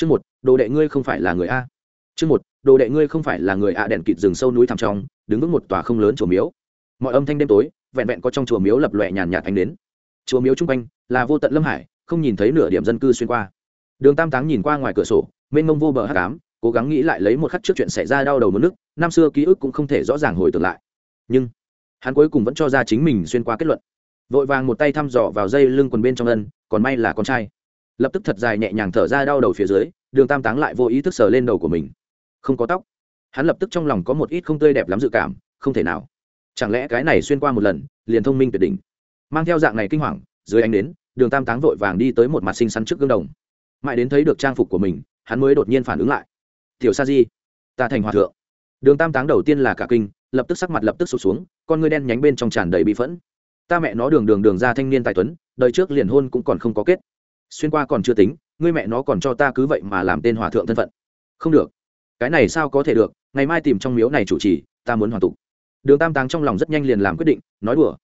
chương một, đồ đệ ngươi không phải là người a. Chương một, đồ đệ ngươi không phải là người a đèn kịt rừng sâu núi thẳm trong, đứng vững một tòa không lớn chùa miếu. Mọi âm thanh đêm tối, vẹn vẹn có trong chùa miếu lập lòe nhàn nhạt ánh đến. Chùa miếu chung quanh là vô tận lâm hải, không nhìn thấy nửa điểm dân cư xuyên qua. Đường tam táng nhìn qua ngoài cửa sổ, mênh mông vô bờ hát cám cố gắng nghĩ lại lấy một khắc trước chuyện xảy ra đau đầu mất nước, năm xưa ký ức cũng không thể rõ ràng hồi tưởng lại. Nhưng, hắn cuối cùng vẫn cho ra chính mình xuyên qua kết luận. Vội vàng một tay thăm dò vào dây lưng quần bên trong ân, còn may là con trai lập tức thật dài nhẹ nhàng thở ra đau đầu phía dưới, đường tam táng lại vô ý thức sờ lên đầu của mình. Không có tóc. Hắn lập tức trong lòng có một ít không tươi đẹp lắm dự cảm, không thể nào. Chẳng lẽ cái này xuyên qua một lần, liền thông minh tuyệt đỉnh? Mang theo dạng này kinh hoàng, dưới ánh đến, đường tam táng vội vàng đi tới một mặt xinh xắn trước gương đồng. Mãi đến thấy được trang phục của mình, hắn mới đột nhiên phản ứng lại. Tiểu sa di, ta thành hòa thượng. Đường tam táng đầu tiên là cả kinh, lập tức sắc mặt lập tức sụt xuống, con ngươi đen nhánh bên trong tràn đầy bị phẫn. Ta mẹ nó đường đường đường ra thanh niên tài tuấn, đời trước liền hôn cũng còn không có kết xuyên qua còn chưa tính, ngươi mẹ nó còn cho ta cứ vậy mà làm tên hòa thượng thân phận. Không được. Cái này sao có thể được? Ngày mai tìm trong miếu này chủ trì, ta muốn hoàn tụ đường tam táng trong lòng rất nhanh liền làm quyết định, nói đùa.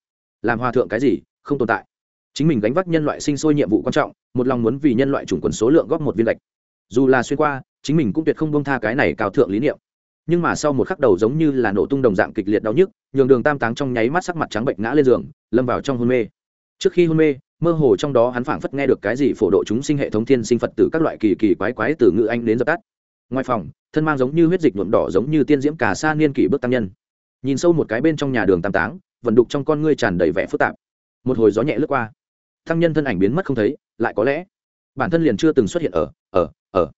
Làm hòa thượng cái gì? Không tồn tại. Chính mình gánh vác nhân loại sinh sôi nhiệm vụ quan trọng, một lòng muốn vì nhân loại chủng quần số lượng góp một viên lệch. dù là xuyên qua, chính mình cũng tuyệt không bông tha cái này cao thượng lý niệm. Nhưng mà sau một khắc đầu giống như là nổ tung đồng dạng kịch liệt đau nhức, nhường đường tam táng trong nháy mắt sắc mặt trắng bệnh ngã lên giường, lâm vào trong hôn mê. Trước khi hôn mê mơ hồ trong đó hắn phảng phất nghe được cái gì phổ độ chúng sinh hệ thống thiên sinh phật tử các loại kỳ kỳ quái quái từ ngữ anh đến dập tắt. Ngoài phòng, thân mang giống như huyết dịch nhuộm đỏ giống như tiên diễm cả sa niên kỷ bước tăng nhân. Nhìn sâu một cái bên trong nhà đường tam táng, vận đục trong con ngươi tràn đầy vẻ phức tạp. Một hồi gió nhẹ lướt qua. Tăng nhân thân ảnh biến mất không thấy, lại có lẽ bản thân liền chưa từng xuất hiện ở ở ở.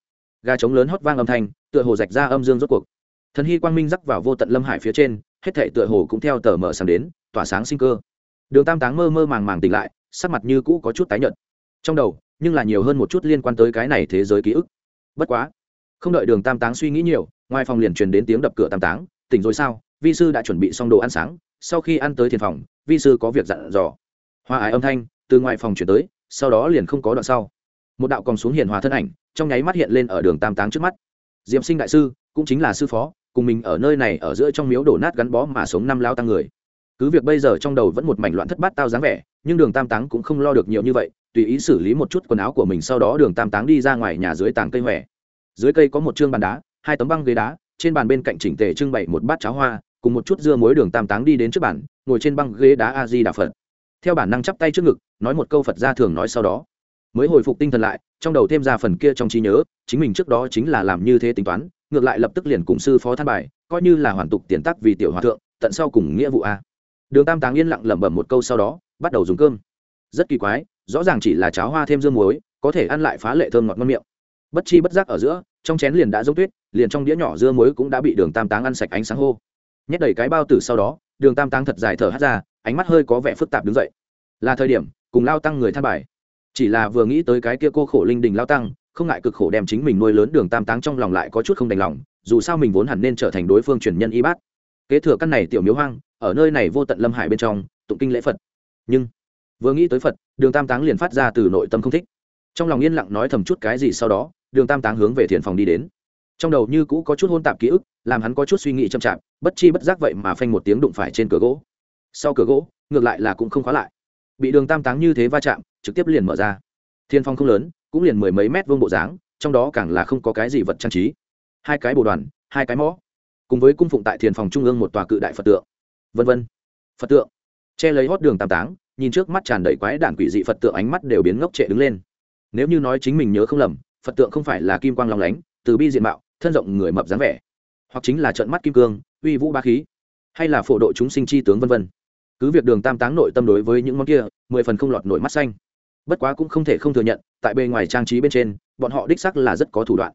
Gà trống lớn hót vang âm thanh, tựa hồ rạch ra âm dương rốt cuộc. Thần hy quang minh rắc vào vô tận lâm hải phía trên, hết thể tựa hồ cũng theo tờ mở sáng đến, tỏa sáng sinh cơ. Đường tam táng mơ mơ màng màng tỉnh lại sắc mặt như cũ có chút tái nhợt. Trong đầu, nhưng là nhiều hơn một chút liên quan tới cái này thế giới ký ức. Bất quá, không đợi đường tam táng suy nghĩ nhiều, ngoài phòng liền truyền đến tiếng đập cửa tam táng, tỉnh rồi sao? Vi sư đã chuẩn bị xong đồ ăn sáng. Sau khi ăn tới thiền phòng, vi sư có việc dặn dò. Hoa ái âm thanh từ ngoài phòng chuyển tới, sau đó liền không có đoạn sau. Một đạo còn xuống hiền hòa thân ảnh, trong nháy mắt hiện lên ở đường tam táng trước mắt. Diệm sinh đại sư, cũng chính là sư phó, cùng mình ở nơi này ở giữa trong miếu đổ nát gắn bó mà sống năm lao tăng người cứ việc bây giờ trong đầu vẫn một mảnh loạn thất bát tao dáng vẻ, nhưng đường tam táng cũng không lo được nhiều như vậy, tùy ý xử lý một chút quần áo của mình sau đó đường tam táng đi ra ngoài nhà dưới tàng cây hòe. Dưới cây có một chương bàn đá, hai tấm băng ghế đá, trên bàn bên cạnh chỉnh tề trưng bày một bát cháo hoa, cùng một chút dưa muối đường tam táng đi đến trước bàn, ngồi trên băng ghế đá a di đà phật. Theo bản năng chắp tay trước ngực, nói một câu phật gia thường nói sau đó. Mới hồi phục tinh thần lại, trong đầu thêm ra phần kia trong trí nhớ, chính mình trước đó chính là làm như thế tính toán, ngược lại lập tức liền cùng sư phó than bài, coi như là hoàn tục tiền tắc vì tiểu hòa thượng, tận sau cùng nghĩa vụ a đường tam táng yên lặng lẩm bẩm một câu sau đó, bắt đầu dùng cơm. Rất kỳ quái, rõ ràng chỉ là cháo hoa thêm dương muối, có thể ăn lại phá lệ thơm ngọt ngon miệng. Bất chi bất giác ở giữa, trong chén liền đã giống tuyết, liền trong đĩa nhỏ dưa muối cũng đã bị đường tam táng ăn sạch ánh sáng hô. Nhét đầy cái bao tử sau đó, đường tam táng thật dài thở hát ra, ánh mắt hơi có vẻ phức tạp đứng dậy. Là thời điểm, cùng lao tăng người than bài. Chỉ là vừa nghĩ tới cái kia cô khổ linh đình lao tăng, không ngại cực khổ đem chính mình nuôi lớn đường tam táng trong lòng lại có chút không đành lòng, dù sao mình vốn hẳn nên trở thành đối phương truyền nhân y bát kế thừa căn này tiểu miếu hoang ở nơi này vô tận lâm hải bên trong, tụng kinh lễ phật. Nhưng, vừa nghĩ tới phật, đường tam táng liền phát ra từ nội tâm không thích. Trong lòng yên lặng nói thầm chút cái gì sau đó, đường tam táng hướng về thiền phòng đi đến. Trong đầu như cũ có chút hôn tạp ký ức, làm hắn có chút suy nghĩ chậm chạp, bất chi bất giác vậy mà phanh một tiếng đụng phải trên cửa gỗ. Sau cửa gỗ, ngược lại là cũng không khóa lại. Bị đường tam táng như thế va chạm, trực tiếp liền mở ra. Thiên phong không lớn, cũng liền mười mấy mét vuông bộ dáng, trong đó càng là không có cái gì vật trang trí. Hai cái bồ đoàn, hai cái mõ. Cùng với cung phụng tại thiền phòng trung ương một tòa cự đại phật tượng vân vân. Phật tượng. Che lấy hót đường tam táng, nhìn trước mắt tràn đầy quái đản quỷ dị phật tượng ánh mắt đều biến ngốc trệ đứng lên. Nếu như nói chính mình nhớ không lầm, phật tượng không phải là kim quang long lánh, từ bi diện mạo, thân rộng người mập dáng vẻ. Hoặc chính là trận mắt kim cương, uy vũ ba khí. Hay là phổ độ chúng sinh chi tướng vân vân. Cứ việc đường tam táng nội tâm đối với những món kia, mười phần không lọt nổi mắt xanh. Bất quá cũng không thể không thừa nhận, tại bề ngoài trang trí bên trên, bọn họ đích sắc là rất có thủ đoạn.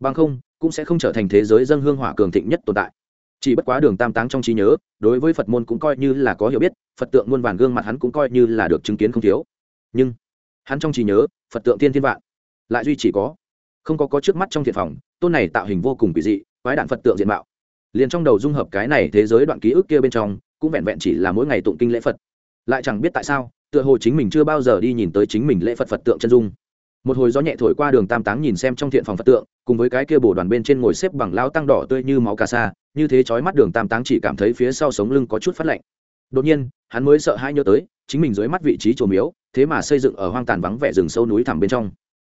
Bằng không, cũng sẽ không trở thành thế giới dân hương hỏa cường thịnh nhất tồn tại chỉ bất quá đường tam táng trong trí nhớ, đối với phật môn cũng coi như là có hiểu biết, phật tượng muôn vàn gương mặt hắn cũng coi như là được chứng kiến không thiếu. Nhưng, hắn trong trí nhớ, phật tượng tiên thiên vạn, lại duy chỉ có, không có có trước mắt trong thiện phòng, tôn này tạo hình vô cùng kỳ dị, quái đạn phật tượng diện mạo. Liền trong đầu dung hợp cái này thế giới đoạn ký ức kia bên trong, cũng vẹn vẹn chỉ là mỗi ngày tụng kinh lễ phật. Lại chẳng biết tại sao, tựa hồ chính mình chưa bao giờ đi nhìn tới chính mình lễ phật phật tượng chân dung một hồi gió nhẹ thổi qua đường tam táng nhìn xem trong thiện phòng phật tượng, cùng với cái kia bổ đoàn bên trên ngồi xếp bằng lao tăng đỏ tươi như máu cà sa, như thế chói mắt đường tam táng chỉ cảm thấy phía sau sống lưng có chút phát lạnh. Đột nhiên, hắn mới sợ hãi nhớ tới, chính mình dưới mắt vị trí chùa miếu, thế mà xây dựng ở hoang tàn vắng vẻ rừng sâu núi thẳm bên trong.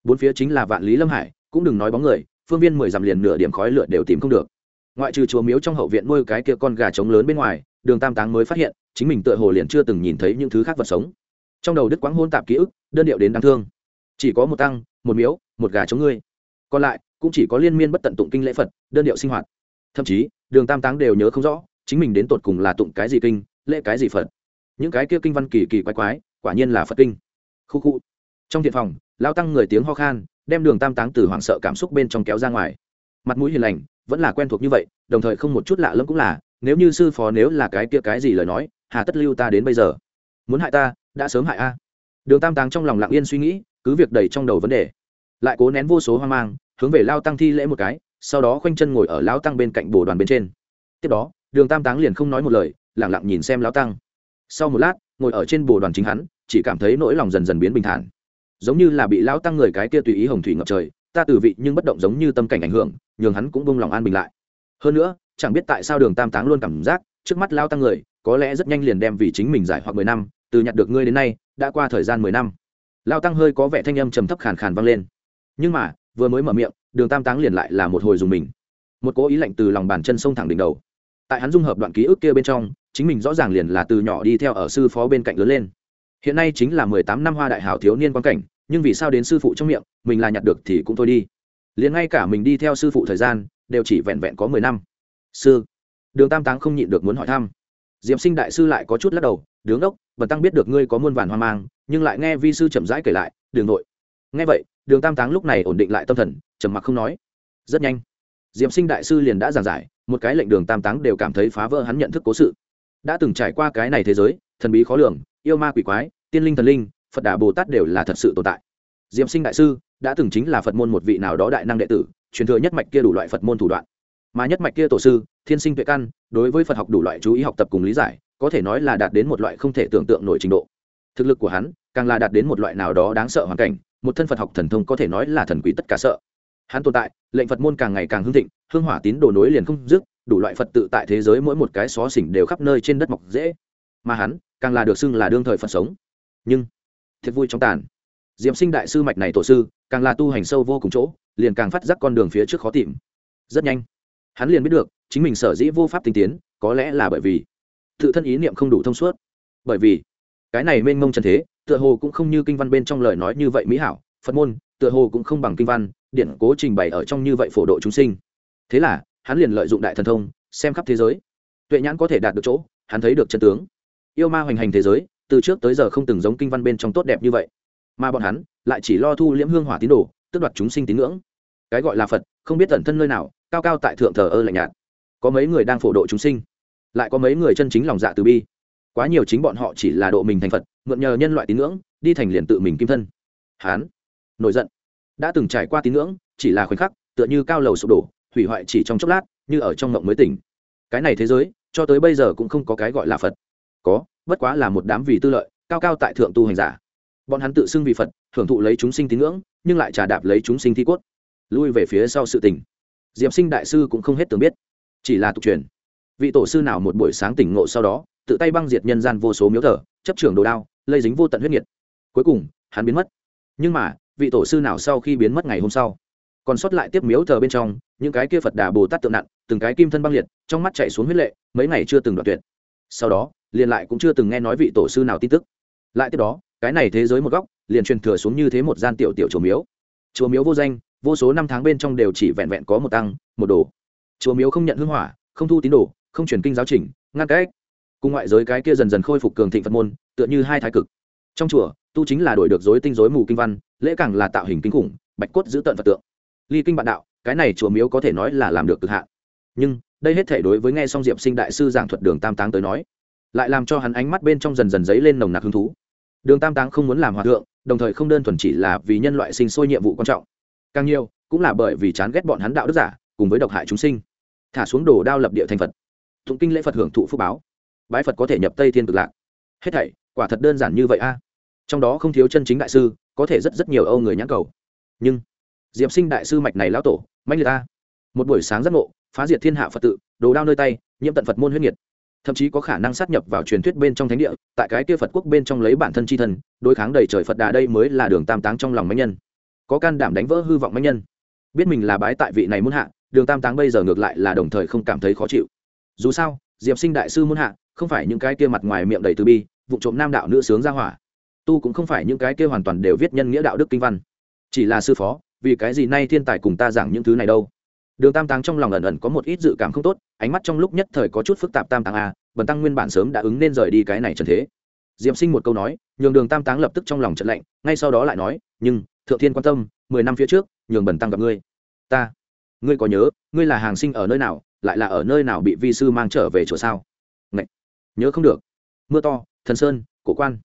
Bốn phía chính là vạn lý lâm hải, cũng đừng nói bóng người, phương viên mười dặm liền nửa điểm khói lửa đều tìm không được. Ngoại trừ chùa miếu trong hậu viện nuôi cái kia con gà trống lớn bên ngoài, đường tam táng mới phát hiện, chính mình tựa hồ liền chưa từng nhìn thấy những thứ khác vật sống. Trong đầu đức quãng hôn tạp ký ức, đơn điệu đến đáng thương chỉ có một tăng, một miếu, một gà chống ngươi. Còn lại, cũng chỉ có liên miên bất tận tụng kinh lễ phật, đơn điệu sinh hoạt. Thậm chí, đường tam táng đều nhớ không rõ, chính mình đến tột cùng là tụng cái gì kinh, lễ cái gì phật. Những cái kia kinh văn kỳ kỳ quái quái, quả nhiên là phật kinh. Khu khu. Trong thiện phòng lao tăng người tiếng ho khan, đem đường tam táng từ hoảng sợ cảm xúc bên trong kéo ra ngoài. Mặt mũi hiền lành, vẫn là quen thuộc như vậy, đồng thời không một chút lạ lẫm cũng là, nếu như sư phó nếu là cái kia cái gì lời nói, hà tất lưu ta đến bây giờ. Muốn hại ta, đã sớm hại a. Đường tam táng trong lòng lặng yên suy nghĩ cứ việc đầy trong đầu vấn đề. Lại cố nén vô số hoang mang, hướng về lao tăng thi lễ một cái, sau đó khoanh chân ngồi ở lao tăng bên cạnh bồ đoàn bên trên. Tiếp đó, đường tam táng liền không nói một lời lẳng lặng nhìn xem lao tăng. Sau một lát, ngồi ở trên bồ đoàn chính hắn, chỉ cảm thấy nỗi lòng dần dần biến bình thản. Giống như là bị lao tăng người cái kia tùy ý hồng thủy ngập trời, ta từ vị nhưng bất động giống như tâm cảnh ảnh hưởng, nhường hắn cũng bông lòng an bình lại. Hơn nữa, chẳng biết tại sao đường tam táng luôn cảm giác, trước mắt lao tăng người, có lẽ rất nhanh liền đem vì chính mình giải hoặc mười năm, từ nhặt được ngươi đến nay, đã qua thời gian mười năm lao tăng hơi có vẻ thanh âm trầm thấp khàn khàn vang lên. Nhưng mà, vừa mới mở miệng, đường tam táng liền lại là một hồi dùng mình. Một cố ý lạnh từ lòng bàn chân sông thẳng đỉnh đầu. Tại hắn dung hợp đoạn ký ức kia bên trong, chính mình rõ ràng liền là từ nhỏ đi theo ở sư phó bên cạnh lớn lên. Hiện nay chính là mười tám năm hoa đại hảo thiếu niên quan cảnh, nhưng vì sao đến sư phụ trong miệng, mình là nhặt được thì cũng thôi đi. Liền ngay cả mình đi theo sư phụ thời gian, đều chỉ vẹn vẹn có mười năm. Sư, đường tam táng không nhịn được muốn hỏi thăm. Diệm sinh đại sư lại có chút lắc đầu, đứng đốc, bần tăng biết được ngươi có muôn vàn hoang mang nhưng lại nghe vi sư chậm rãi kể lại, đường nội. Nghe vậy, đường tam táng lúc này ổn định lại tâm thần, trầm mặc không nói. Rất nhanh diệm sinh đại sư liền đã giảng giải, một cái lệnh đường tam táng đều cảm thấy phá vỡ hắn nhận thức cố sự. Đã từng trải qua cái này thế giới, thần bí khó lường, yêu ma quỷ quái, tiên linh thần linh, phật đà bồ tát đều là thật sự tồn tại. Diệm sinh đại sư đã từng chính là phật môn một vị nào đó đại năng đệ tử, truyền thừa nhất mạch kia đủ loại phật môn thủ đoạn. Mà nhất mạch kia tổ sư, thiên sinh tuệ căn, đối với phật học đủ loại chú ý học tập cùng lý giải, có thể nói là đạt đến một loại không thể tưởng tượng nổi trình độ thực lực của hắn càng là đạt đến một loại nào đó đáng sợ hoàn cảnh, một thân phật học thần thông có thể nói là thần quý tất cả sợ. Hắn tồn tại, lệnh phật môn càng ngày càng hưng thịnh, hương hỏa tín đồ nối liền không dứt, đủ loại phật tự tại thế giới mỗi một cái xó xỉnh đều khắp nơi trên đất mọc dễ mà hắn, càng là được xưng là đương thời phật sống. Nhưng, thiệt vui trong tàn. Diệm sinh đại sư mạch này tổ sư, càng là tu hành sâu vô cùng chỗ, liền càng phát giác con đường phía trước khó tìm. Rất nhanh, hắn liền biết được, chính mình sở dĩ vô pháp tinh tiến, có lẽ là bởi vì tự thân ý niệm không đủ thông suốt. Bởi vì cái này mênh mông trần thế, tựa hồ cũng không như kinh văn bên trong lời nói như vậy mỹ hảo, phật môn, tựa hồ cũng không bằng kinh văn điện cố trình bày ở trong như vậy phổ độ chúng sinh. Thế là, hắn liền lợi dụng đại thần thông, xem khắp thế giới. Tuệ nhãn có thể đạt được chỗ, hắn thấy được chân tướng. Yêu ma hoành hành thế giới, từ trước tới giờ không từng giống kinh văn bên trong tốt đẹp như vậy. Mà bọn hắn, lại chỉ lo thu liễm hương hỏa tín đồ, tước đoạt chúng sinh tín ngưỡng. Cái gọi là phật, không biết tận thân nơi nào, cao cao tại thượng thờ ơ lạnh nhạt. Có mấy người đang phổ độ chúng sinh, lại có mấy người chân chính lòng dạ từ bi quá nhiều chính bọn họ chỉ là độ mình thành phật, mượn nhờ nhân loại tín ngưỡng, đi thành liền tự mình kim thân. Hán, nổi giận. Đã từng trải qua tín ngưỡng, chỉ là khoảnh khắc, tựa như cao lầu sụp đổ, hủy hoại chỉ trong chốc lát, như ở trong ngộng mới tỉnh. Cái này thế giới, cho tới bây giờ cũng không có cái gọi là phật. Có, bất quá là một đám vì tư lợi, cao cao tại thượng tu hành giả. Bọn hắn tự xưng vì phật hưởng thụ lấy chúng sinh tín ngưỡng, nhưng lại trà đạp lấy chúng sinh thi cốt. Lui về phía sau sự tình. Diệp sinh đại sư cũng không hết tưởng biết. Chỉ là tục truyền. Vị tổ sư nào một buổi sáng tỉnh ngộ sau đó tự tay băng diệt nhân gian vô số miếu thờ, chấp trưởng đồ đao, lây dính vô tận huyết nhiệt. Cuối cùng, hắn biến mất. Nhưng mà, vị tổ sư nào sau khi biến mất ngày hôm sau? Còn sót lại tiếp miếu thờ bên trong, những cái kia phật đà bồ tát tượng nặng, từng cái kim thân băng liệt, trong mắt chạy xuống huyết lệ, mấy ngày chưa từng đoạn tuyệt. Sau đó, liền lại cũng chưa từng nghe nói vị tổ sư nào tin tức. Lại tiếp đó, cái này thế giới một góc, liền truyền thừa xuống như thế một gian tiểu tiểu chùa miếu. Chùa miếu vô danh, vô số năm tháng bên trong đều chỉ vẹn vẹn có một tăng, một đồ. Chùa miếu không nhận hương hỏa, không thu tín đồ, không truyền kinh giáo trình, ngăn cách cùng ngoại giới cái kia dần dần khôi phục cường thịnh phật môn, tựa như hai thái cực. Trong chùa, tu chính là đổi được dối tinh dối mù kinh văn, lễ càng là tạo hình kinh khủng, bạch cốt giữ tận phật tượng. Ly kinh bạn đạo, cái này chùa miếu có thể nói là làm được cực hạn. Nhưng, đây hết thể đối với nghe song diệp sinh đại sư giảng thuật đường tam táng tới nói, lại làm cho hắn ánh mắt bên trong dần dần dấy lên nồng nặc hứng thú. Đường tam táng không muốn làm hòa thượng, đồng thời không đơn thuần chỉ là vì nhân loại sinh sôi nhiệm vụ quan trọng. Càng nhiều, cũng là bởi vì chán ghét bọn hắn đạo đức giả, cùng với độc hại chúng sinh. Thả xuống đồ đao lập địa thành phật. Thụng kinh lễ phật hưởng thụ phúc báo bái phật có thể nhập tây thiên cực lạc hết thảy quả thật đơn giản như vậy a trong đó không thiếu chân chính đại sư có thể rất rất nhiều âu người nhãn cầu nhưng diệp sinh đại sư mạch này lão tổ mạnh người ta một buổi sáng giác ngộ phá diệt thiên hạ phật tự đồ đao nơi tay nhiễm tận phật môn huyết nhiệt thậm chí có khả năng sát nhập vào truyền thuyết bên trong thánh địa tại cái kia phật quốc bên trong lấy bản thân c h i thân đối kháng đầy trời phật đà đây mới là đường tam táng trong lòng mạnh nhân có can đảm đánh vỡ hư vọng mạnh nhân biết mình là bái tại vị này muốn hạ đường tam táng bây giờ ngược lại là đồng thời không cảm thấy khó chịu dù sao diệp sinh đại sư muốn hạ không phải những cái kia mặt ngoài miệng đầy từ bi, vụ trộm nam đạo nữ sướng ra hỏa. Tu cũng không phải những cái kia hoàn toàn đều viết nhân nghĩa đạo đức kinh văn. Chỉ là sư phó, vì cái gì nay thiên tài cùng ta giảng những thứ này đâu? Đường tam táng trong lòng ẩn ẩn có một ít dự cảm không tốt, ánh mắt trong lúc nhất thời có chút phức tạp tam táng a, bần tăng nguyên bản sớm đã ứng nên rời đi cái này trần thế. Diệm sinh một câu nói, nhường đường tam táng lập tức trong lòng trận lạnh, ngay sau đó lại nói, nhưng, thượng thiên quan tâm, mười năm phía trước, nhường bần tăng gặp ngươi. Ta? Ngươi có nhớ, ngươi là hàng sinh ở nơi nào, lại là ở nơi nào bị vi sư mang trở về chỗ sao? Nhớ không được. Mưa to, thần sơn, cổ quan.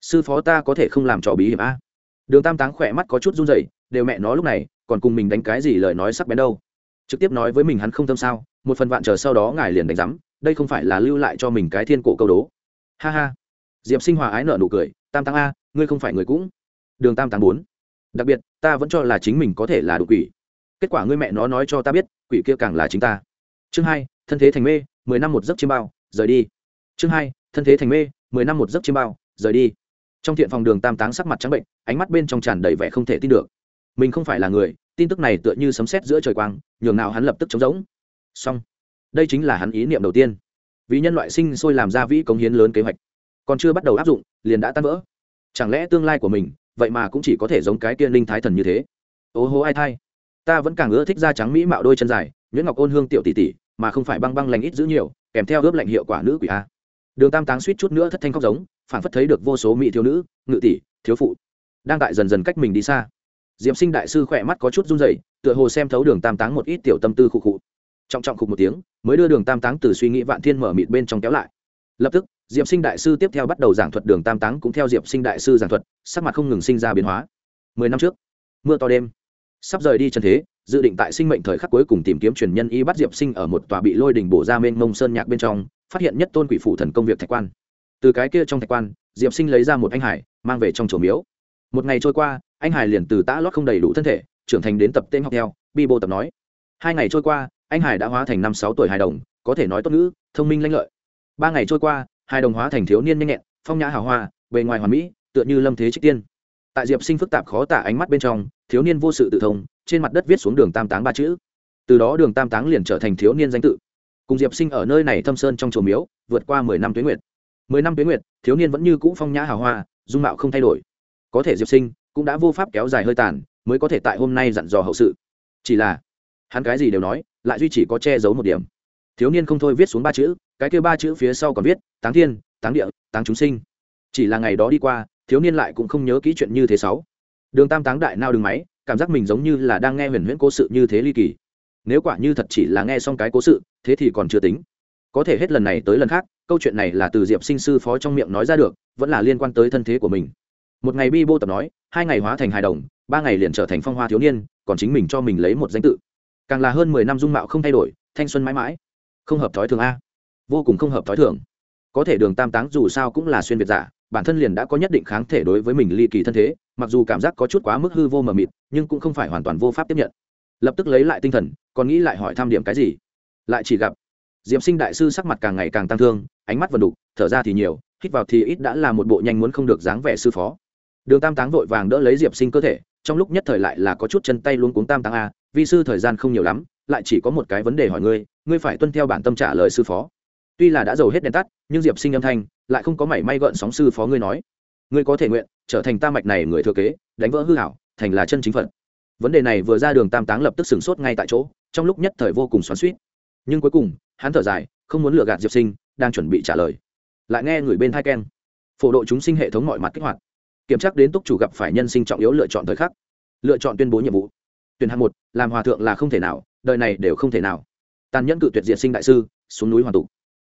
Sư phó ta có thể không làm trò bí hiểm a. Đường tam táng khỏe mắt có chút run rẩy, đều mẹ nó lúc này, còn cùng mình đánh cái gì lời nói sắc bén đâu. Trực tiếp nói với mình hắn không tâm sao, một phần vạn chờ sau đó ngài liền đánh rắm đây không phải là lưu lại cho mình cái thiên cổ câu đố. Ha ha. Diệp sinh hòa ái nợ nụ cười, tam tăng a, ngươi không phải người cũng. Đường tam tăng bốn. Đặc biệt, ta vẫn cho là chính mình có thể là đột quỷ. Kết quả ngươi mẹ nó nói cho ta biết, quỷ kia càng là chính ta. Chương hai, thân thế thành mê, mười năm một giấc chiêm bao, rời đi chương hai, thân thế thành mê, mười năm một giấc chiêm bao, rời đi. Trong thiện phòng đường tam táng sắc mặt trắng bệnh, ánh mắt bên trong tràn đầy vẻ không thể tin được. Mình không phải là người, tin tức này tựa như sấm sét giữa trời quang, nhường nào hắn lập tức trống rỗng. Xong, đây chính là hắn ý niệm đầu tiên. Vì nhân loại sinh sôi làm ra vĩ cống hiến lớn kế hoạch. Còn chưa bắt đầu áp dụng, liền đã tan vỡ. Chẳng lẽ tương lai của mình, vậy mà cũng chỉ có thể giống cái tiên linh thái thần như thế? Ô hô ai thai. Ta vẫn càng ưa thích da trắng mỹ mạo đôi chân dài nguyễn ngọc ôn hương tiểu tỷ tỷ, mà không phải băng băng lành ít giữ nhiều, kèm theo ướp lạnh hiệu quả nữ quỷ a đường tam táng suýt chút nữa thất thanh khóc giống phản phất thấy được vô số mỹ thiếu nữ, ngự tỷ, thiếu phụ đang tại dần dần cách mình đi xa. Diệp sinh đại sư khỏe mắt có chút run rẩy, tựa hồ xem thấu đường tam táng một ít tiểu tâm tư khụ khụ. Trọng trọng khục một tiếng, mới đưa đường tam táng từ suy nghĩ vạn thiên mở mịt bên trong kéo lại. Lập tức, diệp sinh đại sư tiếp theo bắt đầu giảng thuật đường tam táng cũng theo diệp sinh đại sư giảng thuật, sắc mặt không ngừng sinh ra biến hóa. Mười năm trước, mưa to đêm, sắp rời đi trần thế dự định tại sinh mệnh thời khắc cuối cùng tìm kiếm truyền nhân y bắt diệp sinh ở một tòa bị lôi đình bổ ra mênh mông sơn nhạc bên trong, phát hiện nhất tôn quỷ phủ thần công việc thạch quan. Từ cái kia trong thạch quan, diệp sinh lấy ra một anh hải, mang về trong chùa miếu. Một ngày trôi qua, anh hải liền từ tã lót không đầy đủ thân thể, trưởng thành đến tập tên học theo, bi bô tập nói. Hai ngày trôi qua, anh hải đã hóa thành năm sáu tuổi hài đồng, có thể nói tốt ngữ, thông minh lanh lợi. Ba ngày trôi qua, hài đồng hóa thành thiếu niên nhanh nhẹn, phong nhã hào hoa, bề ngoài hoàn mỹ, tựa như lâm thế trích tiên. Tại diệp sinh phức tạp khó tả ánh mắt bên trong thiếu niên vô sự tự thông, trên mặt đất viết xuống đường tam táng ba chữ. Từ đó đường tam táng liền trở thành thiếu niên danh tự. Cùng diệp sinh ở nơi này thâm sơn trong chùa miếu, vượt qua mười năm tuyến nguyệt. Mười năm tuyến nguyệt, thiếu niên vẫn như cũ phong nhã hào hoa, dung mạo không thay đổi. Có thể diệp sinh cũng đã vô pháp kéo dài hơi tàn, mới có thể tại hôm nay dặn dò hậu sự. Chỉ là, hắn cái gì đều nói, lại duy chỉ có che giấu một điểm. Thiếu niên không thôi viết xuống ba chữ, cái kêu ba chữ phía sau còn viết, táng thiên, táng địa, táng chúng sinh. Chỉ là ngày đó đi qua, thiếu niên lại cũng không nhớ kỹ chuyện như thế sáu đường tam táng đại nao đường máy, cảm giác mình giống như là đang nghe huyền huyễn cố sự như thế ly kỳ. Nếu quả như thật chỉ là nghe xong cái cố sự, thế thì còn chưa tính. Có thể hết lần này tới lần khác, câu chuyện này là từ diệp sinh sư phó trong miệng nói ra được, vẫn là liên quan tới thân thế của mình. Một ngày bi bô tập nói, hai ngày hóa thành hài đồng, ba ngày liền trở thành phong hoa thiếu niên, còn chính mình cho mình lấy một danh tự. Càng là hơn mười năm dung mạo không thay đổi, thanh xuân mãi mãi. Không hợp thói thường a. Vô cùng không hợp thói thường. Có thể đường tam táng dù sao cũng là xuyên việt giả, bản thân liền đã có nhất định kháng thể đối với mình ly kỳ thân thế mặc dù cảm giác có chút quá mức hư vô mờ mịt, nhưng cũng không phải hoàn toàn vô pháp tiếp nhận. Lập tức lấy lại tinh thần, còn nghĩ lại hỏi tham điểm cái gì? Lại chỉ gặp diệm sinh đại sư sắc mặt càng ngày càng tăng thương, ánh mắt vần đục, thở ra thì nhiều, hít vào thì ít đã là một bộ nhanh muốn không được dáng vẻ sư phó. Đường tam táng vội vàng đỡ lấy diệp sinh cơ thể, trong lúc nhất thời lại là có chút chân tay luôn cuống tam táng a, vi sư thời gian không nhiều lắm, lại chỉ có một cái vấn đề hỏi ngươi ngươi phải tuân theo bản tâm trả lời sư phó. Tuy là đã giàu hết đèn tắt, nhưng diệp sinh âm thanh lại không có mảy may gợn sóng sư phó ngươi nói. Ngươi có thể nguyện trở thành ta mạch này người thừa kế, đánh vỡ hư hảo thành là chân chính phận vấn đề này vừa ra đường tam táng lập tức sửng sốt ngay tại chỗ, trong lúc nhất thời vô cùng xoắn suýt nhưng cuối cùng, hắn thở dài, không muốn lừa gạt diệp sinh, đang chuẩn bị trả lời. Lại nghe người bên thai keng. Phổ độ chúng sinh hệ thống mọi mặt kích hoạt. Kiểm tra đến túc chủ gặp phải nhân sinh trọng yếu lựa chọn thời khắc. Lựa chọn tuyên bố nhiệm vụ. Tuyển hạng một, làm hòa thượng là không thể nào, đời này đều không thể nào. Tàn nhẫn cự tuyệt diệt sinh đại sư, xuống núi hoàn tụ.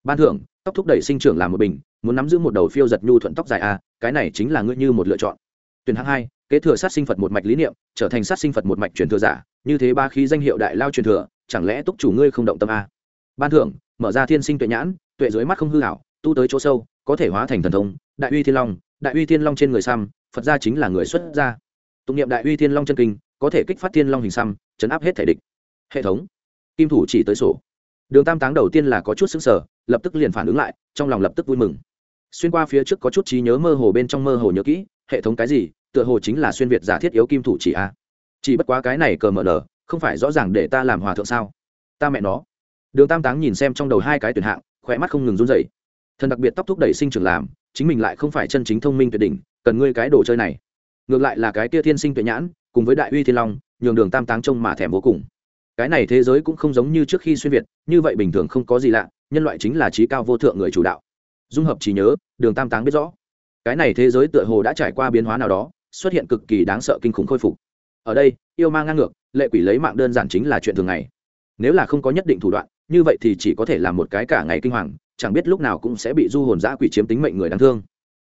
Ban thưởng tóc thúc đẩy sinh trưởng làm một bình muốn nắm giữ một đầu phiêu giật nhu thuận tóc dài a, cái này chính là ngươi như một lựa chọn. Tuyển hạng hai, kế thừa sát sinh phật một mạch lý niệm, trở thành sát sinh phật một mạch truyền thừa giả, như thế ba khí danh hiệu đại lao truyền thừa, chẳng lẽ túc chủ ngươi không động tâm a? Ban thưởng, mở ra thiên sinh tuệ nhãn, tuệ dưới mắt không hư hảo tu tới chỗ sâu, có thể hóa thành thần thông, đại uy thiên long, đại uy thiên long trên người xăm, phật gia chính là người xuất gia. Tụng niệm đại uy thiên long chân kinh, có thể kích phát thiên long hình xăm, chấn áp hết thể địch. Hệ thống, kim thủ chỉ tới sổ. Đường tam táng đầu tiên là có chút xứng sở lập tức liền phản ứng lại, trong lòng lập tức vui mừng xuyên qua phía trước có chút trí nhớ mơ hồ bên trong mơ hồ nhớ kỹ, hệ thống cái gì, tựa hồ chính là xuyên việt giả thiết yếu kim thủ chỉ a. Chỉ bất quá cái này cờ mở nở, không phải rõ ràng để ta làm hòa thượng sao? Ta mẹ nó. Đường tam táng nhìn xem trong đầu hai cái tuyển hạng khỏe mắt không ngừng run dậy thần đặc biệt tóc thúc đẩy sinh trưởng làm, chính mình lại không phải chân chính thông minh tuyệt đỉnh, cần ngươi cái đồ chơi này. Ngược lại là cái tia thiên sinh tuyệt nhãn, cùng với đại uy thiên long, nhường đường tam táng trông mà thèm vô cùng. Cái này thế giới cũng không giống như trước khi xuyên việt, như vậy bình thường không có gì lạ, nhân loại chính là trí cao vô thượng người chủ đạo dung hợp trí nhớ, đường tam táng biết rõ. Cái này thế giới tựa hồ đã trải qua biến hóa nào đó, xuất hiện cực kỳ đáng sợ kinh khủng khôi phục. Ở đây, yêu ma ngang ngược, lệ quỷ lấy mạng đơn giản chính là chuyện thường ngày. Nếu là không có nhất định thủ đoạn, như vậy thì chỉ có thể là một cái cả ngày kinh hoàng, chẳng biết lúc nào cũng sẽ bị du hồn giã quỷ chiếm tính mệnh người đáng thương.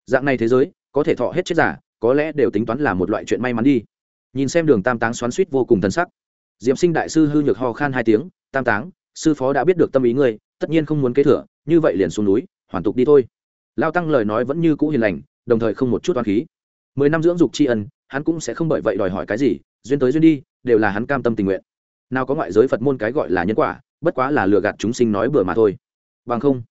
Dạng này thế giới, có thể thọ hết chết giả, có lẽ đều tính toán là một loại chuyện may mắn đi. Nhìn xem đường tam táng xoắn suýt vô cùng thân sắc. Diệm sinh đại sư hư nhược ho khan hai tiếng, tam táng, sư phó đã biết được tâm ý ngươi, tất nhiên không muốn kế thừa, như vậy liền xuống núi hoàn tục đi thôi. Lao tăng lời nói vẫn như cũ hiền lành, đồng thời không một chút oan khí. Mười năm dưỡng dục tri ân, hắn cũng sẽ không bởi vậy đòi hỏi cái gì, duyên tới duyên đi, đều là hắn cam tâm tình nguyện. Nào có ngoại giới phật môn cái gọi là nhân quả, bất quá là lừa gạt chúng sinh nói bừa mà thôi. Bằng không,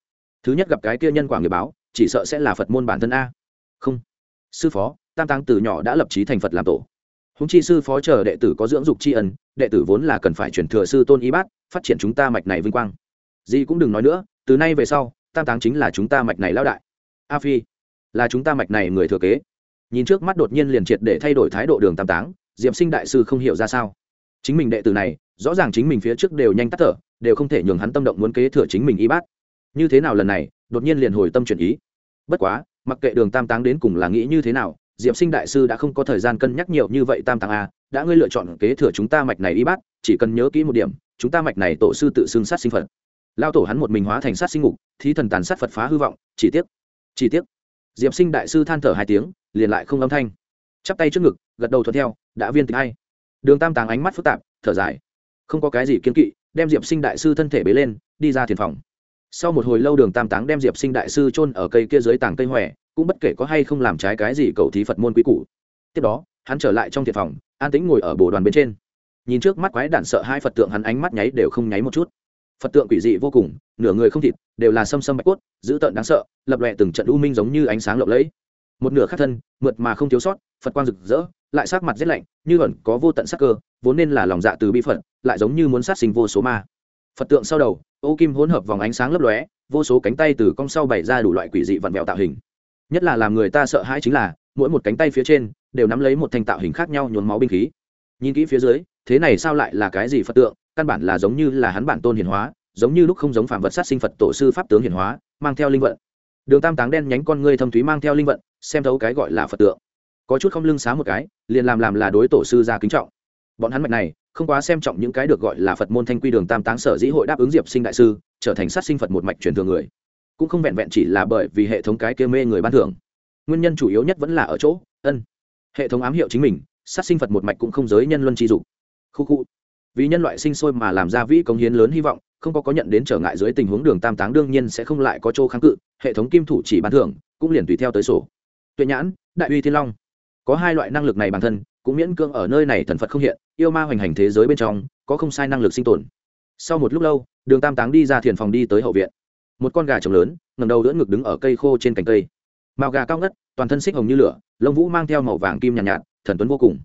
thứ nhất gặp cái kia nhân quả người báo, chỉ sợ sẽ là phật môn bản thân a. Không. Sư phó, tam tăng từ nhỏ đã lập trí thành phật làm tổ. Húng chi sư phó chờ đệ tử có dưỡng dục tri ân, đệ tử vốn là cần phải chuyển thừa sư tôn y bát, phát triển chúng ta mạch này vinh quang. Gì cũng đừng nói nữa, từ nay về sau tam táng chính là chúng ta mạch này lao đại. A phi, là chúng ta mạch này người thừa kế. Nhìn trước mắt đột nhiên liền triệt để thay đổi thái độ đường tam táng diệm sinh đại sư không hiểu ra sao. Chính mình đệ tử này, rõ ràng chính mình phía trước đều nhanh tắt thở, đều không thể nhường hắn tâm động muốn kế thừa chính mình y bát. Như thế nào lần này, đột nhiên liền hồi tâm chuyển ý. Bất quá, mặc kệ đường tam táng đến cùng là nghĩ như thế nào diệm sinh đại sư đã không có thời gian cân nhắc nhiều như vậy tam táng a, đã ngươi lựa chọn kế thừa chúng ta mạch này y bát, chỉ cần nhớ kỹ một điểm, chúng ta mạch này tổ sư tự xưng sát sinh phật lao tổ hắn một mình hóa thành sát sinh ngục, thí thần tàn sát phật phá hư vọng, chỉ tiếc chỉ tiếc. Diệp sinh đại sư than thở hai tiếng, liền lại không âm thanh. Chắp tay trước ngực, gật đầu thuận theo, đã viên tịch hay đường tam tàng ánh mắt phức tạp, thở dài. Không có cái gì kiên kỵ, đem diệp sinh đại sư thân thể bế lên, đi ra thiền phòng. Sau một hồi lâu đường tam táng đem diệp sinh đại sư chôn ở cây kia dưới tàng cây hòe, cũng bất kể có hay không làm trái cái gì cầu thí phật môn quý cũ tiếp đó, hắn trở lại trong thiền phòng, an tĩnh ngồi ở bồ đoàn bên trên. Nhìn trước mắt quái đản sợ hai phật tượng, hắn ánh mắt nháy đều không nháy một chút phật tượng quỷ dị vô cùng, nửa người không thịt, đều là xâm xâm bạch cốt, dữ tợn đáng sợ, lập lòe từng trận u minh giống như ánh sáng lộng lẫy. Một nửa khắc thân, mượt mà không thiếu sót, phật quang rực rỡ, lại sát mặt rét lạnh, như ẩn có vô tận sắc cơ, vốn nên là lòng dạ từ bi phật, lại giống như muốn sát sinh vô số ma. Phật tượng sau đầu, ô kim hỗn hợp vòng ánh sáng lấp lóe, vô số cánh tay từ cong sau bày ra đủ loại quỷ dị vặn vẹo tạo hình. Nhất là làm người ta sợ hãi chính là, mỗi một cánh tay phía trên, đều nắm lấy một thanh tạo hình khác nhau nhốn máu binh khí. Nhìn kỹ phía dưới, thế này sao lại là cái gì phật tượng? Căn bản là giống như là hắn bản tôn hiển hóa, giống như lúc không giống phạm vật sát sinh phật tổ sư pháp tướng hiển hóa, mang theo linh vận. Đường tam táng đen nhánh con ngươi thâm thúy mang theo linh vận, xem thấu cái gọi là phật tượng. Có chút không lưng xá một cái, liền làm làm là đối tổ sư ra kính trọng. Bọn hắn mạch này, không quá xem trọng những cái được gọi là phật môn thanh quy đường tam táng sở dĩ hội đáp ứng diệp sinh đại sư, trở thành sát sinh phật một mạch truyền thường người. Cũng không vẹn vẹn chỉ là bởi vì hệ thống cái kia mê người ban thưởng. Nguyên nhân chủ yếu nhất vẫn là ở chỗ, ân, hệ thống ám hiệu chính mình, sát sinh phật một mạch cũng không giới nhân luân chi dục. Khu khu vì nhân loại sinh sôi mà làm ra vĩ công hiến lớn hy vọng không có có nhận đến trở ngại dưới tình huống đường tam táng đương nhiên sẽ không lại có chỗ kháng cự hệ thống kim thủ chỉ bán thưởng cũng liền tùy theo tới sổ. Tuệ nhãn đại uy thiên long. Có hai loại năng lực này bản thân cũng miễn cưỡng ở nơi này thần phật không hiện yêu ma hoành hành thế giới bên trong có không sai năng lực sinh tồn. Sau một lúc lâu đường tam táng đi ra thiền phòng đi tới hậu viện. Một con gà trống lớn ngầm đầu đỡ ngực đứng ở cây khô trên cành cây. Màu gà cao ngất toàn thân xích hồng như lửa lông vũ mang theo màu vàng kim nhàn nhạt, nhạt thần tuấn vô cùng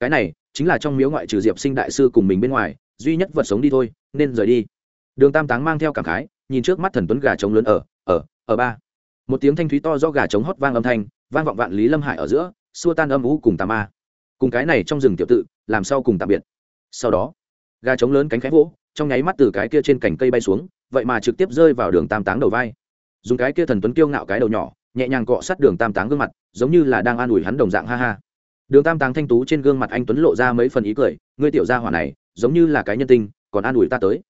cái này chính là trong miếu ngoại trừ diệp sinh đại sư cùng mình bên ngoài, duy nhất vật sống đi thôi, nên rời đi. Đường tam táng mang theo cảm khái, nhìn trước mắt thần tuấn gà trống lớn ở ở ở ba. Một tiếng thanh thúy to do gà trống hót vang âm thanh, vang vọng vạn lý lâm hải ở giữa, xua tan âm ú cùng tà ma. Cùng cái này trong rừng tiểu tự, làm sao cùng tạm biệt? Sau đó, gà trống lớn cánh khẽ vỗ, trong nháy mắt từ cái kia trên cành cây bay xuống, vậy mà trực tiếp rơi vào đường tam táng đầu vai. Dùng cái kia thần tuấn kiêu ngạo cái đầu nhỏ, nhẹ nhàng cọ sát đường tam táng gương mặt, giống như là đang an ủi hắn đồng dạng ha ha đường tam táng thanh tú trên gương mặt anh tuấn lộ ra mấy phần ý cười, ngươi tiểu gia hỏa này, giống như là cái nhân tinh còn an ủi ta tới.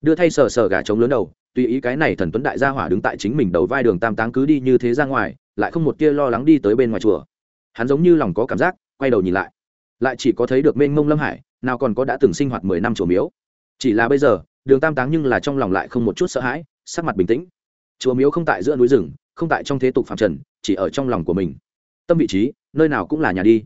Đưa thay sờ sờ gà trống lớn đầu, tùy ý cái này thần tuấn đại gia hỏa đứng tại chính mình đầu vai đường tam táng cứ đi như thế ra ngoài, lại không một tia lo lắng đi tới bên ngoài chùa. Hắn giống như lòng có cảm giác, quay đầu nhìn lại lại chỉ có thấy được mênh mông lâm hải, nào còn có đã từng sinh hoạt mười năm chùa miếu. Chỉ là bây giờ, đường tam táng nhưng là trong lòng lại không một chút sợ hãi, sắc mặt bình tĩnh. Chùa miếu không tại giữa núi rừng, không tại trong thế tục phạm trần, chỉ ở trong lòng của mình. Tâm vị trí, nơi nào cũng là nhà đi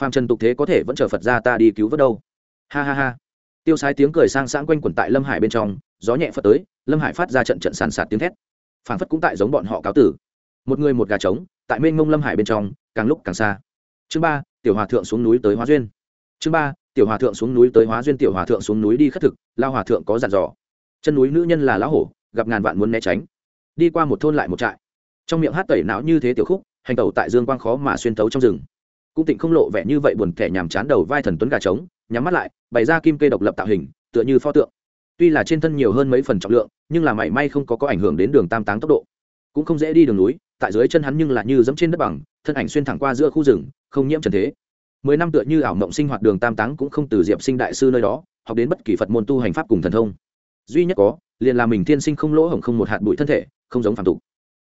phàm trần tục thế có thể vẫn chờ phật ra ta đi cứu vớt đâu. Ha ha ha. Tiêu sái tiếng cười sang sáng quanh quẩn tại lâm hải bên trong, gió nhẹ phật tới, lâm hải phát ra trận trận sàn sạt tiếng thét. Phản phất cũng tại giống bọn họ cáo tử. Một người một gà trống, tại mênh mông lâm hải bên trong, càng lúc càng xa. Chương ba, tiểu hòa thượng xuống núi tới hóa duyên. Chương ba, tiểu hòa thượng xuống núi tới hóa duyên, tiểu hòa thượng xuống núi đi khất thực, lao hòa thượng có dặn dò. Chân núi nữ nhân là lão hổ, gặp ngàn vạn muốn né tránh. Đi qua một thôn lại một trại. Trong miệng hát tẩy não như thế tiểu khúc, hành tẩu tại dương quang khó mà xuyên tấu trong rừng cũng tịnh không lộ vẻ như vậy buồn kẻ nhàm chán đầu vai thần tuấn gà trống, nhắm mắt lại, bày ra kim kê độc lập tạo hình, tựa như pho tượng. Tuy là trên thân nhiều hơn mấy phần trọng lượng, nhưng là mảy may không có có ảnh hưởng đến đường tam táng tốc độ. Cũng không dễ đi đường núi, tại dưới chân hắn nhưng là như dẫm trên đất bằng, thân ảnh xuyên thẳng qua giữa khu rừng, không nhiễm trần thế. Mười năm tựa như ảo mộng sinh hoạt đường tam táng cũng không từ diệp sinh đại sư nơi đó, học đến bất kỳ phật môn tu hành pháp cùng thần thông. Duy nhất có, liền là mình thiên sinh không lỗ hổng không một hạt bụi thân thể, không giống phản tục.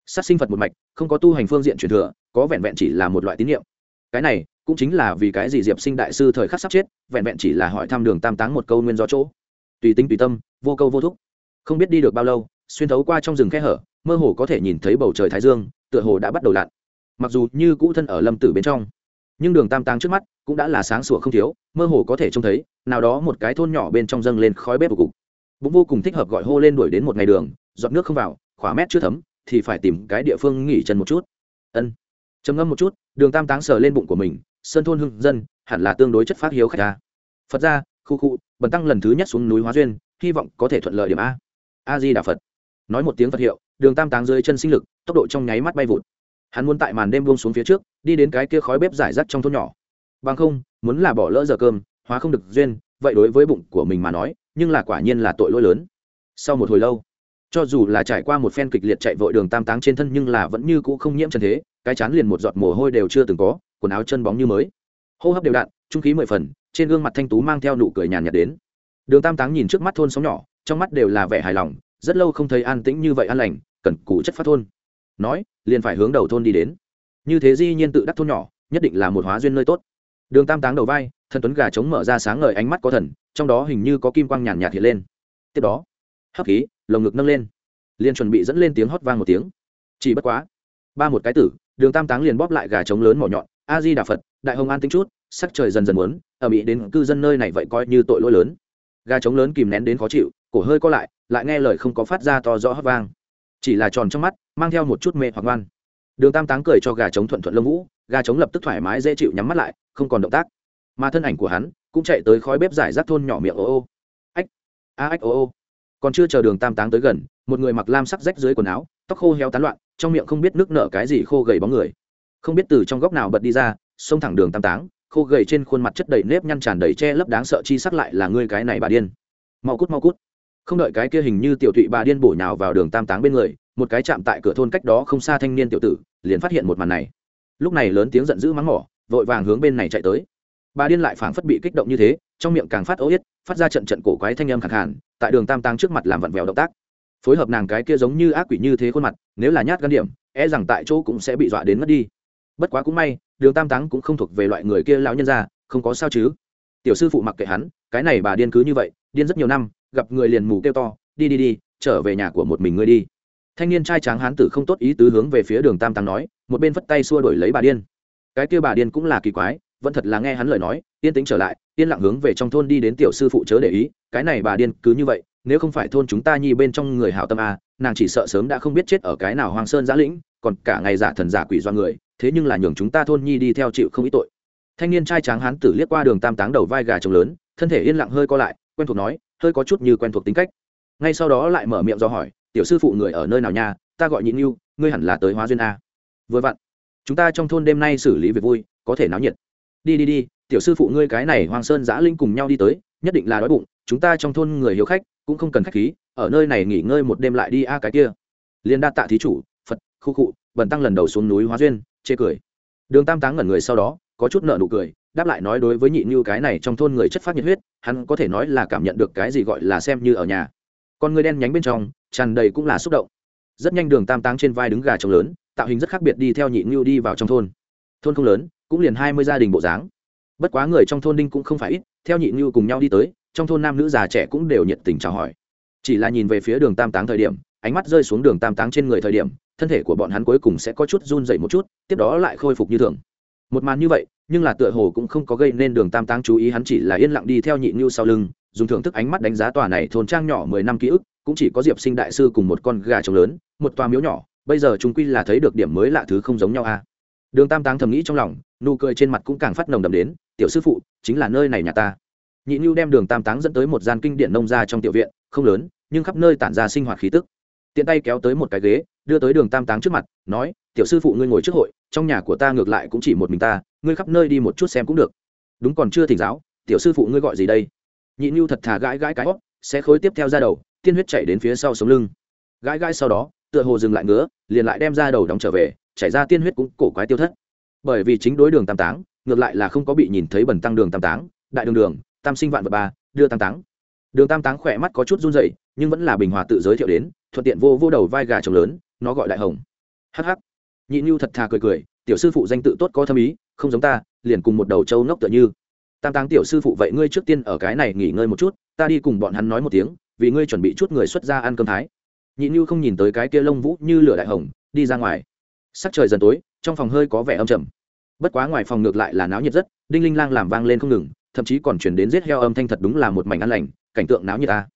Sát sinh phật một mạch, không có tu hành phương diện truyền thừa, có vẹn vẹn chỉ là một loại tín nhiệm cái này, cũng chính là vì cái gì diệp sinh đại sư thời khắc sắp chết, vẹn vẹn chỉ là hỏi thăm đường tam táng một câu nguyên do chỗ. Tùy tính tùy tâm, vô câu vô thúc. Không biết đi được bao lâu, xuyên thấu qua trong rừng khe hở, mơ hồ có thể nhìn thấy bầu trời thái dương, tựa hồ đã bắt đầu lặn. Mặc dù như cũ thân ở lâm tử bên trong, nhưng đường tam táng trước mắt cũng đã là sáng sủa không thiếu, mơ hồ có thể trông thấy, nào đó một cái thôn nhỏ bên trong dâng lên khói bếp của cục. Bụng vô cùng thích hợp gọi hô lên đuổi đến một ngày đường, giọt nước không vào khỏa mét chưa thấm, thì phải tìm cái địa phương nghỉ chân một chút. Ân trầm ngâm một chút, đường tam táng sờ lên bụng của mình, sơn thôn hưng dân, hẳn là tương đối chất phát hiếu khách ta phật ra, khu khu, bần tăng lần thứ nhất xuống núi hóa duyên, hy vọng có thể thuận lợi điểm a. A di đà phật. Nói một tiếng phật hiệu, đường tam táng dưới chân sinh lực, tốc độ trong nháy mắt bay vụt. Hắn muốn tại màn đêm buông xuống phía trước, đi đến cái kia khói bếp giải rác trong thôn nhỏ. Bằng không, muốn là bỏ lỡ giờ cơm, hóa không được duyên, vậy đối với bụng của mình mà nói, nhưng là quả nhiên là tội lỗi lớn. Sau một hồi lâu cho dù là trải qua một phen kịch liệt chạy vội đường tam táng trên thân nhưng là vẫn như cũ không nhiễm trần thế, cái chán liền một giọt mồ hôi đều chưa từng có, quần áo chân bóng như mới. Hô hấp đều đặn, trung khí mười phần, trên gương mặt thanh tú mang theo nụ cười nhàn nhạt đến. Đường tam táng nhìn trước mắt thôn sóng nhỏ, trong mắt đều là vẻ hài lòng, rất lâu không thấy an tĩnh như vậy an lành, cần cù chất phát thôn. Nói, liền phải hướng đầu thôn đi đến. Như thế di nhiên tự đắc thôn nhỏ, nhất định là một hóa duyên nơi tốt. Đường tam táng đầu vai thần tuấn gà trống mở ra sáng ngời ánh mắt có thần, trong đó hình như có kim quang nhàn nhạt hiện lên. Tiếp đó, hấp khí lồng ngực nâng lên. Liền chuẩn bị dẫn lên tiếng hót vang một tiếng. Chỉ bất quá, ba một cái tử, đường tam táng liền bóp lại gà trống lớn mỏ nhọn. A di đà phật, đại hồng an tính chút, sắc trời dần dần muốn, ở mỹ đến cư dân nơi này vậy coi như tội lỗi lớn. Gà trống lớn kìm nén đến khó chịu, cổ hơi co lại lại nghe lời không có phát ra to rõ hót vang. Chỉ là tròn trong mắt, mang theo một chút mê hoặc ngoan. Đường tam táng cười cho gà trống thuận thuận lông vũ, gà trống lập tức thoải mái dễ chịu nhắm mắt lại, không còn động tác. Mà thân ảnh của hắn cũng chạy tới khói bếp giải rác thôn nhỏ miệng ô ô. Ách, a ách ô ô còn chưa chờ đường tam táng tới gần, một người mặc lam sắc rách dưới quần áo, tóc khô heo tán loạn, trong miệng không biết nước nở cái gì khô gầy bóng người. Không biết từ trong góc nào bật đi ra, xông thẳng đường tam táng, khô gầy trên khuôn mặt chất đầy nếp nhăn tràn đầy che lấp đáng sợ chi sắc lại là ngươi cái này bà điên. Mau cút mau cút. Không đợi cái kia hình như tiểu thụy bà điên bổ nhào vào đường tam táng bên người, một cái chạm tại cửa thôn cách đó không xa thanh niên tiểu tử, liền phát hiện một màn này. Lúc này lớn tiếng giận dữ mắng mỏ, vội vàng hướng bên này chạy tới bà điên lại phảng phất bị kích động như thế, trong miệng càng phát ố yết, phát ra trận trận cổ quái thanh âm khẳng hẳn tại đường tam tăng trước mặt làm vặn vẹo động tác. Phối hợp nàng cái kia giống như ác quỷ như thế khuôn mặt, nếu là nhát gan điểm e rằng tại chỗ cũng sẽ bị dọa đến mất đi. Bất quá cũng may, đường tam táng cũng không thuộc về loại người kia lão nhân ra không có sao chứ. Tiểu sư phụ mặc kệ hắn, cái này bà điên cứ như vậy, điên rất nhiều năm, gặp người liền mù kêu to, đi đi đi, trở về nhà của một mình ngươi đi. Thanh niên trai tráng hán tử không tốt ý tứ hướng về phía đường tam táng nói, một bên vất tay xua đổi lấy bà điên. Cái kia bà điên cũng là kỳ quái vẫn thật là nghe hắn lời nói, yên tĩnh trở lại, yên lặng hướng về trong thôn đi đến tiểu sư phụ chớ để ý, cái này bà điên cứ như vậy, nếu không phải thôn chúng ta nhi bên trong người hảo tâm a nàng chỉ sợ sớm đã không biết chết ở cái nào hoàng sơn giã lĩnh, còn cả ngày giả thần giả quỷ do người, thế nhưng là nhường chúng ta thôn nhi đi theo chịu không ít tội. Thanh niên trai tráng hán tử liếc qua đường tam táng đầu vai gà trồng lớn, thân thể yên lặng hơi co lại, quen thuộc nói, hơi có chút như quen thuộc tính cách. Ngay sau đó lại mở miệng do hỏi, tiểu sư phụ người ở nơi nào nha, ta gọi nhịn yêu ngươi hẳn là tới hóa duyên a. Vừa vặn, chúng ta trong thôn đêm nay xử lý việc vui, có thể náo nhiệt đi đi đi, tiểu sư phụ ngươi cái này hoàng sơn giã linh cùng nhau đi tới, nhất định là đói bụng, chúng ta trong thôn người hiếu khách, cũng không cần khách khí, ở nơi này nghỉ ngơi một đêm lại đi a cái kia. Liên đa tạ thí chủ, phật, khu cụ bần tăng lần đầu xuống núi hóa duyên, chê cười. Đường tam táng ngẩn người sau đó, có chút nợ nụ cười, đáp lại nói đối với nhị như cái này trong thôn người chất phát nhiệt huyết, hắn có thể nói là cảm nhận được cái gì gọi là xem như ở nhà. Con người đen nhánh bên trong, tràn đầy cũng là xúc động. Rất nhanh đường tam táng trên vai đứng gà trống lớn, tạo hình rất khác biệt đi theo nhị như đi vào trong thôn. Thôn không lớn cũng liền hai mươi gia đình bộ dáng. Bất quá người trong thôn đinh cũng không phải ít, theo nhị như cùng nhau đi tới, trong thôn nam nữ già trẻ cũng đều nhiệt tình chào hỏi. Chỉ là nhìn về phía đường tam táng thời điểm, ánh mắt rơi xuống đường tam táng trên người thời điểm, thân thể của bọn hắn cuối cùng sẽ có chút run dậy một chút, tiếp đó lại khôi phục như thường. Một màn như vậy, nhưng là tựa hồ cũng không có gây nên đường tam táng chú ý, hắn chỉ là yên lặng đi theo nhị như sau lưng, dùng thưởng thức ánh mắt đánh giá tòa này thôn trang nhỏ mười năm ký ức, cũng chỉ có diệp sinh đại sư cùng một con gà trống lớn, một tòa miếu nhỏ, bây giờ chúng quy là thấy được điểm mới lạ thứ không giống nhau a. à đường tam táng thầm nghĩ trong lòng, nụ cười trên mặt cũng càng phát nồng đậm đến, tiểu sư phụ, chính là nơi này nhà ta. Nhị nhu đem đường tam táng dẫn tới một gian kinh điển nông gia trong tiểu viện, không lớn, nhưng khắp nơi tản ra sinh hoạt khí tức. Tiện tay kéo tới một cái ghế, đưa tới đường tam táng trước mặt, nói, tiểu sư phụ ngươi ngồi trước hội, trong nhà của ta ngược lại cũng chỉ một mình ta, ngươi khắp nơi đi một chút xem cũng được. Đúng, còn chưa thỉnh giáo, tiểu sư phụ ngươi gọi gì đây? Nhị nhu thật thà gãi gãi cái óc sẽ khối tiếp theo ra đầu, tiên huyết chảy đến phía sau sống lưng. Gãi gãi sau đó, tựa hồ dừng lại ngứa, liền lại đem ra đầu đóng trở về chảy ra tiên huyết cũng cổ quái tiêu thất. Bởi vì chính đối đường tam táng, ngược lại là không có bị nhìn thấy bẩn tăng đường tam táng, đại đường đường, tam sinh vạn vật ba, đưa tam táng. Đường tam táng khỏe mắt có chút run dậy nhưng vẫn là bình hòa tự giới thiệu đến, thuận tiện vô vô đầu vai gà trồng lớn, nó gọi đại hồng. Hh nhị nhu thật thà cười cười, tiểu sư phụ danh tự tốt có thâm ý, không giống ta, liền cùng một đầu trâu ngốc tựa như. Tam táng tiểu sư phụ vậy ngươi trước tiên ở cái này nghỉ ngơi một chút, ta đi cùng bọn hắn nói một tiếng, vì ngươi chuẩn bị chút người xuất ra ăn cơm thái. Nhị nhu không nhìn tới cái kia lông vũ như lửa đại hồng, đi ra ngoài sắc trời dần tối, trong phòng hơi có vẻ âm trầm. Bất quá ngoài phòng ngược lại là náo nhiệt rất, đinh linh lang làm vang lên không ngừng, thậm chí còn chuyển đến giết heo âm thanh thật đúng là một mảnh ăn lành, cảnh tượng náo nhiệt ta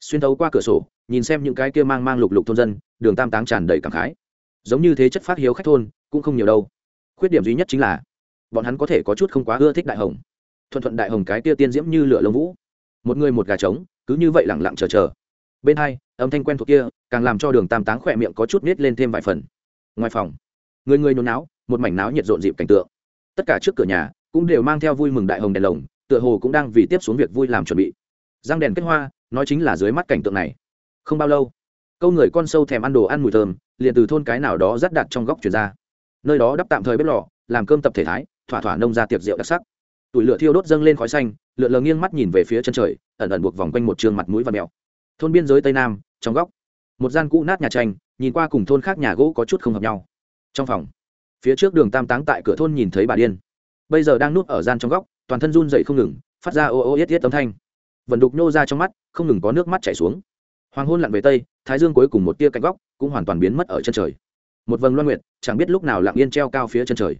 xuyên thấu qua cửa sổ, nhìn xem những cái kia mang mang lục lục thôn dân, đường tam táng tràn đầy cảm khái. Giống như thế chất phát hiếu khách thôn, cũng không nhiều đâu. Khuyết điểm duy nhất chính là, bọn hắn có thể có chút không quá ưa thích đại hồng. Thuận thuận đại hồng cái kia tiên diễm như lửa lông vũ. Một người một gà trống, cứ như vậy lẳng lặng chờ chờ. Bên hai, âm thanh quen thuộc kia, càng làm cho đường tam táng khỏe miệng có chút nít lên thêm vài phần. Ngoài phòng người người nôn náo, một mảnh náo nhiệt rộn dịp cảnh tượng. Tất cả trước cửa nhà cũng đều mang theo vui mừng đại hồng đèn lồng, tựa hồ cũng đang vì tiếp xuống việc vui làm chuẩn bị. Răng đèn kết hoa, nói chính là dưới mắt cảnh tượng này. Không bao lâu, câu người con sâu thèm ăn đồ ăn mùi thơm, liền từ thôn cái nào đó rắt đặt trong góc chuyển ra. Nơi đó đắp tạm thời bếp lò, làm cơm tập thể thái, thỏa thỏa nông ra tiệc rượu đặc sắc. Tủi lửa thiêu đốt dâng lên khói xanh, lượn lờ nghiêng mắt nhìn về phía chân trời, ẩn ẩn buộc vòng quanh một trường mặt mũi và mèo thôn biên giới tây nam, trong góc, một gian cũ nát nhà tranh, nhìn qua cùng thôn khác nhà gỗ có chút không hợp nhau trong phòng, phía trước đường tam táng tại cửa thôn nhìn thấy bà điên. Bây giờ đang núp ở gian trong góc, toàn thân run dậy không ngừng, phát ra ô ô yết yết âm thanh. Vần đục nhô ra trong mắt, không ngừng có nước mắt chảy xuống. Hoàng hôn lặn về tây, thái dương cuối cùng một tia cạnh góc cũng hoàn toàn biến mất ở chân trời. Một vầng loan nguyệt, chẳng biết lúc nào lặng yên treo cao phía chân trời.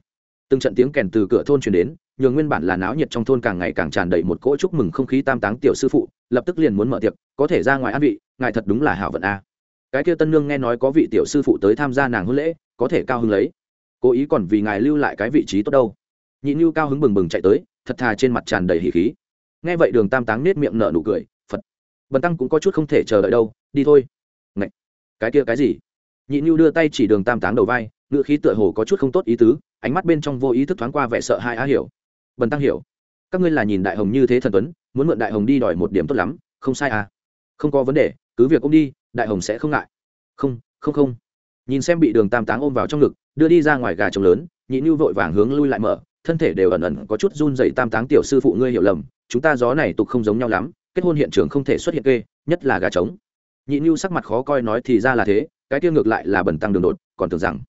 Từng trận tiếng kèn từ cửa thôn truyền đến, nhường nguyên bản là náo nhiệt trong thôn càng ngày càng tràn đầy một cỗ chúc mừng không khí tam táng tiểu sư phụ, lập tức liền muốn mở tiệc, có thể ra ngoài ăn vị, ngài thật đúng là hảo vận a. Cái kia tân nương nghe nói có vị tiểu sư phụ tới tham gia nàng hôn lễ có thể cao hứng lấy. Cố ý còn vì ngài lưu lại cái vị trí tốt đâu. Nhị như cao hứng bừng bừng chạy tới, thật thà trên mặt tràn đầy hỉ khí. Nghe vậy đường tam táng nết miệng nở nụ cười, phật. Bần tăng cũng có chút không thể chờ đợi đâu, đi thôi. Ngậy! cái kia cái gì? Nhị như đưa tay chỉ đường tam táng đầu vai ngựa khí tựa hồ có chút không tốt ý tứ, ánh mắt bên trong vô ý thức thoáng qua vẻ sợ hai á hiểu. Bần tăng hiểu. Các ngươi là nhìn đại hồng như thế thần tuấn, muốn mượn đại hồng đi đòi một điểm tốt lắm, không sai à. Không có vấn đề, cứ việc ông đi, đại hồng sẽ không ngại. Không không không nhìn xem bị đường tam táng ôm vào trong ngực, đưa đi ra ngoài gà trống lớn, nhị như vội vàng hướng lui lại mở, thân thể đều ẩn ẩn có chút run dày tam táng tiểu sư phụ ngươi hiểu lầm, chúng ta gió này tục không giống nhau lắm, kết hôn hiện trường không thể xuất hiện kê, nhất là gà trống. Nhị như sắc mặt khó coi nói thì ra là thế, cái tiêu ngược lại là bẩn tăng đường đột, còn tưởng rằng,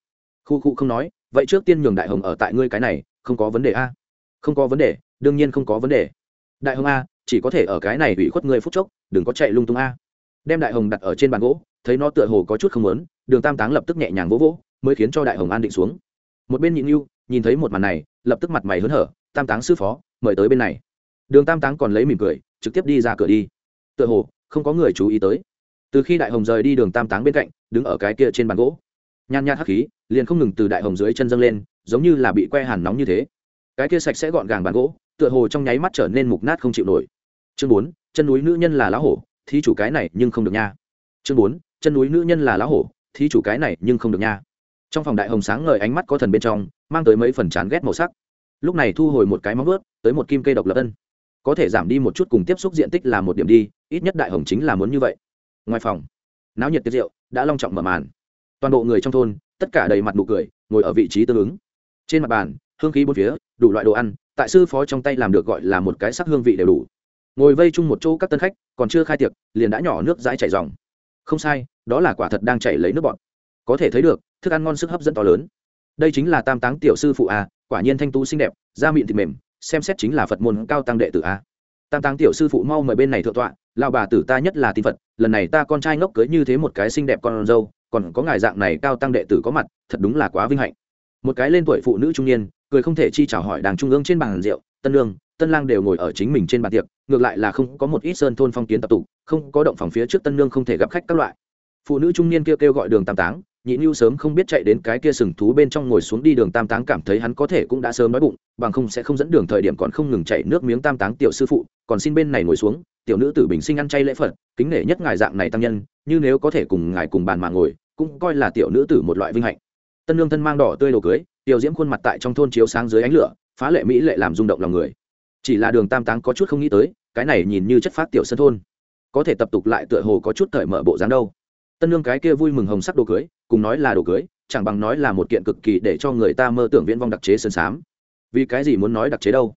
khu khu không nói, vậy trước tiên nhường đại hồng ở tại ngươi cái này, không có vấn đề a. Không có vấn đề, đương nhiên không có vấn đề. Đại hồng a, chỉ có thể ở cái này ủy khuất ngươi phút chốc, đừng có chạy lung tung a. Đem đại hồng đặt ở trên bàn gỗ, thấy nó tựa hồ có chút không lớn đường tam táng lập tức nhẹ nhàng vỗ vỗ, mới khiến cho đại hồng an định xuống. Một bên nhịn nhu nhìn thấy một màn này, lập tức mặt mày hớn hở, tam táng sư phó, mời tới bên này. Đường tam táng còn lấy mỉm cười, trực tiếp đi ra cửa đi. Tựa hồ, không có người chú ý tới. Từ khi đại hồng rời đi đường tam táng bên cạnh, đứng ở cái kia trên bàn gỗ. Nhan nhạt hắc khí, liền không ngừng từ đại hồng dưới chân dâng lên, giống như là bị que hàn nóng như thế. Cái kia sạch sẽ gọn gàng bàn gỗ, tựa hồ trong nháy mắt trở nên mục nát không chịu nổi. Chương bốn, chân núi nữ nhân là lá hổ, thí chủ cái này nhưng không được nha. Chương bốn, chân núi nữ nhân là lá hổ thí chủ cái này nhưng không được nha. Trong phòng đại hồng sáng ngời ánh mắt có thần bên trong, mang tới mấy phần chán ghét màu sắc. Lúc này thu hồi một cái móng ướt tới một kim cây độc lập ân. Có thể giảm đi một chút cùng tiếp xúc diện tích là một điểm đi, ít nhất đại hồng chính là muốn như vậy. Ngoài phòng, náo nhiệt tiết rượu đã long trọng mở màn. Toàn bộ người trong thôn, tất cả đầy mặt nụ cười, ngồi ở vị trí tương ứng. Trên mặt bàn, hương khí bốn phía, đủ loại đồ ăn, tại sư phó trong tay làm được gọi là một cái sắc hương vị đều đủ. Ngồi vây chung một chỗ các tân khách, còn chưa khai tiệc, liền đã nhỏ nước dãi chảy dòng. Không sai đó là quả thật đang chảy lấy nước bọn có thể thấy được, thức ăn ngon sức hấp dẫn to lớn. Đây chính là tam táng tiểu sư phụ a, quả nhiên thanh tú xinh đẹp, da mịn thịt mềm, xem xét chính là phật môn cao tăng đệ tử a. Tam táng tiểu sư phụ mau mời bên này thượng tọa, lão bà tử ta nhất là tin phật, lần này ta con trai ngốc cưới như thế một cái xinh đẹp con dâu, còn có ngài dạng này cao tăng đệ tử có mặt, thật đúng là quá vinh hạnh. Một cái lên tuổi phụ nữ trung niên, cười không thể chi chào hỏi đàng trung ương trên bàn rượu, tân lương tân lang đều ngồi ở chính mình trên bàn tiệc, ngược lại là không có một ít sơn thôn phong kiến tập tụ, không có động phòng phía trước tân lương không thể gặp khách các loại phụ nữ trung niên kia kêu, kêu gọi đường tam táng nhị nhu sớm không biết chạy đến cái kia sừng thú bên trong ngồi xuống đi đường tam táng cảm thấy hắn có thể cũng đã sớm nói bụng bằng không sẽ không dẫn đường thời điểm còn không ngừng chạy nước miếng tam táng tiểu sư phụ còn xin bên này ngồi xuống tiểu nữ tử bình sinh ăn chay lễ phật kính nể nhất ngài dạng này tăng nhân như nếu có thể cùng ngài cùng bàn mà ngồi cũng coi là tiểu nữ tử một loại vinh hạnh. Tân lương thân mang đỏ tươi đồ cưới tiểu diễm khuôn mặt tại trong thôn chiếu sáng dưới ánh lửa phá lệ mỹ lệ làm rung động lòng người. Chỉ là đường tam táng có chút không nghĩ tới cái này nhìn như chất phát tiểu sân thôn. Có thể tập tục lại tựa hồ có chút thời mở bộ dáng đâu tân lương cái kia vui mừng hồng sắc đồ cưới, cùng nói là đồ cưới, chẳng bằng nói là một kiện cực kỳ để cho người ta mơ tưởng viễn vong đặc chế sơn sám. vì cái gì muốn nói đặc chế đâu?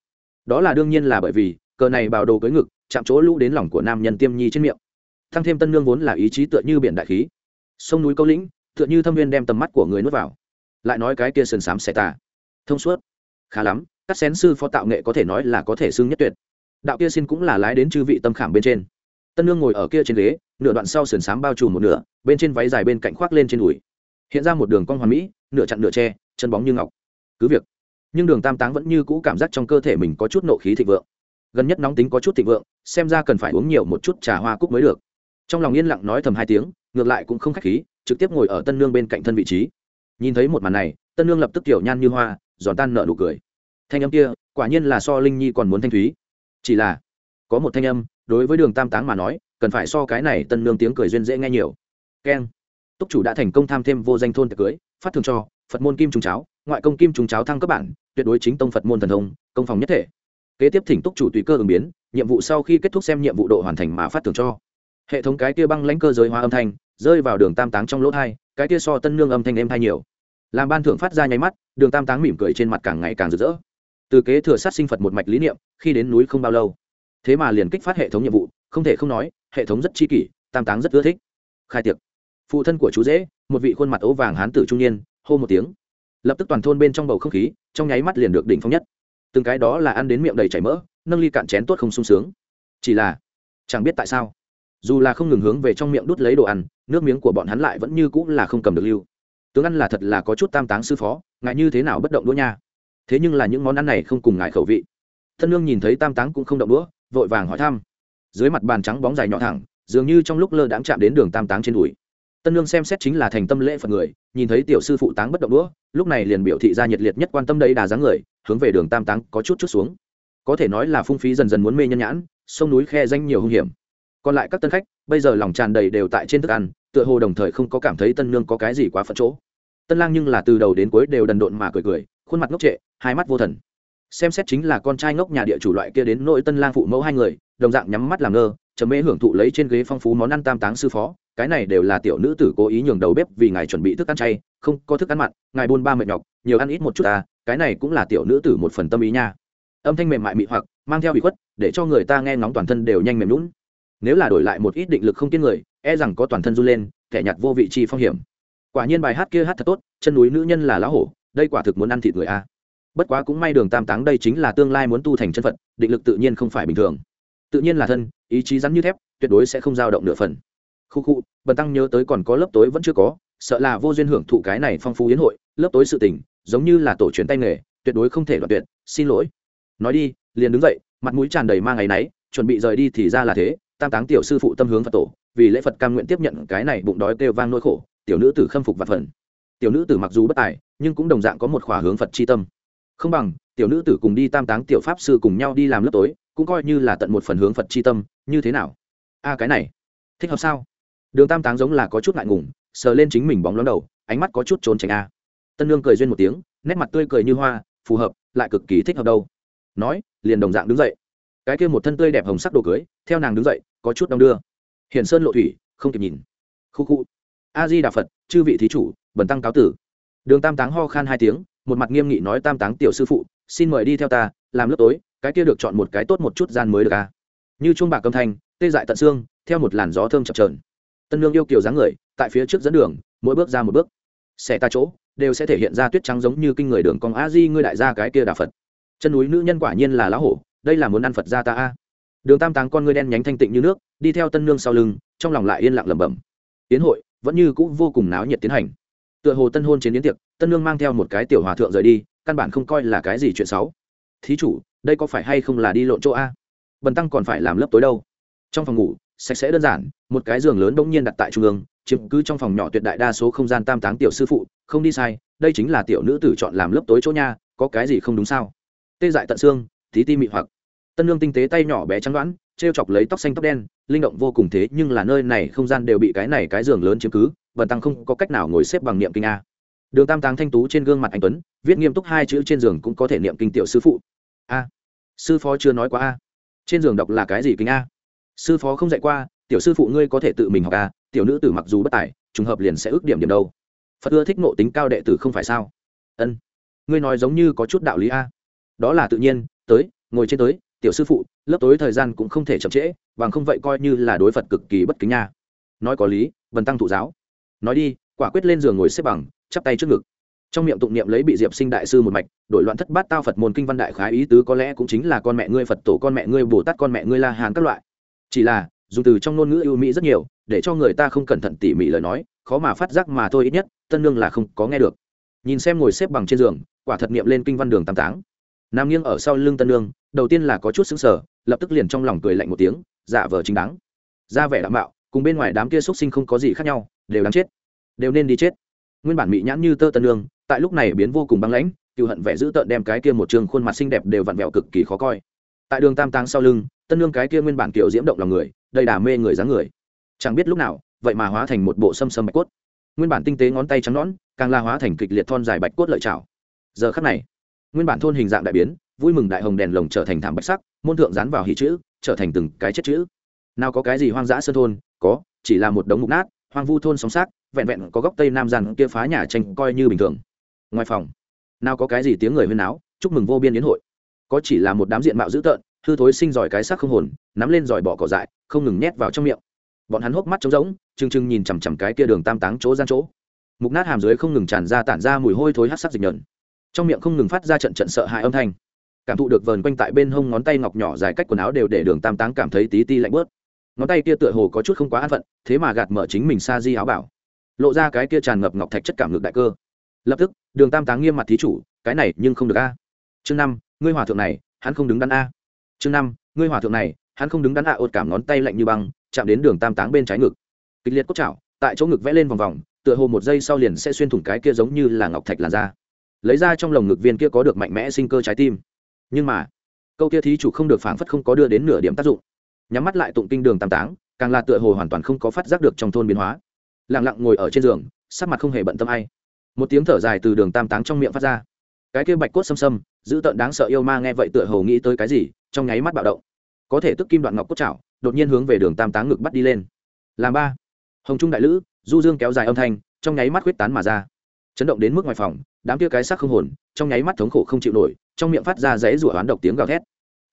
Đó là đương nhiên là bởi vì, cờ này bào đồ cưới ngực, chạm chỗ lũ đến lòng của nam nhân tiêm nhi trên miệng. Thăng thêm tân nương vốn là ý chí tựa như biển đại khí. Sông núi câu lĩnh, tựa như thâm viên đem tầm mắt của người nuốt vào. Lại nói cái kia sơn sám xẻ tà. Thông suốt. Khá lắm, các xén sư phó tạo nghệ có thể nói là có thể xưng nhất tuyệt. Đạo kia xin cũng là lái đến chư vị tâm khảm bên trên. Tân nương ngồi ở kia trên ghế nửa đoạn sau sườn xám bao trùm một nửa, bên trên váy dài bên cạnh khoác lên trên đùi. Hiện ra một đường cong hoàn mỹ, nửa chặn nửa tre chân bóng như ngọc. Cứ việc, nhưng đường tam táng vẫn như cũ cảm giác trong cơ thể mình có chút nộ khí thịnh vượng. Gần nhất nóng tính có chút thịnh vượng, xem ra cần phải uống nhiều một chút trà hoa cúc mới được. Trong lòng yên lặng nói thầm hai tiếng, ngược lại cũng không k h á c h khí, trực tiếp ngồi ở tân nương bên cạnh thân vị trí. Nhìn thấy một màn này, tân nương lập tức kiểu nhan như hoa, giòn tan nợ nụ cười. Thanh âm kia, quả nhiên là so linh nhi còn muốn thanh thúy. Chỉ là, có một thanh âm, đối với đường tam táng mà nói cần phải so cái này tân nương tiếng cười duyên dễ nghe nhiều. Keng. Túc chủ đã thành công tham thêm vô danh thôn tiệc cưới, phát thường cho, phật môn kim trùng cháo, ngoại công kim trùng cháo thăng cấp bản, tuyệt đối chính tông phật môn thần thông, công phòng nhất thể. Kế tiếp thỉnh túc chủ tùy cơ ứng biến, nhiệm vụ sau khi kết thúc xem nhiệm vụ độ hoàn thành mà phát thường cho. Hệ thống cái kia băng lãnh cơ giới hóa âm thanh, rơi vào đường tam táng trong lỗ thai, cái kia so tân nương âm thanh em thai nhiều. Làm ban thưởng phát ra nháy mắt, đường tam táng mỉm cười trên mặt càng ngày càng rực rỡ. Từ kế thừa sát sinh phật một mạch lý niệm, khi đến núi không bao lâu. Thế mà liền kích phát hệ thống nhiệm vụ, không thể không nói hệ thống rất chi kỷ, tam táng rất ưa thích. Khai tiệc. Phụ thân của chú dễ một vị khuôn mặt ố vàng hán tử trung niên, hô một tiếng. Lập tức toàn thôn bên trong bầu không khí, trong nháy mắt liền được đỉnh phong nhất. Từng cái đó là ăn đến miệng đầy chảy mỡ, nâng ly cạn chén tốt không sung sướng. Chỉ là, chẳng biết tại sao, dù là không ngừng hướng về trong miệng đút lấy đồ ăn, nước miếng của bọn hắn lại vẫn như cũng là không cầm được lưu. Tướng ăn là thật là có chút tam táng sư phó, ngại như thế nào bất động đũa nha. Thế nhưng là những món ăn này không cùng ngại khẩu vị. Thân nương nhìn thấy tam táng cũng không động đũa, vội vàng hỏi thăm dưới mặt bàn trắng bóng dài nhỏ thẳng, dường như trong lúc lơ đãng chạm đến đường tam táng trên đùi. Tân lương xem xét chính là thành tâm lễ phật người, nhìn thấy tiểu sư phụ táng bất động đũa, lúc này liền biểu thị ra nhiệt liệt nhất quan tâm đây đà dáng người, hướng về đường tam táng có chút chút xuống. Có thể nói là phung phí dần dần muốn mê nhân nhãn, sông núi khe danh nhiều hung hiểm. Còn lại các tân khách, bây giờ lòng tràn đầy đều tại trên thức ăn, tựa hồ đồng thời không có cảm thấy tân lương có cái gì quá phận chỗ. Tân lang nhưng là từ đầu đến cuối đều đần độn mà cười cười, khuôn mặt ngốc trệ, hai mắt vô thần xem xét chính là con trai ngốc nhà địa chủ loại kia đến nội tân lang phụ mẫu hai người, đồng dạng nhắm mắt làm ngơ chấm mễ hưởng thụ lấy trên ghế phong phú món ăn tam táng sư phó, cái này đều là tiểu nữ tử cố ý nhường đầu bếp vì ngài chuẩn bị thức ăn chay, không có thức ăn mặn, ngài buôn ba mệt nhọc, nhiều ăn ít một chút ta cái này cũng là tiểu nữ tử một phần tâm ý nha. Âm thanh mềm mại mị hoặc, mang theo bị khuất, để cho người ta nghe ngóng toàn thân đều nhanh mềm lún nếu là đổi lại một ít định lực không kiên người e rằng có toàn thân run lên thẻ nhặt vô vị chi phong hiểm. Quả nhiên bài hát kia hát thật tốt, chân núi nữ nhân là lá hổ, đây quả thực muốn ăn thịt người a bất quá cũng may đường tam táng đây chính là tương lai muốn tu thành chân phật, định lực tự nhiên không phải bình thường. Tự nhiên là thân, ý chí rắn như thép, tuyệt đối sẽ không dao động nửa phần. Khu khu, bần tăng nhớ tới còn có lớp tối vẫn chưa có, sợ là vô duyên hưởng thụ cái này phong phú hiến hội, lớp tối sự tình, giống như là tổ truyền tay nghề, tuyệt đối không thể đoạt tuyệt, xin lỗi. Nói đi, liền đứng dậy, mặt mũi tràn đầy mang ngày náy, chuẩn bị rời đi thì ra là thế, tam táng tiểu sư phụ tâm hướng phật tổ, vì lễ phật cam nguyện tiếp nhận cái này bụng đói kêu vang nỗi khổ, tiểu nữ tử khâm phục và phần. Tiểu nữ tử mặc dù bất tài, nhưng cũng đồng dạng có một khỏa hướng phật chi tâm không bằng, tiểu nữ tử cùng đi tam táng tiểu pháp sư cùng nhau đi làm lớp tối, cũng coi như là tận một phần hướng phật chi tâm, như thế nào? A cái này, thích hợp sao? Đường tam táng giống là có chút ngại ngùng, sờ lên chính mình bóng lóng đầu, ánh mắt có chút trốn tránh a. Tân lương cười duyên một tiếng, nét mặt tươi cười như hoa, phù hợp, lại cực kỳ thích hợp đâu. Nói, liền đồng dạng đứng dậy. Cái kia một thân tươi đẹp hồng sắc đồ cưới, theo nàng đứng dậy, có chút đong đưa. Hiển sơn lộ thủy, không kịp nhìn. Khu khu. A di đà phật, chư vị thí chủ bẩn tăng cáo tử. Đường tam táng ho khan hai tiếng một mặt nghiêm nghị nói tam táng tiểu sư phụ, xin mời đi theo ta, làm lớp tối, cái kia được chọn một cái tốt một chút gian mới được à. như chuông bạc âm thanh, tê dại tận xương, theo một làn gió thơm chập trờn tân lương yêu kiều dáng người, tại phía trước dẫn đường, mỗi bước ra một bước. Xẻ ta chỗ, đều sẽ thể hiện ra tuyết trắng giống như kinh người đường cong. A di, ngươi đại gia cái kia đà phật. Chân núi nữ nhân quả nhiên là lá hổ, đây là muốn ăn phật gia ta a. Đường tam táng con ngươi đen nhánh thanh tịnh như nước, đi theo tân nương sau lưng, trong lòng lại yên lặng lẩm bẩm. Tiến hội vẫn như cũ vô cùng náo nhiệt tiến hành tựa hồ tân hôn chiến đến tiệc, tân nương mang theo một cái tiểu hòa thượng rời đi, căn bản không coi là cái gì chuyện xấu. Thí chủ, đây có phải hay không là đi lộn chỗ a? Bần tăng còn phải làm lớp tối đâu? Trong phòng ngủ, sạch sẽ đơn giản, một cái giường lớn bỗng nhiên đặt tại trung ương, chiếm cứ trong phòng nhỏ tuyệt đại đa số không gian tam táng tiểu sư phụ, không đi sai, đây chính là tiểu nữ tử chọn làm lớp tối chỗ nha, có cái gì không đúng sao? Tê dại tận xương tí ti mị hoặc. Tân lương tinh tế tay nhỏ bé trắng đoãn t r e o chọc lấy tóc xanh tóc đen, linh động vô cùng thế nhưng là nơi này không gian đều bị cái này cái giường lớn chiếm cứ vần tăng không có cách nào ngồi xếp bằng niệm kinh a. Đường tam táng thanh tú trên gương mặt anh tuấn, viết nghiêm túc hai chữ trên giường cũng có thể niệm kinh tiểu sư phụ. A. Sư phó chưa nói qua a. Trên giường đọc là cái gì kinh a? Sư phó không dạy qua, tiểu sư phụ ngươi có thể tự mình học a, tiểu nữ tử mặc dù bất tài, trùng hợp liền sẽ ước điểm điểm đâu. Phật ưa thích nộ tính cao đệ tử không phải sao? Ân. Ngươi nói giống như có chút đạo lý a. Đó là tự nhiên, tới, ngồi trên tới, tiểu sư phụ, lớp tối thời gian cũng không thể chậm trễ, bằng không vậy coi như là đối phật cực kỳ bất kính nha. Nói có lý vần tăng thụ giáo nói đi, quả quyết lên giường ngồi xếp bằng, chắp tay trước ngực. Trong miệng tụng niệm lấy bị diệp sinh đại sư một mạch, đổi loạn thất bát tao phật môn kinh văn đại khái ý tứ có lẽ cũng chính là con mẹ ngươi phật tổ, con mẹ ngươi bồ tát, con mẹ ngươi la hán các loại. Chỉ là dùng từ trong ngôn ngữ ưu mỹ rất nhiều, để cho người ta không cẩn thận tỉ mỉ lời nói, khó mà phát giác mà thôi ít nhất, tân nương là không có nghe được. Nhìn xem ngồi xếp bằng trên giường, quả thật niệm lên kinh văn đường tam táng. Nam nghiêng ở sau lưng tân nương, đầu tiên là có chút xứng sở lập tức liền trong lòng cười lạnh một tiếng dạ vờ chính đáng. Ra vẻ đảm bảo cùng bên ngoài đám kia xuất sinh không có gì khác nhau đều đáng chết, đều nên đi chết. Nguyên bản mỹ nhãn như tơ tân nương, tại lúc này biến vô cùng băng lãnh cựu hận vẻ dữ tợn đem cái kia một trường khuôn mặt xinh đẹp đều vặn vẹo cực kỳ khó coi. Tại đường tam táng sau lưng tân nương cái kia nguyên bản kiểu diễm động lòng người, đầy đà mê người dáng người. Chẳng biết lúc nào, vậy mà hóa thành một bộ xâm xâm bạch cốt. Nguyên bản tinh tế ngón tay trắng nõn, càng la hóa thành kịch liệt thon dài bạch cốt lợi trào giờ khắc này, nguyên bản thôn hình dạng đại biến, vui mừng đại hồng đèn lồng trở thành thảm bạch sắc, môn thượng dán vào hỉ chữ, trở thành từng cái chết chữ. Nào có cái gì hoang dã sơn thôn, có, chỉ là một đống mục nát hoang vu thôn sóng xác, vẹn vẹn có góc tây nam giàn kia phá nhà tranh coi như bình thường. Ngoài phòng, nào có cái gì tiếng người huyên náo, chúc mừng vô biên đến hội. Có chỉ là một đám diện mạo dữ tợn, hư thối sinh giỏi cái xác không hồn, nắm lên giỏi bỏ cỏ dại, không ngừng nhét vào trong miệng. Bọn hắn hốc mắt trống rỗng trừng trừng nhìn chằm chằm cái kia đường tam táng chỗ gian chỗ. Mục nát hàm dưới không ngừng tràn ra tản ra mùi hôi thối hát sắc dịch nhợn trong miệng không ngừng phát ra trận trận sợ hãi âm thanh. Cảm thụ được vờn quanh tại bên hông ngón tay ngọc nhỏ dài cách quần áo đều để đường tam táng cảm thấy tí ti lạnh bớt ngón tay kia tựa hồ có chút không quá an phận, thế mà gạt mở chính mình sa di áo bảo. Lộ ra cái kia tràn ngập ngọc thạch chất cảm ngược đại cơ. Lập tức, đường tam táng nghiêm mặt thí chủ, cái này nhưng không được a. Chương năm, ngươi hòa thượng này, hắn không đứng đắn a. Chương năm, ngươi hòa thượng này, hắn không đứng đắn a, ột cảm ngón tay lạnh như băng, chạm đến đường tam táng bên trái ngực. Kịch liệt cốt chảo tại chỗ ngực vẽ lên vòng vòng, tựa hồ một giây sau liền sẽ xuyên thủng cái kia giống như là ngọc thạch làn da. Lấy ra trong lồng ngực viên kia có được mạnh mẽ sinh cơ trái tim. Nhưng mà, câu kia thí chủ không được phảng phất không có đưa đến nửa điểm tác dụng nhắm mắt lại tụng kinh đường tam táng, càng là tựa hồ hoàn toàn không có phát giác được trong thôn biến hóa. Lẳng lặng ngồi ở trên giường, sắc mặt không hề bận tâm ai. Một tiếng thở dài từ đường tam táng trong miệng phát ra. Cái kia bạch cốt xâm xâm, giữ tợn đáng sợ yêu ma nghe vậy tựa hồ nghĩ tới cái gì, trong nháy mắt bạo động. Có thể tức kim đoạn ngọc cốt chảo đột nhiên hướng về đường tam táng ngực bắt đi lên. Làm ba. Hồng trung đại lữ, du dương kéo dài âm thanh, trong nháy mắt huyết tán mà ra. Chấn động đến mức ngoài phòng, đám kia cái sắc không hồn, trong nháy mắt thống khổ không chịu nổi, trong miệng phát ra dãy rủa oán độc tiếng gào thét.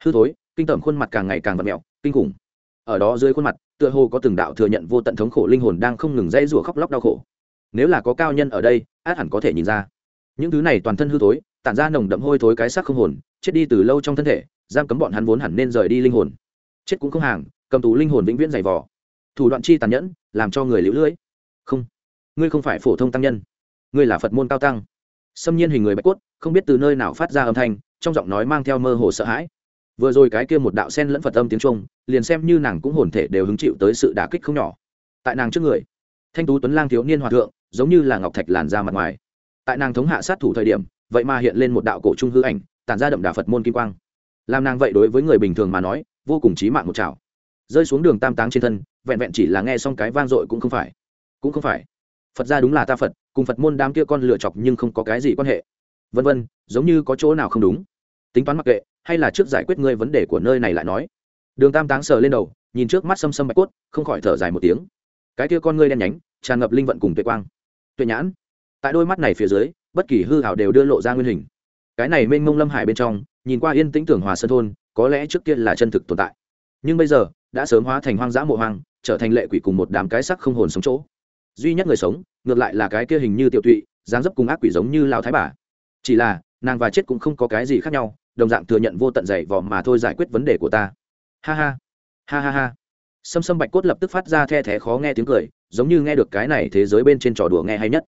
Hư thối, kinh tởm khuôn mặt càng ngày càng vặt mẹo kinh khủng. Ở đó dưới khuôn mặt, tựa hồ có từng đạo thừa nhận vô tận thống khổ linh hồn đang không ngừng dây rủa khóc lóc đau khổ. Nếu là có cao nhân ở đây, át hẳn có thể nhìn ra. Những thứ này toàn thân hư thối, tản ra nồng đậm hôi thối cái xác không hồn, chết đi từ lâu trong thân thể, giam cấm bọn hắn vốn hẳn nên rời đi linh hồn. Chết cũng không hàng, cầm tù linh hồn vĩnh viễn dày vò. Thủ đoạn chi tàn nhẫn, làm cho người liễu lưỡi không, ngươi không phải phổ thông tăng nhân. Ngươi là phật môn cao tăng. Xâm nhiên hình người bạch cốt, không biết từ nơi nào phát ra âm thanh, trong giọng nói mang theo mơ hồ sợ hãi vừa rồi cái kia một đạo sen lẫn phật âm tiếng trung, liền xem như nàng cũng hồn thể đều hứng chịu tới sự đả kích không nhỏ. Tại nàng trước người, thanh tú tuấn lang thiếu niên hòa thượng, giống như là ngọc thạch làn ra mặt ngoài. Tại nàng thống hạ sát thủ thời điểm, vậy mà hiện lên một đạo cổ trung hư ảnh, tản ra đậm đà phật môn kim quang. Làm nàng vậy đối với người bình thường mà nói, vô cùng trí mạng một chảo rơi xuống đường tam táng trên thân, vẹn vẹn chỉ là nghe xong cái vang dội cũng không phải. Cũng không phải. Phật ra đúng là ta phật, cùng phật môn đám kia con lựa chọc nhưng không có cái gì quan hệ. Vân vân, giống như có chỗ nào không đúng. Tính toán mặc kệ hay là trước giải quyết ngươi vấn đề của nơi này lại nói. Đường tam táng sờ lên đầu, nhìn trước mắt xâm xâm bạch cốt, không khỏi thở dài một tiếng. Cái kia con ngươi đen nhánh, tràn ngập linh vận cùng tuệ quang. Tuệ nhãn. Tại đôi mắt này phía dưới, bất kỳ hư hảo đều đưa lộ ra nguyên hình. Cái này mênh mông lâm hải bên trong, nhìn qua yên tĩnh tưởng hòa sơn thôn, có lẽ trước kia là chân thực tồn tại. Nhưng bây giờ, đã sớm hóa thành hoang dã mộ hoang, trở thành lệ quỷ cùng một đám cái sắc không hồn sống chỗ. Duy nhất người sống, ngược lại là cái kia hình như tiểu tụy, dáng dấp cùng ác quỷ giống như lao thái bà. Chỉ là, nàng và chết cũng không có cái gì khác nhau đồng dạng thừa nhận vô tận dày vò mà thôi giải quyết vấn đề của ta. Ha ha. Ha ha ha. Sâm sâm bạch cốt lập tức phát ra the thé khó nghe tiếng cười, giống như nghe được cái này thế giới bên trên trò đùa nghe hay nhất.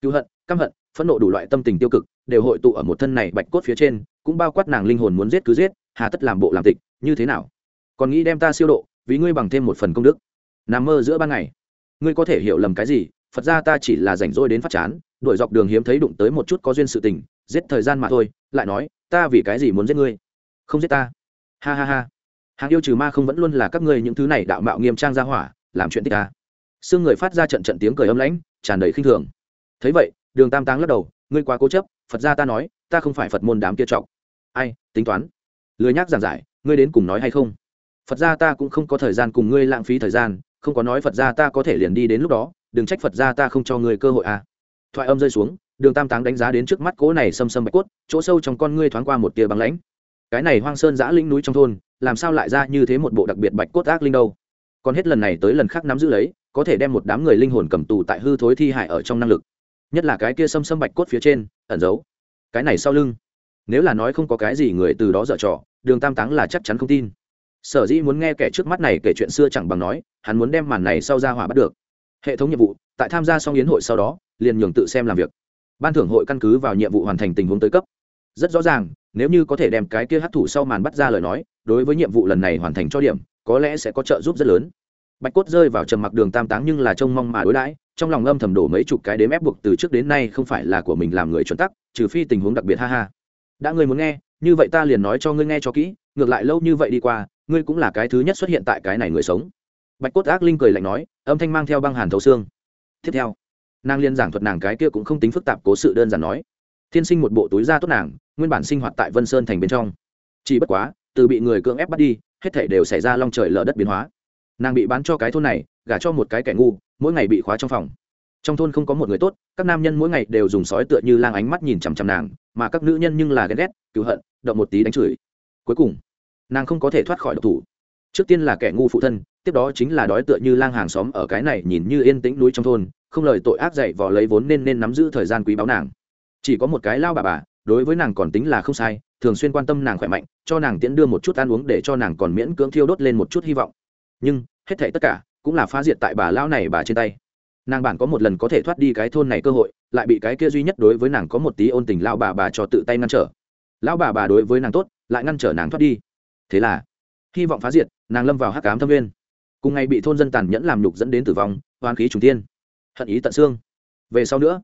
Cứu hận, căm hận, phẫn nộ đủ loại tâm tình tiêu cực, đều hội tụ ở một thân này bạch cốt phía trên, cũng bao quát nàng linh hồn muốn giết cứ giết, hà tất làm bộ làm tịch, như thế nào? Còn nghĩ đem ta siêu độ, vì ngươi bằng thêm một phần công đức. Nằm mơ giữa ban ngày. Ngươi có thể hiểu lầm cái gì? Phật ra ta chỉ là rảnh rỗi đến phát chán, đuổi dọc đường hiếm thấy đụng tới một chút có duyên sự tình giết thời gian mà thôi, lại nói, ta vì cái gì muốn giết ngươi? Không giết ta. Ha ha ha. Hàng yêu trừ ma không vẫn luôn là các ngươi những thứ này đạo mạo nghiêm trang ra hỏa, làm chuyện tích ta. Xương người phát ra trận trận tiếng cười âm lãnh, tràn đầy khinh thường. Thấy vậy, đường tam táng lắc đầu, ngươi quá cố chấp, phật gia ta nói, ta không phải phật môn đám kia trọng ai, tính toán? Lười nhác giảng giải, ngươi đến cùng nói hay không? Phật gia ta cũng không có thời gian cùng ngươi lãng phí thời gian, không có nói phật gia ta có thể liền đi đến lúc đó, đừng trách phật gia ta không cho ngươi cơ hội à. Thoại âm rơi xuống đường tam táng đánh giá đến trước mắt cỗ này xâm xâm bạch cốt, chỗ sâu trong con ngươi thoáng qua một tia băng lãnh. Cái này hoang sơn giã linh núi trong thôn, làm sao lại ra như thế một bộ đặc biệt bạch cốt ác linh đâu? Còn hết lần này tới lần khác nắm giữ lấy, có thể đem một đám người linh hồn cầm tù tại hư thối thi hại ở trong năng lực. Nhất là cái kia xâm xâm bạch cốt phía trên, ẩn giấu. Cái này sau lưng, nếu là nói không có cái gì người từ đó dở trò, đường tam táng là chắc chắn không tin. Sở dĩ muốn nghe kẻ trước mắt này kể chuyện xưa chẳng bằng nói, hắn muốn đem màn này sau ra hỏa bắt được. Hệ thống nhiệm vụ, tại tham gia xong yến hội sau đó, liền nhường tự xem làm việc ban thưởng hội căn cứ vào nhiệm vụ hoàn thành tình huống tới cấp. Rất rõ ràng, nếu như có thể đem cái kia hấp thụ sau màn bắt ra lời nói, đối với nhiệm vụ lần này hoàn thành cho điểm, có lẽ sẽ có trợ giúp rất lớn. Bạch cốt rơi vào trầm mặc đường tam táng nhưng là trông mong mà đối đãi, trong lòng âm thầm đổ mấy chục cái đếm ép buộc từ trước đến nay không phải là của mình làm người chuẩn tắc, trừ phi tình huống đặc biệt ha ha. Đã ngươi muốn nghe, như vậy ta liền nói cho ngươi nghe cho kỹ, ngược lại lâu như vậy đi qua, ngươi cũng là cái thứ nhất xuất hiện tại cái này người sống. Bạch cốt ác linh cười lạnh nói, âm thanh mang theo băng hàn thấu xương. Tiếp theo nàng liên giảng thuật nàng cái kia cũng không tính phức tạp cố sự đơn giản nói. Thiên sinh một bộ túi da tốt nàng, nguyên bản sinh hoạt tại vân sơn thành bên trong. Chỉ bất quá, từ bị người cưỡng ép bắt đi, hết thể đều xảy ra long trời lở đất biến hóa. Nàng bị bán cho cái thôn này, gả cho một cái kẻ ngu, mỗi ngày bị khóa trong phòng. Trong thôn không có một người tốt, các nam nhân mỗi ngày đều dùng sói tựa như lang ánh mắt nhìn chằm chằm nàng, mà các nữ nhân nhưng là ghen ghét cứu hận, động một tí đánh chửi. Cuối cùng, nàng không có thể thoát khỏi độc thủ. Trước tiên là kẻ ngu phụ thân, tiếp đó chính là đói tựa như lang hàng xóm ở cái này nhìn như yên tĩnh núi trong thôn không lời tội ác dạy vò lấy vốn nên nên nắm giữ thời gian quý báu nàng. Chỉ có một cái lao bà bà, đối với nàng còn tính là không sai, thường xuyên quan tâm nàng khỏe mạnh, cho nàng tiễn đưa một chút ăn uống để cho nàng còn miễn cưỡng thiêu đốt lên một chút hy vọng. Nhưng, hết thảy tất cả, cũng là phá diệt tại bà lão này bà trên tay. Nàng bản có một lần có thể thoát đi cái thôn này cơ hội, lại bị cái kia duy nhất đối với nàng có một tí ôn tình lao bà bà cho tự tay ngăn trở. Lão bà bà đối với nàng tốt, lại ngăn trở nàng thoát đi. Thế là, hy vọng phá diệt, nàng lâm vào hắc cám thâm viên cùng ngày bị thôn dân tàn nhẫn làm nhục dẫn đến tử vong oan khí trùng tiên hận ý tận xương. Về sau nữa,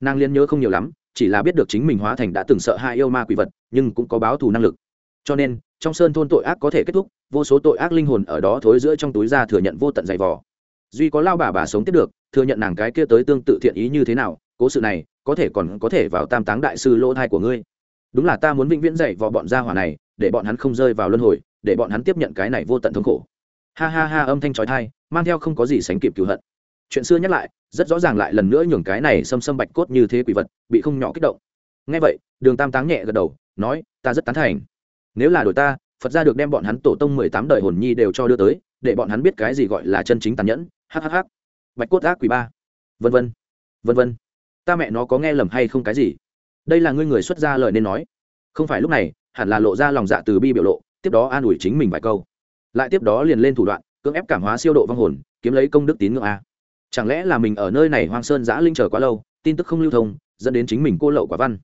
nàng liên nhớ không nhiều lắm, chỉ là biết được chính mình hóa thành đã từng sợ hai yêu ma quỷ vật, nhưng cũng có báo thù năng lực. Cho nên, trong sơn thôn tội ác có thể kết thúc, vô số tội ác linh hồn ở đó thối giữa trong túi ra thừa nhận vô tận dày vò. Duy có lao bà bà sống tiếp được, thừa nhận nàng cái kia tới tương tự thiện ý như thế nào, cố sự này, có thể còn có thể vào tam táng đại sư lỗ thai của ngươi. Đúng là ta muốn vĩnh viễn dạy vào bọn gia hỏa này, để bọn hắn không rơi vào luân hồi, để bọn hắn tiếp nhận cái này vô tận thống khổ. Ha ha ha, âm thanh trói thai mang theo không có gì sánh kịp cứu hận. Chuyện xưa nhắc lại rất rõ ràng lại lần nữa nhường cái này xâm xâm bạch cốt như thế quỷ vật, bị không nhỏ kích động. Ngay vậy, đường tam táng nhẹ gật đầu, nói, ta rất tán thành. Nếu là đổi ta, phật ra được đem bọn hắn tổ tông mười tám đời hồn nhi đều cho đưa tới, để bọn hắn biết cái gì gọi là chân chính tàn nhẫn. Hhh bạch cốt ác quỷ ba. Vân vân. Vân vân. Ta mẹ nó có nghe lầm hay không cái gì? Đây là ngươi người xuất ra lời nên nói. Không phải lúc này, hẳn là lộ ra lòng dạ từ bi biểu lộ, tiếp đó an ủi chính mình vài câu. Lại tiếp đó liền lên thủ đoạn, cưỡng ép cảm hóa siêu độ vong hồn, kiếm lấy công đức tín ngưỡng a chẳng lẽ là mình ở nơi này hoang sơn giã linh chờ quá lâu, tin tức không lưu thông, dẫn đến chính mình cô lậu quả văn?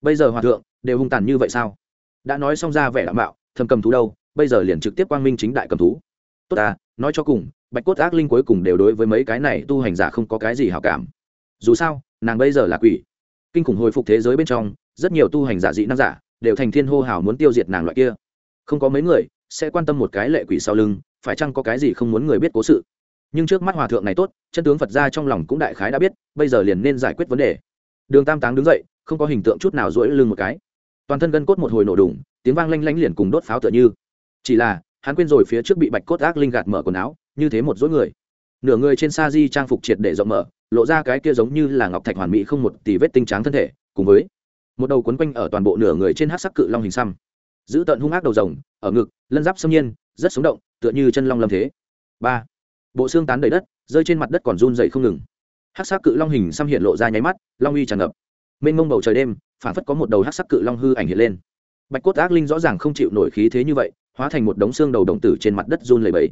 Bây giờ hòa thượng, đều hung tàn như vậy sao? Đã nói xong ra vẻ đảm bảo thầm cầm thú đâu, bây giờ liền trực tiếp quang minh chính đại cầm thú. Tốt ta, nói cho cùng, bạch cốt ác linh cuối cùng đều đối với mấy cái này tu hành giả không có cái gì hào cảm. Dù sao, nàng bây giờ là quỷ. Kinh khủng hồi phục thế giới bên trong, rất nhiều tu hành giả dị năng giả, đều thành thiên hô hào muốn tiêu diệt nàng loại kia. Không có mấy người sẽ quan tâm một cái lệ quỷ sau lưng, phải chăng có cái gì không muốn người biết cố sự? Nhưng trước mắt hòa thượng này tốt, chân tướng phật ra trong lòng cũng đại khái đã biết, bây giờ liền nên giải quyết vấn đề. Đường tam táng đứng dậy, không có hình tượng chút nào rỗi lưng một cái. Toàn thân gân cốt một hồi nổ đùng, tiếng vang lanh lanh liền cùng đốt pháo tựa như. Chỉ là, hắn quên rồi phía trước bị bạch cốt ác linh gạt mở quần áo, như thế một dối người. Nửa người trên sa di trang phục triệt để rộng mở, lộ ra cái kia giống như là ngọc thạch hoàn mỹ không một tỷ vết tinh tráng thân thể, cùng với một đầu quấn quanh ở toàn bộ nửa người trên hát sắc cự long hình xăm. Giữ tận hung ác đầu rồng, ở ngực, lân giáp xâm nhiên, rất sống động, tựa như chân long lâm thế. Ba bộ xương tán đầy đất, rơi trên mặt đất còn run dậy không ngừng. Hát sắc cự long hình xăm hiện lộ ra nháy mắt, long uy tràn ngập. Mênh mông bầu trời đêm phản phất có một đầu hát sắc cự long hư ảnh hiện lên. Bạch cốt ác linh rõ ràng không chịu nổi khí thế như vậy, hóa thành một đống xương đầu đồng tử trên mặt đất run lầy bẫy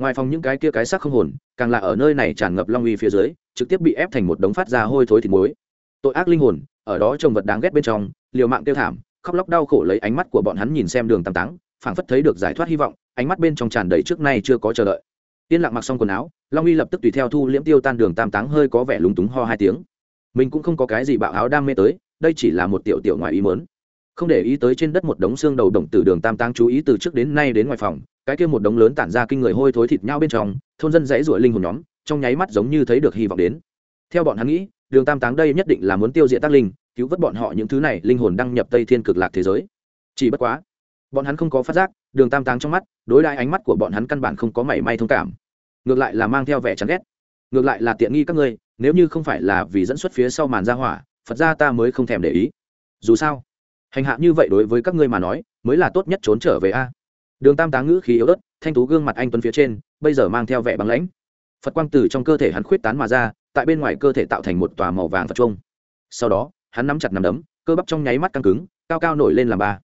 ngoài phòng những cái kia cái sắc không hồn, càng là ở nơi này tràn ngập long uy phía dưới, trực tiếp bị ép thành một đống phát ra hôi thối thịt muối. Tội ác linh hồn, ở đó trồng vật đáng ghét bên trong, liều mạng tiêu thảm, khóc lóc đau khổ lấy ánh mắt của bọn hắn nhìn xem đường tam táng, phảng phất thấy được giải thoát hy vọng, ánh mắt bên trong tràn đầy trước nay chưa có chờ đợi yên lặng mặc xong quần áo, long uy lập tức tùy theo thu liễm tiêu tan đường tam táng hơi có vẻ lúng túng ho hai tiếng. Mình cũng không có cái gì bạo áo đam mê tới, đây chỉ là một tiểu tiểu ngoài ý mớn không để ý tới trên đất một đống xương đầu đồng từ đường tam táng chú ý từ trước đến nay đến ngoài phòng, cái kia một đống lớn tản ra kinh người hôi thối thịt nhau bên trong, thôn dân dãy ruổi linh hồn nhóm, trong nháy mắt giống như thấy được hy vọng đến. Theo bọn hắn nghĩ, đường tam táng đây nhất định là muốn tiêu diệt tác linh, cứu vớt bọn họ những thứ này linh hồn đăng nhập tây thiên cực lạc thế giới. Chỉ bất quá bọn hắn không có phát giác, đường tam táng trong mắt, đối đãi ánh mắt của bọn hắn căn bản không có mảy may thông cảm. Ngược lại là mang theo vẻ chán ghét. Ngược lại là tiện nghi các ngươi, nếu như không phải là vì dẫn xuất phía sau màn ra hỏa, phật ra ta mới không thèm để ý. Dù sao, hành hạ như vậy đối với các ngươi mà nói, mới là tốt nhất trốn trở về a. Đường tam táng ngữ khí yếu ớt, thanh tú gương mặt anh tuấn phía trên, bây giờ mang theo vẻ băng lãnh. Phật quang tử trong cơ thể hắn khuyết tán mà ra, tại bên ngoài cơ thể tạo thành một tòa màu vàng phật chuông. sau đó, hắn nắm chặt nắm đấm, cơ bắp trong nháy mắt căng cứng, cao cao nổi lên làm ba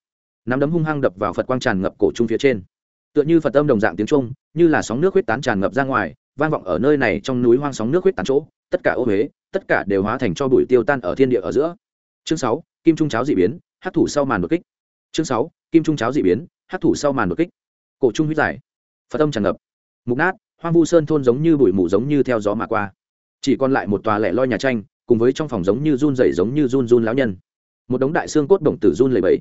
nắm đấm hung hăng đập vào phật quang tràn ngập cổ trung phía trên. Tựa như phật âm đồng dạng tiếng trung, như là sóng nước huyết tán tràn ngập ra ngoài, vang vọng ở nơi này trong núi hoang sóng nước huyết tán chỗ, tất cả ô huế, tất cả đều hóa thành cho bụi tiêu tan ở thiên địa ở giữa. Chương sáu, kim trung cháo dị biến hát thủ sau màn đột kích. Chương sáu, kim trung cháo dị biến hát thủ sau màn đột kích. Cổ trung huyết giải. Phật âm tràn ngập. Mục nát, hoang vu sơn thôn giống như bụi mù giống như theo gió mà qua. Chỉ còn lại một tòa lẻ loi nhà tranh, cùng với trong phòng giống như run rẩy giống như run run lão nhân. Một đống đại xương cốt động tử run lẩy bẩy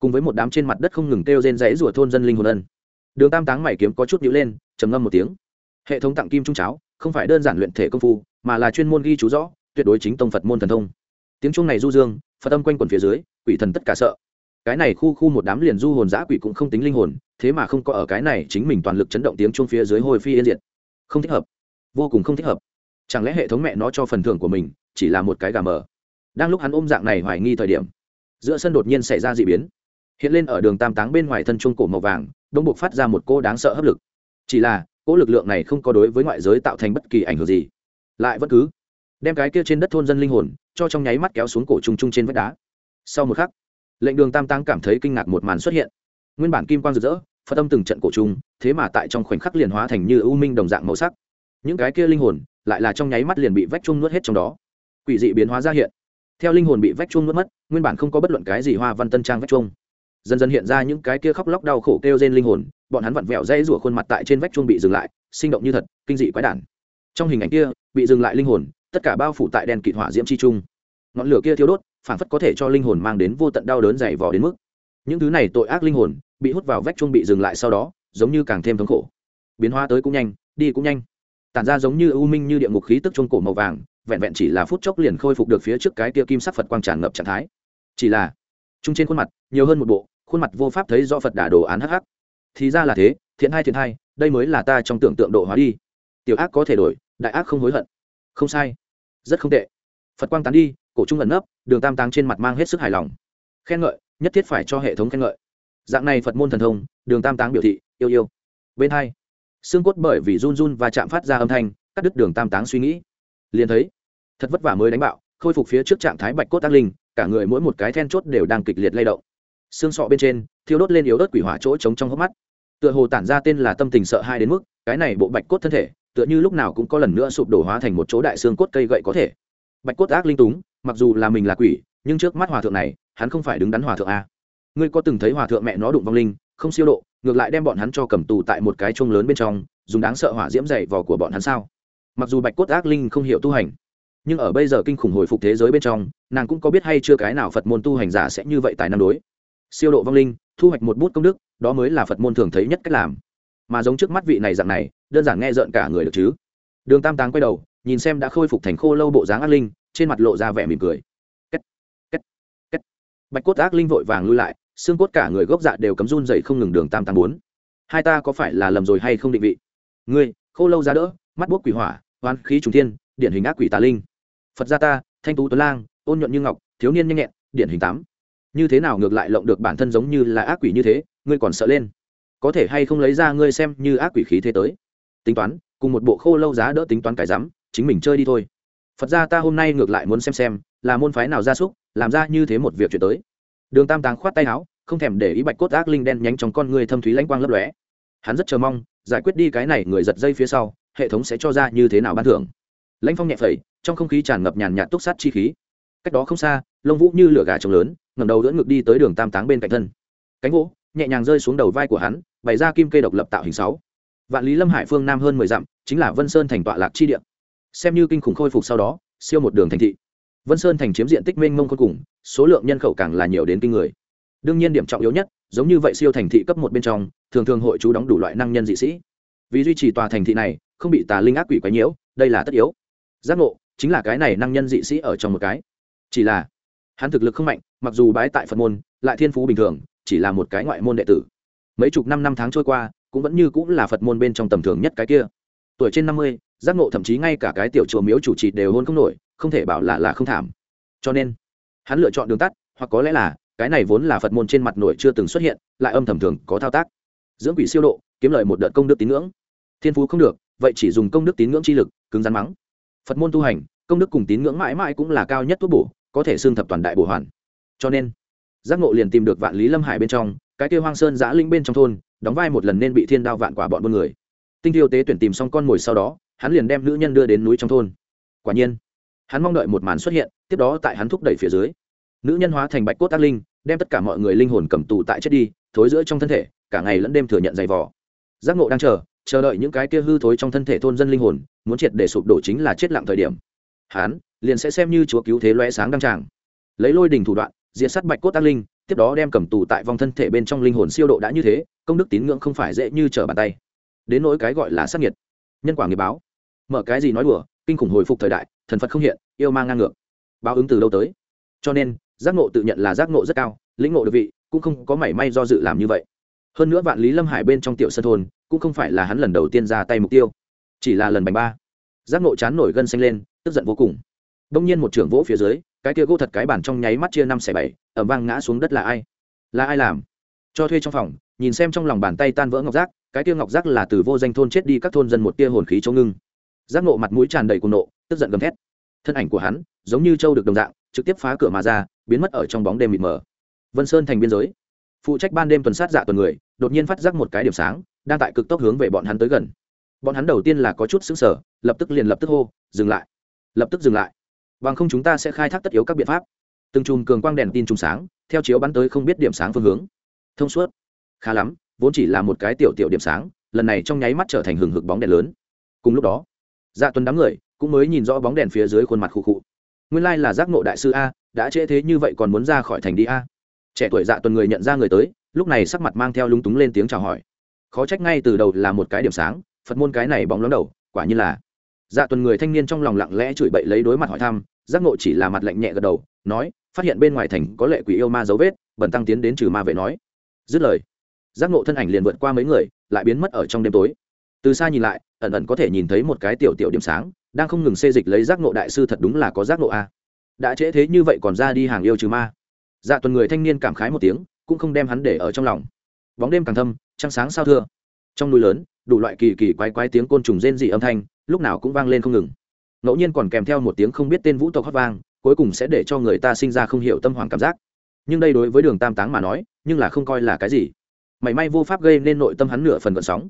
cùng với một đám trên mặt đất không ngừng kêu rên rẫy rủa thôn dân linh hồn ân. Đường tam táng mày kiếm có chút nhíu lên, trầm ngâm một tiếng. Hệ thống tặng kim trung cháo, không phải đơn giản luyện thể công phu, mà là chuyên môn ghi chú rõ, tuyệt đối chính tông phật môn thần thông. Tiếng chuông này du dương, phật âm quanh quần phía dưới, quỷ thần tất cả sợ. Cái này khu khu một đám liền du hồn giã quỷ cũng không tính linh hồn, thế mà không có ở cái này chính mình toàn lực chấn động tiếng chuông phía dưới hồi phi yên diệt. Không thích hợp. Vô cùng không thích hợp. Chẳng lẽ hệ thống mẹ nó cho phần thưởng của mình, chỉ là một cái gà mờ? Đang lúc hắn ôm dạng này hoài nghi thời điểm, giữa sân đột nhiên xảy ra d ị biến hiện lên ở đường tam táng bên ngoài thân trung cổ màu vàng đông buộc phát ra một cô đáng sợ hấp lực. Chỉ là, cỗ lực lượng này không có đối với ngoại giới tạo thành bất kỳ ảnh hưởng gì. Lại vẫn cứ đem cái kia trên đất thôn dân linh hồn cho trong nháy mắt kéo xuống cổ trung trung trên vách đá. Sau một khắc, lệnh đường tam táng cảm thấy kinh ngạc một màn xuất hiện. Nguyên bản kim quang rực rỡ, phật tâm từng trận cổ trung, thế mà tại trong khoảnh khắc liền hóa thành như ưu minh đồng dạng màu sắc. Những cái kia linh hồn lại là trong nháy mắt liền bị vách chung nuốt hết trong đó. Quỷ dị biến hóa ra hiện. Theo linh hồn bị vách chung nuốt mất, nguyên bản không có bất luận cái gì hoa văn tân trang vách chung dần dần hiện ra những cái kia khóc lóc đau khổ kêu rên linh hồn, bọn hắn vặn vẹo dây rủa khuôn mặt tại trên vách chuông bị dừng lại, sinh động như thật, kinh dị quái đản. Trong hình ảnh kia, bị dừng lại linh hồn, tất cả bao phủ tại đèn kịt hỏa diễm chi trung. Ngọn lửa kia thiêu đốt, phản phất có thể cho linh hồn mang đến vô tận đau đớn dày vò đến mức. Những thứ này tội ác linh hồn, bị hút vào vách chuông bị dừng lại sau đó, giống như càng thêm thống khổ. Biến hóa tới cũng nhanh, đi cũng nhanh. Tản ra giống như ưu minh như địa ngục khí tức chuông cổ màu vàng, vẹn vẹn chỉ là phút chốc liền khôi phục được phía trước cái kia kim sắc phật quang tràn ngập trạng thái. Chỉ là chung trên khuôn mặt, nhiều hơn một bộ, khuôn mặt vô pháp thấy do phật đà đồ án hắc thì ra là thế, thiện hai thiện hai đây mới là ta trong tưởng tượng độ hóa đi. Tiểu ác có thể đổi, đại ác không hối hận. Không sai. Rất không tệ. Phật quang tán đi, cổ trung ẩn nấp, đường tam táng trên mặt mang hết sức hài lòng. Khen ngợi, nhất thiết phải cho hệ thống khen ngợi. Dạng này phật môn thần thông, đường tam táng biểu thị, yêu yêu. Bên hai, xương cốt bởi vì run run và chạm phát ra âm thanh, cắt đứt đường tam táng suy nghĩ. Liền thấy, thật vất vả mới đánh bạo, khôi phục phía trước trạng thái bạch cốt tác linh cả người mỗi một cái then chốt đều đang kịch liệt lay động. Xương sọ bên trên, thiêu đốt lên yếu ớt quỷ hỏa chỗ trống trong hốc mắt. Tựa hồ tản ra tên là tâm tình sợ hai đến mức, cái này bộ bạch cốt thân thể, tựa như lúc nào cũng có lần nữa sụp đổ hóa thành một chỗ đại xương cốt cây gậy có thể. Bạch cốt ác linh túng, mặc dù là mình là quỷ, nhưng trước mắt hòa thượng này, hắn không phải đứng đắn hòa thượng a. Ngươi có từng thấy hòa thượng mẹ nó đụng vong linh, không siêu độ, ngược lại đem bọn hắn cho cầm tù tại một cái chuông lớn bên trong, dùng đáng sợ hỏa diễm dày vò của bọn hắn sao? Mặc dù bạch cốt ác linh không hiểu tu hành nhưng ở bây giờ kinh khủng hồi phục thế giới bên trong nàng cũng có biết hay chưa cái nào phật môn tu hành giả sẽ như vậy tài năng đối. Siêu độ vong linh thu hoạch một bút công đức đó mới là phật môn thường thấy nhất cách làm. Mà giống trước mắt vị này dạng này đơn giản nghe rợn cả người được chứ. Đường tam táng quay đầu nhìn xem đã khôi phục thành khô lâu bộ dáng ác linh trên mặt lộ ra vẻ mỉm cười. Kết, kết, kết. bạch cốt ác linh vội vàng lui lại xương cốt cả người gốc dạ đều cấm run dậy không ngừng đường tam Táng bốn. Hai ta có phải là lầm rồi hay không định vị? Ngươi khô lâu ra đỡ mắt bút quỷ hỏa oan khí trùng thiên điển hình ác quỷ tà linh phật gia ta, thanh tú tuấn lang, ôn nhuận như ngọc, thiếu niên nhanh nhẹn, điển hình tám. Như thế nào ngược lại lộng được bản thân giống như là ác quỷ như thế, ngươi còn sợ lên. Có thể hay không lấy ra ngươi xem như ác quỷ khí thế tới. Tính toán, cùng một bộ khô lâu giá đỡ tính toán cải rắm, chính mình chơi đi thôi. Phật ra ta hôm nay ngược lại muốn xem xem, là môn phái nào ra súc, làm ra như thế một việc chuyện tới. Đường tam táng khoát tay áo, không thèm để ý bạch cốt ác linh đen nhánh trong con người thâm thúy lãnh quang lấp lóe. Hắn rất chờ mong, giải quyết đi cái này người giật dây phía sau, hệ thống sẽ cho ra như thế nào ban thưởng. Lãnh phong nhẹ phẩy trong không khí tràn ngập nhàn nhạt túc sát chi khí. Cách đó không xa, lông vũ như lửa gà trồng lớn ngầm đầu đỡ ngực đi tới đường tam táng bên cạnh thân. Cánh gỗ, nhẹ nhàng rơi xuống đầu vai của hắn, bày ra kim cây độc lập tạo hình sáu. Vạn lý lâm hải phương nam hơn mười dặm, chính là vân sơn thành tọa lạc chi địa. Xem như kinh khủng khôi phục sau đó, siêu một đường thành thị. Vân sơn thành chiếm diện tích mênh mông cuối cùng, số lượng nhân khẩu càng là nhiều đến kinh người. Đương nhiên điểm trọng yếu nhất, giống như vậy siêu thành thị cấp một bên trong, thường thường hội chú đóng đủ loại năng nhân dị sĩ. Vì duy trì tòa thành thị này, không bị tà linh ác quỷ quấy nhiễu, đây là tất yếu. Giác ngộ chính là cái này năng nhân dị sĩ ở trong một cái. Chỉ là, hắn thực lực không mạnh, mặc dù bái tại phật môn, lại thiên phú bình thường, chỉ là một cái ngoại môn đệ tử. Mấy chục năm năm tháng trôi qua, cũng vẫn như cũng là phật môn bên trong tầm thường nhất cái kia. Tuổi trên năm mươi, giác ngộ thậm chí ngay cả cái tiểu chùa miếu chủ trì đều hôn không nổi, không thể bảo là là không thảm. Cho nên, hắn lựa chọn đường tắt, hoặc có lẽ là, cái này vốn là phật môn trên mặt nổi chưa từng xuất hiện, lại âm thầm thường, có thao tác. Dưỡng quỷ siêu độ, kiếm lời một đợt công đức tín ngưỡng. Thiên phú không được, vậy chỉ dùng công đức tín ngưỡng chi lực, cứng rắn mắng phật môn tu hành, công đức cùng tín ngưỡng mãi mãi cũng là cao nhất thuốc bổ, có thể xương thập toàn đại bổ hoàn. Cho nên, giác ngộ liền tìm được vạn lý lâm hải bên trong, cái kêu hoang sơn giã linh bên trong thôn, đóng vai một lần nên bị thiên đao vạn quả bọn buôn người. Tinh thiêu tế tuyển tìm xong con mồi sau đó, hắn liền đem nữ nhân đưa đến núi trong thôn. Quả nhiên, hắn mong đợi một màn xuất hiện, tiếp đó tại hắn thúc đẩy phía dưới, nữ nhân hóa thành bạch cốt ác linh, đem tất cả mọi người linh hồn cầm tù tại chết đi, thối giữa trong thân thể, cả ngày lẫn đêm thừa nhận giày vò. Giác ngộ đang chờ chờ đợi những cái kia hư thối trong thân thể thôn dân linh hồn, muốn triệt để sụp đổ chính là chết lặng thời điểm. Hắn liền sẽ xem như chúa cứu thế loé sáng đăng tràng. Lấy lôi đình thủ đoạn, diệt sát bạch cốt tăng linh, tiếp đó đem cầm tù tại vòng thân thể bên trong linh hồn siêu độ đã như thế, công đức tín ngưỡng không phải dễ như trở bàn tay. Đến nỗi cái gọi là sát nhiệt nhân quả nghiệp báo. Mở cái gì nói đùa, kinh khủng hồi phục thời đại, thần phật không hiện, yêu mang ngang ngược. Báo ứng từ đâu tới? Cho nên, giác ngộ tự nhận là giác ngộ rất cao, lĩnh ngộ được vị, cũng không có mảy may do dự làm như vậy hơn nữa vạn lý lâm hải bên trong tiểu sân thôn, cũng không phải là hắn lần đầu tiên ra tay mục tiêu, chỉ là lần bành ba. Giác nộ chán nổi gân xanh lên, tức giận vô cùng. Đông nhiên một trưởng vỗ phía dưới, cái kia gỗ thật cái bản trong nháy mắt chia năm xẻ bảy ẩm vang ngã xuống đất là ai? Là ai làm? Cho thuê trong phòng, nhìn xem trong lòng bàn tay tan vỡ ngọc giác, cái kia ngọc giác là từ vô danh thôn chết đi các thôn dân một tia hồn khí chỗ ngưng. Giác nộ mặt mũi tràn đầy cuồng nộ, tức giận gầm thét. Thân ảnh của hắn, giống như châu được đồng dạng, trực tiếp phá cửa mà ra, biến mất ở trong bóng đêm mịt mờ. Vân sơn thành biên giới phụ trách ban đêm tuần sát dạ tuần người, đột nhiên phát giác một cái điểm sáng, đang tại cực tốc hướng về bọn hắn tới gần. Bọn hắn đầu tiên là có chút xứng sở lập tức liền lập tức hô, dừng lại! Lập tức dừng lại! Bằng không chúng ta sẽ khai thác tất yếu các biện pháp. Từng chùm cường quang đèn tin trùng sáng, theo chiếu bắn tới không biết điểm sáng phương hướng. Thông suốt! Khá lắm, vốn chỉ là một cái tiểu tiểu điểm sáng, lần này trong nháy mắt trở thành hừng hực bóng đèn lớn. Cùng lúc đó dạ tuần đám người cũng mới nhìn rõ bóng đèn phía dưới khuôn mặt khu khụ. Nguyên lai là giác ngộ đại sư a, đã trễ thế như vậy còn muốn ra khỏi thành đi a trẻ tuổi dạ tuần người nhận ra người tới, lúc này sắc mặt mang theo lúng túng lên tiếng chào hỏi. Khó trách ngay từ đầu là một cái điểm sáng, phật môn cái này bóng lóng đầu, quả như là. Dạ tuần người thanh niên trong lòng lặng lẽ chửi bậy lấy đối mặt hỏi thăm, giác ngộ chỉ là mặt lạnh nhẹ gật đầu, nói, phát hiện bên ngoài thành có lệ quỷ yêu ma dấu vết, bần tăng tiến đến trừ ma vệ nói. Dứt lời, giác ngộ thân ảnh liền vượt qua mấy người, lại biến mất ở trong đêm tối. Từ xa nhìn lại, ẩn ẩn có thể nhìn thấy một cái tiểu tiểu điểm sáng, đang không ngừng xê dịch lấy giác ngộ đại sư thật đúng là có giác ngộ a. Đã trễ thế như vậy còn ra đi hàng yêu trừ ma dạ tuần người thanh niên cảm khái một tiếng, cũng không đem hắn để ở trong lòng. Bóng đêm càng thâm, trăng sáng sao thưa. Trong núi lớn, đủ loại kỳ kỳ quái quái tiếng côn trùng rên dị âm thanh, lúc nào cũng vang lên không ngừng. Ngẫu nhiên còn kèm theo một tiếng không biết tên vũ tộc hót vang, cuối cùng sẽ để cho người ta sinh ra không hiểu tâm hoàng cảm giác. Nhưng đây đối với đường tam táng mà nói, nhưng là không coi là cái gì. Mảy may vô pháp gây nên nội tâm hắn nửa phần gợn sóng.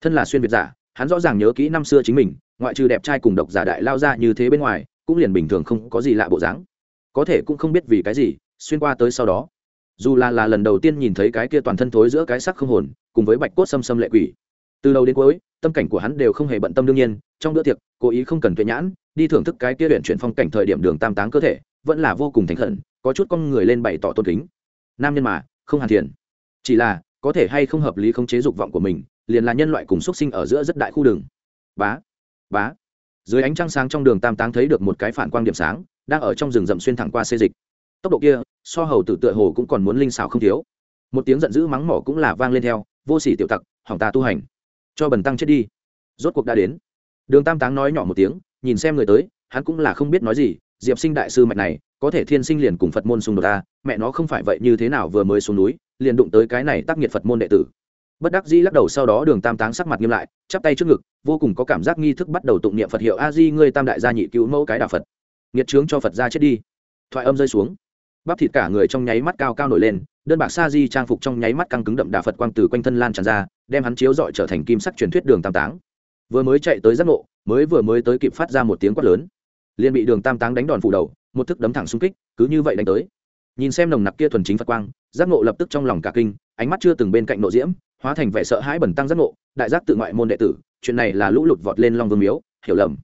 Thân là xuyên việt giả, hắn rõ ràng nhớ kỹ năm xưa chính mình, ngoại trừ đẹp trai cùng độc giả đại lao ra như thế bên ngoài, cũng liền bình thường không có gì lạ bộ dáng. Có thể cũng không biết vì cái gì xuyên qua tới sau đó. Dù là là lần đầu tiên nhìn thấy cái kia toàn thân thối giữa cái sắc không hồn, cùng với bạch cốt xâm xâm lệ quỷ. Từ đầu đến cuối, tâm cảnh của hắn đều không hề bận tâm đương nhiên, trong bữa tiệc, cố ý không cần tuệ nhãn, đi thưởng thức cái kia luyện chuyển phong cảnh thời điểm đường tam táng cơ thể, vẫn là vô cùng thành khẩn, có chút con người lên bày tỏ tôn kính. Nam nhân mà, không hàn thiền. Chỉ là, có thể hay không hợp lý không chế dục vọng của mình, liền là nhân loại cùng xuất sinh ở giữa rất đại khu đường. Bá bá. Dưới ánh trăng sáng trong đường tam táng thấy được một cái phản quang điểm sáng, đang ở trong rừng rậm xuyên thẳng qua xê dịch. Tốc độ kia so hầu tử tựa hồ cũng còn muốn linh xảo không thiếu. Một tiếng giận dữ mắng mỏ cũng là vang lên theo, vô sỉ tiểu tặc, hỏng ta tu hành. Cho bần tăng chết đi. Rốt cuộc đã đến. Đường tam táng nói nhỏ một tiếng, nhìn xem người tới, hắn cũng là không biết nói gì, diệp sinh đại sư mạch này, có thể thiên sinh liền cùng phật môn xung đột ta mẹ nó không phải vậy như thế nào vừa mới xuống núi, liền đụng tới cái này tác nghiệt phật môn đệ tử. Bất đắc dĩ lắc đầu sau đó đường tam táng sắc mặt nghiêm lại, chắp tay trước ngực, vô cùng có cảm giác nghi thức bắt đầu tụng niệm phật hiệu a di ngươi tam đại gia nhị cứu mẫu cái đạo phật. Nghiệt trướng cho phật ra chết đi. Thoại âm rơi xuống bắp thịt cả người trong nháy mắt cao cao nổi lên, đơn bạc sa di trang phục trong nháy mắt căng cứng đậm đà phật quang từ quanh thân lan tràn ra, đem hắn chiếu dọi trở thành kim sắc truyền thuyết đường tam táng. Vừa mới chạy tới giác ngộ, mới vừa mới tới kịp phát ra một tiếng quát lớn. Liền bị đường tam táng đánh đòn phủ đầu, một thức đấm thẳng xung kích, cứ như vậy đánh tới. Nhìn xem nồng nặc kia thuần chính phật quang, giác ngộ lập tức trong lòng cả kinh, ánh mắt chưa từng bên cạnh nộ diễm, hóa thành vẻ sợ hãi bẩn tăng giác ngộ, đại giác tự ngoại môn đệ tử, chuyện này là lũ lụt vọt lên long vương miếu, hiểu lầm.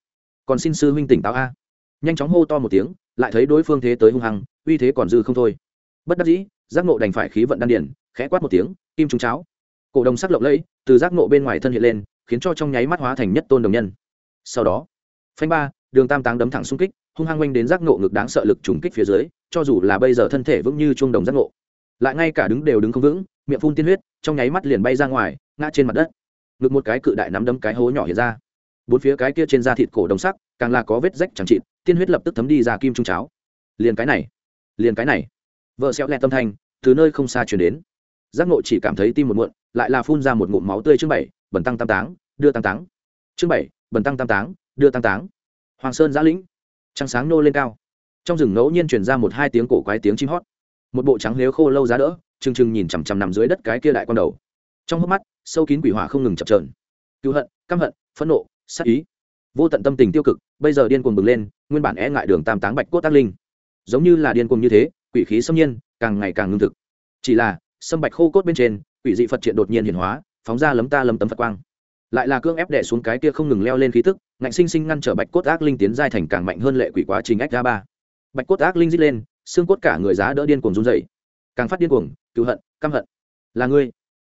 Còn xin sư huynh tỉnh táo a. Nhanh chóng hô to một tiếng, lại thấy đối phương thế tới hung hăng uy thế còn dư không thôi. Bất đắc dĩ giác nộ đành phải khí vận đan điển khẽ quát một tiếng kim trúng cháo. Cổ đồng sắc lộng lẫy từ giác nộ bên ngoài thân hiện lên khiến cho trong nháy mắt hóa thành nhất tôn đồng nhân. Sau đó phanh ba đường tam táng đấm thẳng xung kích hung hăng oanh đến giác nộ ngực đáng sợ lực trùng kích phía dưới cho dù là bây giờ thân thể vững như chuông đồng giác nộ, lại ngay cả đứng đều đứng không vững miệng phun tiên huyết trong nháy mắt liền bay ra ngoài ngã trên mặt đất. Ngực một cái cự đại nắm đấm cái hố nhỏ hiện ra. Bốn phía cái kia trên da thịt cổ đồng sắc càng là có vết rách chẳng trịt tiên huyết lập tức thấm đi ra kim trung cháo. Liền cái này liền cái này. Vợ xẹo lẹ tâm thanh, từ nơi không xa chuyển đến. Giác ngộ chỉ cảm thấy tim một muộn, lại là phun ra một ngụm máu tươi chương bảy, bẩn tăng tam táng, đưa tăng táng. Chương bảy, bẩn tăng tam táng, đưa tăng táng. Hoàng sơn giã lĩnh. Trăng sáng nô lên cao. Trong rừng ngẫu nhiên truyền ra một hai tiếng cổ quái tiếng chim hót. Một bộ trắng nếu khô lâu giá đỡ, trừng trừng nhìn chằm chằm nằm dưới đất cái kia đại con đầu. Trong hốc mắt, sâu kín quỷ hỏa không ngừng chập trờn cứu hận, căm hận, phẫn nộ, sát ý. Vô tận tâm tình tiêu cực, bây giờ điên cuồng bừng lên, nguyên bản e ngại đường tam táng bạch cốt tác linh giống như là điên cuồng như thế quỷ khí xâm nhiên càng ngày càng ngưng thực. Chỉ là sâm bạch khô cốt bên trên quỷ dị phật triện đột nhiên hiển hóa phóng ra lấm ta lấm tấm phật quang. Lại là cưỡng ép đẻ xuống cái kia không ngừng leo lên khí tức ngạnh sinh sinh ngăn trở bạch cốt ác linh tiến giai thành càng mạnh hơn lệ quỷ quá trình ách ra ba. Bạch cốt ác linh rít lên xương cốt cả người giá đỡ điên cuồng run rẩy, càng phát điên cuồng cứu hận căm hận. Là ngươi.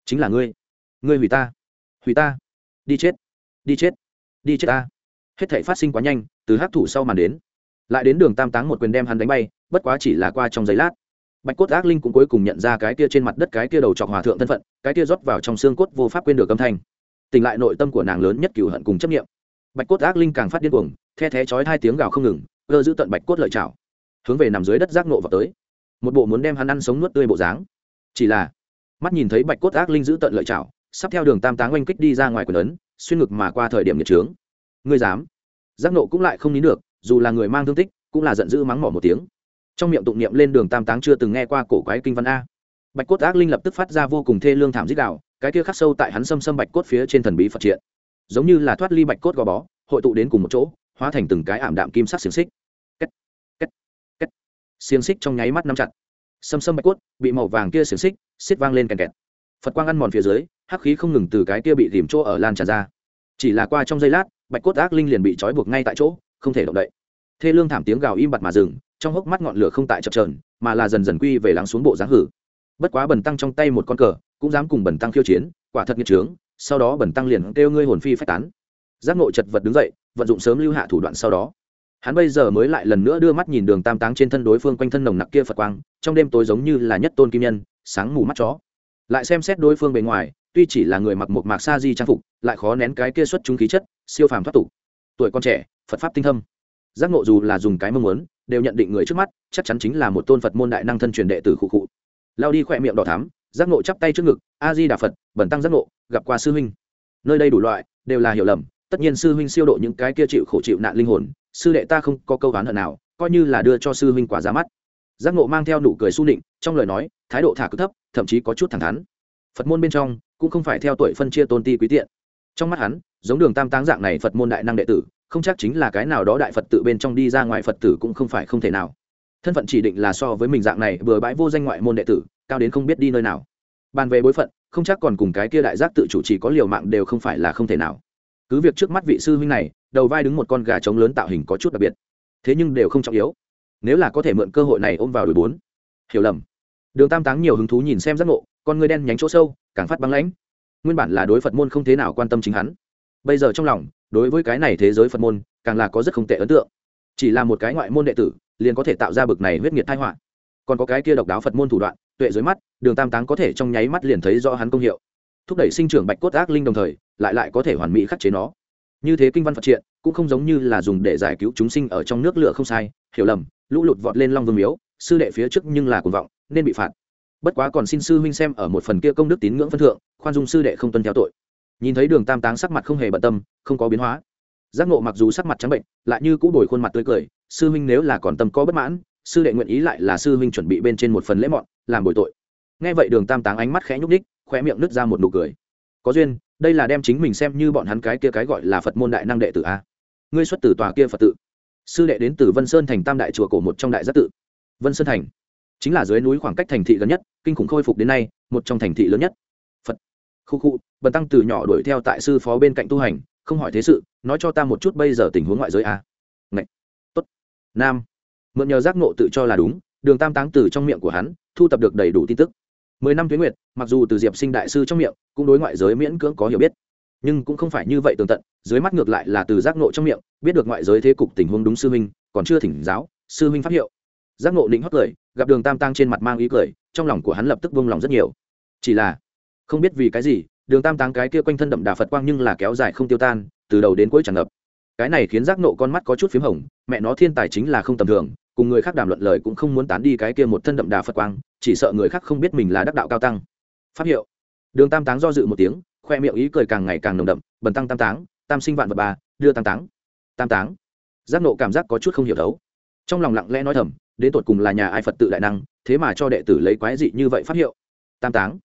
Chính là ngươi. Ngươi hủy ta. Hủy ta. Đi chết. Đi chết. Đi chết ta. Hết thể phát sinh quá nhanh từ hấp thủ sau màn đến lại đến đường tam táng một quyền đem hắn đánh bay, bất quá chỉ là qua trong giây lát. Bạch cốt ác linh cũng cuối cùng nhận ra cái kia trên mặt đất cái kia đầu trọc hòa thượng thân phận, cái kia rót vào trong xương cốt vô pháp quên được âm thanh. Tỉnh lại nội tâm của nàng lớn nhất cửu hận cùng chấp nghiệm bạch cốt ác linh càng phát điên cuồng, the thé chói hai tiếng gào không ngừng cơ giữ tận bạch cốt lợi chảo hướng về nằm dưới đất giác nộ vào tới. Một bộ muốn đem hắn ăn sống nuốt tươi bộ dáng. Chỉ là, mắt nhìn thấy bạch cốt ác linh giữ tận lợi chảo sắp theo đường tam táng oanh kích đi ra ngoài quần ấn, xuyên ngực mà qua thời điểm nhiệt trướng ngươi dám? Giác nộ cũng lại không nín được dù là người mang thương tích, cũng là giận dữ mắng mỏ một tiếng. Trong miệng tụng niệm lên đường tam táng chưa từng nghe qua cổ quái kinh văn a. Bạch cốt ác linh lập tức phát ra vô cùng thê lương thảm dích đạo, cái kia khắc sâu tại hắn xâm xâm bạch cốt phía trên thần bí phật triện. Giống như là thoát ly bạch cốt gò bó, hội tụ đến cùng một chỗ, hóa thành từng cái ảm đạm kim sắc xiềng xích. Két két két. Xiềng xích trong nháy mắt nắm chặt. Xâm xâm bạch cốt, bị màu vàng kia xiềng xích xích vang lên kèn kẹt. Phật quang ăn mòn phía dưới, hắc khí không ngừng từ cái kia bị tìm chỗ ở lan tràn ra. Chỉ là qua trong giây lát, bạch cốt ác linh liền bị trói buộc ngay tại chỗ không thể động đậy. Thê lương thảm tiếng gào im bặt mà dừng, trong hốc mắt ngọn lửa không tại chập trờn mà là dần dần quy về lắng xuống bộ dáng hử. Bất quá bần tăng trong tay một con cờ, cũng dám cùng bần tăng khiêu chiến, quả thật nghiệt trướng, sau đó bần tăng liền kêu ngươi hồn phi phách tán. Giác ngộ chật vật đứng dậy, vận dụng sớm lưu hạ thủ đoạn sau đó. Hắn bây giờ mới lại lần nữa đưa mắt nhìn đường tam táng trên thân đối phương quanh thân nồng nặc kia phật quang, trong đêm tối giống như là nhất tôn kim nhân, sáng mù mắt chó. Lại xem xét đối phương bề ngoài, tuy chỉ là người mặc một mạc sa di trang phục, lại khó nén cái kia xuất chúng khí chất, siêu phàm thoát tục. Tuổi con trẻ phật pháp tinh thâm. Giác ngộ dù là dùng cái mong muốn, đều nhận định người trước mắt, chắc chắn chính là một tôn phật môn đại năng thân truyền đệ tử khụ cụ lao đi khỏe miệng đỏ thắm, giác ngộ chắp tay trước ngực a di đà phật bẩn tăng giác ngộ, gặp qua sư huynh. Nơi đây đủ loại, đều là hiểu lầm, tất nhiên sư huynh siêu độ những cái kia chịu khổ chịu nạn linh hồn, sư đệ ta không có câu oán hận nào, coi như là đưa cho sư huynh quả giá mắt. Giác ngộ mang theo nụ cười su nịnh, trong lời nói, thái độ thả cực thấp, thậm chí có chút thẳng thắn. Phật môn bên trong, cũng không phải theo tuổi phân chia tôn ti quý tiện. Trong mắt hắn, giống đường tam táng dạng này phật môn đại năng đệ tử không chắc chính là cái nào đó đại phật tự bên trong đi ra ngoài phật tử cũng không phải không thể nào. Thân phận chỉ định là so với mình dạng này vừa bãi vô danh ngoại môn đệ tử, cao đến không biết đi nơi nào. Bàn về bối phận, không chắc còn cùng cái kia đại giác tự chủ chỉ có liều mạng đều không phải là không thể nào. Cứ việc trước mắt vị sư huynh này, đầu vai đứng một con gà trống lớn tạo hình có chút đặc biệt, thế nhưng đều không trọng yếu. Nếu là có thể mượn cơ hội này ôm vào đuổi bốn, hiểu lầm. Đường tam táng nhiều hứng thú nhìn xem giác ngộ, con người đen nhánh chỗ sâu, càng phát băng lãnh. Nguyên bản là đối phật môn không thế nào quan tâm chính hắn. Bây giờ trong lòng đối với cái này thế giới phật môn, càng là có rất không tệ ấn tượng. Chỉ là một cái ngoại môn đệ tử, liền có thể tạo ra bực này huyết nghiệt thai họa. Còn có cái kia độc đáo phật môn thủ đoạn, tuệ dưới mắt, đường tam táng có thể trong nháy mắt liền thấy rõ hắn công hiệu. Thúc đẩy sinh trưởng bạch cốt ác linh đồng thời, lại lại có thể hoàn mỹ khắc chế nó. Như thế kinh văn phật triện, cũng không giống như là dùng để giải cứu chúng sinh ở trong nước lửa không sai, hiểu lầm, lũ lụt vọt lên long vương miếu, sư đệ phía trước nhưng là cuồng vọng, nên bị phạt. Bất quá còn xin sư huynh xem ở một phần kia công đức tín ngưỡng phân thượng, khoan dung sư đệ không tuân theo tội nhìn thấy đường tam táng sắc mặt không hề bận tâm, không có biến hóa. Giác ngộ mặc dù sắc mặt trắng bệnh, lại như cũ bồi khuôn mặt tươi cười, sư huynh nếu là còn tâm có bất mãn, sư đệ nguyện ý lại là sư huynh chuẩn bị bên trên một phần lễ mọn, làm bồi tội. Nghe vậy đường tam táng ánh mắt khẽ nhúc ních khoe miệng nứt ra một nụ cười. Có duyên, đây là đem chính mình xem như bọn hắn cái kia cái gọi là phật môn đại năng đệ tử a. Ngươi xuất từ tòa kia phật tự. Sư đệ đến từ vân sơn thành tam đại chùa cổ một trong đại giác tự. Vân sơn thành. Chính là dưới núi khoảng cách thành thị gần nhất, kinh khủng khôi phục đến nay, một trong thành thị lớn nhất. Phật. Khu khu bần tăng từ nhỏ đuổi theo tại sư phó bên cạnh tu hành, không hỏi thế sự, nói cho ta một chút bây giờ tình huống ngoại giới a. À? Ngậy. tốt. Nam. Mượn nhờ giác ngộ tự cho là đúng, đường tam táng từ trong miệng của hắn, thu tập được đầy đủ tin tức. Mười năm tuyến nguyệt, mặc dù từ diệp sinh đại sư trong miệng, cũng đối ngoại giới miễn cưỡng có hiểu biết. Nhưng cũng không phải như vậy tường tận, dưới mắt ngược lại là từ giác ngộ trong miệng, biết được ngoại giới thế cục tình huống đúng sư huynh, còn chưa thỉnh giáo, sư huynh phát hiệu. Giác ngộ định hót cười, gặp đường tam tăng trên mặt mang ý cười, trong lòng của hắn lập tức vung lòng rất nhiều. Chỉ là, không biết vì cái gì đường tam Táng cái kia quanh thân đậm đà phật quang nhưng là kéo dài không tiêu tan, từ đầu đến cuối tràn ngập. Cái này khiến giác nộ con mắt có chút p h í m hồng, mẹ nó thiên tài chính là không tầm thường, cùng người khác đàm luận lời cũng không muốn tán đi cái kia một thân đậm đà phật quang, chỉ sợ người khác không biết mình là đắc đạo cao tăng. Pháp hiệu. Đường tam táng do dự một tiếng, khoe miệng ý cười càng ngày càng nồng đậm, bần tăng tam táng, tam sinh vạn vật ba, đưa tam táng. Tam táng. Giác nộ cảm giác có chút không hiểu thấu. Trong lòng lặng lẽ nói thầm, đến tột cùng là nhà ai phật tự đại năng, thế mà cho đệ tử lấy quái dị như vậy pháp hiệu. Tam táng.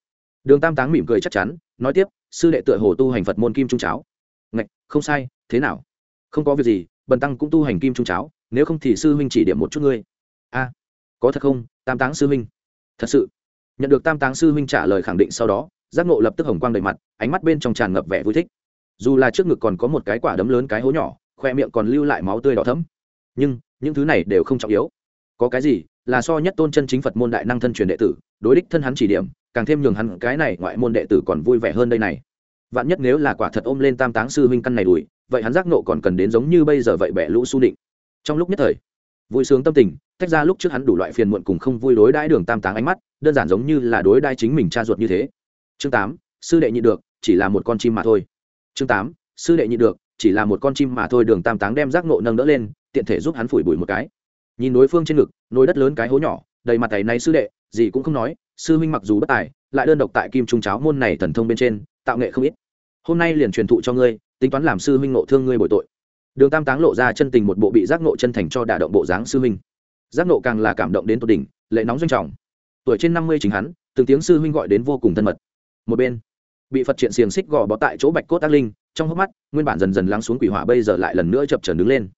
Đường tam táng mỉm cười chắc chắn nói tiếp, sư đệ tựa hồ tu hành phật môn kim trung cháo. Ngạch, không sai, thế nào? Không có việc gì, bần tăng cũng tu hành kim trung cháo, nếu không thì sư huynh chỉ điểm một chút ngươi. A, có thật không? Tam táng sư huynh. Thật sự. Nhận được tam táng sư huynh trả lời khẳng định sau đó, giác ngộ lập tức hồng quang đầy mặt, ánh mắt bên trong tràn ngập vẻ vui thích. Dù là trước ngực còn có một cái quả đấm lớn cái hố nhỏ, khoe miệng còn lưu lại máu tươi đỏ thấm nhưng, những thứ này đều không trọng yếu. Có cái gì, là so nhất tôn chân chính phật môn đại năng thân truyền đệ tử, đối đích thân hắn chỉ điểm càng thêm nhường hắn cái này ngoại môn đệ tử còn vui vẻ hơn đây này. Vạn nhất nếu là quả thật ôm lên tam táng sư huynh căn này đùi vậy hắn giác nộ còn cần đến giống như bây giờ vậy bẻ lũ su định trong lúc nhất thời, vui sướng tâm tình, tách ra lúc trước hắn đủ loại phiền muộn cùng không vui đối đãi đường tam táng ánh mắt, đơn giản giống như là đối đai chính mình cha ruột như thế. Chương tám, sư đệ nhị được, chỉ là một con chim mà thôi. Chương tám, sư đệ nhị được, chỉ là một con chim mà thôi, đường tam táng đem giác nộ nâng đỡ lên, tiện thể giúp hắn phủi bụi một cái. Nhìn đối phương trên ngực, nồi đất lớn cái hố nhỏ, đầy mặt tay này sư đệ, gì cũng không nói sư huynh mặc dù bất tài, lại đơn độc tại kim trung cháo môn này thần thông bên trên, tạo nghệ không ít. Hôm nay liền truyền thụ cho ngươi, tính toán làm sư huynh nộ thương ngươi bồi tội. Đường tam táng lộ ra chân tình một bộ bị giác nộ chân thành cho đả động bộ dáng sư huynh. Giác nộ càng là cảm động đến tột đỉnh, lệ nóng doanh trọng. Tuổi trên năm mươi chính hắn, từng tiếng sư huynh gọi đến vô cùng thân mật. Một bên, bị phật triện xiềng xích gò bó tại chỗ bạch cốt tác linh, trong hốc mắt, nguyên bản dần dần lắng xuống quỷ hỏa bây giờ lại lần nữa chập trần đứng lên.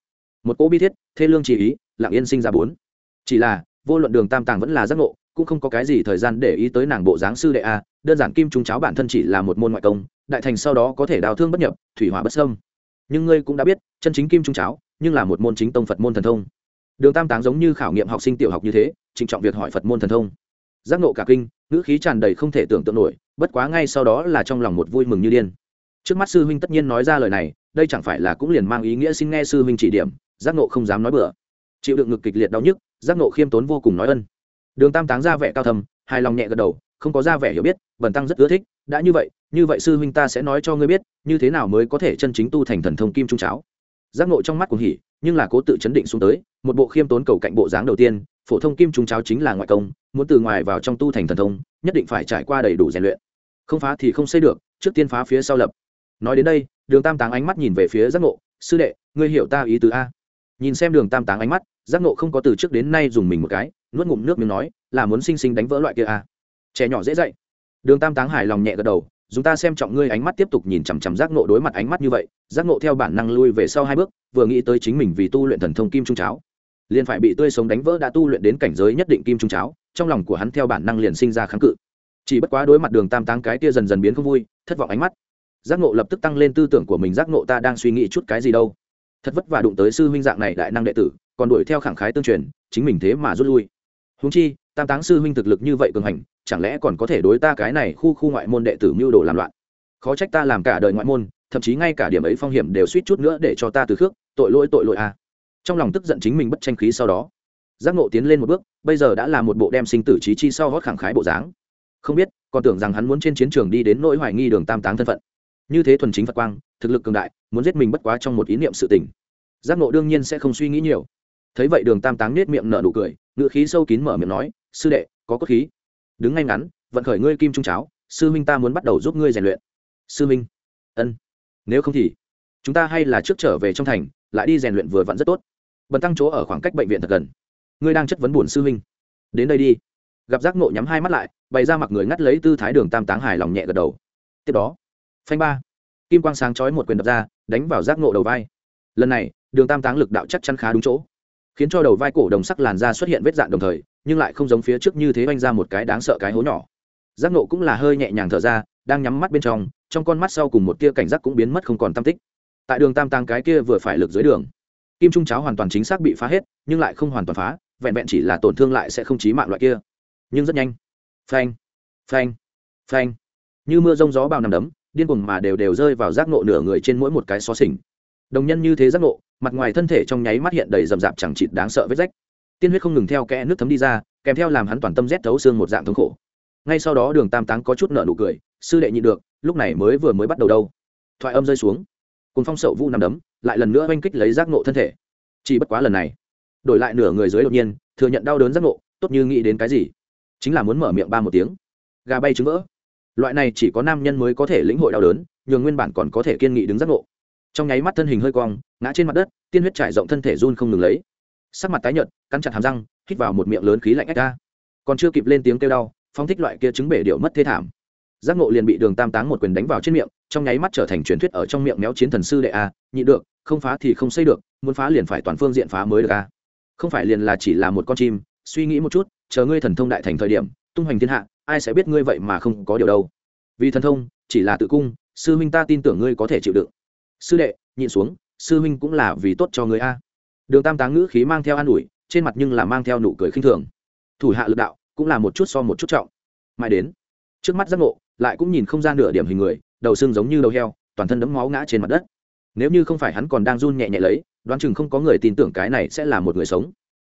Một cỗ bi thiết, thê lương chỉ ý, lặng yên sinh ra bốn. Chỉ là, vô luận đường tam tàng vẫn là giác ngộ cũng không có cái gì thời gian để ý tới nàng bộ dáng sư đệ a, đơn giản kim trung cháo bản thân chỉ là một môn ngoại công, đại thành sau đó có thể đào thương bất nhập, thủy hỏa bất sâm nhưng ngươi cũng đã biết, chân chính kim trung cháo, nhưng là một môn chính tông phật môn thần thông. Đường tam táng giống như khảo nghiệm học sinh tiểu học như thế, trịnh trọng việc hỏi phật môn thần thông. Giác nộ cả kinh, ngữ khí tràn đầy không thể tưởng tượng nổi, bất quá ngay sau đó là trong lòng một vui mừng như điên. Trước mắt sư huynh tất nhiên nói ra lời này, đây chẳng phải là cũng liền mang ý nghĩa xin nghe sư huynh chỉ điểm, giác nộ không dám nói bừa. Chịu đựng ngực kịch liệt đau nhức, giác nộ khiêm tốn vô cùng nói ân đường tam táng ra vẻ cao thầm hài lòng nhẹ gật đầu, không có ra vẻ hiểu biết, bần tăng rất ưa thích, đã như vậy như vậy sư huynh ta sẽ nói cho ngươi biết, như thế nào mới có thể chân chính tu thành thần thông kim trung cháo. Giác nộ trong mắt cũng hỉ, nhưng là cố tự chấn định xuống tới, một bộ khiêm tốn cầu cạnh bộ dáng đầu tiên, phổ thông kim trung cháo chính là ngoại công, muốn từ ngoài vào trong tu thành thần thông, nhất định phải trải qua đầy đủ rèn luyện. Không phá thì không xây được, trước tiên phá phía sau lập. Nói đến đây, đường tam táng ánh mắt nhìn về phía giác ngộ, sư đệ, ngươi hiểu ta ý tứ a? Nhìn xem đường tam táng ánh mắt giác nộ không có từ trước đến nay dùng mình một cái, nuốt ngụm nước miếng nói, là muốn sinh sinh đánh vỡ loại kia à? trẻ nhỏ dễ dạy. Đường tam táng hài lòng nhẹ gật đầu chúng ta xem trọng ngươi ánh mắt tiếp tục nhìn chằm chằm giác nộ đối mặt ánh mắt như vậy, giác nộ theo bản năng lui về sau hai bước, vừa nghĩ tới chính mình vì tu luyện thần thông kim trung cháo, liền phải bị tươi sống đánh vỡ đã tu luyện đến cảnh giới nhất định kim trung cháo, trong lòng của hắn theo bản năng liền sinh ra kháng cự. Chỉ bất quá đối mặt đường tam táng cái kia dần dần biến không vui, thất vọng ánh mắt, giác nộ lập tức tăng lên tư tưởng của mình, giác nộ ta đang suy nghĩ chút cái gì đâu? Thật vất vả đụng tới sư huynh dạng này đại năng đệ tử còn đuổi theo khẳng khái tương truyền, chính mình thế mà rút lui. Húng chi, tam táng sư huynh thực lực như vậy cường hành, chẳng lẽ còn có thể đối ta cái này khu khu ngoại môn đệ tử mưu đồ làm loạn? Khó trách ta làm cả đời ngoại môn, thậm chí ngay cả điểm ấy phong hiểm đều suýt chút nữa để cho ta từ khước, tội lỗi tội lỗi a à. trong lòng tức giận chính mình bất tranh khí sau đó, giác ngộ tiến lên một bước, bây giờ đã là một bộ đem sinh tử trí chi sau hót khẳng khái bộ dáng. Không biết, còn tưởng rằng hắn muốn trên chiến trường đi đến nỗi hoài nghi đường tam táng thân phận. Như thế thuần chính phật quang, thực lực cường đại, muốn giết mình bất quá trong một ý niệm sự tình. Giác ngộ đương nhiên sẽ không suy nghĩ nhiều thấy vậy đường tam táng nết miệng nở nụ cười ngựa khí sâu kín mở miệng nói, sư đệ, có cốt khí. Đứng ngay ngắn, vận khởi ngươi kim trung cháo, sư minh ta muốn bắt đầu giúp ngươi rèn luyện. Sư minh ân. Nếu không thì, chúng ta hay là trước trở về trong thành, lại đi rèn luyện vừa vặn rất tốt. Bần tăng chỗ ở khoảng cách bệnh viện thật gần. Ngươi đang chất vấn buồn sư minh đến đây đi. Gặp giác ngộ nhắm hai mắt lại, bày ra mặc người ngắt lấy tư thái đường tam táng hài lòng nhẹ gật đầu. Tiếp đó, phanh ba, kim quang sáng chói một quyền đập ra, đánh vào giác ngộ đầu vai. Lần này, đường tam táng lực đạo chắc chắn khá đúng chỗ khiến cho đầu vai cổ đồng sắc làn da xuất hiện vết dạn đồng thời, nhưng lại không giống phía trước như thế oanh ra một cái đáng sợ cái hố nhỏ. Giác nộ cũng là hơi nhẹ nhàng thở ra, đang nhắm mắt bên trong trong con mắt sau cùng một tia cảnh giác cũng biến mất không còn tam tích. Tại đường tam tăng cái kia vừa phải lực dưới đường, kim trung cháo hoàn toàn chính xác bị phá hết, nhưng lại không hoàn toàn phá, vẹn vẹn chỉ là tổn thương lại sẽ không chí mạng loại kia. Nhưng rất nhanh. Phanh phanh phanh. Như mưa rông gió bao nằm đấm, điên cuồng mà đều đều rơi vào giác nộ nửa người trên mỗi một cái xó xỉnh đồng nhân như thế giác nộ mặt ngoài thân thể trong nháy mắt hiện đầy rầm rạp chẳng chịt đáng sợ vết rách. Tiên huyết không ngừng theo kẽ nước thấm đi ra, kèm theo làm hắn toàn tâm rét thấu xương một dạng thống khổ. Ngay sau đó đường tam táng có chút nợ nụ cười, sư đệ nhịn được, lúc này mới vừa mới bắt đầu đâu. Thoại âm rơi xuống. Cùng phong sậu vũ nằm đấm, lại lần nữa oanh kích lấy giác nộ thân thể. Chỉ bất quá lần này, đổi lại nửa người dưới đột nhiên, thừa nhận đau đớn giác nộ tốt như nghĩ đến cái gì? Chính là muốn mở miệng ba một tiếng. Gà bay trứng vỡ. Loại này chỉ có nam nhân mới có thể lĩnh hội đau đớn, nhường nguyên bản còn có thể kiên nghị đứng giác nộ trong nháy mắt thân hình hơi cong, ngã trên mặt đất, tiên huyết trải rộng thân thể run không ngừng lấy. Sắc mặt tái nhợt, cắn chặt hàm răng, hít vào một miệng lớn khí lạnh ách ca còn chưa kịp lên tiếng kêu đau, phong thích loại kia chứng bể điệu mất thế thảm. Giác ngộ liền bị đường tam táng một quyền đánh vào trên miệng, trong nháy mắt trở thành truyền thuyết ở trong miệng méo chiến thần sư đệ a, nhị được, không phá thì không xây được, muốn phá liền phải toàn phương diện phá mới được a. Không phải liền là chỉ là một con chim, suy nghĩ một chút, chờ ngươi thần thông đại thành thời điểm, tung hoành thiên hạ, ai sẽ biết ngươi vậy mà không có điều đâu. Vì thần thông, chỉ là tự cung, sư huynh ta tin tưởng ngươi có thể chịu đựng sư đệ, nhịn xuống, sư huynh cũng là vì tốt cho người a. Đường tam táng ngữ khí mang theo an ủi, trên mặt nhưng là mang theo nụ cười khinh thường. Thủ hạ lực đạo, cũng là một chút so một chút trọng. Mãi đến, trước mắt giác ngộ, lại cũng nhìn không ra nửa điểm hình người, đầu xương giống như đầu heo, toàn thân đấm máu ngã trên mặt đất. Nếu như không phải hắn còn đang run nhẹ nhẹ lấy, đoán chừng không có người tin tưởng cái này sẽ là một người sống.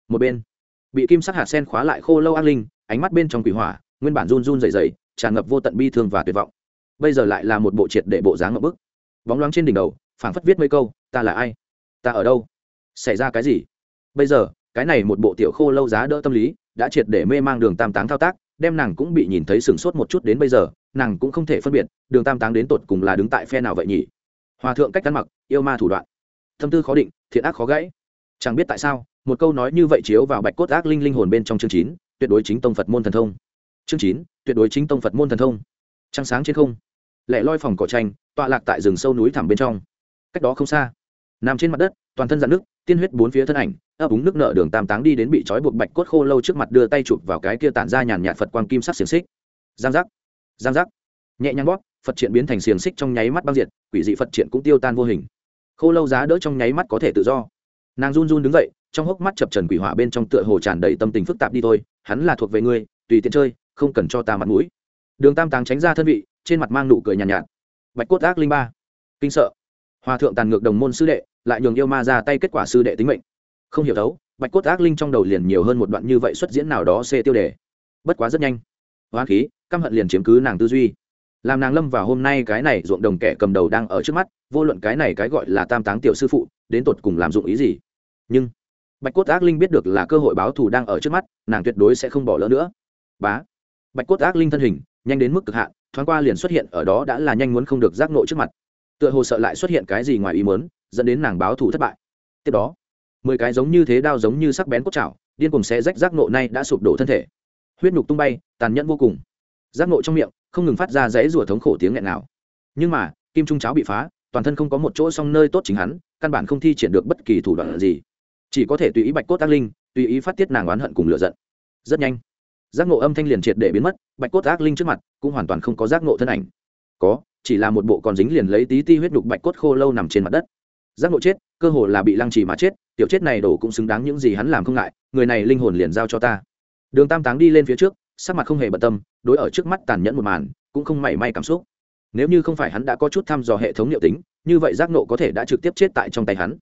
Một bên, bị kim sắc hạt sen khóa lại khô lâu ác linh, ánh mắt bên trong quỷ hỏa, nguyên bản run run dày dày tràn ngập vô tận bi thương và tuyệt vọng. Bây giờ lại là một bộ triệt để bộ dáng ngậm bức bóng loáng trên đỉnh đầu, phảng phất viết mấy câu, ta là ai? Ta ở đâu? Xảy ra cái gì? Bây giờ, cái này một bộ tiểu khô lâu giá đỡ tâm lý, đã triệt để mê mang đường tam táng thao tác, đem nàng cũng bị nhìn thấy sửng sốt một chút đến bây giờ, nàng cũng không thể phân biệt, đường tam táng đến tột cùng là đứng tại phe nào vậy nhỉ? Hòa thượng cách ăn mặc, yêu ma thủ đoạn. Tâm tư khó định, thiện ác khó gãy. Chẳng biết tại sao, một câu nói như vậy chiếu vào bạch cốt ác linh linh hồn bên trong chương chín, tuyệt đối chính tông phật môn thần thông. Chương chín, tuyệt đối chính tông phật môn thần thông. Trăng sáng trên không. Lẻ loi phòng cỏ tranh tọa lạc tại rừng sâu núi thẳm bên trong. Cách đó không xa nằm trên mặt đất toàn thân dạn nước tiên huyết bốn phía thân ảnh ấp úng nước nợ đường tam táng đi đến bị trói buộc bạch cốt khô lâu trước mặt đưa tay chụp vào cái kia tản ra nhàn nhạt phật quang kim sắc xiềng xích. Giang giác giang giác. Nhẹ nhàng bóp phật triện biến thành xiềng xích trong nháy mắt băng diệt quỷ dị phật triện cũng tiêu tan vô hình. Khô lâu giá đỡ trong nháy mắt có thể tự do. Nàng run run đứng dậy trong hốc mắt chập trần quỷ hỏa bên trong tựa hồ tràn đầy tâm tình phức tạp đi thôi hắn là thuộc về ngươi tùy tiện chơi không cần cho ta mặt mũi. Đường tam táng tránh ra thân vị trên mặt mang nụ cười nhàn nhạt, nhạt bạch cốt ác linh ba. Kinh sợ. Hòa thượng tàn ngược đồng môn sư đệ, lại nhường yêu ma ra tay kết quả sư đệ tính mệnh. Không hiểu đấu bạch cốt ác linh trong đầu liền nhiều hơn một đoạn như vậy xuất diễn nào đó xê tiêu đề. Bất quá rất nhanh. Hoa khí, căm hận liền chiếm cứ nàng tư duy. Làm nàng lâm vào hôm nay cái này ruộng đồng kẻ cầm đầu đang ở trước mắt, vô luận cái này cái gọi là tam táng tiểu sư phụ, đến tột cùng làm dụng ý gì? Nhưng, bạch cốt ác linh biết được là cơ hội báo thù đang ở trước mắt, nàng tuyệt đối sẽ không bỏ lỡ nữa. Bá. Bạch cốt ác linh thân hình, nhanh đến mức cực hạn thoáng qua liền xuất hiện ở đó đã là nhanh muốn không được giác nộ trước mặt. Tựa hồ sợ lại xuất hiện cái gì ngoài ý muốn, dẫn đến nàng báo thù thất bại. Tiếp đó, mười cái giống như thế đao giống như sắc bén cốt chảo điên cùng sẽ rách giác nộ nay đã sụp đổ thân thể. Huyết nhục tung bay, tàn nhẫn vô cùng. Giác nộ trong miệng, không ngừng phát ra dãy rủa thống khổ tiếng nghẹn nào nhưng mà, kim trung cháo bị phá, toàn thân không có một chỗ song nơi tốt chính hắn, căn bản không thi triển được bất kỳ thủ đoạn gì. Chỉ có thể tùy ý bạch cốt ác linh, tùy ý phát tiết nàng oán hận cùng lựa giận. Rất nhanh giác ngộ âm thanh liền triệt để biến mất, bạch cốt ác linh trước mặt cũng hoàn toàn không có giác ngộ thân ảnh. Có, chỉ là một bộ còn dính liền lấy tí ti huyết đục bạch cốt khô lâu nằm trên mặt đất. Giác ngộ chết, cơ hồ là bị lăng trì mà chết, tiểu chết này đổ cũng xứng đáng những gì hắn làm không ngại, người này linh hồn liền giao cho ta. Đường tam táng đi lên phía trước, sắc mặt không hề bận tâm, đối ở trước mắt tàn nhẫn một màn, cũng không mảy may cảm xúc. Nếu như không phải hắn đã có chút thăm dò hệ thống liệu tính, như vậy giác nộ có thể đã trực tiếp chết tại trong tay hắn.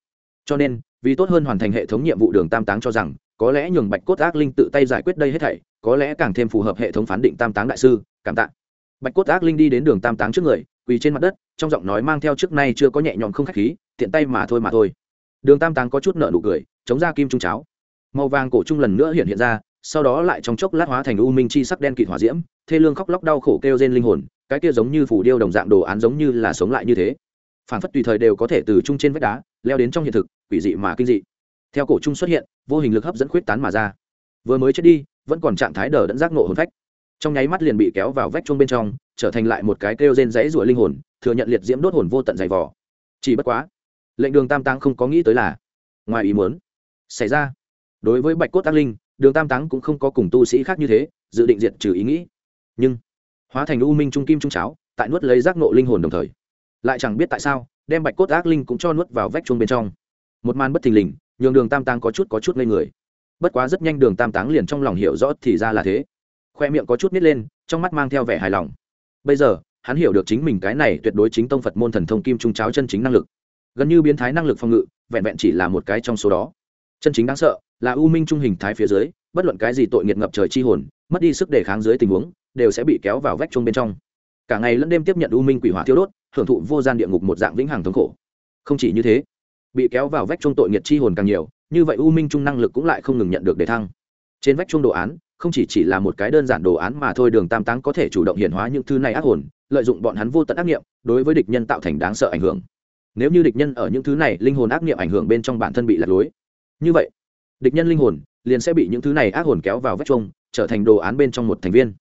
Cho nên, vì tốt hơn hoàn thành hệ thống nhiệm vụ, đường tam táng cho rằng có lẽ nhường bạch cốt ác linh tự tay giải quyết đây hết thảy, có lẽ càng thêm phù hợp hệ thống phán định tam táng đại sư, cảm tạ. Bạch cốt ác linh đi đến đường tam táng trước người, quỳ trên mặt đất, trong giọng nói mang theo trước nay chưa có nhẹ nhõm không khách khí, tiện tay mà thôi mà thôi. Đường tam táng có chút nợ nụ cười, chống ra kim trung cháo. Màu vàng cổ trung lần nữa hiện hiện ra, sau đó lại trong chốc lát hóa thành u minh chi sắc đen kịt hỏa diễm, thê lương khóc lóc đau khổ kêu trên linh hồn, cái kia giống như phủ điêu đồng dạng đồ án giống như là sống lại như thế. Phản phất tùy thời đều có thể từ trung trên vách đá, leo đến trong hiện thực, quỷ dị mà kinh dị theo cổ trung xuất hiện, vô hình lực hấp dẫn khuyết tán mà ra. Vừa mới chết đi, vẫn còn trạng thái đờ đẫn giác nộ hồn phách. Trong nháy mắt liền bị kéo vào vách chuông bên trong, trở thành lại một cái kêu rên rẫy rủa linh hồn, thừa nhận liệt diễm đốt hồn vô tận dày vỏ chỉ bất quá, lệnh đường tam tăng không có nghĩ tới là, ngoài ý muốn xảy ra. Đối với bạch cốt tác linh, đường tam táng cũng không có cùng tu sĩ khác như thế, dự định diệt trừ ý nghĩ. Nhưng, hóa thành u minh trung kim trung cháo, tại nuốt lấy giác nộ linh hồn đồng thời, lại chẳng biết tại sao, đem bạch cốt ác linh cũng cho nuốt vào vách chuông bên trong. Một man bất thình lình nhường đường tam táng có chút có chút ngây người. Bất quá rất nhanh đường tam táng liền trong lòng hiểu rõ thì ra là thế. Khoe miệng có chút nít lên, trong mắt mang theo vẻ hài lòng. Bây giờ, hắn hiểu được chính mình cái này tuyệt đối chính tông phật môn thần thông kim trung cháo chân chính năng lực. Gần như biến thái năng lực phòng ngự, vẹn vẹn chỉ là một cái trong số đó. Chân chính đáng sợ là u minh trung hình thái phía dưới, bất luận cái gì tội nghiệt ngập trời chi hồn, mất đi sức đề kháng dưới tình huống, đều sẽ bị kéo vào vách chuông bên trong. Cả ngày lẫn đêm tiếp nhận u minh quỷ hỏa thiêu đốt, hưởng thụ vô gian địa ngục một dạng vĩnh hằng thống khổ. Không chỉ như thế bị kéo vào vách chuông tội nghiệt chi hồn càng nhiều, như vậy u minh trung năng lực cũng lại không ngừng nhận được đề thăng. Trên vách chuông đồ án, không chỉ chỉ là một cái đơn giản đồ án mà thôi, đường tam táng có thể chủ động hiện hóa những thứ này ác hồn, lợi dụng bọn hắn vô tận ác nghiệm, đối với địch nhân tạo thành đáng sợ ảnh hưởng. Nếu như địch nhân ở những thứ này linh hồn ác nghiệm ảnh hưởng bên trong bản thân bị lạc lối, như vậy, địch nhân linh hồn liền sẽ bị những thứ này ác hồn kéo vào vách chuông, trở thành đồ án bên trong một thành viên.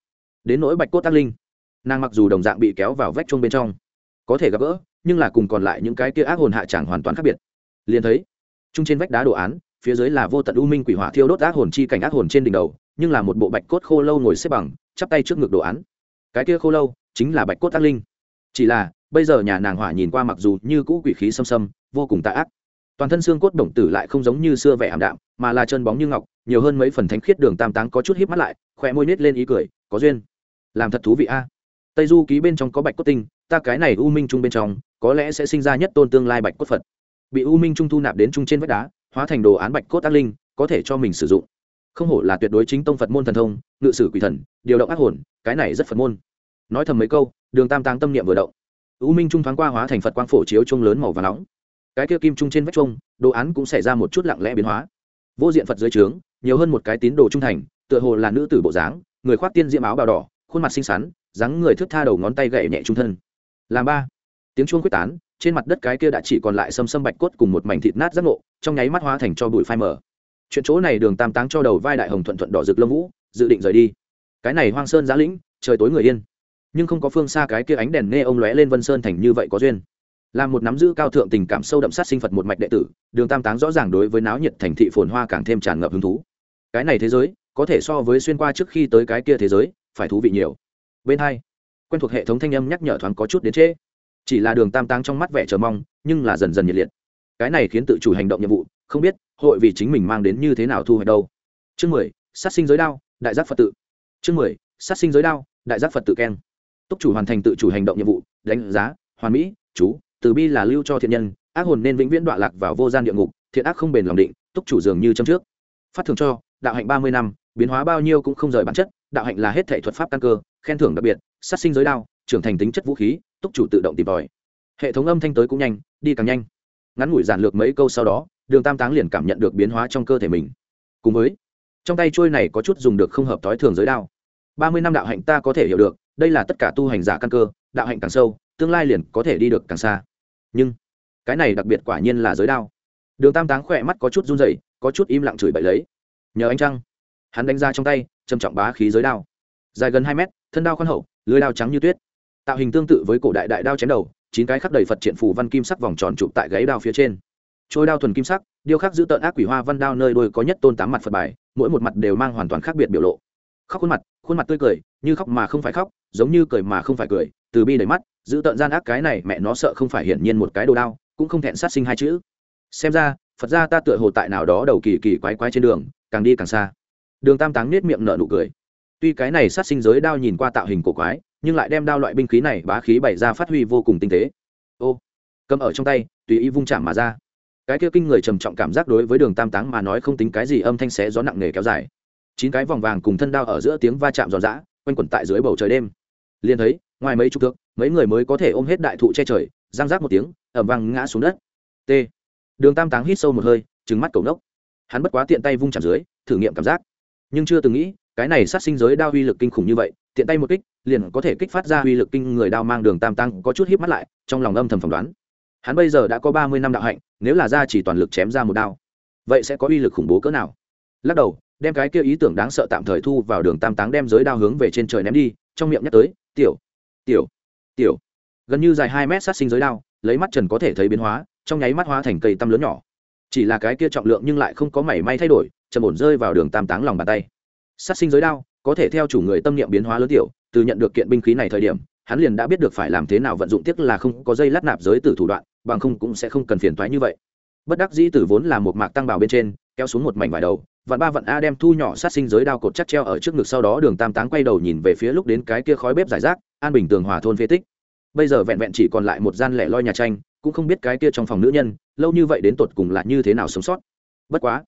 Đến nỗi bạch cốt ác linh, nàng mặc dù đồng dạng bị kéo vào vách chuông bên trong, có thể gặp gỡ, nhưng là cùng còn lại những cái kia ác hồn hạ chẳng hoàn toàn khác biệt liền thấy chung trên vách đá đồ án, phía dưới là vô tận u minh quỷ hỏa thiêu đốt ác hồn chi cảnh ác hồn trên đỉnh đầu, nhưng là một bộ bạch cốt khô lâu ngồi xếp bằng, chắp tay trước ngực đồ án. Cái kia khô lâu chính là bạch cốt ác linh. Chỉ là, bây giờ nhà nàng hỏa nhìn qua mặc dù như cũ quỷ khí xâm xâm, vô cùng tạ ác. Toàn thân xương cốt đồng tử lại không giống như xưa vẻ ảm đạm, mà là chân bóng như ngọc, nhiều hơn mấy phần thánh khiết đường tam táng có chút híp mắt lại khỏe môi nít lên ý cười, có duyên. Làm thật thú vị a. Tây du ký bên trong có bạch cốt tinh, ta cái này u minh trung bên trong, có lẽ sẽ sinh ra nhất tôn tương lai bạch cốt phật bị u minh trung thu nạp đến trung trên vách đá, hóa thành đồ án bạch cốt ác linh, có thể cho mình sử dụng. Không hổ là tuyệt đối chính tông phật môn thần thông, ngự sử quỷ thần, điều động ác hồn, cái này rất phật môn. Nói thầm mấy câu, đường tam táng tâm niệm vừa động. U minh trung thoáng qua hóa thành phật quang phổ chiếu trung lớn màu và nóng. Cái kia kim trung trên vách trung đồ án cũng xảy ra một chút lặng lẽ biến hóa. Vô diện phật dưới trướng, nhiều hơn một cái tín đồ trung thành, tựa hồ là nữ tử bộ dáng, người khoác tiên diễm áo bào đỏ, khuôn mặt xinh xắn, dáng người thước tha đầu ngón tay gậy nhẹ trung thân. Làm ba. Tiếng chuông quyết tán trên mặt đất cái kia đã chỉ còn lại xâm xâm bạch cốt cùng một mảnh thịt nát giác ngộ, trong nháy mắt hóa thành cho bụi phai mờ. Chuyện chỗ này đường tam táng cho đầu vai đại hồng thuận thuận đỏ rực lông vũ, dự định rời đi. Cái này hoang sơn giã lĩnh, trời tối người yên. Nhưng không có phương xa cái kia ánh đèn nghe ông lóe lên vân sơn thành như vậy có duyên. Là một nắm giữ cao thượng tình cảm sâu đậm sát sinh phật một mạch đệ tử, đường tam táng rõ ràng đối với náo nhiệt thành thị phồn hoa càng thêm tràn ngập hứng thú. Cái này thế giới, có thể so với xuyên qua trước khi tới cái kia thế giới, phải thú vị nhiều. Bên hai, quen thuộc hệ thống thanh âm nhắc nhở thoáng có chút đến trễ chỉ là đường tam táng trong mắt vẻ chờ mong, nhưng là dần dần nhiệt liệt. Cái này khiến tự chủ hành động nhiệm vụ, không biết, hội vì chính mình mang đến như thế nào thu hoạch đâu. Chương mười, sát sinh giới đao, đại giác phật tự. Chương mười, sát sinh giới đao, đại giác phật tự keng. Túc chủ hoàn thành tự chủ hành động nhiệm vụ, đánh giá, hoàn mỹ, chú, từ bi là lưu cho thiện nhân, ác hồn nên vĩnh viễn đọa lạc vào vô gian địa ngục, thiện ác không bền lòng định, túc chủ dường như châm trước. Phát thường cho, đạo hạnh ba mươi năm, biến hóa bao nhiêu cũng không rời bản chất, đạo hạnh là hết thể thuật pháp căn cơ, khen thưởng đặc biệt, sát sinh giới đao, trưởng thành tính chất vũ khí túc chủ tự động tìm tòi. Hệ thống âm thanh tới cũng nhanh, đi càng nhanh. Ngắn ngủi giản lược mấy câu sau đó, đường tam táng liền cảm nhận được biến hóa trong cơ thể mình. Cùng với, trong tay trôi này có chút dùng được không hợp thói thường giới đao. Ba mươi năm đạo hạnh ta có thể hiểu được, đây là tất cả tu hành giả căn cơ, đạo hạnh càng sâu, tương lai liền có thể đi được càng xa. Nhưng, cái này đặc biệt quả nhiên là giới đao. Đường tam táng khỏe mắt có chút run dậy có chút im lặng chửi bậy lấy. Nhờ anh trăng, hắn đánh ra trong tay, trầm trọng bá khí giới đao. Dài gần hai mét, thân đao khoan hậu, lưới đao trắng như tuyết tạo hình tương tự với cổ đại đại đao chém đầu, chín cái khắc đầy phật triện phù văn kim sắc vòng tròn trụ tại gáy đao phía trên. Trôi đao thuần kim sắc, điêu khắc giữ tợn ác quỷ hoa văn đao nơi đôi có nhất tôn tám mặt phật bài, mỗi một mặt đều mang hoàn toàn khác biệt biểu lộ. Khóc khuôn mặt khuôn mặt tươi cười, như khóc mà không phải khóc, giống như cười mà không phải cười, từ bi đầy mắt, giữ tợn gian ác cái này mẹ nó sợ không phải hiển nhiên một cái đồ đao, cũng không thẹn sát sinh hai chữ. Xem ra, phật ra ta tựa hồ tại nào đó đầu kỳ kỳ quái quái trên đường, càng đi càng xa. Đường tam táng nết miệng nở nụ cười. Tuy cái này sát sinh giới đao nhìn qua tạo hình cổ quái nhưng lại đem đao loại binh khí này bá khí bày ra phát huy vô cùng tinh tế. Ô, cầm ở trong tay, tùy ý vung chạm mà ra. Cái kia kinh người trầm trọng cảm giác đối với đường tam táng mà nói không tính cái gì, âm thanh xé gió nặng nề kéo dài. Chín cái vòng vàng cùng thân đao ở giữa tiếng va chạm giòn giã, quanh quẩn tại dưới bầu trời đêm. Liền thấy, ngoài mấy chục thước, mấy người mới có thể ôm hết đại thụ che trời, giang rác một tiếng ẩm văng ngã xuống đất. T. Đường tam táng hít sâu một hơi trứng mắt cầu nốc. Hắn bất quá tiện tay vung chạm dưới, thử nghiệm cảm giác. Nhưng chưa từng nghĩ cái này sát sinh giới đao uy lực kinh khủng như vậy, tiện tay một kích, liền có thể kích phát ra uy lực kinh người đao mang đường tam tăng, có chút híp mắt lại, trong lòng âm thầm phỏng đoán. Hắn bây giờ đã có ba mươi năm đạo hạnh, nếu là ra chỉ toàn lực chém ra một đao, vậy sẽ có uy lực khủng bố cỡ nào? Lắc đầu, đem cái kia ý tưởng đáng sợ tạm thời thu vào đường tam táng đem giới đao hướng về trên trời ném đi, trong miệng nhắc tới, tiểu tiểu tiểu. Gần như dài hai mét sát sinh giới đao, lấy mắt trần có thể thấy biến hóa, trong nháy mắt hóa thành cây tăm lớn nhỏ. Chỉ là cái kia trọng lượng nhưng lại không có mảy may thay đổi trầm ổn rơi vào đường tam táng lòng bàn tay sát sinh giới đao, có thể theo chủ người tâm niệm biến hóa lớn tiểu, từ nhận được kiện binh khí này thời điểm, hắn liền đã biết được phải làm thế nào vận dụng, tiếc là không có dây lát nạp giới tử thủ đoạn, bằng không cũng sẽ không cần phiền toái như vậy. Bất đắc dĩ tử vốn là một mạc tăng bào bên trên, kéo xuống một mảnh vải đầu, vạn ba vạn a đem thu nhỏ sát sinh giới đao cột chắc treo ở trước ngực sau đó đường tam táng quay đầu nhìn về phía lúc đến cái kia khói bếp giải rác, an bình tường hòa thôn phế tích. Bây giờ vẹn vẹn chỉ còn lại một gian lẻ loi nhà tranh, cũng không biết cái kia trong phòng nữ nhân, lâu như vậy đến tột cùng là như thế nào sống sót. Bất quá,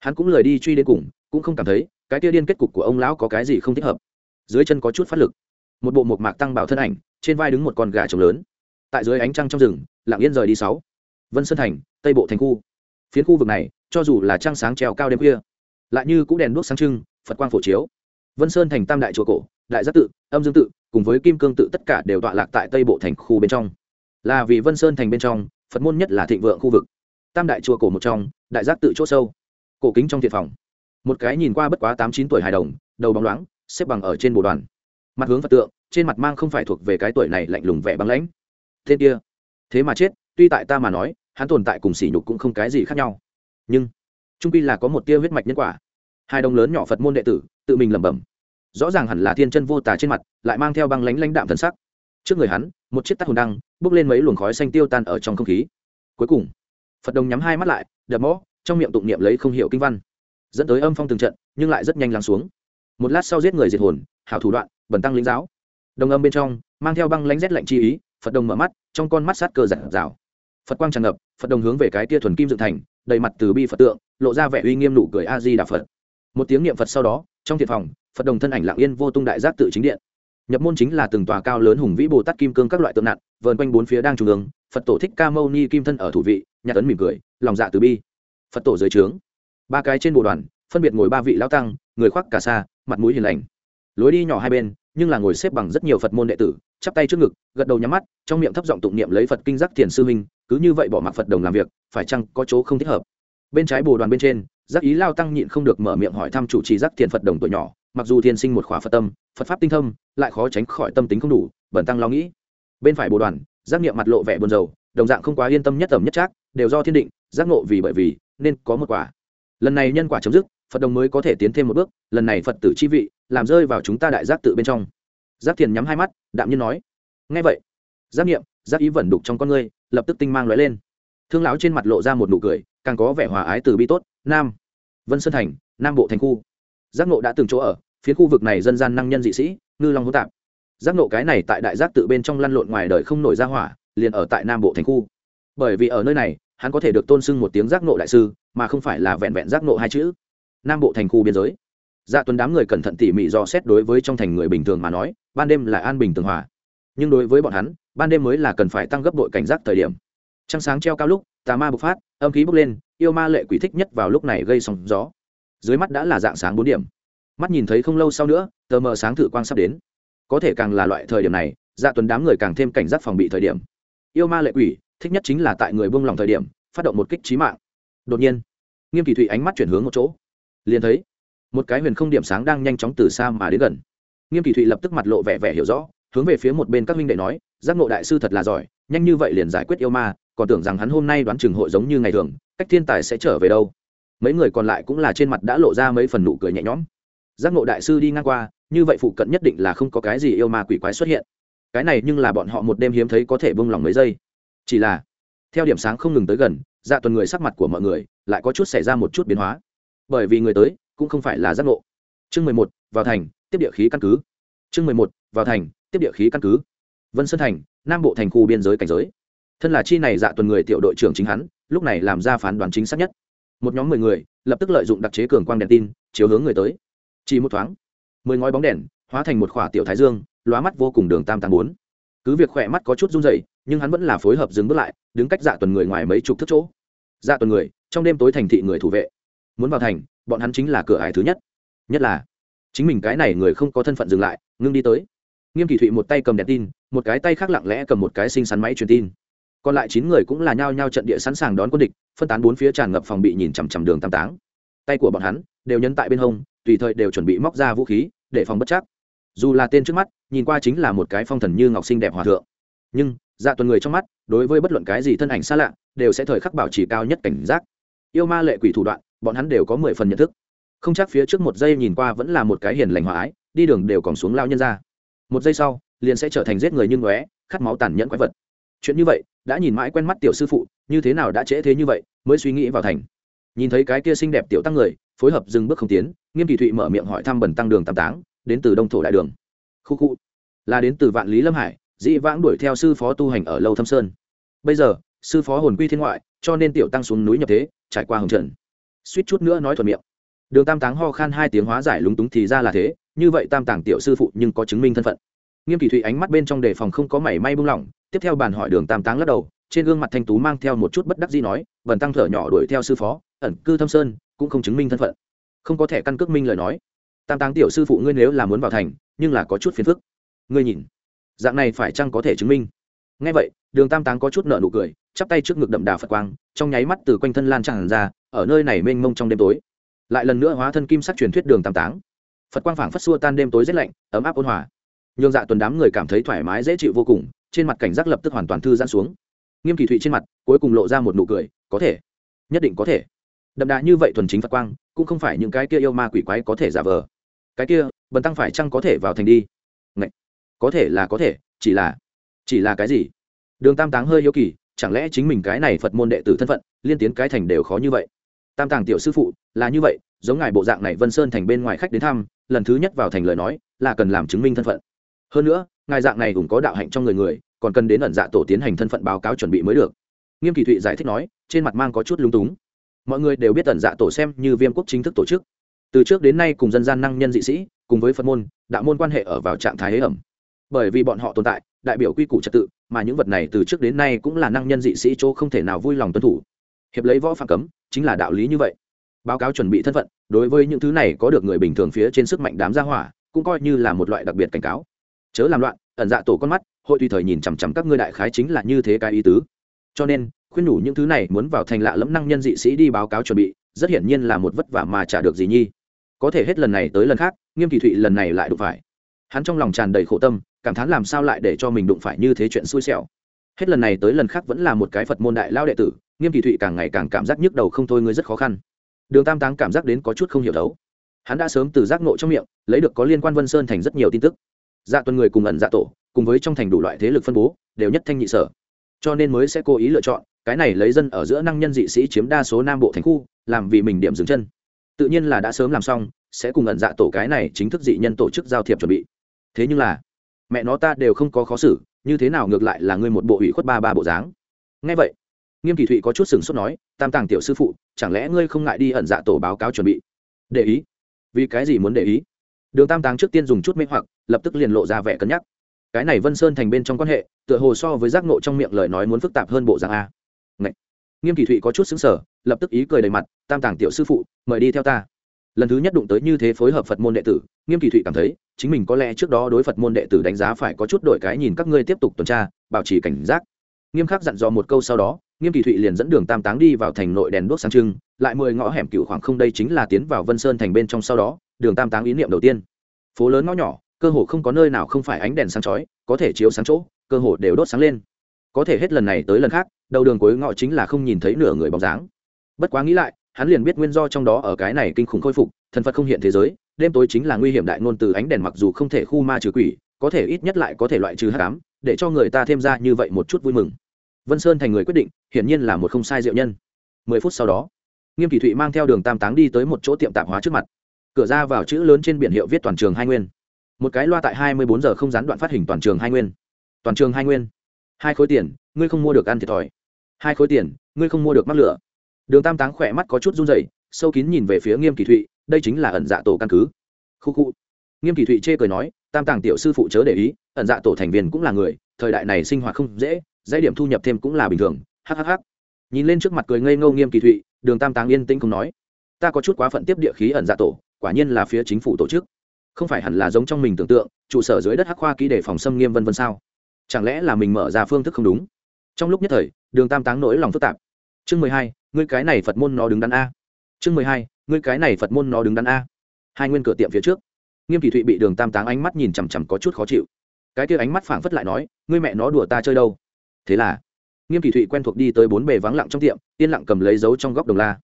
hắn cũng lời đi truy đến cùng, cũng không cảm thấy cái tia điên kết cục của ông lão có cái gì không thích hợp? Dưới chân có chút phát lực. Một bộ một mạc tăng bảo thân ảnh, trên vai đứng một con gà trống lớn. Tại dưới ánh trăng trong rừng, lặng yên rời đi sáu. Vân sơn thành, tây bộ thành khu. Phiến khu vực này, cho dù là trăng sáng treo cao đêm khuya, lại như cũng đèn đuốc sáng trưng, phật quang phổ chiếu. Vân sơn thành tam đại chùa cổ, đại giác tự, âm dương tự, cùng với kim cương tự tất cả đều tọa lạc tại tây bộ thành khu bên trong. Là vì vân sơn thành bên trong, phật môn nhất là thịnh vượng khu vực. Tam đại chùa cổ một trong, đại giác tự c h ỗ sâu. Cổ kính trong thiệt phòng một cái nhìn qua bất quá tám chín tuổi hài đồng, đầu bóng loáng, xếp bằng ở trên bồ đoàn. Mặt hướng phật tượng, trên mặt mang không phải thuộc về cái tuổi này lạnh lùng vẻ băng lãnh. Thế kia, thế mà chết, tuy tại ta mà nói, hắn tồn tại cùng sỉ nhục cũng không cái gì khác nhau. Nhưng, trung pi là có một tia huyết mạch nhân quả. Hai đồng lớn nhỏ phật môn đệ tử, tự mình lẩm bẩm. Rõ ràng hẳn là thiên chân vô tà trên mặt, lại mang theo băng lánh lãnh đạm thần sắc. Trước người hắn, một chiếc tắt hồn đăng, bước lên mấy luồng khói xanh tiêu tan ở trong không khí. Cuối cùng, phật đồng nhắm hai mắt lại, đập mõ, trong miệng tụng niệm lấy không hiểu kinh văn dẫn tới âm phong từng trận, nhưng lại rất nhanh lắng xuống. Một lát sau giết người diệt hồn, hảo thủ đoạn, bẩn tăng lính giáo. Đồng âm bên trong, mang theo băng lãnh rét lạnh chi ý, phật đồng mở mắt, trong con mắt sát cơ giản rào phật quang tràn ngập, phật đồng hướng về cái tia thuần kim dựng thành, đầy mặt từ bi phật tượng, lộ ra vẻ uy nghiêm nụ cười a di đà phật. Một tiếng niệm phật sau đó, trong thiệt phòng, phật đồng thân ảnh lạng yên vô tung đại giác tự chính điện. Nhập môn chính là từng tòa cao lớn hùng vĩ bồ tát kim cương các loại tượng nặng, vờn quanh bốn phía đang trung ương, phật tổ thích ca mâu ni kim thân ở thủ vị, nhạc ấn mỉm cười, lòng dạ từ bi. Phật tổ dưới trướng ba cái trên bồ đoàn, phân biệt ngồi ba vị lao tăng, người khoác cả xa mặt mũi hiền lành. Lối đi nhỏ hai bên, nhưng là ngồi xếp bằng rất nhiều phật môn đệ tử, chắp tay trước ngực, gật đầu nhắm mắt, trong miệng thấp giọng tụng niệm lấy phật kinh giác thiền sư minh, cứ như vậy bỏ mặc phật đồng làm việc, phải chăng có chỗ không thích hợp? Bên trái bồ đoàn bên trên, giác ý lao tăng nhịn không được mở miệng hỏi thăm chủ trì giác thiền phật đồng tuổi nhỏ, mặc dù thiên sinh một khóa phật tâm, phật pháp tinh thâm, lại khó tránh khỏi tâm tính không đủ, bẩn tăng lo nghĩ. Bên phải bồ đoàn, giác niệm mặt lộ vẻ buồn rầu, đồng dạng không quá yên tâm nhất tầm nhất trác, đều do thiên định, giác ngộ vì bởi vì, nên có một quả lần này nhân quả chấm dứt, phật đồng mới có thể tiến thêm một bước, lần này phật tử chi vị, làm rơi vào chúng ta đại giác tự bên trong. Giác thiền nhắm hai mắt, đạm nhiên nói. Ngay vậy, giác nghiệm giác ý vẩn đục trong con ngươi, lập tức tinh mang lóe lên. Thương lão trên mặt lộ ra một nụ cười, càng có vẻ hòa ái từ bi tốt. Nam, vân sơn thành, nam bộ thành khu. Giác nộ đã từng chỗ ở, phía khu vực này dân gian năng nhân dị sĩ, ngư long hữu tạp. Giác nộ cái này tại đại giác tự bên trong lăn lộn ngoài đời không nổi ra hỏa, liền ở tại nam bộ thành khu. Bởi vì ở nơi này hắn có thể được tôn sưng một tiếng giác nộ đại sư, mà không phải là vẹn vẹn giác nộ hai chữ. Nam bộ thành khu biên giới. Dạ tuần đám người cẩn thận tỉ mỉ dò xét đối với trong thành người bình thường mà nói, ban đêm là an bình tường hòa. Nhưng đối với bọn hắn, ban đêm mới là cần phải tăng gấp đội cảnh giác thời điểm. Trăng sáng treo cao lúc, tà ma bộc phát, âm khí bốc lên, yêu ma lệ quỷ thích nhất vào lúc này gây sóng gió. Dưới mắt đã là dạng sáng bốn điểm. Mắt nhìn thấy không lâu sau nữa, tờ mờ sáng thử quang sắp đến. Có thể càng là loại thời điểm này dạ tuần đám người càng thêm cảnh giác phòng bị thời điểm. Yêu ma lệ quỷ thích nhất chính là tại người buông lòng thời điểm, phát động một kích trí mạng. Đột nhiên, nghiêm kỳ thụy ánh mắt chuyển hướng một chỗ, liền thấy một cái huyền không điểm sáng đang nhanh chóng từ xa mà đến gần. Nghiêm kỳ thụy lập tức mặt lộ vẻ vẻ hiểu rõ, hướng về phía một bên các minh đệ nói, giác ngộ đại sư thật là giỏi, nhanh như vậy liền giải quyết yêu ma, còn tưởng rằng hắn hôm nay đoán chừng hội giống như ngày thường, cách thiên tài sẽ trở về đâu. Mấy người còn lại cũng là trên mặt đã lộ ra mấy phần nụ cười nhẹ nhõm. Giác ngộ đại sư đi ngang qua, như vậy phụ cận nhất định là không có cái gì yêu ma quỷ quái xuất hiện. Cái này nhưng là bọn họ một đêm hiếm thấy có thể bông lòng mấy giây chỉ là, theo điểm sáng không ngừng tới gần dạ tuần người sắc mặt của mọi người lại có chút xảy ra một chút biến hóa. Bởi vì người tới cũng không phải là giác ngộ. Chương mười một, vào thành, tiếp địa khí căn cứ. Chương mười một, vào thành, tiếp địa khí căn cứ. Vân sơn thành, nam bộ thành khu biên giới cảnh giới. Thân là chi này dạ tuần người tiểu đội trưởng chính hắn, lúc này làm ra phán đoán chính xác nhất. Một nhóm mười người lập tức lợi dụng đặc chế cường quang đèn tin, chiếu hướng người tới. Chỉ một thoáng, mười ngói bóng đèn hóa thành một khỏa tiểu thái dương, lóa mắt vô cùng đường tam tám bốn. Cứ việc khỏe mắt có chút run rẩy nhưng hắn vẫn là phối hợp dừng bước lại, đứng cách dạ tuần người ngoài mấy chục thước chỗ. Dạ tuần người, trong đêm tối thành thị người thủ vệ. Muốn vào thành, bọn hắn chính là cửa ải thứ nhất. Nhất là, chính mình cái này người không có thân phận dừng lại, ngưng đi tới. Nghiêm kỳ thụy một tay cầm đèn tin, một cái tay khác lặng lẽ cầm một cái sinh sắn máy truyền tin. Còn lại chín người cũng là nhao nhao trận địa sẵn sàng đón quân địch, phân tán bốn phía tràn ngập phòng bị nhìn chằm chằm đường tam táng. Tay của bọn hắn đều nhấn tại bên hông, tùy thời đều chuẩn bị móc ra vũ khí, để phòng bất chắc. Dù là tên trước mắt, nhìn qua chính là một cái phong thần như ngọc sinh đẹp hòa thượng nhưng dạ tuần người trong mắt, đối với bất luận cái gì thân ảnh xa lạ, đều sẽ thời khắc bảo trì cao nhất cảnh giác. Yêu ma lệ quỷ thủ đoạn, bọn hắn đều có mười phần nhận thức. Không chắc phía trước một giây nhìn qua vẫn là một cái hiền lành hòa ái, đi đường đều còn xuống lao nhân ra. Một giây sau, liền sẽ trở thành giết người như ngóe, khát máu tàn nhẫn quái vật. Chuyện như vậy, đã nhìn mãi quen mắt tiểu sư phụ, như thế nào đã trễ thế như vậy, mới suy nghĩ vào thành. Nhìn thấy cái kia xinh đẹp tiểu tăng người, phối hợp dừng bước không tiến, nghiêm kỳ thụy mở miệng hỏi thăm bẩn tăng đường tam táng, đến từ đông thổ đại đường. Khu khu. Là đến từ vạn lý lâm hải dĩ vãng đuổi theo sư phó tu hành ở lâu thâm sơn. Bây giờ, sư phó hồn quy thiên ngoại, cho nên tiểu tăng xuống núi nhập thế, trải qua hồng trần. Suýt chút nữa nói thuận miệng. Đường tam táng ho khan hai tiếng hóa giải lúng túng thì ra là thế, như vậy tam tàng tiểu sư phụ nhưng có chứng minh thân phận. Nghiêm kỳ thụy ánh mắt bên trong đề phòng không có mảy may buông lỏng, tiếp theo bàn hỏi đường tam táng lắc đầu, trên gương mặt thanh tú mang theo một chút bất đắc dĩ nói vần tăng thở nhỏ đuổi theo sư phó, ẩn cư thâm sơn, cũng không chứng minh thân phận. Không có thẻ căn cước minh lời nói. Tam táng tiểu sư phụ ngươi nếu là muốn vào thành, nhưng là có chút phiền phức. Ngươi nhìn dạng này phải chăng có thể chứng minh? Ngay vậy, đường tam táng có chút nợ nụ cười, chắp tay trước ngực đậm đà phật quang, trong nháy mắt từ quanh thân lan tràn ra, ở nơi này mênh mông trong đêm tối. Lại lần nữa hóa thân kim sắc truyền thuyết đường tam táng. Phật quang phảng phất xua tan đêm tối rét lạnh, ấm áp ôn hòa. Nhường dạ tuần đám người cảm thấy thoải mái dễ chịu vô cùng, trên mặt cảnh giác lập tức hoàn toàn thư giãn xuống. Nghiêm kỳ thụy trên mặt, cuối cùng lộ ra một nụ cười, có thể, nhất định có thể. Đậm đà như vậy thuần chính phật quang, cũng không phải những cái kia yêu ma quỷ quái có thể giả vờ. Cái kia, bần tăng phải chăng có thể vào thành đi? Có thể là có thể, chỉ là chỉ là cái gì? Đường tam táng hơi yếu kỳ, chẳng lẽ chính mình cái này phật môn đệ tử thân phận, liên tiến cái thành đều khó như vậy? Tam tàng tiểu sư phụ, là như vậy, giống ngài bộ dạng này vân sơn thành bên ngoài khách đến thăm, lần thứ nhất vào thành lời nói, là cần làm chứng minh thân phận. Hơn nữa, ngài dạng này cũng có đạo hạnh trong người người, còn cần đến ẩn dạ tổ tiến hành thân phận báo cáo chuẩn bị mới được. Nghiêm kỳ thụy giải thích nói, trên mặt mang có chút lúng túng. Mọi người đều biết ẩn dạ tổ xem như viêm quốc chính thức tổ chức. Từ trước đến nay cùng dân gian năng nhân dị sĩ, cùng với phật môn, đạo môn quan hệ ở vào trạng thái hế ẩm bởi vì bọn họ tồn tại, đại biểu quy củ trật tự, mà những vật này từ trước đến nay cũng là năng nhân dị sĩ chỗ không thể nào vui lòng tuân thủ. Hiệp lấy võ phạm cấm, chính là đạo lý như vậy. Báo cáo chuẩn bị thân phận, đối với những thứ này có được người bình thường phía trên sức mạnh đám gia hỏa, cũng coi như là một loại đặc biệt cảnh cáo. Chớ làm loạn, ẩn dạ tổ con mắt, hội tùy thời nhìn chằm chằm các ngươi đại khái chính là như thế cái ý tứ. Cho nên, khuyên nhủ những thứ này muốn vào thành lạ lẫm năng nhân dị sĩ đi báo cáo chuẩn bị, rất hiển nhiên là một vất vả mà trả được gì nhi. Có thể hết lần này tới lần khác, nghiêm kỳ thụy lần này lại đụng phải. Hắn trong lòng tràn đầy khổ tâm cảm thán làm sao lại để cho mình đụng phải như thế chuyện xui xẻo. Hết lần này tới lần khác vẫn là một cái phật môn đại lao đệ tử, nghiêm kỳ thụy càng ngày càng cảm giác nhức đầu không thôi ngươi rất khó khăn. Đường tam táng cảm giác đến có chút không hiểu đấu. Hắn đã sớm từ giác nộ trong miệng, lấy được có liên quan vân sơn thành rất nhiều tin tức. Dạ tuần người cùng ẩn dạ tổ, cùng với trong thành đủ loại thế lực phân bố, đều nhất thanh nhị sở. Cho nên mới sẽ cố ý lựa chọn, cái này lấy dân ở giữa năng nhân dị sĩ chiếm đa số nam bộ thành khu, làm vì mình điểm dừng chân. Tự nhiên là đã sớm làm xong, sẽ cùng ẩn dạ tổ cái này chính thức dị nhân tổ chức giao thiệp chuẩn bị. Thế nhưng là mẹ nó ta đều không có khó xử, như thế nào ngược lại là ngươi một bộ ủy khuất ba ba bộ dáng. Ngay vậy, nghiêm kỳ thụy có chút sừng sốt nói, tam tàng tiểu sư phụ, chẳng lẽ ngươi không ngại đi ẩn dạ tổ báo cáo chuẩn bị? Để ý. Vì cái gì muốn để ý? Đường tam tàng trước tiên dùng chút mê hoặc, lập tức liền lộ ra vẻ cân nhắc. Cái này vân sơn thành bên trong quan hệ, tựa hồ so với giác nộ trong miệng lời nói muốn phức tạp hơn bộ dạng a. Ngậy. nghiêm kỳ thụy có chút xứng sở lập tức ý cười đầy mặt, tam tàng tiểu sư phụ, mời đi theo ta lần thứ nhất đụng tới như thế phối hợp phật môn đệ tử, nghiêm kỳ thụy cảm thấy, chính mình có lẽ trước đó đối phật môn đệ tử đánh giá phải có chút đổi cái nhìn các ngươi tiếp tục tuần tra, bảo trì cảnh giác. Nghiêm khắc dặn dò một câu sau đó, nghiêm kỳ thụy liền dẫn đường tam táng đi vào thành nội đèn đuốc sáng trưng, lại mười ngõ hẻm cựu khoảng không đây chính là tiến vào vân sơn thành bên trong sau đó, đường tam táng ý niệm đầu tiên. Phố lớn ngõ nhỏ, cơ hồ không có nơi nào không phải ánh đèn sáng chói, có thể chiếu sáng chỗ, cơ hồ đều đốt sáng lên. Có thể hết lần này tới lần khác, đầu đường cuối ngõ chính là không nhìn thấy nửa người bóng dáng. Bất quá nghĩ lại hắn liền biết nguyên do trong đó ở cái này kinh khủng khôi phục, thần phật không hiện thế giới, đêm tối chính là nguy hiểm đại ngôn từ ánh đèn mặc dù không thể khu ma trừ quỷ, có thể ít nhất lại có thể loại trừ hát cám để cho người ta thêm ra như vậy một chút vui mừng. Vân sơn thành người quyết định, hiển nhiên là một không sai diệu nhân. Mười phút sau đó, nghiêm kỳ thụy mang theo đường tam táng đi tới một chỗ tiệm tạp hóa trước mặt. Cửa ra vào chữ lớn trên biển hiệu viết toàn trường hai nguyên. Một cái loa tại hai mươi bốn giờ không gián đoạn phát hình toàn trường hai nguyên. Toàn trường hai nguyên. Hai khối tiền, ngươi không mua được ăn thiệt thòi. Hai khối tiền, ngươi không mua được mắc lửa đường tam táng khỏe mắt có chút run dày sâu kín nhìn về phía nghiêm kỳ thụy, đây chính là ẩn dạ tổ căn cứ. Khu khu. Nghiêm kỳ thụy chê cười nói, tam tàng tiểu sư phụ chớ để ý, ẩn dạ tổ thành viên cũng là người, thời đại này sinh hoạt không dễ, dãy điểm thu nhập thêm cũng là bình thường hhh nhìn lên trước mặt cười ngây ngâu nghiêm kỳ thụy, đường tam táng yên tĩnh không nói. Ta có chút quá phận tiếp địa khí ẩn dạ tổ, quả nhiên là phía chính phủ tổ chức. Không phải hẳn là giống trong mình tưởng tượng, trụ sở dưới đất hắc khoa ký để phòng xâm nghiêm vân vân sao? Chẳng lẽ là mình mở ra phương thức không đúng? Trong lúc nhất thời, đường tam táng nỗi lòng phức tạp chương mười hai, ngươi cái này phật môn nó đứng đắn a. Chương mười hai, ngươi cái này phật môn nó đứng đắn a. Hai nguyên cửa tiệm phía trước. Nghiêm kỳ thụy bị đường tam táng ánh mắt nhìn chằm chằm có chút khó chịu. Cái kia ánh mắt phảng phất lại nói, ngươi mẹ nó đùa ta chơi đâu? Thế là, nghiêm kỳ thụy quen thuộc đi tới bốn bề vắng lặng trong tiệm, yên lặng cầm lấy dấu trong góc đồng la.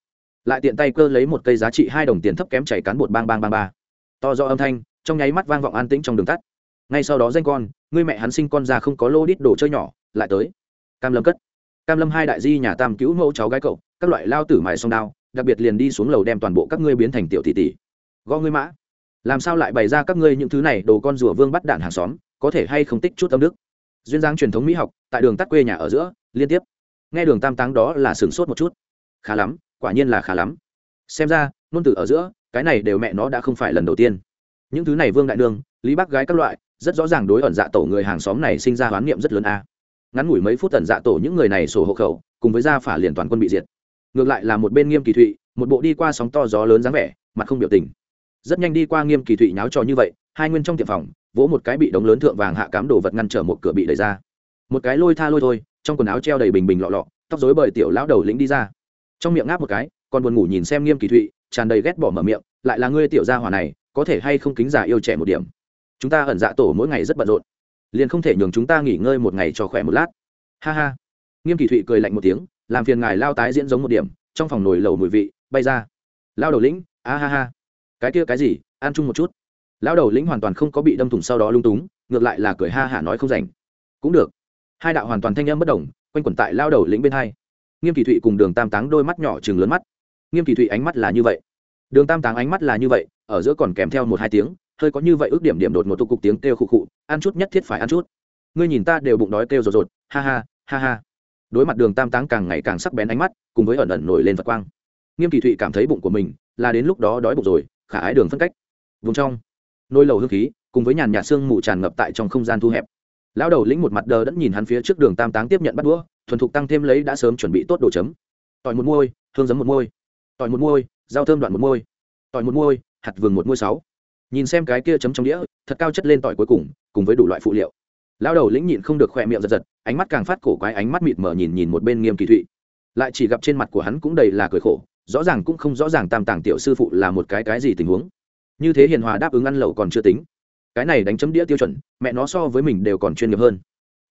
Lại tiện tay cơ lấy một cây giá trị hai đồng tiền thấp kém chảy cán bột bang bang bang ba. To do âm thanh, trong nháy mắt vang vọng an tĩnh trong đường tắt. Ngay sau đó danh con, ngươi mẹ hắn sinh con ra không có lô đít đồ chơi nhỏ, lại tới. Cam lâm cất cam lâm hai đại di nhà tam cứu mẫu cháu gái cậu, các loại lao tử mài song đao, đặc biệt liền đi xuống lầu đem toàn bộ các ngươi biến thành tiểu tỷ tỷ. Gõ ngươi mã. Làm sao lại bày ra các ngươi những thứ này đồ con rùa vương bắt đạn hàng xóm, có thể hay không tích chút âm đức? Duyên dáng truyền thống mỹ học, tại đường tắt quê nhà ở giữa, liên tiếp. Nghe đường tam táng đó là sửng sốt một chút. Khá lắm, quả nhiên là khá lắm. Xem ra, nôn tử ở giữa, cái này đều mẹ nó đã không phải lần đầu tiên. Những thứ này vương đại nương, lý bác gái các loại, rất rõ ràng đối ẩn dạ tổ người hàng xóm này sinh ra hoán niệm rất lớn a ngắn ngủi mấy phút tần dạ tổ những người này sổ hộ khẩu, cùng với gia phả liền toàn quân bị diệt. Ngược lại là một bên nghiêm kỳ thụy, một bộ đi qua sóng to gió lớn dáng vẻ, mặt không biểu tình. Rất nhanh đi qua nghiêm kỳ thụy nháo trò như vậy, hai nguyên trong tiệm phòng, vỗ một cái bị đống lớn thượng vàng hạ cám đồ vật ngăn trở một cửa bị đẩy ra. Một cái lôi tha lôi thôi, trong quần áo treo đầy bình bình lọ lọ, tóc rối bời tiểu lão đầu lĩnh đi ra. Trong miệng ngáp một cái, còn buồn ngủ nhìn xem nghiêm kỳ thụy, tràn đầy ghét bỏ mở miệng, lại là ngươi tiểu gia hỏa này, có thể hay không kính giả yêu trẻ một điểm? Chúng ta ẩn dạ tổ mỗi ngày rất bận rộn liền không thể nhường chúng ta nghỉ ngơi một ngày cho khỏe một lát. Ha ha. Nghiêm kỳ thụy cười lạnh một tiếng, làm phiền ngài lao tái diễn giống một điểm, trong phòng nồi lẩu mùi vị, bay ra. Lao đầu lĩnh, a ha ha. Cái kia cái gì, ăn chung một chút. Lao đầu lĩnh hoàn toàn không có bị đâm thủng sau đó lung túng, ngược lại là cười ha hả nói không rảnh. Cũng được. Hai đạo hoàn toàn thanh âm bất đồng quanh quẩn tại lao đầu lĩnh bên hai. Nghiêm kỳ thụy cùng đường tam táng đôi mắt nhỏ chừng lớn mắt. Nghiêm kỳ thụy ánh mắt là như vậy. Đường tam táng ánh mắt là như vậy, ở giữa còn kèm theo một hai tiếng hơi có như vậy ước điểm điểm đột một tục cục tiếng kêu khụ khụ, ăn chút nhất thiết phải ăn chút. Ngươi nhìn ta đều bụng đói kêu rột rột, ha ha ha ha. Đối mặt đường tam táng càng ngày càng sắc bén ánh mắt, cùng với ẩn ẩn nổi lên vật quang. Nghiêm kỳ thụy cảm thấy bụng của mình là đến lúc đó đói bụng rồi, khả ái đường phân cách. Vùng trong, nôi lầu hương khí, cùng với nhàn nhạt xương mù tràn ngập tại trong không gian thu hẹp. Lão đầu lĩnh một mặt đờ đẫn nhìn hắn phía trước đường tam táng tiếp nhận bắt đũa, thuần thục tăng thêm lấy đã sớm chuẩn bị tốt đồ chấm. Tỏi một môi hương giấm một môi tỏi một môi rau thơm đoạn một môi tỏi một môi hạt vừng một môi sáu nhìn xem cái kia chấm trong đĩa, thật cao chất lên tỏi cuối cùng cùng với đủ loại phụ liệu. Lão đầu lĩnh nhịn không được khỏe miệng giật giật, ánh mắt càng phát cổ quái, ánh mắt mịt mở nhìn nhìn một bên nghiêm kỳ thụy. Lại chỉ gặp trên mặt của hắn cũng đầy là cười khổ, rõ ràng cũng không rõ ràng tam tàng tiểu sư phụ là một cái cái gì tình huống. Như thế hiền hòa đáp ứng ăn lẩu còn chưa tính. Cái này đánh chấm đĩa tiêu chuẩn, mẹ nó so với mình đều còn chuyên nghiệp hơn.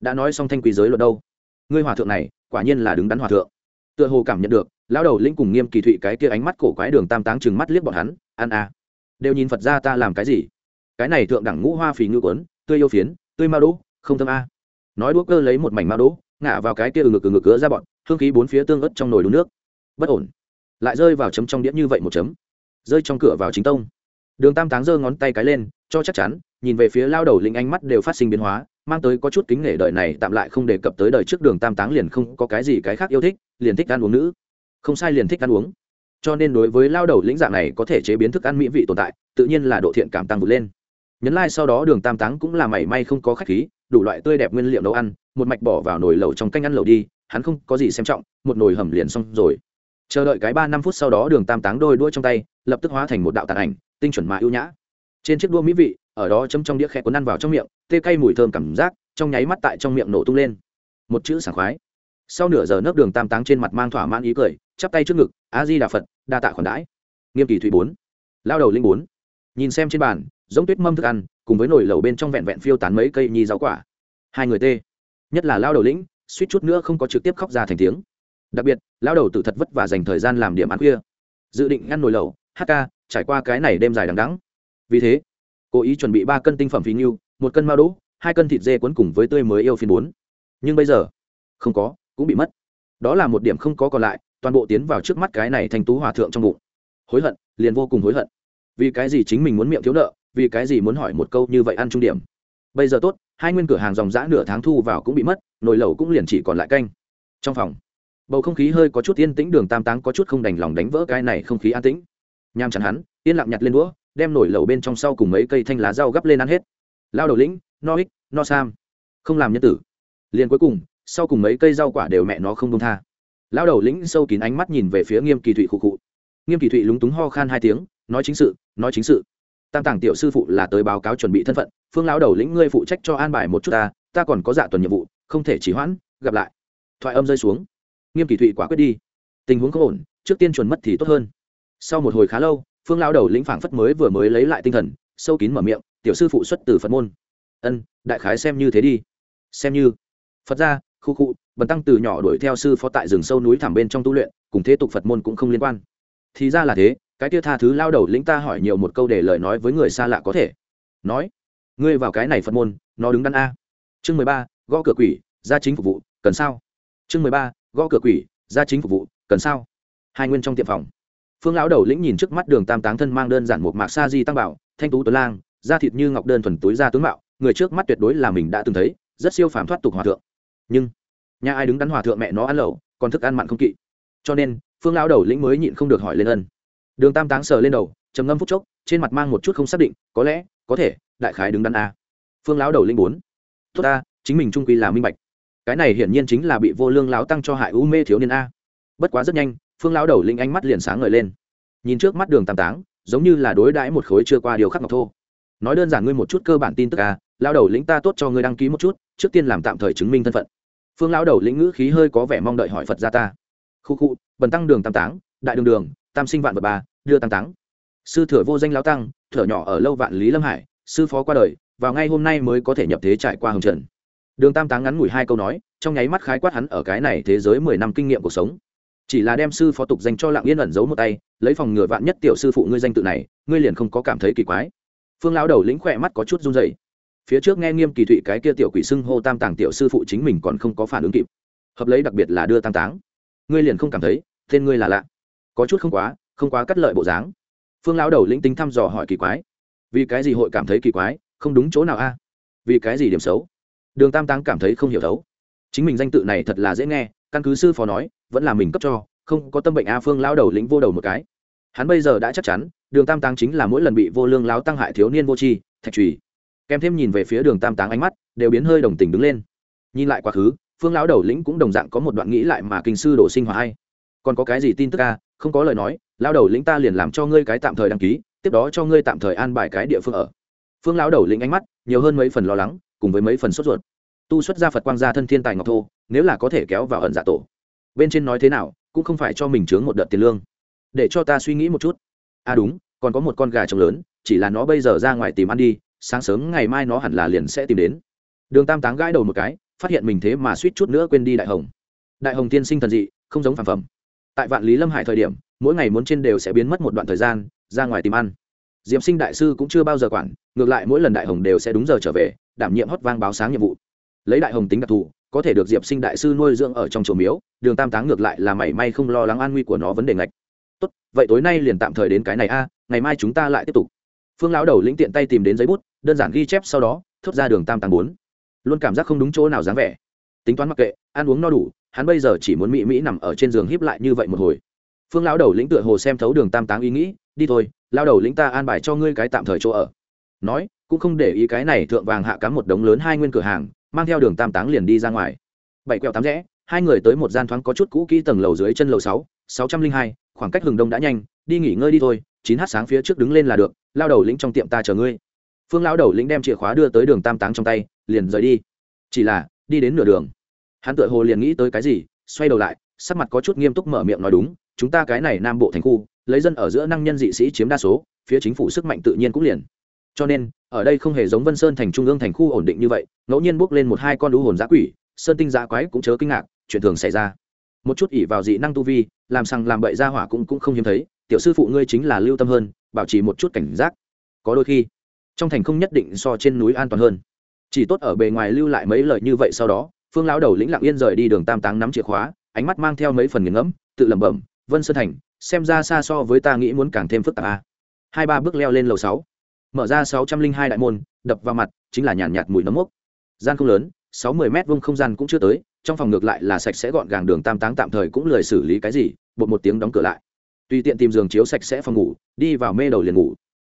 Đã nói xong thanh quý giới luật đâu? Ngươi hòa thượng này, quả nhiên là đứng đắn hòa thượng. Tựa hồ cảm nhận được, lão đầu lĩnh cùng nghiêm kỳ thụy cái kia ánh mắt cổ quái đường tam táng chừng mắt liếc bọn hắn, ăn à đều nhìn phật ra ta làm cái gì? Cái này thượng đẳng ngũ hoa phì ngư quấn, tươi yêu phiến, tươi ma đỗ, không thơm a. Nói đũa cơ lấy một mảnh ma đỗ, ngả vào cái kia ngực ngực cứa ra bọn, hương khí bốn phía tương ớt trong nồi đun nước. Bất ổn. Lại rơi vào chấm trong đĩa như vậy một chấm. Rơi trong cửa vào chính tông. Đường tam táng giơ ngón tay cái lên, cho chắc chắn, nhìn về phía lao đầu linh ánh mắt đều phát sinh biến hóa, mang tới có chút kính nể đời này tạm lại không đề cập tới đời trước đường tam táng liền không có cái gì cái khác yêu thích, liền thích ăn uống nữ. Không sai liền thích ăn uống cho nên đối với lao đầu lĩnh dạng này có thể chế biến thức ăn mỹ vị tồn tại, tự nhiên là độ thiện cảm tăng vượt lên. Nhấn lai、like、sau đó đường tam táng cũng là mảy may không có khách khí, đủ loại tươi đẹp nguyên liệu nấu ăn, một mạch bỏ vào nồi lẩu trong canh ăn lẩu đi, hắn không có gì xem trọng, một nồi hầm liền xong rồi. Chờ đợi cái ba năm phút sau đó đường tam táng đôi đuôi trong tay, lập tức hóa thành một đạo tàn ảnh, tinh chuẩn mà ưu nhã. Trên chiếc đua mỹ vị, ở đó chấm trong đĩa khẽ cuốn ăn vào trong miệng, tê cay mùi thơm cảm giác, trong nháy mắt tại trong miệng nổ tung lên. Một chữ sảng khoái sau nửa giờ nước đường tam táng trên mặt mang thỏa mãn ý cười, chắp tay trước ngực, a di đà phật, đa tạ khoản đãi. Nghiêm kỳ thủy bốn, lao đầu linh bốn. Nhìn xem trên bàn, giống tuyết mâm thức ăn, cùng với nồi lẩu bên trong vẹn vẹn phiêu tán mấy cây nhi rau quả. Hai người tê. Nhất là lao đầu lĩnh, suýt chút nữa không có trực tiếp khóc ra thành tiếng. Đặc biệt, lao đầu tự thật vất và dành thời gian làm điểm ăn khuya. Dự định ngăn nồi lẩu hk trải qua cái này đêm dài đằng đắng vì thế, cố ý chuẩn bị ba cân tinh phẩm phí nhiêu, một cân mao đỗ, hai cân thịt dê cuốn cùng với tươi mới yêu phiên bốn. Nhưng bây giờ, không có cũng bị mất. Đó là một điểm không có còn lại, toàn bộ tiến vào trước mắt cái này thành tú hòa thượng trong bụng. Hối hận, liền vô cùng hối hận. Vì cái gì chính mình muốn miệng thiếu nợ, vì cái gì muốn hỏi một câu như vậy ăn trung điểm. Bây giờ tốt, hai nguyên cửa hàng dòng giã nửa tháng thu vào cũng bị mất, nồi lẩu cũng liền chỉ còn lại canh. Trong phòng, bầu không khí hơi có chút yên tĩnh, đường tam táng có chút không đành lòng đánh vỡ cái này không khí an tĩnh. Nham chắn hắn, yên lặng nhặt lên đũa, đem nổi lẩu bên trong sau cùng mấy cây thanh lá rau gắp lên ăn hết. Lao đầu lĩnh no ích no sam không làm nhân tử. Liền cuối cùng sau cùng mấy cây rau quả đều mẹ nó không công tha. Lao đầu lĩnh sâu kín ánh mắt nhìn về phía nghiêm kỳ thụy khụ khụ. Nghiêm kỳ thụy lúng túng ho khan hai tiếng, nói chính sự, nói chính sự. Tam tàng tiểu sư phụ là tới báo cáo chuẩn bị thân phận, phương lão đầu lĩnh ngươi phụ trách cho an bài một chút ta ta còn có dạ tuần nhiệm vụ, không thể chỉ hoãn, gặp lại. Thoại âm rơi xuống. Nghiêm kỳ thụy quả quyết đi. Tình huống có ổn, trước tiên chuẩn mất thì tốt hơn. Sau một hồi khá lâu, phương lão đầu lĩnh phảng phất mới vừa mới lấy lại tinh thần, sâu kín mở miệng, tiểu sư phụ xuất từ phật môn. Ân, đại khái xem như thế đi. Xem như. Phật ra khu khu, bần tăng từ nhỏ đuổi theo sư phó tại rừng sâu núi thẳm bên trong tu luyện, cùng thế tục phật môn cũng không liên quan. Thì ra là thế, cái kia tha thứ lao đầu lĩnh ta hỏi nhiều một câu để lời nói với người xa lạ có thể. Nói, ngươi vào cái này phật môn, nó đứng đắn a. Chương mười ba, gõ cửa quỷ gia chính phục vụ, cần sao? Chương mười ba, gõ cửa quỷ gia chính phục vụ, cần sao? Hai nguyên trong tiệm phòng. Phương lão đầu lĩnh nhìn trước mắt đường tam táng thân mang đơn giản một mạc sa di tăng bảo, thanh tú tuấn lang, da thịt như ngọc đơn thuần túi da tướng mạo, người trước mắt tuyệt đối là mình đã từng thấy, rất siêu phàm thoát tục hòa thượng. Nhưng nhà ai đứng đắn hòa thượng mẹ nó ăn lẩu, còn thức ăn mặn không kỵ. Cho nên, phương lão đầu lĩnh mới nhịn không được hỏi lên ân. Đường tam táng sờ lên đầu, trầm ngâm phút chốc, trên mặt mang một chút không xác định, có lẽ, có thể, đại khái đứng đắn a. Phương lão đầu linh bốn. Tốt ta, chính mình trung quy là minh bạch. Cái này hiển nhiên chính là bị vô lương lão tăng cho hại u mê thiếu niên a. Bất quá rất nhanh, phương lão đầu linh ánh mắt liền sáng ngời lên. Nhìn trước mắt đường tam táng, giống như là đối đãi một khối chưa qua điều khắc ngọc thô. Nói đơn giản ngươi một chút cơ bản tin tức a, lão đầu lĩnh ta tốt cho ngươi đăng ký một chút, trước tiên làm tạm thời chứng minh thân phận phương lão đầu lĩnh ngữ khí hơi có vẻ mong đợi hỏi phật gia ta. Khu khu, bần tăng đường tam táng, đại đường đường, tam sinh vạn vật ba, đưa tam táng. Sư thừa vô danh lão tăng, thở nhỏ ở lâu vạn lý lâm hải, sư phó qua đời, vào ngay hôm nay mới có thể nhập thế trải qua hồng trần. Đường tam táng ngắn ngủi hai câu nói, trong nháy mắt khái quát hắn ở cái này thế giới mười năm kinh nghiệm cuộc sống. Chỉ là đem sư phó tục danh cho lặng yên ẩn giấu một tay, lấy phòng ngừa vạn nhất tiểu sư phụ ngươi danh tự này, ngươi liền không có cảm thấy kỳ quái. Phương lão đầu lĩnh khỏe mắt có chút run dày phía trước nghe nghiêm kỳ thụy cái kia tiểu quỷ xưng hô tam tàng tiểu sư phụ chính mình còn không có phản ứng kịp. Hợp lấy đặc biệt là đưa tam táng. Ngươi liền không cảm thấy, tên ngươi là lạ. Có chút không quá không quá cắt lợi bộ dáng. Phương lão đầu lĩnh tính thăm dò hỏi kỳ quái. Vì cái gì hội cảm thấy kỳ quái, không đúng chỗ nào a? Vì cái gì điểm xấu? Đường tam táng cảm thấy không hiểu thấu. Chính mình danh tự này thật là dễ nghe, căn cứ sư phó nói, vẫn là mình cấp cho, không có tâm bệnh a phương lão đầu lĩnh vô đầu một cái. Hắn bây giờ đã chắc chắn, đường tam táng chính là mỗi lần bị vô lương láo tăng hại thiếu niên vô tri, thạch trùy kèm thêm nhìn về phía đường tam táng ánh mắt, đều biến hơi đồng tình đứng lên. Nhìn lại quá khứ, phương lão đầu lĩnh cũng đồng dạng có một đoạn nghĩ lại mà kinh sư đổ sinh hòa hay còn có cái gì tin tức ca không có lời nói, lão đầu lĩnh ta liền làm cho ngươi cái tạm thời đăng ký, tiếp đó cho ngươi tạm thời an bài cái địa phương ở. Phương lão đầu lĩnh ánh mắt, nhiều hơn mấy phần lo lắng, cùng với mấy phần sốt ruột. Tu xuất ra phật quang gia thân thiên tài ngọc thô, nếu là có thể kéo vào ẩn giả tổ. Bên trên nói thế nào, cũng không phải cho mình chướng một đợt tiền lương. Để cho ta suy nghĩ một chút. À đúng, còn có một con gà trống lớn, chỉ là nó bây giờ ra ngoài tìm ăn đi sáng sớm ngày mai nó hẳn là liền sẽ tìm đến. Đường tam táng gãi đầu một cái, phát hiện mình thế mà suýt chút nữa quên đi đại hồng. Đại hồng tiên sinh thần dị, không giống phản phẩm. Tại vạn lý lâm hải thời điểm, mỗi ngày muốn trên đều sẽ biến mất một đoạn thời gian, ra ngoài tìm ăn. Diệm sinh đại sư cũng chưa bao giờ quản, ngược lại mỗi lần đại hồng đều sẽ đúng giờ trở về, đảm nhiệm hót vang báo sáng nhiệm vụ. Lấy đại hồng tính đặc thù, có thể được diệp sinh đại sư nuôi dưỡng ở trong chùa miếu, đường tam táng ngược lại là mảy may không lo lắng an nguy của nó vấn đề ngạch. Tốt, vậy tối nay liền tạm thời đến cái này a, ngày mai chúng ta lại tiếp tục phương lão đầu lĩnh tiện tay tìm đến giấy bút, đơn giản ghi chép sau đó, thốt ra đường tam tàng bốn. Luôn cảm giác không đúng chỗ nào dáng vẻ. Tính toán mặc kệ, ăn uống no đủ, hắn bây giờ chỉ muốn mỹ mỹ nằm ở trên giường hiếp lại như vậy một hồi. Phương lão đầu lĩnh tựa hồ xem thấu đường tam táng ý nghĩ, đi thôi lao đầu lĩnh ta an bài cho ngươi cái tạm thời chỗ ở. Nói, cũng không để ý cái này thượng vàng hạ cắm một đống lớn hai nguyên cửa hàng, mang theo đường tam táng liền đi ra ngoài. Bảy quẹo tám rẽ, hai người tới một gian thoáng có chút cũ kỹ tầng lầu dưới chân lầu sáu sáu trăm linh hai, khoảng cách hừng đông đã nhanh, đi nghỉ ngơi đi thôi chín h sáng phía trước đứng lên là được, lao đầu lĩnh trong tiệm ta chờ ngươi. Phương lao đầu lĩnh đem chìa khóa đưa tới đường tam táng trong tay, liền rời đi. Chỉ là, đi đến nửa đường. Hắn tự hồ liền nghĩ tới cái gì, xoay đầu lại, sắc mặt có chút nghiêm túc mở miệng nói đúng, chúng ta cái này nam bộ thành khu, lấy dân ở giữa năng nhân dị sĩ chiếm đa số, phía chính phủ sức mạnh tự nhiên cũng liền. Cho nên, ở đây không hề giống vân sơn thành trung ương thành khu ổn định như vậy, ngẫu nhiên bước lên một hai con lũ hồn giã quỷ, sơn tinh giã quái cũng chớ kinh ngạc, chuyện thường xảy ra. Một chút ỉ vào dị năng tu vi, làm sằng làm bậy ra hỏa cũng cũng không hiếm thấy tiểu sư phụ ngươi chính là lưu tâm hơn bảo trì một chút cảnh giác. Có đôi khi trong thành không nhất định so trên núi an toàn hơn. Chỉ tốt ở bề ngoài lưu lại mấy lời như vậy sau đó phương lão đầu lĩnh lặng yên rời đi đường tam táng nắm chìa khóa ánh mắt mang theo mấy phần nghiền ngẫm tự lẩm bẩm vân sơn thành xem ra xa so với ta nghĩ muốn càng thêm phức tạp a hai ba bước leo lên lầu sáu mở ra sáu trăm linh hai đại môn đập vào mặt chính là nhàn nhạt, nhạt mùi nấm mốc. Gian không lớn sáu mươi mét vuông không gian cũng chưa tới trong phòng ngược lại là sạch sẽ gọn gàng đường tam táng tạm thời cũng lười xử lý cái gì bột một tiếng đóng cửa lại tùy tiện tìm giường chiếu sạch sẽ phòng ngủ, đi vào mê đầu liền ngủ.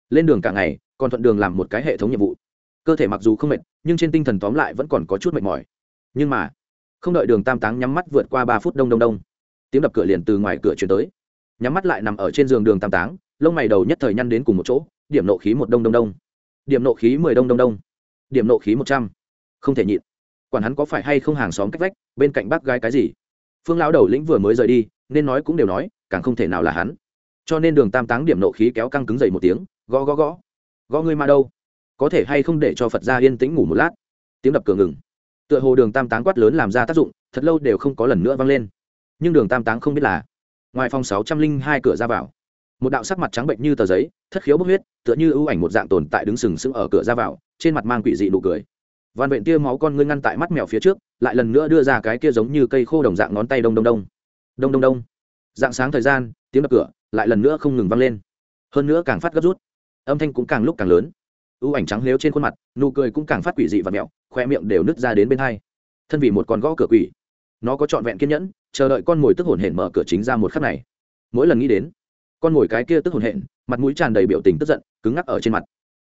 Lên đường cả ngày, còn thuận đường làm một cái hệ thống nhiệm vụ. Cơ thể mặc dù không mệt, nhưng trên tinh thần tóm lại vẫn còn có chút mệt mỏi. Nhưng mà, không đợi đường tam táng nhắm mắt vượt qua ba phút đông đông đông, tiếng đập cửa liền từ ngoài cửa chuyển tới. Nhắm mắt lại nằm ở trên giường đường tam táng, lông mày đầu nhất thời nhăn đến cùng một chỗ, điểm nộ khí một đông đông đông. Điểm nộ khí mười đông đông đông. Điểm nộ khí một trăm. Không thể nhịn. Quản hắn có phải hay không hàng xóm cách vách, bên cạnh bác gái cái gì? Phương lão đầu lĩnh vừa mới rời đi, nên nói cũng đều nói càng không thể nào là hắn. Cho nên đường tam táng điểm nộ khí kéo căng cứng dậy một tiếng, gõ gõ gõ. Gõ ngươi mà đâu? Có thể hay không để cho phật gia yên tĩnh ngủ một lát? Tiếng đập cửa ngừng. Tựa hồ đường tam táng quát lớn làm ra tác dụng, thật lâu đều không có lần nữa vang lên. Nhưng đường tam táng không biết là, ngoài phòng sáu trăm linh hai cửa ra vào, một đạo sắc mặt trắng bệnh như tờ giấy, thất khiếu bốc huyết, tựa như ưu ảnh một dạng tồn tại đứng sừng sững ở cửa ra vào, trên mặt mang quỷ dị nụ cười. Van vện tia máu con ngươi ngăn tại mắt mèo phía trước, lại lần nữa đưa ra cái kia giống như cây khô đồng dạng ngón tay đông đông đông. Đông đông đông dạng sáng thời gian, tiếng đập cửa lại lần nữa không ngừng vang lên. Hơn nữa càng phát gấp rút, âm thanh cũng càng lúc càng lớn. Ưu ảnh trắng lếu trên khuôn mặt, nụ cười cũng càng phát quỷ dị và mẹo, khoe miệng đều nứt ra đến bên hai. Thân vì một con gõ cửa quỷ, nó có trọn vẹn kiên nhẫn, chờ đợi con mồi tức hồn hển mở cửa chính ra một khắc này. Mỗi lần nghĩ đến, con mồi cái kia tức hồn hển, mặt mũi tràn đầy biểu tình tức giận, cứng ngắc ở trên mặt.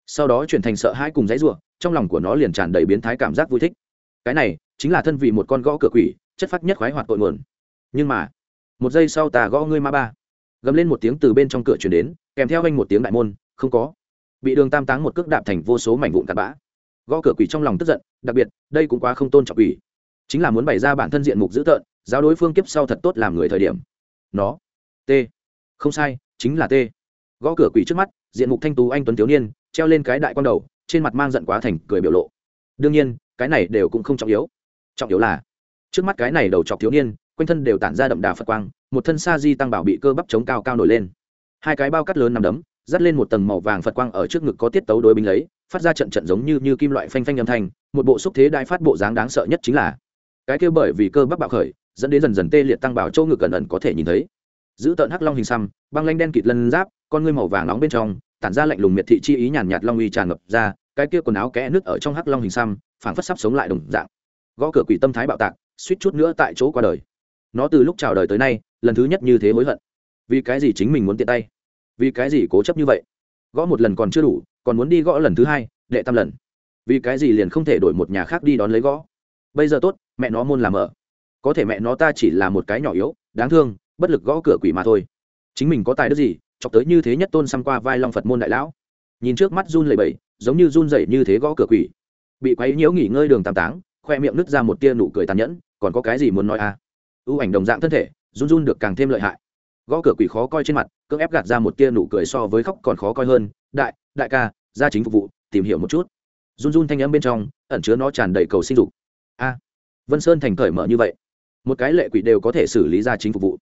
Sau đó chuyển thành sợ hãi cùng dãy ruộng trong lòng của nó liền tràn đầy biến thái cảm giác vui thích. Cái này chính là thân vì một con gõ cửa quỷ, chất phát nhất khoái hoạt tội nguồn. Nhưng mà một giây sau tà gõ ngươi ma ba. Gầm lên một tiếng từ bên trong cửa chuyển đến, kèm theo anh một tiếng đại môn, không có. Bị đường tam táng một cước đạp thành vô số mảnh vụn tạt bã. Gõ cửa quỷ trong lòng tức giận, đặc biệt, đây cũng quá không tôn trọng quỷ. Chính là muốn bày ra bản thân diện mục dữ tợn, giáo đối phương kiếp sau thật tốt làm người thời điểm. Nó. T. Không sai, chính là t. Gõ cửa quỷ trước mắt, diện mục thanh tú anh tuấn thiếu niên, treo lên cái đại quan đầu, trên mặt mang giận quá thành cười biểu lộ. Đương nhiên, cái này đều cũng không trọng yếu. Trọng yếu là, trước mắt cái này đầu chọc thiếu niên quanh thân đều tản ra đậm đà phật quang, một thân sa di tăng bảo bị cơ bắp chống cao cao nổi lên. Hai cái bao cắt lớn nằm đấm, dắt lên một tầng màu vàng phật quang ở trước ngực có tiết tấu đối binh lấy, phát ra trận trận giống như như kim loại phanh phanh âm thanh, một bộ xúc thế đai phát bộ dáng đáng sợ nhất chính là, cái kia bởi vì cơ bắp bạo khởi, dẫn đến dần dần tê liệt tăng bảo châu ngực cẩn ẩn có thể nhìn thấy. Giữ tợn hắc long hình xăm, băng lanh đen kịt lân giáp, con ngươi màu vàng nóng bên trong, tản ra lạnh lùng miệt thị chi ý nhàn nhạt long uy tràn ngập ra, cái kia quần áo kẽ nứt ở trong hắc long hình xăm, phảng phất sắp sống lại đồng dạng. Gõ cửa quỷ tâm thái bạo tạc, suýt chút nữa tại chỗ qua đời nó từ lúc chào đời tới nay, lần thứ nhất như thế hối hận. Vì cái gì chính mình muốn tiện tay? Vì cái gì cố chấp như vậy? Gõ một lần còn chưa đủ, còn muốn đi gõ lần thứ hai, đệ tam lần. Vì cái gì liền không thể đổi một nhà khác đi đón lấy gõ? Bây giờ tốt, mẹ nó môn làm ở có thể mẹ nó ta chỉ là một cái nhỏ yếu, đáng thương, bất lực gõ cửa quỷ mà thôi. Chính mình có tài đức gì, chọc tới như thế nhất tôn xăm qua vai long phật môn đại lão. Nhìn trước mắt run lầy bẩy, giống như run dậy như thế gõ cửa quỷ. Bị quấy nhiễu nghỉ ngơi đường tam táng, khoe miệng nứt ra một tia nụ cười tàn nhẫn, còn có cái gì muốn nói à? Ưu ảnh đồng dạng thân thể, run run được càng thêm lợi hại. Gõ cửa quỷ khó coi trên mặt, cưỡng ép gạt ra một tia nụ cười so với khóc còn khó coi hơn. Đại đại ca gia chính phục vụ, tìm hiểu một chút. Run run thanh âm bên trong, ẩn chứa nó tràn đầy cầu sinh dục. A, vân sơn thành cởi mở như vậy, một cái lệ quỷ đều có thể xử lý gia chính phục vụ.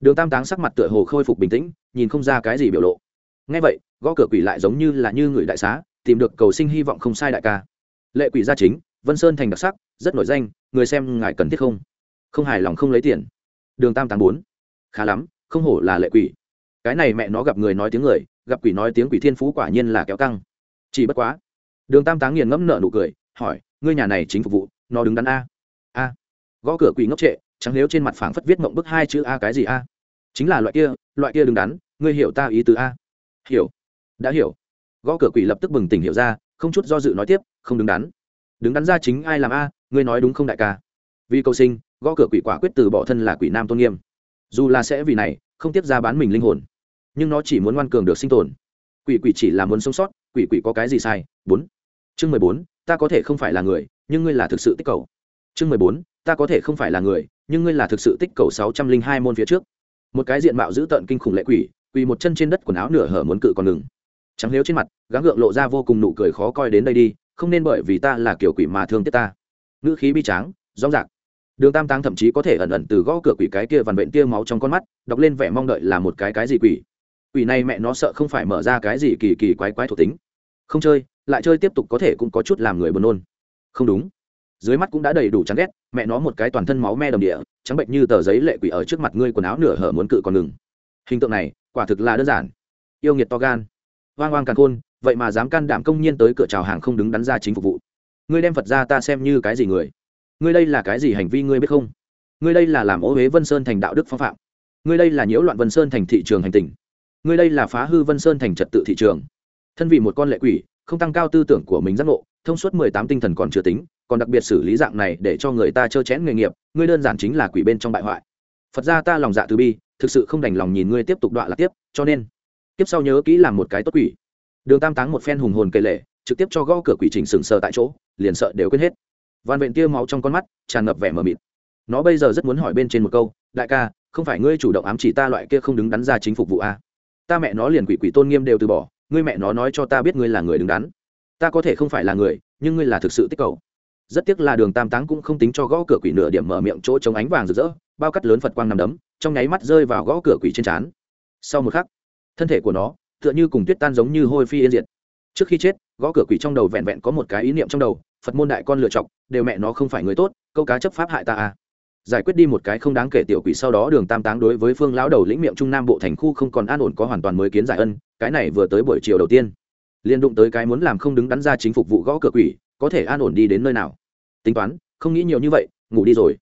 Đường tam táng sắc mặt tựa hồ khôi phục bình tĩnh, nhìn không ra cái gì biểu lộ. Ngay vậy, gõ cửa quỷ lại giống như là như người đại xá, tìm được cầu sinh hy vọng không sai đại ca. Lệ quỷ gia chính, vân sơn thành đặc sắc, rất nổi danh, người xem ngài cần thiết không? Không hài lòng không lấy tiền. Đường tam táng bốn. Khá lắm, không hổ là lệ quỷ. Cái này mẹ nó gặp người nói tiếng người, gặp quỷ nói tiếng quỷ thiên phú quả nhiên là kéo căng. Chỉ bất quá, đường tam táng nghiền ngẫm nợ nụ cười, hỏi, ngươi nhà này chính phục vụ, nó đứng đắn a. A. Gõ cửa quỷ ngốc trệ, trắng nếu trên mặt phảng phất viết mộng bức hai chữ a cái gì a? Chính là loại kia loại kia đứng đắn, ngươi hiểu ta ý tứ a? Hiểu. Đã hiểu. Gõ cửa quỷ lập tức bừng tỉnh hiểu ra, không chút do dự nói tiếp, không đứng đắn. Đứng đắn ra chính ai làm a? Ngươi nói đúng không đại ca? Vì cầu sinh, gõ cửa quỷ quả quyết từ bỏ thân là quỷ nam tôn nghiêm. Dù là sẽ vì này, không tiếp ra bán mình linh hồn. Nhưng nó chỉ muốn ngoan cường được sinh tồn. Quỷ quỷ chỉ là muốn sống sót, quỷ quỷ có cái gì sai? Bốn. Chương mười bốn, ta có thể không phải là người, nhưng ngươi là thực sự tích cầu. Chương mười bốn, ta có thể không phải là người, nhưng ngươi là thực sự tích cầu sáu trăm linh hai môn phía trước. Một cái diện mạo dữ tợn kinh khủng lệ quỷ, quỳ một chân trên đất quần áo nửa hở muốn cự còn ngừng. Trắng liếu trên mặt, gắng gượng lộ ra vô cùng nụ cười khó coi đến đây đi, không nên bởi vì ta là kiểu quỷ mà thương tiếc ta. Ngữ khí bi tráng rong rạc đường tam tăng thậm chí có thể ẩn ẩn từ gõ cửa quỷ cái kia vằn vện tia máu trong con mắt, đọc lên vẻ mong đợi là một cái cái gì quỷ. Quỷ này mẹ nó sợ không phải mở ra cái gì kỳ kỳ quái quái thuộc tính. Không chơi, lại chơi tiếp tục có thể cũng có chút làm người buồn nôn. Không đúng. Dưới mắt cũng đã đầy đủ chán ghét, mẹ nó một cái toàn thân máu me đồng địa, trắng bệnh như tờ giấy lệ quỷ ở trước mặt ngươi quần áo nửa hở muốn cự còn ngừng. Hình tượng này, quả thực là đơn giản. Yêu nghiệt to gan. Hoang hoang càng khôn, vậy mà dám can đảm công nhiên tới cửa chào hàng không đứng đắn ra chính phục vụ. Ngươi đem phật ra ta xem như cái gì người? Ngươi đây là cái gì hành vi ngươi biết không? Ngươi đây là làm ô huế vân sơn thành đạo đức phong phạm. Ngươi đây là nhiễu loạn vân sơn thành thị trường hành tình. Ngươi đây là phá hư vân sơn thành trật tự thị trường. Thân vì một con lệ quỷ, không tăng cao tư tưởng của mình giác ngộ, thông suốt mười tám tinh thần còn chưa tính, còn đặc biệt xử lý dạng này để cho người ta trơ chẽn nghề nghiệp, ngươi đơn giản chính là quỷ bên trong bại hoại. Phật ra ta lòng dạ từ bi, thực sự không đành lòng nhìn ngươi tiếp tục đọa là tiếp, cho nên tiếp sau nhớ kỹ làm một cái tốt quỷ. Đường tam táng một phen hùng hồn kể lệ, trực tiếp cho gõ cửa quỷ trình sừng sờ tại chỗ, liền sợ đều quên hết van vện tia máu trong con mắt tràn ngập vẻ mờ mịt. Nó bây giờ rất muốn hỏi bên trên một câu, đại ca, không phải ngươi chủ động ám chỉ ta loại kia không đứng đắn ra chính phục vụ a ta mẹ nó liền quỷ quỷ tôn nghiêm đều từ bỏ, ngươi mẹ nó nói cho ta biết ngươi là người đứng đắn. Ta có thể không phải là người, nhưng ngươi là thực sự tích cầu. Rất tiếc là đường tam táng cũng không tính cho gõ cửa quỷ nửa điểm mở miệng chỗ chống ánh vàng rực rỡ, bao cắt lớn phật quang nằm đấm, trong nháy mắt rơi vào gõ cửa quỷ trên trán. Sau một khắc, thân thể của nó tựa như cùng tuyết tan giống như hôi phi yên diệt. Trước khi chết, gõ cửa quỷ trong đầu vẹn vẹn có một cái ý niệm trong đầu phật môn đại con lựa chọc, đều mẹ nó không phải người tốt, câu cá chấp pháp hại ta à. Giải quyết đi một cái không đáng kể tiểu quỷ sau đó đường tam táng đối với phương lão đầu lĩnh miệng trung nam bộ thành khu không còn an ổn có hoàn toàn mới kiến giải ân, cái này vừa tới buổi chiều đầu tiên. Liên đụng tới cái muốn làm không đứng đắn ra chính phục vụ gõ cửa quỷ, có thể an ổn đi đến nơi nào? Tính toán, không nghĩ nhiều như vậy, ngủ đi rồi.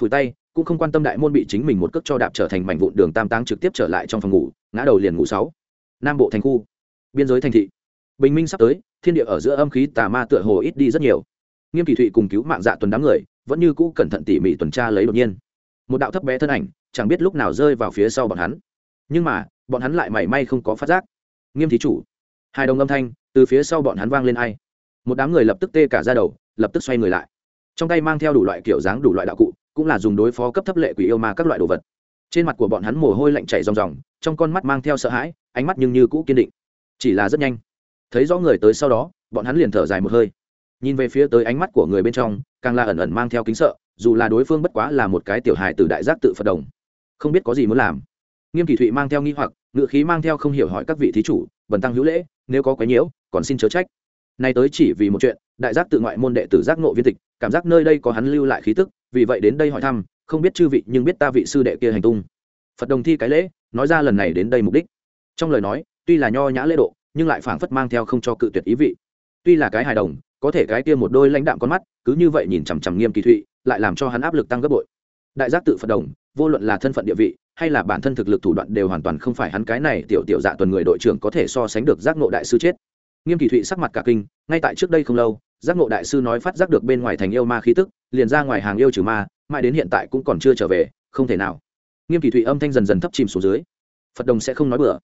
Phủi tay, cũng không quan tâm đại môn bị chính mình một cước cho đạp trở thành mảnh vụn đường tam táng trực tiếp trở lại trong phòng ngủ, ngã đầu liền ngủ sáu. Nam bộ thành khu, biên giới thành thị. Bình minh sắp tới thiên địa ở giữa âm khí tà ma tựa hồ ít đi rất nhiều. Nghiêm kỳ thụy cùng cứu mạng dạ tuần đám người vẫn như cũ cẩn thận tỉ mỉ tuần tra lấy đột nhiên. Một đạo thấp bé thân ảnh, chẳng biết lúc nào rơi vào phía sau bọn hắn. Nhưng mà, bọn hắn lại mảy may không có phát giác. Nghiêm thí chủ, hai đồng âm thanh từ phía sau bọn hắn vang lên ai? Một đám người lập tức tê cả ra đầu, lập tức xoay người lại. Trong tay mang theo đủ loại kiểu dáng, đủ loại đạo cụ, cũng là dùng đối phó cấp thấp lệ quỷ yêu ma các loại đồ vật. Trên mặt của bọn hắn mồ hôi lạnh chảy ròng ròng, trong con mắt mang theo sợ hãi, ánh mắt nhưng như cũ kiên định. Chỉ là rất nhanh thấy rõ người tới sau đó, bọn hắn liền thở dài một hơi. Nhìn về phía tới ánh mắt của người bên trong, càng là ẩn ẩn mang theo kính sợ, dù là đối phương bất quá là một cái tiểu hài từ đại giác tự phật đồng, không biết có gì muốn làm. Nghiêm kỳ thụy mang theo nghi hoặc ngự khí mang theo không hiểu hỏi các vị thí chủ, bần tăng hữu lễ, nếu có quấy nhiễu, còn xin chớ trách. Nay tới chỉ vì một chuyện, đại giác tự ngoại môn đệ tử giác nộ viên tịch, cảm giác nơi đây có hắn lưu lại khí tức, vì vậy đến đây hỏi thăm, không biết chư vị nhưng biết ta vị sư đệ kia hành tung. Phật đồng thi cái lễ, nói ra lần này đến đây mục đích. Trong lời nói, tuy là nho nhã lễ độ nhưng lại phảng phất mang theo không cho cự tuyệt ý vị. Tuy là cái hài đồng, có thể cái kia một đôi lãnh đạm con mắt, cứ như vậy nhìn chằm chằm nghiêm kỳ thụy, lại làm cho hắn áp lực tăng gấp bội. Đại giác tự phật đồng, vô luận là thân phận địa vị, hay là bản thân thực lực thủ đoạn đều hoàn toàn không phải hắn cái này tiểu tiểu dạ tuần người đội trưởng có thể so sánh được giác ngộ đại sư chết. Nghiêm kỳ thụy sắc mặt cả kinh, ngay tại trước đây không lâu, giác ngộ đại sư nói phát giác được bên ngoài thành yêu ma khí tức, liền ra ngoài hàng yêu trừ ma, mãi đến hiện tại cũng còn chưa trở về, không thể nào. Nghiêm kỳ thụy âm thanh dần dần thấp chìm xuống dưới. Phật đồng sẽ không nói bừa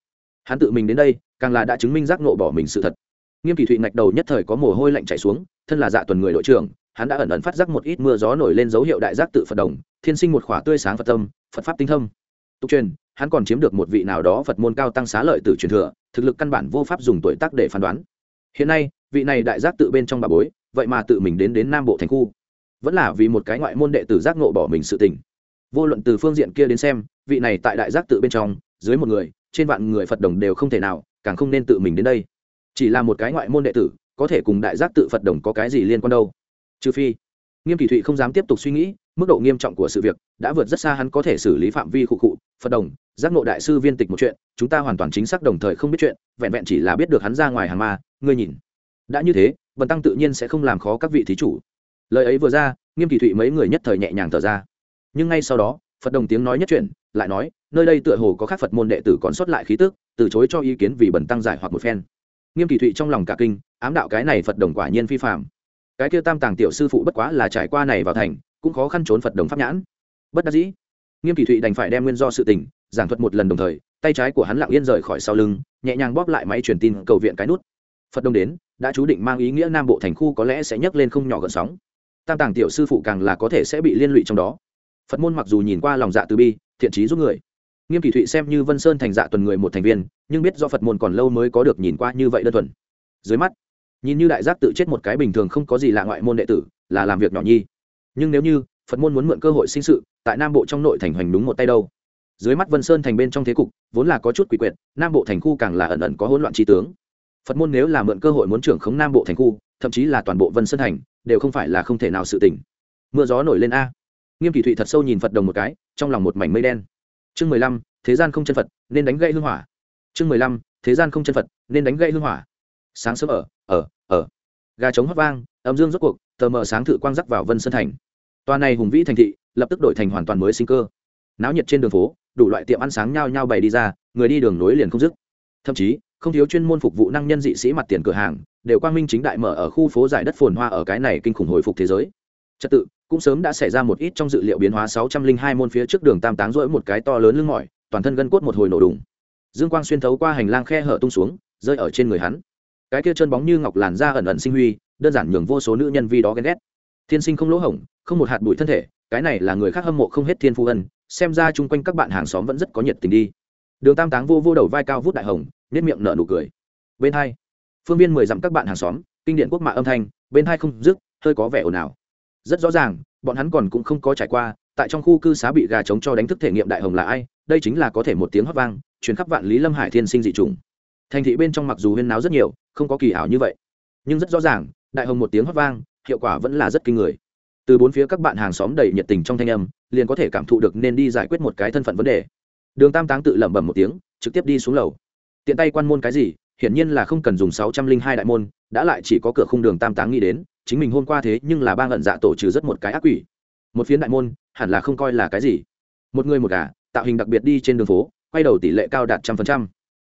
hắn tự mình đến đây, càng là đã chứng minh giác nộ bỏ mình sự thật. Nghiêm kỳ thụy ngạch đầu nhất thời có mồ hôi lạnh chảy xuống, thân là dạ tuần người đội trưởng, hắn đã ẩn ẩn phát giác một ít mưa gió nổi lên dấu hiệu đại giác tự phật đồng, thiên sinh một khỏa tươi sáng phật tâm, phật pháp tinh thông tục truyền, hắn còn chiếm được một vị nào đó phật môn cao tăng xá lợi từ truyền thừa, thực lực căn bản vô pháp dùng tuổi tác để phán đoán. Hiện nay, vị này đại giác tự bên trong bà bối, vậy mà tự mình đến đến nam bộ thành khu. Vẫn là vì một cái ngoại môn đệ tử giác nộ bỏ mình sự tình. Vô luận từ phương diện kia đến xem, vị này tại đại giác tự bên trong, dưới một người trên vạn người phật đồng đều không thể nào, càng không nên tự mình đến đây. Chỉ là một cái ngoại môn đệ tử, có thể cùng đại giác tự phật đồng có cái gì liên quan đâu. Trừ phi, nghiêm kỳ thụy không dám tiếp tục suy nghĩ, mức độ nghiêm trọng của sự việc đã vượt rất xa hắn có thể xử lý phạm vi khụ cụ phật đồng, giác ngộ đại sư viên tịch một chuyện, chúng ta hoàn toàn chính xác đồng thời không biết chuyện, vẹn vẹn chỉ là biết được hắn ra ngoài hàng ma, ngươi nhìn. Đã như thế vần tăng tự nhiên sẽ không làm khó các vị thí chủ. Lời ấy vừa ra, nghiêm kỳ thụy mấy người nhất thời nhẹ nhàng thở ra. Nhưng ngay sau đó, phật đồng tiếng nói nhất chuyện lại nói, nơi đây tựa hồ có các phật môn đệ tử còn sót lại khí tức, từ chối cho ý kiến vì bẩn tăng giải hoặc một phen. Nghiêm kỳ thụy trong lòng cả kinh, ám đạo cái này phật đồng quả nhiên phi phạm cái kia tam tàng tiểu sư phụ bất quá là trải qua này vào thành, cũng khó khăn trốn phật đồng pháp nhãn. Bất đắc dĩ, nghiêm kỳ thụy đành phải đem nguyên do sự tình, giảng thuật một lần đồng thời, tay trái của hắn lặng yên rời khỏi sau lưng, nhẹ nhàng bóp lại máy truyền tin cầu viện cái nút. Phật đông đến, đã chú định mang ý nghĩa nam bộ thành khu có lẽ sẽ nhấc lên không nhỏ gợn sóng. Tam tàng tiểu sư phụ càng là có thể sẽ bị liên lụy trong đó phật môn mặc dù nhìn qua lòng dạ từ bi, thiện trí giúp người. Nghiêm kỳ thụy xem như vân sơn thành dạ tuần người một thành viên, nhưng biết do phật môn còn lâu mới có được nhìn qua như vậy đơn thuần. Dưới mắt, nhìn như đại giác tự chết một cái bình thường không có gì lạ ngoại môn đệ tử, là làm việc nhỏ nhi. Nhưng nếu như phật môn muốn mượn cơ hội sinh sự, tại nam bộ trong nội thành hoành đúng một tay đâu. Dưới mắt vân sơn thành bên trong thế cục, vốn là có chút quỷ quyệt, nam bộ thành khu càng là ẩn ẩn có hỗn loạn trí tướng. Phật môn nếu là mượn cơ hội muốn trưởng khống nam bộ thành khu, thậm chí là toàn bộ vân sơn thành, đều không phải là không thể nào sự tỉnh mưa gió nổi lên a nghiêm kỳ thụy thật sâu nhìn phật đồng một cái, trong lòng một mảnh mây đen. Chương mười lăm, thế gian không chân phật, nên đánh gây hương hỏa. Chương mười lăm, thế gian không chân phật, nên đánh gây hương hỏa. Sáng sớm ở ở ở. Gà trống hót vang, âm dương rốt cuộc, tờ mờ sáng thử quang rắc vào vân sơn thành. Toa này hùng vĩ thành thị, lập tức đổi thành hoàn toàn mới sinh cơ. Náo nhiệt trên đường phố, đủ loại tiệm ăn sáng nhao nhao bày đi ra, người đi đường nối liền không dứt. Thậm chí, không thiếu chuyên môn phục vụ năng nhân dị sĩ mặt tiền cửa hàng, đều quang minh chính đại mở ở khu phố giải đất phồn hoa ở cái này kinh khủng hồi phục thế giới. Trật tự cũng sớm đã xảy ra một ít trong dự liệu biến hóa sáu trăm linh hai môn phía trước đường tam táng rỗi một cái to lớn lưng mỏi, toàn thân gân cốt một hồi nổ đùng. Dương quang xuyên thấu qua hành lang khe hở tung xuống, rơi ở trên người hắn. Cái kia chân bóng như ngọc làn da ẩn ẩn sinh huy, đơn giản nhường vô số nữ nhân vi đó ghen ghét. Thiên sinh không lỗ hổng, không một hạt bụi thân thể, cái này là người khác hâm mộ không hết thiên phu ân, xem ra chung quanh các bạn hàng xóm vẫn rất có nhiệt tình đi. Đường tam táng vô vô đầu vai cao vút đại hồng nếp miệng nở nụ cười. Bên hai, phương viên mười dặm các bạn hàng xóm, kinh điện quốc mạ âm thanh, bên hai không dứt, hơi có vẻ ồn ào rất rõ ràng, bọn hắn còn cũng không có trải qua, tại trong khu cư xá bị gà trống cho đánh thức thể nghiệm đại hồng là ai, đây chính là có thể một tiếng hót vang chuyến khắp vạn lý lâm hải thiên sinh dị trùng thành thị bên trong mặc dù huyên náo rất nhiều, không có kỳ ảo như vậy, nhưng rất rõ ràng, đại hồng một tiếng hót vang, hiệu quả vẫn là rất kinh người. Từ bốn phía các bạn hàng xóm đầy nhiệt tình trong thanh âm, liền có thể cảm thụ được nên đi giải quyết một cái thân phận vấn đề. Đường tam táng tự lẩm bẩm một tiếng, trực tiếp đi xuống lầu. Tiện tay quan môn cái gì, hiển nhiên là không cần dùng sáu trăm linh hai đại môn, đã lại chỉ có cửa khung đường tam táng nghĩ đến chính mình hôm qua thế nhưng là ba ngận dạ tổ trừ rất một cái ác quỷ. Một phiến đại môn, hẳn là không coi là cái gì. Một người một gà, tạo hình đặc biệt đi trên đường phố, quay đầu tỷ lệ cao đạt trăm phần trăm.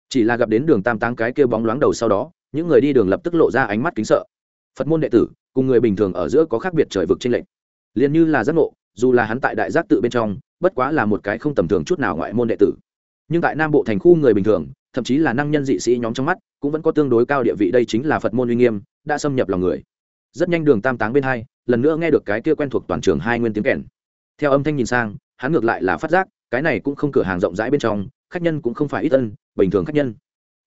Chỉ là gặp đến đường tam táng cái kêu bóng loáng đầu sau đó, những người đi đường lập tức lộ ra ánh mắt kính sợ. Phật môn đệ tử, cùng người bình thường ở giữa có khác biệt trời vực trên lệnh liền như là giác ngộ, dù là hắn tại đại giác tự bên trong, bất quá là một cái không tầm thường chút nào ngoại môn đệ tử. Nhưng tại nam bộ thành khu người bình thường, thậm chí là năng nhân dị sĩ nhóm trong mắt, cũng vẫn có tương đối cao địa vị, đây chính là phật môn uy nghiêm, đã xâm nhập lòng người rất nhanh đường tam táng bên hai, lần nữa nghe được cái kia quen thuộc toàn trường hai nguyên tiếng kèn. Theo âm thanh nhìn sang, hắn ngược lại là phát giác, cái này cũng không cửa hàng rộng rãi bên trong, khách nhân cũng không phải ít ân, bình thường khách nhân.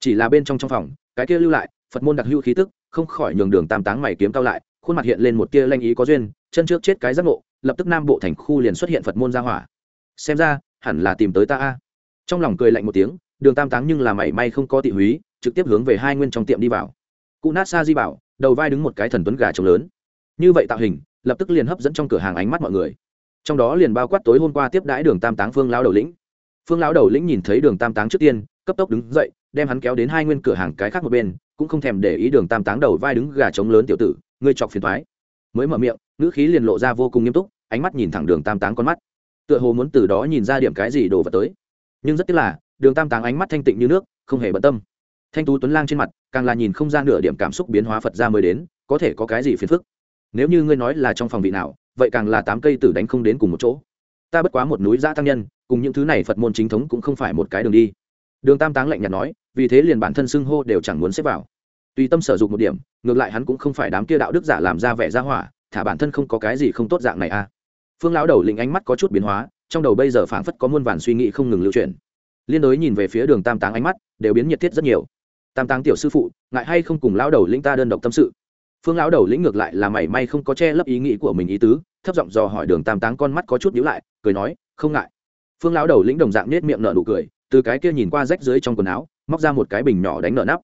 Chỉ là bên trong trong phòng, cái kia lưu lại, phật môn đặc hữu khí tức, không khỏi nhường đường tam táng mày kiếm cao lại, khuôn mặt hiện lên một tia lanh ý có duyên, chân trước chết cái giác ngộ, lập tức nam bộ thành khu liền xuất hiện phật môn gia hỏa. Xem ra, hẳn là tìm tới ta a. Trong lòng cười lạnh một tiếng, đường tam táng nhưng là mảy may không có tị húy, trực tiếp hướng về hai nguyên trong tiệm đi vào. Cụ nát sa di bảo đầu vai đứng một cái thần tuấn gà trống lớn. Như vậy tạo hình, lập tức liền hấp dẫn trong cửa hàng ánh mắt mọi người. Trong đó liền bao quát tối hôm qua tiếp đãi đường tam táng phương lão đầu lĩnh. Phương lão đầu lĩnh nhìn thấy đường tam táng trước tiên, cấp tốc đứng dậy, đem hắn kéo đến hai nguyên cửa hàng cái khác một bên, cũng không thèm để ý đường tam táng đầu vai đứng gà trống lớn tiểu tử, ngươi chọc phiền thoái. Mới mở miệng, ngữ khí liền lộ ra vô cùng nghiêm túc, ánh mắt nhìn thẳng đường tam táng con mắt. Tựa hồ muốn từ đó nhìn ra điểm cái gì đổ vào tới. Nhưng rất tiếc là, đường tam táng ánh mắt thanh tịnh như nước, không hề bận tâm thanh tú tuấn lang trên mặt, càng là nhìn không ra nửa điểm cảm xúc biến hóa phật ra mới đến, có thể có cái gì phiền phức? Nếu như ngươi nói là trong phòng vị nào, vậy càng là tám cây tử đánh không đến cùng một chỗ. Ta bất quá một núi giã tăng nhân, cùng những thứ này phật môn chính thống cũng không phải một cái đường đi. Đường tam táng lạnh nhạt nói, vì thế liền bản thân xưng hô đều chẳng muốn xếp vào. Tùy tâm sở dụng một điểm, ngược lại hắn cũng không phải đám kia đạo đức giả làm ra vẻ ra hỏa, thả bản thân không có cái gì không tốt dạng này a à. phương lão đầu lĩnh ánh mắt có chút biến hóa, trong đầu bây giờ phảng phất có muôn vàn suy nghĩ không ngừng lưu chuyển. Liên đối nhìn về phía đường tam táng ánh mắt, đều biến nhiệt thiết rất nhiều tam táng tiểu sư phụ, ngại hay không cùng lão đầu lĩnh ta đơn độc tâm sự? Phương lão đầu lĩnh ngược lại là mảy may không có che lấp ý nghĩ của mình ý tứ, thấp giọng dò hỏi đường tam táng con mắt có chút nhíu lại, cười nói, không ngại. Phương lão đầu lĩnh đồng dạng nết miệng nở nụ cười, từ cái kia nhìn qua rách dưới trong quần áo, móc ra một cái bình nhỏ đánh nở nắp.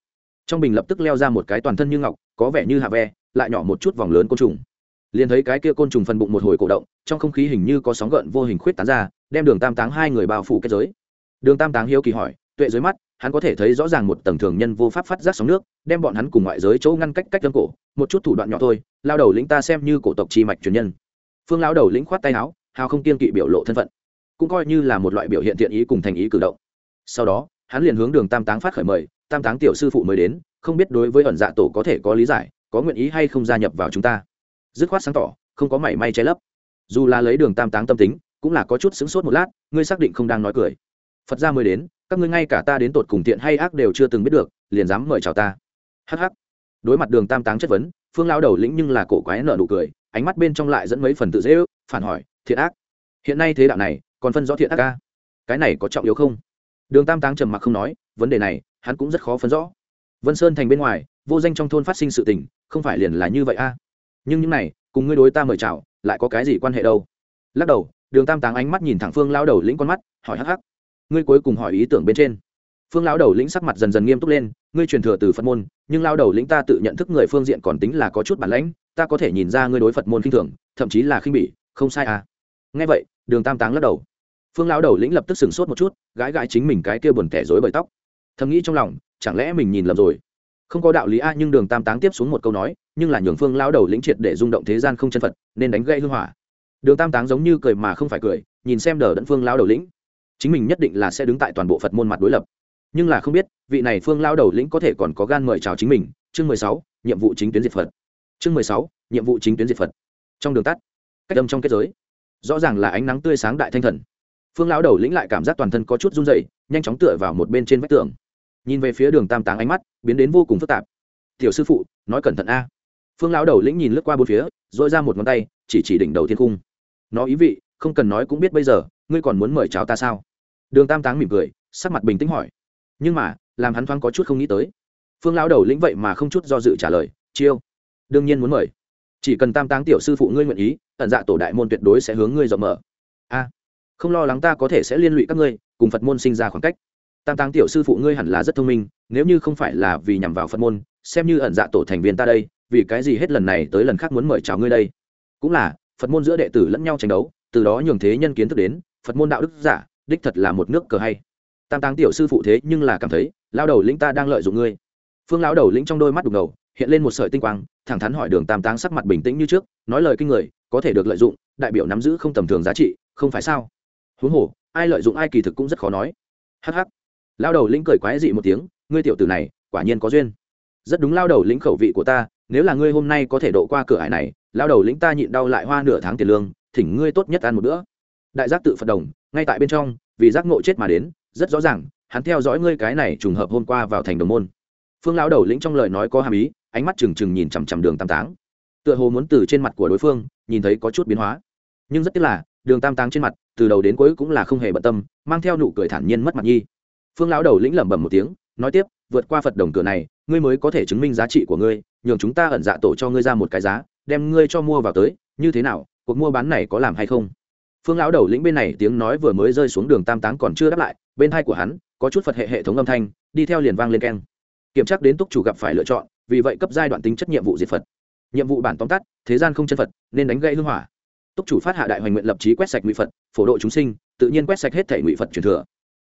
Trong bình lập tức leo ra một cái toàn thân như ngọc, có vẻ như hạ ve, lại nhỏ một chút vòng lớn côn trùng. Liền thấy cái kia côn trùng phần bụng một hồi cổ động, trong không khí hình như có sóng gợn vô hình khuyết tán ra, đem đường tam táng hai người bao phủ kết giới. Đường tam táng hiếu kỳ hỏi, tuệ dưới mắt hắn có thể thấy rõ ràng một tầng thường nhân vô pháp phát giác sóng nước, đem bọn hắn cùng ngoại giới chỗ ngăn cách cách lâm cổ, một chút thủ đoạn nhỏ thôi, lao đầu lĩnh ta xem như cổ tộc chi mạch truyền nhân. Phương lao đầu lĩnh khoát tay áo, hào không kiên kỵ biểu lộ thân phận, cũng coi như là một loại biểu hiện thiện ý cùng thành ý cử động. Sau đó, hắn liền hướng đường tam táng phát khởi mời, tam táng tiểu sư phụ mới đến, không biết đối với ẩn dạ tổ có thể có lý giải, có nguyện ý hay không gia nhập vào chúng ta. Dứt khoát sáng tỏ, không có mảy may che lấp. Dù là lấy đường tam táng tâm tính, cũng là có chút sững sốt một lát, ngươi xác định không đang nói cười. Phật gia mới đến các ngươi ngay cả ta đến tột cùng tiện hay ác đều chưa từng biết được, liền dám mời chào ta. Hh đối mặt đường tam táng chất vấn, phương lao đầu lĩnh nhưng là cổ quái nợ nụ cười, ánh mắt bên trong lại dẫn mấy phần tự dễ ước, phản hỏi, thiện ác? Hiện nay thế đạo này, còn phân rõ thiện ác ca? Cái này có trọng yếu không? Đường tam táng trầm mặc không nói, vấn đề này, hắn cũng rất khó phân rõ. Vân sơn thành bên ngoài, vô danh trong thôn phát sinh sự tình, không phải liền là như vậy a? Nhưng những này, cùng ngươi đối ta mời chào, lại có cái gì quan hệ đâu? Lắc đầu, đường tam táng ánh mắt nhìn thẳng phương lao đầu lĩnh con mắt, hỏi hắc hắc ngươi cuối cùng hỏi ý tưởng bên trên. Phương lao đầu lĩnh sắc mặt dần dần nghiêm túc lên, ngươi truyền thừa từ phật môn, nhưng lao đầu lĩnh ta tự nhận thức người phương diện còn tính là có chút bản lãnh, ta có thể nhìn ra ngươi đối phật môn khinh thường, thậm chí là khinh bỉ, không sai à. Nghe vậy, đường tam táng lắc đầu. Phương lao đầu lĩnh lập tức sửng sốt một chút, gãi gãi chính mình cái kia buồn kẻ rối bởi tóc. Thầm nghĩ trong lòng, chẳng lẽ mình nhìn lầm rồi? Không có đạo lý a à, nhưng đường tam táng tiếp xuống một câu nói, nhưng là nhường phương lao đầu lĩnh triệt để rung động thế gian không chân phật, nên đánh gây hư hỏa. Đường tam táng giống như cười mà không phải cười, nhìn xem đờ đẫn phương lao đầu lĩnh chính mình nhất định là sẽ đứng tại toàn bộ phật môn mặt đối lập. Nhưng là không biết, vị này phương lao đầu lĩnh có thể còn có gan mời chào chính mình. Chương mười sáu, nhiệm vụ chính tuyến diệt phật. Chương mười sáu, nhiệm vụ chính tuyến diệt phật. Trong đường tắt, cách âm trong kết giới, rõ ràng là ánh nắng tươi sáng đại thanh thần. Phương lão đầu lĩnh lại cảm giác toàn thân có chút run dậy nhanh chóng tựa vào một bên trên vách tường. Nhìn về phía đường tam táng ánh mắt, biến đến vô cùng phức tạp. Tiểu sư phụ, nói cẩn thận a. Phương lão đầu lĩnh nhìn lướt qua bốn phía dội ra một ngón tay, chỉ chỉ đỉnh đầu thiên cung. Nó ý vị, không cần nói cũng biết bây giờ, ngươi còn muốn mời chào ta sao? Đường tam táng mỉm cười, sắc mặt bình tĩnh hỏi. Nhưng mà, làm hắn thoáng có chút không nghĩ tới. Phương lão đầu lĩnh vậy mà không chút do dự trả lời, chiêu, đương nhiên muốn mời. Chỉ cần tam táng tiểu sư phụ ngươi nguyện ý, ẩn dạ tổ đại môn tuyệt đối sẽ hướng ngươi rộng mở. A, không lo lắng ta có thể sẽ liên lụy các ngươi, cùng phật môn sinh ra khoảng cách. Tam táng tiểu sư phụ ngươi hẳn là rất thông minh, nếu như không phải là vì nhằm vào phật môn, xem như ẩn dạ tổ thành viên ta đây, vì cái gì hết lần này tới lần khác muốn mời chào ngươi đây? Cũng là, phật môn giữa đệ tử lẫn nhau tranh đấu, từ đó nhường thế nhân kiến thức đến, phật môn đạo đức giả đích thật là một nước cờ hay. Tam táng tiểu sư phụ thế nhưng là cảm thấy lao đầu lĩnh ta đang lợi dụng ngươi. Phương lão đầu lĩnh trong đôi mắt đục ngầu, hiện lên một sợi tinh quang, thẳng thắn hỏi đường tam táng sắc mặt bình tĩnh như trước, nói lời kinh người, có thể được lợi dụng, đại biểu nắm giữ không tầm thường giá trị, không phải sao? Huống hồ, ai lợi dụng ai kỳ thực cũng rất khó nói. Hh lao đầu lĩnh cười quái dị một tiếng, ngươi tiểu tử này, quả nhiên có duyên. Rất đúng lao đầu lĩnh khẩu vị của ta, nếu là ngươi hôm nay có thể độ qua cửa hải này lao đầu lĩnh ta nhịn đau lại hoa nửa tháng tiền lương, thỉnh ngươi tốt nhất ăn một bữa. Đại giác tự phật đồng ngay tại bên trong, vì giác ngộ chết mà đến, rất rõ ràng, hắn theo dõi ngươi cái này trùng hợp hôm qua vào thành đồng môn. Phương lão đầu lĩnh trong lời nói có hàm ý, ánh mắt trừng trừng nhìn chằm chằm đường tam táng. Tựa hồ muốn từ trên mặt của đối phương, nhìn thấy có chút biến hóa. Nhưng rất tiếc là, đường tam táng trên mặt, từ đầu đến cuối cũng là không hề bận tâm, mang theo nụ cười thản nhiên mất mặt nhi. Phương lão đầu lĩnh lẩm bẩm một tiếng, nói tiếp, vượt qua phật đồng cửa này, ngươi mới có thể chứng minh giá trị của ngươi, nhường chúng ta ẩn dạ tổ cho ngươi ra một cái giá, đem ngươi cho mua vào tới, như thế nào, cuộc mua bán này có làm hay không? Phương lão đầu lĩnh bên này tiếng nói vừa mới rơi xuống đường tam táng còn chưa đáp lại, bên hai của hắn, có chút phật hệ hệ thống âm thanh, đi theo liền vang lên keng. Kiểm tra đến túc chủ gặp phải lựa chọn, vì vậy cấp giai đoạn tính chất nhiệm vụ diệt phật. Nhiệm vụ bản tóm tắt, thế gian không chân phật, nên đánh gãy hưng hỏa. Túc chủ phát hạ đại hoành nguyện lập trí quét sạch ngụy phật, phổ độ chúng sinh, tự nhiên quét sạch hết thể ngụy phật truyền thừa.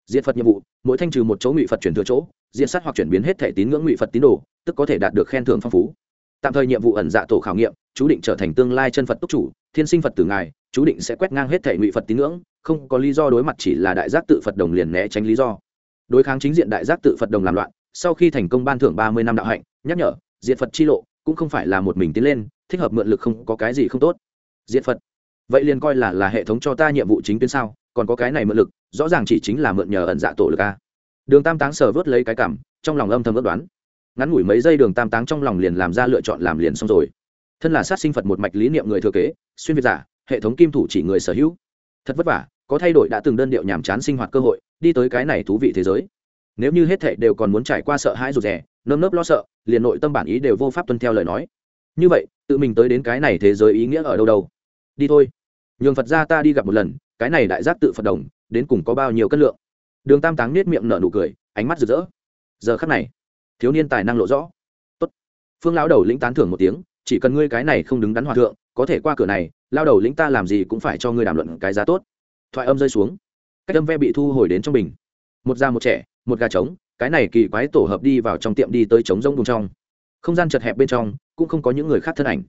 Diệt phật nhiệm vụ, mỗi thanh trừ một chỗ ngụy phật truyền thừa chỗ, diệt sát hoặc chuyển biến hết thể tín ngưỡng ngụy phật tín đồ, tức có thể đạt được khen thưởng phong phú. Tạm thời nhiệm vụ ẩn dạ tổ khảo nghiệm, chú định trở thành tương lai chân phật túc chủ, thiên sinh phật tử ngài chú định sẽ quét ngang hết thể ngụy phật tín ngưỡng, không có lý do đối mặt chỉ là đại giác tự phật đồng liền né tránh lý do. Đối kháng chính diện đại giác tự phật đồng làm loạn, sau khi thành công ban thưởng ba mươi năm đạo hạnh, nhắc nhở diện phật chi lộ cũng không phải là một mình tiến lên, thích hợp mượn lực không có cái gì không tốt. Diện phật. Vậy liền coi là là hệ thống cho ta nhiệm vụ chính tuyến sao, còn có cái này mượn lực, rõ ràng chỉ chính là mượn nhờ ẩn dạ tổ lực a. Đường tam táng sờ vớt lấy cái cảm, trong lòng âm thầm ước đoán. Ngắn ngủi mấy giây đường tam táng trong lòng liền làm ra lựa chọn làm liền xong rồi. Thân là sát sinh phật một mạch lý niệm người thừa kế, xuyên việt giả hệ thống kim thủ chỉ người sở hữu. Thật vất vả, có thay đổi đã từng đơn điệu nhàm chán sinh hoạt cơ hội, đi tới cái này thú vị thế giới. Nếu như hết thệ đều còn muốn trải qua sợ hãi rụt rè, nơm nớp lo sợ, liền nội tâm bản ý đều vô pháp tuân theo lời nói. Như vậy, tự mình tới đến cái này thế giới ý nghĩa ở đâu đâu? Đi thôi. Nhường phật ra ta đi gặp một lần, cái này đại giác tự phật đồng, đến cùng có bao nhiêu cân lượng? Đường tam táng nết miệng nở nụ cười, ánh mắt rực rỡ. Giờ khắc này, thiếu niên tài năng lộ rõ. Tốt. phương lão đầu lĩnh tán thưởng một tiếng chỉ cần ngươi cái này không đứng đắn hòa thượng, có thể qua cửa này, lao đầu lĩnh ta làm gì cũng phải cho ngươi đàm luận cái giá tốt. Thoại âm rơi xuống. Cách âm ve bị thu hồi đến trong bình. Một già một trẻ, một gà trống, cái này kỳ quái tổ hợp đi vào trong tiệm đi tới trống rông vùng trong. Không gian chật hẹp bên trong, cũng không có những người khác thân ảnh.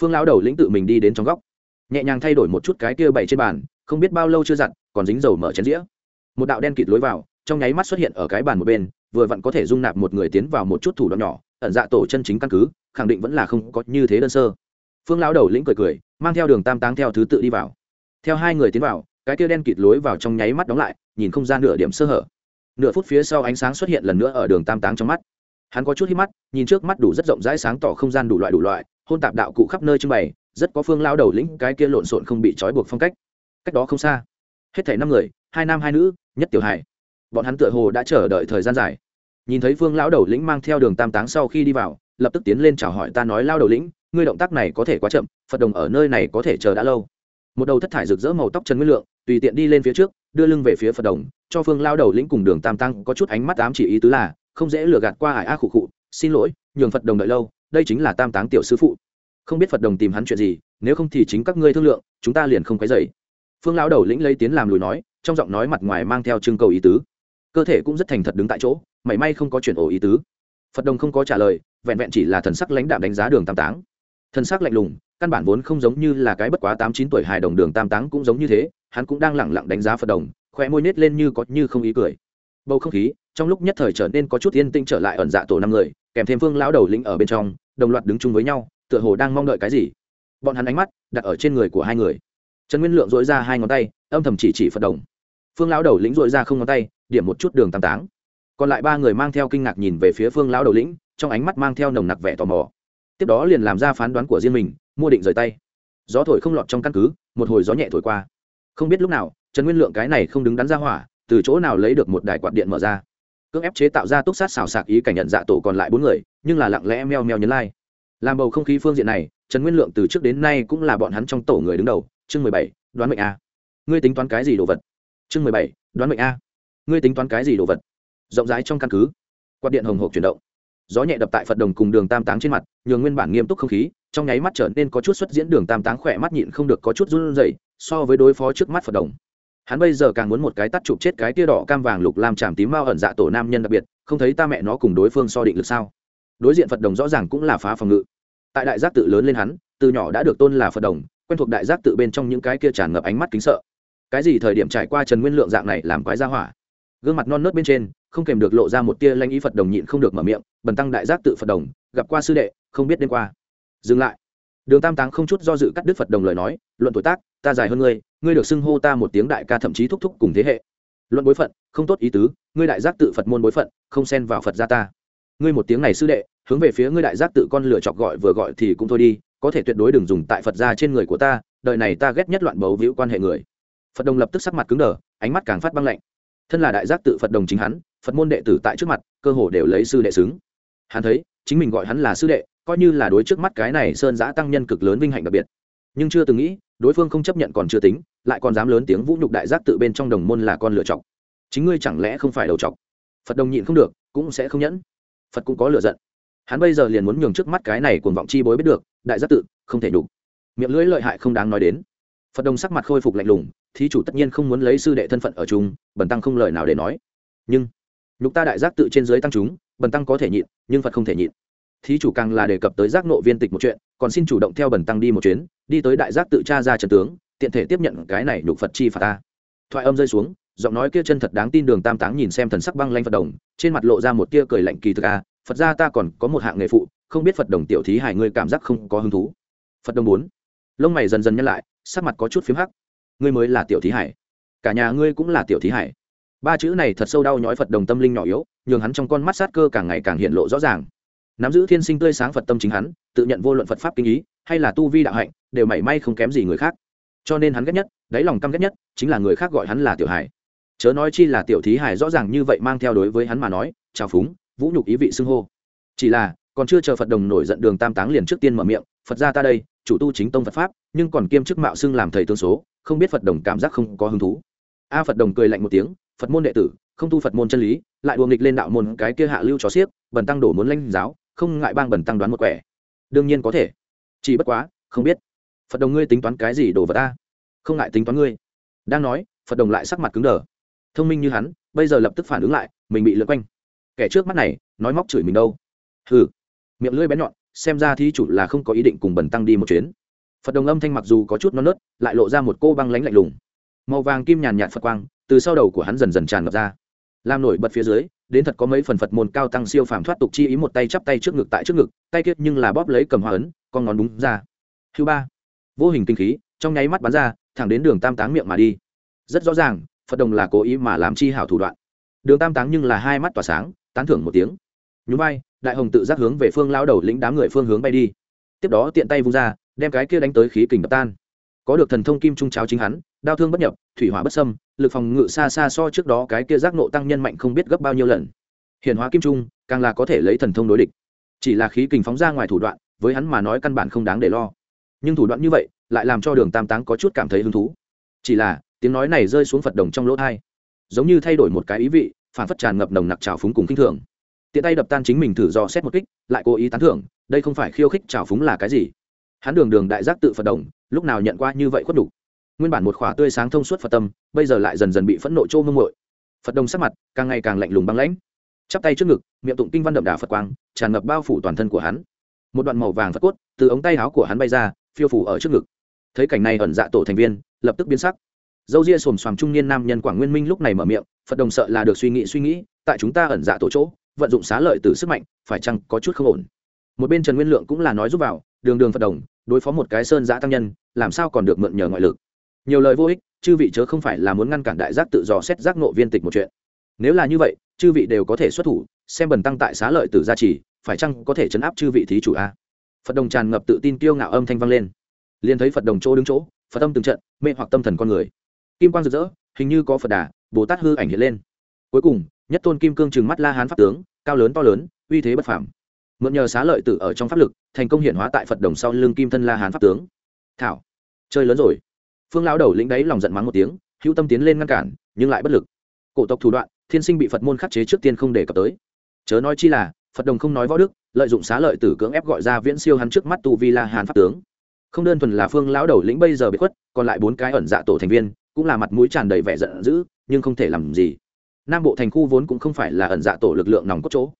Phương lão đầu lĩnh tự mình đi đến trong góc. Nhẹ nhàng thay đổi một chút cái kia bày trên bàn, không biết bao lâu chưa giặt còn dính dầu mở chén dĩa. Một đạo đen kịt lối vào, trong nháy mắt xuất hiện ở cái bàn một bên, vừa vặn có thể dung nạp một người tiến vào một chút thủ đoạn nhỏ, ẩn dạ tổ chân chính căn cứ khẳng định vẫn là không có như thế đơn sơ. Phương lão đầu lĩnh cười cười, mang theo đường tam táng theo thứ tự đi vào. Theo hai người tiến vào, cái kia đen kịt lối vào trong nháy mắt đóng lại, nhìn không ra nửa điểm sơ hở. Nửa phút phía sau ánh sáng xuất hiện lần nữa ở đường tam táng trong mắt. Hắn có chút hít mắt, nhìn trước mắt đủ rất rộng rãi sáng tỏ không gian đủ loại đủ loại, hôn tạp đạo cụ khắp nơi trưng bày, rất có phương lao đầu lĩnh cái kia lộn xộn không bị trói buộc phong cách. Cách đó không xa, hết thảy năm người, hai nam hai nữ, nhất tiểu hài. Bọn hắn tựa hồ đã chờ đợi thời gian dài. Nhìn thấy phương lão đầu lĩnh mang theo đường tam táng sau khi đi vào lập tức tiến lên chào hỏi ta nói lao đầu lĩnh, ngươi động tác này có thể quá chậm, phật đồng ở nơi này có thể chờ đã lâu. Một đầu thất thải rực rỡ màu tóc trần nguyên lượng, tùy tiện đi lên phía trước, đưa lưng về phía phật đồng, cho phương lao đầu lĩnh cùng đường tam tăng có chút ánh mắt ám chỉ ý tứ là, không dễ lừa gạt qua ải ác khụ khụ, xin lỗi, nhường phật đồng đợi lâu, đây chính là tam táng tiểu sư phụ. Không biết phật đồng tìm hắn chuyện gì, nếu không thì chính các ngươi thương lượng, chúng ta liền không quấy dày phương lão đầu lĩnh lấy tiến làm lùi nói, trong giọng nói mặt ngoài mang theo trưng cầu ý tứ. Cơ thể cũng rất thành thật đứng tại chỗ, mảy may không có chuyển ổ ý tứ. Phật đồng không có trả lời vẹn vẹn chỉ là thần sắc lãnh đạm đánh giá đường tam táng. Thần sắc lạnh lùng, căn bản vốn không giống như là cái bất quá tám chín tuổi hài đồng đường tam táng cũng giống như thế, hắn cũng đang lẳng lặng đánh giá phật đồng khoe môi nết lên như có như không ý cười. Bầu không khí, trong lúc nhất thời trở nên có chút yên tĩnh trở lại ẩn dạ tổ năm người, kèm thêm phương lão đầu lĩnh ở bên trong, đồng loạt đứng chung với nhau, tựa hồ đang mong đợi cái gì. Bọn hắn ánh mắt đặt ở trên người của hai người. Trần nguyên lượng dội ra hai ngón tay, âm thầm chỉ chỉ phật đồng. Phương lão đầu lĩnh dội ra không ngón tay, điểm một chút đường tam táng. Còn lại ba người mang theo kinh ngạc nhìn về phía phương lão đầu lĩnh trong ánh mắt mang theo nồng nặc vẻ tò mò. Tiếp đó liền làm ra phán đoán của riêng mình, mua định rời tay. Gió thổi không lọt trong căn cứ, một hồi gió nhẹ thổi qua. Không biết lúc nào, trần nguyên lượng cái này không đứng đắn ra hỏa, từ chỗ nào lấy được một đài quạt điện mở ra. Cưỡng ép chế tạo ra túc sát xào sạc ý cảnh nhận dạ tổ còn lại bốn người, nhưng là lặng lẽ meo meo nhấn lai、like. làm bầu không khí phương diện này, trần nguyên lượng từ trước đến nay cũng là bọn hắn trong tổ người đứng đầu. Chương mười bảy, đoán mệnh a. Ngươi tính toán cái gì đồ vật? Chương mười bảy, đoán mệnh a. Ngươi tính toán cái gì đồ vật? Rộng rãi trong căn cứ. Quạt điện hồng hộp chuyển động gió nhẹ đập tại phật đồng cùng đường tam táng trên mặt, nhường nguyên bản nghiêm túc không khí, trong nháy mắt trở nên có chút xuất diễn đường tam táng khỏe mắt nhịn không được có chút run rẩy, so với đối phó trước mắt phật đồng. Hắn bây giờ càng muốn một cái tắt chụp chết cái tia đỏ cam vàng lục lam tràm tím mao ẩn dạ tổ nam nhân đặc biệt, không thấy ta mẹ nó cùng đối phương so định lực sao? Đối diện phật đồng rõ ràng cũng là phá phòng ngự. Tại đại giác tự lớn lên hắn, từ nhỏ đã được tôn là phật đồng, quen thuộc đại giác tự bên trong những cái kia tràn ngập ánh mắt kính sợ. Cái gì thời điểm trải qua trần nguyên lượng dạng này làm quái ra hỏa? Gương mặt non nớt bên trên không kèm được lộ ra một tia lanh ý phật đồng nhịn không được mở miệng, bần tăng đại giác tự phật đồng, gặp qua sư đệ, không biết đêm qua. Dừng lại. Đường tam táng không chút do dự cắt đứt phật đồng lời nói, luận tuổi tác, ta dài hơn ngươi ngươi được xưng hô ta một tiếng đại ca thậm chí thúc thúc cùng thế hệ. Luận bối phận, không tốt ý tứ, ngươi đại giác tự phật môn bối phận, không xen vào phật gia ta. Ngươi một tiếng này sư đệ, hướng về phía ngươi đại giác tự con lửa chọc gọi vừa gọi thì cũng thôi đi, có thể tuyệt đối đừng dùng tại phật gia trên người của ta, đời này ta ghét nhất loạn bấu víu quan hệ người. Phật đồng lập tức sắc mặt cứng đờ, ánh mắt càng phát băng lạnh. Thân là đại giác tự phật đồng chính hắn phật môn đệ tử tại trước mặt, cơ hồ đều lấy sư đệ xứng. Hắn thấy, chính mình gọi hắn là sư đệ, coi như là đối trước mắt cái này sơn giã tăng nhân cực lớn vinh hạnh đặc biệt. Nhưng chưa từng nghĩ, đối phương không chấp nhận còn chưa tính, lại còn dám lớn tiếng vũ nhục đại giác tự bên trong đồng môn là con lựa chọc. Chính ngươi chẳng lẽ không phải đầu chọc? Phật đồng nhịn không được, cũng sẽ không nhẫn. Phật cũng có lựa giận. Hắn bây giờ liền muốn nhường trước mắt cái này cuồng vọng chi bối biết được, đại giác tự, không thể nhục. Miệng lưỡi lợi hại không đáng nói đến. Phật đồng sắc mặt khôi phục lạnh lùng, thí chủ tất nhiên không muốn lấy sư đệ thân phận ở chung, bần tăng không lời nào để nói. Nhưng nhục ta đại giác tự trên dưới tăng chúng bần tăng có thể nhịn nhưng phật không thể nhịn. Thí chủ càng là đề cập tới giác nộ viên tịch một chuyện còn xin chủ động theo bần tăng đi một chuyến đi tới đại giác tự tra ra trần tướng tiện thể tiếp nhận cái này nhục phật chi phạt ta. Thoại âm rơi xuống giọng nói kia chân thật đáng tin đường tam táng nhìn xem thần sắc băng lanh phật đồng trên mặt lộ ra một tia cười lạnh kỳ thực a à, phật ra ta còn có một hạng nghề phụ không biết phật đồng tiểu thí hải ngươi cảm giác không có hứng thú. Phật đồng bốn lông mày dần dần nhăn lại sắc mặt có chút phím hắc. Ngươi mới là tiểu thí hải cả nhà ngươi cũng là tiểu thí hải ba chữ này thật sâu đau nhói phật đồng tâm linh nhỏ yếu, nhường hắn trong con mắt sát cơ càng ngày càng hiện lộ rõ ràng. Nắm giữ thiên sinh tươi sáng phật tâm chính hắn, tự nhận vô luận phật pháp kinh ý, hay là tu vi đạo hạnh, đều mảy may không kém gì người khác. Cho nên hắn ghét nhất, đáy lòng căm ghét nhất, chính là người khác gọi hắn là tiểu hải. Chớ nói chi là tiểu thí hải rõ ràng như vậy mang theo đối với hắn mà nói, trào phúng, vũ nhục ý vị xưng hô. Chỉ là, còn chưa chờ phật đồng nổi giận đường tam táng liền trước tiên mở miệng, phật ra ta đây, chủ tu chính tông phật pháp, nhưng còn kiêm chức mạo xưng làm thầy tương số, không biết phật đồng cảm giác không có hứng thú. A phật đồng cười lạnh một tiếng phật môn đệ tử, không tu phật môn chân lý, lại đùa nghịch lên đạo môn cái kia hạ lưu cho xiếc, bần tăng đổ muốn lãnh giáo, không ngại bang bần tăng đoán một quẻ. Đương nhiên có thể. Chỉ bất quá, không biết. Phật đồng ngươi tính toán cái gì đổ vào ta? Không ngại tính toán ngươi. Đang nói, phật đồng lại sắc mặt cứng đờ. Thông minh như hắn, bây giờ lập tức phản ứng lại, mình bị lượt quanh. Kẻ trước mắt này, nói móc chửi mình đâu? Hừ. Miệng lưỡi bén nhọn, xem ra thi chủ là không có ý định cùng bần tăng đi một chuyến. Phật đồng âm thanh mặc dù có chút non nớt, lại lộ ra một cô băng lánh lạnh lùng. Màu vàng kim nhàn nhạt phật quang từ sau đầu của hắn dần dần tràn ngập ra. Làm nổi bật phía dưới, đến thật có mấy phần phật môn cao tăng siêu phàm thoát tục chi ý một tay chắp tay trước ngực tại trước ngực, tay kết nhưng là bóp lấy cầm hoa ấn, con ngón đúng ra. Thứ ba. Vô hình kinh khí, trong nháy mắt bắn ra, thẳng đến đường tam táng miệng mà đi. Rất rõ ràng, phật đồng là cố ý mà làm chi hảo thủ đoạn. Đường tam táng nhưng là hai mắt tỏa sáng, tán thưởng một tiếng. Nhún vai, đại hồng tự giác hướng về phương lao đầu lĩnh đám người phương hướng bay đi. Tiếp đó tiện tay vung ra, đem cái kia đánh tới khí kình đập tan. Có được thần thông kim trung cháo chính hắn đao thương bất nhập, thủy hỏa bất xâm, lực phòng ngự xa xa so trước đó cái kia giác nộ tăng nhân mạnh không biết gấp bao nhiêu lần. Hiện hóa kim trung, càng là có thể lấy thần thông đối địch. Chỉ là khí kình phóng ra ngoài thủ đoạn, với hắn mà nói căn bản không đáng để lo. Nhưng thủ đoạn như vậy, lại làm cho đường tam táng có chút cảm thấy hứng thú. Chỉ là, tiếng nói này rơi xuống phật đồng trong lỗ thai. Giống như thay đổi một cái ý vị, phản phất tràn ngập nồng nặc trào phúng cùng kinh thường. Tiện tay đập tan chính mình thử do xét một kích, lại cố ý tán thưởng, đây không phải khiêu khích trào phúng là cái gì? Hắn đường đường đại giác tự phật đồng, lúc nào nhận qua như vậy khuất đủ? Nguyên bản một khỏa tươi sáng thông suốt phật tâm, bây giờ lại dần dần bị phẫn nộ trô mông mội phật đồng sắc mặt, càng ngày càng lạnh lùng băng lãnh. Chắp tay trước ngực, miệng tụng kinh văn đậm đà phật quang, tràn ngập bao phủ toàn thân của hắn. Một đoạn màu vàng phật cốt từ ống tay áo của hắn bay ra, phiêu phủ ở trước ngực. Thấy cảnh này ẩn dạ tổ thành viên, lập tức biến sắc. Dâu ria xồm xoàm trung niên nam nhân quảng nguyên minh lúc này mở miệng, phật đồng sợ là được suy nghĩ suy nghĩ, tại chúng ta ẩn dạ tổ chỗ, vận dụng xá lợi từ sức mạnh, phải chăng có chút không ổn? Một bên trần nguyên lượng cũng là nói giúp vào, đường đường phật đồng, đối phó một cái sơn giã tăng nhân, làm sao còn được mượn nhờ ngoại lực? Nhiều lời vô ích, chư vị chớ không phải là muốn ngăn cản đại giác tự dò xét giác nộ viên tịch một chuyện. Nếu là như vậy, chư vị đều có thể xuất thủ, xem bần tăng tại xá lợi tử gia trì, phải chăng có thể chấn áp chư vị thí chủ a? Phật đồng tràn ngập tự tin kiêu ngạo âm thanh vang lên. Liền thấy phật đồng chỗ đứng chỗ, phật tâm từng trận, mê hoặc tâm thần con người. Kim quang rực rỡ, hình như có phật đà, bồ tát hư ảnh hiện lên. Cuối cùng, nhất tôn kim cương trừng mắt la hán pháp tướng, cao lớn to lớn, uy thế bất phàm. Mượn nhờ xá lợi tử ở trong pháp lực, thành công hiện hóa tại phật đồng sau lưng kim thân la hán pháp tướng. Thảo, chơi lớn rồi phương lão đầu lĩnh đấy lòng giận mắng một tiếng, hữu tâm tiến lên ngăn cản, nhưng lại bất lực. Cổ tộc thủ đoạn, thiên sinh bị phật môn khắc chế trước tiên không đề cập tới. Chớ nói chi là, phật đồng không nói võ đức, lợi dụng xá lợi tử cưỡng ép gọi ra viễn siêu hắn trước mắt tu vi la hàn pháp tướng. Không đơn thuần là phương lão đầu lĩnh bây giờ bị khuất, còn lại bốn cái ẩn dạ tổ thành viên, cũng là mặt mũi tràn đầy vẻ giận dữ, nhưng không thể làm gì. Nam bộ thành khu vốn cũng không phải là ẩn dạ tổ lực lượng nòng cốt chỗ.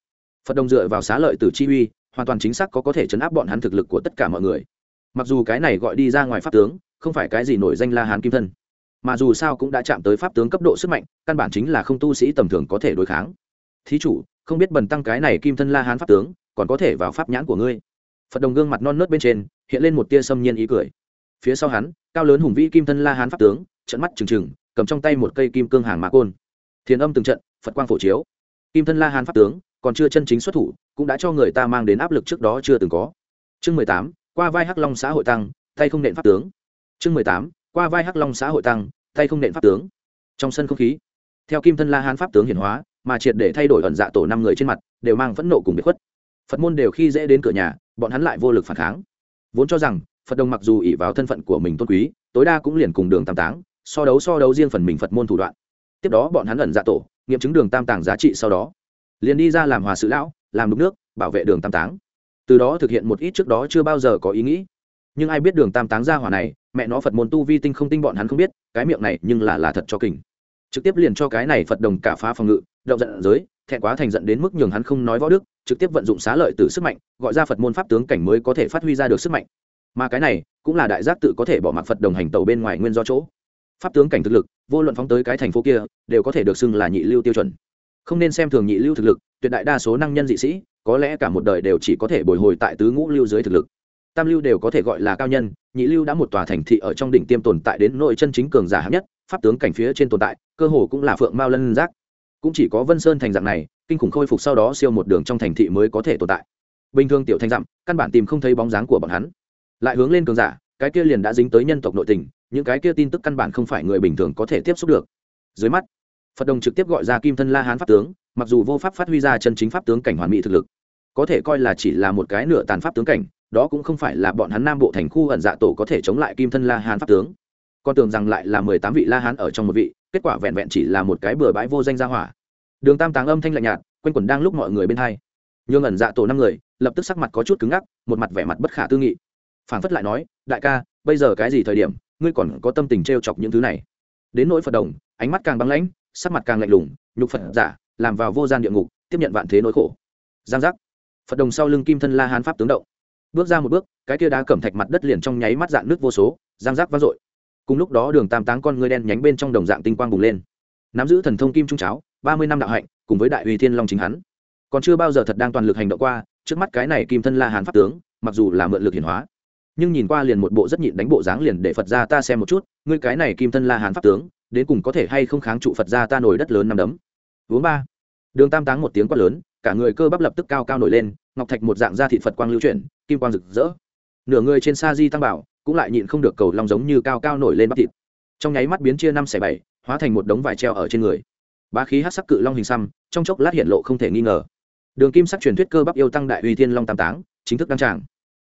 Phật đồng dựa vào xá lợi tử chi uy, hoàn toàn chính xác có có thể chấn áp bọn hắn thực lực của tất cả mọi người. Mặc dù cái này gọi đi ra ngoài pháp tướng không phải cái gì nổi danh la hán kim thân. Mà dù sao cũng đã chạm tới pháp tướng cấp độ sức mạnh, căn bản chính là không tu sĩ tầm thường có thể đối kháng. Thí chủ, không biết bần tăng cái này kim thân la hán pháp tướng, còn có thể vào pháp nhãn của ngươi? Phật đồng gương mặt non nớt bên trên, hiện lên một tia xâm nhiên ý cười. Phía sau hắn, cao lớn hùng vĩ kim thân la hán pháp tướng trận mắt trừng trừng, cầm trong tay một cây kim cương hàng mã côn. Thiền âm từng trận, phật quang phổ chiếu. Kim thân la hán pháp tướng, còn chưa chân chính xuất thủ, cũng đã cho người ta mang đến áp lực trước đó chưa từng có. Chương mười tám, qua vai hắc long xã hội tăng, tay không nện pháp tướng chương mười tám, qua vai hắc long xã hội tăng, tay không nện pháp tướng. Trong sân không khí, theo kim thân la hán pháp tướng hiển hóa, mà triệt để thay đổi ẩn dạ tổ năm người trên mặt, đều mang phẫn nộ cùng biệt khuất. Phật môn đều khi dễ đến cửa nhà, bọn hắn lại vô lực phản kháng. Vốn cho rằng, phật đồng mặc dù ỉ vào thân phận của mình tôn quý, tối đa cũng liền cùng đường tam táng, so đấu so đấu riêng phần mình phật môn thủ đoạn. Tiếp đó bọn hắn ẩn dạ tổ, nghiệm chứng đường tam tàng giá trị sau đó, liền đi ra làm hòa sự lão, làm đục nước, bảo vệ đường tam táng. Từ đó thực hiện một ít trước đó chưa bao giờ có ý nghĩ nhưng ai biết đường tam táng ra hỏa này, mẹ nó phật môn tu vi tinh không tinh bọn hắn không biết, cái miệng này nhưng là là thật cho kình. Trực tiếp liền cho cái này phật đồng cả phá phòng ngự, động giận giới, thẹn quá thành giận đến mức nhường hắn không nói võ đức, trực tiếp vận dụng xá lợi từ sức mạnh, gọi ra phật môn pháp tướng cảnh mới có thể phát huy ra được sức mạnh. Mà cái này, cũng là đại giác tự có thể bỏ mặc phật đồng hành tàu bên ngoài nguyên do chỗ. Pháp tướng cảnh thực lực, vô luận phóng tới cái thành phố kia, đều có thể được xưng là nhị lưu tiêu chuẩn. Không nên xem thường nhị lưu thực lực, tuyệt đại đa số năng nhân dị sĩ, có lẽ cả một đời đều chỉ có thể bồi hồi tại tứ ngũ lưu dưới thực lực tam lưu đều có thể gọi là cao nhân, nhị lưu đã một tòa thành thị ở trong đỉnh tiêm tồn tại đến nội chân chính cường giả hạng nhất, pháp tướng cảnh phía trên tồn tại, cơ hồ cũng là phượng mao lân giác. Cũng chỉ có vân sơn thành dạng này, kinh khủng khôi phục sau đó siêu một đường trong thành thị mới có thể tồn tại. Bình thường tiểu thành dặm căn bản tìm không thấy bóng dáng của bọn hắn. Lại hướng lên cường giả, cái kia liền đã dính tới nhân tộc nội tình, những cái kia tin tức căn bản không phải người bình thường có thể tiếp xúc được. Dưới mắt, phật đồng trực tiếp gọi ra kim thân la hán pháp tướng, mặc dù vô pháp phát huy ra chân chính pháp tướng cảnh hoàn mỹ thực lực, có thể coi là chỉ là một cái nửa tàn pháp tướng cảnh đó cũng không phải là bọn hắn nam bộ thành khu ẩn dạ tổ có thể chống lại kim thân la hán pháp tướng. Con tưởng rằng lại là mười tám vị la hán ở trong một vị, kết quả vẹn vẹn chỉ là một cái bừa bãi vô danh gia hỏa. Đường tam táng âm thanh lạnh nhạt, quanh quẩn đang lúc mọi người bên hai. Nhường ẩn dạ tổ năm người, lập tức sắc mặt có chút cứng ngắc, một mặt vẻ mặt bất khả tư nghị. Phản phất lại nói, đại ca, bây giờ cái gì thời điểm, ngươi còn có tâm tình t r e o chọc những thứ này? Đến nỗi phật đồng, ánh mắt càng băng lãnh, sắc mặt càng lạnh lùng, nhục phật giả, làm vào vô gian địa ngục, tiếp nhận vạn thế nỗi khổ. Giang giác. Phật đồng sau lưng kim thân la hán pháp tướng động bước ra một bước, cái kia đá cẩm thạch mặt đất liền trong nháy mắt dạng nước vô số, giang rác vang dội. Cùng lúc đó đường tam táng con ngươi đen nhánh bên trong đồng dạng tinh quang bùng lên. Nắm giữ thần thông kim trung cháo, ba mươi năm đạo hạnh, cùng với đại uy thiên long chính hắn. Còn chưa bao giờ thật đang toàn lực hành động qua, trước mắt cái này kim thân la hán pháp tướng, mặc dù là mượn lực hiển hóa, nhưng nhìn qua liền một bộ rất nhịn đánh bộ dáng liền để phật ra ta xem một chút, ngươi cái này kim thân la hán pháp tướng, đến cùng có thể hay không kháng trụ phật ra ta nổi đất lớn nằm đấm. Uống ba, đường tam táng một tiếng quát lớn cả người cơ bắp lập tức cao cao nổi lên, ngọc thạch một dạng da thị phật quang lưu chuyển, kim quang rực rỡ. Nửa người trên sa di tăng bảo, cũng lại nhịn không được cầu long giống như cao cao nổi lên bắp thịt. Trong nháy mắt biến chia năm xẻ bảy, hóa thành một đống vải treo ở trên người. Bá khí hát sắc cự long hình xăm, trong chốc lát hiện lộ không thể nghi ngờ. Đường kim sắc truyền thuyết cơ bắp yêu tăng đại uy thiên long tam táng, chính thức đăng tràng.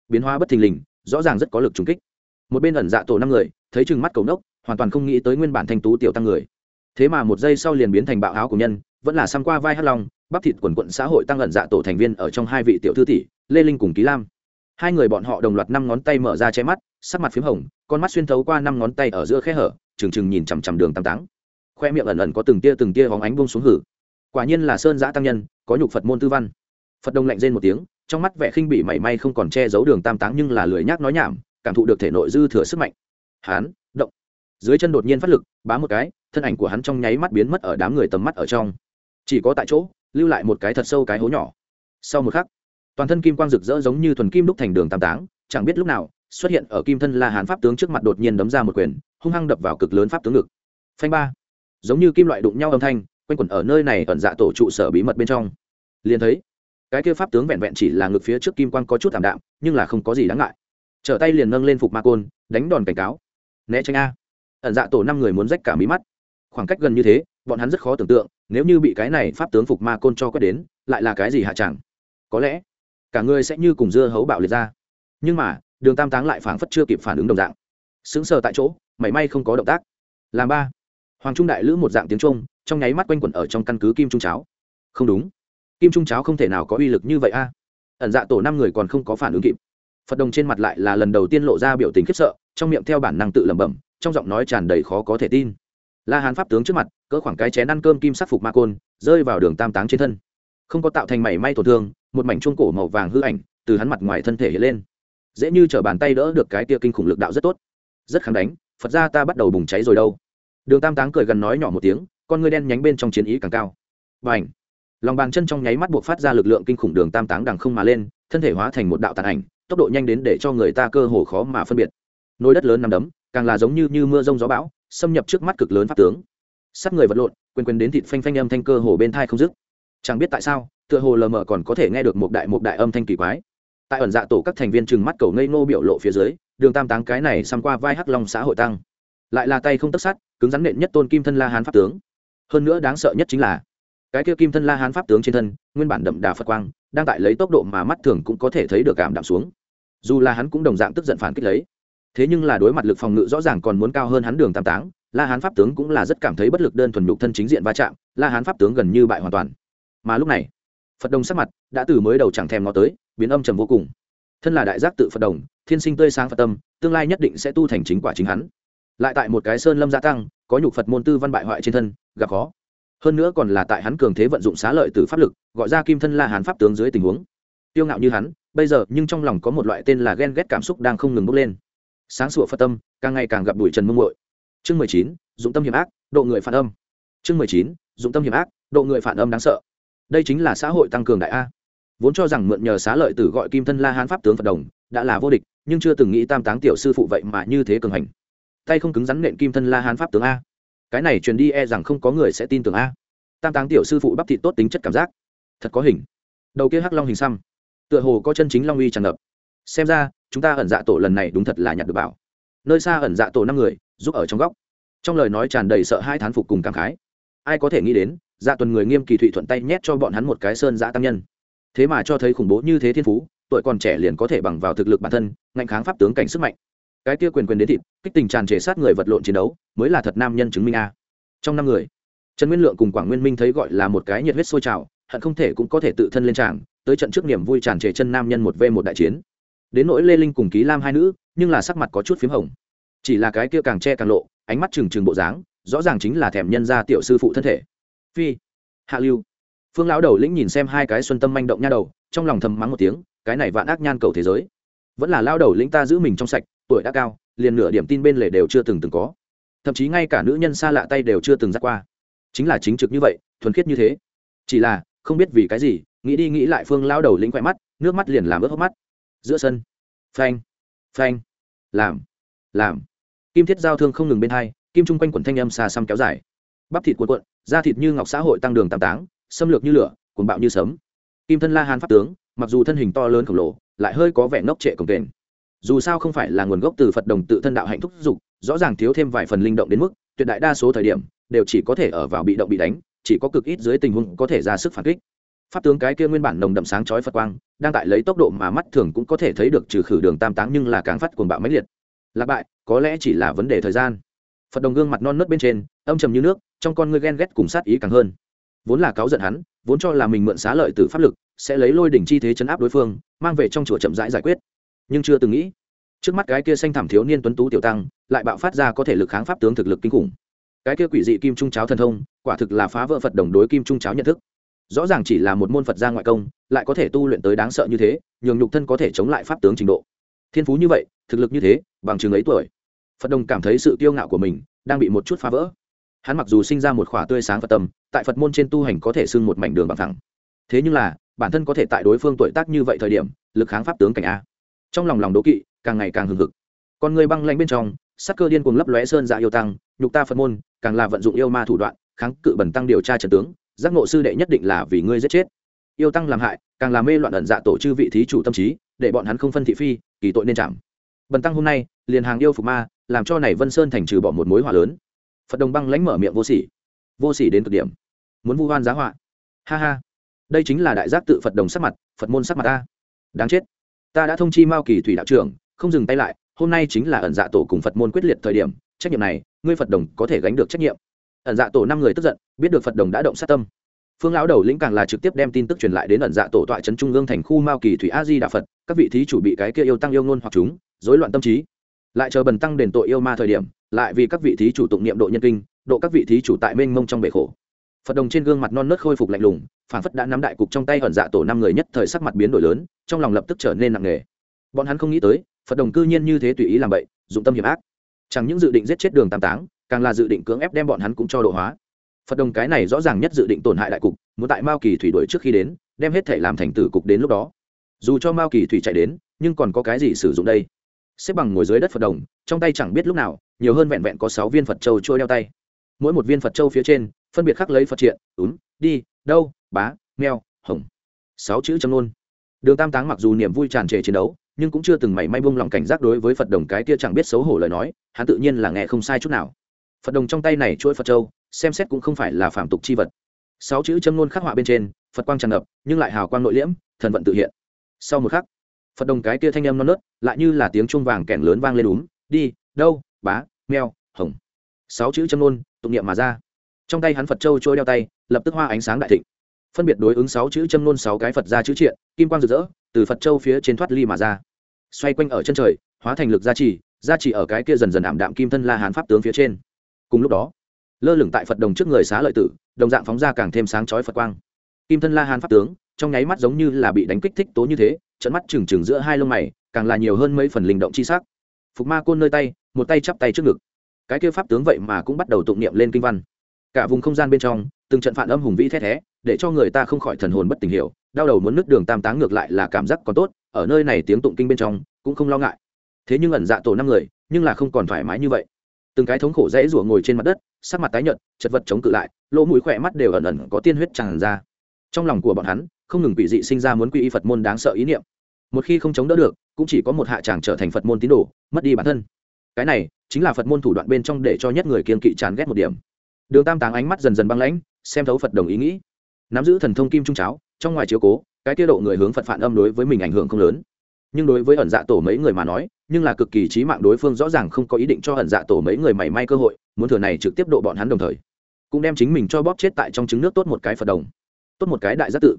Biến hóa bất thình lình, rõ ràng rất có lực trùng kích. Một bên ẩn dạ tổ năm người, thấy chừng mắt cầu nốc, hoàn toàn không nghĩ tới nguyên bản thanh tú tiểu tăng người. Thế mà một giây sau liền biến thành bạo áo của nhân, vẫn là xăm qua vai hắc long bắp thịt quần quận xã hội tăng ẩn dạ tổ thành viên ở trong hai vị tiểu thư tỷ, lê linh cùng ký lam. Hai người bọn họ đồng loạt năm ngón tay mở ra che mắt, sắc mặt p h í m hồng, con mắt xuyên thấu qua năm ngón tay ở giữa khe hở, trừng trừng nhìn chằm chằm đường tam táng. Khoe miệng ẩn ẩn có từng tia từng tia hóng ánh bông xuống hử. Quả nhiên là sơn giã tăng nhân, có nhục phật môn tư văn. Phật đông lạnh rên một tiếng, trong mắt vẻ khinh bỉ mảy may không còn che giấu đường tam táng nhưng là lười nhác nói nhảm, cảm thụ được thể nội dư thừa sức mạnh. Hán, động. Dưới chân đột nhiên phát lực bám một cái, thân ảnh của hắn trong nháy mắt biến mất ở đám người tầm mắt ở trong. Chỉ có tại chỗ lưu lại một cái thật sâu cái hố nhỏ. Sau một khắc, toàn thân kim quang rực rỡ giống như thuần kim đúc thành đường tam táng, chẳng biết lúc nào, xuất hiện ở kim thân la hán pháp tướng trước mặt đột nhiên đấm ra một quyền, hung hăng đập vào cực lớn pháp tướng ngực. Phanh ba. Giống như kim loại đụng nhau âm thanh, quanh quẩn ở nơi này ẩn dạ tổ trụ sở bí mật bên trong. Liền thấy, cái kia pháp tướng vẹn vẹn chỉ là ngực phía trước kim quang có chút thảm đạm, nhưng là không có gì đáng ngại. Trở tay liền nâng lên phục ma côn, đánh đòn cảnh cáo. Né tránh a. Ẩn dạ tổ năm người muốn rách cả mí mắt. Khoảng cách gần như thế bọn hắn rất khó tưởng tượng, nếu như bị cái này pháp tướng phục ma côn cho quét đến, lại là cái gì hạ chẳng? Có lẽ, cả người sẽ như cùng dưa hấu bạo liệt ra. Nhưng mà, đường tam táng lại phảng phất chưa kịp phản ứng đồng dạng. Sững sờ tại chỗ, mảy may không có động tác. Làm ba. Hoàng trung đại lữ một dạng tiếng trung, trong nháy mắt quanh quẩn ở trong căn cứ kim trung cháo. Không đúng. Kim trung cháo không thể nào có uy lực như vậy a. Ẩn dạ tổ năm người còn không có phản ứng kịp. Phật đồng trên mặt lại là lần đầu tiên lộ ra biểu tình khiếp sợ, trong miệng theo bản năng tự lẩm bẩm, trong giọng nói tràn đầy khó có thể tin la hán pháp tướng trước mặt cỡ khoảng cái chén ăn cơm kim sắc phục ma côn rơi vào đường tam táng trên thân. Không có tạo thành mảy may tổn thương một mảnh chuông cổ màu vàng hư ảnh từ hắn mặt ngoài thân thể hiện lên. Dễ như t bàn tay đỡ được cái tia kinh khủng lực đạo rất tốt. Rất kháng đánh phật ra ta bắt đầu bùng cháy rồi đâu. Đường tam táng cười gần nói nhỏ một tiếng con ngươi đen nhánh bên trong chiến ý càng cao. Và ảnh lòng bàn chân trong nháy mắt buộc phát ra lực lượng kinh khủng đường tam táng đằng không mà lên thân thể hóa thành một đạo tàn ảnh tốc độ nhanh đến để cho người ta cơ hồ khó mà phân biệt. Nồi đất lớn nằm đấm càng là giống như, như mưa rông gió bão xâm nhập trước mắt cực lớn pháp tướng. Sắt người vật lộn quên quên đến thịt phanh phanh âm thanh cơ hồ bên thai không dứt. Chẳng biết tại sao, tựa hồ lờ mờ còn có thể nghe được một đại một đại âm thanh kỳ quái. Tại ẩn dạ tổ các thành viên trừng mắt cầu ngây ngô biểu lộ phía dưới, đường tam táng cái này xăm qua vai hắc long xã hội tăng. Lại là tay không tất sát, cứng rắn nện nhất tôn kim thân la hán pháp tướng. Hơn nữa đáng sợ nhất chính là, cái kia kim thân la hán pháp tướng trên thân, nguyên bản đậm đà phật quang, đang tại lấy tốc độ mà mắt thường cũng có thể thấy được cảm đạm xuống. Dù là hắn cũng đồng dạng tức giận phản kích lấy thế nhưng là đối mặt lực phòng ngự rõ ràng còn muốn cao hơn hắn đường tam táng, la hán pháp tướng cũng là rất cảm thấy bất lực đơn thuần nhục thân chính diện va chạm, la hán pháp tướng gần như bại hoàn toàn. Mà lúc này, phật đồng sắc mặt đã từ mới đầu chẳng thèm ngó tới, biến âm trầm vô cùng. Thân là đại giác tự phật đồng, thiên sinh tươi sáng phật tâm, tương lai nhất định sẽ tu thành chính quả chính hắn. Lại tại một cái sơn lâm gia tăng, có nhục phật môn tư văn bại hoại trên thân, gặp khó. Hơn nữa còn là tại hắn cường thế vận dụng xá lợi từ pháp lực, gọi ra kim thân la hán pháp tướng dưới tình huống. Tiêu ngạo như hắn, bây giờ nhưng trong lòng có một loại tên là ghen ghét cảm xúc đang không ngừng bốc lên sáng sủa phật tâm, càng ngày càng gặp đuổi trần mông muội. Chương mười chín, dụng tâm hiểm ác, độ người phản âm. Chương mười chín, dụng tâm hiểm ác, độ người phản âm đáng sợ. Đây chính là xã hội tăng cường đại a. Vốn cho rằng mượn nhờ xá lợi tử gọi kim thân la hán pháp tướng phật đồng, đã là vô địch, nhưng chưa từng nghĩ tam táng tiểu sư phụ vậy mà như thế cường hành. Tay không cứng rắn nện kim thân la hán pháp tướng a. Cái này truyền đi e rằng không có người sẽ tin tưởng a. Tam táng tiểu sư phụ bắp thịt tốt tính chất cảm giác. Thật có hình. Đầu kia hắc long hình xăm. Tựa hồ có chân chính long uy tràn ngập xem ra, chúng ta ẩn dạ tổ lần này đúng thật là nhặt được bảo. Nơi xa ẩn dạ tổ năm người, giúp ở trong góc. Trong lời nói tràn đầy sợ hai thán phục cùng cảm khái. Ai có thể nghĩ đến dạ tuần người nghiêm kỳ thụy thuận tay nhét cho bọn hắn một cái sơn dạ tăng nhân. Thế mà cho thấy khủng bố như thế thiên phú, tuổi còn trẻ liền có thể bằng vào thực lực bản thân, ngạnh kháng pháp tướng cảnh sức mạnh. Cái kia quyền quyền đến thịt, kích tình tràn trề sát người vật lộn chiến đấu, mới là thật nam nhân chứng minh a. Trong năm người, trần nguyên lượng cùng quảng nguyên minh thấy gọi là một cái nhiệt huyết sôi trào, hận không thể cũng có thể tự thân lên tràng, tới trận trước niềm vui tràn trề chân nam nhân một v một đại chiến đến nỗi lê linh cùng ký lam hai nữ, nhưng là sắc mặt có chút p h í m hồng. Chỉ là cái kia càng che càng lộ, ánh mắt trừng trừng bộ dáng, rõ ràng chính là thèm nhân ra tiểu sư phụ thân thể. Phi, hạ lưu. Phương lão đầu lĩnh nhìn xem hai cái xuân tâm manh động nha đầu, trong lòng thầm mắng một tiếng, cái này vạn ác nhan cầu thế giới. Vẫn là lao đầu lĩnh ta giữ mình trong sạch, tuổi đã cao, liền nửa điểm tin bên lề đều chưa từng từng có. Thậm chí ngay cả nữ nhân xa lạ tay đều chưa từng dắt qua. Chính là chính trực như vậy, thuần khiết như thế. Chỉ là, không biết vì cái gì, nghĩ đi nghĩ lại phương lao đầu lĩnh quẹ mắt, nước mắt liền làm ướt hốc mắt giữa sân. Phanh phanh, làm làm. Kim thiết giao thương không ngừng bên hai, kim chung quanh quần thanh âm xa xăm kéo dài. Bắp thịt cuộn cuộn, da thịt như ngọc xã hội tăng đường tam táng, xâm lược như lửa, cuồng bạo như sấm. Kim thân la hàn pháp tướng, mặc dù thân hình to lớn khổng lồ, lại hơi có vẻ ngốc trệ cổng kềnh. Dù sao không phải là nguồn gốc từ phật đồng tự thân đạo hạnh thúc dục, rõ ràng thiếu thêm vài phần linh động đến mức, tuyệt đại đa số thời điểm, đều chỉ có thể ở vào bị động bị đánh, chỉ có cực ít dưới tình huống có thể ra sức phản kích. Pháp tướng cái kia nguyên bản nồng đậm sáng chói phật quang đang tại lấy tốc độ mà mắt thường cũng có thể thấy được trừ khử đường tam táng nhưng là càng phát cuồng bạo mãnh liệt. Lạc bại có lẽ chỉ là vấn đề thời gian. Phật đồng gương mặt non nớt bên trên âm trầm như nước trong con ngươi ghen ghét cùng sát ý càng hơn. Vốn là cáu giận hắn vốn cho là mình mượn xá lợi từ pháp lực sẽ lấy lôi đỉnh chi thế chấn áp đối phương mang về trong chùa chậm rãi giải, giải quyết. Nhưng chưa từng nghĩ trước mắt cái kia xanh thảm thiếu niên tuấn tú tiểu tăng lại bạo phát ra có thể lực kháng pháp tướng thực lực kinh khủng. Cái kia quỷ dị kim trung cháo thần thông quả thực là phá vỡ phật đồng đối kim trung cháo nhận thức rõ ràng chỉ là một môn phật gia ngoại công, lại có thể tu luyện tới đáng sợ như thế, nhường nhục thân có thể chống lại pháp tướng trình độ. Thiên phú như vậy, thực lực như thế, bằng chừng ấy tuổi. Phật đồng cảm thấy sự kiêu ngạo của mình đang bị một chút phá vỡ. Hắn mặc dù sinh ra một khỏa tươi sáng phật tâm, tại phật môn trên tu hành có thể xưng một mảnh đường bằng thẳng. Thế nhưng là, bản thân có thể tại đối phương tuổi tác như vậy thời điểm, lực kháng pháp tướng cảnh a. Trong lòng lòng đố kỵ, càng ngày càng hừng hực. Con người băng lanh bên trong, sắc cơ điên cuồng lấp lóe sơn dạ yêu tăng, nhục ta phật môn, càng là vận dụng yêu ma thủ đoạn, kháng cự bẩn tăng điều tra trần tướng giác ngộ sư đệ nhất định là vì ngươi giết chết. Yêu tăng làm hại, càng làm mê loạn ẩn dạ tổ chư vị thí chủ tâm trí, để bọn hắn không phân thị phi, kỳ tội nên chạm. Bần tăng hôm nay, liền hàng yêu phục ma, làm cho này vân sơn thành trừ bỏ một mối hỏa lớn. Phật đồng băng lãnh mở miệng vô sỉ. Vô sỉ đến cực điểm. Muốn vu hoan giá họa. Ha ha. Đây chính là đại giác tự phật đồng sắc mặt, phật môn sắc mặt ta. Đáng chết. Ta đã thông chi mao kỳ thủy đạo trưởng, không dừng tay lại, hôm nay chính là ẩn dạ tổ cùng phật môn quyết liệt thời điểm, trách nhiệm này, ngươi phật đồng có thể gánh được trách nhiệm ẩn dạ tổ năm người tức giận, biết được phật đồng đã động sát tâm. Phương lão đầu lĩnh càng là trực tiếp đem tin tức truyền lại đến ẩn dạ tổ tọa trấn trung ương thành khu mao kỳ thủy a di đà phật, các vị thí chủ bị cái kia yêu tăng yêu ngôn hoặc chúng, rối loạn tâm trí. Lại chờ bần tăng đền tội yêu ma thời điểm, lại vì các vị thí chủ tụng niệm độ nhân kinh, độ các vị thí chủ tại mênh mông trong bể khổ. Phật đồng trên gương mặt non nớt khôi phục lạnh lùng phản phất đã nắm đại cục trong tay ẩn dạ tổ năm người nhất thời sắc mặt biến đổi lớn, trong lòng lập tức trở nên nặng nề. Bọn hắn không nghĩ tới, phật đồng cư nhiên như thế tùy ý làm bậy, dụng tâm hiểm ác. Chẳng những dự định giết chết đường tam táng càng là dự định cưỡng ép đem bọn hắn cũng cho độ hóa. Phật đồng cái này rõ ràng nhất dự định tổn hại đại cục, muốn tại mao kỳ thủy đuổi trước khi đến, đem hết thể làm thành tử cục đến lúc đó. Dù cho mao kỳ thủy chạy đến, nhưng còn có cái gì sử dụng đây? Xếp bằng ngồi dưới đất phật đồng, trong tay chẳng biết lúc nào, nhiều hơn vẹn vẹn có sáu viên phật châu trôi đeo tay. Mỗi một viên phật châu phía trên, phân biệt khắc lấy phật triện ứng đi, đâu, bá, meo, hồng. Sáu chữ châm nôn đường tam táng mặc dù niềm vui tràn trề chiến đấu, nhưng cũng chưa từng mảy may buông lòng cảnh giác đối với phật đồng cái kia chẳng biết xấu hổ lời nói, hắn tự nhiên là nghe không sai chút nào phật đồng trong tay này chuỗi phật châu, xem xét cũng không phải là phạm tục chi vật. Sáu chữ châm nôn khắc họa bên trên, phật quang tràn ngập, nhưng lại hào quang nội liễm, thần vận tự hiện. Sau một khắc, phật đồng cái kia thanh âm non nớt, lại như là tiếng chuông vàng kèn lớn vang lên đúng, đi, đâu, bá, meo, hồng. Sáu chữ châm nôn tụng niệm mà ra. Trong tay hắn phật châu trôi đeo tay, lập tức hoa ánh sáng đại thịnh. Phân biệt đối ứng sáu chữ châm nôn sáu cái phật ra chữ triện, kim quang rực rỡ, từ phật châu phía trên thoát ly mà ra. Xoay quanh ở chân trời, hóa thành lực gia trì gia trì ở cái kia dần dần ảm đạm kim thân la hán pháp tướng phía trên cùng lúc đó, lơ lửng tại phật đồng trước người xá lợi tử, đồng dạng phóng ra càng thêm sáng chói phật quang. Kim thân la hàn pháp tướng, trong nháy mắt giống như là bị đánh kích thích tố như thế trận mắt trừng trừng giữa hai lông mày, càng là nhiều hơn mấy phần linh động chi sắc. Phục ma côn nơi tay, một tay chắp tay trước ngực. Cái kia pháp tướng vậy mà cũng bắt đầu tụng niệm lên kinh văn. Cả vùng không gian bên trong, từng trận phản âm hùng vĩ thét thé để cho người ta không khỏi thần hồn bất tình hiểu, đau đầu muốn nứt đường tam táng ngược lại là cảm giác còn tốt, ở nơi này tiếng tụng kinh bên trong cũng không lo ngại. Thế nhưng ẩn dạ tổ năm người, nhưng là không còn thoải mái như vậy từng cái thống khổ dễ rủa ngồi trên mặt đất, sắc mặt tái nhợt, chật vật chống cự lại, lỗ mũi khỏe mắt đều ẩn ẩn có tiên huyết tràn ra. Trong lòng của bọn hắn, không ngừng bị dị sinh ra muốn quy y phật môn đáng sợ ý niệm. Một khi không chống đỡ được, cũng chỉ có một hạ tràng trở thành phật môn tín đồ, mất đi bản thân. Cái này, chính là phật môn thủ đoạn bên trong để cho nhất người kiên kỵ chán ghét một điểm. Đường tam táng ánh mắt dần dần băng lãnh, xem thấu phật đồng ý nghĩ. Nắm giữ thần thông kim trung cháo, trong ngoài chiếu cố, cái tiết độ người hướng phật phản âm đối với mình ảnh hưởng không lớn. Nhưng đối với ẩn dạ tổ mấy người mà nói nhưng là cực kỳ trí mạng đối phương rõ ràng không có ý định cho ẩn dạ tổ mấy người mảy may cơ hội, muốn thừa này trực tiếp độ bọn hắn đồng thời, cũng đem chính mình cho bóp chết tại trong trứng nước tốt một cái phật đồng, tốt một cái đại giác tự.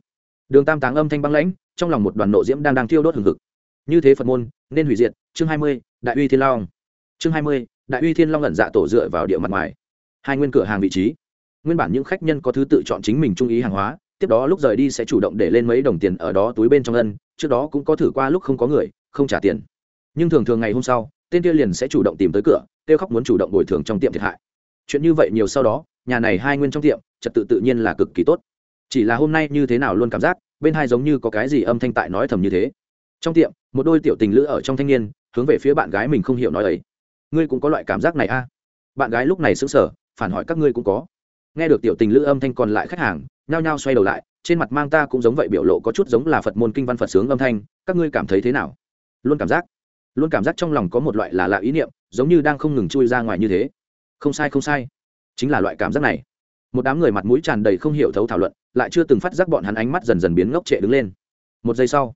Đường tam táng âm thanh băng lãnh, trong lòng một đoàn nộ diễm đang đang thiêu đốt hừng hực. Như thế phật môn, nên hủy diệt, chương hai mươi, đại uy thiên long. Chương hai mươi, đại uy thiên long ẩn dạ tổ dựa vào địa mặt ngoài. Hai nguyên cửa hàng vị trí. Nguyên bản những khách nhân có thứ tự chọn chính mình trung ý hàng hóa, tiếp đó lúc rời đi sẽ chủ động để lên mấy đồng tiền ở đó túi bên trong ân, trước đó cũng có thử qua lúc không có người, không trả tiền nhưng thường thường ngày hôm sau, tên kia liền sẽ chủ động tìm tới cửa, kêu khóc muốn chủ động bồi thường trong tiệm thiệt hại. Chuyện như vậy nhiều sau đó, nhà này hai nguyên trong tiệm, trật tự tự nhiên là cực kỳ tốt. Chỉ là hôm nay như thế nào luôn cảm giác, bên hai giống như có cái gì âm thanh tại nói thầm như thế. Trong tiệm, một đôi tiểu tình lữ ở trong thanh niên, hướng về phía bạn gái mình không hiểu nói ấy. Ngươi cũng có loại cảm giác này a à? bạn gái lúc này sững sờ, phản hỏi các ngươi cũng có. Nghe được tiểu tình lữ âm thanh còn lại khách hàng, nhao nhao xoay đầu lại, trên mặt mang ta cũng giống vậy biểu lộ có chút giống là phật môn kinh văn phật sướng âm thanh, các ngươi cảm thấy thế nào? Luôn cảm giác luôn cảm giác trong lòng có một loại là lạ ý niệm, giống như đang không ngừng chui ra ngoài như thế. Không sai không sai. Chính là loại cảm giác này. Một đám người mặt mũi tràn đầy không hiểu thấu thảo luận, lại chưa từng phát giác bọn hắn ánh mắt dần dần biến ngốc trệ đứng lên. Một giây sau,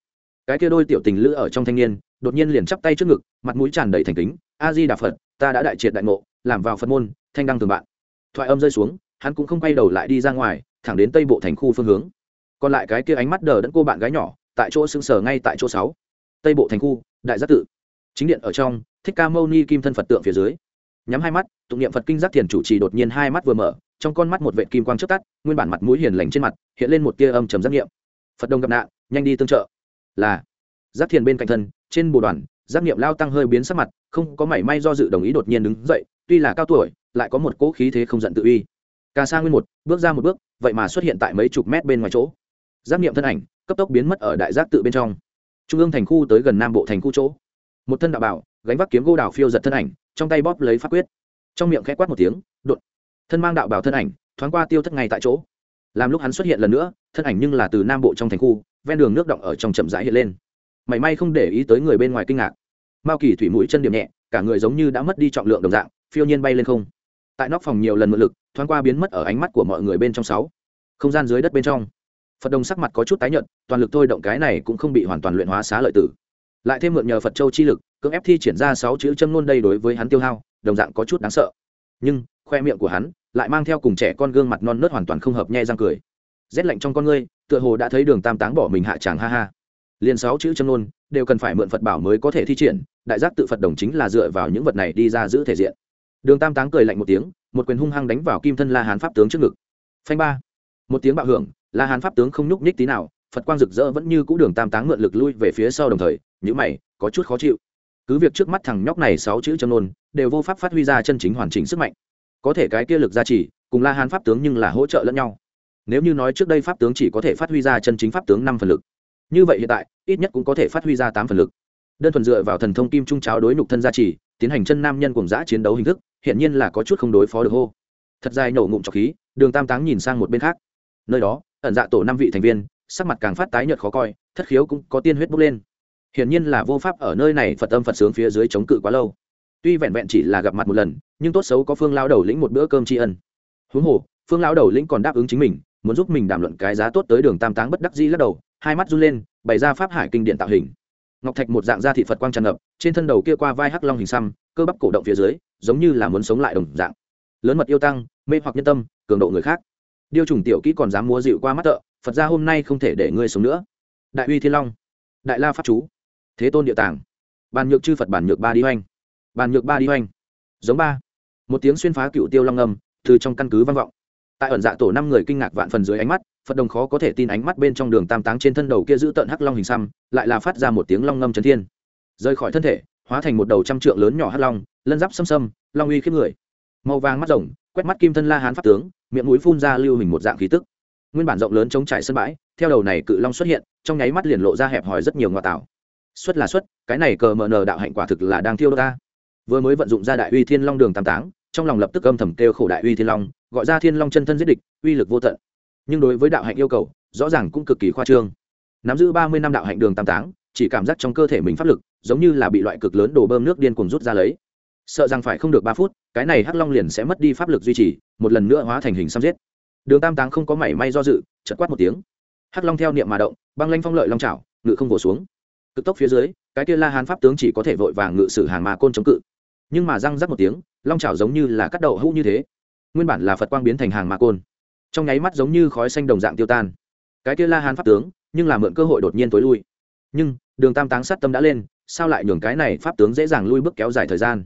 cái kia đôi tiểu tình lữ ở trong thanh niên, đột nhiên liền chắp tay trước ngực, mặt mũi tràn đầy thành kính. A di đà phật, ta đã đại triệt đại ngộ, làm vào phật môn, thanh đăng thường bạn. Thoại âm rơi xuống, hắn cũng không quay đầu lại đi ra ngoài, thẳng đến tây bộ thành khu phương hướng. Còn lại cái kia ánh mắt đờ đẫn cô bạn gái nhỏ, tại chỗ xứng sở ngay tại chỗ sáu. Tây bộ thành khu, đại giác tự chính điện ở trong, thích ca mâu ni kim thân phật tượng phía dưới. Nhắm hai mắt, tụng niệm phật kinh giác thiền chủ trì đột nhiên hai mắt vừa mở, trong con mắt một vệ kim quang trước tắt, nguyên bản mặt mũi hiền lành trên mặt, hiện lên một tia âm trầm giác nghiệm. Phật đông gặp nạn, nhanh đi tương trợ. Là, giác thiền bên cạnh thân, trên bồ đoàn, giác nghiệm lao tăng hơi biến sắc mặt, không có mảy may do dự đồng ý đột nhiên đứng dậy, tuy là cao tuổi, lại có một cỗ khí thế không giận tự uy. Ca sa nguyên một, bước ra một bước, vậy mà xuất hiện tại mấy chục mét bên ngoài chỗ. Giác nghiệm thân ảnh, cấp tốc biến mất ở đại giác tự bên trong. Trung ương thành khu tới gần nam bộ thành khu chỗ một thân đạo bảo, gánh vác kiếm gỗ đào phiêu giật thân ảnh, trong tay bóp lấy pháp quyết. Trong miệng khẽ quát một tiếng, đột. Thân mang đạo bảo thân ảnh, thoáng qua tiêu thất ngay tại chỗ. Làm lúc hắn xuất hiện lần nữa, thân ảnh nhưng là từ nam bộ trong thành khu, ven đường nước động ở trong chậm rãi hiện lên. Mảy may không để ý tới người bên ngoài kinh ngạc. Mao kỳ thủy mũi chân điểm nhẹ, cả người giống như đã mất đi trọng lượng đồng dạng, phiêu nhiên bay lên không. Tại nóc phòng nhiều lần mượn lực, thoáng qua biến mất ở ánh mắt của mọi người bên trong sáu. Không gian dưới đất bên trong. Phật đồng sắc mặt có chút tái nhợt, toàn lực thôi động cái này cũng không bị hoàn toàn luyện hóa xá lợi tử lại thêm mượn nhờ phật châu chi lực, cưỡng ép thi triển ra sáu chữ châm ngôn đây đối với hắn tiêu hao, đồng dạng có chút đáng sợ. Nhưng, khoe miệng của hắn lại mang theo cùng trẻ con gương mặt non nớt hoàn toàn không hợp nhai răng cười. Rét lạnh trong con ngươi, tựa hồ đã thấy đường tam táng bỏ mình hạ tràng ha ha. Liền sáu chữ châm nôn đều cần phải mượn phật bảo mới có thể thi triển, đại giác tự phật đồng chính là dựa vào những vật này đi ra giữ thể diện. Đường tam táng cười lạnh một tiếng, một quyền hung hăng đánh vào kim thân la hán pháp tướng trước ngực. Phanh ba. Một tiếng bạo hưởng, la hán pháp tướng không nhúc nhích tí nào phật quang rực rỡ vẫn như cũ đường tam táng mượn lực lui về phía sau đồng thời nhữ mày, có chút khó chịu. Cứ việc trước mắt thằng nhóc này sáu chữ châm nôn đều vô pháp phát huy ra chân chính hoàn chỉnh sức mạnh. Có thể cái kia lực gia trì, cùng la hán pháp tướng nhưng là hỗ trợ lẫn nhau. Nếu như nói trước đây pháp tướng chỉ có thể phát huy ra chân chính pháp tướng năm phần lực, như vậy hiện tại, ít nhất cũng có thể phát huy ra tám phần lực. Đơn thuần dựa vào thần thông kim trung cháo đối nục thân gia trì, tiến hành chân nam nhân cùng giã chiến đấu hình thức hiện nhiên là có chút không đối phó được hô. Thật dài nổ ngụm trọc khí, đường tam táng nhìn sang một bên khác. Nơi đó, ẩn dạ tổ năm vị thành viên sắc mặt càng phát tái nhợt khó coi, thất khiếu cũng có tiên huyết bốc lên. Hiển nhiên là vô pháp ở nơi này phật âm phật sướng phía dưới chống cự quá lâu. Tuy vẹn vẹn chỉ là gặp mặt một lần, nhưng tốt xấu có phương lao đầu lĩnh một bữa cơm tri ân. Huống hồ, phương lao đầu lĩnh còn đáp ứng chính mình, muốn giúp mình đàm luận cái giá tốt tới đường tam táng bất đắc dĩ lắc đầu, hai mắt run lên, bày ra pháp hải kinh điện tạo hình. Ngọc thạch một dạng da thị phật quang tràn ngập, trên thân đầu kia qua vai hắc long hình xăm, cơ bắp cổ động phía dưới, giống như là muốn sống lại đồng dạng. Lớn mật yêu tăng, mê hoặc nhân tâm, cường độ người khác điêu trùng tiểu kỹ còn dám múa dịu qua mắt tợ, phật ra hôm nay không thể để ngươi sống nữa. Đại uy thiên long, đại la pháp chú, thế tôn địa tàng. Bàn nhược chư phật bàn nhược ba đi hoành bàn nhược ba đi hoành giống ba. Một tiếng xuyên phá cựu tiêu long âm, từ trong căn cứ vang vọng. Tại ẩn dạ tổ năm người kinh ngạc vạn phần dưới ánh mắt, phật đồng khó có thể tin ánh mắt bên trong đường tam táng trên thân đầu kia giữ tận hắc long hình xăm, lại là phát ra một tiếng long ngâm trấn thiên. Rời khỏi thân thể, hóa thành một đầu trăm trượng lớn nhỏ hắc long, lân giáp xâm xâm, long uy khiếp người. Màu vàng mắt rồng, quét mắt kim thân la hán pháp tướng miệng mũi phun ra lưu hình một dạng khí tức. Nguyên bản rộng lớn chống trải sân bãi, theo đầu này cự long xuất hiện, trong nháy mắt liền lộ ra hẹp hòi rất nhiều ngoại tảo xuất là xuất, cái này cờ mờ nờ đạo hạnh quả thực là đang thiêu đô ta. Vừa mới vận dụng ra đại uy thiên long đường tam táng, trong lòng lập tức âm thầm kêu khổ đại uy thiên long, gọi ra thiên long chân thân giết địch, uy lực vô tận. Nhưng đối với đạo hạnh yêu cầu, rõ ràng cũng cực kỳ khoa trương. Nắm giữ ba mươi năm đạo hạnh đường tam táng, chỉ cảm giác trong cơ thể mình pháp lực, giống như là bị loại cực lớn đổ bơm nước điên cuồng rút ra lấy sợ rằng phải không được ba phút, cái này hắc long liền sẽ mất đi pháp lực duy trì, một lần nữa hóa thành hình xăm giết. Đường tam táng không có mảy may do dự chật quát một tiếng. Hắc long theo niệm mà động, băng lanh phong lợi long trào ngự không vỗ xuống. Cực tốc phía dưới, cái kia la hán pháp tướng chỉ có thể vội vàng ngự sử hàng mà côn chống cự. Nhưng mà răng rắc một tiếng, long trào giống như là cắt đậu hũ như thế. Nguyên bản là phật quang biến thành hàng mà côn. Trong nháy mắt giống như khói xanh đồng dạng tiêu tan. Cái kia la hán pháp tướng, nhưng là mượn cơ hội đột nhiên tối lui. Nhưng, đường tam táng sát tâm đã lên, sao lại nhường cái này pháp tướng dễ dàng lui bước kéo dài thời gian?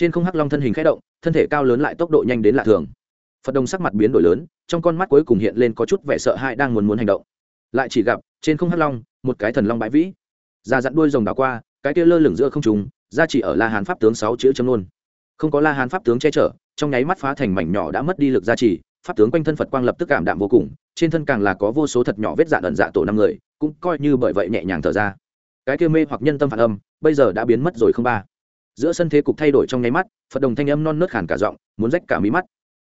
Trên không hắc long thân hình khẽ động, thân thể cao lớn lại tốc độ nhanh đến lạ thường. Phật đồng sắc mặt biến đổi lớn, trong con mắt cuối cùng hiện lên có chút vẻ sợ hãi đang muốn muốn hành động. Lại chỉ gặp, trên không hắc long, một cái thần long bãi vĩ. Ra dặn đuôi rồng đảo qua, cái kia lơ lửng giữa không trùng ra chỉ ở la hán pháp tướng sáu chữ châm luôn không có la hán pháp tướng che chở, trong nháy mắt phá thành mảnh nhỏ đã mất đi lực gia trì pháp tướng quanh thân phật quang lập tức cảm đạm vô cùng, trên thân càng là có vô số thật nhỏ vết dạn ẩn dạ tổ năm người, cũng coi như bởi vậy nhẹ nhàng thở ra. Cái kia mê hoặc nhân tâm phản âm, bây giờ đã biến mất rồi không ba giữa sân thế cục thay đổi trong nháy mắt, phật đồng thanh âm non nớt khản cả giọng, muốn rách cả mí mắt.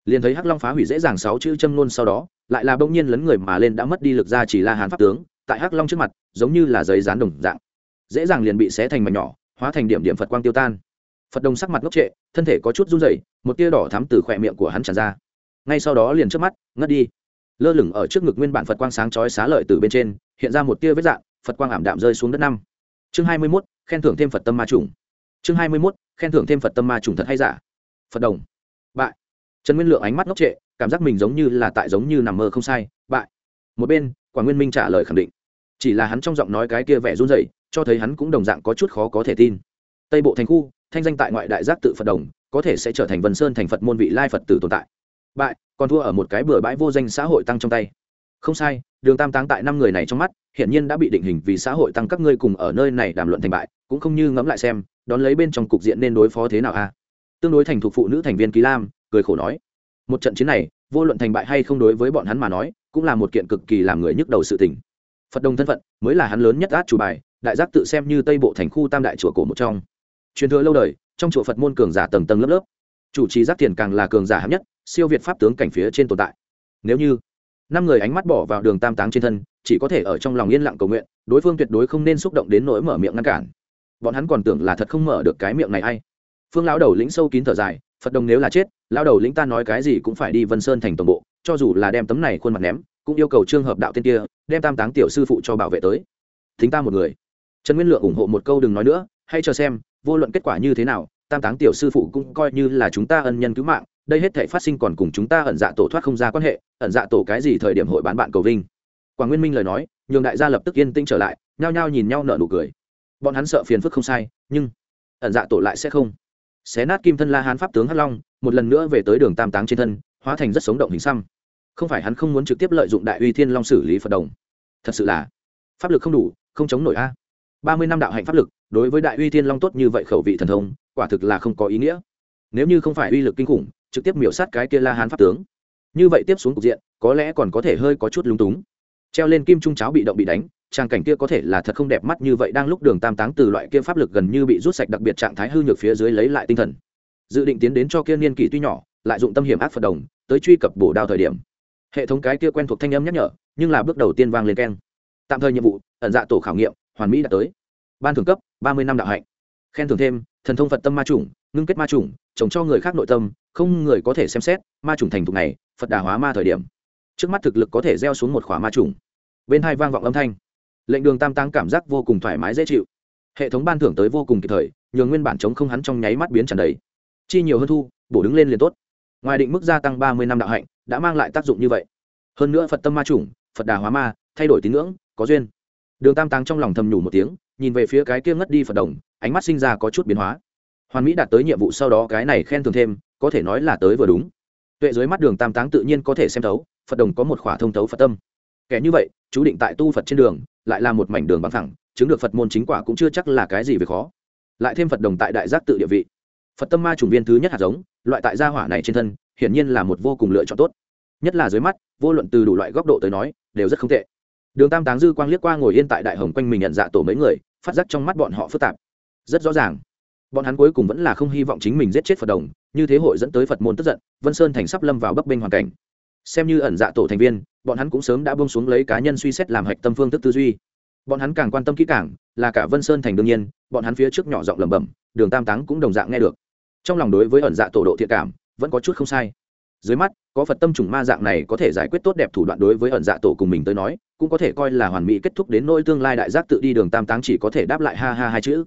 Liền thấy hắc long phá hủy dễ dàng sáu chữ châm nôn sau đó, lại là bỗng nhiên lấn người mà lên đã mất đi lực ra chỉ là hán pháp tướng, tại hắc long trước mặt, giống như là giấy dán đồng dạng. Dễ dàng liền bị xé thành mảnh nhỏ, hóa thành điểm điểm phật quang tiêu tan. Phật đồng sắc mặt ngốc trệ, thân thể có chút run rẩy, một tia đỏ thắm từ khỏe miệng của hắn tràn ra. Ngay sau đó liền trước mắt, ngất đi. Lơ lửng ở trước ngực nguyên bản phật quang sáng chói xá lợi từ bên trên, hiện ra một tia vết dạng, phật quang ảm đạm rơi xuống đất năm. Chương hai mươi mốt, khen thưởng thêm phật tâm ma trùng chương hai mươi mốt, khen thưởng thêm phật tâm ma trùng thật hay giả? Phật đồng. Bại. Trần nguyên lượng ánh mắt ngốc trệ, cảm giác mình giống như là tại giống như nằm mơ không sai, bại. Một bên quả nguyên minh trả lời khẳng định. Chỉ là hắn trong giọng nói cái kia vẻ run rẩy, cho thấy hắn cũng đồng dạng có chút khó có thể tin. Tây bộ thành khu, thanh danh tại ngoại đại giác tự phật đồng, có thể sẽ trở thành vân sơn thành phật môn vị lai phật tử tồn tại. Bại, còn thua ở một cái bừa bãi vô danh xã hội tăng trong tay. Không sai đường tam táng tại năm người này trong mắt hiện nhiên đã bị định hình vì xã hội tăng các ngươi cùng ở nơi này đàm luận thành bại, cũng không như ngẫm lại xem, đón lấy bên trong cục diện nên đối phó thế nào a? Tương đối thành thục phụ nữ thành viên ký lam, cười khổ nói, một trận chiến này, vô luận thành bại hay không đối với bọn hắn mà nói, cũng là một kiện cực kỳ làm người nhức đầu sự tình. Phật đồng thân phận, mới là hắn lớn nhất át chủ bài, đại giác tự xem như tây bộ thành khu tam đại chùa cổ một trong. Truyền thừa lâu đời, trong chùa phật môn cường giả tầng tầng lớp lớp. Chủ trì giác tiền càng là cường giả hạng nhất, siêu việt pháp tướng cảnh phía trên tồn tại. Nếu như năm người ánh mắt bỏ vào đường tam táng trên thân, chỉ có thể ở trong lòng yên lặng cầu nguyện, đối phương tuyệt đối không nên xúc động đến nỗi mở miệng ngăn cản. Bọn hắn còn tưởng là thật không mở được cái miệng này hay phương lão đầu lĩnh sâu kín thở dài, phật đồng nếu là chết, lão đầu lĩnh ta nói cái gì cũng phải đi vân sơn thành tổng bộ, cho dù là đem tấm này khuôn mặt ném, cũng yêu cầu trường hợp đạo tiên kia, đem tam táng tiểu sư phụ cho bảo vệ tới. Thính ta một người. Trần nguyên lượng ủng hộ một câu đừng nói nữa, hay chờ xem, vô luận kết quả như thế nào, tam táng tiểu sư phụ cũng coi như là chúng ta ân nhân cứu mạng đây hết thể phát sinh còn cùng chúng ta ẩn dạ tổ thoát không ra quan hệ, ẩn dạ tổ cái gì thời điểm hội bán bạn cầu vinh? Quảng nguyên minh lời nói, nhường đại gia lập tức yên tĩnh trở lại, nhao nhao nhìn nhau nở nụ cười. Bọn hắn sợ phiền phức không sai, nhưng ẩn dạ tổ lại sẽ không. Xé nát kim thân la hán pháp tướng hắc long, một lần nữa về tới đường tam táng trên thân, hóa thành rất sống động hình xăm. Không phải hắn không muốn trực tiếp lợi dụng đại uy thiên long xử lý phật đồng. Thật sự là pháp lực không đủ, không chống nổi a. Ba mươi năm đạo hạnh pháp lực, đối với đại uy thiên long tốt như vậy khẩu vị thần thông, quả thực là không có ý nghĩa. Nếu như không phải uy lực kinh khủng trực tiếp miểu sát cái kia la hán pháp tướng. Như vậy tiếp xuống cục diện, có lẽ còn có thể hơi có chút lúng túng. Treo lên kim trung cháo bị động bị đánh, trang cảnh kia có thể là thật không đẹp mắt như vậy đang lúc đường tam táng từ loại kia pháp lực gần như bị rút sạch đặc biệt trạng thái hư nhược phía dưới lấy lại tinh thần. Dự định tiến đến cho kia niên kỷ tuy nhỏ, lại dụng tâm hiểm ác phật đồng, tới truy cập bổ đao thời điểm. Hệ thống cái kia quen thuộc thanh âm nhắc nhở, nhưng là bước đầu tiên vang lên keng. Tạm thời nhiệm vụ, ẩn dạ tổ khảo nghiệm, hoàn mỹ đã tới. Ban thưởng cấp, ba mươi năm đạo hạnh. Khen thưởng thêm thần thông phật tâm ma chủng, ngưng kết ma chủng, trồng cho người khác nội tâm, không người có thể xem xét ma chủng thành thục này, phật đà hóa ma thời điểm. Trước mắt thực lực có thể gieo xuống một khỏa ma chủng. Bên hai vang vọng âm thanh. Lệnh đường tam tăng cảm giác vô cùng thoải mái dễ chịu. Hệ thống ban thưởng tới vô cùng kịp thời nhường nguyên bản chống không hắn trong nháy mắt biến tràn đầy. Chi nhiều hơn thu, bổ đứng lên liền tốt. Ngoài định mức gia tăng ba mươi năm đạo hạnh, đã mang lại tác dụng như vậy. Hơn nữa phật tâm ma chủng, phật đà hóa ma, thay đổi tín ngưỡng, có duyên. Đường tam tăng trong lòng thầm nhủ một tiếng nhìn về phía cái kia ngất đi phật đồng, ánh mắt sinh ra có chút biến hóa. Hoàn mỹ đạt tới nhiệm vụ sau đó cái này khen thưởng thêm, có thể nói là tới vừa đúng. Tuệ dưới mắt đường tam táng tự nhiên có thể xem thấu, phật đồng có một khỏa thông thấu phật tâm. Kẻ như vậy, chú định tại tu phật trên đường, lại là một mảnh đường bằng thẳng, chứng được phật môn chính quả cũng chưa chắc là cái gì về khó. Lại thêm phật đồng tại đại giác tự địa vị. Phật tâm ma chủng viên thứ nhất hạt giống, loại tại gia hỏa này trên thân, hiển nhiên là một vô cùng lựa chọn tốt. Nhất là dưới mắt, vô luận từ đủ loại góc độ tới nói, đều rất không tệ đường tam táng dư quang liếc qua ngồi yên tại đại hồng quanh mình nhận dạ tổ mấy người, phát giác trong mắt bọn họ phức tạp. Rất rõ ràng, bọn hắn cuối cùng vẫn là không hy vọng chính mình giết chết phật đồng, như thế hội dẫn tới phật môn tức giận, vân sơn thành sắp lâm vào bấp bênh hoàn cảnh. Xem như ẩn dạ tổ thành viên, bọn hắn cũng sớm đã bông xuống lấy cá nhân suy xét làm hạch tâm phương thức tư duy. Bọn hắn càng quan tâm kỹ càng là cả vân sơn thành đương nhiên, bọn hắn phía trước nhỏ giọng lẩm bẩm, đường tam táng cũng đồng dạng nghe được. Trong lòng đối với ẩn dạ tổ độ thiện cảm, vẫn có chút không sai. Dưới mắt, có phật tâm trùng ma dạng này có thể giải quyết tốt đẹp thủ đoạn đối với ẩn dạ tổ cùng mình tới nói cũng có thể coi là hoàn mỹ kết thúc đến nỗi tương lai đại giác tự đi đường tam táng chỉ có thể đáp lại ha ha hai chữ.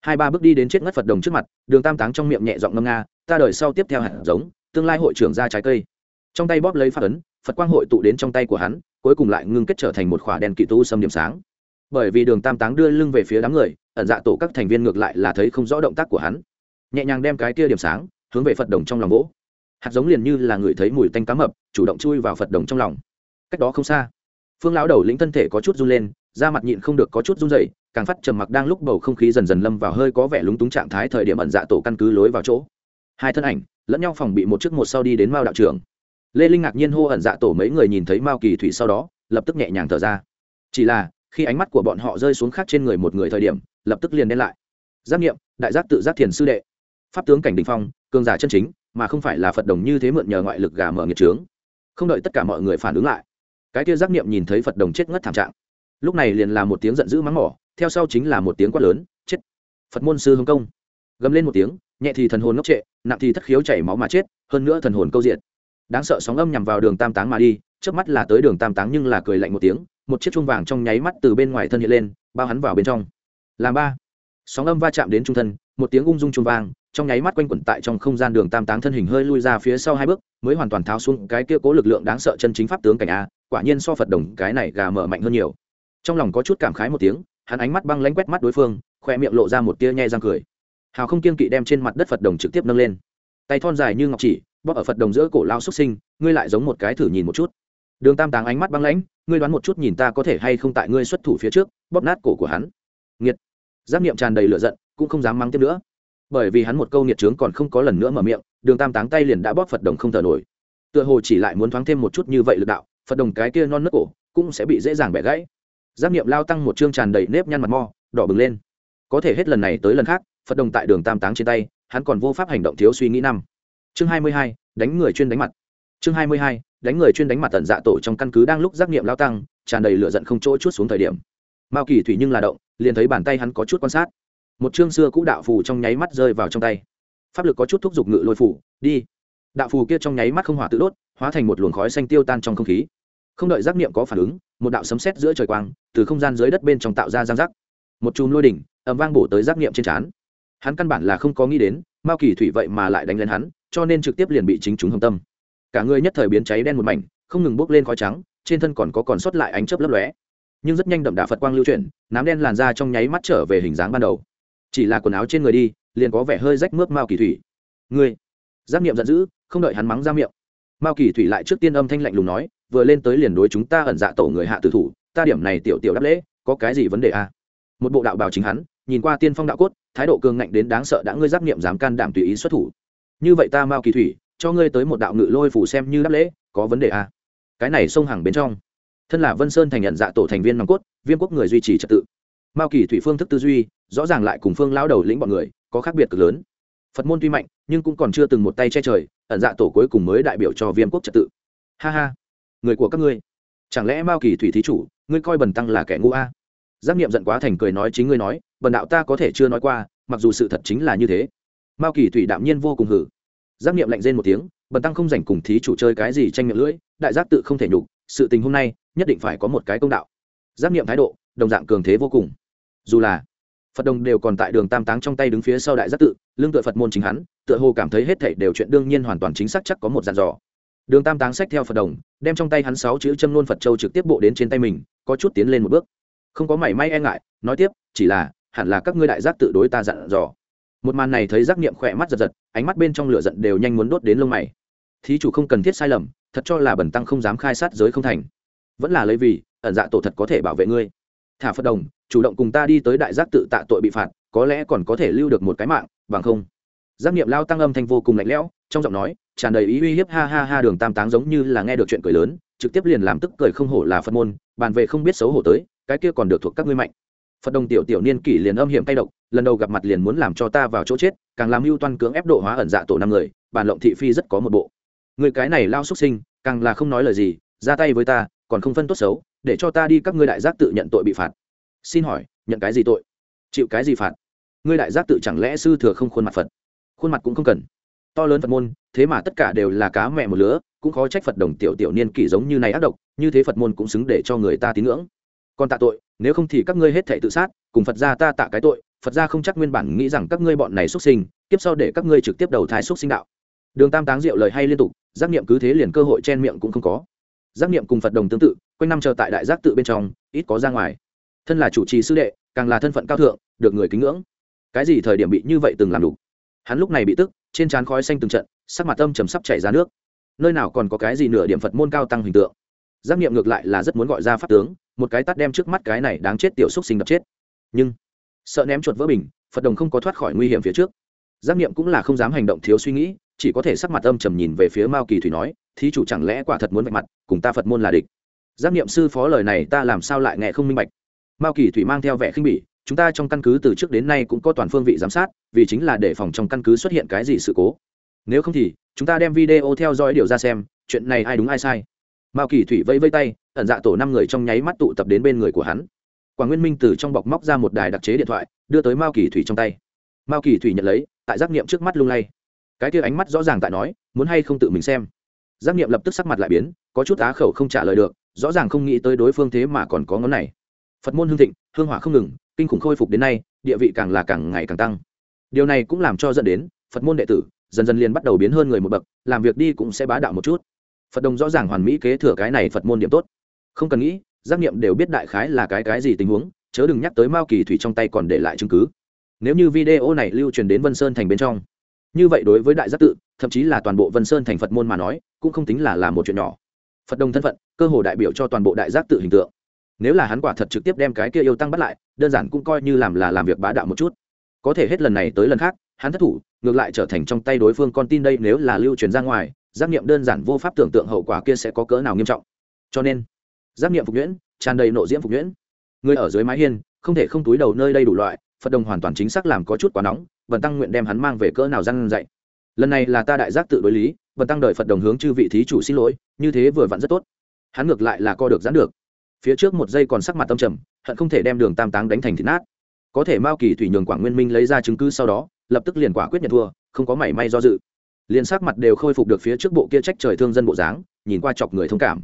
Hai ba bước đi đến chết ngất phật đồng trước mặt, đường tam táng trong miệng nhẹ giọng ngâm nga, ta đời sau tiếp theo hạt giống, tương lai hội trưởng ra trái cây. Trong tay bóp lấy phát ấn, phật quang hội tụ đến trong tay của hắn, cuối cùng lại ngưng kết trở thành một khỏa đèn kỵ tu xâm điểm sáng. Bởi vì đường tam táng đưa lưng về phía đám người, ẩn dạ tổ các thành viên ngược lại là thấy không rõ động tác của hắn. Nhẹ nhàng đem cái kia điểm sáng, hướng về phật đồng trong lòng gỗ hạt giống liền như là người thấy mùi tanh cá mập, chủ động chui vào phật đồng trong lòng. Cách đó không xa phương lão đầu lĩnh thân thể có chút run lên, da mặt nhịn không được có chút run dậy càng phát trầm mặc đang lúc bầu không khí dần dần lâm vào hơi có vẻ lúng túng trạng thái thời điểm ẩn dạ tổ căn cứ lối vào chỗ. Hai thân ảnh, lẫn nhau phòng bị một chiếc một sau đi đến mao đạo trưởng. Lê linh ngạc nhiên hô ẩn dạ tổ mấy người nhìn thấy mao kỳ thủy sau đó, lập tức nhẹ nhàng thở ra. Chỉ là, khi ánh mắt của bọn họ rơi xuống khác trên người một người thời điểm, lập tức liền đen lại. Giác nghiệm đại giác tự giác thiền sư đệ. Pháp tướng cảnh đình phong, cường giả chân chính, mà không phải là phật đồng như thế mượn nhờ ngoại lực gà mở nghiệt trướng không đợi tất cả mọi người phản ứng lại cái kia giác niệm nhìn thấy phật đồng chết ngất thảm trạng. Lúc này liền là một tiếng giận dữ mắng mỏ, theo sau chính là một tiếng quát lớn, chết! Phật môn sư hồng công! Gầm lên một tiếng, nhẹ thì thần hồn ngốc trệ, nặng thì thất khiếu chảy máu mà chết, hơn nữa thần hồn câu diện. Đáng sợ sóng âm nhằm vào đường tam táng mà đi trước mắt là tới đường tam táng nhưng là cười lạnh một tiếng, một chiếc chuông vàng trong nháy mắt từ bên ngoài thân hiện lên, bao hắn vào bên trong. Làm ba. Sóng âm va chạm đến trung thân, một tiếng ung dung chuông vàng trong nháy mắt quanh quẩn tại trong không gian đường tam táng thân hình hơi lui ra phía sau hai bước, mới hoàn toàn tháo xuống cái kia cố lực lượng đáng sợ chân chính pháp tướng cảnh a quả nhiên so phật đồng cái này gà mở mạnh hơn nhiều. Trong lòng có chút cảm khái một tiếng, hắn ánh mắt băng lánh quét mắt đối phương, khoe miệng lộ ra một tia nhe răng cười. Hào không kiên kỵ đem trên mặt đất phật đồng trực tiếp nâng lên. Tay thon dài như ngọc chỉ, bóp ở phật đồng giữa cổ lao xuất sinh, ngươi lại giống một cái thử nhìn một chút. Đường tam táng ánh mắt băng lãnh, ngươi đoán một chút nhìn ta có thể hay không tại ngươi xuất thủ phía trước, bóp nát cổ của hắn. Nghiệt. Giáp niệm tràn đầy lửa giận, cũng không dám mắng tiếp nữa. Bởi vì hắn một câu nghiệt trướng còn không có lần nữa mở miệng, đường tam táng tay liền đã bóp phật đồng không thở nổi. Tựa hồ chỉ lại muốn thoáng thêm một chút như vậy lực đạo phật đồng cái kia non nước cổ cũng sẽ bị dễ dàng bẻ gãy. Giáp niệm lao tăng một chương tràn đầy nếp nhăn mặt mo, đỏ bừng lên. Có thể hết lần này tới lần khác, phật đồng tại đường tam táng trên tay, hắn còn vô pháp hành động thiếu suy nghĩ năm. Chương hai mươi hai, đánh người chuyên đánh mặt. Chương hai mươi hai, đánh người chuyên đánh mặt tận dạ tổ trong căn cứ đang lúc giác nghiệm lao tăng, tràn đầy lửa giận không chỗ chút xuống thời điểm. Mao kỳ thủy nhưng là động, liền thấy bàn tay hắn có chút quan sát. Một chương xưa cũ đạo phù trong nháy mắt rơi vào trong tay. Pháp lực có chút thúc giục ngự lôi phủ đi. Đạo phù kia trong nháy mắt không hỏa tự đốt, hóa thành một luồng khói xanh tiêu tan trong không khí không đợi giác niệm có phản ứng, một đạo sấm sét giữa trời quang, từ không gian dưới đất bên trong tạo ra giang giác. Một chùm lôi đỉnh, ầm vang bổ tới giác niệm trên trán. Hắn căn bản là không có nghĩ đến, mao kỳ thủy vậy mà lại đánh lên hắn, cho nên trực tiếp liền bị chính chúng hồng tâm. Cả người nhất thời biến cháy đen một mảnh, không ngừng bốc lên khói trắng, trên thân còn có còn sót lại ánh chớp lấp lóe. Nhưng rất nhanh đậm đà phật quang lưu chuyển, nám đen làn ra trong nháy mắt trở về hình dáng ban đầu. Chỉ là quần áo trên người đi, liền có vẻ hơi rách mướp mao kỳ thủy. Ngươi! Giác niệm giận dữ, không đợi hắn mắng ra miệng mao kỳ thủy lại trước tiên âm thanh lạnh lùng nói, vừa lên tới liền đối chúng ta ẩn dạ tổ người hạ tử thủ, ta điểm này tiểu tiểu đáp lễ, có cái gì vấn đề à? một bộ đạo bào chính hắn, nhìn qua tiên phong đạo cốt, thái độ cường ngạnh đến đáng sợ đã ngươi giáp niệm dám can đảm tùy ý xuất thủ như vậy ta mao kỳ thủy, cho ngươi tới một đạo ngự lôi phủ xem như đáp lễ, có vấn đề à? cái này xông hàng bên trong, thân là vân sơn thành nhận dạ tổ thành viên nòng cốt, viêm quốc người duy trì trật tự mao kỳ thủy phương thức tư duy, rõ ràng lại cùng phương lao đầu lĩnh bọn người, có khác biệt cực lớn phật môn tuy mạnh, nhưng cũng còn chưa từng một tay che trời ẩn dạ tổ cuối cùng mới đại biểu cho viêm quốc trật tự. Ha ha. Người của các ngươi. Chẳng lẽ mao kỳ thủy thí chủ, ngươi coi bần tăng là kẻ ngu a? Giác nghiệm giận quá thành cười nói chính ngươi nói, bần đạo ta có thể chưa nói qua, mặc dù sự thật chính là như thế. Mao kỳ thủy đạm nhiên vô cùng hử. Giác nghiệm lạnh rên một tiếng, bần tăng không dành cùng thí chủ chơi cái gì tranh miệng lưỡi, đại giác tự không thể nhục, sự tình hôm nay nhất định phải có một cái công đạo. Giác nghiệm thái độ, đồng dạng cường thế vô cùng. Dù là phật đồng đều còn tại đường tam táng trong tay đứng phía sau đại giác tự lương tựa phật môn chính hắn, tựa hồ cảm thấy hết thảy đều chuyện đương nhiên hoàn toàn chính xác chắc có một dàn dò. Đường tam táng sách theo phật đồng, đem trong tay hắn sáu chữ châm nôn phật châu trực tiếp bộ đến trên tay mình, có chút tiến lên một bước. Không có mảy may e ngại, nói tiếp, chỉ là, hẳn là các ngươi đại giác tự đối ta dặn dò. Một màn này thấy giác niệm khỏe mắt giật giật, ánh mắt bên trong lửa giận đều nhanh muốn đốt đến lông mày. Thí chủ không cần thiết sai lầm, thật cho là bẩn tăng không dám khai sát giới không thành. Vẫn là lấy vì, ẩn dạ tổ thật có thể bảo vệ ngươi thả phật đồng, chủ động cùng ta đi tới đại giác tự tạ tội bị phạt, có lẽ còn có thể lưu được một cái mạng, bằng không? Giác niệm lao tăng âm thanh vô cùng lạnh lẽo, trong giọng nói, tràn đầy ý uy hiếp ha ha ha đường tam táng giống như là nghe được chuyện cười lớn, trực tiếp liền làm tức cười không hổ là phật môn, bàn về không biết xấu hổ tới, cái kia còn được thuộc các ngươi mạnh. Phật đồng tiểu tiểu niên kỷ liền âm hiểm tay độc, lần đầu gặp mặt liền muốn làm cho ta vào chỗ chết, càng làm mưu toan cưỡng ép độ hóa ẩn dạ tổ năm người bản lộng thị phi rất có một bộ. Người cái này lao xuất sinh, càng là không nói lời gì, ra tay với ta còn không phân tốt xấu, để cho ta đi các ngươi đại giác tự nhận tội bị phạt. Xin hỏi, nhận cái gì tội? Chịu cái gì phạt? Ngươi đại giác tự chẳng lẽ sư thừa không khuôn mặt phật? Khuôn mặt cũng không cần. To lớn phật môn, thế mà tất cả đều là cá mẹ một lứa, cũng khó trách phật đồng tiểu tiểu niên kỷ giống như này ác độc, như thế phật môn cũng xứng để cho người ta tín ngưỡng. Còn tạ tội, nếu không thì các ngươi hết thể tự sát, cùng phật gia ta tạ cái tội, phật gia không chắc nguyên bản nghĩ rằng các ngươi bọn này xuất sinh, tiếp sau để các ngươi trực tiếp đầu thai xuất sinh đạo. Đường tam táng diệu lời hay liên tục, giác nghiệm cứ thế liền cơ hội chen miệng cũng không có giác niệm cùng phật đồng tương tự, quanh năm chờ tại đại giác tự bên trong, ít có ra ngoài. Thân là chủ trì sư đệ, càng là thân phận cao thượng, được người kính ngưỡng. Cái gì thời điểm bị như vậy từng làm đủ hắn lúc này bị tức, trên trán khói xanh từng trận, sắc mặt âm trầm sắp chảy ra nước. Nơi nào còn có cái gì nửa điểm phật môn cao tăng hình tượng? Giác niệm ngược lại là rất muốn gọi ra pháp tướng, một cái tắt đem trước mắt cái này đáng chết tiểu xúc sinh đập chết. Nhưng, sợ ném chuột vỡ bình, phật đồng không có thoát khỏi nguy hiểm phía trước. Giác niệm cũng là không dám hành động thiếu suy nghĩ, chỉ có thể sắc mặt âm trầm nhìn về phía mao kỳ thủy nói thí chủ chẳng lẽ quả thật muốn vạch mặt, cùng ta phật môn là địch? Giác Niệm sư phó lời này ta làm sao lại nghe không minh bạch? Mao kỳ thủy mang theo vẻ khinh bỉ, chúng ta trong căn cứ từ trước đến nay cũng có toàn phương vị giám sát, vì chính là để phòng trong căn cứ xuất hiện cái gì sự cố. Nếu không thì, chúng ta đem video theo dõi điều ra xem, chuyện này ai đúng ai sai? Mao kỳ thủy vẫy vây tay, ẩn dạ tổ năm người trong nháy mắt tụ tập đến bên người của hắn. Quảng nguyên minh từ trong bọc móc ra một đài đặc chế điện thoại, đưa tới mao kỳ thủy trong tay. Mao kỳ thủy nhận lấy, tại giác niệm trước mắt lung lay. Cái kia ánh mắt rõ ràng tại nói, muốn hay không tự mình xem giác nghiệm lập tức sắc mặt lại biến, có chút á khẩu không trả lời được, rõ ràng không nghĩ tới đối phương thế mà còn có ngón này. Phật môn hương thịnh, hương hỏa không ngừng, kinh khủng khôi phục đến nay, địa vị càng là càng ngày càng tăng. Điều này cũng làm cho dẫn đến, phật môn đệ tử, dần dần liền bắt đầu biến hơn người một bậc, làm việc đi cũng sẽ bá đạo một chút. Phật đồng rõ ràng hoàn mỹ kế thừa cái này phật môn điểm tốt. Không cần nghĩ giác nghiệm đều biết đại khái là cái cái gì tình huống, chớ đừng nhắc tới mao kỳ thủy trong tay còn để lại chứng cứ. Nếu như video này lưu truyền đến vân sơn thành bên trong như vậy đối với đại giác tự, thậm chí là toàn bộ vân sơn thành phật môn mà nói, cũng không tính là là một chuyện nhỏ. Phật đồng thân phận, cơ hồ đại biểu cho toàn bộ đại giác tự hình tượng. Nếu là hắn quả thật trực tiếp đem cái kia yêu tăng bắt lại, đơn giản cũng coi như làm là làm việc bá đạo một chút. Có thể hết lần này tới lần khác, hắn thất thủ, ngược lại trở thành trong tay đối phương con tin đây nếu là lưu truyền ra ngoài giác nghiệm đơn giản vô pháp tưởng tượng hậu quả kia sẽ có cỡ nào nghiêm trọng. Cho nên giác nghiệm phục nhuyễn, tràn đầy nộ diễm phục nhuyễn. Người ở dưới mái hiên, không thể không túi đầu nơi đây đủ loại phật đồng hoàn toàn chính xác làm có chút quá nóng vần tăng nguyện đem hắn mang về cỡ nào răn dạy. Lần này là ta đại giác tự đối lý vần tăng đợi phật đồng hướng chư vị thí chủ xin lỗi, như thế vừa vặn rất tốt. Hắn ngược lại là co được giãn được. Phía trước một giây còn sắc mặt tâm trầm, hận không thể đem đường tam táng đánh thành thịt nát. Có thể mao kỳ thủy nhường quảng nguyên minh lấy ra chứng cứ sau đó, lập tức liền quả quyết nhận thua, không có mảy may do dự. Liền sắc mặt đều khôi phục được phía trước bộ kia trách trời thương dân bộ dáng, nhìn qua chọc người thông cảm.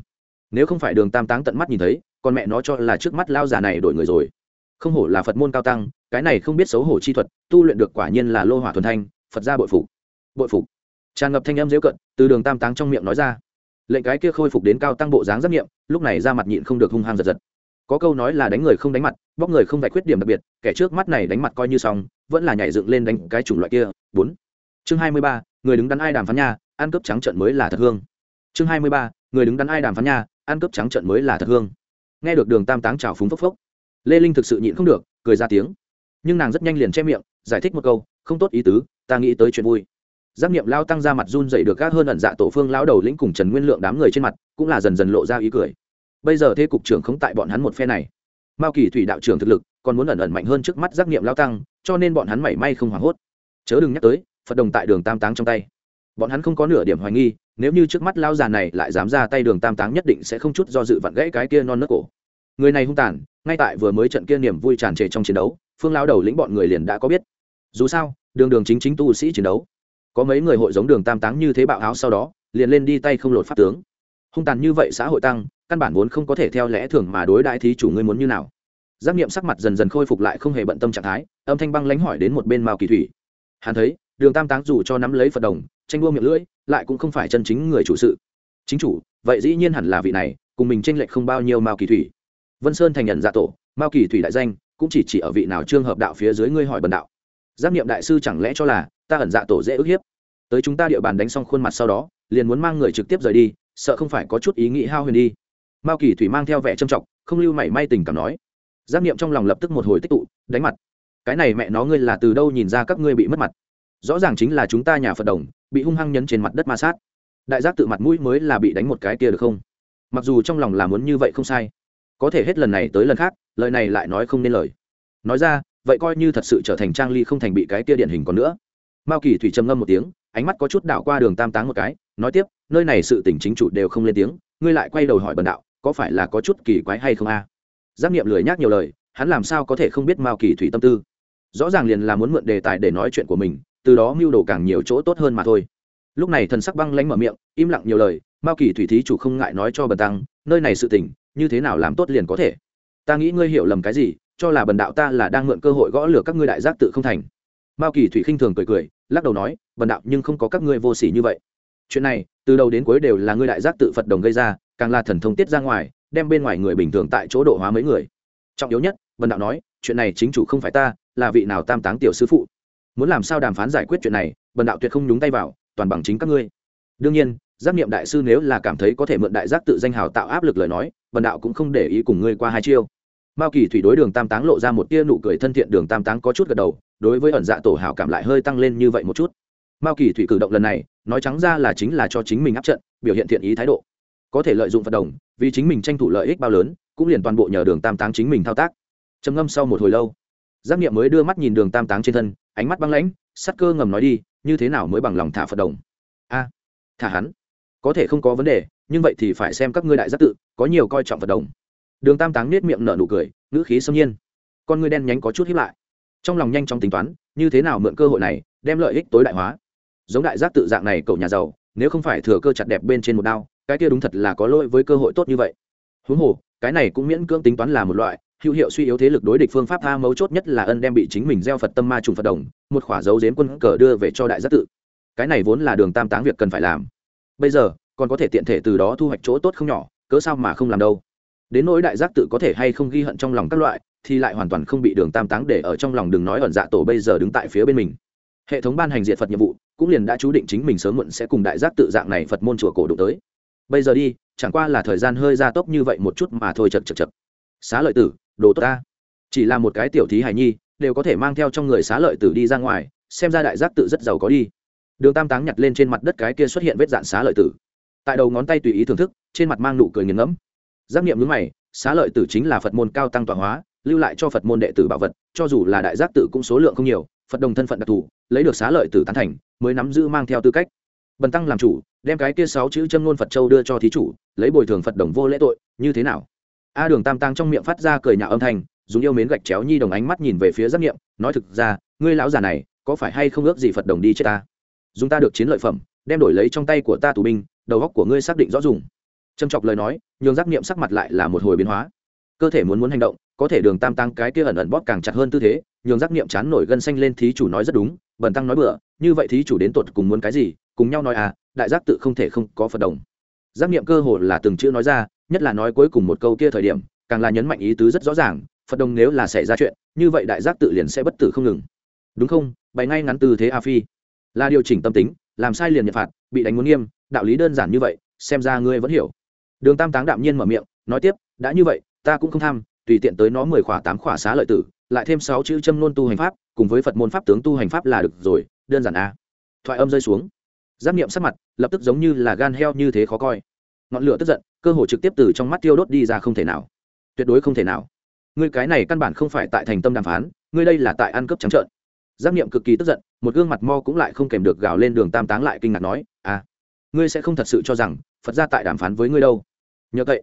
Nếu không phải đường tam táng tận mắt nhìn thấy con mẹ nó cho là trước mắt lao già này đổi người rồi không hổ là phật môn cao tăng, cái này không biết xấu hổ chi thuật, tu luyện được quả nhiên là lô hỏa thuần thanh, phật gia bội phục. Bội phục. Tràn ngập thanh âm dễu cận, từ đường tam táng trong miệng nói ra. Lệnh cái kia khôi phục đến cao tăng bộ dáng rất nghiệm, lúc này ra mặt nhịn không được hung hăng giật giật. Có câu nói là đánh người không đánh mặt bóc người không vạch khuyết điểm đặc biệt, kẻ trước mắt này đánh mặt coi như xong, vẫn là nhảy dựng lên đánh cái chủng loại kia. Bốn. Chương hai mươi ba, người đứng đắn ai đàm phán nha, ăn cướp trắng trận mới là thật hương. Chương hai mươi ba, người đứng đắn ai đàm phán nha, ăn cướp trắng trận mới là thật hương. Nghe được đường tam táng trào phúng phốc phốc lê linh thực sự nhịn không được cười ra tiếng nhưng nàng rất nhanh liền che miệng giải thích một câu không tốt ý tứ ta nghĩ tới chuyện vui giác nghiệm lao tăng ra mặt run dậy được gác hơn ẩn dạ tổ phương lao đầu lĩnh cùng trần nguyên lượng đám người trên mặt cũng là dần dần lộ ra ý cười bây giờ thế cục trưởng không tại bọn hắn một phe này mao kỳ thủy đạo trưởng thực lực còn muốn ẩn ẩn mạnh hơn trước mắt giác nghiệm lao tăng cho nên bọn hắn mảy may không hoảng hốt chớ đừng nhắc tới phật đồng tại đường tam táng trong tay bọn hắn không có nửa điểm hoài nghi nếu như trước mắt lao già này lại dám ra tay đường tam táng nhất định sẽ không chút do dự vặn gãy cái kia non nước cổ người này hung tàn, ngay tại vừa mới trận kia niềm vui tràn trề trong chiến đấu, phương lao đầu lĩnh bọn người liền đã có biết. Dù sao, đường đường chính chính tu sĩ chiến đấu. Có mấy người hội giống đường tam táng như thế bạo áo sau đó, liền lên đi tay không lột pháp tướng. Hung tàn như vậy xã hội tăng, căn bản vốn không có thể theo lẽ thường mà đối đại thí chủ ngươi muốn như nào. Giác nghiệm sắc mặt dần dần khôi phục lại không hề bận tâm trạng thái, âm thanh băng lánh hỏi đến một bên mao kỳ thủy. Hắn thấy, đường tam táng dù cho nắm lấy phật đồng, tranh đua miệng lưỡi, lại cũng không phải chân chính người chủ sự. Chính chủ, vậy dĩ nhiên hẳn là vị này, cùng mình tranh lệch không bao nhiêu mao kỳ thủy vân sơn thành nhận dạ tổ, mao kỳ thủy đại danh, cũng chỉ chỉ ở vị nào trương hợp đạo phía dưới ngươi hỏi bần đạo. Giác nghiệm đại sư chẳng lẽ cho là ta ẩn dạ tổ dễ ức hiếp? Tới chúng ta địa bàn đánh xong khuôn mặt sau đó, liền muốn mang người trực tiếp rời đi, sợ không phải có chút ý nghĩ hao huyền đi. Mao kỳ thủy mang theo vẻ trầm trọng, không lưu mảy may tình cảm nói. Giác nghiệm trong lòng lập tức một hồi tích tụ, đánh mặt. Cái này mẹ nó ngươi là từ đâu nhìn ra các ngươi bị mất mặt? Rõ ràng chính là chúng ta nhà phật đồng, bị hung hăng nhấn trên mặt đất ma sát. Đại giác tự mặt mũi mới là bị đánh một cái kia được không? Mặc dù trong lòng là muốn như vậy không sai có thể hết lần này tới lần khác, lời này lại nói không nên lời. Nói ra, vậy coi như thật sự trở thành trang ly không thành bị cái tia điển hình còn nữa. Mao kỳ thủy trầm ngâm một tiếng, ánh mắt có chút đảo qua đường tam táng một cái, nói tiếp, nơi này sự tỉnh chính chủ đều không lên tiếng, ngươi lại quay đầu hỏi bần đạo, có phải là có chút kỳ quái hay không a? Giác nghiệm lười nhác nhiều lời, hắn làm sao có thể không biết mao kỳ thủy tâm tư? Rõ ràng liền là muốn mượn đề tài để nói chuyện của mình, từ đó mưu đồ càng nhiều chỗ tốt hơn mà thôi. Lúc này thần sắc băng lánh mở miệng, im lặng nhiều lời, mao kỳ thủy thí chủ không ngại nói cho bần tăng, nơi này sự tỉnh như thế nào làm tốt liền có thể. Ta nghĩ ngươi hiểu lầm cái gì, cho là bần đạo ta là đang mượn cơ hội gõ lửa các ngươi đại giác tự không thành. Mao kỳ thủy khinh thường cười cười, lắc đầu nói, bần đạo nhưng không có các ngươi vô s ỉ như vậy. Chuyện này, từ đầu đến cuối đều là ngươi đại giác tự phật đồng gây ra, càng là thần thông tiết ra ngoài, đem bên ngoài người bình thường tại chỗ độ hóa mấy người. Trọng yếu nhất, bần đạo nói, chuyện này chính chủ không phải ta, là vị nào tam táng tiểu sư phụ. Muốn làm sao đàm phán giải quyết chuyện này, bần đạo tuyệt không nhúng tay vào, toàn bằng chính các ngươi. Đương nhiên giác niệm đại sư nếu là cảm thấy có thể mượn đại giác tự danh hào tạo áp lực lời nói bần đạo cũng không để ý cùng ngươi qua hai chiêu. Mao kỳ thủy đối đường tam táng lộ ra một tia nụ cười thân thiện, đường tam táng có chút gật đầu, đối với ẩn dạ tổ hào cảm lại hơi tăng lên như vậy một chút. Mao kỳ thủy cử động lần này, nói trắng ra là chính là cho chính mình áp trận, biểu hiện thiện ý thái độ. Có thể lợi dụng phật đồng, vì chính mình tranh thủ lợi ích bao lớn, cũng liền toàn bộ nhờ đường tam táng chính mình thao tác. Trầm ngâm sau một hồi lâu, giác nghiệm mới đưa mắt nhìn đường tam táng trên thân, ánh mắt băng lãnh sắt cơ ngầm nói đi, như thế nào mới bằng lòng thả phật đồng? A, thả hắn có thể không có vấn đề, nhưng vậy thì phải xem các ngươi đại giác tự, có nhiều coi trọng phật đồng. Đường tam táng nết miệng nở nụ cười, ngữ khí xâm nhiên. Con ngươi đen nhánh có chút hiếp lại. Trong lòng nhanh chóng tính toán, như thế nào mượn cơ hội này, đem lợi ích tối đại hóa. Giống đại giác tự dạng này cậu nhà giàu, nếu không phải thừa cơ chặt đẹp bên trên một đao, cái kia đúng thật là có lỗi với cơ hội tốt như vậy. Huống hồ, cái này cũng miễn cưỡng tính toán là một loại hữu hiệu suy yếu thế lực đối địch phương pháp tha mấu chốt nhất là ân đem bị chính mình gieo phật tâm ma trùng phật đồng, một khỏa dấu dếm quân cờ đưa về cho đại giác tự. Cái này vốn là đường tam táng việc cần phải làm bây giờ, còn có thể tiện thể từ đó thu hoạch chỗ tốt không nhỏ, cớ sao mà không làm đâu? Đến nỗi đại giác tự có thể hay không ghi hận trong lòng các loại, thì lại hoàn toàn không bị đường tam táng để ở trong lòng đừng nói ẩn dạ tổ bây giờ đứng tại phía bên mình. Hệ thống ban hành diệt phật nhiệm vụ, cũng liền đã chú định chính mình sớm muộn sẽ cùng đại giác tự dạng này phật môn chùa cổ đụng tới. Bây giờ đi, chẳng qua là thời gian hơi gia tốc như vậy một chút mà thôi chật chật chật xá lợi tử, đồ tốt ta. Chỉ là một cái tiểu thí hài nhi, đều có thể mang theo trong người xá lợi tử đi ra ngoài, xem ra đại giác tự rất giàu có đi đường tam táng nhặt lên trên mặt đất cái kia xuất hiện vết dạn xá lợi tử. Tại đầu ngón tay tùy ý thưởng thức, trên mặt mang nụ cười nghiền ngẫm. Giác nghiệm ngứng mày, xá lợi tử chính là phật môn cao tăng tọa hóa, lưu lại cho phật môn đệ tử bảo vật, cho dù là đại giác tử cũng số lượng không nhiều, phật đồng thân phận đặc thù, lấy được xá lợi tử tán thành, mới nắm giữ mang theo tư cách. Bần tăng làm chủ, đem cái kia sáu chữ chân ngôn phật châu đưa cho thí chủ, lấy bồi thường phật đồng vô lễ tội, như thế nào? A đường tam tăng trong miệng phát ra cười nhạo âm thanh, dùng yêu mến gạch chéo nhi đồng ánh mắt nhìn về phía giác nghiệm nói thực ra, ngươi lão già này, có phải hay không ước gì phật đồng đi chết ta? Dùng ta được chiến lợi phẩm, đem đổi lấy trong tay của ta tù binh, đầu góc của ngươi xác định rõ dùng. Trầm chọc lời nói, nhường giác nghiệm sắc mặt lại là một hồi biến hóa. Cơ thể muốn muốn hành động, có thể đường tam tăng cái kia ẩn ẩn bóp càng chặt hơn tư thế, nhường giác nghiệm chán nổi gân xanh lên thí chủ nói rất đúng, bần tăng nói bừa, như vậy thí chủ đến tột cùng muốn cái gì, cùng nhau nói à đại giác tự không thể không có phật đồng. Giác niệm cơ hồ là từng chữ nói ra, nhất là nói cuối cùng một câu kia thời điểm, càng là nhấn mạnh ý tứ rất rõ ràng, phật đồng nếu là xảy ra chuyện, như vậy đại giác tự liền sẽ bất tử không ngừng. Đúng không? Bày ngay ngắn tư thế a phi là điều chỉnh tâm tính, làm sai liền nhận phạt, bị đánh muốn nghiêm, đạo lý đơn giản như vậy, xem ra ngươi vẫn hiểu. Đường tam táng đạm nhiên mở miệng, nói tiếp, đã như vậy, ta cũng không tham, tùy tiện tới nó mười khỏa, tám khỏa xá lợi tử, lại thêm sáu chữ châm nôn tu hành pháp, cùng với phật môn pháp tướng tu hành pháp là được rồi, đơn giản a thoại âm rơi xuống. Giáp niệm sắc mặt lập tức giống như là gan heo như thế khó coi. Ngọn lửa tức giận, cơ hồ trực tiếp từ trong mắt tiêu đốt đi ra không thể nào. Tuyệt đối không thể nào. Ngươi cái này căn bản không phải tại thành tâm đàm phán, ngươi đây là tại ăn cướp trắng trợn giáp niệm cực kỳ tức giận, một gương mặt mo cũng lại không kèm được gào lên đường tam táng lại kinh ngạc nói à ngươi sẽ không thật sự cho rằng phật ra tại đàm phán với ngươi đâu? Nhờ vậy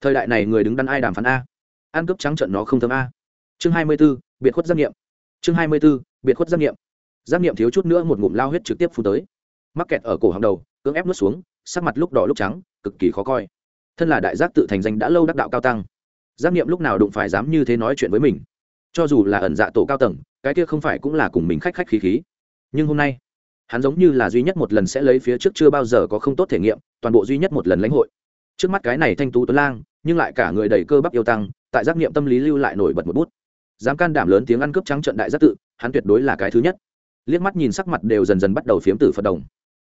thời đại này người đứng đắn ai đàm phán a? Ăn cướp trắng trợn nó không thơm a. Chương hai mươi b ố biệt khuất giáp niệm. Chương hai mươi b ố biệt khuất giáp niệm. Giáp niệm thiếu chút nữa một ngụm lao huyết trực tiếp phù tới. Mắc kẹt ở cổ hàng đầu, cưỡng ép nuốt xuống, sắc mặt lúc đỏ lúc trắng, cực kỳ khó coi. Thân là đại giác tự thành danh đã lâu đắc đạo cao tăng. Giác niệm lúc nào đụng phải dám như thế nói chuyện với mình? Cho dù là ẩn dạ tổ cao tầng, cái kia không phải cũng là cùng mình khách khách khí khí. Nhưng hôm nay, hắn giống như là duy nhất một lần sẽ lấy phía trước chưa bao giờ có không tốt thể nghiệm, toàn bộ duy nhất một lần lãnh hội. Trước mắt cái này thanh tú tuấn lang, nhưng lại cả người đầy cơ bắp yêu tăng, tại giác niệm tâm lý lưu lại nổi bật một bút. Dám can đảm lớn tiếng ăn cướp trắng trận đại giác tự, hắn tuyệt đối là cái thứ nhất. Liếc mắt nhìn sắc mặt đều dần dần bắt đầu phiếm tử phật đồng.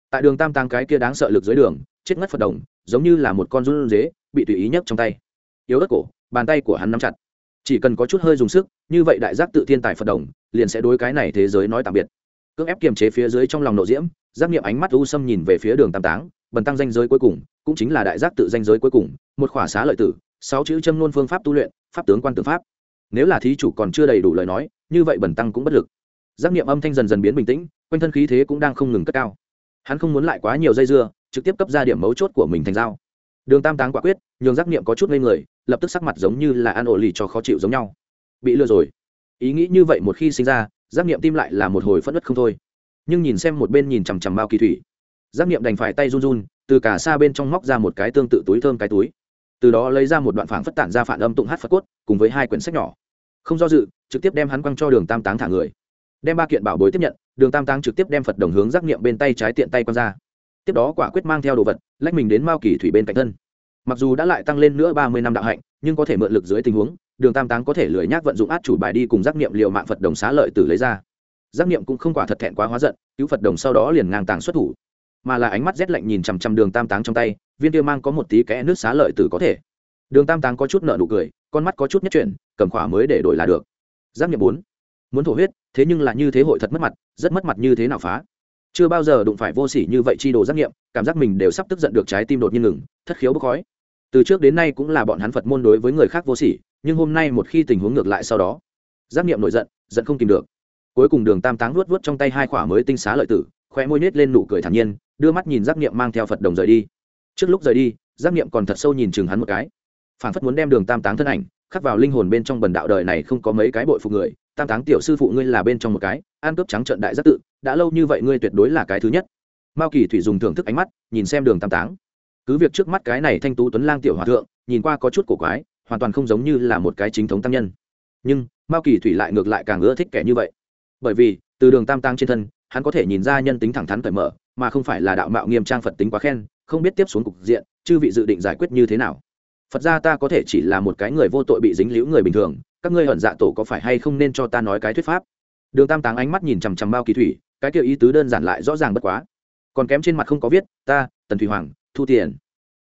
Tại đường tam tăng cái kia đáng sợ lực dưới đường, chết ngất phật đồng, giống như là một con run dế bị tùy ý nhấc trong tay. Yếu đất cổ, bàn tay của hắn nắm chặt chỉ cần có chút hơi dùng sức, như vậy đại giác tự thiên tài phật đồng, liền sẽ đối cái này thế giới nói tạm biệt. Cưỡng ép kiềm chế phía dưới trong lòng nộ diễm, giác nghiệm ánh mắt u sâm nhìn về phía đường tam táng, bần tăng danh giới cuối cùng, cũng chính là đại giác tự danh giới cuối cùng, một khỏa xá lợi tử, sáu chữ châm nôn phương pháp tu luyện, pháp tướng quan tư pháp. Nếu là thí chủ còn chưa đầy đủ lời nói, như vậy bần tăng cũng bất lực. Giác nghiệm âm thanh dần dần biến bình tĩnh, quanh thân khí thế cũng đang không ngừng cất cao. Hắn không muốn lại quá nhiều dây dưa, trực tiếp cấp ra điểm mấu chốt của mình thành dao đường tam táng quả quyết, nhường giác nghiệm có chút ngây người lập tức sắc mặt giống như là ăn ổ lì cho khó chịu giống nhau. Bị lừa rồi. Ý nghĩ như vậy một khi sinh ra giác nghiệm tim lại là một hồi phất đất không thôi. Nhưng nhìn xem một bên nhìn chằm chằm bao kỳ thủy giác nghiệm đành phải tay run run, từ cả xa bên trong móc ra một cái tương tự túi thơm cái túi. Từ đó lấy ra một đoạn phảng phất tản ra phản âm tụng hát phật cốt, cùng với hai quyển sách nhỏ. Không do dự, trực tiếp đem hắn quăng cho đường tam táng thả người. Đem ba kiện bảo bối tiếp nhận, đường tam táng trực tiếp đem phật đồng hướng giác nghiệm bên tay trái tiện tay quăng ra. Tiếp đó quả quyết mang theo đồ vật, lách mình đến mao kỳ thủy bên cạnh thân mặc dù đã lại tăng lên nữa ba mươi năm đạo hạnh, nhưng có thể mượn lực dưới tình huống, đường tam táng có thể lười nhác vận dụng át chủ bài đi cùng giác niệm liệu mạng phật đồng xá lợi tử lấy ra. Giác niệm cũng không quả thật thẹn quá hóa giận, cứu phật đồng sau đó liền ngang tàng xuất thủ. Mà là ánh mắt rét lạnh nhìn chằm chằm đường tam táng trong tay, viên tiêu mang có một tí kẽ nước xá lợi tử có thể. Đường tam táng có chút nợ nụ cười, con mắt có chút nhất chuyển, cầm khỏa mới để đổi là được. Giác niệm bốn, muốn thổ huyết, thế nhưng là như thế hội thật mất mặt, rất mất mặt như thế nào phá? Chưa bao giờ đụng phải vô sỉ như vậy chi đồ giác nghiệm cảm giác mình đều sắp tức giận được trái tim đột nhiên ngừng, thất khiếu bốc khói từ trước đến nay cũng là bọn hắn phật môn đối với người khác vô sỉ, nhưng hôm nay một khi tình huống ngược lại sau đó, giác nghiệm nổi giận giận không tìm được. Cuối cùng đường tam táng luốt vớt trong tay hai khỏa mới tinh xá lợi tử khoe môi nết lên nụ cười thản nhiên, đưa mắt nhìn giác nghiệm mang theo phật đồng rời đi. Trước lúc rời đi, giác nghiệm còn thật sâu nhìn chừng hắn một cái. Phản phất muốn đem đường tam táng thân ảnh, khắc vào linh hồn bên trong bần đạo đời này không có mấy cái bội phụ người. Tam táng tiểu sư phụ ngươi là bên trong một cái an cướp trắng trận đại giác tự, đã lâu như vậy ngươi tuyệt đối là cái thứ nhất. Mao kỳ thủy dùng thưởng thức ánh mắt, nhìn xem đường tam táng cứ việc trước mắt cái này thanh tú tuấn lang tiểu hòa thượng, nhìn qua có chút cổ quái, hoàn toàn không giống như là một cái chính thống tăng nhân. Nhưng, mao kỳ thủy lại ngược lại càng ưa thích kẻ như vậy. Bởi vì, từ đường tam tăng trên thân, hắn có thể nhìn ra nhân tính thẳng thắn cởi mở, mà không phải là đạo mạo nghiêm trang phật tính quá khen, không biết tiếp xuống cục diện, chư vị dự định giải quyết như thế nào. Phật ra ta có thể chỉ là một cái người vô tội bị dính liễu người bình thường, các ngươi hận dạ tổ có phải hay không nên cho ta nói cái thuyết pháp? Đường tam táng ánh mắt nhìn chằm chằm bao kỳ thủy, cái kiểu ý tứ đơn giản lại rõ ràng bất quá. Còn kém trên mặt không có viết, ta, tần thủy hoàng thu tiền.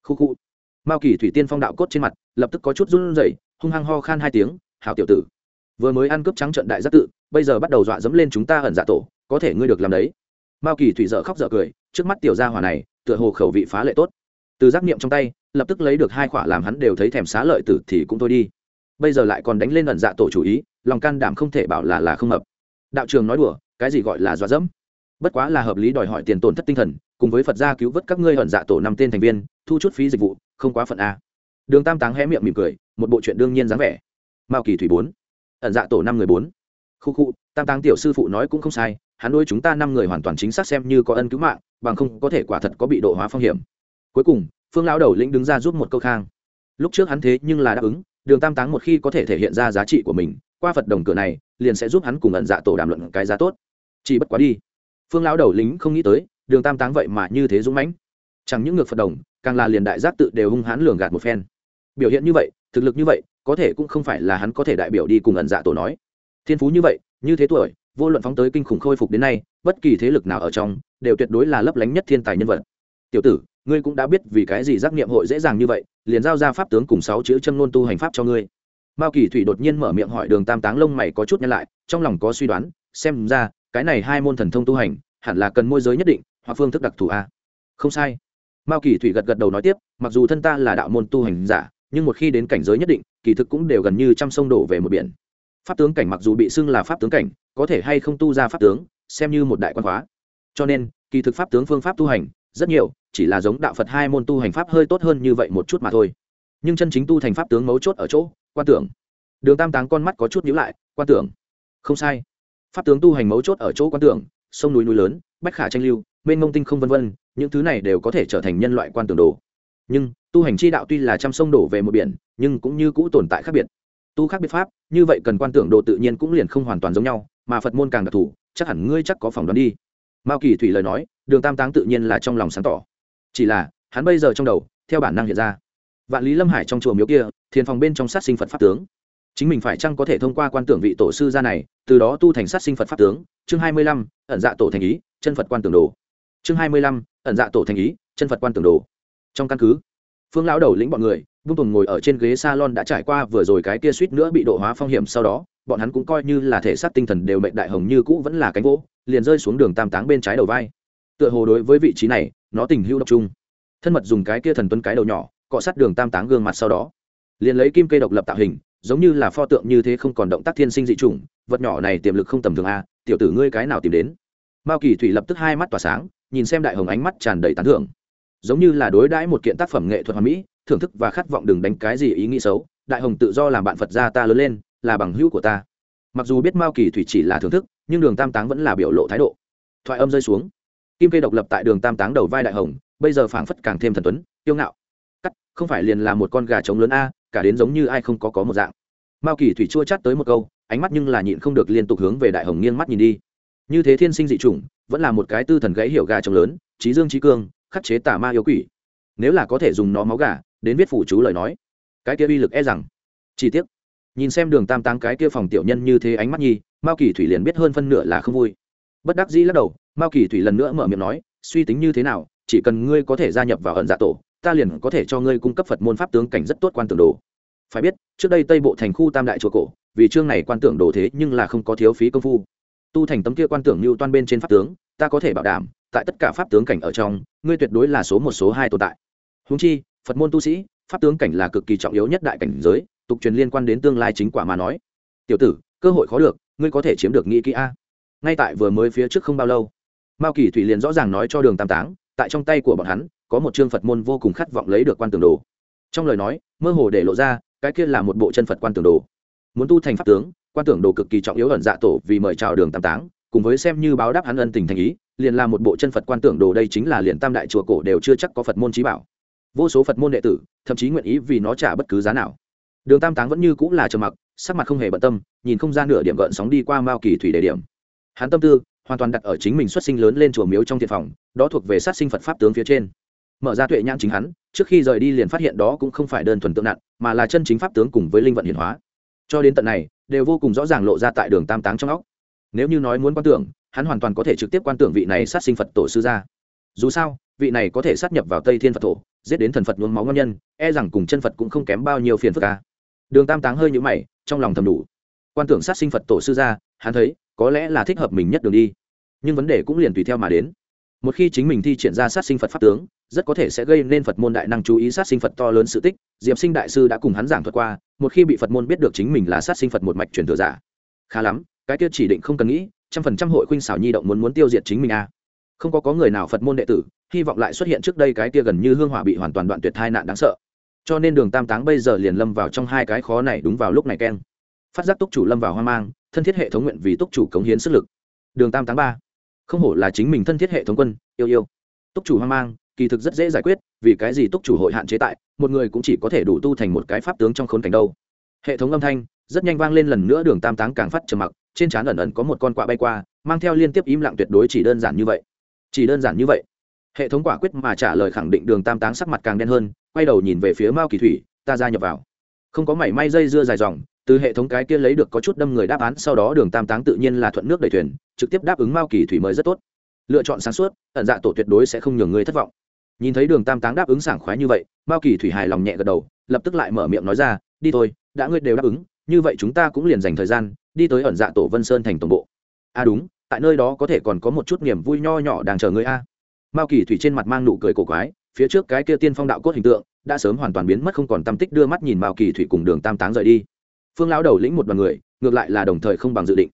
Khu khu. Mao kỳ thủy tiên phong đạo cốt trên mặt, lập tức có chút run rẩy, hung hăng ho khan hai tiếng, hảo tiểu tử, vừa mới ăn cướp trắng trận đại giác tự, bây giờ bắt đầu dọa dẫm lên chúng ta ẩn dạ tổ, có thể ngươi được làm đấy. Mao kỳ thủy dợ khóc dợ cười, trước mắt tiểu gia hỏa này, tựa hồ khẩu vị phá lệ tốt. Từ giác niệm trong tay, lập tức lấy được hai khỏa làm hắn đều thấy thèm xá lợi tử thì cũng thôi đi. Bây giờ lại còn đánh lên ẩn dạ tổ chủ ý, lòng can đảm không thể bảo là là không hợp. Đạo trường nói đùa, cái gì gọi là dọa dẫm? Bất quá là hợp lý đòi hỏi tiền tổn thất tinh thần cùng với phật gia cứu vớt các ngươi hận dạ tổ năm tên thành viên, thu chút phí dịch vụ, không quá phận a. Đường tam táng hé miệng mỉm cười, một bộ chuyện đương nhiên dáng vẻ. Mao kỳ thủy bốn, ẩn dạ tổ năm người bốn. Khu khu, tam táng tiểu sư phụ nói cũng không sai, hắn nuôi chúng ta năm người hoàn toàn chính xác xem như có ân cứu mạng, bằng không có thể quả thật có bị độ hóa phong hiểm. Cuối cùng, phương lão đầu lĩnh đứng ra giúp một câu khang. Lúc trước hắn thế nhưng là đáp ứng, đường tam táng một khi có thể thể hiện ra giá trị của mình, qua phật đồng cửa này, liền sẽ giúp hắn cùng ẩn dạ tổ đàm luận cái giá tốt. Chỉ bất quá đi. Phương lão đầu lính không nghĩ tới đường tam táng vậy mà như thế dũng mãnh. Chẳng những ngược phật đồng, càng là liền đại giác tự đều hung hãn lường gạt một phen. Biểu hiện như vậy, thực lực như vậy, có thể cũng không phải là hắn có thể đại biểu đi cùng ẩn dạ tổ nói. Thiên phú như vậy, như thế tuổi, vô luận phóng tới kinh khủng khôi phục đến nay, bất kỳ thế lực nào ở trong, đều tuyệt đối là lấp lánh nhất thiên tài nhân vật. Tiểu tử, ngươi cũng đã biết vì cái gì giác niệm hội dễ dàng như vậy, liền giao ra pháp tướng cùng sáu chữ châm ngôn tu hành pháp cho ngươi. Mao kỳ thủy đột nhiên mở miệng hỏi đường tam táng lông mày có chút nhăn lại, trong lòng có suy đoán, xem ra, cái này hai môn thần thông tu hành, hẳn là cần môi giới nhất định hoặc phương thức đặc thù a? Không sai. Mao kỳ thủy gật gật đầu nói tiếp, mặc dù thân ta là đạo môn tu hành giả, nhưng một khi đến cảnh giới nhất định, kỳ thực cũng đều gần như trăm sông đổ về một biển. Pháp tướng cảnh mặc dù bị xưng là pháp tướng cảnh, có thể hay không tu ra pháp tướng, xem như một đại quan hóa. cho nên, kỳ thực pháp tướng phương pháp tu hành, rất nhiều, chỉ là giống đạo phật hai môn tu hành pháp hơi tốt hơn như vậy một chút mà thôi. Nhưng chân chính tu thành pháp tướng mấu chốt ở chỗ, quan tưởng. Đường tam táng con mắt có chút nhíu lại, quan tưởng. Không sai. Pháp tướng tu hành mấu chốt ở chỗ quan tưởng, sông núi núi lớn, bách khả tranh lưu mênh mông tinh không vân vân, những thứ này đều có thể trở thành nhân loại quan tưởng đồ. Nhưng, tu hành chi đạo tuy là trăm sông đổ về một biển, nhưng cũng như cũ tồn tại khác biệt. Tu khác biệt pháp, như vậy cần quan tưởng đồ tự nhiên cũng liền không hoàn toàn giống nhau, mà phật môn càng đặc thù, chắc hẳn ngươi chắc có phỏng đoán đi. Mao kỳ thủy lời nói, đường tam táng tự nhiên là trong lòng sáng tỏ. Chỉ là, hắn bây giờ trong đầu, theo bản năng hiện ra. Vạn lý lâm hải trong chùa miếu kia, thiền phòng bên trong sát sinh phật pháp tướng. Chính mình phải chăng có thể thông qua quan tưởng vị tổ sư gia này, từ đó tu thành sát sinh phật pháp tướng? Chương hai mươi lăm, ẩn dạ tổ thành ý, chân phật quan tưởng đồ chương hai mươi lăm, ẩn dạ tổ thành ý, chân phật quan tưởng đồ. Trong căn cứ, phương lão đầu lĩnh bọn người vung tùng ngồi ở trên ghế salon đã trải qua vừa rồi cái kia suýt nữa bị độ hóa phong hiểm sau đó, bọn hắn cũng coi như là thể xác tinh thần đều mệnh đại hồng như cũ vẫn là cánh gỗ, liền rơi xuống đường tam táng bên trái đầu vai. Tựa hồ đối với vị trí này, nó tình hữu độc trung thân mật dùng cái kia thần tuấn cái đầu nhỏ, cọ sát đường tam táng gương mặt sau đó. Liền lấy kim cây độc lập tạo hình, giống như là pho tượng như thế không còn động tác thiên sinh dị chủng, vật nhỏ này tiềm lực không tầm thường a, tiểu tử ngươi cái nào tìm đến? Mao kỳ thủy lập tức hai mắt tỏa sáng, nhìn xem đại hồng ánh mắt tràn đầy tán thưởng. Giống như là đối đãi một kiện tác phẩm nghệ thuật hoàn mỹ, thưởng thức và khát vọng đừng đánh cái gì ý nghĩ xấu, đại hồng tự do làm bạn phật gia ta lớn lên, là bằng hữu của ta. Mặc dù biết mao kỳ thủy chỉ là thưởng thức, nhưng đường tam táng vẫn là biểu lộ thái độ. Thoại âm rơi xuống. Kim cây độc lập tại đường tam táng đầu vai đại hồng, bây giờ phảng phất càng thêm thần tuấn yêu ngạo. Cắt, không phải liền là một con gà trống lớn a, cả đến giống như ai không có có một dạng. Mao kỳ thủy chua chát tới một câu, ánh mắt nhưng là nhịn không được liên tục hướng về đại hồng nghiêng mắt nhìn đi như thế thiên sinh dị chủng, vẫn là một cái tư thần gãy hiểu gà trống lớn, trí dương trí cương, khắc chế tà ma yêu quỷ. Nếu là có thể dùng nó máu gà, đến viết phủ chú lời nói. Cái kia uy lực e rằng. Chi tiết nhìn xem đường tam táng cái kia phòng tiểu nhân như thế ánh mắt nhi, mao kỳ thủy liền biết hơn phân nửa là không vui. Bất đắc dĩ lắc đầu, mao kỳ thủy lần nữa mở miệng nói, suy tính như thế nào, chỉ cần ngươi có thể gia nhập vào ẩn dạ tổ, ta liền có thể cho ngươi cung cấp phật môn pháp tướng cảnh rất tốt quan tưởng đồ. Phải biết, trước đây tây bộ thành khu tam đại chùa cổ, vì chương này quan tưởng đồ thế nhưng là không có thiếu phí công phu tu thành tấm kia quan tưởng như toan bên trên pháp tướng, ta có thể bảo đảm, tại tất cả pháp tướng cảnh ở trong, ngươi tuyệt đối là số một, số hai tồn tại. Húng chi, phật môn tu sĩ, pháp tướng cảnh là cực kỳ trọng yếu nhất đại cảnh giới, tục truyền liên quan đến tương lai chính quả mà nói. Tiểu tử, cơ hội khó được, ngươi có thể chiếm được nghĩ kỹ a. Ngay tại vừa mới phía trước không bao lâu, mao kỳ thủy liền rõ ràng nói cho đường tam táng, tại trong tay của bọn hắn, có một chương phật môn vô cùng khát vọng lấy được quan tường đồ. Trong lời nói, mơ hồ để lộ ra, cái kia là một bộ chân phật quan tường đồ. Muốn tu thành pháp tướng quan tưởng đồ cực kỳ trọng yếu ẩn dạ tổ vì mời chào đường tam táng, cùng với xem như báo đáp hắn ân tình thành ý, liền là một bộ chân phật quan tưởng đồ đây chính là liền tam đại chùa cổ đều chưa chắc có phật môn trí bảo. Vô số phật môn đệ tử, thậm chí nguyện ý vì nó trả bất cứ giá nào. Đường tam táng vẫn như cũng là trầm mặc, sắc mặt không hề bận tâm, nhìn không ra nửa điểm gợn sóng đi qua mao kỳ thủy đề điểm. Hắn tâm tư hoàn toàn đặt ở chính mình xuất sinh lớn lên chùa miếu trong thiện phòng, đó thuộc về sát sinh phật pháp tướng phía trên. Mở ra tuệ nhãn chính hắn, trước khi rời đi liền phát hiện đó cũng không phải đơn thuần tượng nặng, mà là chân chính pháp tướng cùng với linh vận hiển hóa. Cho đến tận này đều vô cùng rõ ràng lộ ra tại đường tam táng trong óc. Nếu như nói muốn quan tưởng, hắn hoàn toàn có thể trực tiếp quan tưởng vị này sát sinh phật tổ sư ra dù sao, vị này có thể sát nhập vào tây thiên phật thổ giết đến thần phật nhuốm máu ngon nhân e rằng cùng chân phật cũng không kém bao nhiêu phiền phức ca đường tam táng hơi nhũ mày, trong lòng thầm đủ. Quan tưởng sát sinh phật tổ sư ra hắn thấy, có lẽ là thích hợp mình nhất đường đi. Nhưng vấn đề cũng liền tùy theo mà đến một khi chính mình thi triển ra sát sinh phật pháp tướng, rất có thể sẽ gây nên phật môn đại năng chú ý sát sinh phật to lớn sự tích. Diệp sinh đại sư đã cùng hắn giảng thuật qua, một khi bị phật môn biết được chính mình là sát sinh phật một mạch truyền thừa giả. Khá lắm, cái kia chỉ định không cần nghĩ, trăm phần trăm hội khuynh xảo nhi động muốn muốn tiêu diệt chính mình a à. không có có người nào phật môn đệ tử, hy vọng lại xuất hiện trước đây cái kia gần như hương hỏa bị hoàn toàn đoạn tuyệt hai nạn đáng sợ. Cho nên đường tam táng bây giờ liền lâm vào trong hai cái khó này đúng vào lúc này keng. Phát giác túc chủ lâm vào hoang mang, thân thiết hệ thống nguyện vì túc chủ cống hiến sức lực. Đường tam tháng ba không hổ là chính mình thân thiết hệ thống quân, yêu yêu. Túc chủ hoang mang, kỳ thực rất dễ giải quyết, vì cái gì túc chủ hội hạn chế tại, một người cũng chỉ có thể đủ tu thành một cái pháp tướng trong khốn cảnh đâu. Hệ thống âm thanh, rất nhanh vang lên lần nữa đường tam táng càng phát trầm mặc, trên trán ẩn ẩn có một con quạ bay qua, mang theo liên tiếp im lặng tuyệt đối chỉ đơn giản như vậy. Chỉ đơn giản như vậy. Hệ thống quả quyết mà trả lời khẳng định đường tam táng sắc mặt càng đen hơn, quay đầu nhìn về phía mao kỳ thủy, ta ra nhập vào. Không có mảy may dây dưa dài dòng từ hệ thống cái kia lấy được có chút đâm người đáp án, sau đó đường tam táng tự nhiên là thuận nước đẩy thuyền, trực tiếp đáp ứng mao kỳ thủy mới rất tốt. Lựa chọn sáng suốt, ẩn dạ tổ tuyệt đối sẽ không nhường người thất vọng. Nhìn thấy đường tam táng đáp ứng sảng khoái như vậy, mao kỳ thủy hài lòng nhẹ gật đầu, lập tức lại mở miệng nói ra, đi thôi, đã ngươi đều đáp ứng, như vậy chúng ta cũng liền dành thời gian, đi tới ẩn dạ tổ vân sơn thành tổng bộ. À đúng, tại nơi đó có thể còn có một chút niềm vui nho nhỏ đang chờ ngươi a. Mao kỳ thủy trên mặt mang nụ cười cổ quái, phía trước cái kia tiên phong đạo cốt hình tượng, đã sớm hoàn toàn biến mất, không còn tâm tích đưa mắt nhìn mao kỳ thủy cùng đường tam táng rời đi phương lão đầu lĩnh một đoàn người, ngược lại là đồng thời không bằng dự định.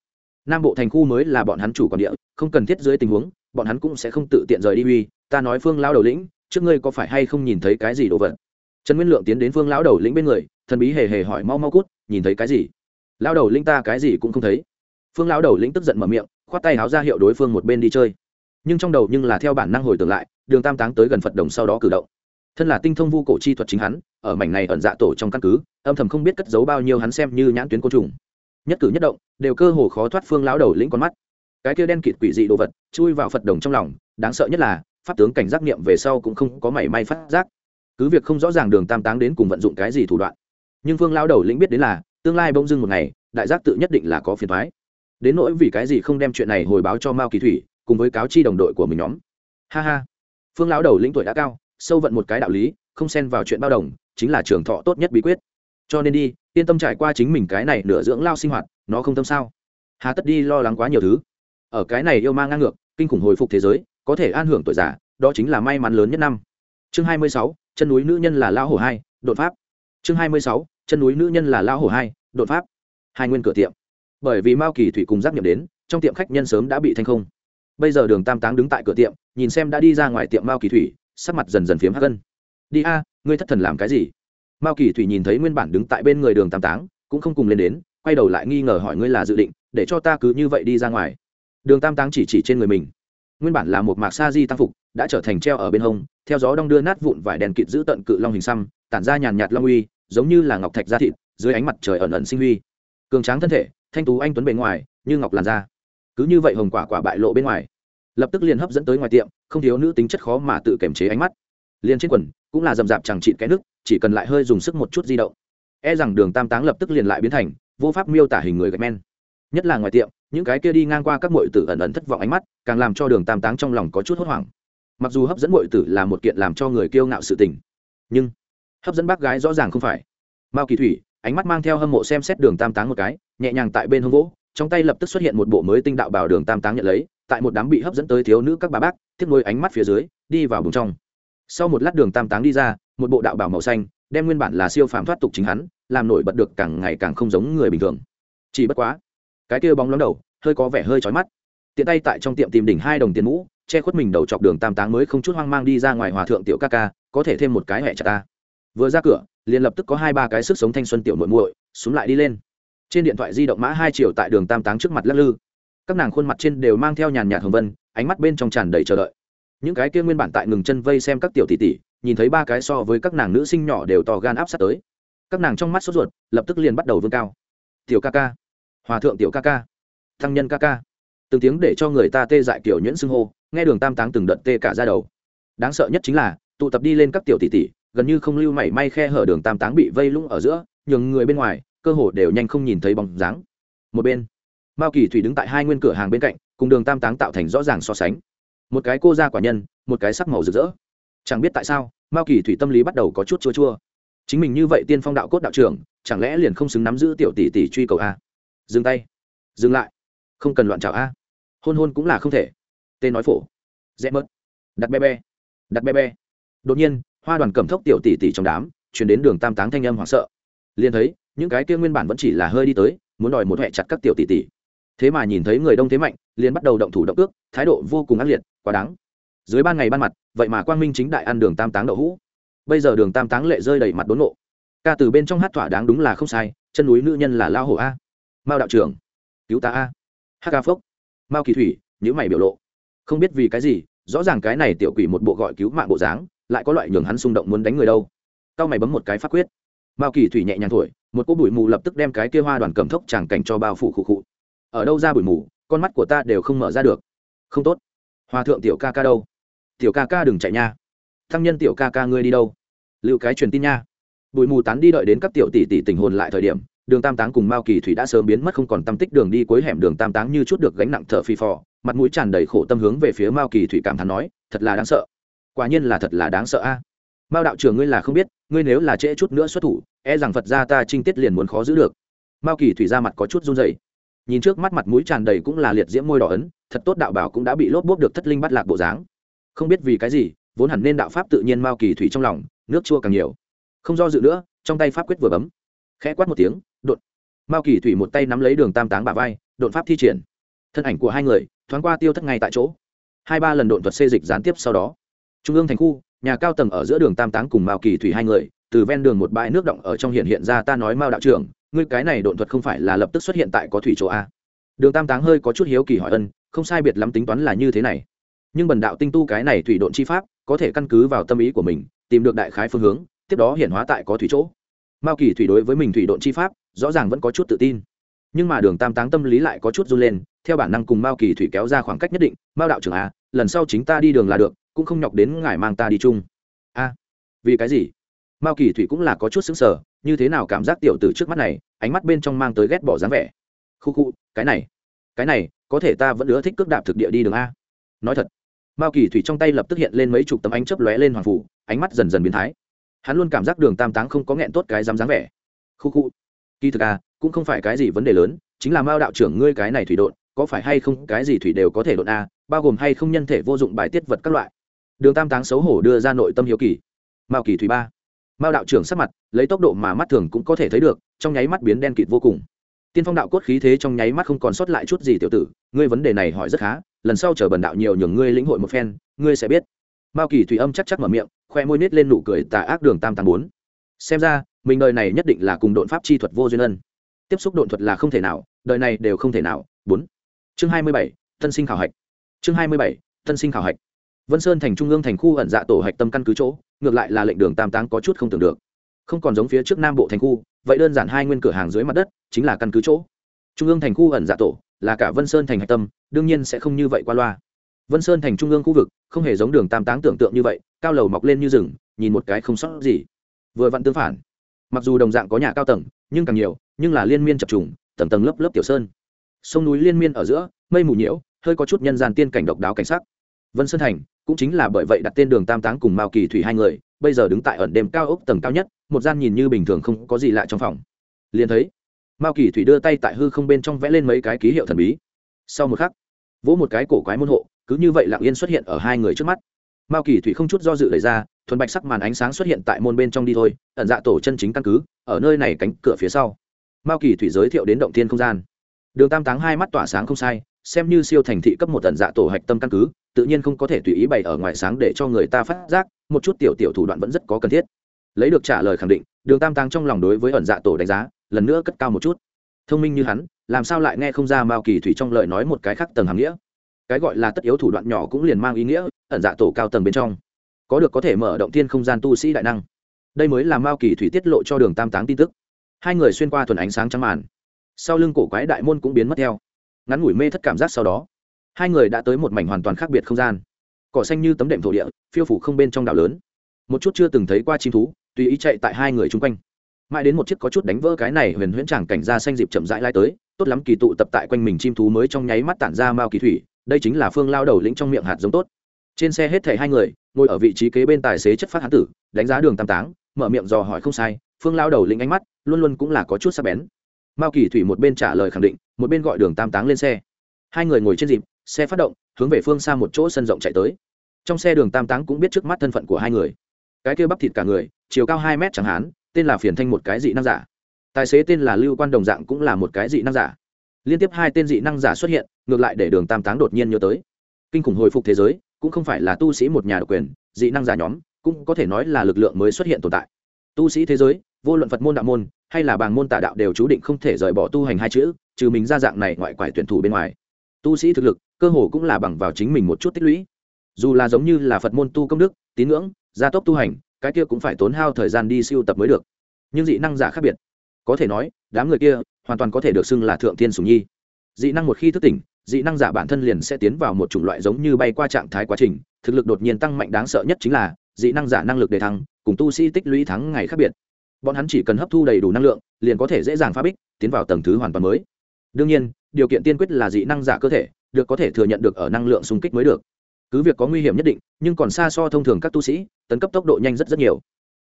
Nam bộ thành khu mới là bọn hắn chủ quản địa, không cần thiết dưới tình huống, bọn hắn cũng sẽ không tự tiện rời đi uy. Ta nói phương lão đầu lĩnh, trước ngươi có phải hay không nhìn thấy cái gì đồ vật? Trần nguyên lượng tiến đến phương lão đầu lĩnh bên người, thần bí hề hề hỏi mau mau cút, nhìn thấy cái gì? Lão đầu lĩnh ta cái gì cũng không thấy. Phương lão đầu lĩnh tức giận mở miệng, khoát tay háo ra hiệu đối phương một bên đi chơi. Nhưng trong đầu nhưng là theo bản năng hồi tưởng lại, đường tam táng tới gần phật đồng sau đó cử động. Thân là tinh thông vu cổ chi thuật chính hắn ở mảnh này ẩn dạ tổ trong căn cứ, âm thầm không biết cất giấu bao nhiêu hắn xem như nhãn tuyến côn trùng. Nhất cử nhất động, đều cơ hồ khó thoát phương lão đầu lĩnh con mắt. Cái kia đen kịt quỷ dị đồ vật, chui vào phật đồng trong lòng, đáng sợ nhất là, pháp tướng cảnh giác niệm về sau cũng không có mảy may phát giác. Cứ việc không rõ ràng đường tam táng đến cùng vận dụng cái gì thủ đoạn, nhưng phương lão đầu lĩnh biết đến là, tương lai bỗng dưng một ngày, đại giác tự nhất định là có phiền thoái đến nỗi vì cái gì không đem chuyện này hồi báo cho mao kỳ thủy, cùng với cáo chi đồng đội của mình nhóm. Ha ha. Phương lão đầu lĩnh tuổi đã cao, sâu vận một cái đạo lý, không xen vào chuyện bao đồng chính là trường thọ tốt nhất bí quyết. Cho nên đi, yên tâm trải qua chính mình cái này nửa dưỡng lao sinh hoạt, nó không tâm sao? Hà tất đi lo lắng quá nhiều thứ. Ở cái này yêu mang ngang ngược, kinh khủng hồi phục thế giới, có thể an hưởng tuổi già, đó chính là may mắn lớn nhất năm. Chương hai mươi sáu, chân núi nữ nhân là lao hổ hai, đột pháp. Chương hai mươi sáu, chân núi nữ nhân là lao hổ hai, đột pháp. Hai nguyên cửa tiệm. Bởi vì mao kỳ thủy cùng giác nghiệm đến, trong tiệm khách nhân sớm đã bị thanh không. Bây giờ đường tam táng đứng tại cửa tiệm, nhìn xem đã đi ra ngoài tiệm mao kỳ thủy, sắc mặt dần dần phiếm hắc gân đi a ngươi thất thần làm cái gì? Mao kỳ thủy nhìn thấy nguyên bản đứng tại bên người đường tam táng, cũng không cùng lên đến, quay đầu lại nghi ngờ hỏi ngươi là dự định, để cho ta cứ như vậy đi ra ngoài. Đường tam táng chỉ chỉ trên người mình. Nguyên bản là một mạc sa di tăng phục, đã trở thành treo ở bên hông, theo gió đong đưa nát vụn vải đèn kịt giữ tận cự long hình xăm, tản ra nhàn nhạt long uy, giống như là ngọc thạch da thịt, dưới ánh mặt trời ẩn ẩn sinh huy. Cường tráng thân thể, thanh tú anh tuấn bề ngoài, như ngọc làn da. Cứ như vậy hồng quả quả bại lộ bên ngoài. Lập tức liền hấp dẫn tới ngoài tiệm, không thiếu nữ tính chất khó mà tự kiềm chế ánh mắt. Liền trên quần cũng là dầm dạp chẳng trị cái nước chỉ cần lại hơi dùng sức một chút di động. E rằng đường tam táng lập tức liền lại biến thành, vô pháp miêu tả hình người gạch men. Nhất là ngoài tiệm, những cái kia đi ngang qua các mọi tử ẩn ẩn thất vọng ánh mắt, càng làm cho đường tam táng trong lòng có chút hốt hoảng. Mặc dù hấp dẫn mọi tử là một kiện làm cho người kiêu ngạo sự tình, nhưng hấp dẫn bác gái rõ ràng không phải. Mao kỳ thủy, ánh mắt mang theo hâm mộ xem xét đường tam táng một cái, nhẹ nhàng tại bên hông gỗ trong tay lập tức xuất hiện một bộ mới tinh đạo bảo đường tam táng nhận lấy, tại một đám bị hấp dẫn tới thiếu nữ các bà bác, tiếp nối ánh mắt phía dưới, đi vào bùng trong sau một lát đường tam táng đi ra, một bộ đạo bảo màu xanh, đem nguyên bản là siêu phàm thoát tục chính hắn, làm nổi bật được càng ngày càng không giống người bình thường. Chỉ bất quá, cái kia bóng lóng đầu, hơi có vẻ hơi chói mắt. Tiện tay tại trong tiệm tìm đỉnh hai đồng tiền mũ, che khuất mình đầu chọc đường tam táng mới không chút hoang mang đi ra ngoài hòa thượng tiểu ca ca, có thể thêm một cái hẹ chặt ta. Vừa ra cửa, liền lập tức có hai ba cái sức sống thanh xuân tiểu muội muội xuống lại đi lên. Trên điện thoại di động mã hai triệu tại đường tam táng trước mặt lắc lư. Các nàng khuôn mặt trên đều mang theo nhàn nhạt hồng vân, ánh mắt bên trong tràn đầy chờ đợi những cái kia nguyên bản tại ngừng chân vây xem các tiểu tỷ tỷ, nhìn thấy ba cái so với các nàng nữ sinh nhỏ đều to gan áp sát tới. Các nàng trong mắt sốt ruột, lập tức liền bắt đầu vươn cao. Tiểu ca ca, hòa thượng tiểu ca ca, thăng nhân ca ca. Từng tiếng để cho người ta tê dại kiểu nhuyễn xưng hô, nghe đường tam táng từng đợt tê cả ra đầu. Đáng sợ nhất chính là, tụ tập đi lên các tiểu tỷ tỷ, gần như không lưu mảy may khe hở đường tam táng bị vây lũng ở giữa, nhường người bên ngoài, cơ hồ đều nhanh không nhìn thấy bóng dáng. Một bên, mao kỳ thủy đứng tại hai nguyên cửa hàng bên cạnh, cùng đường tam táng tạo thành rõ ràng so sánh một cái cô ra quả nhân, một cái sắc màu rực rỡ. Chẳng biết tại sao, mao kỳ thủy tâm lý bắt đầu có chút chua chua. Chính mình như vậy tiên phong đạo cốt đạo trưởng, chẳng lẽ liền không xứng nắm giữ tiểu tỷ tỷ truy cầu a? Dừng tay. Dừng lại. Không cần loạn trào a. Hôn hôn cũng là không thể. Tên nói phổ. Rẽ mất đặt be be đặt be be đột nhiên, hoa đoàn cầm thốc tiểu tỷ tỷ trong đám chuyển đến đường tam táng thanh âm hoảng sợ. Liền thấy, những cái kia nguyên bản vẫn chỉ là hơi đi tới, muốn đòi một hẹ chặt các tiểu tỷ tỷ thế mà nhìn thấy người đông thế mạnh, liền bắt đầu động thủ động ước, thái độ vô cùng ác liệt, quá đáng. Dưới ban ngày ban mặt, vậy mà quang minh chính đại ăn đường tam táng đậu hũ. Bây giờ đường tam táng lệ rơi đầy mặt đốn nộ. Ca từ bên trong hát thỏa đáng đúng là không sai, chân núi nữ nhân là lao hổ a. Mao đạo trưởng. Cứu ta a. Hát ca phốc. Mao kỳ thủy nhữ mày biểu lộ. Không biết vì cái gì, rõ ràng cái này tiểu quỷ một bộ gọi cứu mạng bộ dáng, lại có loại nhường hắn xung động muốn đánh người đâu. Cao mày bấm một cái phát quyết. Mao kỳ thủy nhẹ nhàng thổi, một cô bụi mù lập tức đem cái kia hoa đoàn cầm thốc tràng cảnh cho bao phủ khụ khụ ở đâu ra bụi mù, con mắt của ta đều không mở ra được. Không tốt. Hòa thượng tiểu ca ca đâu? Tiểu ca ca đừng chạy nha. Thăng nhân tiểu ca ca ngươi đi đâu? Lưu cái truyền tin nha. Bụi mù tán đi đợi đến các tiểu tỷ tỷ tình hồn lại thời điểm, đường tam táng cùng mao kỳ thủy đã sớm biến mất không còn tâm tích đường đi cuối hẻm đường tam táng như chút được gánh nặng thở phì phò, mặt mũi tràn đầy khổ tâm hướng về phía mao kỳ thủy cảm thán nói, thật là đáng sợ. Quả nhiên là thật là đáng sợ a. Mao đạo trưởng ngươi là không biết, ngươi nếu là trễ chút nữa xuất thủ e rằng phật gia ta trinh tiết liền muốn khó giữ được. Mao kỳ thủy ra mặt có chút run dày nhìn trước mắt mặt mũi tràn đầy cũng là liệt diễm môi đỏ ấn, thật tốt đạo bảo cũng đã bị lốp bốp được thất linh bắt lạc bộ dáng. Không biết vì cái gì, vốn hẳn nên đạo pháp tự nhiên mao kỳ thủy trong lòng, nước chua càng nhiều. Không do dự nữa, trong tay pháp quyết vừa bấm, khẽ quát một tiếng, đột. Mao kỳ thủy một tay nắm lấy đường tam táng bà vai, đột pháp thi triển. Thân ảnh của hai người, thoáng qua tiêu thất ngay tại chỗ. Hai ba lần đột thuật xê dịch gián tiếp sau đó. Trung ương thành khu, nhà cao tầng ở giữa đường tam táng cùng mao kỳ thủy hai người, từ ven đường một bãi nước động ở trong hiện hiện ra ta nói mao đạo trưởng ngươi cái này độn thuật không phải là lập tức xuất hiện tại có thủy chỗ a? Đường tam táng hơi có chút hiếu kỳ hỏi ân, không sai biệt lắm tính toán là như thế này. Nhưng bần đạo tinh tu cái này thủy độn chi pháp, có thể căn cứ vào tâm ý của mình, tìm được đại khái phương hướng, tiếp đó hiện hóa tại có thủy chỗ. Mao kỳ thủy đối với mình thủy độn chi pháp, rõ ràng vẫn có chút tự tin. Nhưng mà đường tam táng tâm lý lại có chút run lên, theo bản năng cùng mao kỳ thủy kéo ra khoảng cách nhất định, mao đạo trưởng à lần sau chính ta đi đường là được, cũng không nhọc đến ngài mang ta đi chung. A, vì cái gì? Mao kỳ thủy cũng là có chút xứng sở như thế nào cảm giác tiểu tử trước mắt này, ánh mắt bên trong mang tới ghét bỏ dáng vẻ. Khu khu, cái này cái này, có thể ta vẫn ưa thích cước đạp thực địa đi đường a. Nói thật, mao kỳ thủy trong tay lập tức hiện lên mấy chục tấm ánh chớp lóe lên hoàng phủ, ánh mắt dần dần biến thái. Hắn luôn cảm giác đường tam táng không có nghẹn tốt cái dám dáng vẻ. Khu khu, kỳ thực a cũng không phải cái gì vấn đề lớn, chính là mao đạo trưởng ngươi cái này thủy độn, có phải hay không, cái gì thủy đều có thể độn a, bao gồm hay không nhân thể vô dụng bài tiết vật các loại. Đường tam táng xấu hổ đưa ra nội tâm hiếu kỳ. Mao kỳ thủy ba mao đạo trưởng sắc mặt, lấy tốc độ mà mắt thường cũng có thể thấy được, trong nháy mắt biến đen kịt vô cùng. Tiên phong đạo cốt khí thế trong nháy mắt không còn sót lại chút gì tiểu tử, ngươi vấn đề này hỏi rất khá, lần sau chờ bần đạo nhiều nhường ngươi lĩnh hội một phen, ngươi sẽ biết. Mao kỳ thủy âm chắc chắc mở miệng, khoe môi nít lên nụ cười tà ác đường tam tám bốn. Xem ra, mình đời này nhất định là cùng độn pháp chi thuật vô duyên ân. Tiếp xúc độn thuật là không thể nào, đời này đều không thể nào. Bốn. Chương hai mươi bảy tân sinh khảo hạch. Chương hai mươi bảy tân sinh khảo hạch. Vân sơn thành trung ương thành khu ẩn dạ tổ hạch tâm căn cứ chỗ ngược lại là lệnh đường tam táng có chút không tưởng được. Không còn giống phía trước nam bộ thành khu, vậy đơn giản hai nguyên cửa hàng dưới mặt đất, chính là căn cứ chỗ. Trung ương thành khu ẩn dạ tổ, là cả vân sơn thành hạch tâm, đương nhiên sẽ không như vậy qua loa. Vân sơn thành trung ương khu vực, không hề giống đường tam táng tưởng tượng như vậy, cao lầu mọc lên như rừng, nhìn một cái không sót gì. Vừa vặn tương phản. Mặc dù đồng dạng có nhà cao tầng, nhưng càng nhiều, nhưng là liên miên chập trùng, tầng tầng lớp lớp tiểu sơn. Sông núi liên miên ở giữa, mây mù nhiễu, hơi có chút nhân gian tiên cảnh độc đáo cảnh sắc. Vân sơn thành cũng chính là bởi vậy đặt tên đường tam táng cùng mao kỳ thủy hai người, bây giờ đứng tại ẩn đêm cao ốc tầng cao nhất, một gian nhìn như bình thường không có gì lạ trong phòng. Liền thấy, mao kỳ thủy đưa tay tại hư không bên trong vẽ lên mấy cái ký hiệu thần bí. Sau một khắc, vỗ một cái cổ quái môn hộ, cứ như vậy lặng yên xuất hiện ở hai người trước mắt. Mao kỳ thủy không chút do dự đẩy ra, thuần bạch sắc màn ánh sáng xuất hiện tại môn bên trong đi thôi, ẩn dạ tổ chân chính căn cứ, ở nơi này cánh cửa phía sau. Mao kỳ thủy giới thiệu đến động thiên không gian. Đường tam táng hai mắt tỏa sáng không sai xem như siêu thành thị cấp một tận dạ tổ hạch tâm căn cứ, tự nhiên không có thể tùy ý bày ở ngoài sáng để cho người ta phát giác, một chút tiểu tiểu thủ đoạn vẫn rất có cần thiết. Lấy được trả lời khẳng định, đường tam tăng trong lòng đối với ẩn dạ tổ đánh giá, lần nữa cất cao một chút. Thông minh như hắn, làm sao lại nghe không ra mao kỳ thủy trong lời nói một cái khác tầng hàm nghĩa? Cái gọi là tất yếu thủ đoạn nhỏ cũng liền mang ý nghĩa, ẩn dạ tổ cao tầng bên trong. Có được có thể mở động tiên không gian tu sĩ đại năng. Đây mới là mao kỳ thủy tiết lộ cho đường tam táng tin tức. Hai người xuyên qua thuần ánh sáng trắng màn. Sau lưng cổ quái đại môn cũng biến mất theo ngắn ngủi mê thất cảm giác sau đó. Hai người đã tới một mảnh hoàn toàn khác biệt không gian. Cỏ xanh như tấm đệm thổ địa, phiêu phủ không bên trong đảo lớn. Một chút chưa từng thấy qua chim thú, tùy ý chạy tại hai người chung quanh. Mãi đến một chiếc có chút đánh vỡ cái này huyền huyễn tràng cảnh ra xanh dịp chậm rãi lai tới, tốt lắm kỳ tụ tập tại quanh mình chim thú mới trong nháy mắt tản ra mao kỳ thủy, đây chính là phương lao đầu lĩnh trong miệng hạt giống tốt. Trên xe hết thảy hai người, ngồi ở vị trí kế bên tài xế chất phát hán tử, đánh giá đường tam táng, mở miệng dò hỏi không sai, phương lao đầu lĩnh ánh mắt, luôn luôn cũng là có chút sắc bén. Mao kỳ thủy một bên trả lời khẳng định một bên gọi đường tam táng lên xe. Hai người ngồi trên dịp, xe phát động, hướng về phương xa một chỗ sân rộng chạy tới. Trong xe đường tam táng cũng biết trước mắt thân phận của hai người. Cái kia bắp thịt cả người, chiều cao hai mét chẳng hán tên là phiền thanh một cái dị năng giả. Tài xế tên là lưu quan đồng dạng cũng là một cái dị năng giả. Liên tiếp hai tên dị năng giả xuất hiện, ngược lại để đường tam táng đột nhiên nhớ tới. Kinh khủng hồi phục thế giới, cũng không phải là tu sĩ một nhà độc quyền, dị năng giả nhóm, cũng có thể nói là lực lượng mới xuất hiện tồn tại. Tu sĩ thế giới, vô luận phật môn, đạo môn, hay là bàng môn tà đạo đều chú định không thể rời bỏ tu hành hai chữ trừ mình ra dạng này ngoại quải tuyển thủ bên ngoài. Tu sĩ thực lực, cơ hồ cũng là bằng vào chính mình một chút tích lũy. Dù là giống như là phật môn tu công đức, tín ngưỡng, gia tốc tu hành, cái kia cũng phải tốn hao thời gian đi siêu tập mới được. Nhưng dị năng giả khác biệt. Có thể nói, đám người kia hoàn toàn có thể được xưng là thượng thiên sùng nhi. Dị năng một khi thức tỉnh, dị năng giả bản thân liền sẽ tiến vào một chủng loại giống như bay qua trạng thái quá trình, thực lực đột nhiên tăng mạnh đáng sợ nhất chính là, dị năng giả năng lực đề thăng, cùng tu sĩ tích lũy thắng ngày khác biệt. Bọn hắn chỉ cần hấp thu đầy đủ năng lượng, liền có thể dễ dàng phá bích, tiến vào tầng thứ hoàn toàn mới đương nhiên, điều kiện tiên quyết là dị năng giả cơ thể, được có thể thừa nhận được ở năng lượng xung kích mới được. Cứ việc có nguy hiểm nhất định, nhưng còn xa so thông thường các tu sĩ, tấn cấp tốc độ nhanh rất rất nhiều.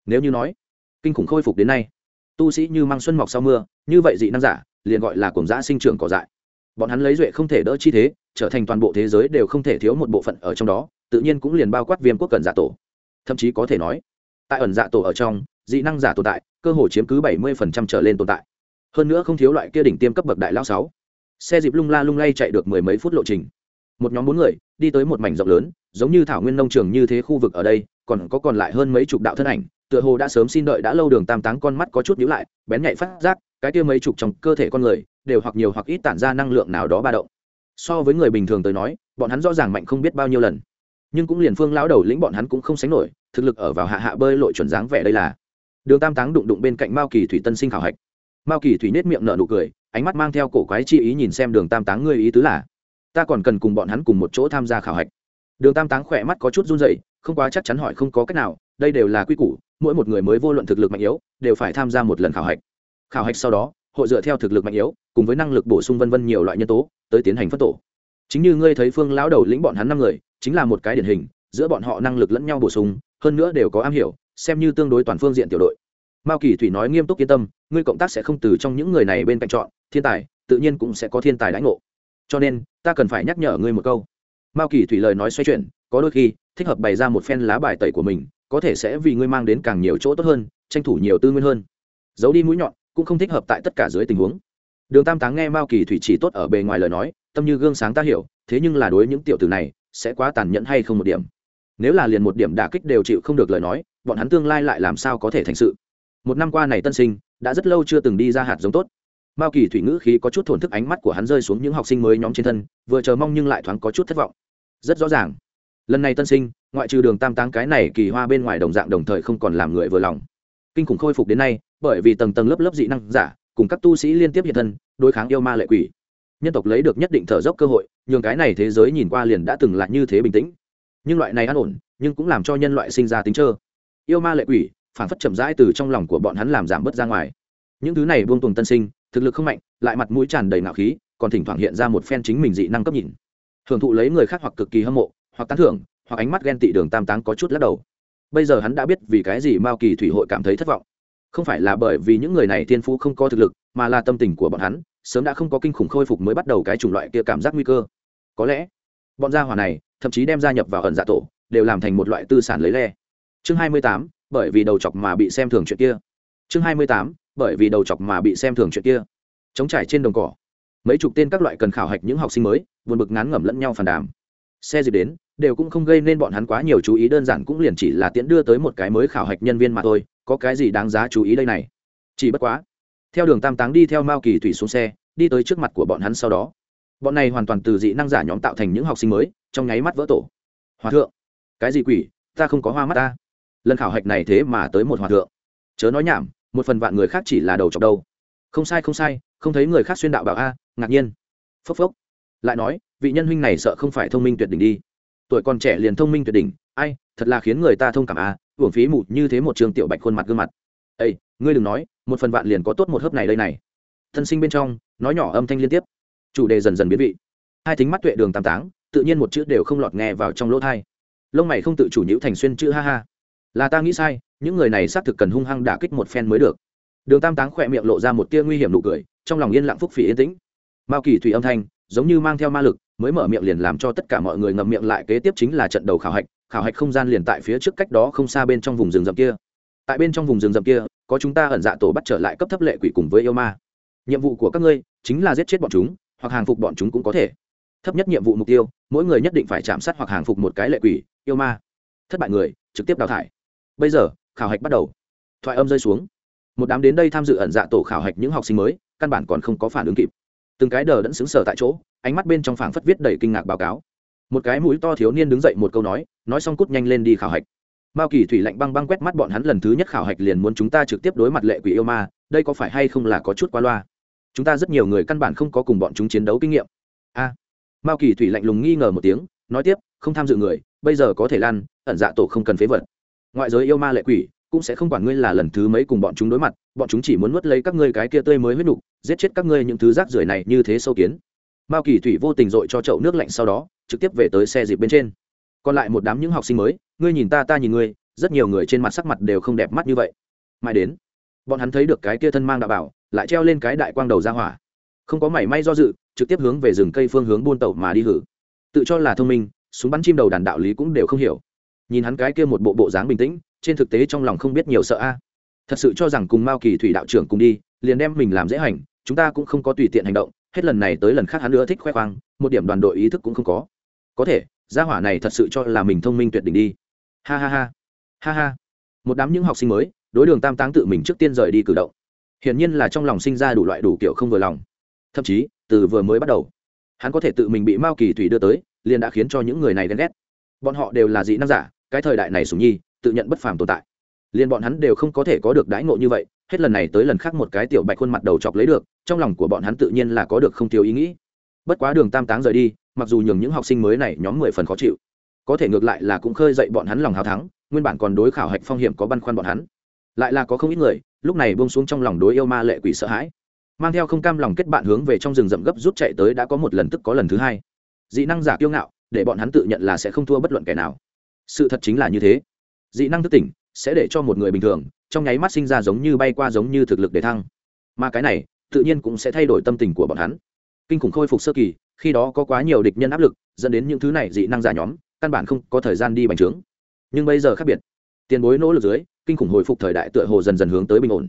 Nếu như nói, kinh khủng khôi phục đến nay, tu sĩ như mang xuân mọc sau mưa, như vậy dị năng giả, liền gọi là cùng giã sinh trưởng cỏ dại. Bọn hắn lấy duệ không thể đỡ chi thế, trở thành toàn bộ thế giới đều không thể thiếu một bộ phận ở trong đó, tự nhiên cũng liền bao quát viêm quốc cần giả tổ. Thậm chí có thể nói, tại ẩn dạ tổ ở trong, dị năng giả tồn tại, cơ hồ chiếm cứ bảy mươi trở lên tồn tại hơn nữa không thiếu loại kia đỉnh tiêm cấp bậc đại lao sáu. Xe dịp lung la lung lay chạy được mười mấy phút lộ trình. Một nhóm bốn người, đi tới một mảnh rộng lớn, giống như thảo nguyên nông trường như thế khu vực ở đây, còn có còn lại hơn mấy chục đạo thân ảnh, tựa hồ đã sớm xin đợi đã lâu đường tam táng con mắt có chút nhíu lại, bén nhạy phát giác, cái kia mấy chục trong cơ thể con người, đều hoặc nhiều hoặc ít tản ra năng lượng nào đó ba động. So với người bình thường tới nói, bọn hắn rõ ràng mạnh không biết bao nhiêu lần. Nhưng cũng liền phương lão đầu lĩnh bọn hắn cũng không sánh nổi, thực lực ở vào hạ hạ bơi lội chuẩn dáng vẻ đây là. Đường tam táng đụng đụng bên cạnh mao kỳ thủy tân sinh khảo hạch mao kỳ thủy nết miệng nở nụ cười, ánh mắt mang theo cổ quái chi ý nhìn xem đường tam táng ngươi ý tứ là, ta còn cần cùng bọn hắn cùng một chỗ tham gia khảo hạch. Đường tam táng khỏe mắt có chút run dậy không quá chắc chắn hỏi không có cách nào, đây đều là quy củ, mỗi một người mới vô luận thực lực mạnh yếu, đều phải tham gia một lần khảo hạch. Khảo hạch sau đó, hội dựa theo thực lực mạnh yếu, cùng với năng lực bổ sung vân vân nhiều loại nhân tố, tới tiến hành phân tổ. Chính như ngươi thấy phương lão đầu lĩnh bọn hắn năm người, chính là một cái điển hình, giữa bọn họ năng lực lẫn nhau bổ sung, hơn nữa đều có am hiểu, xem như tương đối toàn phương diện tiểu đội mao kỳ thủy nói nghiêm túc yên tâm, ngươi cộng tác sẽ không từ trong những người này bên cạnh chọn, thiên tài, tự nhiên cũng sẽ có thiên tài đãi ngộ. Cho nên, ta cần phải nhắc nhở ngươi một câu. Mao kỳ thủy lời nói xoay chuyển, có đôi khi, thích hợp bày ra một phen lá bài tẩy của mình, có thể sẽ vì ngươi mang đến càng nhiều chỗ tốt hơn, tranh thủ nhiều tư nguyên hơn. Giấu đi mũi nhọn, cũng không thích hợp tại tất cả dưới tình huống. Đường tam táng nghe mao kỳ thủy chỉ tốt ở bề ngoài lời nói, tâm như gương sáng ta hiểu, thế nhưng là đối những tiểu tử này, sẽ quá tàn nhẫn hay không một điểm. Nếu là liền một điểm đả kích đều chịu không được lời nói, bọn hắn tương lai lại làm sao có thể thành sự? Một năm qua này tân sinh, đã rất lâu chưa từng đi ra hạt giống tốt. Mao kỳ thủy ngữ khí có chút thổn thức ánh mắt của hắn rơi xuống những học sinh mới nhóm trên thân, vừa chờ mong nhưng lại thoáng có chút thất vọng. Rất rõ ràng, lần này tân sinh, ngoại trừ đường tam táng cái này kỳ hoa bên ngoài đồng dạng đồng thời không còn làm người vừa lòng. Kinh khủng khôi phục đến nay, bởi vì tầng tầng lớp lớp dị năng giả, cùng các tu sĩ liên tiếp hiện thân, đối kháng yêu ma lệ quỷ. Nhân tộc lấy được nhất định thở dốc cơ hội, nhường cái này thế giới nhìn qua liền đã từng là như thế bình tĩnh. Nhưng loại này an ổn, nhưng cũng làm cho nhân loại sinh ra tính trơ. Yêu ma lệ quỷ phản phất chậm rãi từ trong lòng của bọn hắn làm giảm bớt ra ngoài. Những thứ này buông tuồng tân sinh, thực lực không mạnh, lại mặt mũi tràn đầy nạo khí, còn thỉnh thoảng hiện ra một phen chính mình dị năng cấp nhìn. Hưởng thụ lấy người khác hoặc cực kỳ hâm mộ, hoặc tán thưởng, hoặc ánh mắt ghen tị đường tam táng có chút lắc đầu. Bây giờ hắn đã biết vì cái gì mao kỳ thủy hội cảm thấy thất vọng. Không phải là bởi vì những người này thiên phú không có thực lực, mà là tâm tình của bọn hắn, sớm đã không có kinh khủng khôi phục mới bắt đầu cái chủng loại kia cảm giác nguy cơ. Có lẽ, bọn gia hỏa này, thậm chí đem gia nhập vào ẩn dạ tổ, đều làm thành một loại tư sản lấy le. Chương hai mươi tám bởi vì đầu chọc mà bị xem thường chuyện kia. Chương hai mươi tám, bởi vì đầu chọc mà bị xem thường chuyện kia. Chống trải trên đồng cỏ. Mấy chục tên các loại cần khảo hạch những học sinh mới, buồn bực ngán ngẩm lẫn nhau phản đàm. Xe dịp đến, đều cũng không gây nên bọn hắn quá nhiều chú ý, đơn giản cũng liền chỉ là tiễn đưa tới một cái mới khảo hạch nhân viên mà thôi, có cái gì đáng giá chú ý đây này? Chỉ bất quá, theo đường tam táng đi theo mao kỳ thủy xuống xe, đi tới trước mặt của bọn hắn sau đó. Bọn này hoàn toàn từ dị năng giả nhóm tạo thành những học sinh mới, trong nháy mắt vỡ tổ. Hòa thượng, cái gì quỷ? Ta không có hoa mắt ta lần khảo hạch này thế mà tới một hòa thượng. Chớ nói nhảm, một phần vạn người khác chỉ là đầu chọc đâu. Không sai không sai, không thấy người khác xuyên đạo bảo a, ngạc nhiên. Phốc phốc. Lại nói, vị nhân huynh này sợ không phải thông minh tuyệt đỉnh đi. Tuổi còn trẻ liền thông minh tuyệt đỉnh, ai, thật là khiến người ta thông cảm a, uổng phí mụt như thế một trường tiểu bạch khuôn mặt gương mặt. Ây ngươi đừng nói, một phần vạn liền có tốt một hớp này đây này. Thân sinh bên trong, nói nhỏ âm thanh liên tiếp. Chủ đề dần dần biến vị. Hai thính mắt tuệ đường tam táng, tự nhiên một chữ đều không lọt nghe vào trong lỗ thai lông mày không tự chủ nhữ thành xuyên chữ ha ha là ta nghĩ sai, những người này xác thực cần hung hăng đả kích một phen mới được. Đường tam táng khỏe miệng lộ ra một tia nguy hiểm nụ cười, trong lòng yên lặng phúc phỉ yên tĩnh. Mao kỳ thủy âm thanh, giống như mang theo ma lực, mới mở miệng liền làm cho tất cả mọi người ngậm miệng lại kế tiếp chính là trận đầu khảo hạch khảo hạch không gian liền tại phía trước cách đó không xa bên trong vùng rừng rậm kia. Tại bên trong vùng rừng rậm kia, có chúng ta ẩn dạ tổ bắt trở lại cấp thấp lệ quỷ cùng với yêu ma. Nhiệm vụ của các ngươi chính là giết chết bọn chúng, hoặc hàng phục bọn chúng cũng có thể. Thấp nhất nhiệm vụ mục tiêu, mỗi người nhất định phải chạm sát hoặc hàng phục một cái lệ quỷ, yêu ma. Thất bại người, trực tiếp đào thải bây giờ, khảo hạch bắt đầu. Thoại âm rơi xuống. Một đám đến đây tham dự ẩn dạ tổ khảo hạch những học sinh mới, căn bản còn không có phản ứng kịp. Từng cái đờ đẫn xứng sở tại chỗ, ánh mắt bên trong phảng phất viết đầy kinh ngạc báo cáo. Một cái mũi to thiếu niên đứng dậy một câu nói nói xong cút nhanh lên đi khảo hạch. Mao kỳ thủy lạnh băng băng quét mắt bọn hắn lần thứ nhất khảo hạch liền muốn chúng ta trực tiếp đối mặt lệ quỷ yêu ma, đây có phải hay không là có chút qua loa? Chúng ta rất nhiều người căn bản không có cùng bọn chúng chiến đấu kinh nghiệm. A. Mao kỳ thủy lạnh lùng nghi ngờ một tiếng, nói tiếp, không tham dự người, bây giờ có thể lan, ẩn dạ tổ không cần phế vật ngoại giới yêu ma lệ quỷ, cũng sẽ không quản ngươi là lần thứ mấy cùng bọn chúng đối mặt, bọn chúng chỉ muốn nuốt lấy các ngươi cái kia tươi mới huyết nục, giết chết các ngươi những thứ rác rưởi này như thế sâu kiến. Mao kỳ thủy vô tình dội cho chậu nước lạnh sau đó, trực tiếp về tới xe dịp bên trên. Còn lại một đám những học sinh mới, ngươi nhìn ta ta nhìn ngươi, rất nhiều người trên mặt sắc mặt đều không đẹp mắt như vậy. Mãi đến, bọn hắn thấy được cái kia thân mang đạo bảo, lại treo lên cái đại quang đầu ra hỏa. Không có mảy may do dự, trực tiếp hướng về rừng cây phương hướng buôn tẩu mà đi hử. Tự cho là thông minh, súng bắn chim đầu đàn đạo lý cũng đều không hiểu nhìn hắn cái kia một bộ bộ dáng bình tĩnh, trên thực tế trong lòng không biết nhiều sợ a. Thật sự cho rằng cùng mao kỳ thủy đạo trưởng cùng đi, liền đem mình làm dễ hành, chúng ta cũng không có tùy tiện hành động, hết lần này tới lần khác hắn nữa thích khoe khoang, một điểm đoàn đội ý thức cũng không có. Có thể, gia hỏa này thật sự cho là mình thông minh tuyệt đỉnh đi. Ha ha ha. Ha ha. Một đám những học sinh mới, đối đường tam táng tự mình trước tiên rời đi cử động. Hiển nhiên là trong lòng sinh ra đủ loại đủ kiểu không vừa lòng. Thậm chí, từ vừa mới bắt đầu, hắn có thể tự mình bị mao kỳ thủy đưa tới, liền đã khiến cho những người này ghen ghét. Bọn họ đều là dị năng giả cái thời đại này sùng nhi, tự nhận bất phàm tồn tại. Liền bọn hắn đều không có thể có được đãi ngộ như vậy, hết lần này tới lần khác một cái tiểu bạch khuôn mặt đầu chọc lấy được, trong lòng của bọn hắn tự nhiên là có được không thiếu ý nghĩ. Bất quá đường tam táng rời đi, mặc dù nhường những học sinh mới này nhóm mười phần khó chịu, có thể ngược lại là cũng khơi dậy bọn hắn lòng hào thắng, nguyên bản còn đối khảo hạch phong hiểm có băn khoăn bọn hắn. Lại là có không ít người, lúc này bông xuống trong lòng đối yêu ma lệ quỷ sợ hãi, mang theo không cam lòng kết bạn hướng về trong rừng rậm gấp rút chạy tới đã có một lần tức có lần thứ hai. Dị năng giả kiêu ngạo, để bọn hắn tự nhận là sẽ không thua bất luận kẻ nào sự thật chính là như thế. Dị năng thức tỉnh sẽ để cho một người bình thường, trong nháy mắt sinh ra giống như bay qua giống như thực lực để thăng. Mà cái này, tự nhiên cũng sẽ thay đổi tâm tình của bọn hắn. Kinh khủng khôi phục sơ kỳ, khi đó có quá nhiều địch nhân áp lực, dẫn đến những thứ này dị năng giả nhóm, căn bản không có thời gian đi bành trướng. Nhưng bây giờ khác biệt. Tiền bối nỗ lực dưới, kinh khủng hồi phục thời đại tựa hồ dần dần hướng tới bình ổn.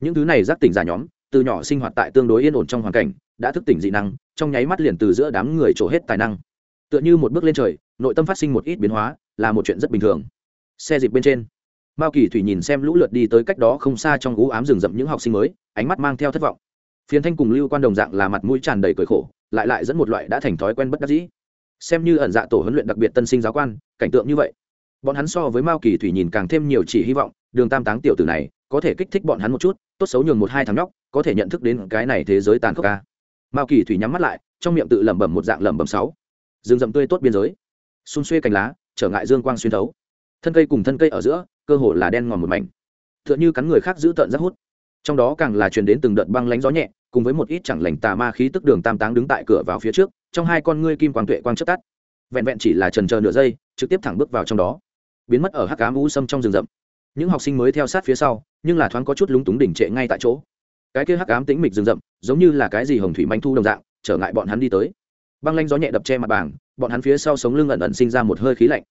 Những thứ này giác tỉnh giả nhóm, từ nhỏ sinh hoạt tại tương đối yên ổn trong hoàn cảnh, đã thức tỉnh dị năng, trong nháy mắt liền từ giữa đám người trổ hết tài năng. Tựa như một bước lên trời, nội tâm phát sinh một ít biến hóa là một chuyện rất bình thường. Xe dịp bên trên, mao kỳ thủy nhìn xem lũ lượt đi tới cách đó không xa trong gú ám rừng rậm những học sinh mới, ánh mắt mang theo thất vọng. Phiền thanh cùng lưu quan đồng dạng là mặt mũi tràn đầy cười khổ, lại lại dẫn một loại đã thành thói quen bất đắc dĩ. Xem như ẩn dạ tổ huấn luyện đặc biệt tân sinh giáo quan, cảnh tượng như vậy, bọn hắn so với mao kỳ thủy nhìn càng thêm nhiều chỉ hy vọng, đường tam táng tiểu tử này, có thể kích thích bọn hắn một chút, tốt xấu nhường một hai thằng nhóc, có thể nhận thức đến cái này thế giới tàn khốc ca mao kỳ thủy nhắm mắt lại, trong miệng tự lẩm bẩm một dạng lẩm bẩm sáu. Rừng rậm tươi tốt biên giới. Xung xuê cành lá trở ngại dương quang xuyên thấu. Thân cây cùng thân cây ở giữa, cơ hồ là đen ngòm một mảnh. T h ư ợ n h ư cắn người khác giữ tợn rất hút. Trong đó càng là truyền đến từng đợt băng lánh gió nhẹ, cùng với một ít chẳng lành tà ma khí tức đường tam táng đứng tại cửa vào phía trước, trong hai con ngươi kim quang tuệ quang chất tắt. Vẹn vẹn chỉ là trần chờ nửa giây, trực tiếp thẳng bước vào trong đó. Biến mất ở hắc cám u sâm trong rừng rậm. Những học sinh mới theo sát phía sau, nhưng là thoáng có chút lúng túng đỉnh trệ ngay tại chỗ. Cái kia hắc ám tĩnh mịch rừng rậm, giống như là cái gì hồng thủy manh thu đồng dạng, trở ngại bọn hắn đi tới. Băng lanh gió nhẹ đập che mặt bảng bọn hắn phía sau sống lưng ẩn ẩn sinh ra một hơi khí lạnh.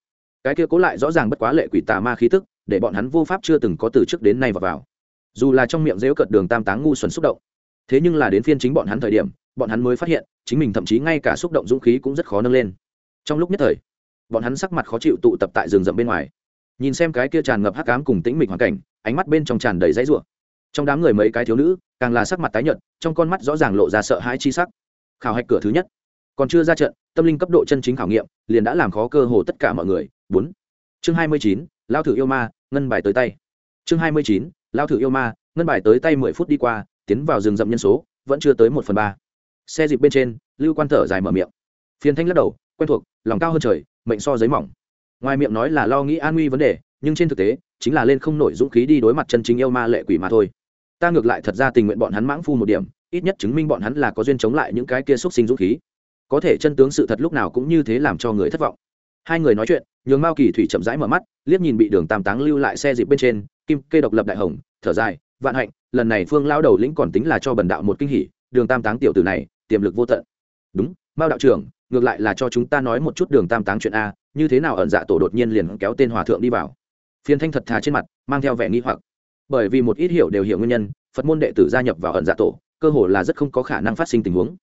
Cái kia cố lại rõ ràng bất quá lệ quỷ tà ma khí tức, để bọn hắn vô pháp chưa từng có từ trước đến nay vào vào. Dù là trong miệng dễu cợt đường tam táng ngu xuẩn xúc động, thế nhưng là đến phiên chính bọn hắn thời điểm, bọn hắn mới phát hiện, chính mình thậm chí ngay cả xúc động dũng khí cũng rất khó nâng lên. Trong lúc nhất thời, bọn hắn sắc mặt khó chịu tụ tập tại rừng rậm bên ngoài. Nhìn xem cái kia tràn ngập hắc ám cùng tĩnh mịch hoàn cảnh, ánh mắt bên trong tràn đầy dãy rủa. Trong đám người mấy cái thiếu nữ, càng là sắc mặt tái nhợt, trong con mắt rõ ràng lộ ra sợ hãi chi sắc. Khảo hạch cửa thứ nhất còn chưa ra trận, tâm linh cấp độ chân chính khảo nghiệm, liền đã làm khó cơ hồ tất cả mọi người. Bốn. Chương hai mươi chín, lao thử yêu ma, ngân bài tới tay. Chương hai mươi chín, lao thử yêu ma, ngân bài tới tay mười phút đi qua, tiến vào rừng rậm nhân số, vẫn chưa tới một phần ba. Xe dịp bên trên, lưu quan thở dài mở miệng. Phiền thanh lắc đầu, quen thuộc, lòng cao hơn trời, mệnh so giấy mỏng. Ngoài miệng nói là lo nghĩ an nguy vấn đề, nhưng trên thực tế, chính là lên không nổi dũng khí đi đối mặt chân chính yêu ma lệ quỷ mà thôi. Ta ngược lại thật ra tình nguyện bọn hắn mãng phu một điểm, ít nhất chứng minh bọn hắn là có duyên chống lại những cái kia xúc sinh dũng khí có thể chân tướng sự thật lúc nào cũng như thế làm cho người thất vọng. Hai người nói chuyện, nhường mao kỳ thủy chậm rãi mở mắt, liếc nhìn bị đường tam táng lưu lại xe dịp bên trên, kim kê độc lập đại hồng, thở dài, vạn hạnh, lần này phương lao đầu lĩnh còn tính là cho bần đạo một kinh hỉ, đường tam táng tiểu tử này, tiềm lực vô tận. Đúng, mao đạo trưởng, ngược lại là cho chúng ta nói một chút đường tam táng chuyện a, như thế nào ẩn dạ tổ đột nhiên liền kéo tên hòa thượng đi vào. Phiên thanh thật thà trên mặt, mang theo vẻ nghi hoặc. Bởi vì một ít hiểu đều hiểu nguyên nhân, phật môn đệ tử gia nhập vào ẩn dạ tổ, cơ hồ là rất không có khả năng phát sinh tình huống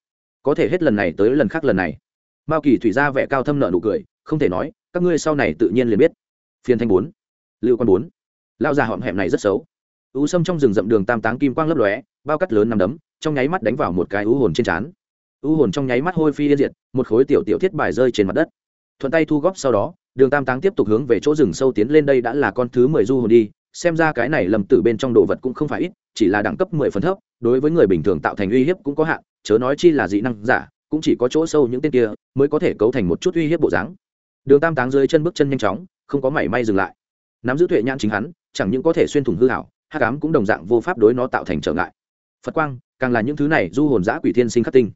có thể hết lần này tới lần khác lần này. Mao kỳ thủy ra vẻ cao thâm nợ nụ cười, không thể nói, các ngươi sau này tự nhiên liền biết. Phiên thanh bốn, lưu quan bốn. Lao già họm hẹm này rất xấu. Ú sâm trong rừng rậm đường tam táng kim quang lấp lóe, bao cắt lớn nằm đấm, trong nháy mắt đánh vào một cái ú hồn trên trán. Ú hồn trong nháy mắt hôi phi yên diệt, một khối tiểu tiểu thiết bài rơi trên mặt đất. Thuận tay thu góp sau đó, đường tam táng tiếp tục hướng về chỗ rừng sâu tiến lên đây đã là con thứ mười du hồn đi, xem ra cái này lầm tử bên trong đồ vật cũng không phải ít, chỉ là đẳng cấp mười phần thấp, đối với người bình thường tạo thành uy hiếp cũng có hạn chớ nói chi là dị năng giả, cũng chỉ có chỗ sâu những tên kia mới có thể cấu thành một chút uy hiếp bộ dáng. Đường tam táng dưới chân bước chân nhanh chóng, không có mảy may dừng lại. Nắm giữ tuệ nhãn chính hắn, chẳng những có thể xuyên thủng hư hảo hắc ám cũng đồng dạng vô pháp đối nó tạo thành trở ngại. Phật quang, càng là những thứ này du hồn giã quỷ thiên sinh khắc tinh.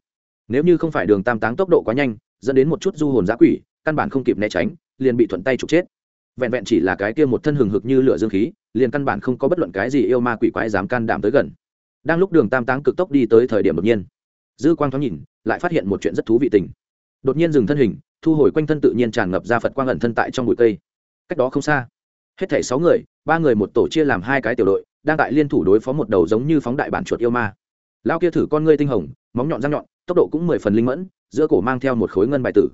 Nếu như không phải đường tam táng tốc độ quá nhanh, dẫn đến một chút du hồn giã quỷ, căn bản không kịp né tránh, liền bị thuận tay trục chết. Vẹn vẹn chỉ là cái kia một thân hừng hực như lửa dương khí, liền căn bản không có bất luận cái gì yêu ma quỷ quái dám can đảm tới gần. Đang lúc đường tam táng cực tốc đi tới thời điểm đột nhiên dư quang thoáng nhìn, lại phát hiện một chuyện rất thú vị tình. Đột nhiên dừng thân hình, thu hồi quanh thân tự nhiên tràn ngập ra phật quang ẩn thân tại trong bụi cây. Cách đó không xa, hết thảy sáu người, ba người một tổ chia làm hai cái tiểu đội, đang tại liên thủ đối phó một đầu giống như phóng đại bản chuột yêu ma. Lao kia thử con ngươi tinh hồng, móng nhọn răng nhọn, tốc độ cũng mười phần linh mẫn, giữa cổ mang theo một khối ngân bài tử.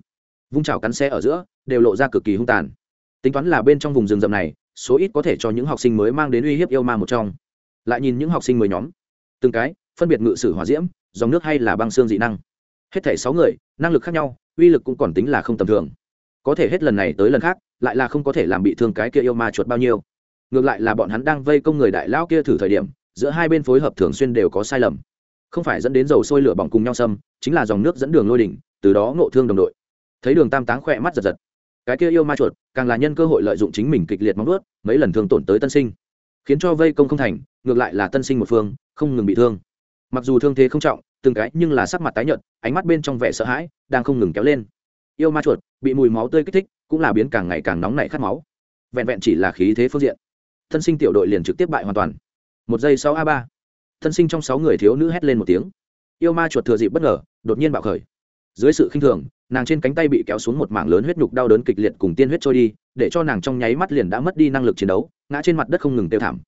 Vung trào cắn xe ở giữa, đều lộ ra cực kỳ hung tàn. Tính toán là bên trong vùng rừng rậm này, số ít có thể cho những học sinh mới mang đến uy hiếp yêu ma một trong. Lại nhìn những học sinh mới nhóm. Từng cái, phân biệt ngự sử hỏa diễm dòng nước hay là băng xương dị năng. Hết thể sáu người, năng lực khác nhau, uy lực cũng còn tính là không tầm thường. Có thể hết lần này tới lần khác, lại là không có thể làm bị thương cái kia yêu ma chuột bao nhiêu. Ngược lại là bọn hắn đang vây công người đại lão kia thử thời điểm, giữa hai bên phối hợp thường xuyên đều có sai lầm. Không phải dẫn đến dầu sôi lửa bỏng cùng nhau xâm, chính là dòng nước dẫn đường lôi đỉnh, từ đó ngộ thương đồng đội. Thấy đường tam táng khỏe mắt giật giật. Cái kia yêu ma chuột, càng là nhân cơ hội lợi dụng chính mình kịch liệt móng ướt mấy lần thương tổn tới tân sinh. Khiến cho vây công không thành, ngược lại là tân sinh một phương, không ngừng bị thương mặc dù thương thế không trọng, từng cái nhưng là sắc mặt tái nhợt, ánh mắt bên trong vẻ sợ hãi đang không ngừng kéo lên. Yêu ma chuột, bị mùi máu tươi kích thích, cũng là biến càng ngày càng nóng nảy khát máu. Vẹn vẹn chỉ là khí thế phương diện, thân sinh tiểu đội liền trực tiếp bại hoàn toàn. Một giây sau a ba, thân sinh trong sáu người thiếu nữ hét lên một tiếng. Yêu ma chuột thừa dịp bất ngờ, đột nhiên bạo khởi. Dưới sự khinh thường, nàng trên cánh tay bị kéo xuống một mảng lớn huyết nhục đau đớn kịch liệt cùng tiên huyết trôi đi, để cho nàng trong nháy mắt liền đã mất đi năng lực chiến đấu, ngã trên mặt đất không ngừng tiêu thảm.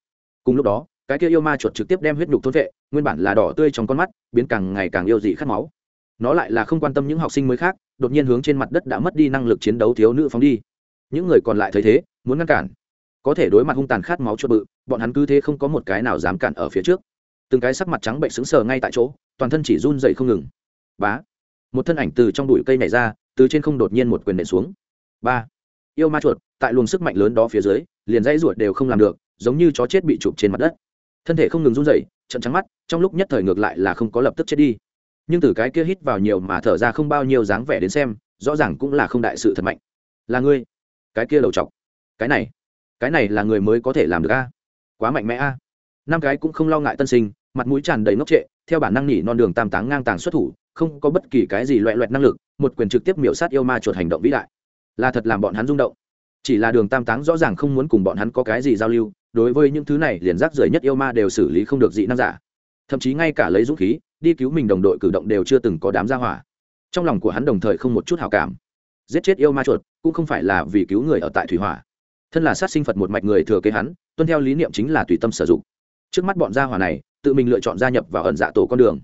Cùng lúc đó cái kia yêu ma chuột trực tiếp đem huyết nhục thôn vệ, nguyên bản là đỏ tươi trong con mắt, biến càng ngày càng yêu dị khát máu. Nó lại là không quan tâm những học sinh mới khác, đột nhiên hướng trên mặt đất đã mất đi năng lực chiến đấu thiếu nữ phóng đi. Những người còn lại thấy thế, muốn ngăn cản. Có thể đối mặt hung tàn khát máu chuột bự, bọn hắn cứ thế không có một cái nào dám cản ở phía trước. Từng cái sắc mặt trắng bệnh sững sờ ngay tại chỗ, toàn thân chỉ run dậy không ngừng. Bá! Một thân ảnh từ trong bụi cây này ra, từ trên không đột nhiên một quyền nện xuống. Ba! Yêu ma chuột, tại luồng sức mạnh lớn đó phía dưới, liền dãy ruột đều không làm được, giống như chó chết bị chụp trên mặt đất thân thể không ngừng run rẩy, trận trắng mắt trong lúc nhất thời ngược lại là không có lập tức chết đi. Nhưng từ cái kia hít vào nhiều mà thở ra không bao nhiêu dáng vẻ đến xem rõ ràng cũng là không đại sự thật mạnh. Là ngươi? Cái kia đầu chọc. Cái này? Cái này là người mới có thể làm được a? Quá mạnh mẽ a. Năm cái cũng không lo ngại tân sinh mặt mũi tràn đầy ngốc trệ theo bản năng nỉ non đường tam táng ngang tàng xuất thủ không có bất kỳ cái gì loẹ loẹt năng lực một quyền trực tiếp miểu sát yêu ma chuột hành động vĩ đại. Là thật làm bọn hắn rung động. Chỉ là đường tam táng rõ ràng không muốn cùng bọn hắn có cái gì giao lưu đối với những thứ này liền rác rưởi nhất yêu ma đều xử lý không được dị năng giả. Thậm chí ngay cả lấy dũng khí, đi cứu mình đồng đội cử động đều chưa từng có đám ra hỏa. Trong lòng của hắn đồng thời không một chút hào cảm. Giết chết yêu ma chuột, cũng không phải là vì cứu người ở tại thủy hỏa. Thân là sát sinh phật một mạch người thừa kế hắn, tuân theo lý niệm chính là tùy tâm sử dụng. Trước mắt bọn gia hỏa này, tự mình lựa chọn gia nhập vào ẩn dạ tổ con đường.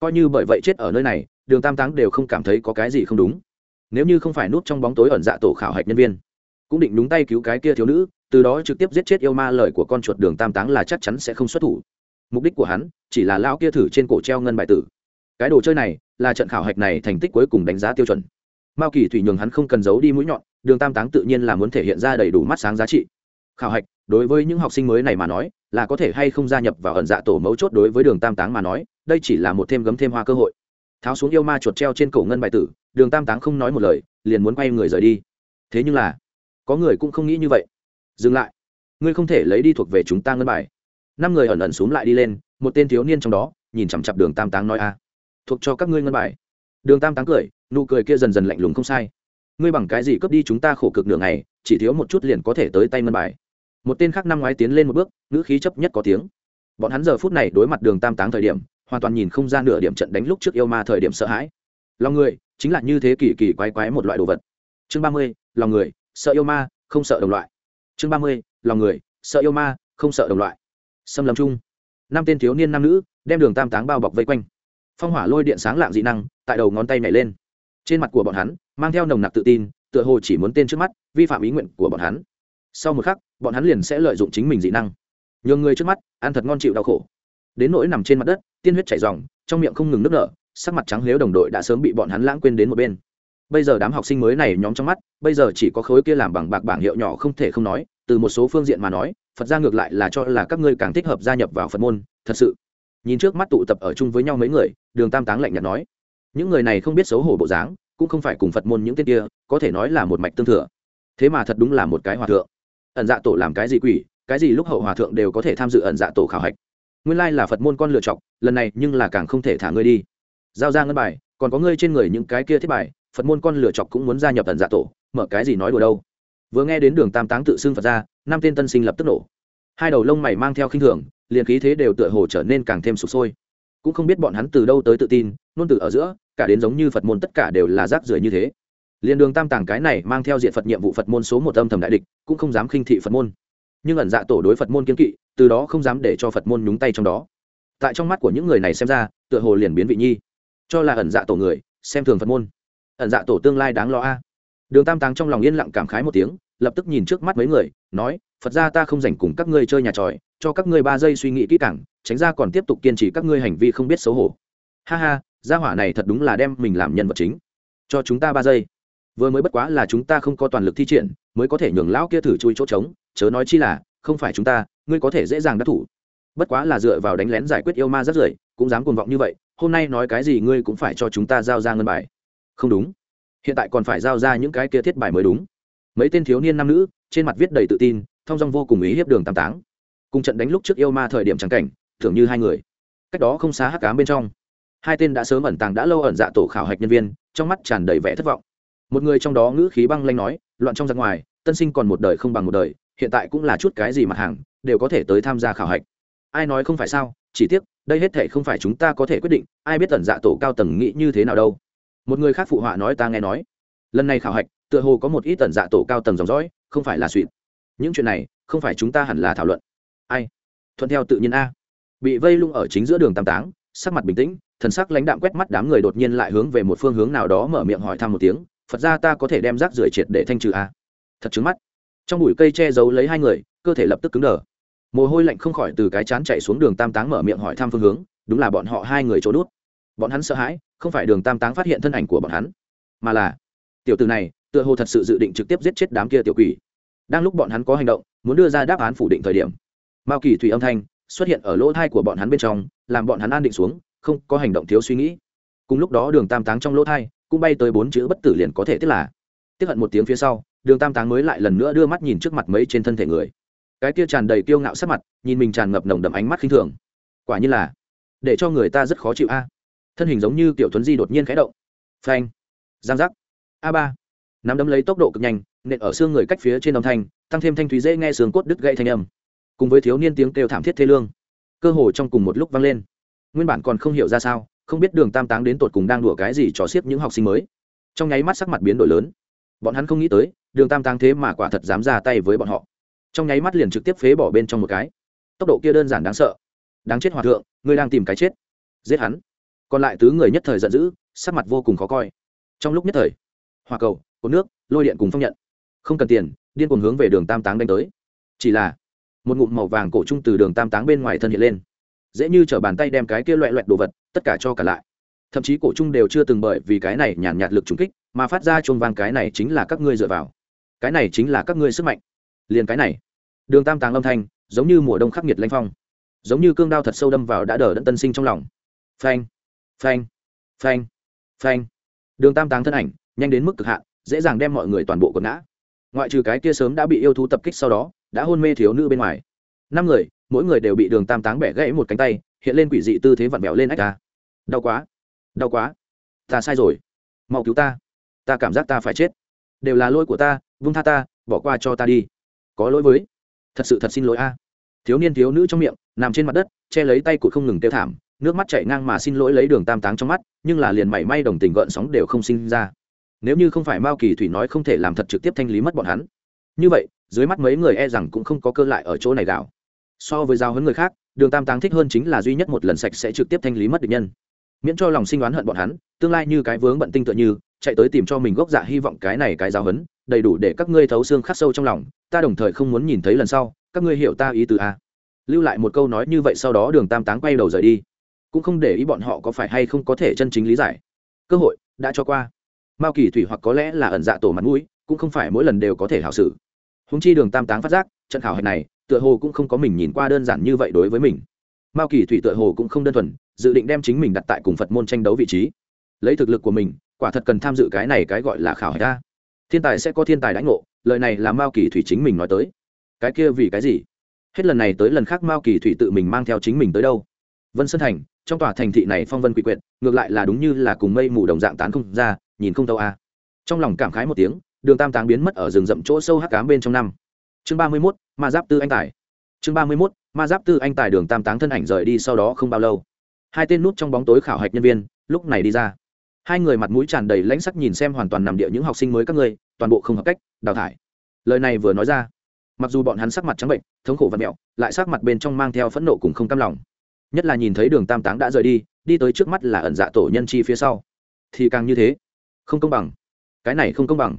Coi như bởi vậy chết ở nơi này, đường tam táng đều không cảm thấy có cái gì không đúng. Nếu như không phải nút trong bóng tối ẩn dạ tổ khảo hạch nhân viên, cũng định đúng tay cứu cái kia thiếu nữ từ đó trực tiếp giết chết yêu ma lời của con chuột đường tam táng là chắc chắn sẽ không xuất thủ. Mục đích của hắn chỉ là lao kia thử trên cổ treo ngân bài tử. Cái đồ chơi này là trận khảo hạch này thành tích cuối cùng đánh giá tiêu chuẩn. Mao kỳ thủy nhường hắn không cần giấu đi mũi nhọn, đường tam táng tự nhiên là muốn thể hiện ra đầy đủ mắt sáng giá trị. Khảo hạch, đối với những học sinh mới này mà nói, là có thể hay không gia nhập vào ẩn dạ tổ mấu chốt đối với đường tam táng mà nói, đây chỉ là một thêm gấm thêm hoa cơ hội. Tháo xuống yêu ma chuột treo trên cổ ngân bài tử, đường tam táng không nói một lời, liền muốn quay người rời đi. Thế nhưng là, có người cũng không nghĩ như vậy dừng lại. Ngươi không thể lấy đi thuộc về chúng ta ngân bài. Năm người ẩn ẩn x u ố n g lại đi lên, một tên thiếu niên trong đó, nhìn chằm chặp đường tam táng nói a. Thuộc cho các ngươi ngân bài. Đường tam táng cười, nụ cười kia dần dần lạnh lùng không sai. Ngươi bằng cái gì cướp đi chúng ta khổ cực nửa ngày, chỉ thiếu một chút liền có thể tới tay ngân bài. Một tên khác năm ngoái tiến lên một bước, ngữ khí chấp nhất có tiếng. Bọn hắn giờ phút này đối mặt đường tam táng thời điểm, hoàn toàn nhìn không ra nửa điểm trận đánh lúc trước yêu ma thời điểm sợ hãi. Lòng người, chính là như thế kỳ kỳ quái quái một loại đồ vật. Chương ba mươi, lòng người, sợ yêu ma, không sợ đồng loại chương ba mươi, lòng người, sợ yêu ma, không sợ đồng loại. Xâm lầm chung. Năm tên thiếu niên nam nữ đem đường tam táng bao bọc vây quanh. Phong hỏa lôi điện sáng lạng dị năng tại đầu ngón tay nhảy lên. Trên mặt của bọn hắn mang theo nồng nặc tự tin, tựa hồ chỉ muốn tên trước mắt, vi phạm ý nguyện của bọn hắn. Sau một khắc, bọn hắn liền sẽ lợi dụng chính mình dị năng. Nhường người trước mắt ăn thật ngon chịu đau khổ. Đến nỗi nằm trên mặt đất, tiên huyết chảy dòng trong miệng không ngừng nước nở, sắc mặt trắng lếu đồng đội đã sớm bị bọn hắn lãng quên đến một bên bây giờ đám học sinh mới này nhóm trong mắt, bây giờ chỉ có khối kia làm bằng bạc bảng hiệu nhỏ không thể không nói, từ một số phương diện mà nói, phật ra ngược lại là cho là các ngươi càng thích hợp gia nhập vào phật môn, thật sự. Nhìn trước mắt tụ tập ở chung với nhau mấy người, đường tam táng lạnh nhạt nói, những người này không biết xấu hổ bộ dáng, cũng không phải cùng phật môn những tên kia, có thể nói là một mạch tương thừa. Thế mà thật đúng là một cái hòa thượng. Ẩn dạ tổ làm cái gì quỷ, cái gì lúc hậu hòa thượng đều có thể tham dự ẩn dạ tổ khảo hạch. Nguyên lai là phật môn con lựa chọc lần này nhưng là càng không thể thả ngươi đi. Giao ra ngân bài, còn có ngươi trên người những cái kia thiết bài phật môn con lựa chọc cũng muốn gia nhập ẩn dạ tổ, mở cái gì nói đùa đâu. Vừa nghe đến đường tam táng tự xưng phật ra, năm tên tân sinh lập tức nổ. Hai đầu lông mày mang theo khinh thường, liền khí thế đều tựa hồ trở nên càng thêm sụp sôi. Cũng không biết bọn hắn từ đâu tới tự tin nôn từ ở giữa, cả đến giống như phật môn tất cả đều là rác rưởi như thế. Liền đường tam tàng cái này mang theo diện phật nhiệm vụ phật môn số một âm thầm đại địch, cũng không dám khinh thị phật môn. Nhưng ẩn dạ tổ đối phật môn kiên kỵ, từ đó không dám để cho phật môn nhúng tay trong đó. Tại trong mắt của những người này xem ra, tựa hồ liền biến vị nhi. Cho là ẩn dạ tổ người, xem thường phật môn ẩn dạ tổ tương lai đáng lo a. Đường tam táng trong lòng yên lặng cảm khái một tiếng, lập tức nhìn trước mắt mấy người, nói, phật ra ta không dành cùng các ngươi chơi nhà tròi, cho các ngươi ba giây suy nghĩ kỹ càng, tránh ra còn tiếp tục kiên trì các ngươi hành vi không biết xấu hổ. Ha ha, gia hỏa này thật đúng là đem mình làm nhân vật chính. Cho chúng ta ba giây. Vừa mới bất quá là chúng ta không có toàn lực thi triển, mới có thể nhường lão kia thử chui chỗ trống, chớ nói chi là, không phải chúng ta, ngươi có thể dễ dàng đắc thủ. Bất quá là dựa vào đánh lén giải quyết yêu ma rất rưởi, cũng dám cuồng vọng như vậy, hôm nay nói cái gì ngươi cũng phải cho chúng ta giao ra ngân bài không đúng. Hiện tại còn phải giao ra những cái kia thiết bài mới đúng. Mấy tên thiếu niên nam nữ, trên mặt viết đầy tự tin, thong dong vô cùng ý hiếp đường tam táng. Cùng trận đánh lúc trước yêu ma thời điểm trắng cảnh thường như hai người. Cách đó không xa hắc cám bên trong, hai tên đã sớm ẩn tàng đã lâu ẩn dạ tổ khảo hạch nhân viên, trong mắt tràn đầy vẻ thất vọng. Một người trong đó ngữ khí băng lanh nói, loạn trong ra ngoài, tân sinh còn một đời không bằng một đời, hiện tại cũng là chút cái gì mặt hàng, đều có thể tới tham gia khảo hạch. Ai nói không phải sao? Chỉ tiếc, đây hết thể không phải chúng ta có thể quyết định, ai biết tần dạ tổ cao tầng nghĩ như thế nào đâu một người khác phụ họa nói ta nghe nói. Lần này khảo hạch, tựa hồ có một ít tần dạ tổ cao tầng dòng dõi, không phải là suỵt những chuyện này, không phải chúng ta hẳn là thảo luận. Ai? Thuận theo tự nhiên a. Bị vây lung ở chính giữa đường tam táng, sắc mặt bình tĩnh, thần sắc lãnh đạm quét mắt đám người đột nhiên lại hướng về một phương hướng nào đó mở miệng hỏi thăm một tiếng, phật ra ta có thể đem rác rưởi triệt để thanh trừ a? Thật trứng mắt. Trong bụi cây che giấu lấy hai người, cơ thể lập tức cứng đờ. Mồ hôi lạnh không khỏi từ cái chán chạy xuống đường tam táng mở miệng hỏi thăm phương hướng, đúng là bọn họ hai người trốn đút bọn hắn sợ hãi không phải đường tam táng phát hiện thân ảnh của bọn hắn, mà là, tiểu từ này, tựa hồ thật sự dự định trực tiếp giết chết đám kia tiểu quỷ. Đang lúc bọn hắn có hành động, muốn đưa ra đáp án phủ định thời điểm, mao kỳ thủy âm thanh xuất hiện ở lỗ thai của bọn hắn bên trong, làm bọn hắn an định xuống, không có hành động thiếu suy nghĩ. Cùng lúc đó đường tam táng trong lỗ thai cũng bay tới bốn chữ bất tử liền có thể tức là. Tiếp hận một tiếng phía sau, đường tam táng mới lại lần nữa đưa mắt nhìn trước mặt mấy trên thân thể người. Cái kia tràn đầy kiêu ngạo sắc mặt, nhìn mình tràn ngập nồng đậm ánh mắt khinh thường. Quả như là, để cho người ta rất khó chịu a thân hình giống như tiểu tuấn di đột nhiên khẽ động. Phanh. Giang giác. A ba. Nắm đấm lấy tốc độ cực nhanh, nện ở xương người cách phía trên âm thanh, tăng thêm thanh thúy dễ nghe xương cốt đứt gãy thanh âm. Cùng với thiếu niên tiếng kêu thảm thiết thê lương, cơ hồ trong cùng một lúc vang lên. Nguyên bản còn không hiểu ra sao, không biết đường tam táng đến tột cùng đang đùa cái gì trò xiết những học sinh mới. Trong nháy mắt sắc mặt biến đổi lớn. Bọn hắn không nghĩ tới, đường tam táng thế mà quả thật dám ra tay với bọn họ. Trong nháy mắt liền trực tiếp phế bỏ bên trong một cái. Tốc độ kia đơn giản đáng sợ. Đáng chết hòa thượng, ngươi đang tìm cái chết. Giết hắn còn lại tứ người nhất thời giận dữ, sắc mặt vô cùng khó coi. Trong lúc nhất thời hòa cầu, cột nước, lôi điện cùng phong nhận. Không cần tiền, điên cùng hướng về đường tam táng đánh tới. Chỉ là, một ngụm màu vàng cổ trung từ đường tam táng bên ngoài thân hiện lên. Dễ như t bàn tay đem cái kia loẹ loẹt đồ vật, tất cả cho cả lại. Thậm chí cổ trung đều chưa từng bởi vì cái này nhàn nhạt lực trúng kích, mà phát ra chuông vang cái này chính là các ngươi dựa vào. Cái này chính là các ngươi sức mạnh. Liền cái này. Đường tam táng âm thanh, giống như mùa đông khắc nghiệt lanh phong. Giống như cương đao thật sâu đâm vào đã đờ đẫn tân sinh trong lòng. Phanh phanh phanh phanh. Đường tam táng thân ảnh, nhanh đến mức cực hạn, dễ dàng đem mọi người toàn bộ quần ngã. Ngoại trừ cái kia sớm đã bị yêu thú tập kích sau đó, đã hôn mê thiếu nữ bên ngoài. Năm người, mỗi người đều bị đường tam táng bẻ gãy một cánh tay, hiện lên quỷ dị tư thế vặn vẹo lên ách ta. Đau quá đau quá. Ta sai rồi. Mau cứu ta. Ta cảm giác ta phải chết. Đều là lỗi của ta vung tha ta, bỏ qua cho ta đi. Có lỗi với. Thật sự thật xin lỗi a. Thiếu niên thiếu nữ trong miệng, nằm trên mặt đất, che lấy tay cụt không ngừng tiêu thảm nước mắt chảy ngang mà xin lỗi lấy đường tam táng trong mắt, nhưng là liền mảy may đồng tình gợn sóng đều không sinh ra. Nếu như không phải mao kỳ thủy nói không thể làm thật trực tiếp thanh lý mất bọn hắn. Như vậy, dưới mắt mấy người e rằng cũng không có cơ lại ở chỗ này gạo. So với giao hấn người khác, đường tam táng thích hơn chính là duy nhất một lần sạch sẽ trực tiếp thanh lý mất địch nhân. Miễn cho lòng sinh đoán hận bọn hắn, tương lai như cái vướng bận tinh tựa như, chạy tới tìm cho mình gốc dạ hy vọng cái này cái giao hấn, đầy đủ để các ngươi thấu xương khắc sâu trong lòng, ta đồng thời không muốn nhìn thấy lần sau, các ngươi hiểu ta ý từ a à. lưu lại một câu nói như vậy sau đó đường tam táng quay đầu rời đi cũng không để ý bọn họ có phải hay không có thể chân chính lý giải. Cơ hội đã cho qua. Mao kỳ thủy hoặc có lẽ là ẩn dạ tổ mặt mũi, cũng không phải mỗi lần đều có thể hảo xử. Húng chi đường tam táng phát giác, trận khảo hạch này, tựa hồ cũng không có mình nhìn qua đơn giản như vậy đối với mình. Mao kỳ thủy tựa hồ cũng không đơn thuần, dự định đem chính mình đặt tại cùng phật môn tranh đấu vị trí. Lấy thực lực của mình, quả thật cần tham dự cái này cái gọi là khảo hạch ta thiên tài sẽ có thiên tài đãi ngộ, lời này là mao kỳ thủy chính mình nói tới. Cái kia vì cái gì? Hết lần này tới lần khác mao kỳ thủy tự mình mang theo chính mình tới đâu? Vân sơn thành, trong tòa thành thị này phong vân quỷ quyệt, ngược lại là đúng như là cùng mây mù đồng dạng tán không ra, nhìn không tâu a. Trong lòng cảm khái một tiếng, đường tam táng biến mất ở rừng rậm chỗ sâu hắc cám bên trong năm. Chương ba mươi mốt, ma giáp tư anh tài. Chương ba mươi mốt, ma giáp tư anh tài đường tam táng thân ảnh rời đi sau đó không bao lâu. Hai tên nút trong bóng tối khảo hạch nhân viên, lúc này đi ra. Hai người mặt mũi tràn đầy lãnh sắc nhìn xem hoàn toàn nằm địa những học sinh mới các ngươi, toàn bộ không hợp cách, đào thải. Lời này vừa nói ra, mặc dù bọn hắn sắc mặt trắng bệnh, thống khổ và mẹo, lại sắc mặt bên trong mang theo phẫn nộ cùng không cam lòng nhất là nhìn thấy đường tam táng đã rời đi đi tới trước mắt là ẩn dạ tổ nhân chi phía sau. Thì càng như thế. Không công bằng. Cái này không công bằng.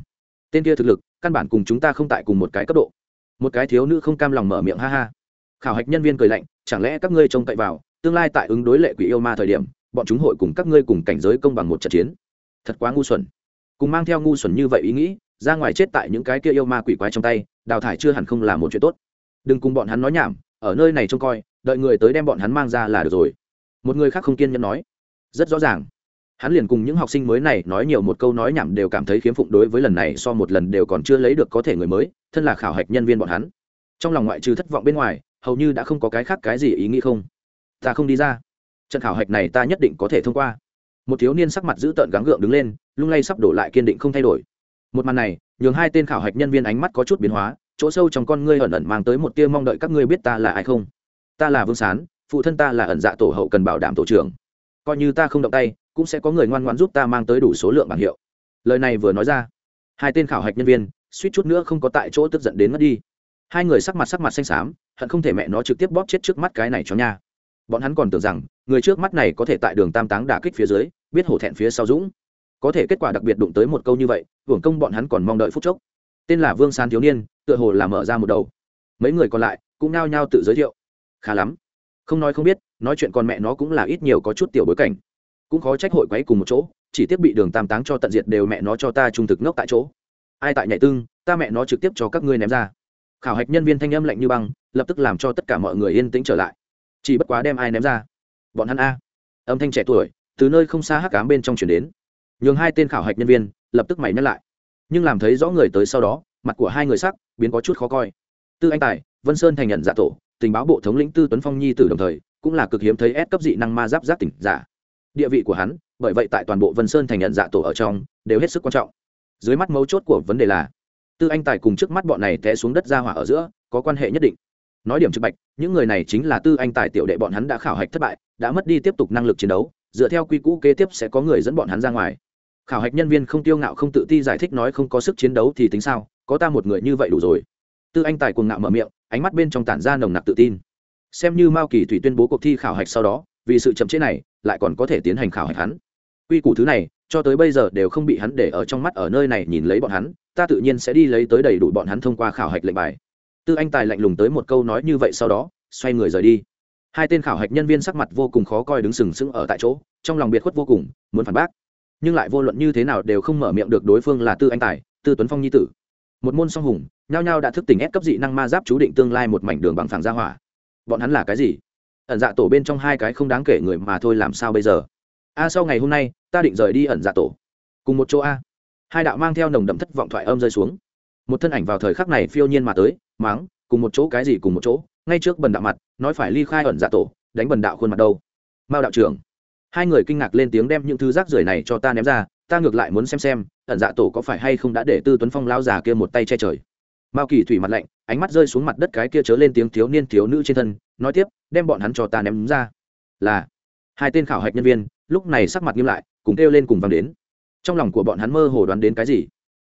Tên kia thực lực, căn bản cùng chúng ta không tại cùng một cái cấp độ. Một cái thiếu nữ không cam lòng mở miệng ha ha. Khảo hạch nhân viên cười lạnh, chẳng lẽ các ngươi trông cậy vào, tương lai tại ứng đối lệ quỷ yêu ma thời điểm, bọn chúng hội cùng các ngươi cùng cảnh giới công bằng một trận chiến? Thật quá ngu xuẩn. Cùng mang theo ngu xuẩn như vậy ý nghĩ, ra ngoài chết tại những cái kia yêu ma quỷ quái trong tay, đào thải chưa hẳn không là một chuyện tốt. Đừng cùng bọn hắn nói nhảm, ở nơi này trông coi đợi người tới đem bọn hắn mang ra là được rồi. Một người khác không kiên nhẫn nói. Rất rõ ràng. Hắn liền cùng những học sinh mới này nói nhiều một câu nói nhảm đều cảm thấy khiếm phụng đối với lần này so một lần đều còn chưa lấy được có thể người mới, thân là khảo hạch nhân viên bọn hắn. Trong lòng ngoại trừ thất vọng bên ngoài, hầu như đã không có cái khác cái gì ý nghĩ không. Ta không đi ra. Trận khảo hạch này ta nhất định có thể thông qua. Một thiếu niên sắc mặt giữ tợn gắng gượng đứng lên, lung lay sắp đổ lại kiên định không thay đổi. Một màn này, nhường hai tên khảo hạch nhân viên ánh mắt có chút biến hóa, chỗ sâu trong con ngươi ẩn ẩn mang tới một tia mong đợi các ngươi biết ta là ai không? Ta là vương sán, phụ thân ta là ẩn dạ tổ hậu cần bảo đảm tổ trưởng. Coi như ta không động tay, cũng sẽ có người ngoan ngoãn giúp ta mang tới đủ số lượng bảng hiệu. Lời này vừa nói ra, hai tên khảo hạch nhân viên, suýt chút nữa không có tại chỗ tức giận đến mất đi. Hai người sắc mặt sắc mặt xanh xám, hận không thể mẹ nó trực tiếp bóp chết trước mắt cái này cho nha. Bọn hắn còn tưởng rằng, người trước mắt này có thể tại đường tam táng đả kích phía dưới, biết hổ thẹn phía sau dũng. Có thể kết quả đặc biệt đụng tới một câu như vậy, hưởng công bọn hắn còn mong đợi phút chốc. Tên là vương sán thiếu niên, tựa hồ là mở ra một đầu. Mấy người còn lại, cũng nao nhao tự giới thiệu khá lắm. Không nói không biết, nói chuyện con mẹ nó cũng là ít nhiều có chút tiểu bối cảnh. Cũng khó trách hội quấy cùng một chỗ, chỉ tiếp bị đường tam táng cho tận diệt đều mẹ nó cho ta trung thực ngốc tại chỗ. Ai tại nhảy tương ta mẹ nó trực tiếp cho các ngươi ném ra. Khảo hạch nhân viên thanh âm lạnh như băng, lập tức làm cho tất cả mọi người yên tĩnh trở lại. Chỉ bất quá đem ai ném ra? Bọn hắn a. Âm thanh trẻ tuổi, từ nơi không xa hắc cám bên trong chuyển đến. Nhường hai tên khảo hạch nhân viên, lập tức mày nhắc lại. Nhưng làm thấy rõ người tới sau đó, mặt của hai người sắc, biến có chút khó coi. Tư anh tài, vân sơn thành nhận giả tổ tình báo bộ thống lĩnh tư tuấn phong nhi tử đồng thời, cũng là cực hiếm thấy ép cấp dị năng ma giáp giáp tỉnh giả. Địa vị của hắn, bởi vậy tại toàn bộ vân sơn thành nhận dạ tổ ở trong, đều hết sức quan trọng. Dưới mắt mấu chốt của vấn đề là, tư anh tài cùng trước mắt bọn này té xuống đất ra hỏa ở giữa, có quan hệ nhất định. Nói điểm trực bạch, những người này chính là tư anh tài tiểu đệ bọn hắn đã khảo hạch thất bại, đã mất đi tiếp tục năng lực chiến đấu, dựa theo quy cũ kế tiếp sẽ có người dẫn bọn hắn ra ngoài. Khảo hạch nhân viên không tiêu ngạo không tự ti giải thích nói không có sức chiến đấu thì tính sao, có ta một người như vậy đủ rồi tư anh tài cuồng ngạo mở miệng, ánh mắt bên trong tản ra nồng nặc tự tin. Xem như mao kỳ thủy tuyên bố cuộc thi khảo hạch sau đó, vì sự chậm chế này, lại còn có thể tiến hành khảo hạch hắn. Quy củ thứ này, cho tới bây giờ đều không bị hắn để ở trong mắt ở nơi này nhìn lấy bọn hắn, ta tự nhiên sẽ đi lấy tới đầy đủ bọn hắn thông qua khảo hạch lệnh bài. Tư anh tài lạnh lùng tới một câu nói như vậy sau đó, xoay người rời đi. Hai tên khảo hạch nhân viên sắc mặt vô cùng khó coi đứng sừng sững ở tại chỗ, trong lòng biệt khuất vô cùng, muốn phản bác. Nhưng lại vô luận như thế nào đều không mở miệng được đối phương là tư anh tài, tư tuấn phong nhi tử. Một môn song hùng nhao nhao đã thức tỉnh ép cấp dị năng ma giáp chú định tương lai một mảnh đường bằng phẳng gia hỏa. Bọn hắn là cái gì? Ẩn dạ tổ bên trong hai cái không đáng kể người mà thôi làm sao bây giờ? A, sau ngày hôm nay, ta định rời đi ẩn dạ tổ. Cùng một chỗ a. Hai đạo mang theo nồng đậm thất vọng thoại âm rơi xuống. Một thân ảnh vào thời khắc này phiêu nhiên mà tới máng cùng một chỗ, cái gì cùng một chỗ? Ngay trước bần đạo mặt, nói phải ly khai ẩn dạ tổ, đánh bần đạo khuôn mặt đâu? Mao đạo trưởng. Hai người kinh ngạc lên tiếng đem những thứ rác rưởi này cho ta ném ra, ta ngược lại muốn xem xem, ẩn dạ tổ có phải hay không đã để tư tuấn phong lao già kia một tay che trời mao kỳ thủy mặt lạnh, ánh mắt rơi xuống mặt đất cái kia chớ lên tiếng thiếu niên thiếu nữ trên thân, nói tiếp, đem bọn hắn cho ta ném ra. Là, hai tên khảo hạch nhân viên, lúc này sắc mặt nghiêm lại, cùng kêu lên cùng vang đến. Trong lòng của bọn hắn mơ hồ đoán đến cái gì,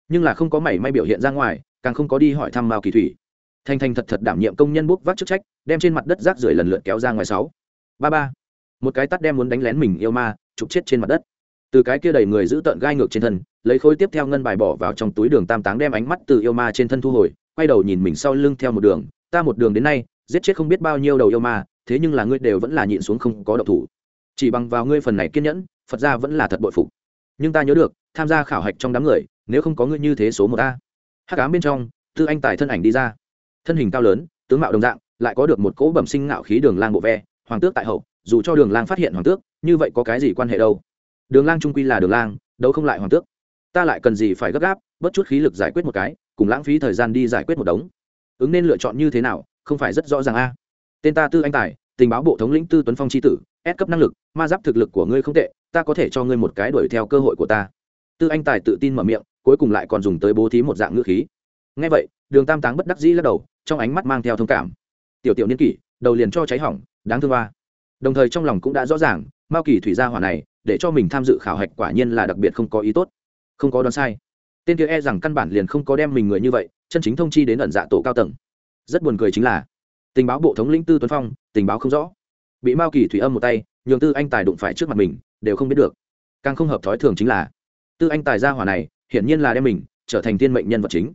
nhưng là không có mảy may biểu hiện ra ngoài, càng không có đi hỏi thăm mao kỳ thủy. Thanh thanh thật thật đảm nhiệm công nhân bốc vác chức trách, đem trên mặt đất rác rưởi lần lượt kéo ra ngoài sáu. Ba ba, một cái tắt đem muốn đánh lén mình yêu ma, trục chết trên mặt đất từ cái kia đầy người giữ tợn gai ngược trên thân, lấy khối tiếp theo ngân bài bỏ vào trong túi đường tam táng đem ánh mắt từ yêu ma trên thân thu hồi, quay đầu nhìn mình sau lưng theo một đường, ta một đường đến nay, giết chết không biết bao nhiêu đầu yêu ma, thế nhưng là ngươi đều vẫn là nhịn xuống không có động thủ. Chỉ bằng vào ngươi phần này kiên nhẫn, phật ra vẫn là thật bội phục. Nhưng ta nhớ được, tham gia khảo hạch trong đám người, nếu không có ngươi như thế số một a. Hắc ám bên trong, tư anh tài thân ảnh đi ra. Thân hình cao lớn, tướng mạo đồng dạng, lại có được một cỗ bẩm sinh ngạo khí đường lang bộ ve, hoàng tước tại hậu, dù cho đường lang phát hiện hoàng tước, như vậy có cái gì quan hệ đâu? Đường lang trung quy là đường lang, đâu không lại hoàng tước. Ta lại cần gì phải gấp gáp bất chút khí lực giải quyết một cái, cùng lãng phí thời gian đi giải quyết một đống. Ứng nên lựa chọn như thế nào, không phải rất rõ ràng a. Tên ta tư anh tài, tình báo bộ thống lĩnh tư tuấn phong tri tử, ép cấp năng lực, ma giáp thực lực của ngươi không tệ, ta có thể cho ngươi một cái đuổi theo cơ hội của ta. Tư anh tài tự tin mở miệng, cuối cùng lại còn dùng tới bố thí một dạng ngữ khí. Ngay vậy, đường tam táng bất đắc dĩ lắc đầu, trong ánh mắt mang theo thông cảm. Tiểu tiểu niên kỷ, đầu liền cho cháy hỏng, đáng thương ba đồng thời trong lòng cũng đã rõ ràng, mao kỳ thủy gia hỏa này để cho mình tham dự khảo hạch quả nhiên là đặc biệt không có ý tốt. Không có đoán sai. Tên kia e rằng căn bản liền không có đem mình người như vậy, chân chính thông chi đến ẩn dạ tổ cao tầng. Rất buồn cười chính là, tình báo bộ thống lĩnh tư tuấn phong, tình báo không rõ. Bị mao kỳ thủy âm một tay, nhường tư anh tài đụng phải trước mặt mình, đều không biết được. Càng không hợp thói thường chính là, tư anh tài gia hỏa này, hiển nhiên là đem mình trở thành tiên mệnh nhân vật chính.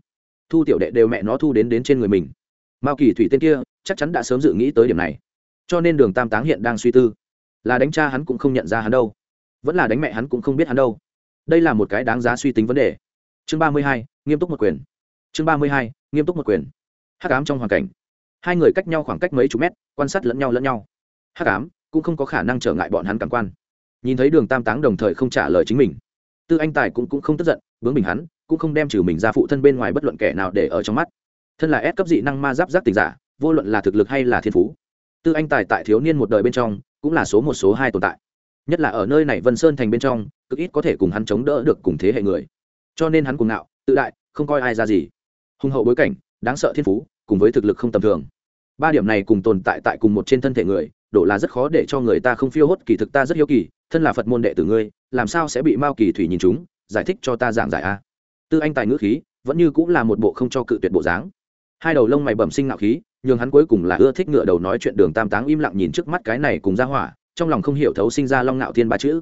Thu tiểu đệ đều mẹ nó thu đến đến trên người mình. Mao kỳ thủy tên kia, chắc chắn đã sớm dự nghĩ tới điểm này. Cho nên đường tam táng hiện đang suy tư. Là đánh cha hắn cũng không nhận ra hắn đâu vẫn là đánh mẹ hắn cũng không biết hắn đâu. Đây là một cái đáng giá suy tính vấn đề. Chương ba mươi hai nghiêm túc một quyền. Chương ba mươi hai nghiêm túc một quyền. Hắc ám trong hoàn cảnh. Hai người cách nhau khoảng cách mấy chục mét quan sát lẫn nhau lẫn nhau. Hắc ám cũng không có khả năng trở ngại bọn hắn cảm quan. Nhìn thấy đường tam táng đồng thời không trả lời chính mình. Tư anh tài cũng, cũng không tức giận bướng bình hắn cũng không đem trừ mình ra phụ thân bên ngoài bất luận kẻ nào để ở trong mắt. Thân là ép cấp dị năng ma giáp giáp tình giả vô luận là thực lực hay là thiên phú. Tư anh tài tại thiếu niên một đời bên trong cũng là số một số hai tồn tại nhất là ở nơi này vân sơn thành bên trong, cực ít có thể cùng hắn chống đỡ được cùng thế hệ người. Cho nên hắn cuồng ngạo, tự đại, không coi ai ra gì. Hùng hậu bối cảnh, đáng sợ thiên phú, cùng với thực lực không tầm thường. Ba điểm này cùng tồn tại tại cùng một trên thân thể người, đổ là rất khó để cho người ta không phiêu hốt, kỳ thực ta rất hiếu kỳ, thân là phật môn đệ tử ngươi, làm sao sẽ bị mao kỳ thủy nhìn chúng, giải thích cho ta giảng giải a? Tư anh tài ngữ khí, vẫn như cũng là một bộ không cho cự tuyệt bộ dáng. Hai đầu lông mày bẩm sinh ngạo khí nhưng hắn cuối cùng là ưa thích ngựa đầu nói chuyện đường tam táng im lặng nhìn trước mắt cái này cùng ra hỏa trong lòng không hiểu thấu sinh ra long ngạo thiên ba chữ.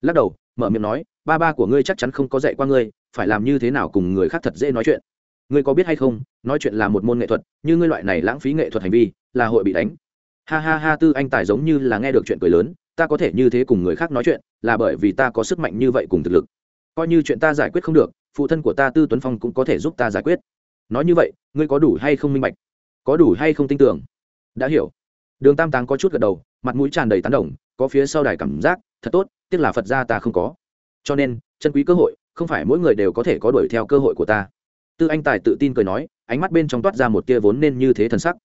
Lắc đầu, mở miệng nói, ba ba của ngươi chắc chắn không có dạy qua ngươi, phải làm như thế nào cùng người khác thật dễ nói chuyện? Ngươi có biết hay không, nói chuyện là một môn nghệ thuật, như ngươi loại này lãng phí nghệ thuật hành vi, là hội bị đánh. Ha ha ha, tư anh tài giống như là nghe được chuyện cười lớn, ta có thể như thế cùng người khác nói chuyện, là bởi vì ta có sức mạnh như vậy cùng thực lực. Coi như chuyện ta giải quyết không được, phụ thân của ta tư tuấn phong cũng có thể giúp ta giải quyết. Nói như vậy, ngươi có đủ hay không minh bạch? Có đủ hay không tin tưởng? Đã hiểu. Đường tam táng có chút gật đầu mặt mũi tràn đầy tán đồng, có phía sau đài cảm giác, thật tốt, tiếc là phật gia ta không có. Cho nên, chân quý cơ hội, không phải mỗi người đều có thể có đuổi theo cơ hội của ta. Tư anh tài tự tin cười nói, ánh mắt bên trong toát ra một tia vốn nên như thế thần sắc.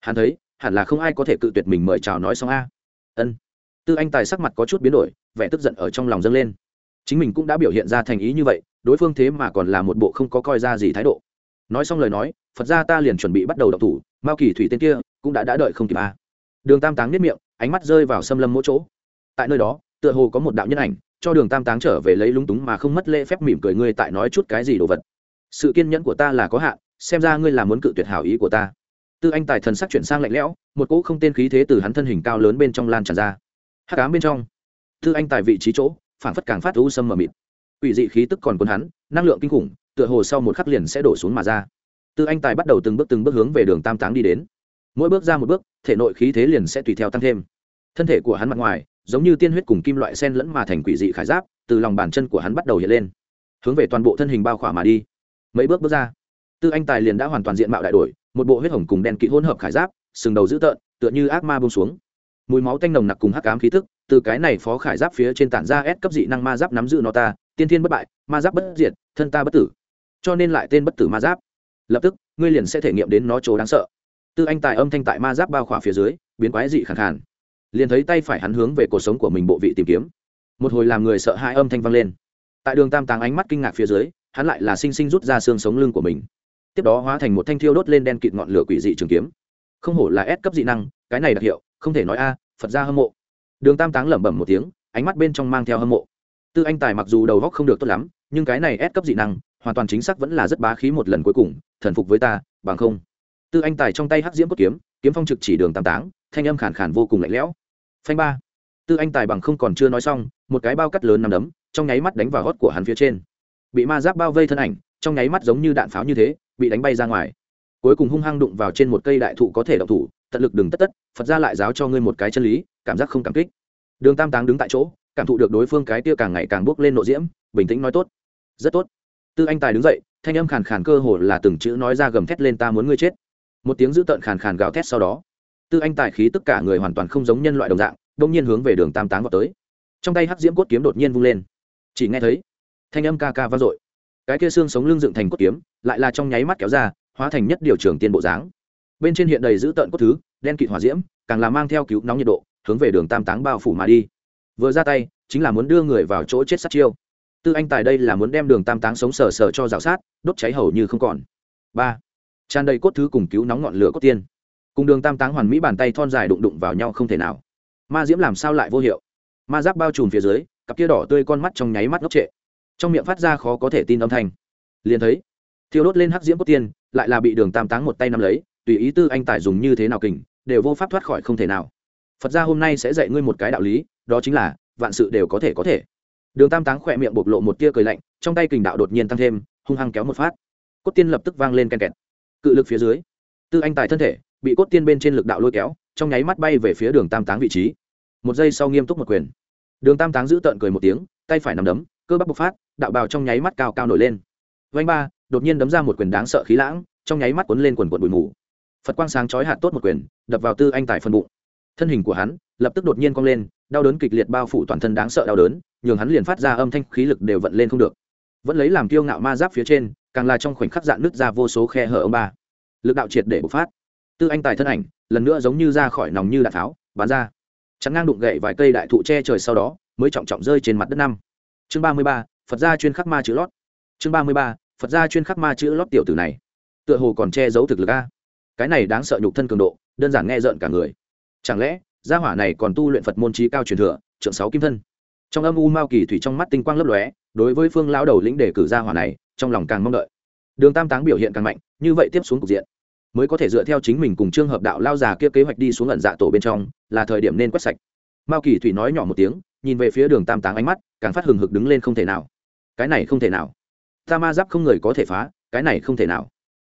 Hắn thấy, hẳn là không ai có thể cự tuyệt mình mời chào nói xong a. Ân. Tư anh tài sắc mặt có chút biến đổi, vẻ tức giận ở trong lòng dâng lên. Chính mình cũng đã biểu hiện ra thành ý như vậy, đối phương thế mà còn là một bộ không có coi ra gì thái độ. Nói xong lời nói, phật ra ta liền chuẩn bị bắt đầu đọc thủ, mao kỳ thủy tên kia cũng đã đã đợi không kịp a. Đường tam táng nếp miệng ánh mắt rơi vào xâm lâm mỗi chỗ. Tại nơi đó, tựa hồ có một đạo nhân ảnh, cho đường tam táng trở về lấy lúng túng mà không mất lễ phép mỉm cười ngươi tại nói chút cái gì đồ vật. Sự kiên nhẫn của ta là có hạn, xem ra ngươi là muốn cự tuyệt hảo ý của ta. Tư anh tài thần sắc chuyển sang lạnh lẽo, một cỗ không tên khí thế từ hắn thân hình cao lớn bên trong lan tràn ra. Hắc ám bên trong, tư anh tài vị trí chỗ phản phất càng phát u sâm mờ mịt. Ủy dị khí tức còn cuốn hắn, năng lượng kinh khủng, tựa hồ sau một khắc liền sẽ đổ xuống mà ra. Tư anh tài bắt đầu từng bước từng bước hướng về đường tam táng đi đến mỗi bước ra một bước, thể nội khí thế liền sẽ tùy theo tăng thêm. Thân thể của hắn mặt ngoài, giống như tiên huyết cùng kim loại sen lẫn mà thành quỷ dị khải giáp, từ lòng bàn chân của hắn bắt đầu hiện lên. Hướng về toàn bộ thân hình bao khỏa mà đi. Mấy bước bước ra, tư anh tài liền đã hoàn toàn diện mạo đại đổi, một bộ huyết hồng cùng đen kỵ hỗn hợp khải giáp, sừng đầu dữ tợn, tựa như ác ma bông xuống. Mùi máu tanh nồng nặc cùng hắc ám khí thức từ cái này phó khải giáp phía trên tản ra ép cấp dị năng ma giáp nắm giữ nó ta, tiên thiên bất bại, ma giáp bất diệt, thân ta bất tử. Cho nên lại tên bất tử ma giáp. Lập tức, ngươi liền sẽ thể nghiệm đến nó chỗ đáng sợ tư anh tài âm thanh tại ma giáp bao khỏa phía dưới, biến quái dị khẳng khàn. Liền thấy tay phải hắn hướng về cuộc sống của mình bộ vị tìm kiếm. Một hồi làm người sợ hai âm thanh vang lên. Tại đường tam tàng ánh mắt kinh ngạc phía dưới, hắn lại là sinh sinh rút ra xương sống lưng của mình. Tiếp đó hóa thành một thanh thiêu đốt lên đen kịt ngọn lửa quỷ dị trường kiếm. Không hổ là ép cấp dị năng, cái này đặc hiệu, không thể nói a, phật ra hâm mộ. Đường tam táng lẩm bẩm một tiếng, ánh mắt bên trong mang theo hâm mộ. Tư anh tài mặc dù đầu góc không được tốt lắm, nhưng cái này ép cấp dị năng, hoàn toàn chính xác vẫn là rất bá khí một lần cuối cùng, thần phục với ta, bằng không tư anh tài trong tay hắc diễm cốt kiếm kiếm phong trực chỉ đường tam táng, thanh âm khản khản vô cùng lạnh lẽo. Phanh ba. Tư anh tài bằng không còn chưa nói xong, một cái bao cắt lớn nằm đấm, trong nháy mắt đánh vào hót của hắn phía trên. Bị ma giáp bao vây thân ảnh, trong nháy mắt giống như đạn pháo như thế, bị đánh bay ra ngoài. Cuối cùng hung hăng đụng vào trên một cây đại thụ có thể động thủ, tận lực đừng tất tất, phật ra lại giáo cho ngươi một cái chân lý, cảm giác không cảm kích. Đường tam táng đứng tại chỗ, cảm thụ được đối phương cái tia càng ngày càng bước lên nộ diễm, bình tĩnh nói tốt. Rất tốt. Tư anh tài đứng dậy, thanh âm khàn khàn cơ hồ là từng chữ nói ra gầm thét lên ta muốn ngươi chết một tiếng dữ tợn khàn khàn gào thét sau đó. Tư anh tài khí tất cả người hoàn toàn không giống nhân loại đồng dạng, đông nhiên hướng về đường tam táng vào tới. Trong tay hắc diễm cốt kiếm đột nhiên vung lên. Chỉ nghe thấy, thanh âm ca ca vang dội. Cái kia xương sống lưng dựng thành cốt kiếm, lại là trong nháy mắt kéo ra, hóa thành nhất điều trường tiên bộ dáng. Bên trên hiện đầy dữ tợn cốt thứ, đen kịt hỏa diễm, càng là mang theo cứu nóng nhiệt độ, hướng về đường tam táng bao phủ mà đi. Vừa ra tay, chính là muốn đưa người vào chỗ chết sát chiêu. Tư anh tài đây là muốn đem đường tam táng sống sờ sờ cho rào sát, đốt cháy hầu như không còn. Ba tràn đầy cốt thứ cùng cứu nóng ngọn lửa cốt tiên. Cùng đường tam táng hoàn mỹ bàn tay thon dài đụng đụng vào nhau không thể nào. Ma diễm làm sao lại vô hiệu? Ma giáp bao trùm phía dưới, cặp kia đỏ tươi con mắt trong nháy mắt ngốc trệ. Trong miệng phát ra khó có thể tin âm thanh. Liền thấy, thiêu đốt lên hắc diễm cốt tiên, lại là bị đường tam táng một tay nắm lấy, tùy ý tư anh tài dùng như thế nào kình, đều vô pháp thoát khỏi không thể nào. Phật gia hôm nay sẽ dạy ngươi một cái đạo lý, đó chính là, vạn sự đều có thể có thể. Đường tam táng khỏe miệng bộc lộ một tia cười lạnh, trong tay kình đạo đột nhiên tăng thêm, hung hăng kéo một phát. Cốt tiên lập tức vang lên ken kẹt cự lực phía dưới. Tư anh tài thân thể bị cốt tiên bên trên lực đạo lôi kéo, trong nháy mắt bay về phía đường tam táng vị trí. Một giây sau nghiêm túc một quyền. Đường tam táng giữ tợn cười một tiếng, tay phải nằm đấm, cơ bắp bộc phát, đạo bào trong nháy mắt cao cao nổi lên. Vanh ba, đột nhiên đấm ra một quyền đáng sợ khí lãng, trong nháy mắt cuốn lên quần quần bụi mù. Phật quang sáng chói hạt tốt một quyền, đập vào tư anh tài phân bụng. Thân hình của hắn lập tức đột nhiên cong lên, đau đớn kịch liệt bao phủ toàn thân đáng sợ đau đớn, nhường hắn liền phát ra âm thanh khí lực đều vận lên không được. Vẫn lấy làm kiêu ngạo ma giáp phía trên càng là trong khoảnh khắc dạn nứt ra vô số khe hở ông ba. Lực đạo triệt để bộc phát. Tư anh tài thân ảnh, lần nữa giống như ra khỏi nòng như đạn tháo, bắn ra. Chắn ngang đụng gậy vài cây đại thụ che trời sau đó, mới trọng trọng rơi trên mặt đất năm. Chương ba mươi ba, phật gia chuyên khắc ma chữ lót. Chương ba mươi ba, phật gia chuyên khắc ma chữ lót tiểu tử này. Tựa hồ còn che giấu thực lực a. Cái này đáng sợ nhục thân cường độ, đơn giản nghe rợn cả người. Chẳng lẽ, gia hỏa này còn tu luyện phật môn trí cao truyền thừa trượng sáu kim thân? Trong âm u mao kỳ thủy trong mắt tinh quang lấp lóe, đối với phương lão đầu lĩnh đề cử ra hỏa này, trong lòng càng mong đợi. Đường tam táng biểu hiện càng mạnh, như vậy tiếp xuống cục diện, mới có thể dựa theo chính mình cùng trương hợp đạo lao già kia kế hoạch đi xuống ẩn dạ tổ bên trong, là thời điểm nên quét sạch. Mao kỳ thủy nói nhỏ một tiếng, nhìn về phía đường tam táng ánh mắt, càng phát hừng hực đứng lên không thể nào. Cái này không thể nào. Ta ma giáp không người có thể phá, cái này không thể nào.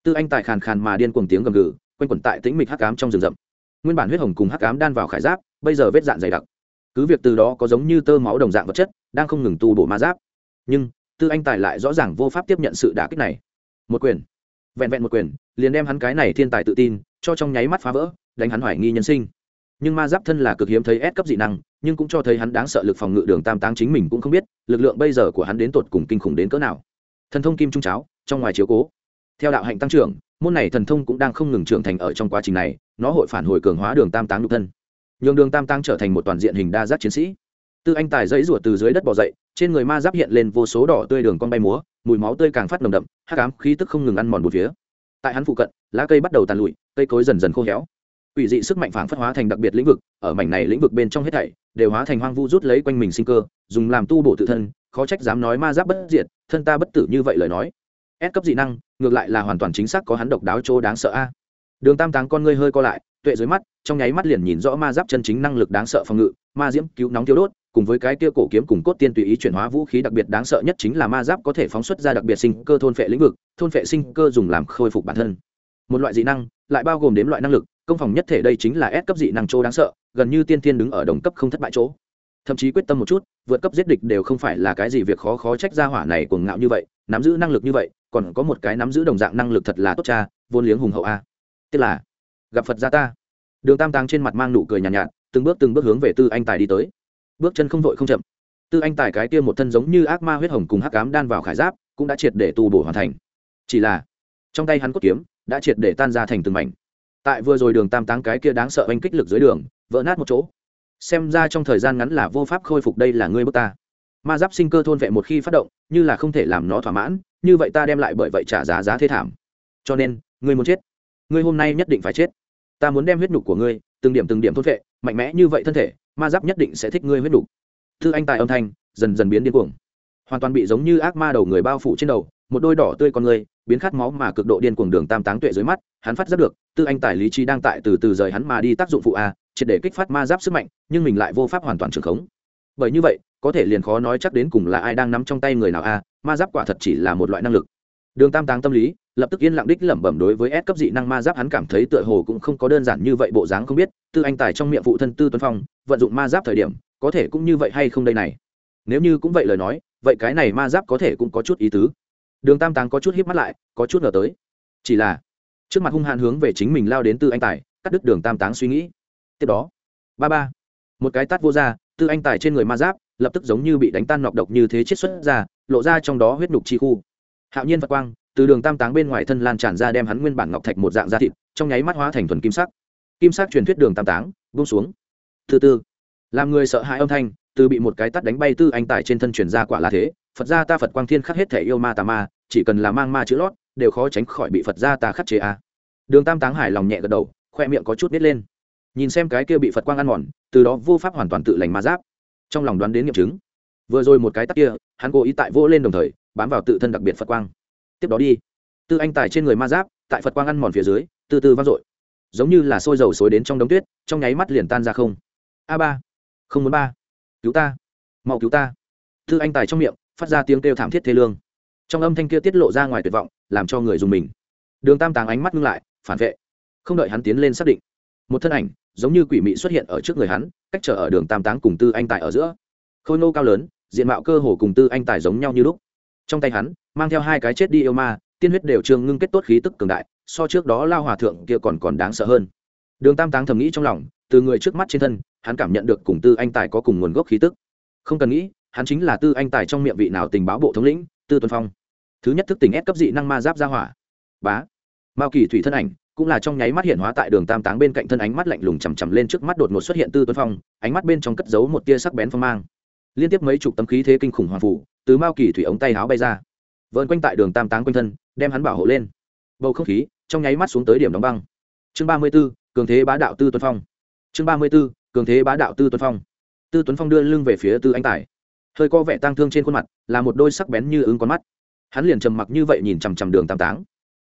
Tư anh tài khàn khàn mà điên cuồng tiếng gầm gừ, quanh quẩn tại tĩnh mịch hắc ám trong rừng rậm. Nguyên bản huyết hồng cùng hắc ám đan vào khải giáp, bây giờ vết dạn dày đặc cứ việc từ đó có giống như tơ máu đồng dạng vật chất, đang không ngừng tu bổ ma giáp. Nhưng, tư anh tài lại rõ ràng vô pháp tiếp nhận sự đả kích này. Một quyền. Vẹn vẹn một quyền, liền đem hắn cái này thiên tài tự tin, cho trong nháy mắt phá vỡ, đánh hắn hoài nghi nhân sinh. Nhưng ma giáp thân là cực hiếm thấy ép cấp dị năng, nhưng cũng cho thấy hắn đáng sợ lực phòng ngự đường tam táng chính mình cũng không biết, lực lượng bây giờ của hắn đến tột cùng kinh khủng đến cỡ nào. Thần thông kim trung cháo, trong ngoài chiếu cố. Theo đạo hạnh tăng trưởng, môn này thần thông cũng đang không ngừng trưởng thành ở trong quá trình này, nó hội phản hồi cường hóa đường tam táng nhục thân nhường đường tam tăng trở thành một toàn diện hình đa giác chiến sĩ. Tư anh tài dãy ruột từ dưới đất bỏ dậy, trên người ma giáp hiện lên vô số đỏ tươi đường con bay múa, mùi máu tươi càng phát nồng đậm, hắc ám khí tức không ngừng ăn mòn một phía. Tại hắn phụ cận, lá cây bắt đầu tàn lụi, cây cối dần dần khô héo. Ủy dị sức mạnh phản phất hóa thành đặc biệt lĩnh vực, ở mảnh này lĩnh vực bên trong hết thảy, đều hóa thành hoang vu rút lấy quanh mình sinh cơ, dùng làm tu bổ tự thân, khó trách dám nói ma giáp bất diệt, thân ta bất tử như vậy lời nói. Ép cấp dị năng, ngược lại là hoàn toàn chính xác có hắn độc đáo chỗ đáng sợ a. Đường tam táng con ngươi hơi co lại tuệ dưới mắt, trong nháy mắt liền nhìn rõ ma giáp chân chính năng lực đáng sợ phòng ngự, ma diễm cứu nóng thiếu đốt, cùng với cái kia cổ kiếm cùng cốt tiên tùy ý chuyển hóa vũ khí đặc biệt đáng sợ nhất chính là ma giáp có thể phóng xuất ra đặc biệt sinh cơ thôn phệ lĩnh vực, thôn phệ sinh cơ dùng làm khôi phục bản thân. Một loại dị năng, lại bao gồm đến loại năng lực, công phòng nhất thể đây chính là S cấp dị năng chỗ đáng sợ, gần như tiên tiên đứng ở đồng cấp không thất bại chỗ. Thậm chí quyết tâm một chút, vượt cấp giết địch đều không phải là cái gì việc khó khó trách ra hỏa này cuồng ngạo như vậy, nắm giữ năng lực như vậy, còn có một cái nắm giữ đồng dạng năng lực thật là tốt cha, vốn liếng hùng hậu a. Tức là gặp phật gia ta đường tam táng trên mặt mang nụ cười nhàn nhạt, nhạt từng bước từng bước hướng về tư anh tài đi tới. bước chân không vội không chậm. tư anh tài cái kia một thân giống như ác ma huyết hồng cùng hắc cám đan vào khải giáp cũng đã triệt để tu bổ hoàn thành. chỉ là trong tay hắn cốt kiếm đã triệt để tan ra thành từng mảnh. tại vừa rồi đường tam táng cái kia đáng sợ anh kích lực dưới đường vỡ nát một chỗ. xem ra trong thời gian ngắn là vô pháp khôi phục đây là ngươi bước ta. ma giáp sinh cơ thôn vệ một khi phát động như là không thể làm nó thỏa mãn như vậy ta đem lại bởi vậy trả giá giá thế thảm. cho nên ngươi muốn chết. ngươi hôm nay nhất định phải chết ta muốn đem huyết nhục của ngươi, từng điểm từng điểm thôn vệ mạnh mẽ như vậy thân thể, ma giáp nhất định sẽ thích ngươi huyết nhục. Thư anh tài âm thanh dần dần biến điên cuồng. Hoàn toàn bị giống như ác ma đầu người bao phủ trên đầu, một đôi đỏ tươi con người, biến khát máu mà cực độ điên cuồng đường tam táng tuệ dưới mắt, hắn phát giác được, tư anh tài lý trí đang tại từ từ rời hắn mà đi tác dụng phụ a, triệt để kích phát ma giáp sức mạnh, nhưng mình lại vô pháp hoàn toàn trường khống. Bởi như vậy, có thể liền khó nói chắc đến cùng là ai đang nắm trong tay người nào a, ma giáp quả thật chỉ là một loại năng lực đường tam táng tâm lý, lập tức yên lặng đích lẩm bẩm đối với S cấp dị năng ma giáp hắn cảm thấy tựa hồ cũng không có đơn giản như vậy, bộ dáng không biết, tư anh tài trong miệng phụ thân tư tuấn phong, vận dụng ma giáp thời điểm, có thể cũng như vậy hay không đây này? Nếu như cũng vậy lời nói, vậy cái này ma giáp có thể cũng có chút ý tứ. Đường tam táng có chút híp mắt lại, có chút ngờ tới. Chỉ là, trước mặt hung hãn hướng về chính mình lao đến tư anh tài, cắt đứt đường tam táng suy nghĩ. Tiếp đó, ba ba, một cái tát vô ra, tư anh tài trên người ma giáp, lập tức giống như bị đánh tan nọc độc như thế chết xuất ra, lộ ra trong đó huyết nục chi khu hạo nhiên phật quang, từ đường tam táng bên ngoài thân lan tràn ra đem hắn nguyên bản ngọc thạch một dạng da thịt, trong nháy mắt hóa thành thuần kim sắc. Kim sắc truyền thuyết đường tam táng bông xuống. Thứ tư, làm người sợ hãi âm thanh, từ bị một cái tắt đánh bay tư anh tài trên thân truyền ra quả là thế, phật gia ta phật quang thiên khắc hết thể yêu ma tà ma, chỉ cần là mang ma chữ lót, đều khó tránh khỏi bị phật gia ta khắc chế a. Đường tam táng hài lòng nhẹ gật đầu, khoe miệng có chút nít lên. Nhìn xem cái kia bị phật quang ăn mòn, từ đó vô pháp hoàn toàn tự lành ma giáp. Trong lòng đoán đến nghiệm chứng, vừa rồi một cái tắt kia, hắn cố ý tại vô lên đồng thời bám vào tự thân đặc biệt phật quang. Tiếp đó đi. Tư anh tài trên người ma giáp, tại phật quang ăn mòn phía dưới, từ từ vang dội. Giống như là sôi dầu xối đến trong đống tuyết, trong nháy mắt liền tan ra không. A ba. Không muốn ba. Cứu ta. Mau cứu ta. Tư anh tài trong miệng, phát ra tiếng kêu thảm thiết thế lương. Trong âm thanh kia tiết lộ ra ngoài tuyệt vọng, làm cho người dùng mình. Đường tam tàng ánh mắt ngưng lại, phản vệ. Không đợi hắn tiến lên xác định, một thân ảnh, giống như quỷ mị xuất hiện ở trước người hắn, cách trở ở đường tam táng cùng tư anh tài ở giữa. Khôi nô cao lớn, diện mạo cơ hồ cùng tư anh tài giống nhau như lúc trong tay hắn, mang theo hai cái chết đi yêu ma, tiên huyết đều trương ngưng kết tốt khí tức cường đại, so trước đó lao hòa thượng kia còn còn đáng sợ hơn. Đường tam táng thầm nghĩ trong lòng, từ người trước mắt trên thân, hắn cảm nhận được cùng tư anh tài có cùng nguồn gốc khí tức. Không cần nghĩ, hắn chính là tư anh tài trong miệng vị nào tình báo bộ thống lĩnh, tư tuấn phong. Thứ nhất thức tỉnh ép cấp dị năng ma giáp ra hỏa. Bá. Mao kỳ thủy thân ảnh, cũng là trong nháy mắt hiện hóa tại đường tam táng bên cạnh thân ánh mắt lạnh lùng chằm chằm lên trước mắt đột ngột xuất hiện tư tuấn phong, ánh mắt bên trong cất giấu một tia sắc bén phong mang. Liên tiếp mấy chục tấm khí thế kinh khủng hoàng phủ từ mao kỳ thủy ống tay áo bay ra vợn quanh tại đường tam táng quanh thân đem hắn bảo hộ lên bầu không khí trong nháy mắt xuống tới điểm đóng băng chương ba mươi b ố cường thế bá đạo tư tuấn phong chương ba mươi b ố cường thế bá đạo tư tuấn phong tư tuấn phong đưa lưng về phía tư anh tài hơi co vẻ tang thương trên khuôn mặt là một đôi sắc bén như ứng con mắt hắn liền trầm mặc như vậy nhìn chằm chằm đường tam táng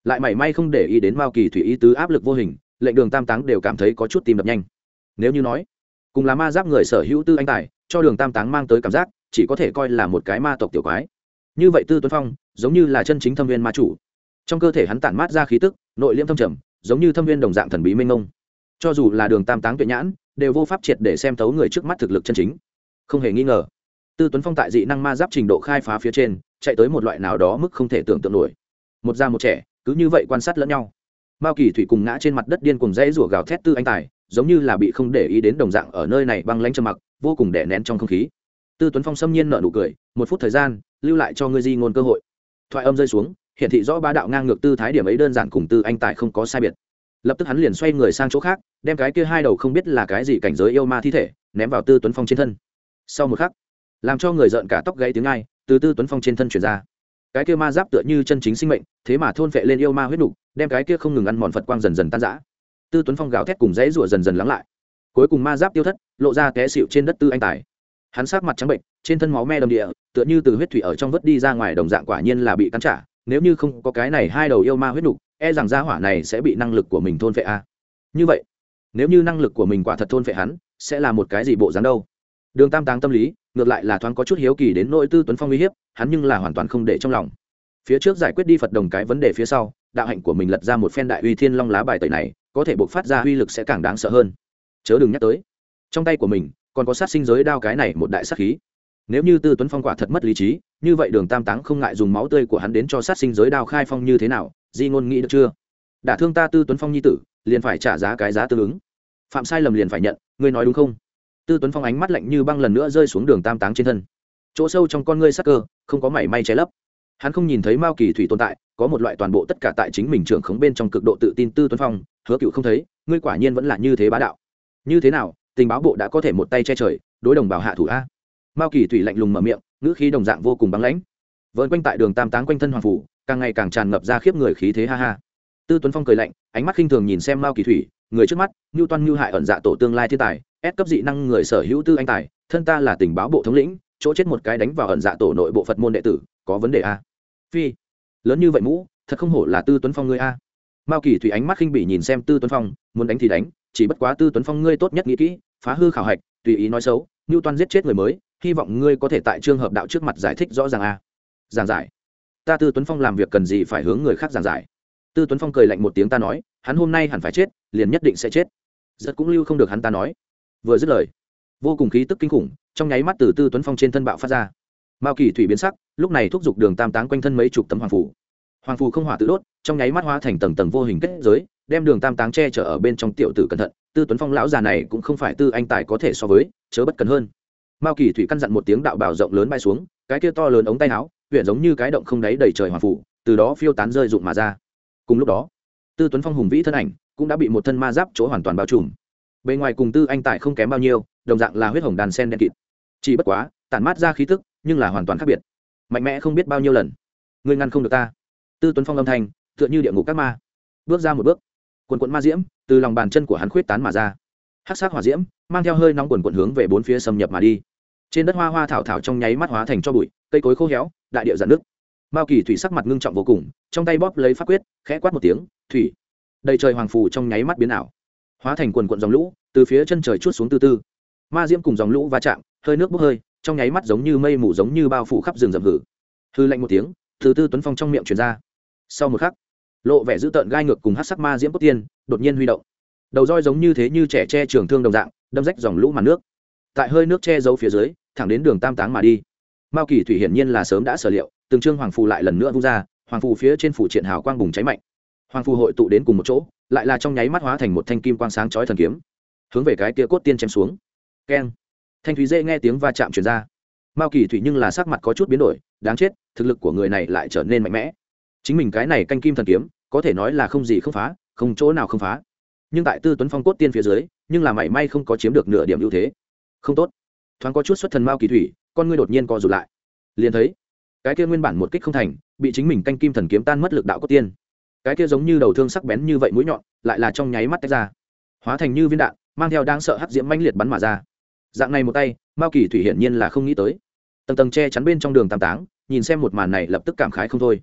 lại mảy may không để ý đến mao kỳ thủy ý tứ áp lực vô hình lệnh đường tam táng đều cảm thấy có chút tìm đập nhanh nếu như nói cùng là ma giáp người sở hữu tư anh tài cho đường tam táng mang tới cảm giác chỉ có thể coi là một cái ma tộc tiểu quái. Như vậy tư tuấn phong, giống như là chân chính thâm viên ma chủ. Trong cơ thể hắn tản mát ra khí tức, nội liêm thâm trầm, giống như thâm viên đồng dạng thần bí minh ngông cho dù là đường tam táng tuệ nhãn, đều vô pháp triệt để xem thấu người trước mắt thực lực chân chính. Không hề nghi ngờ, tư tuấn phong tại dị năng ma giáp trình độ khai phá phía trên, chạy tới một loại nào đó mức không thể tưởng tượng nổi. Một già một trẻ, cứ như vậy quan sát lẫn nhau. Mao kỳ thủy cùng ngã trên mặt đất điên cùng dãy rủa gào thét tư anh tài, giống như là bị không để ý đến đồng dạng ở nơi này băng lanh trầm mặc, vô cùng đè nén trong không khí tư tuấn phong xâm nhiên nợ nụ cười một phút thời gian lưu lại cho ngươi di ngôn cơ hội. Thoại âm rơi xuống hiện thị rõ ba đạo ngang ngược tư thái điểm ấy đơn giản cùng tư anh tài không có sai biệt. Lập tức hắn liền xoay người sang chỗ khác đem cái kia hai đầu không biết là cái gì cảnh giới yêu ma thi thể ném vào tư tuấn phong trên thân. Sau một khắc làm cho người rợn cả tóc gãy tiếng ai từ tư tuấn phong trên thân chuyển ra. Cái kia ma giáp tựa như chân chính sinh mệnh thế mà thôn vệ lên yêu ma huyết đủ, đem cái kia không ngừng ăn mòn phật quang dần dần tan rã. Tư tuấn phong gào thét cùng dãy rủa dần dần lắng lại. Cuối cùng ma giáp tiêu thất lộ ra té xịu trên đất tư anh tài hắn sát mặt trắng bệnh, trên thân máu me đầm địa, tựa như từ huyết thủy ở trong vớt đi ra ngoài đồng dạng quả nhiên là bị cắn trả. Nếu như không có cái này hai đầu yêu ma huyết nục e rằng gia hỏa này sẽ bị năng lực của mình thôn phệ a. Như vậy, nếu như năng lực của mình quả thật thôn phệ hắn, sẽ là một cái gì bộ dáng đâu? Đường tam táng tâm lý, ngược lại là thoáng có chút hiếu kỳ đến nỗi tư tuấn phong uy hiếp, hắn nhưng là hoàn toàn không để trong lòng. Phía trước giải quyết đi phật đồng cái vấn đề phía sau, đạo hạnh của mình lật ra một phen đại uy thiên long lá bài tẩy này, có thể buộc phát ra uy lực sẽ càng đáng sợ hơn. Chớ đừng nhắc tới, trong tay của mình còn có sát sinh giới đao cái này một đại sát khí. Nếu như tư tuấn phong quả thật mất lý trí, như vậy đường tam táng không ngại dùng máu tươi của hắn đến cho sát sinh giới đao khai phong như thế nào, di ngôn nghĩ được chưa? Đả thương ta tư tuấn phong nhi tử, liền phải trả giá cái giá tương ứng. Phạm sai lầm liền phải nhận, ngươi nói đúng không? Tư tuấn phong ánh mắt lạnh như băng lần nữa rơi xuống đường tam táng trên thân. Chỗ sâu trong con ngươi sắc cơ, không có mảy may che lấp. Hắn không nhìn thấy mao kỳ thủy tồn tại, có một loại toàn bộ tất cả tại chính mình trưởng khống bên trong cực độ tự tin tư tuấn phong, hứa cựu không thấy, ngươi quả nhiên vẫn là như thế bá đạo. Như thế nào tình báo bộ đã có thể một tay che trời, đối đồng bào hạ thủ a. Mao kỳ thủy lạnh lùng mở miệng, ngữ khí đồng dạng vô cùng băng lãnh. Vợn quanh tại đường tam táng quanh thân hoàng phủ, càng ngày càng tràn ngập ra khiếp người khí thế ha ha. Tư tuấn phong cười lạnh, ánh mắt khinh thường nhìn xem mao kỳ thủy, người trước mắt, ngưu toan ngưu hại ẩn dạ tổ tương lai thiên tài, ép cấp dị năng người sở hữu tư anh tài, thân ta là tình báo bộ thống lĩnh, chỗ chết một cái đánh vào ẩn dạ tổ nội bộ phật môn đệ tử, có vấn đề a. Phi, lớn như vậy mũ, thật không hổ là tư tuấn phong ngươi a. Mao kỳ thủy ánh mắt khinh bỉ nhìn xem tư tuấn phong, muốn đánh thì đánh chỉ bất quá tư tuấn phong ngươi tốt nhất nghĩ kỹ, phá hư khảo hạch, tùy ý nói xấu ngưu toan giết chết người mới, hy vọng ngươi có thể tại trường hợp đạo trước mặt giải thích rõ ràng a. Giảng giải. Ta tư tuấn phong làm việc cần gì phải hướng người khác giảng giải. Tư tuấn phong cười lạnh một tiếng ta nói, hắn hôm nay hẳn phải chết, liền nhất định sẽ chết. Rất cũng lưu không được hắn ta nói. Vừa dứt lời, vô cùng khí tức kinh khủng, trong nháy mắt từ tư tuấn phong trên thân bạo phát ra. Mao kỳ thủy biến sắc, lúc này thúc giục đường tam táng quanh thân mấy chục tấm hoàng phủ hoàng phù không hỏa tự đốt, trong nháy mắt hóa thành tầng tầng vô hình kết giới đem đường tam táng che chở ở bên trong tiểu tử cẩn thận, tư tuấn phong lão già này cũng không phải tư anh tài có thể so với, chớ bất cần hơn. Mao kỳ thủy căn dặn một tiếng đạo bào rộng lớn bay xuống, cái kia to lớn ống tay áo huyện giống như cái động không đáy đầy trời hoàng phủ từ đó phiêu tán rơi rụng mà ra. Cùng lúc đó, tư tuấn phong hùng vĩ thân ảnh cũng đã bị một thân ma giáp chỗ hoàn toàn bao trùm. Bề ngoài cùng tư anh tài không kém bao nhiêu, đồng dạng là huyết hồng đàn sen đen kịt. Chỉ bất quá, tản mát ra khí tức, nhưng là hoàn toàn khác biệt. Mạnh mẽ không biết bao nhiêu lần. Ngươi ngăn không được ta. Tư tuấn phong âm thanh, tựa như địa ngục các ma. Bước ra một bước quần quận ma diễm, từ lòng bàn chân của hắn khuyết tán mà ra. Hát sát hỏa diễm, mang theo hơi nóng quần quận hướng về bốn phía xâm nhập mà đi. Trên đất hoa hoa thảo thảo trong nháy mắt hóa thành cho bụi, cây cối khô héo, đại điệu giận nước mao kỳ thủy sắc mặt ngưng trọng vô cùng, trong tay bóp lấy pháp quyết, khẽ quát một tiếng, thủy! Đầy trời hoàng phù trong nháy mắt biến ảo, hóa thành quần quận dòng lũ, từ phía chân trời chút xuống từ từ ma diễm cùng dòng lũ va chạm, hơi nước bốc hơi, trong nháy mắt giống như mây mù giống như bao phủ khắp rừng rậm hử. Hư lạnh một tiếng, từ tư tuấn phong trong miệng truyền ra. Sau một khắc lộ vẻ dữ tợn gai ngược cùng hát sắc ma diễm cốt tiên, đột nhiên huy động. Đầu roi giống như thế như trẻ che trường thương đồng dạng, đâm rách dòng lũ màn nước. Tại hơi nước che giấu phía dưới, thẳng đến đường tam táng mà đi. Mao kỳ thủy hiển nhiên là sớm đã sở liệu, từng trương hoàng phù lại lần nữa vung ra, hoàng phù phía trên phủ triện hào quang bùng cháy mạnh. Hoàng phù hội tụ đến cùng một chỗ, lại là trong nháy mắt hóa thành một thanh kim quang sáng chói thần kiếm, hướng về cái kia cốt tiên chém xuống. Keng. Thanh thúy dễ nghe tiếng va chạm truyền ra. Mao kỳ thủy nhưng là sắc mặt có chút biến đổi, đáng chết, thực lực của người này lại trở nên mạnh mẽ chính mình cái này canh kim thần kiếm, có thể nói là không gì không phá, không chỗ nào không phá. Nhưng tại tư tuấn phong cốt tiên phía dưới, nhưng là mảy may không có chiếm được nửa điểm ưu thế. Không tốt. Thoáng có chút xuất thần mao kỳ thủy, con ngươi đột nhiên co rụt lại. Liền thấy, cái kia nguyên bản một kích không thành, bị chính mình canh kim thần kiếm tan mất lực đạo cốt tiên. Cái kia giống như đầu thương sắc bén như vậy mũi nhọn, lại là trong nháy mắt tách ra. Hóa thành như viên đạn, mang theo đang sợ hắc diễm manh liệt bắn mà ra. Dạng này một tay, mao kỳ thủy hiển nhiên là không nghĩ tới. Tầng tầng che chắn bên trong đường tam táng, nhìn xem một màn này lập tức cảm khái không thôi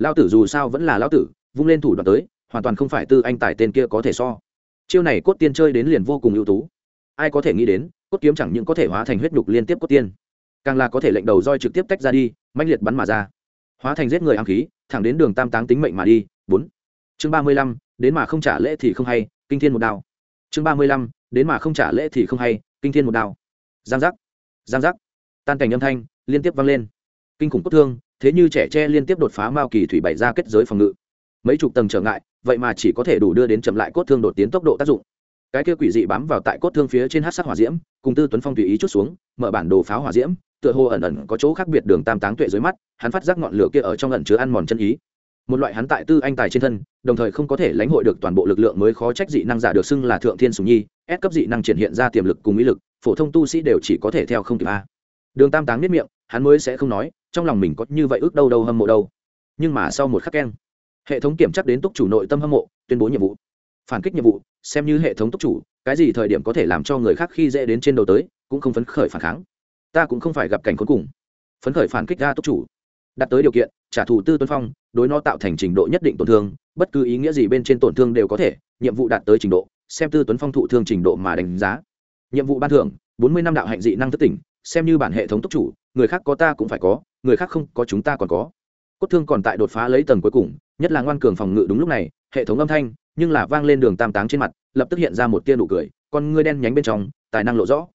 lao tử dù sao vẫn là lao tử, vung lên thủ đoạn tới, hoàn toàn không phải tư anh tài tên kia có thể so. Chiêu này cốt tiên chơi đến liền vô cùng ưu tú. Ai có thể nghĩ đến, cốt kiếm chẳng những có thể hóa thành huyết nhục liên tiếp cốt tiên, càng là có thể lệnh đầu roi trực tiếp tách ra đi manh liệt bắn mà ra. Hóa thành giết người ám khí, thẳng đến đường tam táng tính mệnh mà đi. Bốn. Chương ba mươi lăm, đến mà không trả lễ thì không hay, kinh thiên một đao. Chương ba mươi lăm, đến mà không trả lễ thì không hay, kinh thiên một đao. Giang giác. Giang giác. Tan cảnh âm thanh liên tiếp vang lên. Kinh khủng cốt thương thế như trẻ tre liên tiếp đột phá mao kỳ thủy bảy ra kết giới phòng ngự. Mấy chục tầng trở ngại, vậy mà chỉ có thể đủ đưa đến chậm lại cốt thương đột tiến tốc độ tác dụng. Cái kia quỷ dị bám vào tại cốt thương phía trên hát sắc hỏa diễm, cùng tư tuấn phong tùy ý chút xuống, mở bản đồ pháo hỏa diễm, tựa hồ ẩn ẩn có chỗ khác biệt đường tam táng tuệ dưới mắt, hắn phát giác ngọn lửa kia ở trong ẩn chứa ăn mòn chân ý. Một loại hắn tại tư anh tài trên thân, đồng thời không có thể lãnh hội được toàn bộ lực lượng mới khó trách dị năng giả được xưng là thượng thiên sùng nhi ép cấp dị năng triển hiện ra tiềm lực cùng ý lực, phổ thông tu sĩ đều chỉ có thể theo không kịp a. Đường tam táng biết miệng, hắn mới sẽ không nói trong lòng mình có như vậy ước đâu đâu hâm mộ đâu. Nhưng mà sau một khắc keng, hệ thống kiểm chắc đến túc chủ nội tâm hâm mộ, tuyên bố nhiệm vụ. Phản kích nhiệm vụ, xem như hệ thống túc chủ, cái gì thời điểm có thể làm cho người khác khi dễ đến trên đầu tới, cũng không phấn khởi phản kháng. Ta cũng không phải gặp cảnh cuối cùng. Phấn khởi phản kích ra túc chủ. Đặt tới điều kiện, trả thù tư tuấn phong, đối nó tạo thành trình độ nhất định tổn thương, bất cứ ý nghĩa gì bên trên tổn thương đều có thể, nhiệm vụ đạt tới trình độ, xem tư tuấn phong thụ thương trình độ mà đánh giá. Nhiệm vụ ban thưởng, bốn mươi năm đạo hạnh dị năng thất tỉnh, xem như bản hệ thống túc chủ, người khác có ta cũng phải có người khác không có chúng ta còn có. Cốt thương còn tại đột phá lấy tầng cuối cùng, nhất là ngoan cường phòng ngự đúng lúc này, hệ thống âm thanh, nhưng là vang lên đường tam táng trên mặt, lập tức hiện ra một tia nụ cười, con ngươi đen nhánh bên trong, tài năng lộ rõ.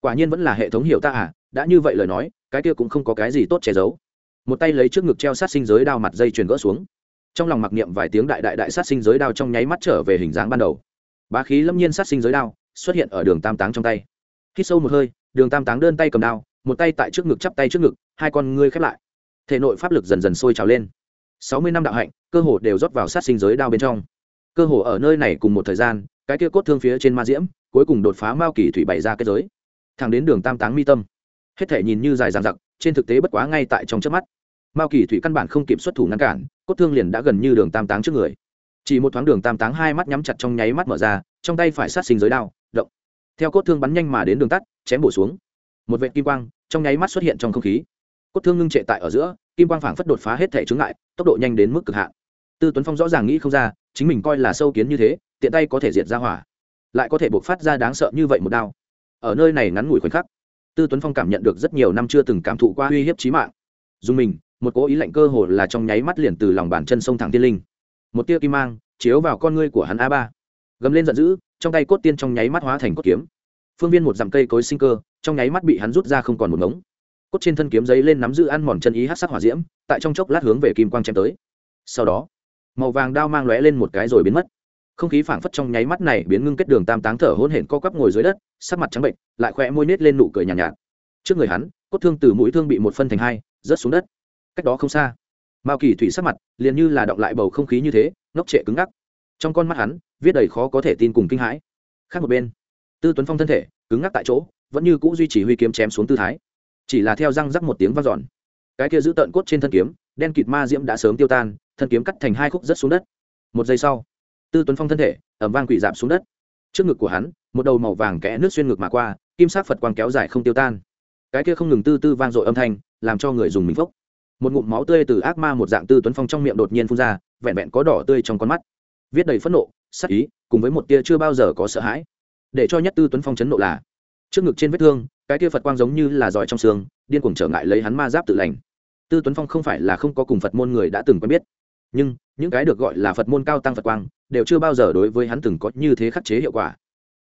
Quả nhiên vẫn là hệ thống hiểu ta à đã như vậy lời nói, cái kia cũng không có cái gì tốt che giấu. Một tay lấy trước ngực treo sát sinh giới đao mặt dây chuyền gỡ xuống. Trong lòng mặc niệm vài tiếng đại đại đại sát sinh giới đao trong nháy mắt trở về hình dáng ban đầu. Bá khí lâm nhiên sát sinh giới đao xuất hiện ở đường tam táng trong tay. Khi sâu một hơi, đường tam táng đơn tay cầm đao một tay tại trước ngực chắp tay trước ngực, hai con ngươi khép lại. Thể nội pháp lực dần dần sôi trào lên. Sáu mươi năm đạo hạnh, cơ hồ đều rót vào sát sinh giới đao bên trong. Cơ hồ ở nơi này cùng một thời gian, cái kia cốt thương phía trên ma diễm, cuối cùng đột phá mao kỳ thủy bày ra kết giới. Thẳng đến đường tam táng mi tâm. Hết thể nhìn như dài dằng dặc, trên thực tế bất quá ngay tại trong trước mắt. Mao kỳ thủy căn bản không kịp xuất thủ ngăn cản, cốt thương liền đã gần như đường tam táng trước người. Chỉ một thoáng đường tam táng hai mắt nhắm chặt trong nháy mắt mở ra, trong tay phải sát sinh giới đao, động. Theo cốt thương bắn nhanh mà đến đường tắt, chém bổ xuống một vệ kim quang, trong nháy mắt xuất hiện trong không khí. Cốt thương ngưng trệ tại ở giữa, kim quang phảng phất đột phá hết thể chướng ngại, tốc độ nhanh đến mức cực hạn. Tư tuấn phong rõ ràng nghĩ không ra, chính mình coi là sâu kiến như thế, tiện tay có thể diệt ra hỏa, lại có thể buộc phát ra đáng sợ như vậy một đao. Ở nơi này ngắn ngủi khoảnh khắc, tư tuấn phong cảm nhận được rất nhiều năm chưa từng cảm thụ qua uy hiếp trí mạng. Dùng mình, một cố ý lạnh cơ hồ là trong nháy mắt liền từ lòng bàn chân sông thẳng tiên linh. Một tia kim mang, chiếu vào con ngươi của hắn a ba. Gầm lên giận dữ, trong tay cốt tiên trong nháy mắt hóa thành cốt kiếm. Phương viên một dặm cây cối sinh cơ trong nháy mắt bị hắn rút ra không còn một ngống. Cốt trên thân kiếm giấy lên nắm giữ ăn mòn chân ý hát sắc hỏa diễm tại trong chốc lát hướng về kim quang chém tới. Sau đó màu vàng đao mang lóe lên một cái rồi biến mất. Không khí phảng phất trong nháy mắt này biến ngưng kết đường tam táng thở hôn hển co quắp ngồi dưới đất sắc mặt trắng bệnh lại khỏe môi nết lên nụ cười nhàn nhạt, nhạt. Trước người hắn cốt thương từ mũi thương bị một phân thành hai rớt xuống đất. Cách đó không xa mao kỳ thủy sắc mặt liền như là động lại bầu không khí như thế ngốc trệ cứng ngắc. Trong con mắt hắn viết đầy khó có thể tin cùng kinh hãi. Khác một bên tư tuấn phong thân thể cứng ngắc tại chỗ vẫn như c ũ duy trì huy kiếm chém xuống tư thái. Chỉ là theo răng rắc một tiếng vang dọn. Cái kia giữ tợn cốt trên thân kiếm, đen kịt ma diễm đã sớm tiêu tan, thân kiếm cắt thành hai khúc rất xuống đất. Một giây sau, tư tuấn phong thân thể ẩm vang quỷ dạp xuống đất. Trước ngực của hắn, một đầu màu vàng kẽ nước xuyên ngực mà qua, kim sắc phật quang kéo dài không tiêu tan. Cái kia không ngừng tư tư vang dội âm thanh, làm cho người dùng mình phốc. Một ngụm máu tươi từ ác ma một dạng tư tuấn phong trong miệng đột nhiên phun ra, vẹn vẹn có đỏ tươi trong con mắt. Viết đầy phẫn nộ, sắc ý, cùng với một tia chưa bao giờ có sợ hãi. Để cho nhất tư tuấn phong chấn nộ là trước ngực trên vết thương, cái kia phật quang giống như là giỏi trong xương, điên cuồng trở ngại lấy hắn ma giáp tự lành. Tư tuấn phong không phải là không có cùng phật môn người đã từng quen biết, nhưng những cái được gọi là phật môn cao tăng phật quang đều chưa bao giờ đối với hắn từng có như thế khắc chế hiệu quả.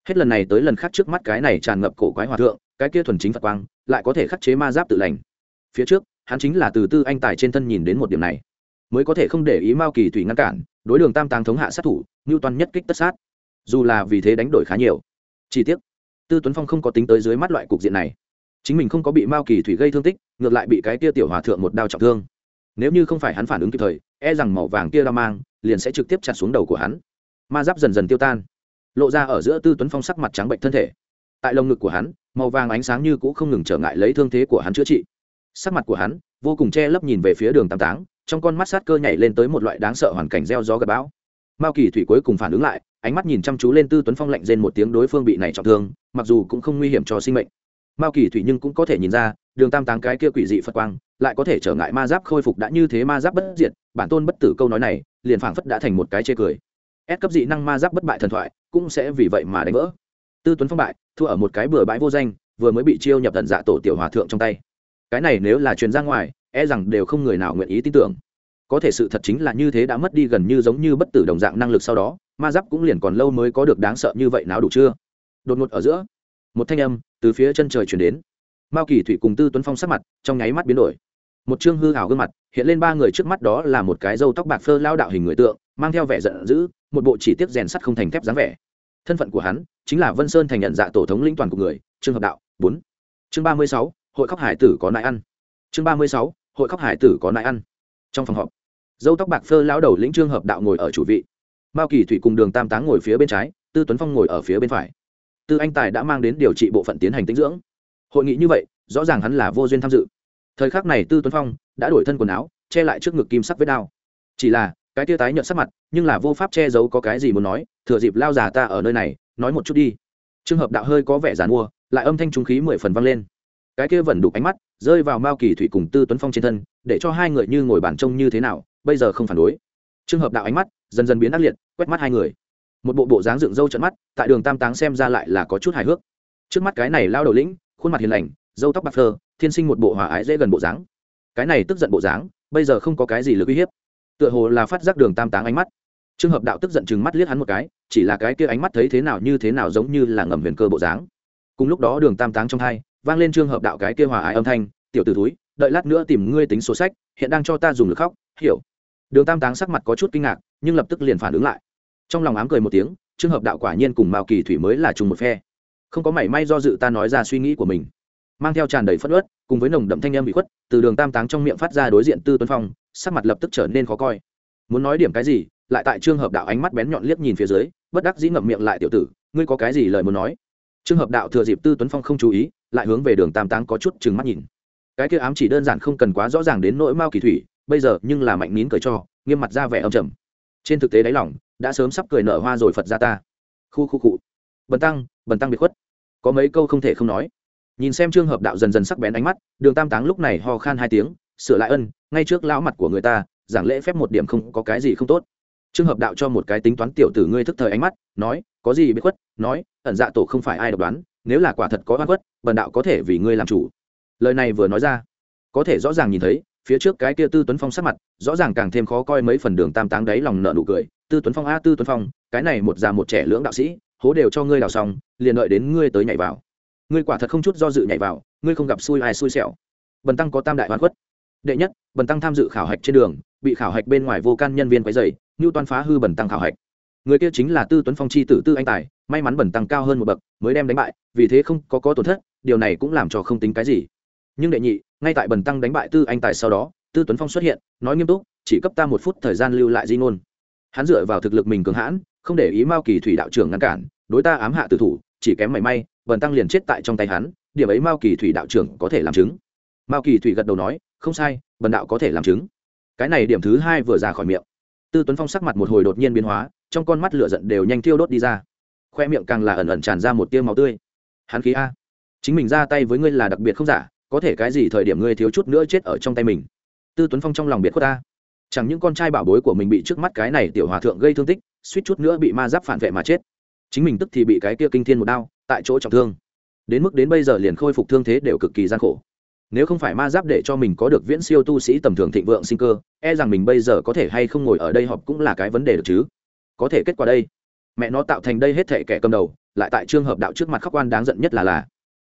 Hết lần này tới lần khác trước mắt cái này tràn ngập cổ quái hòa thượng, cái kia thuần chính phật quang lại có thể khắc chế ma giáp tự lành. Phía trước, hắn chính là từ tư anh tài trên thân nhìn đến một điểm này, mới có thể không để ý mao kỳ thủy ngăn cản, đối đường tam tàng thống hạ sát thủ ngưu toàn nhất kích tất sát. Dù là vì thế đánh đổi khá nhiều. Chi tiết tư tuấn phong không có tính tới dưới mắt loại cục diện này chính mình không có bị mao kỳ thủy gây thương tích ngược lại bị cái kia tiểu hòa thượng một đao trọng thương nếu như không phải hắn phản ứng kịp thời e rằng màu vàng kia đao mang liền sẽ trực tiếp chặt xuống đầu của hắn ma giáp dần dần tiêu tan lộ ra ở giữa tư tuấn phong sắc mặt trắng bệnh thân thể tại lồng ngực của hắn màu vàng ánh sáng như cũ không ngừng trở ngại lấy thương thế của hắn chữa trị sắc mặt của hắn vô cùng che lấp nhìn về phía đường tam táng trong con mắt sát cơ nhảy lên tới một loại đáng sợ hoàn cảnh gieo gió gặp bão mao kỳ thủy cuối cùng phản ứng lại ánh mắt nhìn chăm chú lên tư tuấn phong lạnh rên một tiếng đối phương bị này trọng thương, mặc dù cũng không nguy hiểm cho sinh mệnh. Mao kỳ thủy nhưng cũng có thể nhìn ra, đường tam táng cái kia quỷ dị phật quang, lại có thể trở ngại ma giáp khôi phục đã như thế ma giáp bất diệt, bản tôn bất tử câu nói này, liền phảng phất đã thành một cái chê cười. Ép cấp dị năng ma giáp bất bại thần thoại, cũng sẽ vì vậy mà đánh vỡ. Tư tuấn phong bại, thua ở một cái bừa bãi vô danh, vừa mới bị chiêu nhập tận dạ tổ tiểu hòa thượng trong tay. Cái này nếu là truyền ra ngoài e rằng đều không người nào nguyện ý tin tưởng có thể sự thật chính là như thế đã mất đi gần như giống như bất tử đồng dạng năng lực sau đó, ma giáp cũng liền còn lâu mới có được đáng sợ như vậy nào đủ chưa? Đột ngột ở giữa, một thanh âm từ phía chân trời chuyển đến. Mao kỳ thủy cùng tư tuấn phong sắc mặt trong nháy mắt biến đổi. Một chương hư hảo gương mặt, hiện lên ba người trước mắt đó là một cái râu tóc bạc phơ lao đạo hình người tượng, mang theo vẻ giận dữ, một bộ chỉ tiết rèn sắt không thành thép dáng vẻ. Thân phận của hắn chính là vân sơn thành nhận dạ tổ thống lĩnh toàn của người, trương hợp đạo, bốn. Chương ba mươi sáu, hội khóc hải tử có nại ăn. Chương ba mươi sáu, hội khóc hải tử có nại ăn. Trong phòng họp dâu tóc bạc phơ lão đầu lĩnh trương hợp đạo ngồi ở chủ vị. Mao kỳ thủy cùng đường tam táng ngồi phía bên trái, tư tuấn phong ngồi ở phía bên phải. Tư anh tài đã mang đến điều trị bộ phận tiến hành tinh dưỡng. Hội nghị như vậy, rõ ràng hắn là vô duyên tham dự. Thời khắc này tư tuấn phong đã đổi thân quần áo, che lại trước ngực kim sắc vết đao. Chỉ là, cái tia tái nhợt sắc mặt, nhưng là vô pháp che giấu có cái gì muốn nói, thừa dịp lao già ta ở nơi này, nói một chút đi. Trường hợp đạo hơi có vẻ giàn mua, lại âm thanh trung khí mười phần vang lên. Cái kia vẫn đục ánh mắt, rơi vào mao kỳ thủy cùng tư tuấn phong trên thân, để cho hai người như ngồi bàn trông như thế nào bây giờ không phản đối. Trường hợp đạo ánh mắt dần dần biến ác liệt, quét mắt hai người. Một bộ bộ dáng dựng râu trận mắt, tại đường tam táng xem ra lại là có chút hài hước. Trước mắt cái này lao đầu lĩnh, khuôn mặt hiền lành, râu tóc bạc phơ, thiên sinh một bộ hòa ái dễ gần bộ dáng. Cái này tức giận bộ dáng, bây giờ không có cái gì lực uy hiếp. Tựa hồ là phát giác đường tam táng ánh mắt. Trường hợp đạo tức giận chừng mắt liếc hắn một cái, chỉ là cái kia ánh mắt thấy thế nào như thế nào giống như là ngầm huyền cơ bộ dáng. Cùng lúc đó đường tam táng trong hai, vang lên trường hợp đạo cái kia hòa ái âm thanh, tiểu t ử túi đợi lát nữa tìm ngươi tính số sách, hiện đang cho ta dùng lực khóc, hiểu đường tam táng sắc mặt có chút kinh ngạc, nhưng lập tức liền phản ứng lại. Trong lòng ám cười một tiếng trường hợp đạo quả nhiên cùng mao kỳ thủy mới là chung một phe. Không có mảy may do dự ta nói ra suy nghĩ của mình. Mang theo tràn đầy phất ớt cùng với nồng đậm thanh em bị khuất, từ đường tam táng trong miệng phát ra đối diện tư tuấn phong, sắc mặt lập tức trở nên khó coi. Muốn nói điểm cái gì, lại tại trường hợp đạo ánh mắt bén nhọn liếc nhìn phía dưới, bất đắc dĩ ngậm miệng lại, tiểu tử, ngươi có cái gì lời muốn nói? Trường hợp đạo thừa dịp tư tuấn phong không chú ý, lại hướng về đường tam táng có chút chừng mắt nhìn. Cái kia ám chỉ đơn giản không cần quá rõ ràng đến nỗi mao kỳ thủy bây giờ nhưng là mạnh nín cười cho, nghiêm mặt ra vẻ âm trầm. Trên thực tế đáy lòng, đã sớm sắp cười nở hoa rồi phật ra ta. Khu khu cụ bần tăng bần tăng bị khuất. Có mấy câu không thể không nói. Nhìn xem trường hợp đạo dần dần sắc bén ánh mắt, đường tam táng lúc này ho khan hai tiếng, sửa lại ân, ngay trước lão mặt của người ta, giảng lễ phép một điểm không có cái gì không tốt. Trường hợp đạo cho một cái tính toán tiểu tử ngươi thức thời ánh mắt, nói, có gì biết khuất? Nói, ẩn dạ tổ không phải ai độc đoán, nếu là quả thật có oan khuất, bần đạo có thể vì ngươi làm chủ. Lời này vừa nói ra, có thể rõ ràng nhìn thấy phía trước cái kia tư tuấn phong sắc mặt, rõ ràng càng thêm khó coi mấy phần đường tam táng đấy lòng nợ nụ cười. Tư tuấn phong a, tư tuấn phong, cái này một già một trẻ lưỡng đạo sĩ, hố đều cho ngươi đào xong, liền đợi đến ngươi tới nhảy vào. Ngươi quả thật không chút do dự nhảy vào, ngươi không gặp xui ai xui xẻo. Bần tăng có tam đại hoàn khuất. Đệ nhất, bần tăng tham dự khảo hạch trên đường, bị khảo hạch bên ngoài vô can nhân viên quấy dày như toan phá hư bần tăng khảo hạch. Người kia chính là tư tuấn phong chi tử tư anh tài, may mắn bần tăng cao hơn một bậc, mới đem đánh bại, vì thế không có có tổn thất, điều này cũng làm cho không tính cái gì. Nhưng đệ nhị ngay tại bần tăng đánh bại tư anh tài sau đó, tư tuấn phong xuất hiện, nói nghiêm túc, chỉ cấp ta một phút thời gian lưu lại di ngôn. Hắn dựa vào thực lực mình cường hãn, không để ý mao kỳ thủy đạo trưởng ngăn cản, đối ta ám hạ tử thủ, chỉ kém mảy may, bần tăng liền chết tại trong tay hắn, điểm ấy mao kỳ thủy đạo trưởng có thể làm chứng. Mao kỳ thủy gật đầu nói, không sai, bần đạo có thể làm chứng. Cái này điểm thứ hai vừa ra khỏi miệng. Tư tuấn phong sắc mặt một hồi đột nhiên biến hóa, trong con mắt lửa giận đều nhanh thiêu đốt đi ra. Khoe miệng càng là ẩn ẩn tràn ra một tiêu máu tươi. Hắn khí a. Chính mình ra tay với ngươi là đặc biệt không giả có thể cái gì thời điểm ngươi thiếu chút nữa chết ở trong tay mình? Tư tuấn phong trong lòng biệt khuất ta. Chẳng những con trai bảo bối của mình bị trước mắt cái này tiểu hòa thượng gây thương tích, suýt chút nữa bị ma giáp phản vệ mà chết. Chính mình tức thì bị cái kia kinh thiên một đao, tại chỗ trọng thương. Đến mức đến bây giờ liền khôi phục thương thế đều cực kỳ gian khổ. Nếu không phải ma giáp để cho mình có được viễn siêu tu sĩ tầm thường thịnh vượng sinh cơ e rằng mình bây giờ có thể hay không ngồi ở đây họp cũng là cái vấn đề được chứ. Có thể kết quả đây. Mẹ nó tạo thành đây hết thể kẻ cầm đầu, lại tại trường hợp đạo trước mặt khóc quan đáng giận nhất là là.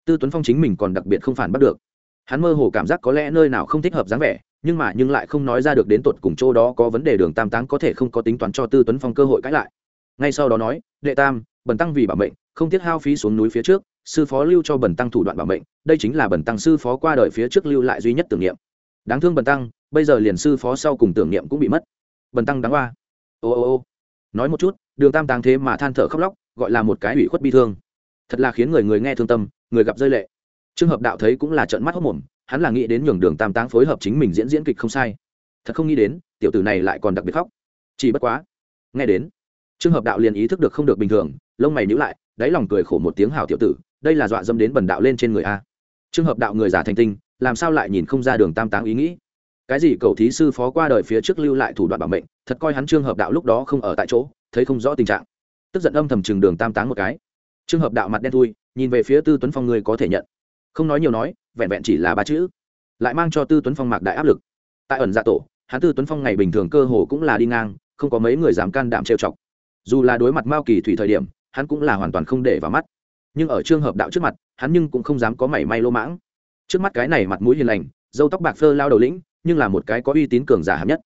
Tư tuấn phong chính mình còn đặc biệt không phản bắt được hắn mơ hồ cảm giác có lẽ nơi nào không thích hợp dáng vẻ, nhưng mà nhưng lại không nói ra được đến tột cùng chỗ đó có vấn đề đường tam táng có thể không có tính toán cho tư tuấn phong cơ hội cãi lại. Ngay sau đó nói, đệ tam, bần tăng vì bảo mệnh, không tiếc hao phí xuống núi phía trước, sư phó lưu cho bần tăng thủ đoạn bảo mệnh, đây chính là bần tăng sư phó qua đời phía trước lưu lại duy nhất tưởng niệm. Đáng thương bần tăng, bây giờ liền sư phó sau cùng tưởng niệm cũng bị mất. Bần tăng đáng hoa. ô ô ô. Nói một chút, đường tam táng thế mà than thở khóc lóc, gọi là một cái ủy khuất bi thương. Thật là khiến người người nghe thương tâm, người gặp rơi lệ trường hợp đạo thấy cũng là trận mắt hốc mồm, hắn là nghĩ đến nhường đường tam táng phối hợp chính mình diễn diễn kịch không sai. Thật không nghĩ đến, tiểu tử này lại còn đặc biệt khóc. Chỉ bất quá, nghe đến trường hợp đạo liền ý thức được không được bình thường, lông mày nhíu lại, đáy lòng cười khổ một tiếng hào tiểu tử, đây là dọa dâm đến bần đạo lên trên người a. Trường hợp đạo người giả thành tinh, làm sao lại nhìn không ra đường tam táng ý nghĩ? Cái gì cầu thí sư phó qua đời phía trước lưu lại thủ đoạn bảo mệnh, thật coi hắn trường hợp đạo lúc đó không ở tại chỗ, thấy không rõ tình trạng. Tức giận âm thầm chừng đường tam táng một cái. Trường hợp đạo mặt đen thui, nhìn về phía tư tuấn phong người có thể nhận không nói nhiều nói, vẹn vẹn chỉ là ba chữ. Lại mang cho tư tuấn phong mạc đại áp lực. Tại ẩn dạ tổ, hắn tư tuấn phong ngày bình thường cơ hồ cũng là đi ngang, không có mấy người dám can đảm trêu chọc. Dù là đối mặt mao kỳ thủy thời điểm, hắn cũng là hoàn toàn không để vào mắt. Nhưng ở trường hợp đạo trước mặt, hắn nhưng cũng không dám có mảy may lô mãng. Trước mắt cái này mặt mũi hiền lành dâu tóc bạc phơ lao đầu lĩnh, nhưng là một cái có uy tín cường giả hạng nhất.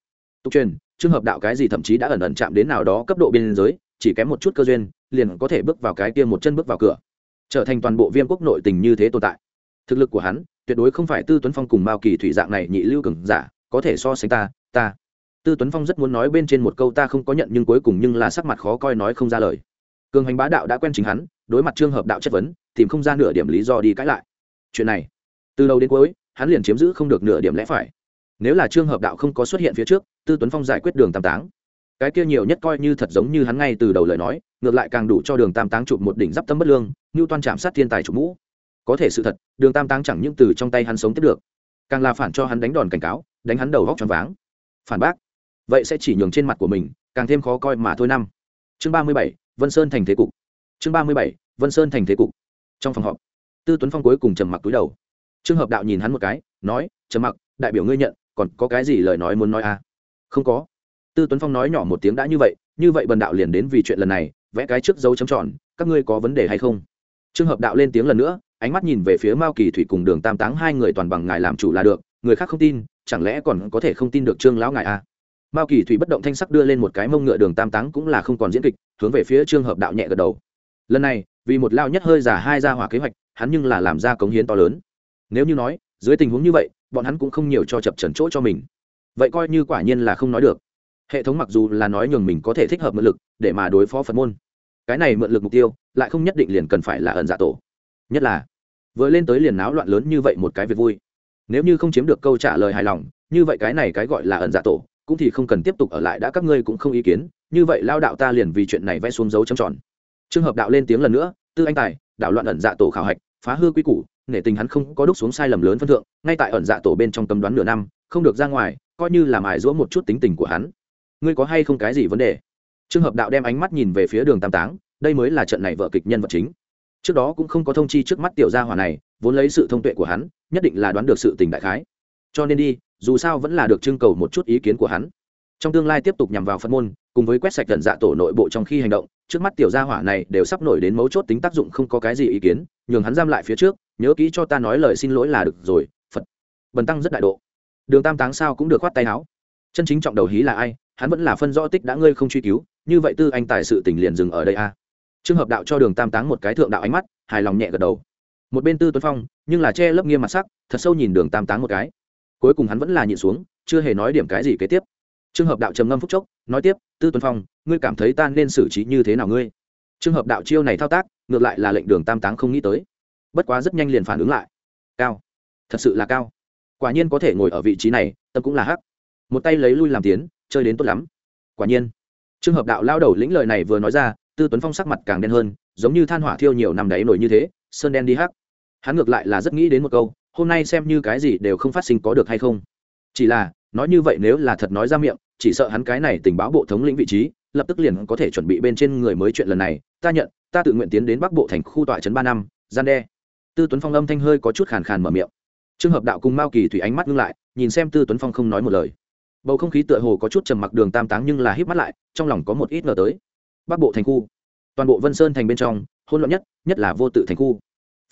Tục truyền trường hợp đạo cái gì thậm chí đã ẩn ẩn chạm đến nào đó cấp độ biên giới, chỉ kém một chút cơ duyên, liền có thể bước vào cái kia một chân bước vào cửa. Trở thành toàn bộ viêm quốc nội tình như thế tồn tại thực lực của hắn, tuyệt đối không phải tư tuấn phong cùng mao kỳ thủy dạng này nhị lưu cường giả, có thể so sánh ta ta. Tư tuấn phong rất muốn nói bên trên một câu ta không có nhận nhưng cuối cùng nhưng là sắc mặt khó coi nói không ra lời. Cường hành bá đạo đã quen chính hắn, đối mặt trường hợp đạo chất vấn, tìm không ra nửa điểm lý do đi cãi lại. Chuyện này, từ đầu đến cuối, hắn liền chiếm giữ không được nửa điểm lẽ phải. Nếu là trường hợp đạo không có xuất hiện phía trước, tư tuấn phong giải quyết đường tam táng. Cái kia nhiều nhất coi như thật giống như hắn ngay từ đầu lời nói, ngược lại càng đủ cho đường tam táng chụp một đỉnh d tâm bất lương như toan chạm sát thiên tài chụp mũ có thể sự thật, đường tam táng chẳng những từ trong tay hắn sống tiếp được, càng là phản cho hắn đánh đòn cảnh cáo, đánh hắn đầu góc tròn váng. Phản bác. Vậy sẽ chỉ nhường trên mặt của mình, càng thêm khó coi mà thôi năm. Chương ba mươi bảy, vân sơn thành thế cục. Chương ba mươi bảy, vân sơn thành thế cục. Trong phòng họp, tư tuấn phong cuối cùng trầm mặc túi đầu. Trương hợp đạo nhìn hắn một cái, nói, trầm mặc, đại biểu ngươi nhận, còn có cái gì lời nói muốn nói à? Không có. Tư tuấn phong nói nhỏ một tiếng đã như vậy như vậy bần đạo liền đến vì chuyện lần này, vẽ cái trước dấu chấm tròn, các ngươi có vấn đề hay không? Trương hợp đạo lên tiếng lần nữa ánh mắt nhìn về phía mao kỳ thủy cùng đường tam táng, hai người toàn bằng ngài làm chủ là được, người khác không tin, chẳng lẽ còn có thể không tin được trương lão ngài à? Mao kỳ thủy bất động thanh sắc đưa lên một cái mông ngựa, đường tam táng cũng là không còn diễn kịch, hướng về phía trương hợp đạo nhẹ gật đầu. Lần này, vì một lao nhất hơi giả hai ra hỏa kế hoạch, hắn nhưng là làm ra cống hiến to lớn. Nếu như nói, dưới tình huống như vậy, bọn hắn cũng không nhiều cho chập trần chỗ cho mình. Vậy coi như quả nhiên là không nói được. Hệ thống mặc dù là nói nhường mình có thể thích hợp mượn lực để mà đối phó phật môn. Cái này mượn lực mục tiêu, lại không nhất định liền cần phải là ẩn giả tổ nhất là, vừa lên tới liền náo loạn lớn như vậy một cái việc vui. Nếu như không chiếm được câu trả lời hài lòng, như vậy cái này cái gọi là ẩn giả tổ, cũng thì không cần tiếp tục ở lại đã các ngươi cũng không ý kiến, như vậy lao đạo ta liền vì chuyện này vẽ xuống dấu trầm tròn. Trường hợp đạo lên tiếng lần nữa, tư anh tài, đạo loạn ẩn dạ tổ khảo hạch, phá hư quy củ, nể tình hắn không có đúc xuống sai lầm lớn phân thượng, ngay tại ẩn dạ tổ bên trong cấm đoán nửa năm, không được ra ngoài, coi như là mài giũa một chút tính tình của hắn. Ngươi có hay không cái gì vấn đề? Trường hợp đạo đem ánh mắt nhìn về phía đường tam táng, đây mới là trận này vợ kịch nhân vật chính trước đó cũng không có thông chi trước mắt tiểu gia hỏa này, vốn lấy sự thông tuệ của hắn, nhất định là đoán được sự tình đại khái. Cho nên đi, dù sao vẫn là được trưng cầu một chút ý kiến của hắn. Trong tương lai tiếp tục nhằm vào phân môn, cùng với quét sạch tận dạ tổ nội bộ trong khi hành động, trước mắt tiểu gia hỏa này đều sắp nổi đến mấu chốt tính tác dụng không có cái gì ý kiến, nhường hắn giam lại phía trước, nhớ kỹ cho ta nói lời xin lỗi là được rồi, phật. Bần tăng rất đại độ. Đường tam táng sao cũng được khoát tay áo. Chân chính trọng đầu hí là ai, hắn vẫn là phân rõ tích đã ngươi không truy cứu, như vậy tư anh tài sự tình liền dừng ở đây a. à trường hợp đạo cho đường tam táng một cái thượng đạo ánh mắt, hài lòng nhẹ gật đầu. Một bên tư tuấn phong, nhưng là che lấp nghiêm mặt sắc, thật sâu nhìn đường tam táng một cái. Cuối cùng hắn vẫn là nhịn xuống, chưa hề nói điểm cái gì kế tiếp. Trường hợp đạo trầm ngâm phúc chốc, nói tiếp, tư tuấn phong, ngươi cảm thấy ta nên xử trí như thế nào ngươi? Trường hợp đạo chiêu này thao tác, ngược lại là lệnh đường tam táng không nghĩ tới. Bất quá rất nhanh liền phản ứng lại. Cao, thật sự là cao. Quả nhiên có thể ngồi ở vị trí này, tâm cũng là hắc. Một tay lấy lui làm tiến, chơi đến tốt lắm. Quả nhiên trường hợp đạo lao đầu lĩnh lời này vừa nói ra tư tuấn phong sắc mặt càng đen hơn, giống như than hỏa thiêu nhiều năm đáy nổi như thế, sơn đen đi hắc. Hắn ngược lại là rất nghĩ đến một câu, hôm nay xem như cái gì đều không phát sinh có được hay không. Chỉ là, nói như vậy nếu là thật nói ra miệng, chỉ sợ hắn cái này tình báo bộ thống lĩnh vị trí, lập tức liền có thể chuẩn bị bên trên người mới chuyện lần này. Ta nhận, ta tự nguyện tiến đến bắc bộ thành khu tọa trấn ba năm, gian đe. Tư tuấn phong âm thanh hơi có chút khàn khàn mở miệng. Trường hợp đạo cùng mao kỳ thủy ánh mắt ngưng lại, nhìn xem tư tuấn phong không nói một lời. Bầu không khí tựa hồ có chút trầm mặc đường tam táng nhưng là híp mắt lại, trong lòng có một ít ngờ tới bắc bộ thành khu. Toàn bộ vân sơn thành bên trong hôn loạn nhất nhất là vô tự thành khu.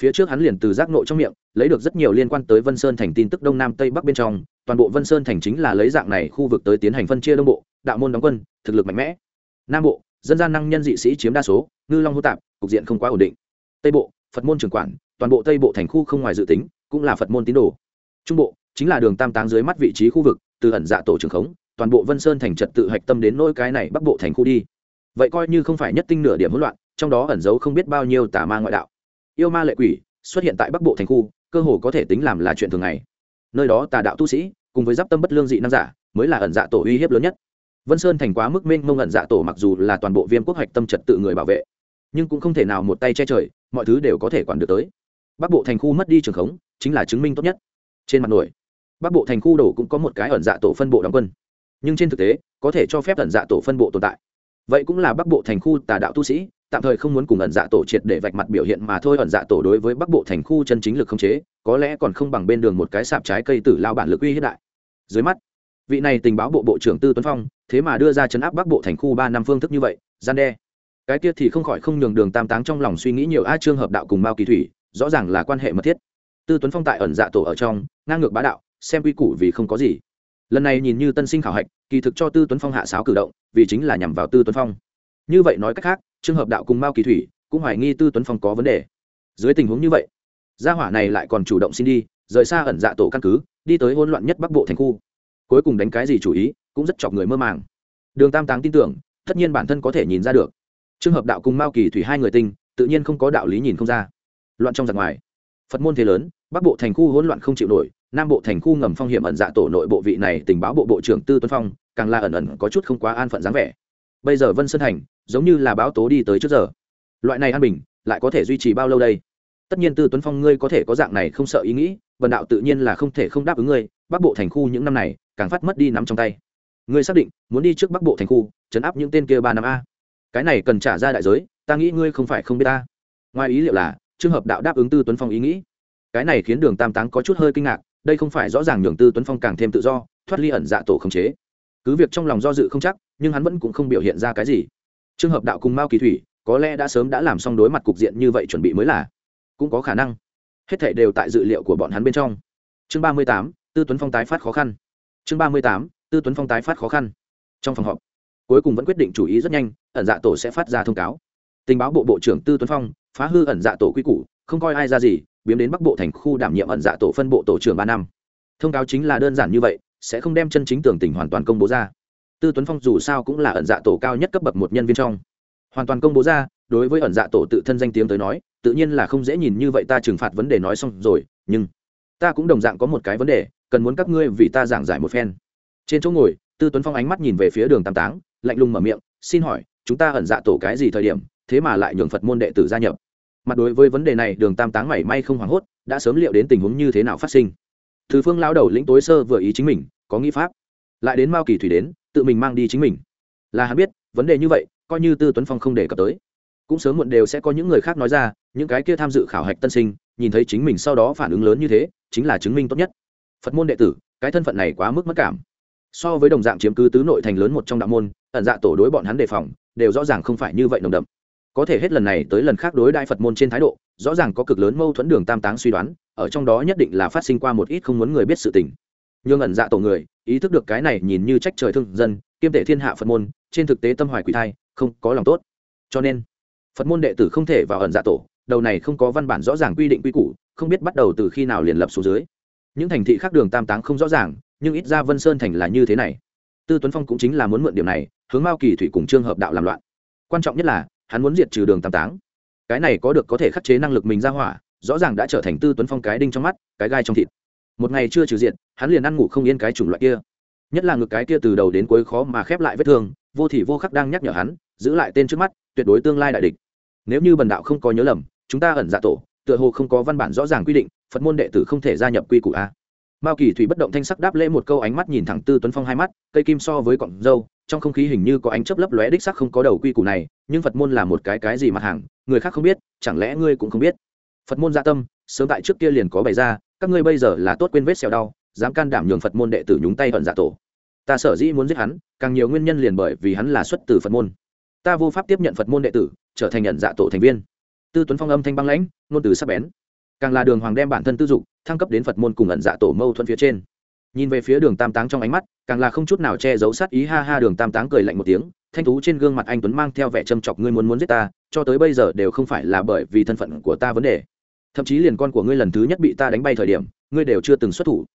Phía trước hắn liền từ giác nội trong miệng, lấy được rất nhiều liên quan tới vân sơn thành tin tức đông nam tây bắc bên trong. Toàn bộ vân sơn thành chính là lấy dạng này khu vực tới tiến hành phân chia đông bộ, đạo môn đóng quân, thực lực mạnh mẽ. Nam bộ, dân gian năng nhân dị sĩ chiếm đa số, ngư long hô tạp, cục diện không quá ổn định. Tây bộ, phật môn trưởng quản, toàn bộ tây bộ thành khu không ngoài dự tính, cũng là phật môn tín đồ. Trung bộ, chính là đường tam táng dưới mắt vị trí khu vực, từ ẩn dạ tổ trường khống, toàn bộ vân sơn thành trật tự hạch tâm đến nỗi cái này bắc bộ thành khu đi vậy coi như không phải nhất tinh nửa điểm hỗn loạn, trong đó ẩn giấu không biết bao nhiêu tà ma ngoại đạo. Yêu ma lệ quỷ xuất hiện tại bắc bộ thành khu, cơ hồ có thể tính làm là chuyện thường ngày. Nơi đó tà đạo tu sĩ, cùng với giáp tâm bất lương dị nam giả, mới là ẩn dạ tổ uy hiếp lớn nhất. Vân sơn thành quá mức mênh mông ẩn dạ tổ mặc dù là toàn bộ viêm quốc hoạch tâm trật tự người bảo vệ, nhưng cũng không thể nào một tay che trời, mọi thứ đều có thể quản được tới. Bắc bộ thành khu mất đi trường khống, chính là chứng minh tốt nhất. Trên mặt nổi, bắc bộ thành khu đổ cũng có một cái ẩn dạ tổ phân bộ đóng quân. Nhưng trên thực tế, có thể cho phép ẩn dạ tổ phân bộ tồn tại vậy cũng là bắc bộ thành khu tà đạo tu sĩ, tạm thời không muốn cùng ẩn dạ tổ triệt để vạch mặt biểu hiện mà thôi, ẩn dạ tổ đối với bắc bộ thành khu chân chính lực không chế, có lẽ còn không bằng bên đường một cái sạp trái cây tử lao bản lực uy hiếp đại. Dưới mắt, vị này tình báo bộ bộ trưởng tư tuấn phong, thế mà đưa ra chấn áp bắc bộ thành khu ba năm phương thức như vậy, gian đe. Cái kia thì không khỏi không nhường đường tam táng trong lòng suy nghĩ nhiều a trương hợp đạo cùng mao kỳ thủy, rõ ràng là quan hệ mật thiết. Tư tuấn phong tại ẩn dạ tổ ở trong, ngang ngược bá đạo, xem quy củ vì không có gì. Lần này nhìn như tân sinh khảo hạch kỳ thực cho tư tuấn phong hạ sáo cử động, vì chính là nhằm vào tư tuấn phong. Như vậy nói cách khác trường hợp đạo cùng mao kỳ thủy cũng hoài nghi tư tuấn phong có vấn đề. Dưới tình huống như vậy, gia hỏa này lại còn chủ động xin đi, rời xa ẩn dạ tổ căn cứ, đi tới hỗn loạn nhất bắc bộ thành khu. Cuối cùng đánh cái gì chủ ý, cũng rất chọc người mơ màng. Đường tam táng tin tưởng, tất nhiên bản thân có thể nhìn ra được. Trường hợp đạo cùng mao kỳ thủy hai người tinh tự nhiên không có đạo lý nhìn không ra. Loạn trong giặc ngoài. Phật môn thế lớn, bắc bộ thành khu hỗn loạn không chịu nổi nam bộ thành khu ngầm phong hiểm ẩn dạ tổ nội bộ vị này tình báo bộ bộ trưởng tư tuấn phong, càng là ẩn ẩn có chút không quá an phận dáng vẻ. Bây giờ vân sơn thành, giống như là báo tố đi tới trước giờ. Loại này an bình, lại có thể duy trì bao lâu đây? Tất nhiên tư tuấn phong ngươi có thể có dạng này không sợ ý nghĩ vần đạo tự nhiên là không thể không đáp ứng ngươi, bắc bộ thành khu những năm này, càng phát mất đi nắm trong tay. Ngươi xác định, muốn đi trước bắc bộ thành khu chấn áp những tên kia ba năm a. Cái này cần trả ra đại giới, ta nghĩ ngươi không phải không biết ta. Ngoài ý liệu là, trường hợp đạo đáp ứng tư tuấn phong ý nghĩ. Cái này khiến đường tam táng có chút hơi kinh ngạc đây không phải rõ ràng nhường tư tuấn phong càng thêm tự do, thoát ly ẩn dạ tổ khống chế. Cứ việc trong lòng do dự không chắc, nhưng hắn vẫn cũng không biểu hiện ra cái gì. Trường hợp đạo cùng mao kỳ thủy, có lẽ đã sớm đã làm xong đối mặt cục diện như vậy chuẩn bị mới là. Cũng có khả năng. Hết thảy đều tại dự liệu của bọn hắn bên trong. Chương ba mươi tám, tư tuấn phong tái phát khó khăn. Chương ba mươi tám, tư tuấn phong tái phát khó khăn. Trong phòng họp, cuối cùng vẫn quyết định chủ ý rất nhanh, ẩn dạ tổ sẽ phát ra thông cáo. Tình báo bộ bộ trưởng tư tuấn phong, phá hư ẩn dạ tổ quy củ, không coi ai ra gì biếm đến bắc bộ thành khu đảm nhiệm ẩn dạ tổ phân bộ tổ trưởng ba năm. Thông cáo chính là đơn giản như vậy, sẽ không đem chân chính tường tình hoàn toàn công bố ra. Tư tuấn phong dù sao cũng là ẩn dạ tổ cao nhất cấp bậc một nhân viên trong. Hoàn toàn công bố ra, đối với ẩn dạ tổ tự thân danh tiếng tới nói, tự nhiên là không dễ nhìn như vậy ta trừng phạt vấn đề nói xong rồi, nhưng ta cũng đồng dạng có một cái vấn đề, cần muốn các ngươi vì ta giảng giải một phen. Trên chỗ ngồi, tư tuấn phong ánh mắt nhìn về phía đường tam táng, lạnh lùng mở miệng, xin hỏi, chúng ta ẩn dạ tổ cái gì thời điểm, thế mà lại nhường phật môn đệ tử gia nhập? Mặt đối với vấn đề này, đường tam táng mảy may không hoảng hốt, đã sớm liệu đến tình huống như thế nào phát sinh. Thứ phương lao đầu lĩnh tối sơ vừa ý chính mình, có nghĩ pháp. Lại đến mao kỳ thủy đến, tự mình mang đi chính mình. Là hắn biết, vấn đề như vậy, coi như tư tuấn phong không đề cập tới. Cũng sớm muộn đều sẽ có những người khác nói ra, những cái kia tham dự khảo hạch tân sinh, nhìn thấy chính mình sau đó phản ứng lớn như thế, chính là chứng minh tốt nhất. Phật môn đệ tử, cái thân phận này quá mức mất cảm. So với đồng dạng chiếm cứ tứ nội thành lớn một trong đạo môn, ẩn dạ tổ đối bọn hắn đề phòng, đều rõ ràng không phải như vậy nồng đậm có thể hết lần này tới lần khác đối đại phật môn trên thái độ, rõ ràng có cực lớn mâu thuẫn đường tam táng suy đoán, ở trong đó nhất định là phát sinh qua một ít không muốn người biết sự tình. Nhưng ẩn dạ tổ người, ý thức được cái này nhìn như trách trời thương dân, kiêm tệ thiên hạ phật môn, trên thực tế tâm hoài quỷ thai, không có lòng tốt. Cho nên, phật môn đệ tử không thể vào ẩn dạ tổ, đầu này không có văn bản rõ ràng quy định quy củ, không biết bắt đầu từ khi nào liền lập số dưới. Những thành thị khác đường tam táng không rõ ràng, nhưng ít ra vân sơn thành là như thế này. Tư tuấn phong cũng chính là muốn mượn điểm này, hướng mao kỳ thủy cùng trương hợp đạo làm loạn. Quan trọng nhất là hắn muốn diệt trừ đường tam táng. Cái này có được có thể khắc chế năng lực mình ra hỏa, rõ ràng đã trở thành tư tuấn phong cái đinh trong mắt, cái gai trong thịt. Một ngày chưa trừ diện hắn liền ăn ngủ không yên cái chủng loại kia. Nhất là ngược cái kia từ đầu đến cuối khó mà khép lại vết thương, vô thì vô khắc đang nhắc nhở hắn, giữ lại tên trước mắt, tuyệt đối tương lai đại địch. Nếu như bần đạo không có nhớ lầm, chúng ta ẩn dạ tổ, tựa hồ không có văn bản rõ ràng quy định, phật môn đệ tử không thể gia nhập quy củ a. Mao kỳ thủy bất động thanh sắc đáp lễ một câu ánh mắt nhìn thẳng tư tuấn phong hai mắt, cây kim so với cọng dâu trong không khí hình như có ánh chớp lấp lóe đích sắc không có đầu quy củ này, nhưng phật môn là một cái cái gì mặt hàng, người khác không biết, chẳng lẽ ngươi cũng không biết? Phật môn gia tâm, sớm tại trước kia liền có bày ra, các ngươi bây giờ là tốt quên vết xẹo đau, dám can đảm nhường phật môn đệ tử nhúng tay hận giả tổ. Ta sở dĩ muốn giết hắn, càng nhiều nguyên nhân liền bởi vì hắn là xuất từ phật môn. Ta vô pháp tiếp nhận phật môn đệ tử, trở thành nhận dạ tổ thành viên. Tư tuấn phong âm thanh băng lãnh, ngôn từ sắc bén. Càng là đường hoàng đem bản thân tư dục, thăng cấp đến phật môn cùng ẩn dạ tổ mâu thuẫn phía trên nhìn về phía đường tam táng trong ánh mắt, càng là không chút nào che giấu sát ý, ha ha, đường tam táng cười lạnh một tiếng, thanh tú trên gương mặt anh tuấn mang theo vẻ châm chọc, ngươi muốn muốn giết ta, cho tới bây giờ đều không phải là bởi vì thân phận của ta vấn đề. Thậm chí liền con của ngươi lần thứ nhất bị ta đánh bay thời điểm, ngươi đều chưa từng xuất thủ.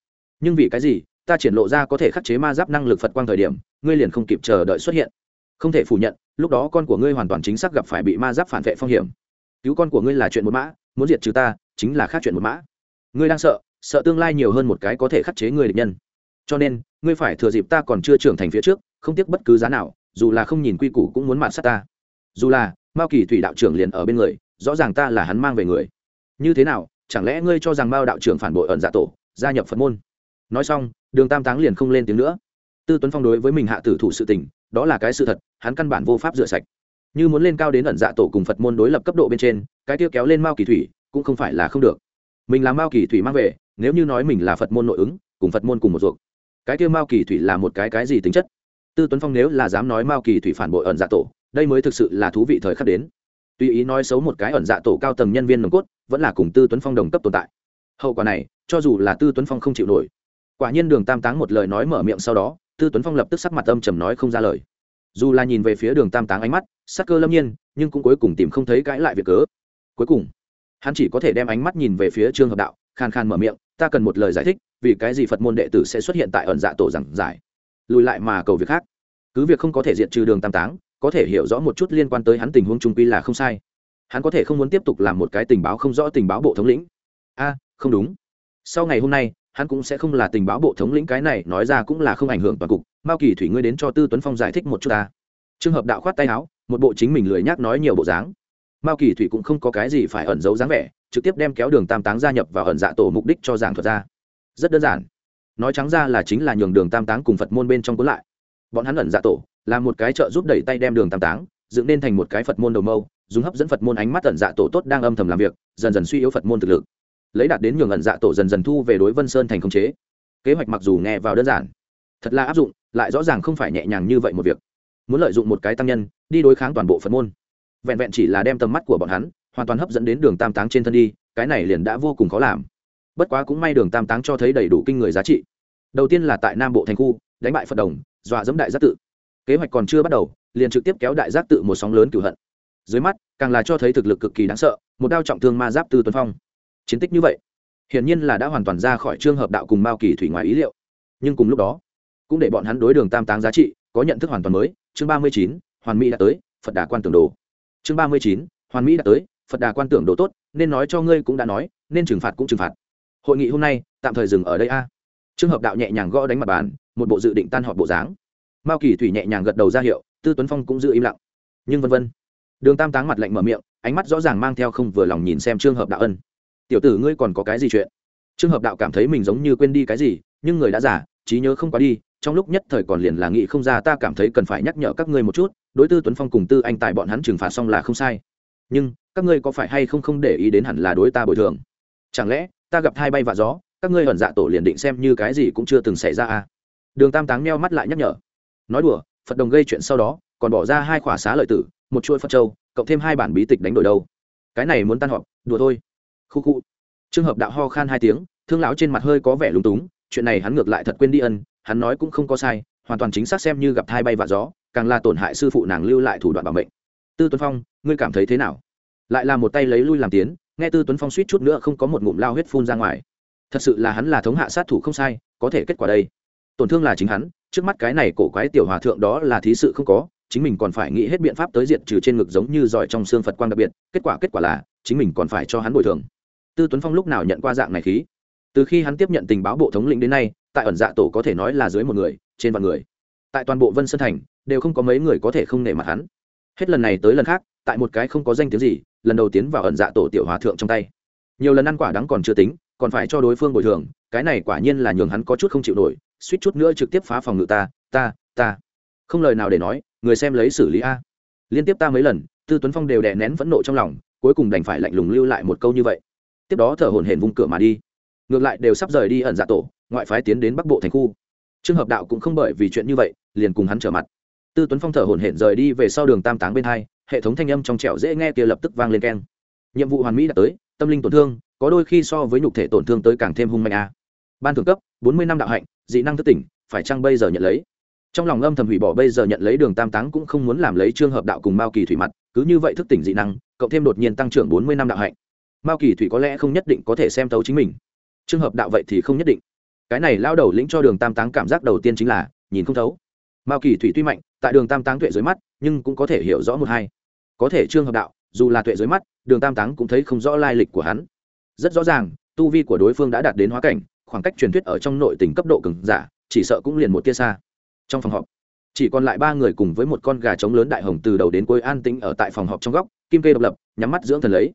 Nhưng vì cái gì, ta triển lộ ra có thể khắc chế ma giáp năng lực phật quang thời điểm, ngươi liền không kịp chờ đợi xuất hiện. Không thể phủ nhận, lúc đó con của ngươi hoàn toàn chính xác gặp phải bị ma giáp phản vệ phong hiểm. Cứu con của ngươi là chuyện một mã, muốn diệt trừ ta, chính là khác chuyện một mã. Ngươi đang sợ sợ tương lai nhiều hơn một cái có thể khắc chế người địch nhân. Cho nên, ngươi phải thừa dịp ta còn chưa trưởng thành phía trước, không tiếc bất cứ giá nào, dù là không nhìn quy củ cũng muốn mạn sát ta. Dù là, mao kỳ thủy đạo trưởng liền ở bên người, rõ ràng ta là hắn mang về người. Như thế nào, chẳng lẽ ngươi cho rằng mao đạo trưởng phản bội ẩn giả tổ, gia nhập phật môn? Nói xong, đường tam táng liền không lên tiếng nữa. Tư tuấn phong đối với mình hạ tử thủ sự tình, đó là cái sự thật, hắn căn bản vô pháp rửa sạch. Như muốn lên cao đến ẩn dạ tổ cùng phật môn đối lập cấp độ bên trên, cái tiêu kéo lên mao kỳ thủy cũng không phải là không được. Mình làm mao kỳ thủy mang về nếu như nói mình là phật môn nội ứng, cùng phật môn cùng một ruột, cái tiêu mao kỳ thủy là một cái cái gì tính chất? Tư tuấn phong nếu là dám nói mao kỳ thủy phản bội ẩn dạ tổ, đây mới thực sự là thú vị thời khắc đến. Tuy ý nói xấu một cái ẩn dạ tổ cao tầng nhân viên nồng cốt, vẫn là cùng tư tuấn phong đồng cấp tồn tại. Hậu quả này, cho dù là tư tuấn phong không chịu nổi, quả nhiên đường tam táng một lời nói mở miệng sau đó, tư tuấn phong lập tức sắc mặt âm trầm nói không ra lời. Dù là nhìn về phía đường tam táng ánh mắt, sắc cơ lâm nhiên, nhưng cũng cuối cùng tìm không thấy cãi lại việc cớ. Cuối cùng, hắn chỉ có thể đem ánh mắt nhìn về phía trương hợp đạo khan khàn mở miệng, ta cần một lời giải thích, vì cái gì phật môn đệ tử sẽ xuất hiện tại ẩn dạ tổ giảng giải? Lùi lại mà cầu việc khác. Cứ việc không có thể diện trừ đường tam táng, có thể hiểu rõ một chút liên quan tới hắn tình huống trung quy là không sai. Hắn có thể không muốn tiếp tục làm một cái tình báo không rõ tình báo bộ thống lĩnh. A, không đúng. Sau ngày hôm nay, hắn cũng sẽ không là tình báo bộ thống lĩnh, cái này nói ra cũng là không ảnh hưởng toàn cục. Mao kỳ thủy ngươi đến cho tư tuấn phong giải thích một chút ta. Trường hợp đạo khoát tay áo, một bộ chính mình lười nhác nói nhiều bộ dáng mao kỳ thủy cũng không có cái gì phải ẩn giấu dáng vẻ, trực tiếp đem kéo đường tam táng gia nhập vào ẩn dạ tổ mục đích cho giảng thuật ra. Rất đơn giản. Nói trắng ra là chính là nhường đường tam táng cùng phật môn bên trong cuốn lại. Bọn hắn ẩn dạ tổ, là một cái trợ giúp đẩy tay đem đường tam táng, dựng nên thành một cái phật môn đầu mâu, dùng hấp dẫn phật môn ánh mắt ẩn dạ tổ tốt đang âm thầm làm việc, dần dần suy yếu phật môn thực lực. Lấy đạt đến nhường ẩn dạ tổ dần dần thu về đối vân sơn thành khống chế. Kế hoạch mặc dù nghe vào đơn giản, thật là áp dụng, lại rõ ràng không phải nhẹ nhàng như vậy một việc. Muốn lợi dụng một cái tăng nhân, đi đối kháng toàn bộ phật môn vẹn vẹn chỉ là đem tầm mắt của bọn hắn hoàn toàn hấp dẫn đến đường tam táng trên thân đi, cái này liền đã vô cùng khó làm. Bất quá cũng may đường tam táng cho thấy đầy đủ kinh người giá trị. Đầu tiên là tại nam bộ thành khu, đánh bại phật đồng, dọa dẫm đại giác tự. Kế hoạch còn chưa bắt đầu, liền trực tiếp kéo đại giác tự một sóng lớn cửu hận. Dưới mắt, càng là cho thấy thực lực cực kỳ đáng sợ, một đao trọng thương ma giáp tư tuấn phong. Chiến tích như vậy, hiển nhiên là đã hoàn toàn ra khỏi trường hợp đạo cùng mao kỳ thủy ngoài ý liệu. Nhưng cùng lúc đó, cũng để bọn hắn đối đường tam táng giá trị có nhận thức hoàn toàn mới. Chương ba mươi chín, hoàn mỹ đã tới, phật đà quan tưởng đồ chương ba mươi chín, hoàn mỹ đã tới, phật đà quan tưởng đồ tốt, nên nói cho ngươi cũng đã nói, nên trừng phạt cũng trừng phạt. Hội nghị hôm nay, tạm thời dừng ở đây a. À. trường hợp đạo nhẹ nhàng gõ đánh mặt bàn, một bộ dự định tan họp bộ dáng. Mao kỳ thủy nhẹ nhàng gật đầu ra hiệu, tư tuấn phong cũng giữ im lặng. Nhưng vân vân. Đường tam táng mặt lạnh mở miệng, ánh mắt rõ ràng mang theo không vừa lòng nhìn xem trường hợp đạo ân. Tiểu tử ngươi còn có cái gì chuyện? Trường hợp đạo cảm thấy mình giống như quên đi cái gì, nhưng người đã giả trí nhớ không quá đi trong lúc nhất thời còn liền là nghĩ không ra ta cảm thấy cần phải nhắc nhở các ngươi một chút, đối tư tuấn phong cùng tư anh tài bọn hắn trừng phạt xong là không sai. Nhưng, các ngươi có phải hay không không để ý đến hẳn là đối ta bồi thường? Chẳng lẽ, ta gặp hai bay và gió, các ngươi hận dạ tổ liền định xem như cái gì cũng chưa từng xảy ra à? Đường tam táng meo mắt lại nhắc nhở. Nói đùa, phật đồng gây chuyện sau đó, còn bỏ ra hai khỏa xá lợi tử, một chuỗi phật châu, cộng thêm hai bản bí tịch đánh đổi đâu. Cái này muốn tan họp, đùa thôi. Khu khu. Trường hợp đạo ho khan hai tiếng, thương lão trên mặt hơi có vẻ lúng túng, chuyện này hắn ngược lại thật quên đi ân hắn nói cũng không có sai, hoàn toàn chính xác xem như gặp thai bay và gió, càng là tổn hại sư phụ nàng lưu lại thủ đoạn bảo mệnh. Tư tuấn phong, ngươi cảm thấy thế nào? Lại là một tay lấy lui làm tiến, nghe tư tuấn phong suýt chút nữa không có một ngụm lao huyết phun ra ngoài. Thật sự là hắn là thống hạ sát thủ không sai, có thể kết quả đây. Tổn thương là chính hắn, trước mắt cái này cổ quái tiểu hòa thượng đó là thí sự không có, chính mình còn phải nghĩ hết biện pháp tới diện trừ trên ngực giống như giỏi trong xương phật quang đặc biệt, kết quả kết quả là, chính mình còn phải cho hắn bồi thường. Tư tuấn phong lúc nào nhận qua dạng này khí? Từ khi hắn tiếp nhận tình báo bộ thống lĩnh đến nay, tại ẩn dạ tổ có thể nói là dưới một người, trên vạn người. Tại toàn bộ vân sơn thành, đều không có mấy người có thể không nể mặt hắn. Hết lần này tới lần khác, tại một cái không có danh tiếng gì, lần đầu tiến vào ẩn dạ tổ tiểu hòa thượng trong tay. Nhiều lần ăn quả đắng còn chưa tính, còn phải cho đối phương bồi thường, cái này quả nhiên là nhường hắn có chút không chịu nổi, suýt chút nữa trực tiếp phá phòng ngự ta ta ta. Không lời nào để nói, người xem lấy xử lý a. Liên tiếp ta mấy lần, tư tuấn phong đều đè nén phẫn nộ trong lòng, cuối cùng đành phải lạnh lùng lưu lại một câu như vậy. Tiếp đó thở hổn hển vung cửa mà đi ngược lại đều sắp rời đi ẩn dạ tổ, ngoại phái tiến đến bắc bộ thành khu. Trường hợp đạo cũng không bởi vì chuyện như vậy, liền cùng hắn trở mặt. Tư tuấn phong thở hổn hển rời đi về sau đường tam táng bên hai, hệ thống thanh âm trong trẻo dễ nghe kia lập tức vang lên keng. Nhiệm vụ hoàn mỹ đã tới, tâm linh tổn thương, có đôi khi so với nhục thể tổn thương tới càng thêm hung mạnh a. Ban thượng cấp, bốn mươi năm đạo hạnh, dị năng thức tỉnh, phải chăng bây giờ nhận lấy? Trong lòng âm thầm hủy bỏ bây giờ nhận lấy đường tam táng cũng không muốn làm lấy trường hợp đạo cùng mao kỳ thủy mặt, cứ như vậy thức tỉnh dị năng, cộng thêm đột nhiên tăng trưởng bốn mươi năm đạo hạnh. Mao kỳ thủy có lẽ không nhất định có thể xem tấu chính mình trường hợp đạo vậy thì không nhất định. Cái này lao đầu lĩnh cho đường tam táng cảm giác đầu tiên chính là, nhìn không thấu. Mao kỳ thủy tuy mạnh, tại đường tam táng tuệ dưới mắt, nhưng cũng có thể hiểu rõ một hai. Có thể trương hợp đạo, dù là tuệ dưới mắt, đường tam táng cũng thấy không rõ lai lịch của hắn. Rất rõ ràng, tu vi của đối phương đã đạt đến hóa cảnh, khoảng cách truyền thuyết ở trong nội tỉnh cấp độ cứng giả, chỉ sợ cũng liền một tia xa. Trong phòng họp, chỉ còn lại ba người cùng với một con gà trống lớn đại hồng từ đầu đến cuối an tĩnh ở tại phòng họp trong góc, kim kê độc lập, nhắm mắt dưỡng thần lấy.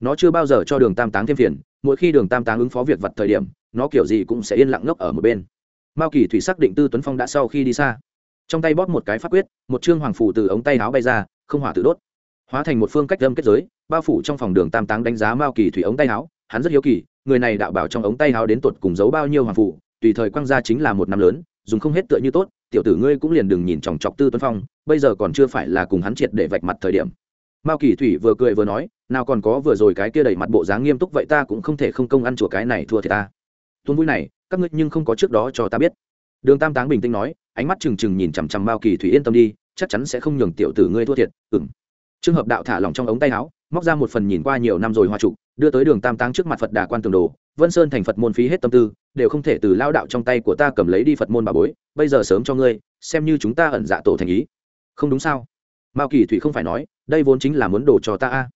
Nó chưa bao giờ cho đường tam táng thêm phiền mỗi khi đường tam táng ứng phó việc vặt thời điểm, nó kiểu gì cũng sẽ yên lặng ngốc ở một bên. Mao kỳ thủy xác định tư tuấn phong đã sau khi đi xa. Trong tay bóp một cái pháp quyết, một chương hoàng phủ từ ống tay áo bay ra, không hỏa tự đốt. Hóa thành một phương cách âm kết giới, bao phủ trong phòng đường tam táng đánh giá mao kỳ thủy ống tay áo, hắn rất hiếu kỳ, người này đạo bảo trong ống tay áo đến tột cùng giấu bao nhiêu hoàng phủ, tùy thời quăng ra chính là một năm lớn, dùng không hết tựa như tốt, tiểu tử ngươi cũng liền đừng nhìn chòng chọc tư tuấn phong, bây giờ còn chưa phải là cùng hắn triệt để vạch mặt thời điểm mao kỳ thủy vừa cười vừa nói, nào còn có vừa rồi cái kia đầy mặt bộ dáng nghiêm túc vậy ta cũng không thể không công ăn chùa cái này thua thì ta. Tuôn vui này, các ngươi nhưng không có trước đó cho ta biết. Đường tam táng bình tĩnh nói, ánh mắt trừng trừng nhìn chằm chằm mao kỳ thủy yên tâm đi, chắc chắn sẽ không nhường tiểu tử ngươi thua thiệt ừng trường hợp đạo thả lỏng trong ống tay áo, móc ra một phần nhìn qua nhiều năm rồi hoa trụ đưa tới đường tam táng trước mặt phật đà quan tường đồ, vân sơn thành phật môn phí hết tâm tư, đều không thể từ lao đạo trong tay của ta cầm lấy đi phật môn bà bối, bây giờ sớm cho ngươi, xem như chúng ta ẩn dạ tổ thành ý. Không đúng sao? Mao kỳ thủy không phải nói đây vốn chính là muốn đồ cho ta a.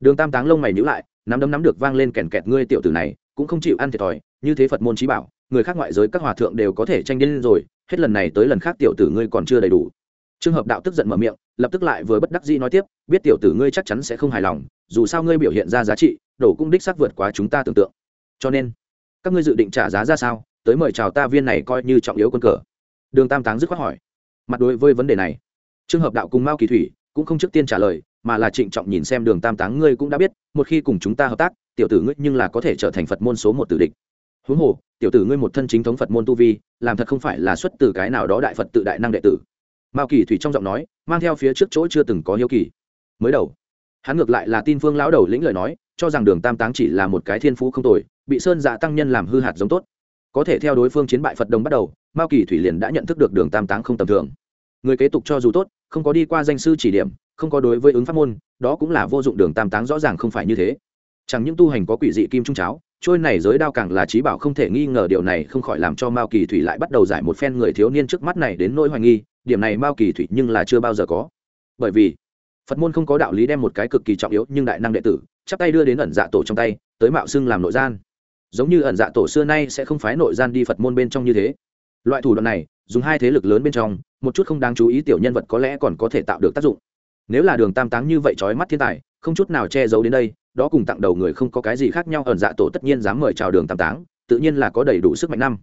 Đường tam táng lông mày nhữ lại, nắm đấm nắm được vang lên kèn kẹt ngươi tiểu tử này, cũng không chịu ăn thiệt thòi, như thế phật môn trí bảo, người khác ngoại giới các hòa thượng đều có thể tranh đến rồi, hết lần này tới lần khác tiểu tử ngươi còn chưa đầy đủ. Trường hợp đạo tức giận mở miệng, lập tức lại vừa bất đắc dĩ nói tiếp, biết tiểu tử ngươi chắc chắn sẽ không hài lòng, dù sao ngươi biểu hiện ra giá trị, đổ cung đích xác vượt quá chúng ta tưởng tượng. Cho nên, các ngươi dự định trả giá ra sao? Tới mời chào ta viên này coi như trọng yếu quân cờ. Đường tam táng dứt khoát hỏi. Mặt đối với vấn đề này trường hợp đạo cùng mao kỳ thủy cũng không trước tiên trả lời, mà là trịnh trọng nhìn xem đường tam táng ngươi cũng đã biết, một khi cùng chúng ta hợp tác, tiểu tử ngươi nhưng là có thể trở thành phật môn số một tử địch. Huống hồ, tiểu tử ngươi một thân chính thống phật môn tu vi, làm thật không phải là xuất từ cái nào đó đại phật tự đại năng đệ tử. Mao kỳ thủy trong giọng nói, mang theo phía trước chỗ chưa từng có hiếu kỳ. Mới đầu, hắn ngược lại là tin phương lão đầu lĩnh lời nói, cho rằng đường tam táng chỉ là một cái thiên phú không tồi, bị sơn dạ tăng nhân làm hư hạt giống tốt. Có thể theo đối phương chiến bại phật đồng bắt đầu, mao kỳ thủy liền đã nhận thức được đường tam táng không tầm thường. Người kế tục cho dù tốt không có đi qua danh sư chỉ điểm, không có đối với ứng pháp môn, đó cũng là vô dụng đường tam táng rõ ràng không phải như thế. Chẳng những tu hành có quỷ dị kim trung cháo, trôi này giới đao càng là trí bảo không thể nghi ngờ điều này không khỏi làm cho mao kỳ thủy lại bắt đầu giải một phen người thiếu niên trước mắt này đến nỗi hoài nghi, điểm này mao kỳ thủy nhưng là chưa bao giờ có. Bởi vì, phật môn không có đạo lý đem một cái cực kỳ trọng yếu nhưng đại năng đệ tử, chắp tay đưa đến ẩn dạ tổ trong tay, tới mạo xưng làm nội gian. Giống như ẩn dạ tổ xưa nay sẽ không phái nội gian đi phật môn bên trong như thế loại thủ đoạn này, dùng hai thế lực lớn bên trong, một chút không đáng chú ý tiểu nhân vật có lẽ còn có thể tạo được tác dụng. Nếu là đường tam táng như vậy trói mắt thiên tài, không chút nào che giấu đến đây, đó cùng tặng đầu người không có cái gì khác nhau, ẩn dạ tổ tất nhiên dám mời chào đường tam táng, tự nhiên là có đầy đủ sức mạnh năm.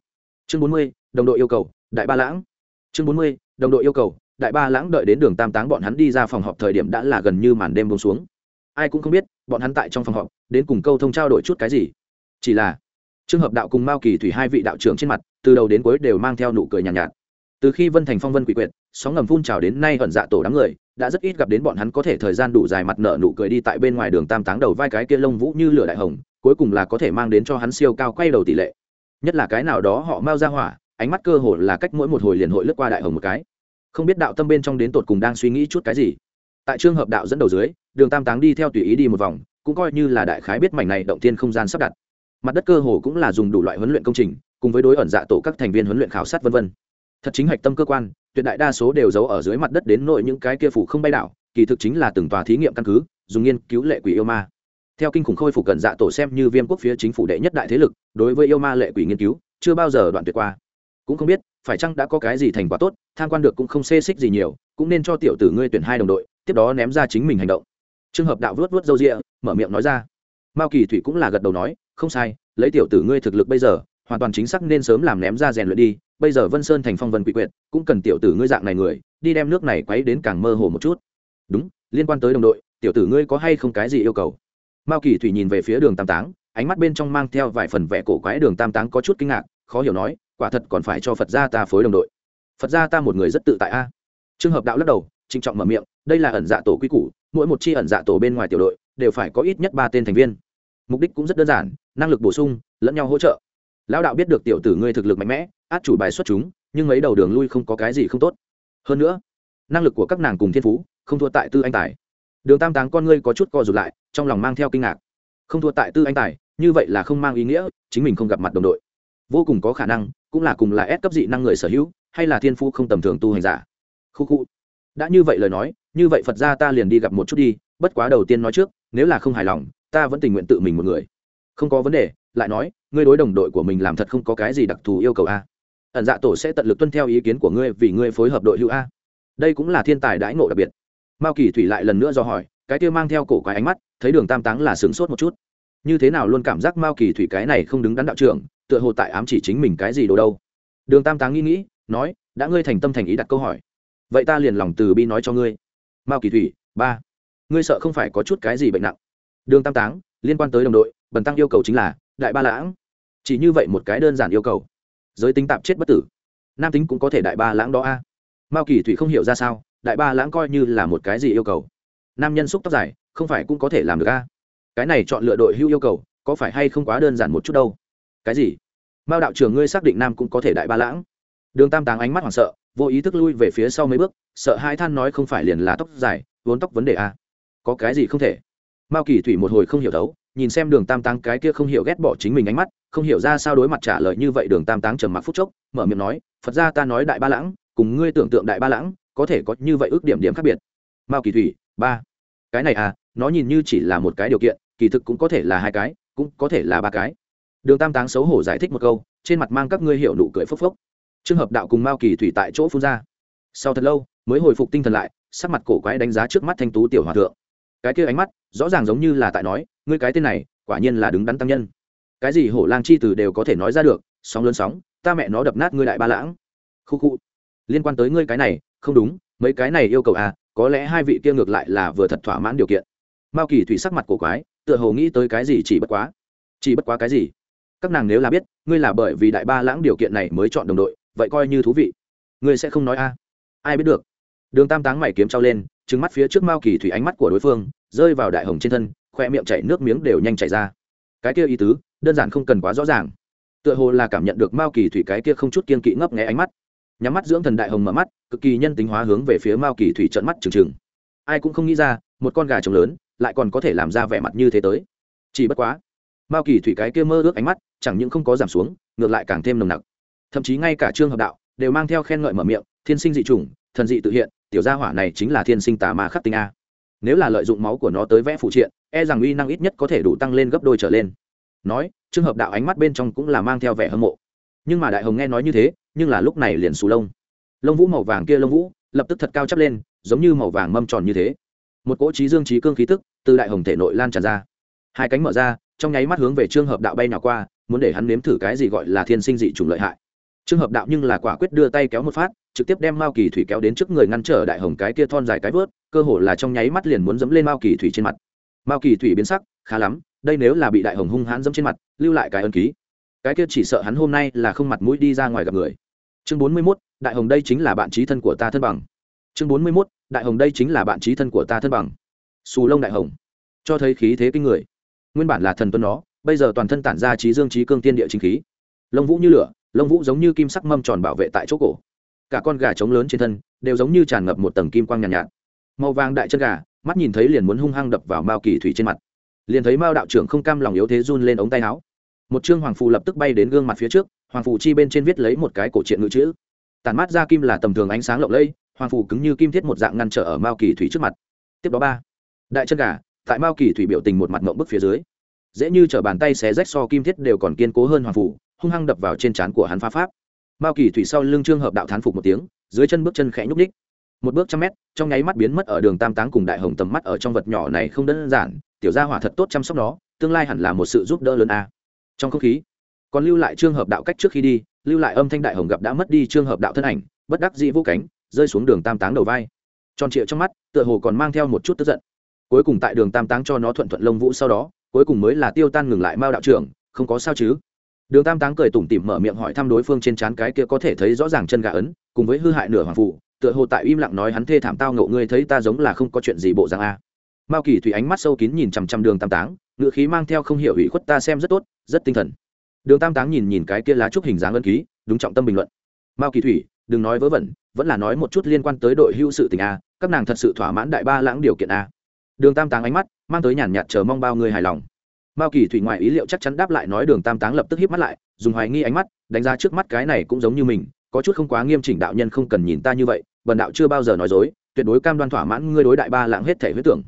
Chương bốn mươi, đồng đội yêu cầu, đại ba lãng. Chương bốn mươi, đồng đội yêu cầu, đại ba lãng đợi đến đường tam táng bọn hắn đi ra phòng họp thời điểm đã là gần như màn đêm bông xuống. Ai cũng không biết, bọn hắn tại trong phòng họp, đến cùng câu thông trao đổi chút cái gì. Chỉ là trường hợp đạo cùng mao kỳ thủy hai vị đạo trưởng trên mặt từ đầu đến cuối đều mang theo nụ cười nhàn nhạt, nhạt. Từ khi vân thành phong vân quỷ quyệt sóng ngầm phun trào đến nay ẩn dạ tổ đám người đã rất ít gặp đến bọn hắn có thể thời gian đủ dài mặt nợ nụ cười đi tại bên ngoài đường tam táng đầu vai cái kia lông vũ như lửa đại hồng cuối cùng là có thể mang đến cho hắn siêu cao quay đầu tỷ lệ. Nhất là cái nào đó họ mau ra hỏa ánh mắt cơ hồ là cách mỗi một hồi liền hội lướt qua đại hồng một cái. Không biết đạo tâm bên trong đến tột cùng đang suy nghĩ chút cái gì. Tại trường hợp đạo dẫn đầu dưới đường tam táng đi theo tùy ý đi một vòng cũng coi như là đại khái biết mảnh này động tiên không gian sắp đặt mặt đất cơ hồ cũng là dùng đủ loại huấn luyện công trình, cùng với đối ẩn dạ tổ các thành viên huấn luyện khảo sát v v thật chính hạch tâm cơ quan, tuyệt đại đa số đều giấu ở dưới mặt đất đến nội những cái kia phủ không bay đảo, kỳ thực chính là từng tòa thí nghiệm căn cứ, dùng nghiên cứu lệ quỷ yêu ma. Theo kinh khủng khôi phục cận dạ tổ xem như viêm quốc phía chính phủ đệ nhất đại thế lực, đối với yêu ma lệ quỷ nghiên cứu, chưa bao giờ đoạn tuyệt qua. Cũng không biết, phải chăng đã có cái gì thành quả tốt, tham quan được cũng không xê xích gì nhiều, cũng nên cho tiểu tử ngươi tuyển hai đồng đội, tiếp đó ném ra chính mình hành động. Trường hợp đạo vớt vớt râu rịa mở miệng nói ra. Mao kỳ thủy cũng là gật đầu nói không sai, lấy tiểu tử ngươi thực lực bây giờ, hoàn toàn chính xác nên sớm làm ném ra rèn luyện đi, bây giờ vân sơn thành phong vân quỷ quyệt, cũng cần tiểu tử ngươi dạng này người, đi đem nước này quấy đến càng mơ hồ một chút. Đúng, liên quan tới đồng đội, tiểu tử ngươi có hay không cái gì yêu cầu? Mao kỳ thủy nhìn về phía đường tam táng, ánh mắt bên trong mang theo vài phần vẻ cổ quái đường tam táng có chút kinh ngạc, khó hiểu nói, quả thật còn phải cho phật gia ta phối đồng đội. Phật gia ta một người rất tự tại a. Trường hợp đạo lắc đầu, trịnh trọng mở miệng, đây là ẩn dạ tổ quy củ, mỗi một chi ẩn dạ tổ bên ngoài tiểu đội, đều phải có ít nhất ba tên thành viên mục đích cũng rất đơn giản, năng lực bổ sung, lẫn nhau hỗ trợ. Lão đạo biết được tiểu tử ngươi thực lực mạnh mẽ, át chủ bài xuất chúng, nhưng mấy đầu đường lui không có cái gì không tốt. Hơn nữa, năng lực của các nàng cùng thiên phú, không thua tại tư anh tài. Đường tam táng con ngươi có chút co rụt lại, trong lòng mang theo kinh ngạc. Không thua tại tư anh tài, như vậy là không mang ý nghĩa, chính mình không gặp mặt đồng đội. Vô cùng có khả năng, cũng là cùng là ép cấp dị năng người sở hữu, hay là thiên phú không tầm thường tu hành giả. Khu khu. Đã như vậy lời nói, như vậy phật ra ta liền đi gặp một chút đi, bất quá đầu tiên nói trước, nếu là không hài lòng ta vẫn tình nguyện tự mình một người. Không có vấn đề, lại nói, ngươi đối đồng đội của mình làm thật không có cái gì đặc thù yêu cầu a. Ẩn dạ tổ sẽ tận lực tuân theo ý kiến của ngươi vì ngươi phối hợp đội hữu a. Đây cũng là thiên tài đãi ngộ đặc biệt. Mao kỳ thủy lại lần nữa do hỏi, cái kia mang theo cổ quái ánh mắt, thấy đường tam táng là sướng sốt một chút. Như thế nào luôn cảm giác mao kỳ thủy cái này không đứng đắn đạo trưởng, tựa hồ tại ám chỉ chính mình cái gì đồ đâu? Đường tam táng nghĩ nghĩ, nói, đã ngươi thành tâm thành ý đặt câu hỏi. Vậy ta liền lòng từ bi nói cho ngươi. Mao kỳ thủy, ba, ngươi sợ không phải có chút cái gì bệnh nặng đường tam táng, liên quan tới đồng đội, bần tăng yêu cầu chính là, đại ba lãng. Chỉ như vậy một cái đơn giản yêu cầu. Giới tính tạp chết bất tử. Nam tính cũng có thể đại ba lãng đó a. Mao kỳ thủy không hiểu ra sao, đại ba lãng coi như là một cái gì yêu cầu. Nam nhân xúc tóc dài, không phải cũng có thể làm được a? Cái này chọn lựa đội hưu yêu cầu, có phải hay không quá đơn giản một chút đâu? Cái gì? Mao đạo trưởng ngươi xác định nam cũng có thể đại ba lãng. Đường tam táng ánh mắt hoảng sợ, vô ý thức lui về phía sau mấy bước, sợ hai than nói không phải liền là tóc dài, vốn tóc vấn đề a. Có cái gì không thể? Mao kỳ thủy một hồi không hiểu đấu, nhìn xem đường tam táng cái kia không hiểu ghét bỏ chính mình ánh mắt, không hiểu ra sao đối mặt trả lời như vậy đường tam táng trầm mặc phút chốc, mở miệng nói, phật ra ta nói đại ba lãng, cùng ngươi tưởng tượng đại ba lãng, có thể có như vậy ước điểm điểm khác biệt. Mao kỳ thủy, ba, cái này à nó nhìn như chỉ là một cái điều kiện, kỳ thực cũng có thể là hai cái, cũng có thể là ba cái. Đường tam táng xấu hổ giải thích một câu, trên mặt mang các ngươi hiểu nụ cười phốc phốc. Trường hợp đạo cùng mao kỳ thủy tại chỗ phun ra. Sau thật lâu, mới hồi phục tinh thần lại, sắc mặt cổ quái đánh giá trước mắt thanh tú tiểu hòa thượng cái kia ánh mắt rõ ràng giống như là tại nói, ngươi cái tên này, quả nhiên là đứng đắn tăng nhân. Cái gì hổ lang chi từ đều có thể nói ra được, sóng lớn sóng, ta mẹ nó đập nát ngươi đại ba lãng. Khu khu. Liên quan tới ngươi cái này, không đúng, mấy cái này yêu cầu à có lẽ hai vị kia ngược lại là vừa thật thỏa mãn điều kiện. Mao kỳ thủy sắc mặt cổ quái, tựa hồ nghĩ tới cái gì chỉ bất quá. Chỉ bất quá cái gì? Các nàng nếu là biết, ngươi là bởi vì đại ba lãng điều kiện này mới chọn đồng đội, vậy coi như thú vị. Ngươi sẽ không nói a. Ai biết được. Đường tam táng mày kiếm trao lên trừng mắt phía trước mao kỳ thủy ánh mắt của đối phương, rơi vào đại hồng trên thân, khoe miệng chảy nước miếng đều nhanh chảy ra. Cái kia ý tứ, đơn giản không cần quá rõ ràng. Tựa hồ là cảm nhận được mao kỳ thủy cái kia không chút kiên kỵ ngấp nghé ánh mắt. Nhắm mắt dưỡng thần đại hồng mở mắt, cực kỳ nhân tính hóa hướng về phía mao kỳ thủy trận mắt trừng trừng. Ai cũng không nghĩ ra, một con gà trống lớn, lại còn có thể làm ra vẻ mặt như thế tới. Chỉ bất quá, mao kỳ thủy cái kia mơ ước ánh mắt, chẳng những không có giảm xuống, ngược lại càng thêm nồng nặc. Thậm chí ngay cả trương hợp đạo, đều mang theo khen ngợi mở miệng, thiên sinh dị chủng, thần dị tự hiện tiểu gia hỏa này chính là thiên sinh tà ma khắc tinh a. Nếu là lợi dụng máu của nó tới vẽ phụ triện e rằng uy năng ít nhất có thể đủ tăng lên gấp đôi trở lên. Nói trường hợp đạo ánh mắt bên trong cũng là mang theo vẻ hâm mộ. Nhưng mà đại hồng nghe nói như thế, nhưng là lúc này liền xù lông. Lông vũ màu vàng kia lông vũ, lập tức thật cao chắp lên, giống như màu vàng mâm tròn như thế. Một cỗ trí dương trí cương khí tức từ đại hồng thể nội lan tràn ra. Hai cánh mở ra, trong nháy mắt hướng về trường hợp đạo bay nào qua, muốn để hắn nếm thử cái gì gọi là thiên sinh dị chủng lợi hại. Trường hợp đạo nhưng là quả quyết đưa tay kéo một phát trực tiếp đem mao kỳ thủy kéo đến trước người ngăn trở đại hồng cái kia thon dài cái vớt cơ hồ là trong nháy mắt liền muốn dẫm lên mao kỳ thủy trên mặt. Mao kỳ thủy biến sắc khá lắm đây nếu là bị đại hồng hung hãn dẫm trên mặt lưu lại cái ân ký. Cái kia chỉ sợ hắn hôm nay là không mặt mũi đi ra ngoài gặp người. Chương bốn mươi 41, đại hồng đây chính là bạn trí thân của ta thân bằng. Chương bốn mươi 41, đại hồng đây chính là bạn trí thân của ta thân bằng. Xù lông đại hồng. Cho thấy khí thế kinh người. Nguyên bản là thần tuân nó bây giờ toàn thân tản ra trí dương trí cương tiên địa chính khí. Lông vũ như lửa lông vũ giống như kim sắc mâm tròn bảo vệ tại chỗ cổ cả con gà trống lớn trên thân đều giống như tràn ngập một tầng kim quang nhàn nhạt, nhạt. Màu vàng đại chân gà mắt nhìn thấy liền muốn hung hăng đập vào mao kỳ thủy trên mặt. Liền thấy mao đạo trưởng không cam lòng yếu thế run lên ống tay áo. Một chương hoàng phù lập tức bay đến gương mặt phía trước hoàng phù chi bên trên viết lấy một cái cổ truyện ngữ chữ. Tàn mắt ra kim là tầm thường ánh sáng lộng lẫy hoàng phù cứng như kim thiết một dạng ngăn trở ở mao kỳ thủy trước mặt. Tiếp đó ba đại chân gà tại mao kỳ thủy biểu tình một mặt ngậm bức phía dưới dễ như t bàn tay xé rách so kim thiết đều còn kiên cố hơn hoàng phù hung hăng đập vào trên trán của hắn phá pháp mao kỳ thủy sau lưng trương hợp đạo thán phục một tiếng, dưới chân bước chân khẽ nhúc ních một bước trăm mét, trong nháy mắt biến mất ở đường tam táng cùng đại hồng tầm mắt ở trong vật nhỏ này không đơn giản, tiểu gia hỏa thật tốt chăm sóc nó, tương lai hẳn là một sự giúp đỡ lớn a. Trong không khí, còn lưu lại trương hợp đạo cách trước khi đi, lưu lại âm thanh đại hồng gặp đã mất đi trương hợp đạo thân ảnh, bất đắc dĩ vũ cánh, rơi xuống đường tam táng đầu vai. Tròn trịa trong mắt, tựa hồ còn mang theo một chút tức giận. Cuối cùng tại đường tam táng cho nó thuận thuận lông vũ sau đó, cuối cùng mới là tiêu tan ngừng lại mao đạo trưởng, không có sao chứ? Đường tam táng cười tủm tỉm mở miệng hỏi thăm đối phương trên trán cái kia có thể thấy rõ ràng chân gà ấn, cùng với hư hại nửa hoàng phụ tựa hồ tại im lặng nói hắn thê thảm tao ngộ ngươi thấy ta giống là không có chuyện gì bộ dạng a. Mao kỳ thủy ánh mắt sâu kín nhìn chằm chằm đường tam táng, ngựa khí mang theo không hiểu ủy khuất ta xem rất tốt, rất tinh thần. Đường tam táng nhìn nhìn cái kia lá trúc hình dáng ân ký, đúng trọng tâm bình luận. Mao kỳ thủy, đừng nói vớ vẩn, vẫn là nói một chút liên quan tới đội hưu sự tình a, các nàng thật sự thỏa mãn đại ba lãng điều kiện a. Đường tam táng ánh mắt mang tới nhàn nhạt chờ mong bao người hài lòng mao kỳ thủy ngoài ý liệu chắc chắn đáp lại nói đường tam táng lập tức híp mắt lại, dùng hoài nghi ánh mắt, đánh giá trước mắt cái này cũng giống như mình, có chút không quá nghiêm chỉnh đạo nhân không cần nhìn ta như vậy, bần đạo chưa bao giờ nói dối, tuyệt đối cam đoan thỏa mãn ngươi đối đại ba lãng hết thể huyết tưởng.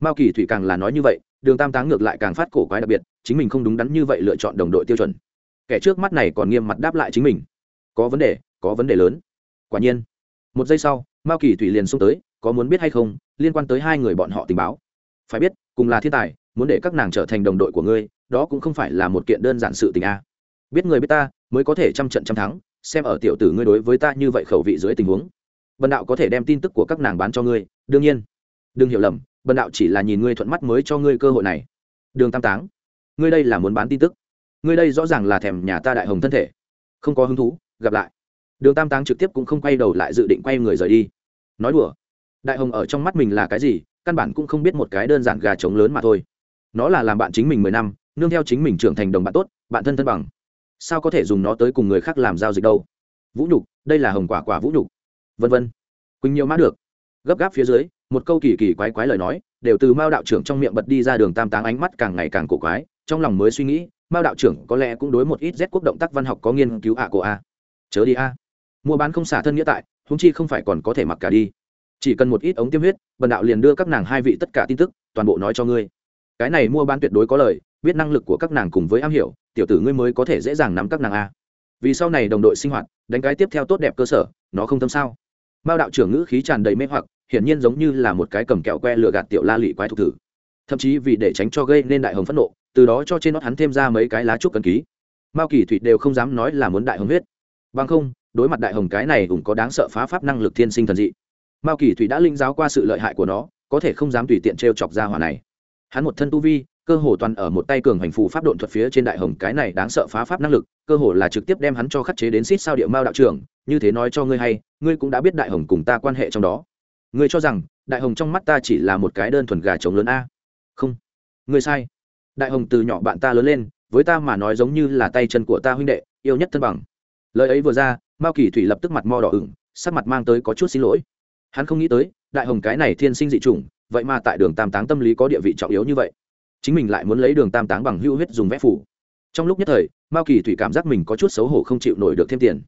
Mao kỳ thủy càng là nói như vậy, đường tam táng ngược lại càng phát cổ quái đặc biệt, chính mình không đúng đắn như vậy lựa chọn đồng đội tiêu chuẩn. Kẻ trước mắt này còn nghiêm mặt đáp lại chính mình. Có vấn đề, có vấn đề lớn. Quả nhiên, một giây sau, mao kỳ thủy liền xông tới, có muốn biết hay không, liên quan tới hai người bọn họ tình báo. Phải biết, cùng là thiên tài muốn để các nàng trở thành đồng đội của ngươi, đó cũng không phải là một kiện đơn giản sự tình a. Biết người biết ta, mới có thể trăm trận trăm thắng, xem ở tiểu tử ngươi đối với ta như vậy khẩu vị dưới tình huống. Bần đạo có thể đem tin tức của các nàng bán cho ngươi, đương nhiên. Đừng hiểu lầm, bần đạo chỉ là nhìn ngươi thuận mắt mới cho ngươi cơ hội này. Đường tam táng, ngươi đây là muốn bán tin tức. Ngươi đây rõ ràng là thèm nhà ta đại hồng thân thể. Không có hứng thú, gặp lại. Đường tam táng trực tiếp cũng không quay đầu lại dự định quay người rời đi. Nói đùa. Đại hồng ở trong mắt mình là cái gì, căn bản cũng không biết một cái đơn giản gà trống lớn mà thôi nó là làm bạn chính mình mười năm, nương theo chính mình trưởng thành đồng bạn tốt, bạn thân thân bằng. Sao có thể dùng nó tới cùng người khác làm giao dịch đâu? Vũ nhục, đây là hồng quả quả vũ nhục. Vân vân. Quỳnh nhiều mã được. Gấp gáp phía dưới, một câu kỳ kỳ quái quái lời nói, đều từ mao đạo trưởng trong miệng bật đi ra đường tam táng ánh mắt càng ngày càng cổ quái, trong lòng mới suy nghĩ, mao đạo trưởng có lẽ cũng đối một ít rét quốc động tác văn học có nghiên cứu ạ của a chớ đi a. Mua bán không xả thân nghĩa tại húng chi không phải còn có thể mặc cả đi. Chỉ cần một ít ống tiêm huyết, bần đạo liền đưa các nàng hai vị tất cả tin tức, toàn bộ nói cho ngươi cái này mua bán tuyệt đối có lời, biết năng lực của các nàng cùng với am hiểu, tiểu tử ngươi mới có thể dễ dàng nắm các nàng a. Vì sau này đồng đội sinh hoạt, đánh cái tiếp theo tốt đẹp cơ sở, nó không tâm sao? Mao đạo trưởng ngữ khí tràn đầy mê hoặc, hiển nhiên giống như là một cái cầm kẹo que lừa gạt tiểu la lị quái thục thử thậm chí vì để tránh cho gây nên đại hồng phẫn nộ, từ đó cho trên nó hắn thêm ra mấy cái lá trúc cần ký. Mao kỳ thụy đều không dám nói là muốn đại hồng huyết. Bằng không, đối mặt đại hồng cái này cũng có đáng sợ phá pháp năng lực thiên sinh thần dị. Mao kỳ thụy đã linh giáo qua sự lợi hại của nó, có thể không dám tùy tiện t r e o chọc ra hỏa này hắn một thân tu vi, cơ hồ toàn ở một tay cường hành phù pháp độn thuật phía trên đại hồng cái này đáng sợ phá pháp năng lực, cơ hồ là trực tiếp đem hắn cho khắc chế đến xít sao địa mao đạo trưởng, như thế nói cho ngươi hay, ngươi cũng đã biết đại hồng cùng ta quan hệ trong đó. Ngươi cho rằng, đại hồng trong mắt ta chỉ là một cái đơn thuần gà trống lớn a? Không. Ngươi sai. Đại hồng từ nhỏ bạn ta lớn lên, với ta mà nói giống như là tay chân của ta huynh đệ, yêu nhất thân bằng. Lời ấy vừa ra, mao kỳ thủy lập tức mặt mo đỏ ửng, sắc mặt mang tới có chút xin lỗi. Hắn không nghĩ tới, đại hồng cái này thiên sinh dị chủng vậy mà tại đường tam táng tâm lý có địa vị trọng yếu như vậy. Chính mình lại muốn lấy đường tam táng bằng hưu huyết dùng vẽ phủ trong lúc nhất thời, mao kỳ thủy cảm giác mình có chút xấu hổ không chịu nổi được thêm tiền.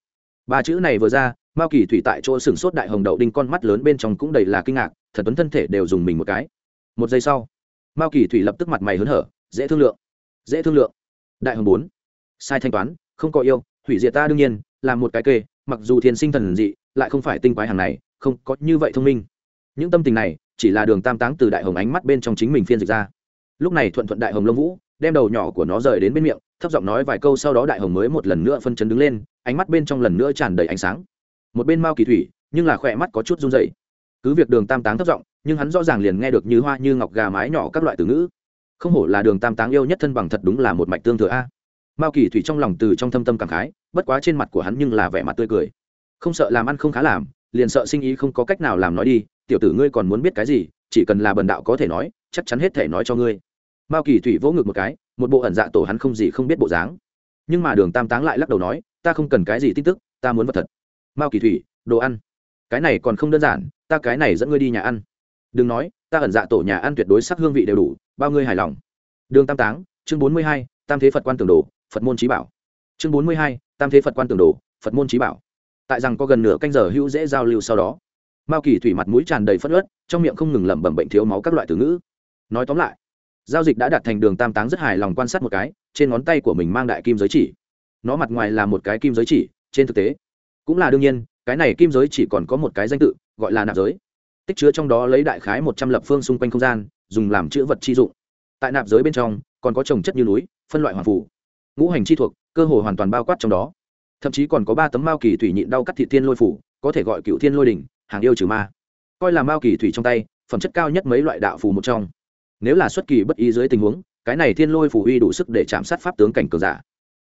Ba chữ này vừa ra, mao kỳ thủy tại chỗ sừng sốt đại hồng đậu đinh con mắt lớn bên trong cũng đầy là kinh ngạc thần tuấn thân thể đều dùng mình một cái. Một giây sau, mao kỳ thủy lập tức mặt mày hớn hở, dễ thương lượng, dễ thương lượng. Đại hồng bốn, sai thanh toán, không có yêu, hủy diệt ta đương nhiên, là một cái kê, mặc dù thiên sinh thần dị, lại không phải tinh quái hàng này, không có như vậy thông minh những tâm tình này, chỉ là đường tam táng từ đại hồng ánh mắt bên trong chính mình phiên dịch ra. Lúc này thuận thuận đại hồng lông vũ đem đầu nhỏ của nó rời đến bên miệng, thấp giọng nói vài câu sau đó đại hồng mới một lần nữa phân chấn đứng lên, ánh mắt bên trong lần nữa tràn đầy ánh sáng. Một bên mao kỳ thủy, nhưng là khỏe mắt có chút run dày cứ việc đường tam táng thấp giọng, nhưng hắn rõ ràng liền nghe được như hoa như ngọc gà mái nhỏ các loại từ ngữ. Không hổ là đường tam táng yêu nhất thân bằng thật đúng là một mạch tương thừa a. Mao kỳ thủy trong lòng từ trong thâm tâm cảm khái, bất quá trên mặt của hắn nhưng là vẻ mặt tươi cười. Không sợ làm ăn không khá làm, liền sợ sinh ý không có cách nào làm nói đi tiểu tử ngươi còn muốn biết cái gì, chỉ cần là bần đạo có thể nói, chắc chắn hết thể nói cho ngươi. Mao kỳ thủy vỗ ngực một cái, một bộ ẩn dạ tổ hắn không gì không biết bộ dáng. Nhưng mà đường tam táng lại lắc đầu nói, ta không cần cái gì tin tức, ta muốn vật thật. Mao kỳ thủy, đồ ăn. Cái này còn không đơn giản, ta cái này dẫn ngươi đi nhà ăn. Đừng nói, ta ẩn dạ tổ nhà ăn tuyệt đối sắc hương vị đều đủ, bao ngươi hài lòng. Đường tam táng, chương bốn mươi hai, tam thế phật quan tường đồ, phật môn trí bảo. Chương bốn mươi hai, tam thế phật quan tường đồ, phật môn trí bảo. Tại rằng có gần nửa canh giờ hữu dễ giao lưu sau đó mao kỳ thủy mặt mũi tràn đầy phất ớt trong miệng không ngừng lẩm bẩm bệnh thiếu máu các loại từ ngữ. Nói tóm lại, giao dịch đã đặt thành đường tam táng rất hài lòng quan sát một cái, trên ngón tay của mình mang đại kim giới chỉ. Nó mặt ngoài là một cái kim giới chỉ, trên thực tế cũng là đương nhiên, cái này kim giới chỉ còn có một cái danh tự, gọi là nạp giới. Tích chứa trong đó lấy đại khái một trăm lập phương xung quanh không gian, dùng làm chữ vật chi dụng. Tại nạp giới bên trong, còn có trồng chất như núi, phân loại hoàng phủ ngũ hành chi thuộc, cơ hồ hoàn toàn bao quát trong đó. Thậm chí còn có ba tấm mao kỳ thủy nhịn đau cắt thị thiên lôi phủ, có thể gọi cựu thiên lôi đỉnh hàng yêu trừ ma. Coi là mao kỳ thủy trong tay, phẩm chất cao nhất mấy loại đạo phù một trong. Nếu là xuất kỳ bất ý dưới tình huống, cái này thiên lôi phù uy đủ sức để chạm sát pháp tướng cảnh cường giả.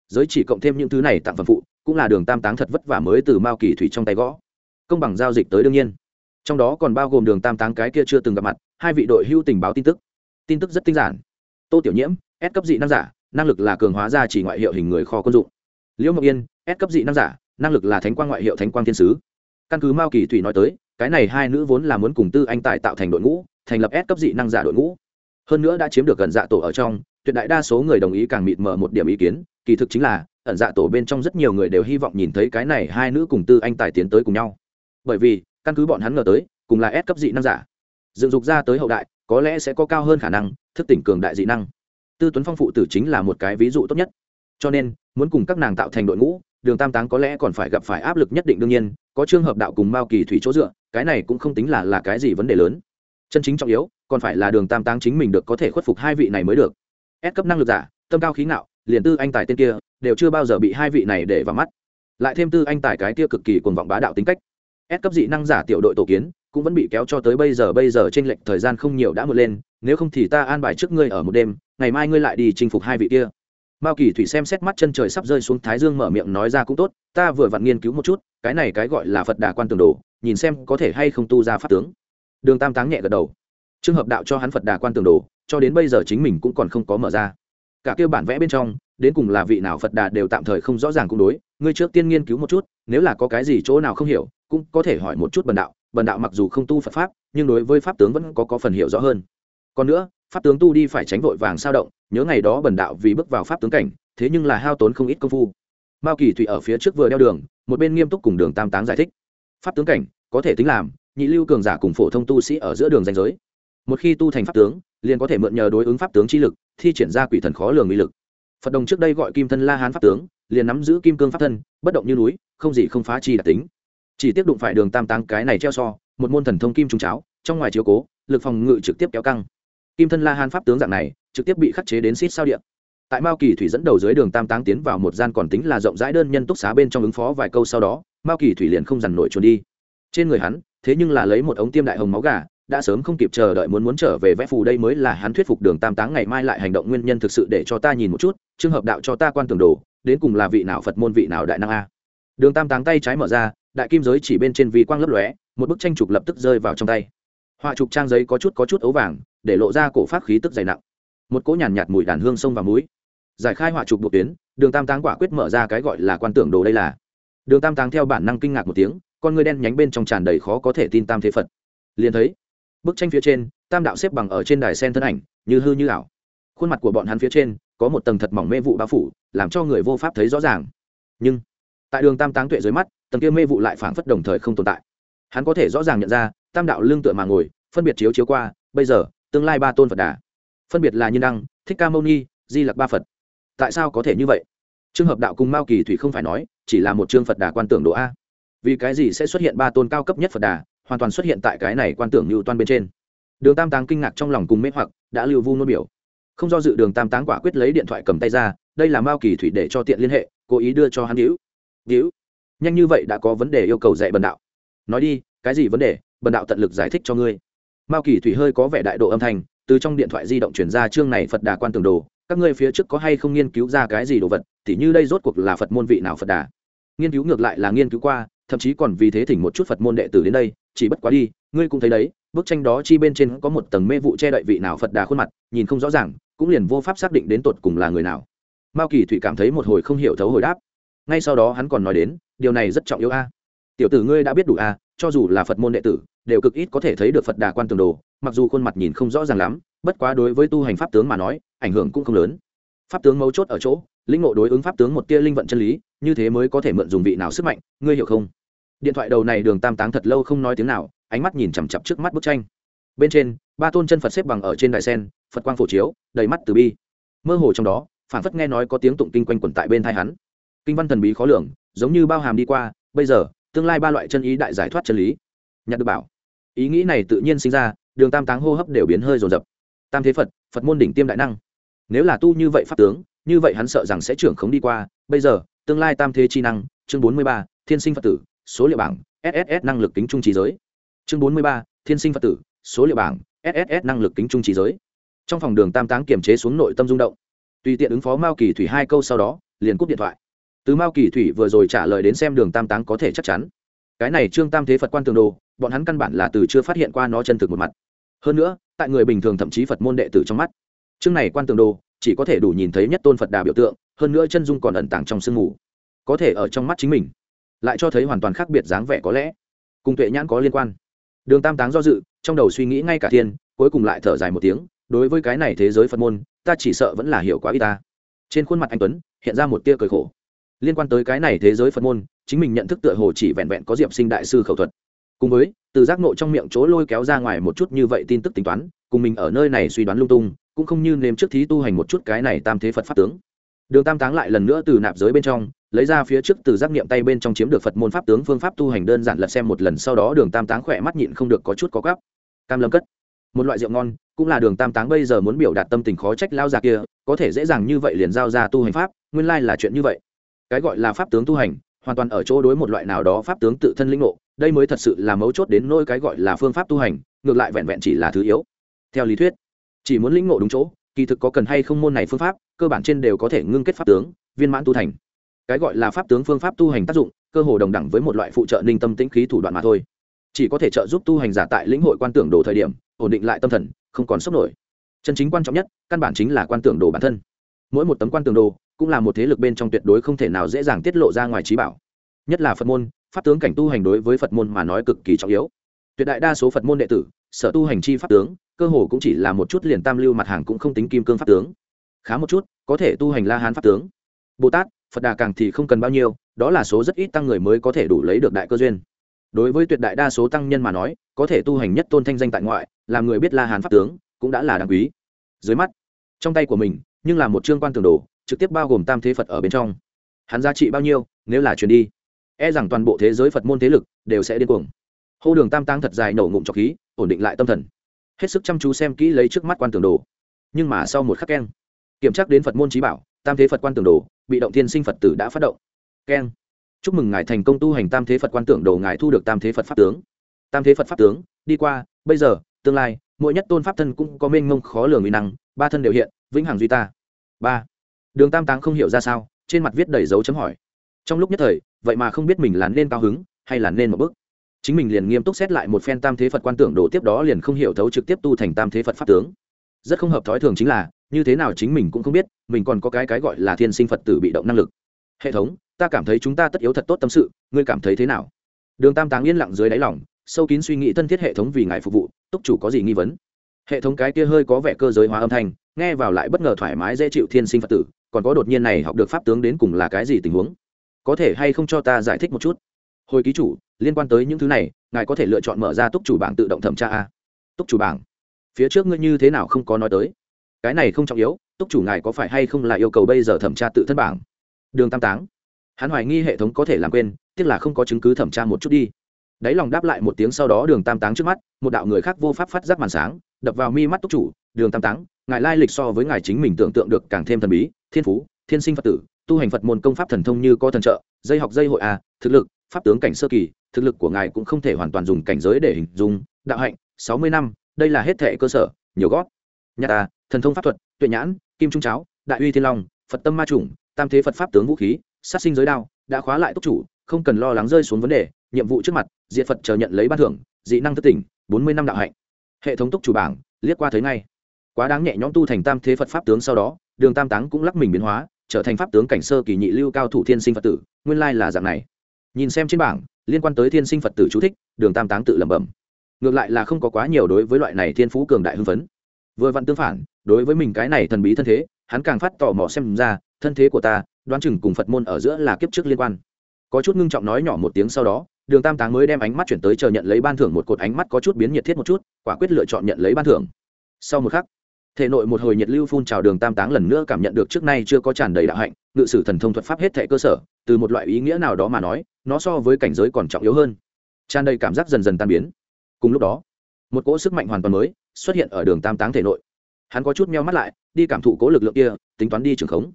Giới chỉ cộng thêm những thứ này tặng phẩm phụ, cũng là đường tam táng thật vất vả mới từ mao kỳ thủy trong tay gõ. Công bằng giao dịch tới đương nhiên. Trong đó còn bao gồm đường tam táng cái kia chưa từng gặp mặt, hai vị đội hưu tình báo tin tức. Tin tức rất tinh giản. Tô tiểu nhiễm, s cấp dị năng giả, năng lực là cường hóa ra chỉ ngoại hiệu hình người kho quân dụng. Liễu ngọc yên, s cấp dị năng giả, năng lực là thánh quang ngoại hiệu thánh quang thiên sứ căn cứ mao kỳ thủy nói tới, cái này hai nữ vốn là muốn cùng tư anh tài tạo thành đội ngũ, thành lập s cấp dị năng giả đội ngũ. Hơn nữa đã chiếm được gần dạ tổ ở trong, tuyệt đại đa số người đồng ý càng mịt mờ một điểm ý kiến, kỳ thực chính là, ẩn dạ tổ bên trong rất nhiều người đều hy vọng nhìn thấy cái này hai nữ cùng tư anh tài tiến tới cùng nhau. Bởi vì, căn cứ bọn hắn ngờ tới, cùng là s cấp dị năng giả. Dựng dục ra tới hậu đại, có lẽ sẽ có cao hơn khả năng, thức tỉnh cường đại dị năng. Tư tuấn phong phụ tử chính là một cái ví dụ tốt nhất. Cho nên, muốn cùng các nàng tạo thành đội ngũ đường tam táng có lẽ còn phải gặp phải áp lực nhất định đương nhiên, có trường hợp đạo cùng mao kỳ thủy chỗ dựa, cái này cũng không tính là là cái gì vấn đề lớn. Chân chính trọng yếu, còn phải là đường tam táng chính mình được có thể khuất phục hai vị này mới được. Ép cấp năng lực giả, tâm cao khí ngạo, liền tư anh tài tên kia, đều chưa bao giờ bị hai vị này để vào mắt. Lại thêm tư anh tài cái kia cực kỳ cuồng vọng bá đạo tính cách. Ép cấp dị năng giả tiểu đội tổ kiến, cũng vẫn bị kéo cho tới bây giờ bây giờ trên lệnh thời gian không nhiều đã một lên, nếu không thì ta an bài trước ngươi ở một đêm, ngày mai ngươi lại đi chinh phục hai vị kia mao kỳ thủy xem xét mắt chân trời sắp rơi xuống thái dương mở miệng nói ra cũng tốt, ta vừa vặn nghiên cứu một chút, cái này cái gọi là phật đà quan tường đồ, nhìn xem có thể hay không tu ra pháp tướng. Đường tam táng nhẹ gật đầu. Trường hợp đạo cho hắn phật đà quan tường đồ, cho đến bây giờ chính mình cũng còn không có mở ra. Cả kêu bản vẽ bên trong, đến cùng là vị nào phật đà đều tạm thời không rõ ràng cũng đối. Ngươi trước tiên nghiên cứu một chút, nếu là có cái gì chỗ nào không hiểu, cũng có thể hỏi một chút bần đạo. Bần đạo mặc dù không tu phật pháp, nhưng đối với pháp tướng vẫn có có phần hiểu rõ hơn. Còn nữa pháp tướng tu đi phải tránh vội vàng sao động, nhớ ngày đó bần đạo vì bước vào pháp tướng cảnh, thế nhưng là hao tốn không ít công phu. Mao kỳ thủy ở phía trước vừa đeo đường, một bên nghiêm túc cùng đường tam táng giải thích. Pháp tướng cảnh, có thể tính làm, nhị lưu cường giả cùng phổ thông tu sĩ ở giữa đường danh giới. Một khi tu thành pháp tướng, liền có thể mượn nhờ đối ứng pháp tướng chi lực, thi triển ra quỷ thần khó lường uy lực. Phật đồng trước đây gọi kim thân la hán pháp tướng, liền nắm giữ kim cương pháp thân, bất động như núi, không gì không phá chi đặc tính. Chỉ tiếp đụng phải đường tam táng cái này treo so, một môn thần thông kim trung cháo, trong ngoài chiếu cố, lực phòng ngự trực tiếp kéo căng kim thân la hán pháp tướng dạng này, trực tiếp bị khắc chế đến xít sao điện tại mao kỳ thủy dẫn đầu dưới đường tam táng tiến vào một gian còn tính là rộng rãi đơn nhân túc xá bên trong ứng phó vài câu sau đó, mao kỳ thủy liền không dằn nổi trốn đi. Trên người hắn, thế nhưng là lấy một ống tiêm đại hồng máu gà, đã sớm không kịp chờ đợi muốn muốn trở về vẽ phù đây mới là hắn thuyết phục đường tam táng ngày mai lại hành động nguyên nhân thực sự để cho ta nhìn một chút, trường hợp đạo cho ta quan tưởng đồ, đến cùng là vị nào phật môn vị nào đại năng a. Đường tam táng tay trái mở ra, đại kim giới chỉ bên trên vì quang lấp lóe, một bức tranh trục lập tức rơi vào trong tay họa trục trang giấy có chút có chút ấu vàng để lộ ra cổ pháp khí tức dày nặng. Một cỗ nhàn nhạt, nhạt mùi đàn hương sông và mũi. Giải khai họa trục buộc tuyến đường tam táng quả quyết mở ra cái gọi là quan tưởng đồ đây là. Đường tam táng theo bản năng kinh ngạc một tiếng con người đen nhánh bên trong tràn đầy khó có thể tin tam thế phật. Liền thấy bức tranh phía trên tam đạo xếp bằng ở trên đài sen thân ảnh như hư như ảo. Khuôn mặt của bọn hắn phía trên có một tầng thật mỏng mê vụ bao phủ làm cho người vô pháp thấy rõ ràng. Nhưng tại đường tam táng tuệ dưới mắt tầng kia mê vụ lại phảng phất đồng thời không tồn tại. Hắn có thể rõ ràng nhận ra tam đạo lương tựa mà ngồi, phân biệt chiếu chiếu qua, bây giờ, tương lai ba tôn phật đà. Phân biệt là nhân đăng, thích ca mâu ni, di lặc ba phật. Tại sao có thể như vậy? Trường hợp đạo cùng mao kỳ thủy không phải nói, chỉ là một chương phật đà quan tưởng độ a. Vì cái gì sẽ xuất hiện ba tôn cao cấp nhất phật đà, hoàn toàn xuất hiện tại cái này quan tưởng như toan bên trên? Đường tam táng kinh ngạc trong lòng cùng mê hoặc, đã lưu vu nôn biểu. Không do dự, đường tam táng quả quyết lấy điện thoại cầm tay ra, đây là mao kỳ thủy để cho tiện liên hệ, cố ý đưa cho hắn hữu hữu nhanh như vậy đã có vấn đề yêu cầu dạy bần đạo. Nói đi, cái gì vấn đề? Bần đạo tận lực giải thích cho ngươi. Mao kỳ thủy hơi có vẻ đại độ âm thanh, từ trong điện thoại di động chuyển ra chương này phật đà quan tường đồ, các ngươi phía trước có hay không nghiên cứu ra cái gì đồ vật, thì như đây rốt cuộc là phật môn vị nào phật đà? Nghiên cứu ngược lại là nghiên cứu qua, thậm chí còn vì thế thỉnh một chút phật môn đệ tử đến đây, chỉ bất quá đi, ngươi cũng thấy đấy, bức tranh đó chi bên trên có một tầng mê vụ che đậy vị nào phật đà khuôn mặt, nhìn không rõ ràng, cũng liền vô pháp xác định đến tột cùng là người nào. Mao kỳ thủy cảm thấy một hồi không hiểu thấu hồi đáp. Ngay sau đó hắn còn nói đến, điều này rất trọng yếu a tiểu tử ngươi đã biết đủ à cho dù là phật môn đệ tử, đều cực ít có thể thấy được phật đà quan tường đồ, mặc dù khuôn mặt nhìn không rõ ràng lắm, bất quá đối với tu hành pháp tướng mà nói, ảnh hưởng cũng không lớn. Pháp tướng mấu chốt ở chỗ, lĩnh ngộ đối ứng pháp tướng một tia linh vận chân lý, như thế mới có thể mượn dùng vị nào sức mạnh, ngươi hiểu không? Điện thoại đầu này đường tam táng thật lâu không nói tiếng nào, ánh mắt nhìn chằm chặp trước mắt bức tranh. Bên trên, ba tôn chân phật xếp bằng ở trên đài sen, phật quang phổ chiếu, đầy mắt từ bi. Mơ hồ trong đó, phản phất nghe nói có tiếng tụng kinh quanh quẩn tại bên thai hắn. Kinh văn thần bí khó lường, giống như bao hàm đi qua, bây giờ tương lai ba loại chân ý đại giải thoát chân lý. Nhặt được bảo, ý nghĩ này tự nhiên sinh ra, đường tam táng hô hấp đều biến hơi rồn rập tam thế phật phật môn đỉnh tiêm đại năng. Nếu là tu như vậy pháp tướng, như vậy hắn sợ rằng sẽ trưởng khống đi qua. Bây giờ, tương lai tam thế chi năng, chương bốn mươi ba, thiên sinh phật tử, số liệu bảng sss năng lực tính trung trí giới. Chương bốn mươi ba, thiên sinh phật tử, số liệu bảng sss năng lực tính trung trí giới. Trong phòng đường tam táng kiềm chế xuống nội tâm rung động. Tùy tiện ứng phó mao kỳ thủy hai câu sau đó, liền cúp điện thoại từ mao kỳ thủy vừa rồi trả lời đến xem đường tam táng có thể chắc chắn. Cái này trương tam thế phật quan tường đồ, bọn hắn căn bản là từ chưa phát hiện qua nó chân thực một mặt. Hơn nữa, tại người bình thường thậm chí phật môn đệ tử trong mắt, chương này quan tường đồ chỉ có thể đủ nhìn thấy nhất tôn phật đà biểu tượng, hơn nữa chân dung còn ẩn tàng trong sương mù, có thể ở trong mắt chính mình, lại cho thấy hoàn toàn khác biệt dáng vẻ có lẽ. Cùng tuệ nhãn có liên quan. Đường tam táng do dự, trong đầu suy nghĩ ngay cả thiên, cuối cùng lại thở dài một tiếng, đối với cái này thế giới phật môn, ta chỉ sợ vẫn là hiểu quá y ta. Trên khuôn mặt anh tuấn, hiện ra một tia cười khổ liên quan tới cái này thế giới phật môn, chính mình nhận thức tựa hồ chỉ vẹn vẹn có diệp sinh đại sư khẩu thuật. Cùng với, từ giác nộ trong miệng chỗ lôi kéo ra ngoài một chút như vậy tin tức tính toán, cùng mình ở nơi này suy đoán lung tung, cũng không như nếm trước thí tu hành một chút cái này tam thế phật pháp tướng. Đường tam táng lại lần nữa từ nạp giới bên trong, lấy ra phía trước từ giác niệm tay bên trong chiếm được phật môn pháp tướng phương pháp tu hành đơn giản lật xem một lần, sau đó đường tam táng khỏe mắt nhịn không được có chút có gắp. Cam lâm cất. Một loại rượu ngon, cũng là đường tam táng bây giờ muốn biểu đạt tâm tình khó trách lao già kia, có thể dễ dàng như vậy liền giao ra tu hành pháp, nguyên lai là chuyện như vậy cái gọi là pháp tướng tu hành, hoàn toàn ở chỗ đối một loại nào đó pháp tướng tự thân linh ngộ, đây mới thật sự là mấu chốt đến nôi cái gọi là phương pháp tu hành, ngược lại vẹn vẹn chỉ là thứ yếu. Theo lý thuyết, chỉ muốn lĩnh ngộ đúng chỗ, kỳ thực có cần hay không môn này phương pháp, cơ bản trên đều có thể ngưng kết pháp tướng, viên mãn tu thành. Cái gọi là pháp tướng phương pháp tu hành tác dụng, cơ hồ đồng đẳng với một loại phụ trợ ninh tâm tĩnh khí thủ đoạn mà thôi. Chỉ có thể trợ giúp tu hành giả tại lĩnh hội quan tưởng đồ thời điểm, ổn định lại tâm thần, không còn sốc nổi. Chân chính quan trọng nhất, căn bản chính là quan tưởng đồ bản thân. Mỗi một tấm quan tưởng đồ cũng là một thế lực bên trong tuyệt đối không thể nào dễ dàng tiết lộ ra ngoài trí bảo. Nhất là phật môn, pháp tướng cảnh tu hành đối với phật môn mà nói cực kỳ trọng yếu. Tuyệt đại đa số phật môn đệ tử, sở tu hành chi pháp tướng, cơ hồ cũng chỉ là một chút liền tam lưu mặt hàng cũng không tính kim cương pháp tướng. Khá một chút, có thể tu hành la hán pháp tướng. Bồ tát, phật đà càng thì không cần bao nhiêu, đó là số rất ít tăng người mới có thể đủ lấy được đại cơ duyên. Đối với tuyệt đại đa số tăng nhân mà nói, có thể tu hành nhất tôn thanh danh tại ngoại, làm người biết la hán pháp tướng, cũng đã là đáng quý. Dưới mắt, trong tay của mình, nhưng là một chương quan tường đồ trực tiếp bao gồm tam thế phật ở bên trong. Hắn giá trị bao nhiêu, nếu là chuyển đi e rằng toàn bộ thế giới phật môn thế lực đều sẽ điên cuồng. Hô đường tam tăng thật dài nổ ngụm trọc khí, ổn định lại tâm thần. Hết sức chăm chú xem kỹ lấy trước mắt quan tường đồ. Nhưng mà sau một khắc keng, kiểm tra đến phật môn trí bảo, tam thế phật quan tường đồ, bị động thiên sinh phật tử đã phát động. Keng. Chúc mừng ngài thành công tu hành tam thế phật quan tưởng đồ, ngài thu được tam thế phật pháp tướng. Tam thế phật pháp tướng, đi qua, bây giờ, tương lai, mỗi nhất tôn pháp thân cũng có mênh mông khó lường uy năng, ba thân đều hiện, vĩnh hằng duy ta. Ba đường tam táng không hiểu ra sao, trên mặt viết đầy dấu chấm hỏi. Trong lúc nhất thời, vậy mà không biết mình là nên cao hứng, hay là nên một bước. Chính mình liền nghiêm túc xét lại một phen tam thế phật quan tưởng đồ tiếp đó liền không hiểu thấu trực tiếp tu thành tam thế phật pháp tướng. Rất không hợp thói thường chính là, như thế nào chính mình cũng không biết, mình còn có cái cái gọi là thiên sinh phật tử bị động năng lực. Hệ thống, ta cảm thấy chúng ta tất yếu thật tốt tâm sự, ngươi cảm thấy thế nào? Đường tam táng yên lặng dưới đáy lòng, sâu kín suy nghĩ thân thiết hệ thống vì ngài phục vụ, túc chủ có gì nghi vấn? Hệ thống cái kia hơi có vẻ cơ giới hóa âm thanh, nghe vào lại bất ngờ thoải mái dễ chịu thiên sinh phật tử còn có đột nhiên này học được pháp tướng đến cùng là cái gì tình huống? Có thể hay không cho ta giải thích một chút? Hồi ký chủ, liên quan tới những thứ này, ngài có thể lựa chọn mở ra túc chủ bảng tự động thẩm tra a. Túc chủ bảng. Phía trước ngươi như thế nào không có nói tới? Cái này không trọng yếu, túc chủ ngài có phải hay không là yêu cầu bây giờ thẩm tra tự thân bảng? Đường tam táng. Hắn hoài nghi hệ thống có thể làm quên, tiếc là không có chứng cứ thẩm tra một chút đi. Đáy lòng đáp lại một tiếng sau đó đường tam táng trước mắt, một đạo người khác vô pháp phát giác màn sáng, đập vào mi mắt túc chủ đường tam táng, ngài lai lịch so với ngài chính mình tưởng tượng được càng thêm thần bí, thiên phú, thiên sinh phật tử, tu hành phật môn công pháp thần thông như có thần trợ, dây học dây hội a thực lực, pháp tướng cảnh sơ kỳ, thực lực của ngài cũng không thể hoàn toàn dùng cảnh giới để hình dung, đạo hạnh, sáu mươi năm, đây là hết thệ cơ sở, nhiều gót. Nhà a thần thông pháp thuật, tuệ nhãn, kim trung cháo, đại uy thiên long, phật tâm ma chủng, tam thế phật pháp tướng vũ khí, sát sinh giới đao, đã khóa lại túc chủ, không cần lo lắng rơi xuống vấn đề, nhiệm vụ trước mặt diện phật chờ nhận lấy ban thưởng, dị năng thất tỉnh, bốn mươi năm đạo hạnh. Hệ thống túc chủ bảng, liếc qua thấy ngay quá đáng nhẹ nhõm tu thành tam thế phật pháp tướng sau đó, đường tam táng cũng lắc mình biến hóa, trở thành pháp tướng cảnh sơ kỳ nhị lưu cao thủ thiên sinh phật tử, nguyên lai là dạng này. Nhìn xem trên bảng, liên quan tới thiên sinh phật tử chú thích, đường tam táng tự lẩm bẩm. Ngược lại là không có quá nhiều đối với loại này thiên phú cường đại hưng phấn. Vừa vặn tương phản, đối với mình cái này thần bí thân thế, hắn càng phát tò mò xem ra, thân thế của ta, đoán chừng cùng phật môn ở giữa là kiếp trước liên quan. Có chút ngưng trọng nói nhỏ một tiếng sau đó, đường tam táng mới đem ánh mắt chuyển tới chờ nhận lấy ban thưởng một cột ánh mắt có chút biến nhiệt thiết một chút, quả quyết lựa chọn nhận lấy ban thưởng. Sau một khắc thể nội một hồi nhiệt lưu phun trào đường tam táng lần nữa cảm nhận được trước nay chưa có tràn đầy đạo hạnh, ngự sử thần thông thuật pháp hết thể cơ sở, từ một loại ý nghĩa nào đó mà nói, nó so với cảnh giới còn trọng yếu hơn. Tràn đầy cảm giác dần dần tan biến. Cùng lúc đó, một cỗ sức mạnh hoàn toàn mới xuất hiện ở đường tam táng thể nội. Hắn có chút meo mắt lại, đi cảm thụ cố lực lượng kia, tính toán đi trường khống.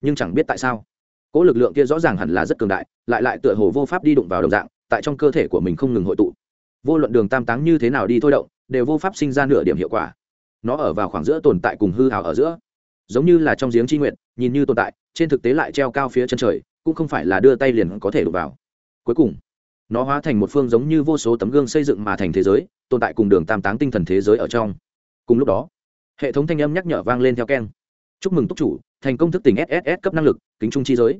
Nhưng chẳng biết tại sao, cỗ lực lượng kia rõ ràng hẳn là rất cường đại, lại lại tựa hồ vô pháp đi đụng vào đồng dạng, tại trong cơ thể của mình không ngừng hội tụ. Vô luận đường tam táng như thế nào đi thôi động, đều vô pháp sinh ra nửa điểm hiệu quả nó ở vào khoảng giữa tồn tại cùng hư hào ở giữa. Giống như là trong giếng tri nguyện nhìn như tồn tại, trên thực tế lại treo cao phía chân trời, cũng không phải là đưa tay liền có thể đụng vào. Cuối cùng, nó hóa thành một phương giống như vô số tấm gương xây dựng mà thành thế giới, tồn tại cùng đường tam táng tinh thần thế giới ở trong. Cùng lúc đó, hệ thống thanh âm nhắc nhở vang lên theo keng. Chúc mừng túc chủ, thành công thức tỉnh sss cấp năng lực, kính trung chi giới.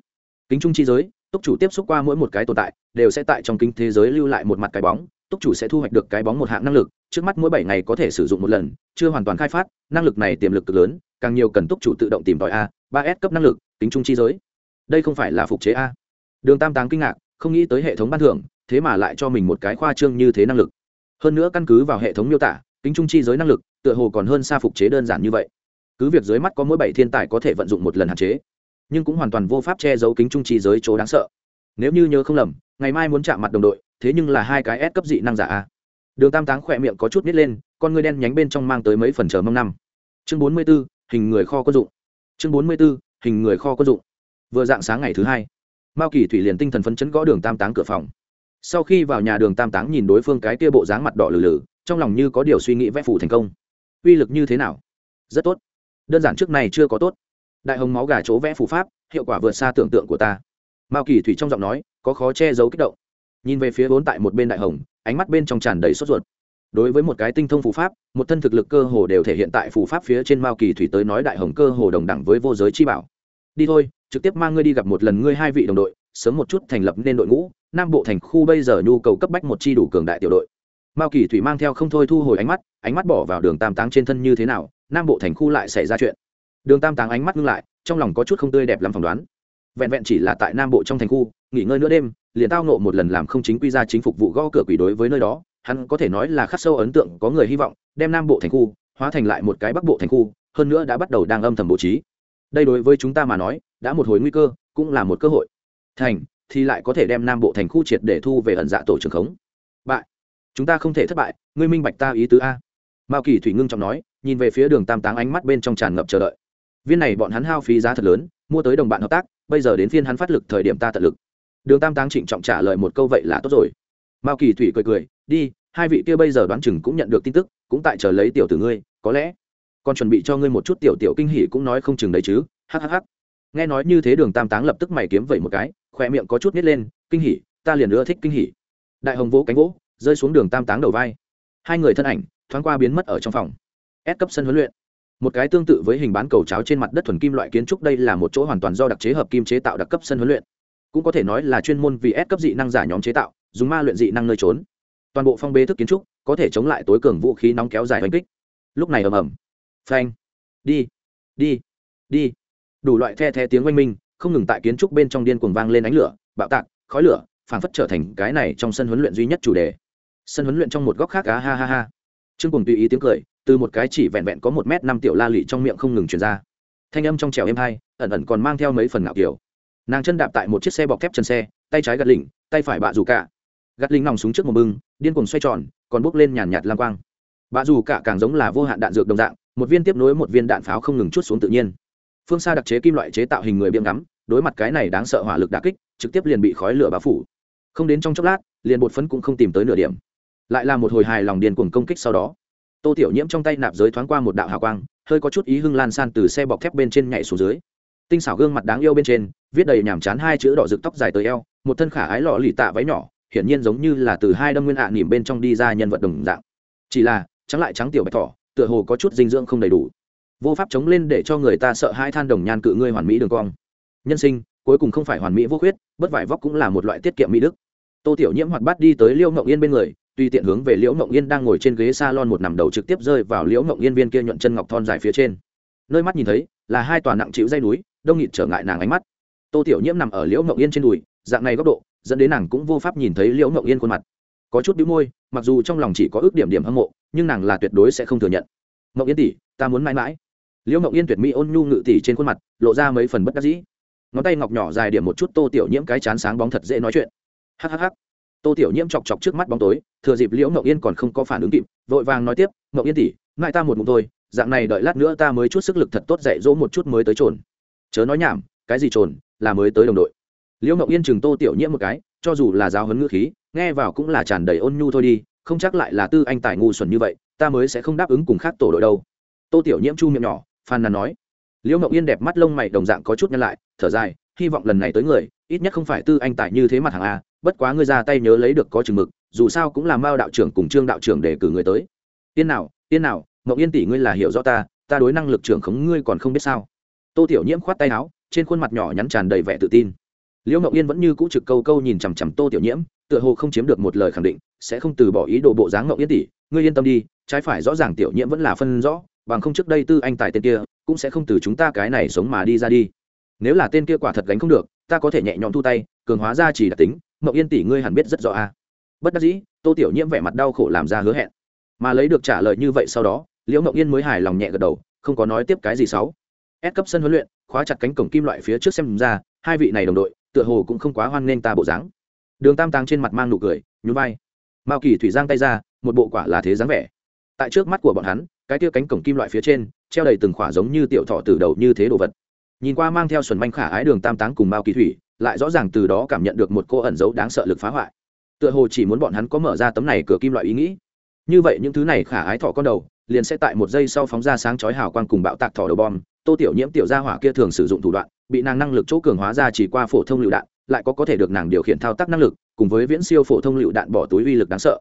Kính trung chi giới, túc chủ tiếp xúc qua mỗi một cái tồn tại, đều sẽ tại trong kính thế giới lưu lại một mặt cái bóng túc chủ sẽ thu hoạch được cái bóng một hạng năng lực, trước mắt mỗi bảy ngày có thể sử dụng một lần, chưa hoàn toàn khai phát, năng lực này tiềm lực cực lớn, càng nhiều cần túc chủ tự động tìm tòi a, ba s cấp năng lực, tính trung chi giới. Đây không phải là phục chế a. Đường tam táng kinh ngạc, không nghĩ tới hệ thống ban thưởng, thế mà lại cho mình một cái khoa trương như thế năng lực. Hơn nữa căn cứ vào hệ thống miêu tả, tính trung chi giới năng lực, tựa hồ còn hơn xa phục chế đơn giản như vậy. Cứ việc dưới mắt có mỗi bảy thiên tài có thể vận dụng một lần hạn chế, nhưng cũng hoàn toàn vô pháp che giấu kính trung chi giới chỗ đáng sợ. Nếu như nhớ không lầm, ngày mai muốn chạm mặt đồng đội thế nhưng là hai cái S cấp dị năng giả a. Đường tam táng khỏe miệng có chút nít lên, con người đen nhánh bên trong mang tới mấy phần chờ mong năm. Chương bốn mươi b ố hình người kho quân dụng. Chương bốn mươi b ố hình người kho quân dụng. Vừa dạng sáng ngày thứ hai, mao kỳ thủy liền tinh thần phấn chấn gõ đường tam táng cửa phòng. Sau khi vào nhà đường tam táng nhìn đối phương cái kia bộ dáng mặt đỏ lử lử trong lòng như có điều suy nghĩ vẽ phủ thành công. Uy lực như thế nào? Rất tốt. Đơn giản trước này chưa có tốt. Đại hồng máu gà chỗ vẽ phù pháp, hiệu quả vượt xa tưởng tượng của ta. Mao kỳ thủy trong giọng nói, có khó che giấu kích động nhìn về phía vốn tại một bên đại hồng, ánh mắt bên trong tràn đầy sốt ruột. Đối với một cái tinh thông phù pháp, một thân thực lực cơ hồ đều thể hiện tại phù pháp phía trên mao kỳ thủy tới nói đại hồng cơ hồ đồng đẳng với vô giới chi bảo. Đi thôi, trực tiếp mang ngươi đi gặp một lần ngươi hai vị đồng đội, sớm một chút thành lập nên đội ngũ, nam bộ thành khu bây giờ nhu cầu cấp bách một chi đủ cường đại tiểu đội. Mao kỳ thủy mang theo không thôi thu hồi ánh mắt ánh mắt bỏ vào đường tam táng trên thân như thế nào, nam bộ thành khu lại xảy ra chuyện. Đường tam táng ánh mắt ngưng lại, trong lòng có chút không tươi đẹp lắm phỏng đoán vẹn vẹn chỉ là tại nam bộ trong thành khu, nghỉ ngơi nửa đêm, liền tao nộ một lần làm không chính quy ra chính phục vụ gõ cửa quỷ đối với nơi đó. Hắn có thể nói là khắc sâu ấn tượng, có người hy vọng, đem nam bộ thành khu hóa thành lại một cái bắc bộ thành khu, hơn nữa đã bắt đầu đang âm thầm bố trí. Đây đối với chúng ta mà nói, đã một hồi nguy cơ, cũng là một cơ hội. Thành thì lại có thể đem nam bộ thành khu triệt để thu về ẩn dạ tổ trưởng khống. Bại. Chúng ta không thể thất bại, ngươi minh bạch ta ý tứ a. Mao kỳ thủy ngưng trọng nói, nhìn về phía đường tam táng ánh mắt bên trong tràn ngập chờ đợi. Viên này bọn hắn hao phí giá thật lớn, mua tới đồng bạn hợp tác bây giờ đến phiên hắn phát lực thời điểm ta tận lực. Đường tam táng trịnh trọng trả lời một câu vậy là tốt rồi. Mao kỳ thủy cười cười, đi, hai vị kia bây giờ đoán chừng cũng nhận được tin tức, cũng tại chờ lấy tiểu tử ngươi, có lẽ còn chuẩn bị cho ngươi một chút tiểu tiểu kinh hỉ cũng nói không chừng đấy chứ hhh nghe nói như thế đường tam táng lập tức mày kiếm vẩy một cái khoe miệng có chút nít lên, kinh hỉ, ta liền ưa thích kinh hỉ. Đại hồng vỗ cánh vỗ, rơi xuống đường tam táng đầu vai. Hai người thân ảnh thoáng qua biến mất ở trong phòng. Ép cấp sân huấn luyện một cái tương tự với hình bán cầu cháo trên mặt đất thuần kim loại kiến trúc, đây là một chỗ hoàn toàn do đặc chế hợp kim chế tạo đặc cấp sân huấn luyện. Cũng có thể nói là chuyên môn vì ép cấp dị năng giả nhóm chế tạo, dùng ma luyện dị năng nơi trốn. Toàn bộ phong bê thức kiến trúc, có thể chống lại tối cường vũ khí nóng kéo dài hành kích. Lúc này ầm ầm. Phanh. Đi. Đi. Đi. Đủ loại the the tiếng oanh minh, không ngừng tại kiến trúc bên trong điên cuồng vang lên ánh lửa, bạo tạc, khói lửa, phảng phất trở thành cái này trong sân huấn luyện duy nhất chủ đề. Sân huấn luyện trong một góc khác, á ha ha ha. Trương cùng tùy ý tiếng cười từ một cái chỉ vẹn vẹn có một m năm tiểu la lị trong miệng không ngừng truyền ra. Thanh âm trong trèo êm hai, ẩn ẩn còn mang theo mấy phần ngạo kiểu. Nàng chân đạp tại một chiếc xe bọc thép chân xe, tay trái gạt lỉnh, tay phải bạ dù cả. Gạt lỉnh nòng súng trước một bưng, điên cuồng xoay tròn, còn bốc lên nhàn nhạt lam quang. Bạ dù cả càng giống là vô hạn đạn dược đồng dạng, một viên tiếp nối một viên đạn pháo không ngừng chút xuống tự nhiên. Phương xa đặc chế kim loại chế tạo hình người biếm ngắm, đối mặt cái này đáng sợ hỏa lực đà kích, trực tiếp liền bị khói lửa bao phủ. Không đến trong chốc lát, liền bột phấn cũng không tìm tới nửa điểm. Lại là một hồi hài lòng điên cuồng công kích sau đó tô tiểu nhiễm trong tay nạp giới thoáng qua một đạo hào quang, hơi có chút ý hưng lan san từ xe bọc thép bên trên nhảy xuống dưới. Tinh xảo gương mặt đáng yêu bên trên, viết đầy nhàm chán hai chữ đỏ rực tóc dài tới eo, một thân khả ái lọ lì tạ váy nhỏ, hiển nhiên giống như là từ hai đâm nguyên ạ à nỉm bên trong đi ra nhân vật đồng dạng. Chỉ là, trắng lại trắng tiểu bạch thỏ, tựa hồ có chút dinh dưỡng không đầy đủ. Vô pháp chống lên để cho người ta sợ hai than đồng nhan cự ngươi hoàn mỹ đường cong. Nhân sinh, cuối cùng không phải hoàn mỹ vô khuyết, bất vải vóc cũng là một loại tiết kiệm mỹ đức. Tô tiểu nhiễm hoạt bát đi tới liêu ngậu yên bên người tùy tiện hướng về liễu mộng yên đang ngồi trên ghế s a lon một nằm đầu trực tiếp rơi vào liễu mộng yên viên kia nhuận chân ngọc thon dài phía trên. Nơi mắt nhìn thấy, là hai tòa nặng chịu dây núi, đông nghịt trở ngại nàng ánh mắt. Tô tiểu nhiễm nằm ở liễu mộng yên trên đùi, dạng này góc độ, dẫn đến nàng cũng vô pháp nhìn thấy liễu mộng yên khuôn mặt. Có chút đĩu môi, mặc dù trong lòng chỉ có ước điểm điểm hâm mộ, nhưng nàng là tuyệt đối sẽ không thừa nhận. Mộng yên tỷ, ta muốn mãi mãi. Liễu mộng yên tuyệt mỹ ôn nhu ngự tỷ trên khuôn mặt, lộ ra mấy phần bất đắc dĩ. Ngón tay ngọc nhỏ dài điểm một chút, tô tiểu nhiễm cái chán sáng bóng thật dễ nói chuyện. Hhh tô tiểu nhiễm chọc chọc trước mắt bóng tối, thừa dịp liễu ngậu yên còn không có phản ứng kịp, vội vàng nói tiếp ngậu yên tỷ ngại ta một mục thôi, dạng này đợi lát nữa ta mới chút sức lực thật tốt dạy dỗ một chút mới tới trồn. Chớ nói nhảm, cái gì trồn, là mới tới đồng đội. Liễu ngậu yên chừng tô tiểu nhiễm một cái, cho dù là giáo huấn ngữ khí, nghe vào cũng là tràn đầy ôn nhu thôi đi, không chắc lại là tư anh tài ngu xuẩn như vậy, ta mới sẽ không đáp ứng cùng khác tổ đội đâu. Tô tiểu nhiễm chu miệng nhỏ phan nàn nói. Liễu ngậu yên đẹp mắt lông mày đồng dạng có chút nhăn lại, thở dài, hy vọng lần này tới người, ít nhất không phải tư anh tài như thế mặt hàng a bất quá ngươi ra tay nhớ lấy được có chừng mực, dù sao cũng là mao đạo trưởng cùng trương đạo trưởng để cử người tới. Tiên nào tiên nào ngậu yên tỷ ngươi là hiểu rõ ta ta đối năng lực trưởng khống ngươi còn không biết sao. Tô tiểu nhiễm khoát tay áo, trên khuôn mặt nhỏ nhắn tràn đầy vẻ tự tin. Liễu ngậu yên vẫn như cũ trực câu câu nhìn chằm chằm tô tiểu nhiễm, tựa hồ không chiếm được một lời khẳng định, sẽ không từ bỏ ý đồ bộ dáng ngậu yên tỷ, ngươi yên tâm đi, trái phải rõ ràng tiểu nhiễm vẫn là phân rõ, bằng không trước đây tư anh tài tên kia, cũng sẽ không từ chúng ta cái này sống mà đi ra đi. Nếu là tên kia quả thật gánh không được, ta có thể nhẹ nhõm thu tay, cường hóa ra chỉ đặc tính Ngọc yên tỷ ngươi hẳn biết rất rõ a. Bất đắc dĩ, tô tiểu nhiễm vẻ mặt đau khổ làm ra hứa hẹn. Mà lấy được trả lời như vậy sau đó, liễu Ngọc yên mới hài lòng nhẹ gật đầu, không có nói tiếp cái gì xấu. Ép cấp sân huấn luyện, khóa chặt cánh cổng kim loại phía trước xem ra, hai vị này đồng đội, tựa hồ cũng không quá hoan nghênh ta bộ dáng. Đường tam tàng trên mặt mang nụ cười, nhún vai. Mao kỳ thủy giang tay ra, một bộ quả là thế dáng vẻ. Tại trước mắt của bọn hắn, cái kia cánh cổng kim loại phía trên, treo đầy từng khỏa giống như tiểu thọ từ đầu như thế đồ vật. Nhìn qua mang theo xuẩn manh khả ái đường tam táng cùng mao kỳ thủy lại rõ ràng từ đó cảm nhận được một cô ẩn dấu đáng sợ lực phá hoại. Tựa hồ chỉ muốn bọn hắn có mở ra tấm này cửa kim loại ý nghĩ. Như vậy những thứ này khả ái thọ con đầu, liền sẽ tại một giây sau phóng ra sáng chói hào quang cùng bạo tạc thỏ đầu bom. Tô tiểu nhiễm tiểu gia hỏa kia thường sử dụng thủ đoạn, bị nàng năng lực chỗ cường hóa ra chỉ qua phổ thông lựu đạn, lại có có thể được nàng điều khiển thao tác năng lực, cùng với viễn siêu phổ thông lựu đạn bỏ túi uy lực đáng sợ.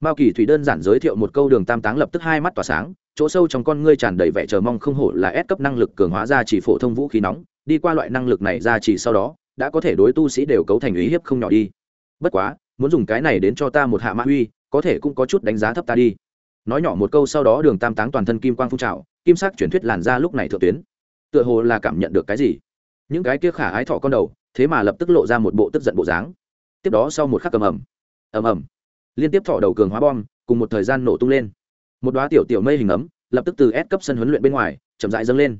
Mao kỳ thủy đơn giản giới thiệu một câu đường tam táng lập tức hai mắt tỏa sáng, chỗ sâu trong con ngươi tràn đầy vẻ chờ mong không hổ là ép cấp năng lực cường hóa ra chỉ phổ thông vũ khí nóng, đi qua loại năng lực này ra chỉ sau đó đã có thể đối tu sĩ đều cấu thành ý hiếp không nhỏ đi. Bất quá, muốn dùng cái này đến cho ta một hạ mã uy, có thể cũng có chút đánh giá thấp ta đi. Nói nhỏ một câu sau đó đường tam táng toàn thân kim quang phun trào, kim sắc truyền thuyết làn ra lúc này thượng tuyến. Tựa hồ là cảm nhận được cái gì? Những cái kia khả ái thọ con đầu, thế mà lập tức lộ ra một bộ tức giận bộ dáng. Tiếp đó sau một khắc ầm ầm ầm ầm, liên tiếp thọ đầu cường hóa bom, cùng một thời gian nổ tung lên. Một đoá tiểu tiểu mây hình ấm, lập tức từ S cấp sân huấn luyện bên ngoài, chậm rãi dâng lên.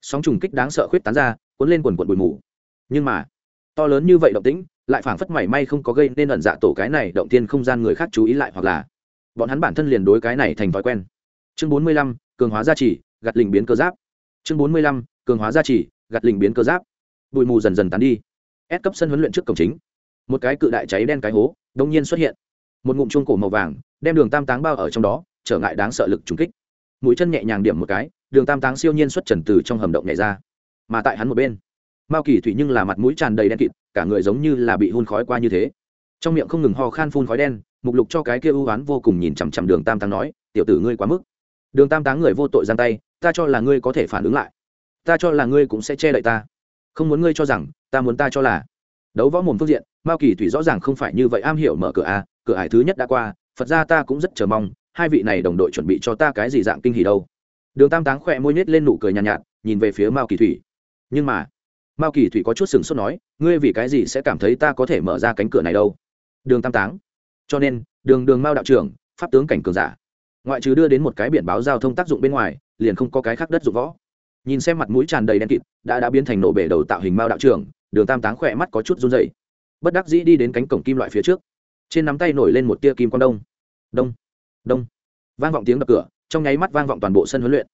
Sóng trùng kích đáng sợ khuyết tán ra, cuốn lên quần quần bụi mù. Nhưng mà to lớn như vậy động tĩnh, lại phảng phất mảy may không có gây nên ẩn dạ tổ cái này động tiên không gian người khác chú ý lại hoặc là bọn hắn bản thân liền đối cái này thành thói quen. Chương bốn mươi lăm, cường hóa gia trì gặt lình biến cơ giáp. Chương bốn mươi lăm, cường hóa gia trì gặt lình biến cơ giáp. Bụi mù dần dần tán đi. Ép cấp sân huấn luyện trước cổng chính. Một cái cự đại cháy đen cái hố đông nhiên xuất hiện. Một ngụm chuông cổ màu vàng đem đường tam táng bao ở trong đó, trở ngại đáng sợ lực trúng kích. Mũi chân nhẹ nhàng điểm một cái, đường tam táng siêu nhiên xuất trần từ trong hầm động nhảy ra. Mà tại hắn một bên mao kỳ thủy nhưng là mặt mũi tràn đầy đen kịt cả người giống như là bị hun khói qua như thế. Trong miệng không ngừng ho khan phun khói đen mục lục cho cái kia ưu oán vô cùng nhìn chằm chằm đường tam táng nói tiểu tử ngươi quá mức. Đường tam táng người vô tội giang tay ta cho là ngươi có thể phản ứng lại. Ta cho là ngươi cũng sẽ che đậy ta. Không muốn ngươi cho rằng ta muốn ta cho là. Đấu võ mồm phương diện mao kỳ thủy rõ ràng không phải như vậy am hiểu mở cửa a cửa hải thứ nhất đã qua phật ra ta cũng rất chờ mong hai vị này đồng đội chuẩn bị cho ta cái gì dạng kinh hỉ đâu. Đường tam táng khỏe môi nhét lên nụ cười nhàn nhạt, nhạt nhìn về phía mao kỳ thủy. Nhưng mà mao kỳ thủy có chút sừng sốt nói, ngươi vì cái gì sẽ cảm thấy ta có thể mở ra cánh cửa này đâu? Đường tam táng. Cho nên, đường đường mao đạo trưởng, pháp tướng cảnh cường giả. Ngoại trừ đưa đến một cái biển báo giao thông tác dụng bên ngoài, liền không có cái khác đất dụng võ. Nhìn xem mặt mũi tràn đầy đen kịt, đã đã biến thành nổ bể đầu tạo hình mao đạo trưởng, đường tam táng khỏe mắt có chút run dày bất đắc dĩ đi đến cánh cổng kim loại phía trước. Trên nắm tay nổi lên một tia kim quang đông. Đông. Đông. Vang vọng tiếng đập cửa, trong nháy mắt vang vọng toàn bộ sân huấn luyện.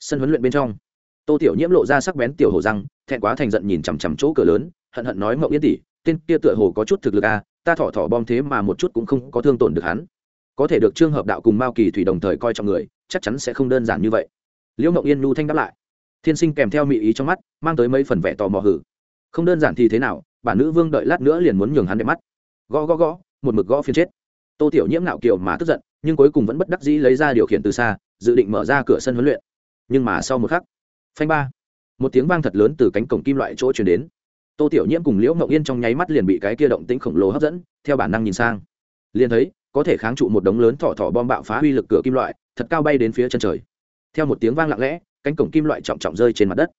Sân huấn luyện bên trong tô tiểu nhiễm lộ ra sắc bén tiểu hồ răng, thẹn quá thành giận nhìn chằm chằm chỗ cửa lớn, hận hận nói mậu yên tỷ, tên kia tựa hồ có chút thực lực à ta thỏ thỏ bom thế mà một chút cũng không có thương tổn được hắn. Có thể được trương hợp đạo cùng mao kỳ thủy đồng thời coi trọng người, chắc chắn sẽ không đơn giản như vậy. Liễu mậu yên nhu thanh đáp lại. Thiên sinh kèm theo mị ý trong mắt, mang tới mấy phần vẻ tò mò hử. Không đơn giản thì thế nào, bản nữ vương đợi lát nữa liền muốn nhường hắn đẹp mắt. Gõ gõ gõ, một mực gõ phiên chết. Tô tiểu nhiễm nạo kiều mà tức giận, nhưng cuối cùng vẫn bất đắc dĩ lấy ra điều khiển từ xa, dự định mở ra cửa sân huấn luyện. Nhưng mà sau một khắc phanh ba. Một tiếng vang thật lớn từ cánh cổng kim loại chỗ chuyển đến. Tô tiểu nhiễm cùng liễu ngậu yên trong nháy mắt liền bị cái kia động tĩnh khổng lồ hấp dẫn, theo bản năng nhìn sang. Liền thấy, có thể kháng trụ một đống lớn thỏ thỏ bom bạo phá uy lực cửa kim loại, thật cao bay đến phía chân trời. Theo một tiếng vang lặng lẽ, cánh cổng kim loại trọng trọng rơi trên mặt đất.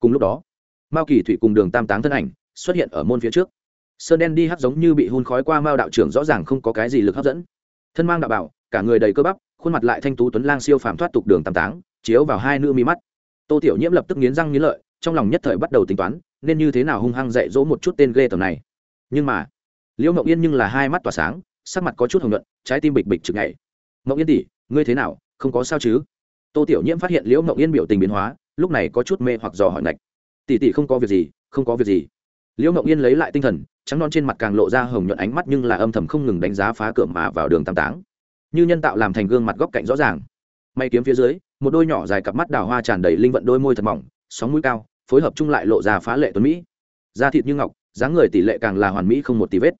Cùng lúc đó, mao kỳ thủy cùng đường tam táng thân ảnh xuất hiện ở môn phía trước. Sơn đen đi hắt giống như bị hun khói qua mao đạo trưởng rõ ràng không có cái gì lực hấp dẫn. Thân mang đạo bảo, cả người đầy cơ bắp, khuôn mặt lại thanh tú tuấn lang siêu phàm thoát tục đường tam táng, chiếu vào hai nữ mi mắt tô tiểu nhiễm lập tức nghiến răng nghiến lợi, trong lòng nhất thời bắt đầu tính toán, nên như thế nào hung hăng dạy dỗ một chút tên ghê tầm này. Nhưng mà, liễu mộng yên nhưng là hai mắt tỏa sáng, sắc mặt có chút hồng nhuận, trái tim bịch bịch chực nhảy. Mộng yên tỷ, ngươi thế nào? Không có sao chứ? Tô tiểu nhiễm phát hiện liễu mộng yên biểu tình biến hóa, lúc này có chút mê hoặc dò hỏi ngạch. Tỷ tỷ không có việc gì, không có việc gì. Liễu mộng yên lấy lại tinh thần, trắng non trên mặt càng lộ ra hồng nhuận ánh mắt nhưng là âm thầm không ngừng đánh giá phá cửa mà vào đường tam táng. Như nhân tạo làm thành gương mặt góc cạnh rõ ràng. May kiếm phía dưới một đôi nhỏ dài cặp mắt đào hoa tràn đầy linh vận đôi môi thật mỏng, sóng mũi cao, phối hợp chung lại lộ ra phá lệ tuấn mỹ. Da thịt như ngọc, dáng người tỷ lệ càng là hoàn mỹ không một tí vết.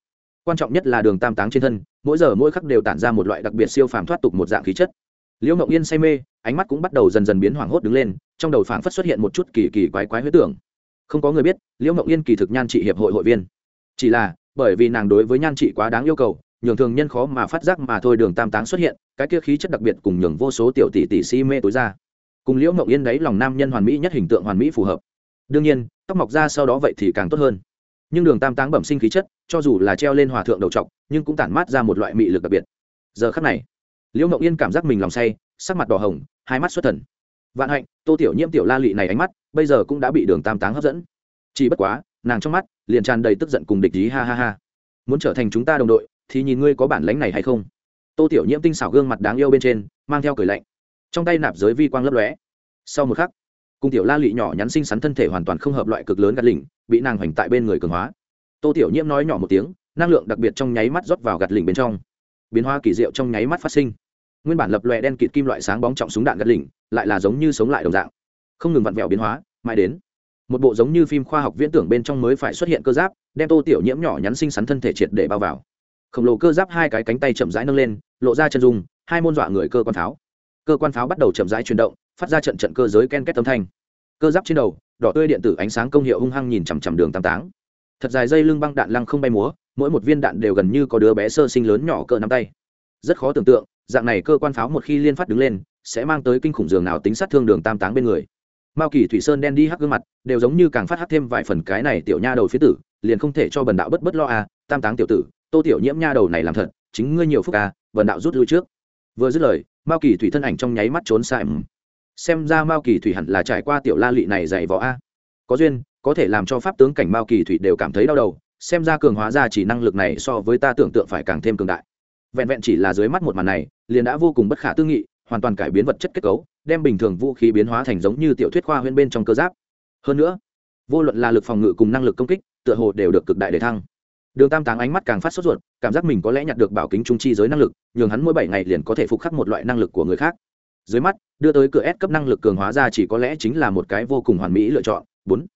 Quan trọng nhất là đường tam táng trên thân, mỗi giờ mỗi khắc đều tản ra một loại đặc biệt siêu phàm thoát tục một dạng khí chất. Liễu ngọc yên say mê, ánh mắt cũng bắt đầu dần dần biến hoảng hốt đứng lên, trong đầu phảng phất xuất hiện một chút kỳ kỳ quái quái huyết tưởng. Không có người biết, liễu ngọc yên kỳ thực nhan trị hiệp hội hội viên. Chỉ là, bởi vì nàng đối với nhan trị quá đáng yêu cầu, nhường thường nhân khó mà phát giác mà thôi đường tam táng xuất hiện cái kia khí chất đặc biệt cùng nhường vô số tiểu tỷ tỷ si mê tối ra. Cùng liễu ngọc yên đấy, lòng nam nhân hoàn mỹ nhất hình tượng hoàn mỹ phù hợp. Đương nhiên, tóc mọc ra sau đó vậy thì càng tốt hơn. Nhưng đường tam táng bẩm sinh khí chất, cho dù là treo lên hòa thượng đầu trọc, nhưng cũng tản mát ra một loại mị lực đặc biệt. Giờ khắc này, liễu ngọc yên cảm giác mình lòng say, sắc mặt đỏ hồng, hai mắt xuất thần. Vạn hạnh, tô tiểu nhiễm tiểu la lị này ánh mắt, bây giờ cũng đã bị đường tam táng hấp dẫn. Chỉ bất quá, nàng trong mắt liền tràn đầy tức giận cùng địch ý, ha ha ha. Muốn trở thành chúng ta đồng đội, thì nhìn ngươi có bản lánh này hay không? Tô tiểu nhiễm tinh xảo gương mặt đáng yêu bên trên, mang theo cười lạnh. Trong tay nạp giới vi quang lấp lóe. Sau một khắc, cùng tiểu la lị nhỏ nhắn xinh xắn thân thể hoàn toàn không hợp loại cực lớn gạt lỉnh bị nàng hoành tại bên người cường hóa. Tô tiểu nhiễm nói nhỏ một tiếng, năng lượng đặc biệt trong nháy mắt rót vào gạt lỉnh bên trong. Biến hóa kỳ diệu trong nháy mắt phát sinh. Nguyên bản lập lòe đen kịt kim loại sáng bóng trọng súng đạn gạt lỉnh lại là giống như sống lại đồng dạng. Không ngừng vặn vẹo biến hóa, mãi đến. Một bộ giống như phim khoa học viễn tưởng bên trong mới phải xuất hiện cơ giáp, đem tô tiểu nhiễm nhỏ nhắn xinh xắn thân thể triệt để bao vào khổng lồ cơ giáp hai cái cánh tay chậm rãi nâng lên, lộ ra chân dung, hai môn dọa người cơ quan pháo. Cơ quan pháo bắt đầu chậm rãi chuyển động, phát ra trận trận cơ giới ken két âm thanh. Cơ giáp trên đầu, đỏ tươi điện tử ánh sáng công hiệu hung hăng nhìn chằm chằm đường tam táng. Thật dài dây lưng băng đạn lăng không bay múa, mỗi một viên đạn đều gần như có đứa bé sơ sinh lớn nhỏ cỡ nắm tay. Rất khó tưởng tượng, dạng này cơ quan pháo một khi liên phát đứng lên, sẽ mang tới kinh khủng giường nào tính sát thương đường tam táng bên người. Mao kỳ, thủy sơn đen đi hắc gương mặt, đều giống như càng phát hắc thêm vài phần cái này tiểu nha đầu phía tử, liền không thể cho bần đạo bất bất lo à tam táng tiểu tử tô tiểu nhiễm nha đầu này làm thật, chính ngươi nhiều phúc à vần đạo rút lui trước. Vừa dứt lời, mao kỳ thủy thân ảnh trong nháy mắt trốn xa xem ra mao kỳ thủy hẳn là trải qua tiểu la lị này dạy võ a. Có duyên, có thể làm cho pháp tướng cảnh mao kỳ thủy đều cảm thấy đau đầu, xem ra cường hóa ra chỉ năng lực này so với ta tưởng tượng phải càng thêm cường đại. Vẹn vẹn chỉ là dưới mắt một màn này, liền đã vô cùng bất khả tư nghị, hoàn toàn cải biến vật chất kết cấu, đem bình thường vũ khí biến hóa thành giống như tiểu thuyết khoa huyên bên trong cơ giáp. Hơn nữa, vô luận là lực phòng ngự cùng năng lực công kích, tựa hồ đều được cực đại để thăng đường tam táng ánh mắt càng phát sốt ruột cảm giác mình có lẽ nhặt được bảo kính trung chi giới năng lực nhường hắn mỗi bảy ngày liền có thể phục khắc một loại năng lực của người khác dưới mắt đưa tới cửa S cấp năng lực cường hóa ra chỉ có lẽ chính là một cái vô cùng hoàn mỹ lựa chọn. Bốn.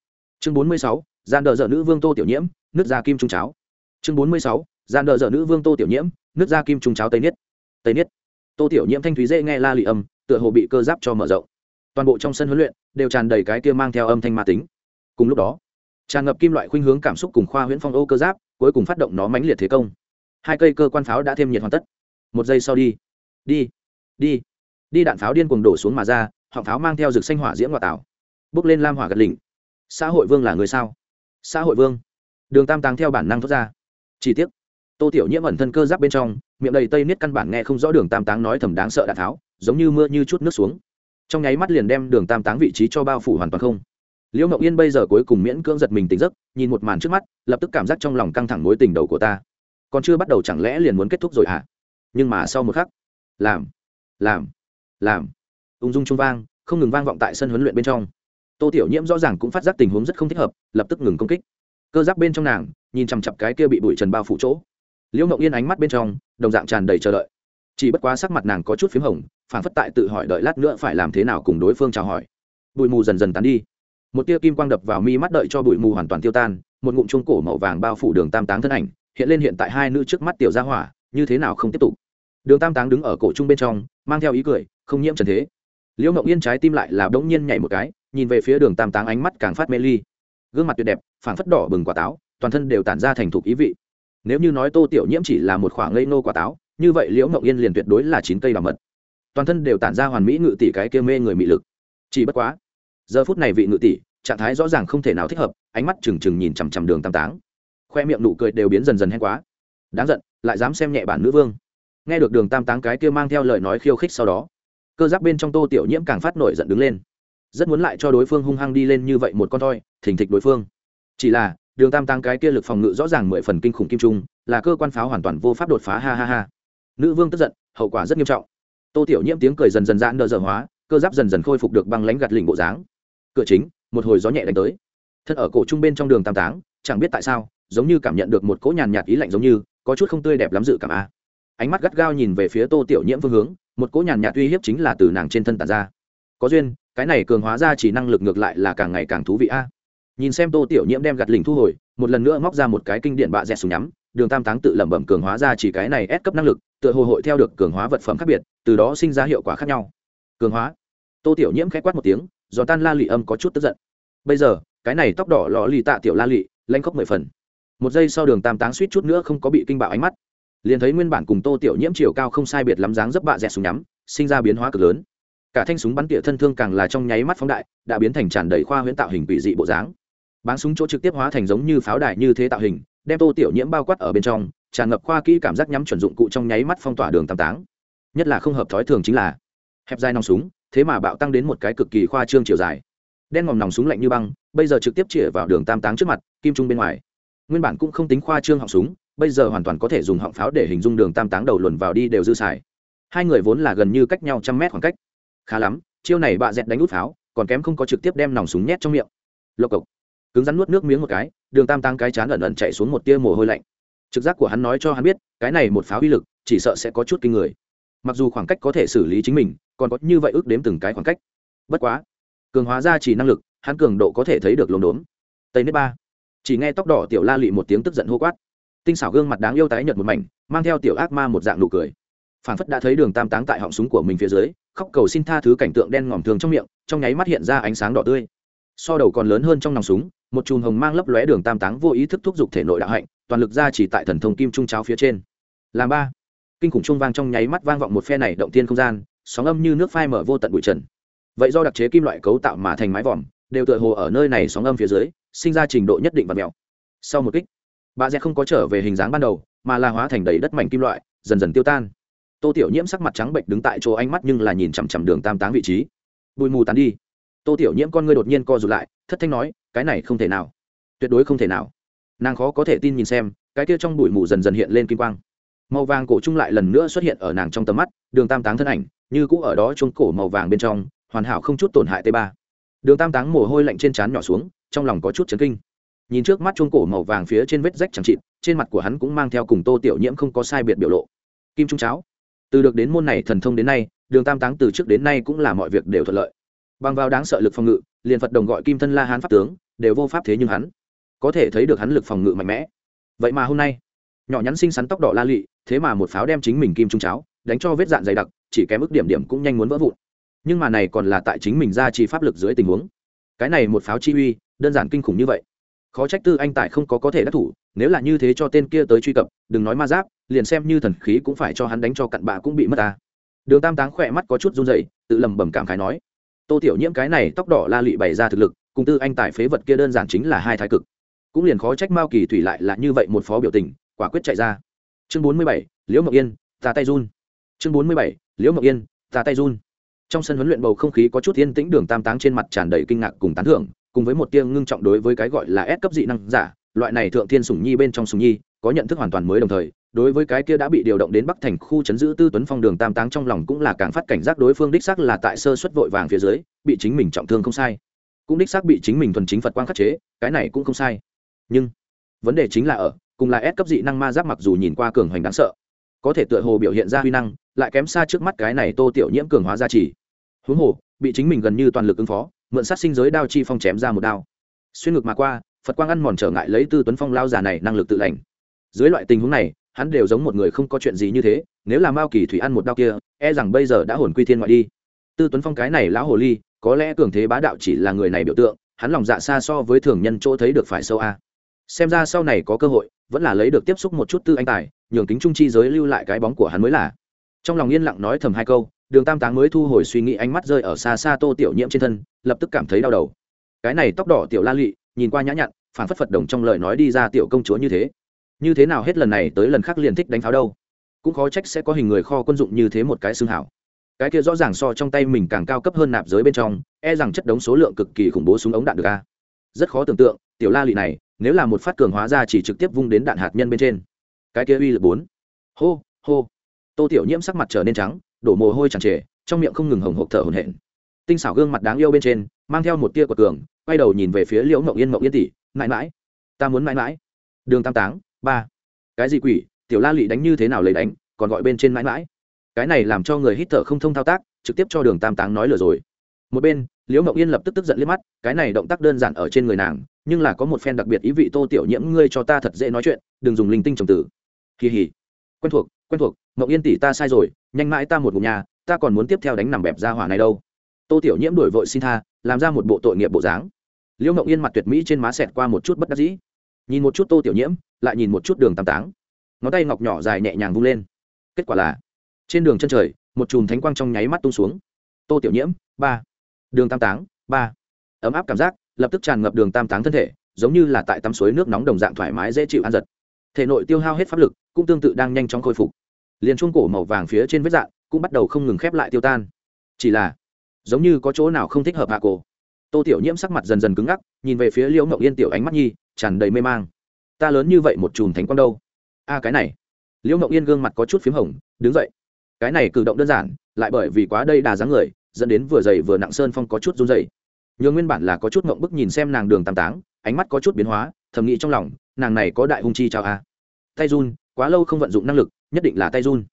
Chương 46, gian đờ dở nữ vương Tô Tiểu Nhiễm, nước da kim trung cháo. Chương 46, gian đờ dở nữ vương Tô Tiểu Nhiễm, nước da kim trung cháo tây niết. Tây niết. Tô Tiểu Nhiễm thanh thúy dễ nghe la lị âm, tựa hồ bị cơ giáp cho mở rộng. Toàn bộ trong sân huấn luyện đều tràn đầy cái kia mang theo âm thanh ma tính. Cùng lúc đó, tràn ngập kim loại khuynh hướng cảm xúc cùng khoa huyễn phong ô cơ giáp, cuối cùng phát động nó mãnh liệt thế công. Hai cây cơ quan pháo đã thêm nhiệt hoàn tất. Một giây sau đi. Đi. Đi đi đạn pháo điên cuồng đổ xuống mà ra họng pháo mang theo rực xanh hỏa diễm ngoại tảo bước lên lam hỏa gật lỉnh xã hội vương là người sao xã hội vương đường tam tàng theo bản năng thoát ra Chỉ tiếc, tô tiểu nhiễm ẩn thân cơ giáp bên trong miệng đầy tây niết căn bản nghe không rõ đường tam táng nói thầm đáng sợ đạn tháo giống như mưa như chút nước xuống trong nháy mắt liền đem đường tam táng vị trí cho bao phủ hoàn toàn không liễu ngọc yên bây giờ cuối cùng miễn cưỡng giật mình tỉnh giấc, nhìn một màn trước mắt, lập tức cảm giác trong lòng căng thẳng mối tình đầu của ta. Còn chưa bắt đầu chẳng lẽ liền muốn kết thúc rồi hả? Nhưng mà sau một khắc, làm làm làm, ung dung trung vang, không ngừng vang vọng tại sân huấn luyện bên trong. Tô tiểu nhiễm rõ ràng cũng phát giác tình huống rất không thích hợp, lập tức ngừng công kích. Cơ giác bên trong nàng, nhìn chằm chặp cái kia bị bụi trần bao phủ chỗ. Liễu ngậu yên ánh mắt bên trong, đồng dạng tràn đầy chờ đợi. Chỉ bất quá sắc mặt nàng có chút p h í m hồng, phản phất tại tự hỏi đợi lát nữa phải làm thế nào cùng đối phương chào hỏi. Bụi mù dần dần tán đi một tia kim quang đập vào mi mắt đợi cho bụi mù hoàn toàn tiêu tan, một ngụm chuông cổ màu vàng bao phủ đường tam táng thân ảnh, hiện lên hiện tại hai nữ trước mắt tiểu gia hỏa, như thế nào không tiếp tục. Đường tam táng đứng ở cổ trung bên trong, mang theo ý cười, không nhiễm trần thế. Liễu mộng yên trái tim lại là bỗng nhiên nhảy một cái, nhìn về phía đường tam táng ánh mắt càng phát mê ly. Gương mặt tuyệt đẹp, phảng phất đỏ bừng quả táo, toàn thân đều tản ra thành thục ý vị. Nếu như nói tô tiểu nhiễm chỉ là một khoảng ngây nô quả táo, như vậy liễu mộng yên liền tuyệt đối là chín cây đào mật. Toàn thân đều tản ra hoàn mỹ ngự tỷ cái kia mê người mị lực. Chỉ bất quá giờ phút này vị ngự tỷ, trạng thái rõ ràng không thể nào thích hợp, ánh mắt trừng trừng nhìn chằm chằm đường tam táng. Khoe miệng nụ cười đều biến dần dần hen quá. Đáng giận, lại dám xem nhẹ bản nữ vương. Nghe được đường tam táng cái kia mang theo lời nói khiêu khích sau đó, cơ giáp bên trong tô tiểu nhiễm càng phát nổi giận đứng lên. Rất muốn lại cho đối phương hung hăng đi lên như vậy một con toi, thình thịch đối phương. Chỉ là, đường tam tăng cái kia lực phòng ngự rõ ràng mười phần kinh khủng kim trung, là cơ quan pháo hoàn toàn vô pháp đột phá, ha ha ha. Nữ vương tức giận, hậu quả rất nghiêm trọng. Tô tiểu nhiễm tiếng cười dần dần dãn đỡ dở hóa, cơ giáp dần dần khôi phục được băng lánh gạt lỉnh bộ dáng cửa chính, một hồi gió nhẹ đánh tới. Thân ở cổ trung bên trong đường tam táng, chẳng biết tại sao, giống như cảm nhận được một cỗ nhàn nhạt ý lạnh giống như, có chút không tươi đẹp lắm dự cảm a. Ánh mắt gắt gao nhìn về phía tô tiểu nhiễm phương hướng, một cỗ nhàn nhạt uy hiếp chính là từ nàng trên thân tàn ra. Có duyên, cái này cường hóa ra chỉ năng lực ngược lại là càng ngày càng thú vị a. Nhìn xem tô tiểu nhiễm đem gạt lình thu hồi, một lần nữa móc ra một cái kinh điện bạ dẹt súng nhắm, đường tam táng tự lẩm bẩm cường hóa ra chỉ cái này ép cấp năng lực, tựa hồ hội theo được cường hóa vật phẩm khác biệt, từ đó sinh ra hiệu quả khác nhau. Cường hóa. Tô tiểu nhiễm khẽ quát một tiếng gió tan la lị âm có chút tức giận. Bây giờ, cái này tóc đỏ lò lì tạ tiểu la lị, lanh khóc mười phần. Một giây sau đường tam táng suýt chút nữa không có bị kinh bạo ánh mắt. Liền thấy nguyên bản cùng tô tiểu nhiễm chiều cao không sai biệt lắm dáng dấp bạ dẹt súng nhắm, sinh ra biến hóa cực lớn. Cả thanh súng bắn tỉa thân thương càng là trong nháy mắt phóng đại, đã biến thành tràn đầy khoa huyễn tạo hình quỷ dị bộ dáng. Báng súng chỗ trực tiếp hóa thành giống như pháo đài như thế tạo hình, đem tô tiểu nhiễm bao quát ở bên trong, tràn ngập khoa kỹ cảm giác nhắm chuẩn dụng cụ trong nháy mắt phong tỏa đường tam táng. Nhất là không hợp thói thường chính là hẹp dài nòng súng thế mà bạo tăng đến một cái cực kỳ khoa trương chiều dài. Đen ngòm nòng súng lạnh như băng, bây giờ trực tiếp chĩa vào đường tam táng trước mặt, kim trung bên ngoài. Nguyên bản cũng không tính khoa trương họng súng, bây giờ hoàn toàn có thể dùng họng pháo để hình dung đường tam táng đầu luồn vào đi đều dư xài. Hai người vốn là gần như cách nhau trăm mét khoảng cách. Khá lắm, chiêu này bạ dẹt đánh út pháo, còn kém không có trực tiếp đem nòng súng nhét trong miệng. Lộc cộc. Cứng rắn nuốt nước miếng một cái, đường tam tăng cái chán ẩn ẩn chạy xuống một tia mồ hôi lạnh. Trực giác của hắn nói cho hắn biết, cái này một pháo uy lực, chỉ sợ sẽ có chút kinh người. Mặc dù khoảng cách có thể xử lý chính mình còn có như vậy ước đếm từng cái khoảng cách. Bất quá, cường hóa ra chỉ năng lực, hắn cường độ có thể thấy được lồn đốn tây nếp ba. Chỉ nghe tóc đỏ tiểu la lị một tiếng tức giận hô quát. Tinh xảo gương mặt đáng yêu tái nhợt một mảnh, mang theo tiểu ác ma một dạng nụ cười. Phản phất đã thấy đường tam táng tại họng súng của mình phía dưới, khóc cầu xin tha thứ cảnh tượng đen ngòm thường trong miệng, trong nháy mắt hiện ra ánh sáng đỏ tươi. So đầu còn lớn hơn trong nòng súng, một chùm hồng mang lấp lóe đường tam táng vô ý thức thúc giục thể nội đạo hạnh, toàn lực ra chỉ tại thần thông kim trung cháo phía trên. Làm ba. Kinh khủng trung vang trong nháy mắt vang vọng một phe này động tiên không gian sóng âm như nước phai mở vô tận bụi trần. Vậy do đặc chế kim loại cấu tạo mà thành mái vòm, đều tựa hồ ở nơi này sóng âm phía dưới, sinh ra trình độ nhất định và mèo sau một kích, bà dẹt không có trở về hình dáng ban đầu, mà là hóa thành đầy đất mảnh kim loại, dần dần tiêu tan. Tô tiểu nhiễm sắc mặt trắng bệnh đứng tại chỗ ánh mắt nhưng là nhìn chằm chằm đường tam táng vị trí. Bụi mù tán đi. Tô tiểu nhiễm con ngươi đột nhiên co rụt lại, thất thanh nói, cái này không thể nào. Tuyệt đối không thể nào. Nàng khó có thể tin nhìn xem, cái kia trong bụi mù dần dần hiện lên kim quang màu vàng cổ trung lại lần nữa xuất hiện ở nàng trong tầm mắt, đường tam táng thân ảnh, như cũ ở đó chuông cổ màu vàng bên trong, hoàn hảo không chút tổn hại t ba. Đường tam táng mồ hôi lạnh trên trán nhỏ xuống, trong lòng có chút chấn kinh. Nhìn trước mắt chuông cổ màu vàng phía trên vết rách chẳng chịt, trên mặt của hắn cũng mang theo cùng tô tiểu nhiễm không có sai biệt biểu lộ. Kim trung cháo. Từ được đến môn này thần thông đến nay, đường tam táng từ trước đến nay cũng là mọi việc đều thuận lợi. Bằng vào đáng sợ lực phòng ngự, liền phật đồng gọi kim thân la hán pháp tướng, đều vô pháp thế nhưng hắn. Có thể thấy được hắn lực phòng ngự mạnh mẽ. Vậy mà hôm nay nhỏ nhắn xinh xắn tóc đỏ la lị, thế mà một pháo đem chính mình kim trung cháo, đánh cho vết dạn dày đặc, chỉ kém ức điểm điểm cũng nhanh muốn vỡ vụn. Nhưng mà này còn là tại chính mình ra chi pháp lực dưới tình huống. Cái này một pháo chi uy, đơn giản kinh khủng như vậy. Khó trách tư anh tại không có có thể đắc thủ, nếu là như thế cho tên kia tới truy cập, đừng nói ma giáp, liền xem như thần khí cũng phải cho hắn đánh cho cặn bạ cũng bị mất ta. Đường tam táng khỏe mắt có chút run dậy tự lầm bầm cảm khái nói, tô tiểu nhiễm cái này tóc đỏ la lị bày ra thực lực, cùng tư anh tài phế vật kia đơn giản chính là hai thái cực. Cũng liền khó trách mao kỳ thủy lại là như vậy một phó biểu tình quả quyết chạy ra. Chương bốn mươi bảy, liễu mộc yên, ta tay run. Chương bốn mươi bảy, liễu mộc yên, ta tay run. Trong sân huấn luyện bầu không khí có chút yên tĩnh, đường tam táng trên mặt tràn đầy kinh ngạc cùng tán thưởng, cùng với một tiêng ngưng trọng đối với cái gọi là ép cấp dị năng giả, loại này thượng thiên sủng nhi bên trong sủng nhi, có nhận thức hoàn toàn mới đồng thời, đối với cái kia đã bị điều động đến bắc thành khu chấn giữ tư tuấn phong đường tam táng trong lòng cũng là càng phát cảnh giác đối phương đích xác là tại sơ suất vội vàng phía dưới, bị chính mình trọng thương không sai. Cũng đích xác bị chính mình thuần chính phật quang khắc chế, cái này cũng không sai. Nhưng, vấn đề chính là ở cùng là ép cấp dị năng ma giáp mặc dù nhìn qua cường hoành đáng sợ, có thể tựa hồ biểu hiện ra huy năng, lại kém xa trước mắt cái này tô tiểu nhiễm cường hóa gia trì. Huống hồ, bị chính mình gần như toàn lực ứng phó, mượn sát sinh giới đao chi phong chém ra một đao. Xuyên ngược mà qua, phật quang ăn mòn trở ngại lấy tư tuấn phong lao già này năng lực tự lành. Dưới loại tình huống này, hắn đều giống một người không có chuyện gì như thế, nếu là mao kỳ thủy ăn một đao kia e rằng bây giờ đã hồn quy thiên ngoại đi. Tư tuấn phong cái này lão hồ ly, có lẽ cường thế bá đạo chỉ là người này biểu tượng, hắn lòng dạ xa so với thường nhân chỗ thấy được phải sâu a xem ra sau này có cơ hội, vẫn là lấy được tiếp xúc một chút tư anh tài, nhường kính trung chi giới lưu lại cái bóng của hắn mới là. Trong lòng yên lặng nói thầm hai câu, đường tam táng mới thu hồi suy nghĩ ánh mắt rơi ở xa xa tô tiểu nhiễm trên thân, lập tức cảm thấy đau đầu. Cái này tóc đỏ tiểu la lụy nhìn qua nhã nhặn phản phất phật đồng trong lời nói đi ra tiểu công chúa như thế. Như thế nào hết lần này tới lần khác liền thích đánh pháo đâu? Cũng khó trách sẽ có hình người kho quân dụng như thế một cái xương hảo. Cái kia rõ ràng so trong tay mình càng cao cấp hơn nạp giới bên trong e rằng chất đống số lượng cực kỳ khủng bố súng ống đạn được a. Rất khó tưởng tượng, tiểu la lụy này nếu là một phát cường hóa ra chỉ trực tiếp vung đến đạn hạt nhân bên trên. Cái kia uy lực bốn. Hô hô. Tô tiểu nhiễm sắc mặt trở nên trắng, đổ mồ hôi tràn trề, trong miệng không ngừng hồng hộp thở hổn hển. Tinh xảo gương mặt đáng yêu bên trên, mang theo một tia của cường, quay đầu nhìn về phía liễu mộng yên mộng yên tỷ, mãi mãi, ta muốn mãi mãi. Đường tam táng, ba. Cái gì quỷ, tiểu la lị đánh như thế nào lấy đánh, còn gọi bên trên mãi mãi? Cái này làm cho người hít thở không thông thao tác, trực tiếp cho đường tam táng nói lừa rồi. Một bên, liễu mộng yên lập tức tức giận liếc mắt, cái này động tác đơn giản ở trên người nàng nhưng là có một phen đặc biệt ý vị tô tiểu nhiễm, ngươi cho ta thật dễ nói chuyện, đừng dùng linh tinh trồng tử kỳ hỉ quen thuộc quen thuộc mậu yên tỷ ta sai rồi, nhanh mãi ta một ngụm nhà, ta còn muốn tiếp theo đánh nằm bẹp ra hỏa này đâu. Tô tiểu nhiễm đổi vội xin tha, làm ra một bộ tội nghiệp bộ dáng. Liễu mậu yên mặt tuyệt mỹ trên má xẹt qua một chút bất đắc dĩ. Nhìn một chút tô tiểu nhiễm, lại nhìn một chút đường tam táng. Ngón tay ngọc nhỏ dài nhẹ nhàng vung lên. Kết quả là, trên đường chân trời, một chùm thánh quang trong nháy mắt tung xuống. Tô tiểu nhiễm, ba. Đường tam táng, ba. Ấm áp cảm giác lập tức tràn ngập đường tam táng thân thể, giống như là tại tắm suối nước nóng đồng dạng thoải mái dễ chịu ăn giật. Thể nội tiêu hao hết pháp lực, cũng tương tự đang nhanh chóng khôi phục. Liền chuông cổ màu vàng phía trên vết dạng cũng bắt đầu không ngừng khép lại tiêu tan. Chỉ là, giống như có chỗ nào không thích hợp hạ cổ. Tô tiểu nhiễm sắc mặt dần dần cứng ngắc, nhìn về phía liễu mậu yên tiểu ánh mắt nhi, tràn đầy mê mang. Ta lớn như vậy một chùm thánh quang đâu? A, cái này. Liễu mậu yên gương mặt có chút p h í m hồng, đứng dậy. Cái này cử động đơn giản, lại bởi vì quá đây đà dáng người, dẫn đến vừa dày vừa nặng sơn phong có chút run dày nhường nguyên bản là có chút mộng bức nhìn xem nàng đường tam táng, ánh mắt có chút biến hóa, thầm nghĩ trong lòng, nàng này có đại hung chi chào a à. tay run, quá lâu không vận dụng năng lực, nhất định là tay run.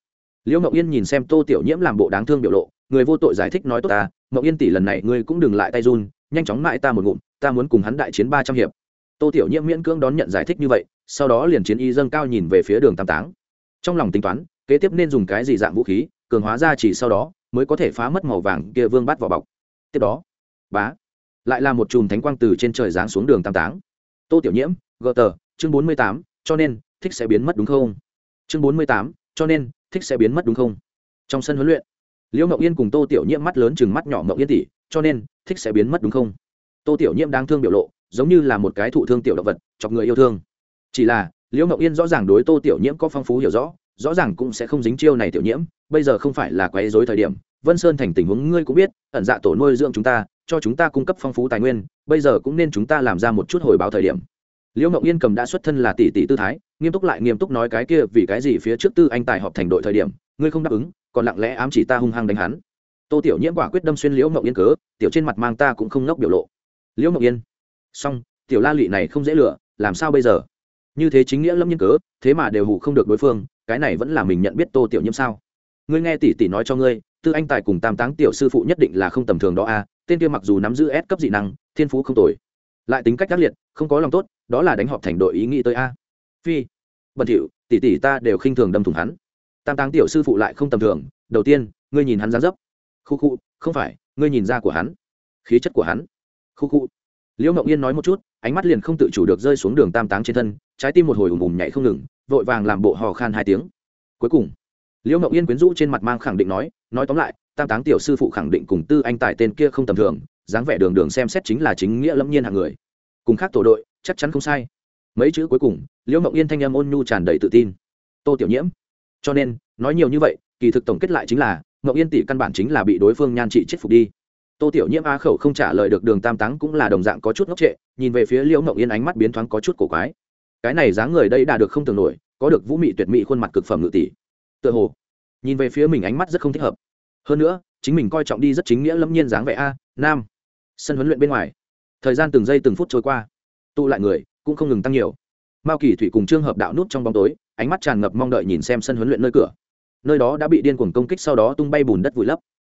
Liễu mậu yên nhìn xem tô tiểu nhiễm làm bộ đáng thương biểu lộ, người vô tội giải thích nói tốt ta mậu yên tỷ lần này ngươi cũng đừng lại tay run, nhanh chóng mãi ta một ngụm, ta muốn cùng hắn đại chiến ba trăm hiệp. Tô tiểu nhiễm miễn cưỡng đón nhận giải thích như vậy, sau đó liền chiến y dâng cao nhìn về phía đường tam táng. Trong lòng tính toán, kế tiếp nên dùng cái gì dạng vũ khí, cường hóa ra chỉ sau đó, mới có thể phá mất màu vàng kia vương bắt vỏ bọc. Tiếp đó, bá lại là một chùm thánh quang từ trên trời giáng xuống đường tam táng. Tô tiểu nhiễm gờ tờ chương bốn mươi tám, cho nên, thích sẽ biến mất đúng không? Chương bốn mươi tám, cho nên, thích sẽ biến mất đúng không? Trong sân huấn luyện, liễu mậu yên cùng tô tiểu nhiễm mắt lớn chừng mắt nhỏ mậu yên tỷ, cho nên, thích sẽ biến mất đúng không? Tô tiểu nhiễm đang thương biểu lộ, giống như là một cái thụ thương tiểu động vật, chọc người yêu thương. Chỉ là, liễu mậu yên rõ ràng đối tô tiểu nhiễm có phong phú hiểu rõ rõ ràng cũng sẽ không dính chiêu này tiểu nhiễm, bây giờ không phải là quấy dối thời điểm, vân sơn thành tình huống ngươi cũng biết, ẩn dạ tổ nuôi dưỡng chúng ta cho chúng ta cung cấp phong phú tài nguyên, bây giờ cũng nên chúng ta làm ra một chút hồi báo thời điểm. Liễu Mộng yên cầm đã xuất thân là tỷ tỷ tư thái, nghiêm túc lại nghiêm túc nói cái kia, vì cái gì phía trước tư anh tài họp thành đội thời điểm, ngươi không đáp ứng, còn lặng lẽ ám chỉ ta hung hăng đánh hắn? Tô tiểu nhiễm quả quyết đâm xuyên liễu Mộng yên cớ, tiểu trên mặt mang ta cũng không nốc biểu lộ. Liễu Mộng yên song tiểu la lụy này không dễ lựa làm sao bây giờ? Như thế chính nghĩa lâm nhân cớ, thế mà đều hủ không được đối phương, cái này vẫn là mình nhận biết tô tiểu nhiễm sao? Ngươi nghe tỷ tỷ nói cho ngươi, tư anh tài cùng tam táng tiểu sư phụ nhất định là không tầm thường đó a tên kia mặc dù nắm giữ S cấp dị năng, thiên phú không tồi. Lại tính cách ác liệt, không có lòng tốt, đó là đánh họp thành đội ý nghĩ tới a. Phi bẩn thỉu tỷ tỷ ta đều khinh thường đâm thủng hắn. Tam táng tiểu sư phụ lại không tầm thường, đầu tiên, ngươi nhìn hắn dáng dấp. Khu khu, không phải, ngươi nhìn da của hắn. Khí chất của hắn. Khu khu. Liễu mộng yên nói một chút, ánh mắt liền không tự chủ được rơi xuống đường tam táng trên thân, trái tim một hồi ùm ùm nhảy không ngừng, vội vàng làm bộ hò khan hai tiếng. Cuối cùng, liễu mộng yên quyến rũ trên mặt mang khẳng định nói nói tóm lại tam táng tiểu sư phụ khẳng định cùng tư anh tài tên kia không tầm thường, dáng vẻ đường đường xem xét chính là chính nghĩa lâm nhiên hạng người. Cùng khác tổ đội, chắc chắn không sai. Mấy chữ cuối cùng, liễu mộng yên thanh âm ôn nhu tràn đầy tự tin. Tô tiểu nhiễm. Cho nên, nói nhiều như vậy, kỳ thực tổng kết lại chính là, mộng yên tỷ căn bản chính là bị đối phương nhan trị chết phục đi. Tô tiểu nhiễm a khẩu không trả lời được đường tam táng cũng là đồng dạng có chút ngốc trệ, nhìn về phía liễu mộng yên ánh mắt biến thoáng có chút cổ quái. Cái này dáng người đây đã được không tưởng nổi, có được vũ mị tuyệt mỹ khuôn mặt cực phẩm ngự tỷ. Tựa hồ, nhìn về phía mình ánh mắt rất không thích hợp hơn nữa, chính mình coi trọng đi rất chính nghĩa lâm nhiên dáng vẻ a, nam. Sân huấn luyện bên ngoài. Thời gian từng giây từng phút trôi qua. Tụ lại người, cũng không ngừng tăng nhiều. Mao kỳ thủy cùng trương hợp đạo nút trong bóng tối, ánh mắt tràn ngập mong đợi nhìn xem sân huấn luyện nơi cửa. Nơi đó đã bị điên cuồng công kích sau đó tung bay bùn đất vùi lấp.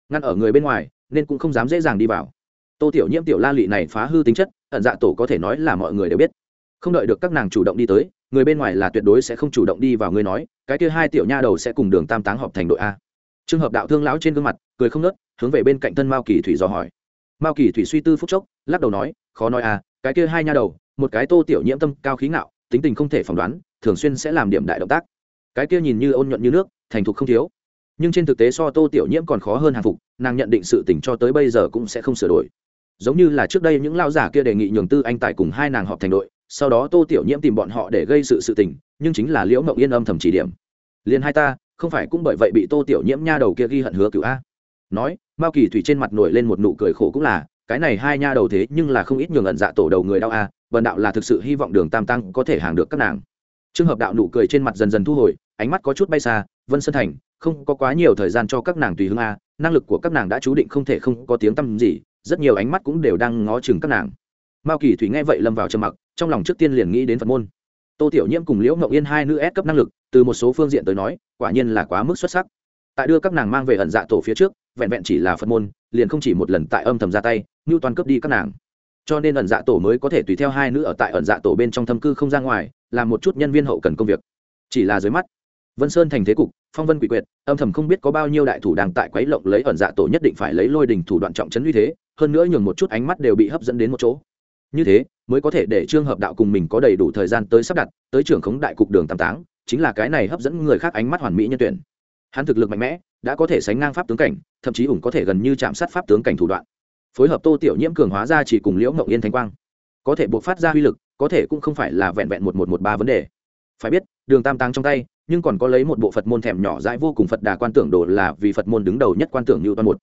Ngăn ở người bên ngoài, nên cũng không dám dễ dàng đi vào. Tô tiểu nhiễm, tiểu la lị này phá hư tính chất, ẩn dạ tổ có thể nói là mọi người đều biết. Không đợi được các nàng chủ động đi tới, người bên ngoài là tuyệt đối sẽ không chủ động đi vào ngươi nói, cái kia hai tiểu nha đầu sẽ cùng đường tam táng họp thành đội a trường hợp đạo thương lão trên gương mặt, cười không nớt hướng về bên cạnh thân mao kỳ thủy dò hỏi. Mao kỳ thủy suy tư phúc chốc, lắc đầu nói, khó nói à cái kia hai nha đầu, một cái tô tiểu nhiễm tâm, cao khí ngạo, tính tình không thể phỏng đoán, thường xuyên sẽ làm điểm đại động tác. Cái kia nhìn như ôn nhuận như nước, thành thục không thiếu. Nhưng trên thực tế so tô tiểu nhiễm còn khó hơn hàng phục, nàng nhận định sự tình cho tới bây giờ cũng sẽ không sửa đổi. Giống như là trước đây những lao giả kia đề nghị nhường tư anh tài cùng hai nàng họp thành đội, sau đó tô tiểu nhiễm tìm bọn họ để gây sự sự tình, nhưng chính là liễu mộng yên âm thầm chỉ điểm. Liền hai ta không phải cũng bởi vậy bị tô tiểu nhiễm nha đầu kia ghi hận hứa cựu a? Nói, mao kỳ thủy trên mặt nổi lên một nụ cười khổ cũng là, cái này hai nha đầu thế nhưng là không ít nhường ẩn dạ tổ đầu người đau a, vần đạo là thực sự hy vọng đường tam tăng có thể hàng được các nàng. Trường hợp đạo nụ cười trên mặt dần dần thu hồi, ánh mắt có chút bay xa, vân sơn thành, không có quá nhiều thời gian cho các nàng tùy hương a, năng lực của các nàng đã chú định không thể không có tiếng tăm gì, rất nhiều ánh mắt cũng đều đang ngó chừng các nàng. Mao kỳ thủy nghe vậy lâm vào trầm mặc, trong lòng trước tiên liền nghĩ đến phật môn tô tiểu nhiễm cùng liễu ngậu yên hai nữ ép cấp năng lực, từ một số phương diện tới nói, quả nhiên là quá mức xuất sắc. Tại đưa các nàng mang về ẩn dạ tổ phía trước, vẹn vẹn chỉ là phật môn, liền không chỉ một lần tại âm thầm ra tay như toàn cướp đi các nàng. Cho nên ẩn dạ tổ mới có thể tùy theo hai nữ ở tại ẩn dạ tổ bên trong thâm cư không ra ngoài, làm một chút nhân viên hậu cần công việc. Chỉ là dưới mắt, vân sơn thành thế cục, phong vân quỷ quyệt, âm thầm không biết có bao nhiêu đại thủ đang tại quấy lộng lấy ẩn dạ tổ nhất định phải lấy lôi đình thủ đoạn trọng chấn uy thế, hơn nữa nhường một chút ánh mắt đều bị hấp dẫn đến một chỗ như thế, mới có thể để trương hợp đạo cùng mình có đầy đủ thời gian tới sắp đặt, tới trưởng khống đại cục đường tam táng, chính là cái này hấp dẫn người khác ánh mắt hoàn mỹ nhân tuyển. Hắn thực lực mạnh mẽ, đã có thể sánh ngang pháp tướng cảnh, thậm chí ủng có thể gần như chạm sát pháp tướng cảnh thủ đoạn. Phối hợp tô tiểu nhiễm cường hóa ra chỉ cùng liễu mộng yên thanh quang. Có thể buộc phát ra uy lực, có thể cũng không phải là vẹn vẹn một một một ba vấn đề. Phải biết, đường tam táng trong tay, nhưng còn có lấy một bộ phật môn thèm nhỏ dãi vô cùng phật đà quan tưởng đồ là vì phật môn đứng đầu nhất quan tưởng như toàn một.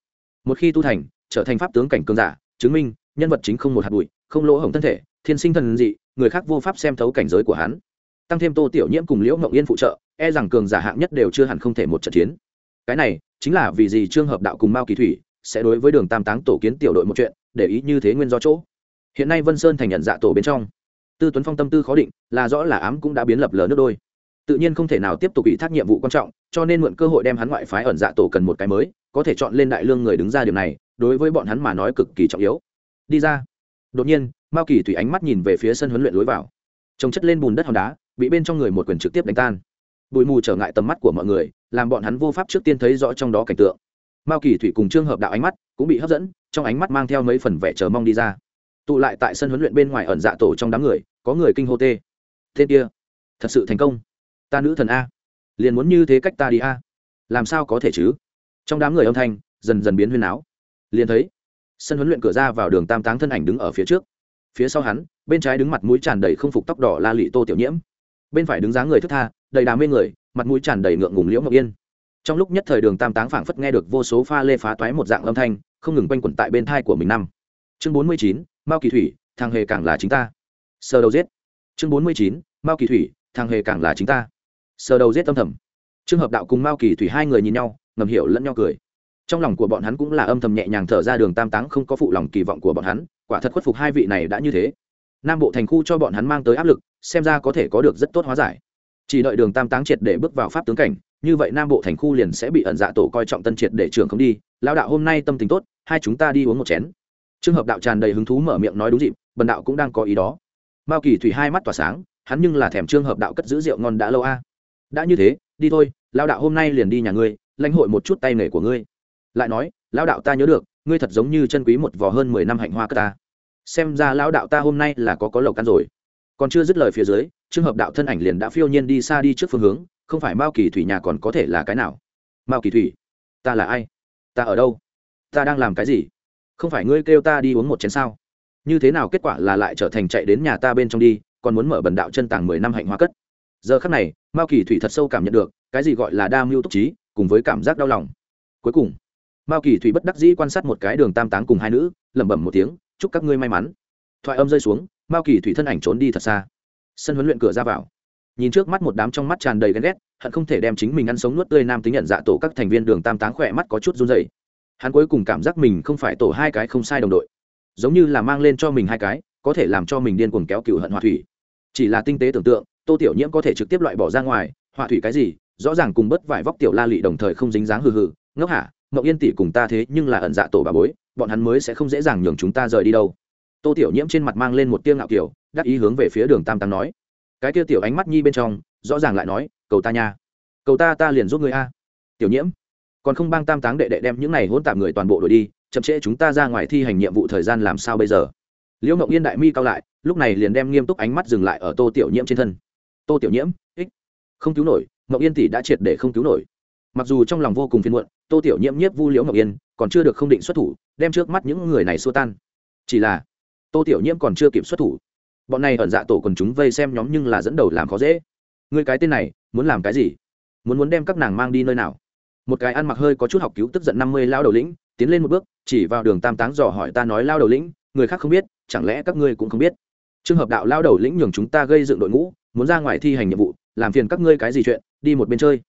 Một khi tu thành, trở thành pháp tướng cảnh cường giả, chứng minh, nhân vật chính không một hạt bụi không lỗ hổng thân thể, thiên sinh thần dị, người khác vô pháp xem thấu cảnh giới của hắn. Tăng thêm tô tiểu nhiễm cùng liễu ngậu yên phụ trợ e rằng cường giả hạng nhất đều chưa hẳn không thể một trận chiến. Cái này chính là vì gì trương hợp đạo cùng mao kỳ thủy sẽ đối với đường tam táng tổ kiến tiểu đội một chuyện, để ý như thế nguyên do chỗ. Hiện nay vân sơn thành nhận dạ tổ bên trong, tư tuấn phong tâm tư khó định, là rõ là ám cũng đã biến lập lờ nước đôi. Tự nhiên không thể nào tiếp tục ủy thác nhiệm vụ quan trọng, cho nên mượn cơ hội đem hắn ngoại phái ẩn dạ tổ cần một cái mới, có thể chọn lên đại lương người đứng ra điều này, đối với bọn hắn mà nói cực kỳ trọng yếu. Đi ra đột nhiên, mao kỳ thủy ánh mắt nhìn về phía sân huấn luyện lối vào. Trồng chất lên bùn đất hòn đá, bị bên trong người một quyền trực tiếp đánh tan. Bụi mù trở ngại tầm mắt của mọi người, làm bọn hắn vô pháp trước tiên thấy rõ trong đó cảnh tượng. Mao kỳ thủy cùng trương hợp đạo ánh mắt cũng bị hấp dẫn, trong ánh mắt mang theo mấy phần vẻ chờ mong đi ra. Tụ lại tại sân huấn luyện bên ngoài ẩn dạ tổ trong đám người, có người kinh hô tê. Tên kia, thật sự thành công. Ta nữ thần a. Liền muốn như thế cách ta đi a. Làm sao có thể chứ? Trong đám người âm thanh, dần dần biến huyên áo liền thấy sân huấn luyện cửa ra vào đường tam táng thân ảnh đứng ở phía trước. Phía sau hắn, bên trái đứng mặt mũi tràn đầy không phục tóc đỏ la lị tô tiểu nhiễm. Bên phải đứng dáng người thức tha, đầy đà mê người, mặt mũi tràn đầy ngượng ngùng liễu ngọc yên. Trong lúc nhất thời đường tam táng phảng phất nghe được vô số pha lê phá toái một dạng âm thanh, không ngừng quanh quẩn tại bên thai của mình năm. Chương bốn mươi chín, mao kỳ thủy, thằng hề càng là chính ta. Sờ đầu giết. Chương bốn mươi chín, mao kỳ thủy, thằng hề càng là chính ta. Sờ đầu giết âm thầm. Trường hợp đạo cùng mao kỳ thủy hai người nhìn nhau, ngầm hiểu lẫn nhau cười trong lòng của bọn hắn cũng là âm thầm nhẹ nhàng thở ra đường tam táng không có phụ lòng kỳ vọng của bọn hắn, quả thật khuất phục hai vị này đã như thế. Nam bộ thành khu cho bọn hắn mang tới áp lực, xem ra có thể có được rất tốt hóa giải. Chỉ đợi đường tam táng triệt để bước vào pháp tướng cảnh, như vậy nam bộ thành khu liền sẽ bị ẩn dạ tổ coi trọng tân triệt để trường không đi. Lao đạo hôm nay tâm tình tốt, hai chúng ta đi uống một chén. Trường hợp đạo tràn đầy hứng thú mở miệng nói đúng dịp, bần đạo cũng đang có ý đó. Mao kỳ thủy hai mắt tỏa sáng, hắn nhưng là thèm trường hợp đạo cất giữ rượu ngon đã lâu a. Đã như thế, đi thôi lao đạo hôm nay liền đi nhà ngươi, lãnh hội một chút tay nghề của ngươi lại nói, lão đạo ta nhớ được, ngươi thật giống như chân quý một vò hơn mười năm hạnh hoa cất ta. Xem ra lão đạo ta hôm nay là có có lộc căn rồi. Còn chưa dứt lời phía dưới trường hợp đạo thân ảnh liền đã phiêu nhiên đi xa đi trước phương hướng, không phải mao kỳ thủy nhà còn có thể là cái nào? Mao kỳ thủy, ta là ai? Ta ở đâu? Ta đang làm cái gì? Không phải ngươi kêu ta đi uống một chén sao? Như thế nào kết quả là lại trở thành chạy đến nhà ta bên trong đi, còn muốn mở bần đạo chân tàng mười năm hạnh hoa cất? Giờ khắc này, mao kỳ thủy thật sâu cảm nhận được, cái gì gọi là đa mưu túc trí, cùng với cảm giác đau lòng. Cuối cùng mao kỳ thủy bất đắc dĩ quan sát một cái đường tam táng cùng hai nữ, lẩm bẩm một tiếng, chúc các ngươi may mắn. Thoại âm rơi xuống, mao kỳ thủy thân ảnh trốn đi thật xa. Sân huấn luyện cửa ra vào. Nhìn trước mắt một đám trong mắt tràn đầy ghen ghét, hận không thể đem chính mình ăn sống nuốt tươi nam tính nhận dạ tổ các thành viên đường tam táng khỏe mắt có chút run dày hắn cuối cùng cảm giác mình không phải tổ hai cái không sai đồng đội. Giống như là mang lên cho mình hai cái, có thể làm cho mình điên cuồng kéo cựu hận hòa thủy. Chỉ là tinh tế tưởng tượng, tô tiểu nhiễm có thể trực tiếp loại bỏ ra ngoài hòa thủy cái gì, rõ ràng cùng bất vải vóc tiểu la lị đồng thời không dính dáng hừ hừ, ngốc hả? Mậu yên tỷ cùng ta thế nhưng là ẩn dạ tổ bà bối, bọn hắn mới sẽ không dễ dàng nhường chúng ta rời đi đâu. Tô tiểu nhiễm trên mặt mang lên một tiêu ngạo kiểu, đắc ý hướng về phía đường tam tam nói. Cái tiêu tiểu ánh mắt nhi bên trong, rõ ràng lại nói, cầu ta nha. Cầu ta ta liền giúp người a. Tiểu nhiễm, còn không bang tam táng đệ đệ đem những này hỗn tạp người toàn bộ đổi đi, chậm trễ chúng ta ra ngoài thi hành nhiệm vụ thời gian làm sao bây giờ? Liễu mộng yên đại mi cao lại, lúc này liền đem nghiêm túc ánh mắt dừng lại ở tô tiểu nhiễm trên thân. Tô tiểu nhiễm, ích, không cứu nổi, mộng yên tỷ đã triệt để không cứu nổi. Mặc dù trong lòng vô cùng phiền muộn tô tiểu nhiễm nhiếp vu liễu ngọc yên còn chưa được không định xuất thủ đem trước mắt những người này xua tan chỉ là tô tiểu nhiễm còn chưa kịp xuất thủ bọn này ẩn dạ tổ quần chúng vây xem nhóm nhưng là dẫn đầu làm khó dễ người cái tên này muốn làm cái gì muốn muốn đem các nàng mang đi nơi nào một cái ăn mặc hơi có chút học cứu tức giận năm mươi lao đầu lĩnh tiến lên một bước chỉ vào đường tam táng dò hỏi ta nói lao đầu lĩnh người khác không biết chẳng lẽ các ngươi cũng không biết trường hợp đạo lao đầu lĩnh nhường chúng ta gây dựng đội ngũ muốn ra ngoài thi hành nhiệm vụ làm phiền các ngươi cái gì chuyện đi một bên chơi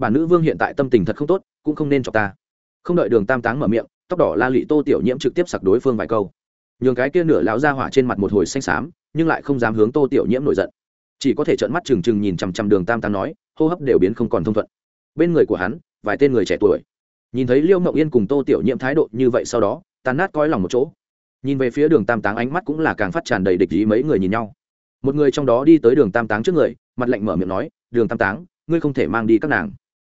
bản nữ vương hiện tại tâm tình thật không tốt, cũng không nên chọc ta. Không đợi đường tam táng mở miệng, tóc đỏ la lị tô tiểu nhiễm trực tiếp sặc đối phương vài câu. Nhường cái kia nửa lão ra hỏa trên mặt một hồi xanh xám, nhưng lại không dám hướng tô tiểu nhiễm nổi giận. Chỉ có thể trợn mắt trừng trừng nhìn chằm chằm đường tam táng nói, hô hấp đều biến không còn thông thuận. Bên người của hắn, vài tên người trẻ tuổi. Nhìn thấy liêu mậu yên cùng tô tiểu nhiễm thái độ như vậy sau đó, tàn nát coi lòng một chỗ. Nhìn về phía đường tam táng ánh mắt cũng là càng phát tràn đầy địch ý mấy người nhìn nhau. Một người trong đó đi tới đường tam táng trước người, mặt lạnh mở miệng nói, đường tam táng, ngươi không thể mang đi các nàng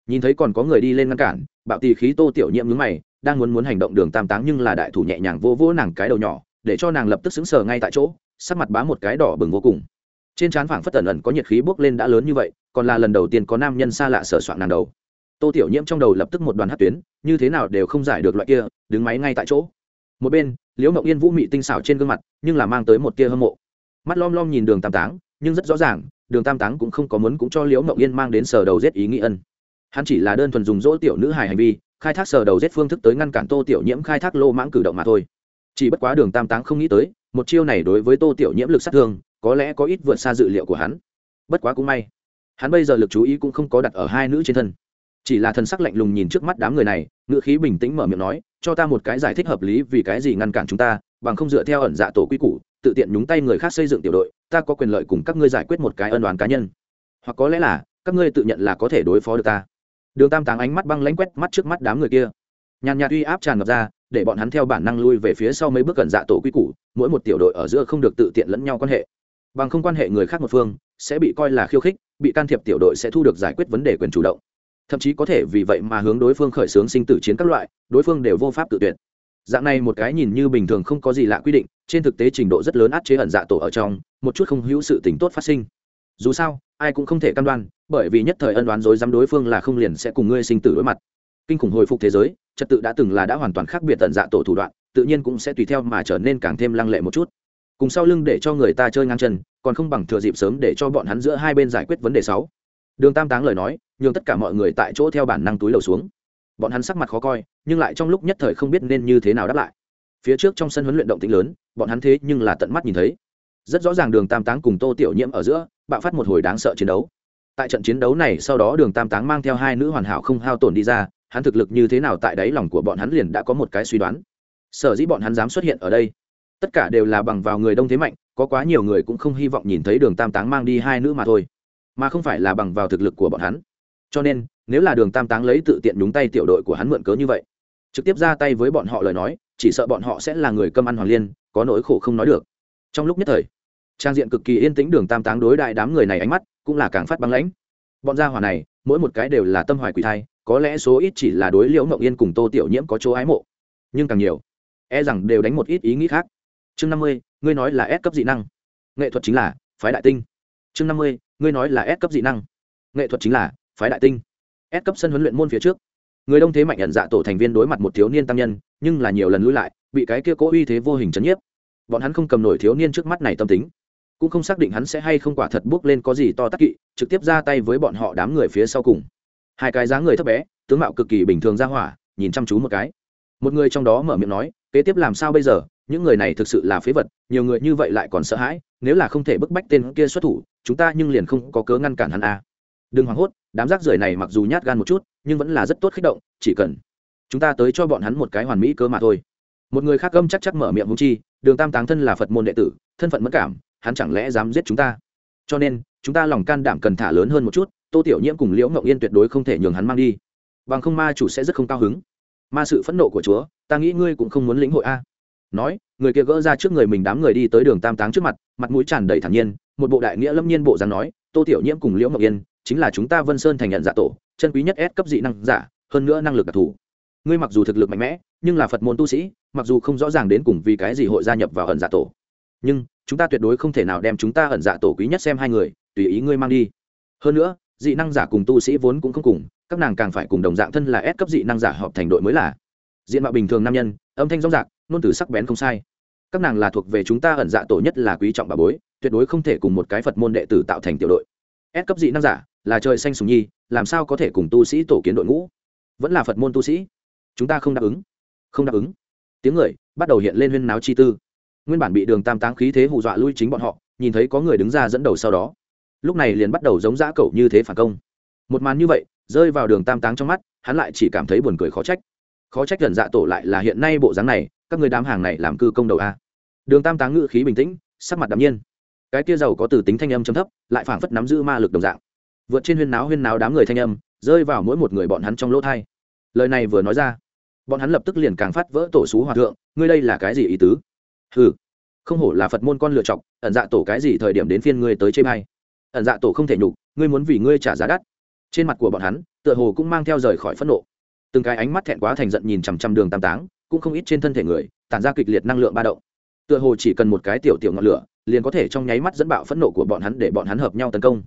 nhìn thấy còn có người đi lên ngăn cản, bạo tì khí tô tiểu nhiễm nhướng mày, đang muốn muốn hành động đường tam táng nhưng là đại thủ nhẹ nhàng vô vỗ nàng cái đầu nhỏ, để cho nàng lập tức xứng sờ ngay tại chỗ, sắc mặt bá một cái đỏ bừng vô cùng. Trên trán phảng phất tẩn ẩn có nhiệt khí bốc lên đã lớn như vậy, còn là lần đầu tiên có nam nhân xa lạ sờ soạn nàng đầu. Tô tiểu nhiễm trong đầu lập tức một đoàn hát tuyến, như thế nào đều không giải được loại kia, đứng máy ngay tại chỗ. Một bên, liễu mộng yên vũ mị tinh xảo trên gương mặt, nhưng là mang tới một tia hâm mộ. Mắt lom lom nhìn đường tam táng, nhưng rất rõ ràng, đường tam táng cũng không có muốn cũng cho liễu mộng yên mang đến sờ đầu giết ý nghĩ ân hắn chỉ là đơn thuần dùng dỗ tiểu nữ hài hành vi, khai thác sờ đầu giết phương thức tới ngăn cản tô tiểu nhiễm khai thác lô mãng cử động mà thôi. Chỉ bất quá đường tam táng không nghĩ tới, một chiêu này đối với tô tiểu nhiễm lực sát thương, có lẽ có ít vượt xa dự liệu của hắn. Bất quá cũng may, hắn bây giờ lực chú ý cũng không có đặt ở hai nữ trên thân. Chỉ là thần sắc lạnh lùng nhìn trước mắt đám người này, ngữ khí bình tĩnh mở miệng nói, cho ta một cái giải thích hợp lý vì cái gì ngăn cản chúng ta, bằng không dựa theo ẩn dạ tổ quy củ, tự tiện nhúng tay người khác xây dựng tiểu đội, ta có quyền lợi cùng các ngươi giải quyết một cái ân đoán cá nhân. Hoặc có lẽ là, các ngươi tự nhận là có thể đối phó được ta đường tam táng ánh mắt băng lãnh quét mắt trước mắt đám người kia. Nhàn nhạt uy áp tràn ngập ra, để bọn hắn theo bản năng lui về phía sau mấy bước gần dạ tổ quy củ, mỗi một tiểu đội ở giữa không được tự tiện lẫn nhau quan hệ. Bằng không quan hệ người khác một phương, sẽ bị coi là khiêu khích, bị can thiệp tiểu đội sẽ thu được giải quyết vấn đề quyền chủ động. Thậm chí có thể vì vậy mà hướng đối phương khởi xướng sinh tử chiến các loại, đối phương đều vô pháp tự tuyển dạng này một cái nhìn như bình thường không có gì lạ quy định, trên thực tế trình độ rất lớn át chế ẩn dạ tổ ở trong, một chút không hữu sự tính tốt phát sinh dù sao, ai cũng không thể căn đoan, bởi vì nhất thời ân đoán dối dám đối phương là không liền sẽ cùng ngươi sinh tử đối mặt. Kinh khủng hồi phục thế giới, trật tự đã từng là đã hoàn toàn khác biệt tận dạ tổ thủ đoạn, tự nhiên cũng sẽ tùy theo mà trở nên càng thêm lăng lệ một chút. Cùng sau lưng để cho người ta chơi ngang chân, còn không bằng thừa dịp sớm để cho bọn hắn giữa hai bên giải quyết vấn đề sáu. Đường tam táng lời nói, nhường tất cả mọi người tại chỗ theo bản năng túi lầu xuống. Bọn hắn sắc mặt khó coi, nhưng lại trong lúc nhất thời không biết nên như thế nào đáp lại. Phía trước trong sân huấn luyện động tĩnh lớn, bọn hắn thế nhưng là tận mắt nhìn thấy rất rõ ràng đường tam táng cùng tô tiểu nhiễm ở giữa, bạo phát một hồi đáng sợ chiến đấu. Tại trận chiến đấu này sau đó đường tam táng mang theo hai nữ hoàn hảo không hao tổn đi ra, hắn thực lực như thế nào tại đáy lòng của bọn hắn liền đã có một cái suy đoán. Sở dĩ bọn hắn dám xuất hiện ở đây, tất cả đều là bằng vào người đông thế mạnh, có quá nhiều người cũng không hy vọng nhìn thấy đường tam táng mang đi hai nữ mà thôi, mà không phải là bằng vào thực lực của bọn hắn. Cho nên, nếu là đường tam táng lấy tự tiện đúng tay tiểu đội của hắn mượn cớ như vậy, trực tiếp ra tay với bọn họ lời nói, chỉ sợ bọn họ sẽ là người cơm ăn hoàng liên, có nỗi khổ không nói được. Trong lúc nhất thời trang diện cực kỳ yên tĩnh đường tam táng đối đại đám người này ánh mắt cũng là càng phát băng lãnh. Bọn gia hỏa này, mỗi một cái đều là tâm hoài quỷ thai, có lẽ số ít chỉ là đối liễu ngộng yên cùng tô tiểu nhiễm có chỗ ái mộ, nhưng càng nhiều e rằng đều đánh một ít ý nghĩ khác. Chương năm mươi, ngươi nói là S cấp dị năng. Nghệ thuật chính là phái đại tinh. Chương năm mươi, ngươi nói là S cấp dị năng. Nghệ thuật chính là phái đại tinh. S cấp sân huấn luyện môn phía trước. Người đông thế mạnh nhận dạ tổ thành viên đối mặt một thiếu niên tăng nhân, nhưng là nhiều lần lui lại, bị cái kia cố uy thế vô hình chấn nhiếp. Bọn hắn không cầm nổi thiếu niên trước mắt này tâm tính cũng không xác định hắn sẽ hay không quả thật bước lên có gì to tắc kỵ, trực tiếp ra tay với bọn họ đám người phía sau cùng. Hai cái dáng người thấp bé, tướng mạo cực kỳ bình thường ra hỏa, nhìn chăm chú một cái. Một người trong đó mở miệng nói, kế tiếp làm sao bây giờ? Những người này thực sự là phế vật, nhiều người như vậy lại còn sợ hãi, nếu là không thể bức bách tên kia xuất thủ, chúng ta nhưng liền không có cớ ngăn cản hắn a à. đừng hoảng hốt, đám rác rưởi này mặc dù nhát gan một chút, nhưng vẫn là rất tốt kích động, chỉ cần chúng ta tới cho bọn hắn một cái hoàn mỹ cơ mà thôi. Một người khác gâm chắc chắc mở miệng hung chi, đường tam táng thân là phật môn đệ tử, thân phận mất cảm hắn chẳng lẽ dám giết chúng ta? Cho nên, chúng ta lòng can đảm cần thả lớn hơn một chút, tô tiểu nhiễm cùng liễu ngậu yên tuyệt đối không thể nhường hắn mang đi. Bằng không ma chủ sẽ rất không cao hứng. Ma sự phẫn nộ của chúa, ta nghĩ ngươi cũng không muốn lĩnh hội a. Nói, người kia gỡ ra trước người mình đám người đi tới đường tam táng trước mặt mặt mũi tràn đầy thản nhiên, một bộ đại nghĩa lâm nhiên bộ dáng nói, tô tiểu nhiễm cùng liễu ngậu yên, chính là chúng ta vân sơn thành nhận giả tổ, chân quý nhất ép cấp dị năng giả, hơn nữa năng lực đặc thù. Ngươi mặc dù thực lực mạnh mẽ, nhưng là phật môn tu sĩ, mặc dù không rõ ràng đến cùng vì cái gì hội gia nhập vào ẩn giả tổ nhưng chúng ta tuyệt đối không thể nào đem chúng ta ẩn dạ tổ quý nhất xem hai người, tùy ý ngươi mang đi. Hơn nữa, dị năng giả cùng tu sĩ vốn cũng không cùng, các nàng càng phải cùng đồng dạng thân là ép cấp dị năng giả họp thành đội mới là. Diện mạo bình thường nam nhân, âm thanh rõ rạc, ngôn từ sắc bén không sai. Các nàng là thuộc về chúng ta ẩn dạ tổ nhất là quý trọng bà bối, tuyệt đối không thể cùng một cái phật môn đệ tử tạo thành tiểu đội. Ép cấp dị năng giả, là trời xanh sùng nhi, làm sao có thể cùng tu sĩ tổ kiến đội ngũ? Vẫn là phật môn tu sĩ. Chúng ta không đáp ứng. Không đáp ứng. Tiếng người bắt đầu hiện lên huyên náo chi tư nguyên bản bị đường tam táng khí thế hù dọa lui chính bọn họ, nhìn thấy có người đứng ra dẫn đầu sau đó. Lúc này liền bắt đầu giống dã cậu như thế phản công. Một màn như vậy, rơi vào đường tam táng trong mắt, hắn lại chỉ cảm thấy buồn cười khó trách. Khó trách gần dạ tổ lại là hiện nay bộ dáng này, các người đám hàng này làm cư công đầu a. Đường tam táng ngự khí bình tĩnh, sắc mặt đ nhiên. Cái kia giàu có từ tính thanh âm chấm thấp, lại phảng phất nắm giữ ma lực đồng dạng. Vượt trên huyên náo huyên náo đám người thanh âm, rơi vào mỗi một người bọn hắn trong lỗ thai. Lời này vừa nói ra, bọn hắn lập tức liền càng phát vỡ tổ xú hòa thượng, ngươi đây là cái gì ý tứ? Hừ. Không hổ là phật môn con lựa chọc, ẩn dạ tổ cái gì thời điểm đến phiên ngươi tới chê bay ẩn dạ tổ không thể nhục, ngươi muốn vì ngươi trả giá đắt. Trên mặt của bọn hắn, tựa hồ cũng mang theo rời khỏi phẫn nộ. Từng cái ánh mắt thẹn quá thành giận nhìn chằm chằm đường tam táng, cũng không ít trên thân thể người, tản ra kịch liệt năng lượng ba động. Tựa hồ chỉ cần một cái tiểu tiểu ngọn lửa, liền có thể trong nháy mắt dẫn bạo phẫn nộ của bọn hắn để bọn hắn hợp nhau tấn công.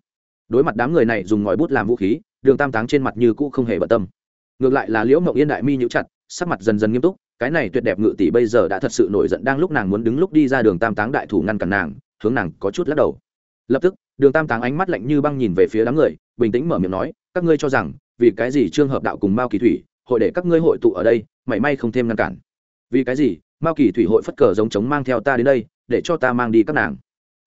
Đối mặt đám người này dùng ngòi bút làm vũ khí, đường tam táng trên mặt như cũ không hề bận tâm. Ngược lại là liễu mộng yên đại mi nhũ chặt, sắc mặt dần dần nghiêm túc cái này tuyệt đẹp ngự tỷ bây giờ đã thật sự nổi giận đang lúc nàng muốn đứng lúc đi ra đường tam táng đại thủ ngăn cản nàng, hướng nàng có chút lắc đầu. Lập tức, đường tam táng ánh mắt lạnh như băng nhìn về phía đám người, bình tĩnh mở miệng nói, các ngươi cho rằng, vì cái gì trương hợp đạo cùng mao kỳ thủy, hội để các ngươi hội tụ ở đây, mảy may không thêm ngăn cản? Vì cái gì, mao kỳ thủy hội phất cờ giống chống mang theo ta đến đây, để cho ta mang đi các nàng?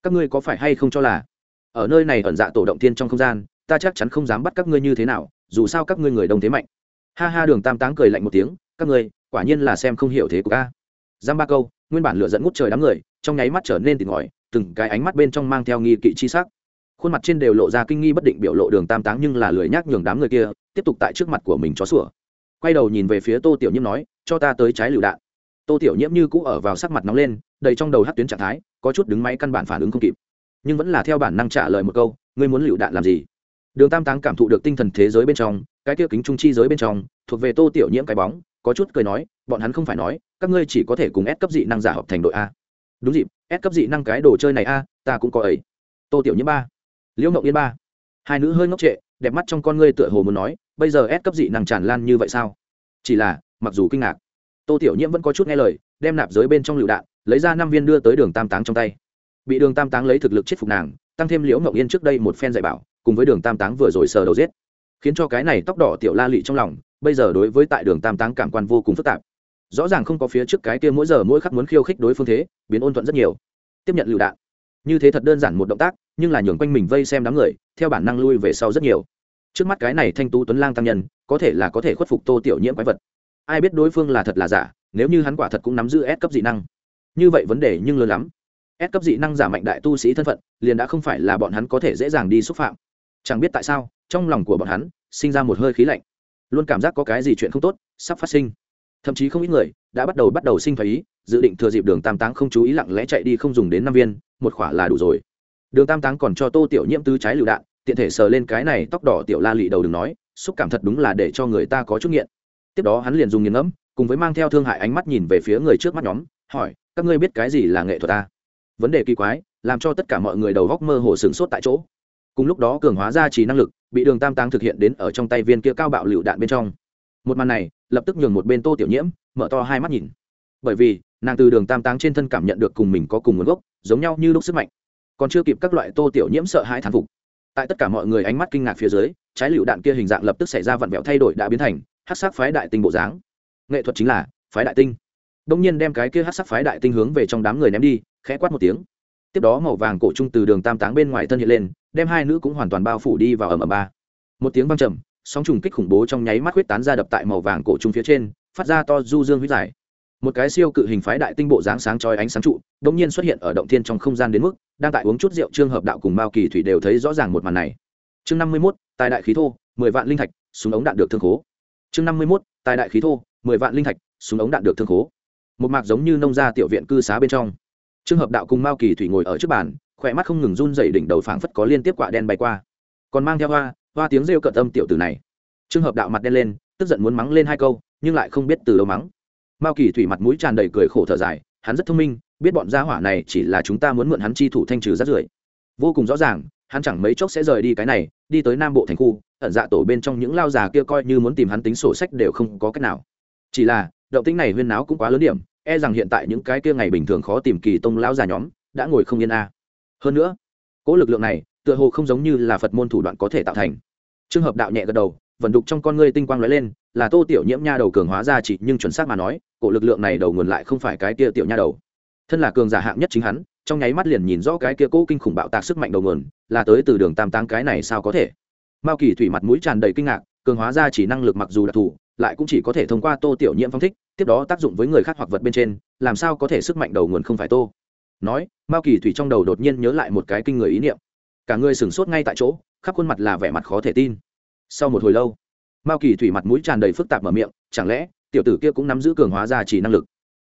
Các ngươi có phải hay không cho là, ở nơi này ẩn dạ tổ động tiên trong không gian, ta chắc chắn không dám bắt các ngươi như thế nào, dù sao các ngươi người đông thế mạnh. Ha ha, đường tam táng cười lạnh một tiếng, các ngươi quả nhiên là xem không hiểu thế của ca. Giam ba câu, nguyên bản lửa dẫn ngút trời đám người, trong nháy mắt trở nên tỉnh ngòi, từng cái ánh mắt bên trong mang theo nghi kỵ chi sắc. Khuôn mặt trên đều lộ ra kinh nghi bất định biểu lộ đường tam táng nhưng là lười nhác nhường đám người kia, tiếp tục tại trước mặt của mình chó sủa. Quay đầu nhìn về phía tô tiểu nhiễm nói, cho ta tới trái lựu đạn. Tô tiểu nhiễm như cũ ở vào sắc mặt nóng lên, đầy trong đầu hát tuyến trạng thái, có chút đứng máy căn bản phản ứng không kịp. Nhưng vẫn là theo bản năng trả lời một câu, ngươi muốn lựu đạn làm gì? Đường tam táng cảm thụ được tinh thần thế giới bên trong, cái kia kính trung chi giới bên trong, thuộc về tô tiểu nhiễm cái bóng có chút cười nói, bọn hắn không phải nói, các ngươi chỉ có thể cùng ép cấp dị năng giả hợp thành đội a. Đúng dịp ép cấp dị năng cái đồ chơi này a, ta cũng có ấy. Tô tiểu nhiễm ba. Liễu ngọc yên ba. Hai nữ hơi ngốc trệ, đẹp mắt trong con ngươi tựa hồ muốn nói, bây giờ ép cấp dị năng tràn lan như vậy sao? Chỉ là, mặc dù kinh ngạc, tô tiểu nhiễm vẫn có chút nghe lời, đem nạp giới bên trong lựu đạn, lấy ra năm viên đưa tới đường tam táng trong tay. Bị đường tam táng lấy thực lực chết phục nàng, tăng thêm liễu ngọc yên trước đây một phen dạy bảo, cùng với đường tam táng vừa rồi sờ đầu giết, khiến cho cái này tóc đỏ tiểu la lị trong lòng bây giờ đối với tại đường tam táng cảm quan vô cùng phức tạp. Rõ ràng không có phía trước cái kia mỗi giờ mỗi khắc muốn khiêu khích đối phương thế, biến ôn thuận rất nhiều. Tiếp nhận lựu đạn. Như thế thật đơn giản một động tác, nhưng là nhường quanh mình vây xem đám người, theo bản năng lui về sau rất nhiều. Trước mắt cái này thanh tú tuấn lang tăng nhân, có thể là có thể khuất phục tô tiểu nhiễm quái vật. Ai biết đối phương là thật là giả, nếu như hắn quả thật cũng nắm giữ S cấp dị năng. Như vậy vấn đề nhưng lớn lắm. S cấp dị năng giả mạnh đại tu sĩ thân phận, liền đã không phải là bọn hắn có thể dễ dàng đi xúc phạm. Chẳng biết tại sao, trong lòng của bọn hắn, sinh ra một hơi khí lạnh luôn cảm giác có cái gì chuyện không tốt sắp phát sinh. Thậm chí không ít người đã bắt đầu bắt đầu sinh phải ý, dự định thừa dịp đường tam táng không chú ý lặng lẽ chạy đi không dùng đến năm viên, một khỏa là đủ rồi. Đường tam táng còn cho tô tiểu nhiễm tứ trái lựu đạn, tiện thể sờ lên cái này tóc đỏ tiểu la lị đầu đừng nói, xúc cảm thật đúng là để cho người ta có chút nghiện. Tiếp đó hắn liền dùng nghiền ngẫm, cùng với mang theo thương hại ánh mắt nhìn về phía người trước mắt nhóm, hỏi, các ngươi biết cái gì là nghệ thuật ta? Vấn đề kỳ quái, làm cho tất cả mọi người đầu góc mơ hồ sửng sốt tại chỗ cùng lúc đó cường hóa ra chỉ năng lực, bị đường tam táng thực hiện đến ở trong tay viên kia cao bạo lựu đạn bên trong. Một màn này, lập tức nhường một bên tô tiểu nhiễm mở to hai mắt nhìn. Bởi vì, nàng từ đường tam táng trên thân cảm nhận được cùng mình có cùng nguồn gốc, giống nhau như lúc sức mạnh. Còn chưa kịp các loại tô tiểu nhiễm sợ hãi thán phục. Tại tất cả mọi người ánh mắt kinh ngạc phía dưới, trái lựu đạn kia hình dạng lập tức xảy ra vặn vẹo thay đổi đã biến thành hát sắc phái đại tinh bộ dáng. Nghệ thuật chính là phái đại tinh. Đông nhiên đem cái kia hát sắc phái đại tinh hướng về trong đám người ném đi, khẽ quát một tiếng tiếp đó màu vàng cổ trung từ đường tam táng bên ngoài thân hiện lên, đem hai nữ cũng hoàn toàn bao phủ đi vào ầm ầm ba. Một tiếng vang trầm, sóng trùng kích khủng bố trong nháy mắt huyết tán ra đập tại màu vàng cổ trung phía trên, phát ra to du dương huyết giải. Một cái siêu cự hình phái đại tinh bộ dáng sáng chói ánh sáng trụ đông nhiên xuất hiện ở động thiên trong không gian đến mức, đang tại uống chút rượu trương hợp đạo cùng mao kỳ thủy đều thấy rõ ràng một màn này. Chương năm mươi mốt, tài đại khí thô, mười vạn linh thạch, súng ống đạn được thương khố. Chương năm mươi mốt, tài đại khí thô, mười vạn linh thạch, súng ống đạn được thương khố. Một mạc giống như nông gia tiểu viện cư xá bên trong. Trường hợp đạo cùng mao kỳ thủy ngồi ở trước bàn, khỏe mắt không ngừng run dày đỉnh đầu phảng phất có liên tiếp quả đen bay qua. Còn mang theo hoa hoa tiếng rêu cợt tâm tiểu tử này. Trường hợp đạo mặt đen lên, tức giận muốn mắng lên hai câu, nhưng lại không biết từ đâu mắng. Mao kỳ thủy mặt mũi tràn đầy cười khổ thở dài, hắn rất thông minh, biết bọn gia hỏa này chỉ là chúng ta muốn mượn hắn chi thủ thanh trừ rát rưởi. Vô cùng rõ ràng, hắn chẳng mấy chốc sẽ rời đi cái này, đi tới nam bộ thành khu, ẩn dạ tổ bên trong những lao già kia coi như muốn tìm hắn tính sổ sách đều không có cách nào. Chỉ là, động tính này huyên náo cũng quá lớn điểm e rằng hiện tại những cái kia ngày bình thường khó tìm kỳ tông lão già nhóm đã ngồi không yên a. Hơn nữa, cỗ lực lượng này tựa hồ không giống như là phật môn thủ đoạn có thể tạo thành. Trường hợp đạo nhẹ gật đầu vận đục trong con ngươi tinh quang lóe lên, là tô tiểu nhiễm nha đầu cường hóa ra chỉ, nhưng chuẩn xác mà nói cổ lực lượng này đầu nguồn lại không phải cái kia tiểu nha đầu. Thân là cường giả hạng nhất chính hắn, trong nháy mắt liền nhìn rõ cái kia cố kinh khủng bạo tạc sức mạnh đầu nguồn, là tới từ đường tam tăng cái này sao có thể. Mao kỳ thủy mặt mũi tràn đầy kinh ngạc, cường hóa ra chỉ năng lực mặc dù đặc thù lại cũng chỉ có thể thông qua tô tiểu nhiễm phong thích, tiếp đó tác dụng với người khác hoặc vật bên trên, làm sao có thể sức mạnh đầu nguồn không phải tô. Nói, mao kỳ thủy trong đầu đột nhiên nhớ lại một cái kinh người ý niệm. Cả người sửng sốt ngay tại chỗ, khắp khuôn mặt là vẻ mặt khó thể tin. Sau một hồi lâu, mao kỳ thủy mặt mũi tràn đầy phức tạp mở miệng, chẳng lẽ, tiểu tử kia cũng nắm giữ cường hóa ra chỉ năng lực?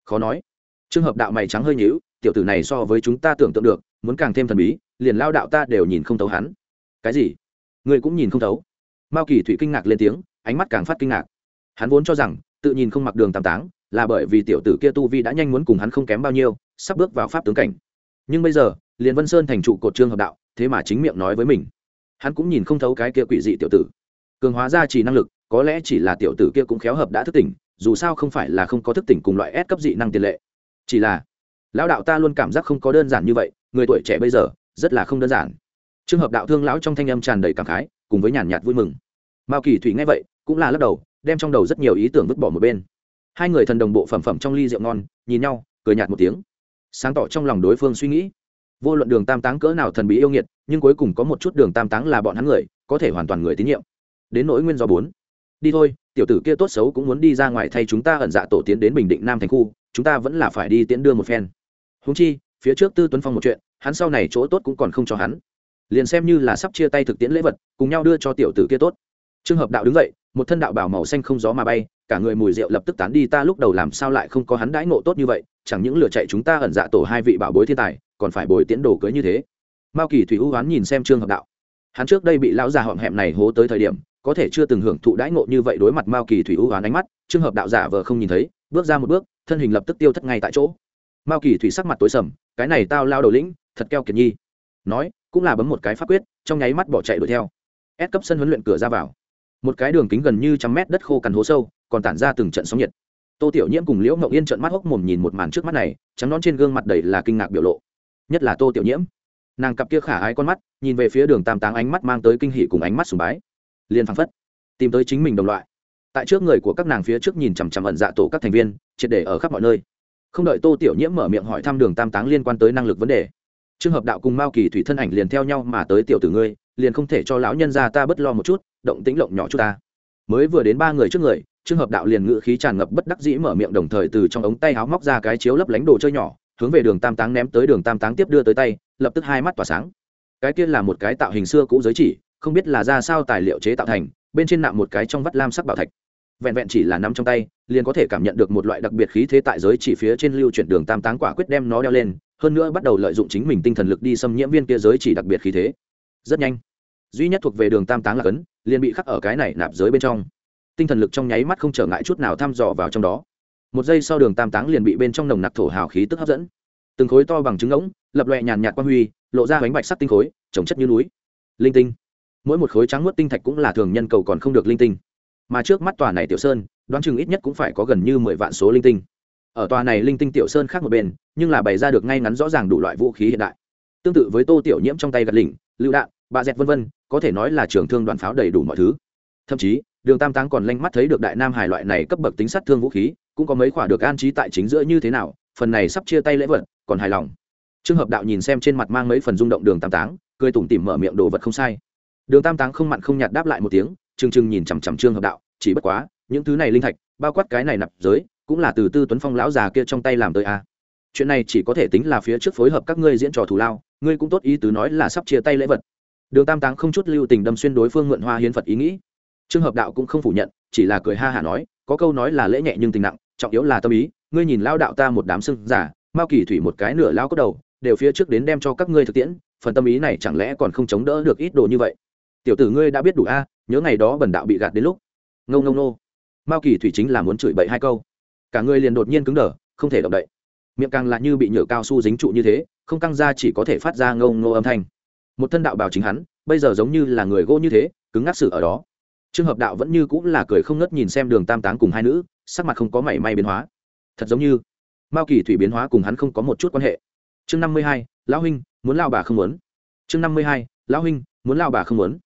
Khó nói. Trường hợp đạo mày trắng hơi nhíu, tiểu tử này so với chúng ta tưởng tượng được, muốn càng thêm thần bí, liền lao đạo ta đều nhìn không thấu hắn. Cái gì? Người cũng nhìn không thấu. Mao kỳ thủy kinh ngạc lên tiếng, ánh mắt càng phát kinh ngạc hắn vốn cho rằng, tự nhìn không mặc đường tam táng, là bởi vì tiểu tử kia tu vi đã nhanh muốn cùng hắn không kém bao nhiêu, sắp bước vào pháp tướng cảnh. Nhưng bây giờ, liền vân sơn thành trụ cột trương hợp đạo, thế mà chính miệng nói với mình. Hắn cũng nhìn không thấu cái kia quỷ dị tiểu tử. Cường hóa ra chỉ năng lực, có lẽ chỉ là tiểu tử kia cũng khéo hợp đã thức tỉnh, dù sao không phải là không có thức tỉnh cùng loại S cấp dị năng tiền lệ. Chỉ là, lão đạo ta luôn cảm giác không có đơn giản như vậy, người tuổi trẻ bây giờ, rất là không đơn giản. Trường hợp đạo thương lão trong thanh âm tràn đầy cảm khái, cùng với nhàn nhạt vui mừng. Mao kỳ thủy nghe vậy, cũng là lắc đầu đem trong đầu rất nhiều ý tưởng vứt bỏ một bên. Hai người thần đồng bộ phẩm phẩm trong ly rượu ngon, nhìn nhau, cười nhạt một tiếng. Sáng tỏ trong lòng đối phương suy nghĩ. Vô luận đường tam táng cỡ nào thần bí yêu nghiệt, nhưng cuối cùng có một chút đường tam táng là bọn hắn người, có thể hoàn toàn người tín nhiệm. Đến nỗi nguyên do bốn. Đi thôi, tiểu tử kia tốt xấu cũng muốn đi ra ngoài thay chúng ta ẩn dạ tổ tiến đến bình định nam thành khu, chúng ta vẫn là phải đi tiễn đưa một phen. Húng chi, phía trước tư tuấn phong một chuyện, hắn sau này chỗ tốt cũng còn không cho hắn. Liền xem như là sắp chia tay thực tiễn lễ vật, cùng nhau đưa cho tiểu tử kia tốt. Trường hợp đạo đứng dậy một thân đạo bảo màu xanh không gió mà bay, cả người mùi rượu lập tức tán đi, ta lúc đầu làm sao lại không có hắn đãi ngộ tốt như vậy, chẳng những lựa chạy chúng ta ẩn dạ tổ hai vị bảo bối thiên tài, còn phải bồi tiễn đồ cưới như thế. Mao kỳ thủy hữu hoán nhìn xem trương hợp đạo. Hắn trước đây bị lão già họm hẹm này hố tới thời điểm, có thể chưa từng hưởng thụ đãi ngộ như vậy đối mặt mao kỳ thủy hữu hoán ánh mắt, trương hợp đạo giả vờ không nhìn thấy, bước ra một bước, thân hình lập tức tiêu thất ngay tại chỗ. Mao kỳ thủy sắc mặt tối sầm, cái này tao lao đầu lĩnh, thật keo kiệt nhi. Nói, cũng là bấm một cái pháp quyết, trong nháy mắt bỏ chạy đuổi theo. Ép cấp sân huấn luyện cửa ra vào một cái đường kính gần như trăm mét đất khô cằn hố sâu, còn tản ra từng trận sóng nhiệt. Tô tiểu nhiễm cùng liễu mậu yên trận mắt hốc mồm nhìn một màn trước mắt này, trắng nón trên gương mặt đầy là kinh ngạc biểu lộ. Nhất là tô tiểu nhiễm. Nàng cặp kia khả ái con mắt, nhìn về phía đường tam táng ánh mắt mang tới kinh hỷ cùng ánh mắt sùng bái. Liền phăng phất, tìm tới chính mình đồng loại. Tại trước người của các nàng phía trước nhìn chằm chằm ẩn dạ tổ các thành viên, triệt để ở khắp mọi nơi. Không đợi tô tiểu nhiễm mở miệng hỏi thăm đường tam táng liên quan tới năng lực vấn đề trường hợp đạo cùng mao kỳ thủy thân ảnh liền theo nhau mà tới tiểu tử ngươi liền không thể cho lão nhân ra ta bất lo một chút, động tĩnh lộng nhỏ chút ta. Mới vừa đến ba người trước người trường hợp đạo liền ngự khí tràn ngập bất đắc dĩ mở miệng đồng thời từ trong ống tay áo móc ra cái chiếu lấp lánh đồ chơi nhỏ, hướng về đường tam táng ném tới đường tam táng tiếp đưa tới tay, lập tức hai mắt tỏa sáng. Cái kia là một cái tạo hình xưa cũ giới chỉ, không biết là ra sao tài liệu chế tạo thành, bên trên nạm một cái trong vắt lam sắc bảo thạch. Vẹn vẹn chỉ là nắm trong tay, liền có thể cảm nhận được một loại đặc biệt khí thế tại giới chỉ phía trên lưu chuyển đường tam táng quả quyết đem nó đeo lên, hơn nữa bắt đầu lợi dụng chính mình tinh thần lực đi xâm nhiễm viên kia giới chỉ đặc biệt khí thế. Rất nhanh duy nhất thuộc về đường tam táng là cấn, liền bị khắc ở cái này nạp giới bên trong. Tinh thần lực trong nháy mắt không trở ngại chút nào thăm dò vào trong đó. Một giây sau đường tam táng liền bị bên trong nồng nặc thổ hào khí tức hấp dẫn. Từng khối to bằng trứng ngỗng, lập loẹ nhàn nhạt quan huy, lộ ra bánh bạch sắc tinh khối trồng chất như núi. Linh tinh. Mỗi một khối trắng nuốt tinh thạch cũng là thường nhân cầu còn không được linh tinh. Mà trước mắt tòa này tiểu sơn, đoán chừng ít nhất cũng phải có gần như mười vạn số linh tinh. Ở tòa này linh tinh tiểu sơn khác một bên, nhưng là bày ra được ngay ngắn rõ ràng đủ loại vũ khí hiện đại. Tương tự với tô tiểu nhiễm trong tay gạt lỉnh, lựu đạn bà dẹt vân vân, có thể nói là trường thương đoàn pháo đầy đủ mọi thứ. Thậm chí, đường tam táng còn lanh mắt thấy được đại nam hải loại này cấp bậc tính sát thương vũ khí, cũng có mấy khoả được an trí tại chính giữa như thế nào, phần này sắp chia tay lễ vật, còn hài lòng. Trường hợp đạo nhìn xem trên mặt mang mấy phần rung động đường tam táng, cười tủm tỉm mở miệng đồ vật không sai. Đường tam táng không mặn không nhạt đáp lại một tiếng, trừng trừng nhìn chằm chằm trương hợp đạo, chỉ bất quá, những thứ này linh thạch, bao quát cái này nạp giới, cũng là từ tư tuấn phong lão già kia trong tay làm tới a. Chuyện này chỉ có thể tính là phía trước phối hợp các ngươi diễn trò thù lao, ngươi cũng tốt ý tứ nói là sắp chia tay lễ vật đường tam táng không chút lưu tình đâm xuyên đối phương mượn hoa hiến phật ý nghĩ. Trường hợp đạo cũng không phủ nhận, chỉ là cười ha hả nói, có câu nói là lễ nhẹ nhưng tình nặng, trọng yếu là tâm ý, ngươi nhìn lao đạo ta một đám sưng giả, mao kỳ thủy một cái nửa lao cốt đầu, đều phía trước đến đem cho các ngươi thực tiễn, phần tâm ý này chẳng lẽ còn không chống đỡ được ít đồ như vậy? Tiểu tử ngươi đã biết đủ a, nhớ ngày đó bần đạo bị gạt đến lúc. Ngông ngông nô. Mao kỳ thủy chính là muốn chửi bậy hai câu. Cả ngươi liền đột nhiên cứng đờ, không thể động đậy. Miệng càng là như bị nhựa cao su dính trụ như thế, không căng ra chỉ có thể phát ra ngông ngô âm thanh một thân đạo bào chính hắn, bây giờ giống như là người gỗ như thế, cứng ngắc sự ở đó. Trường hợp đạo vẫn như cũng là cười không ngớt nhìn xem đường tam táng cùng hai nữ, sắc mặt không có mảy may biến hóa. Thật giống như mao kỳ thủy biến hóa cùng hắn không có một chút quan hệ. Chương năm mươi hai, lão huynh, muốn lao bà không muốn. Chương năm mươi hai, lão huynh, muốn lao bà không muốn.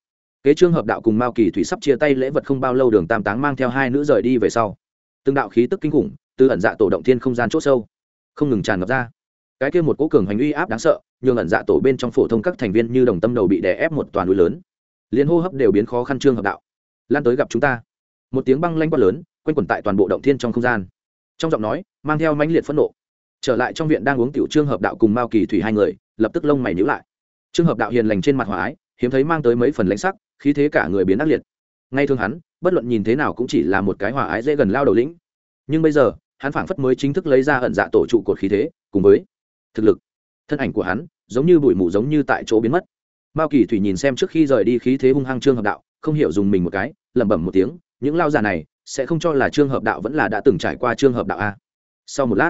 Kế trương hợp đạo cùng mao kỳ thủy sắp chia tay lễ vật không bao lâu đường tam táng mang theo hai nữ rời đi về sau. Từng đạo khí tức kinh khủng, từ ẩn dạ tổ động thiên không gian c h ỗ sâu, không ngừng tràn ngập ra cái kia một cố cường hành uy áp đáng sợ, nhường ẩn dạ tổ bên trong phổ thông các thành viên như đồng tâm đầu bị đè ép một toàn núi lớn. Liên hô hấp đều biến khó khăn trương hợp đạo. Lan tới gặp chúng ta. Một tiếng băng lanh quát lớn, quanh quẩn tại toàn bộ động thiên trong không gian. Trong giọng nói, mang theo mãnh liệt phẫn nộ. Trở lại trong viện đang uống tiểu trương hợp đạo cùng mao kỳ thủy hai người, lập tức lông mày nhíu lại. Trương hợp đạo hiền lành trên mặt hòa ái, hiếm thấy mang tới mấy phần lãnh sắc, khí thế cả người biến ác liệt. Ngay thương hắn, bất luận nhìn thế nào cũng chỉ là một cái hòa ái dễ gần lao đầu lĩnh. Nhưng bây giờ, hắn phảng phất mới chính thức lấy ra ẩn dạ tổ trụ cột khí thế, cùng với thực lực. Thân ảnh của hắn giống như bụi mù giống như tại chỗ biến mất. Mao kỳ thủy nhìn xem trước khi rời đi khí thế hung hăng trương hợp đạo, không hiểu dùng mình một cái, lẩm bẩm một tiếng, những lao già này sẽ không cho là trương hợp đạo vẫn là đã từng trải qua trương hợp đạo a. Sau một lát,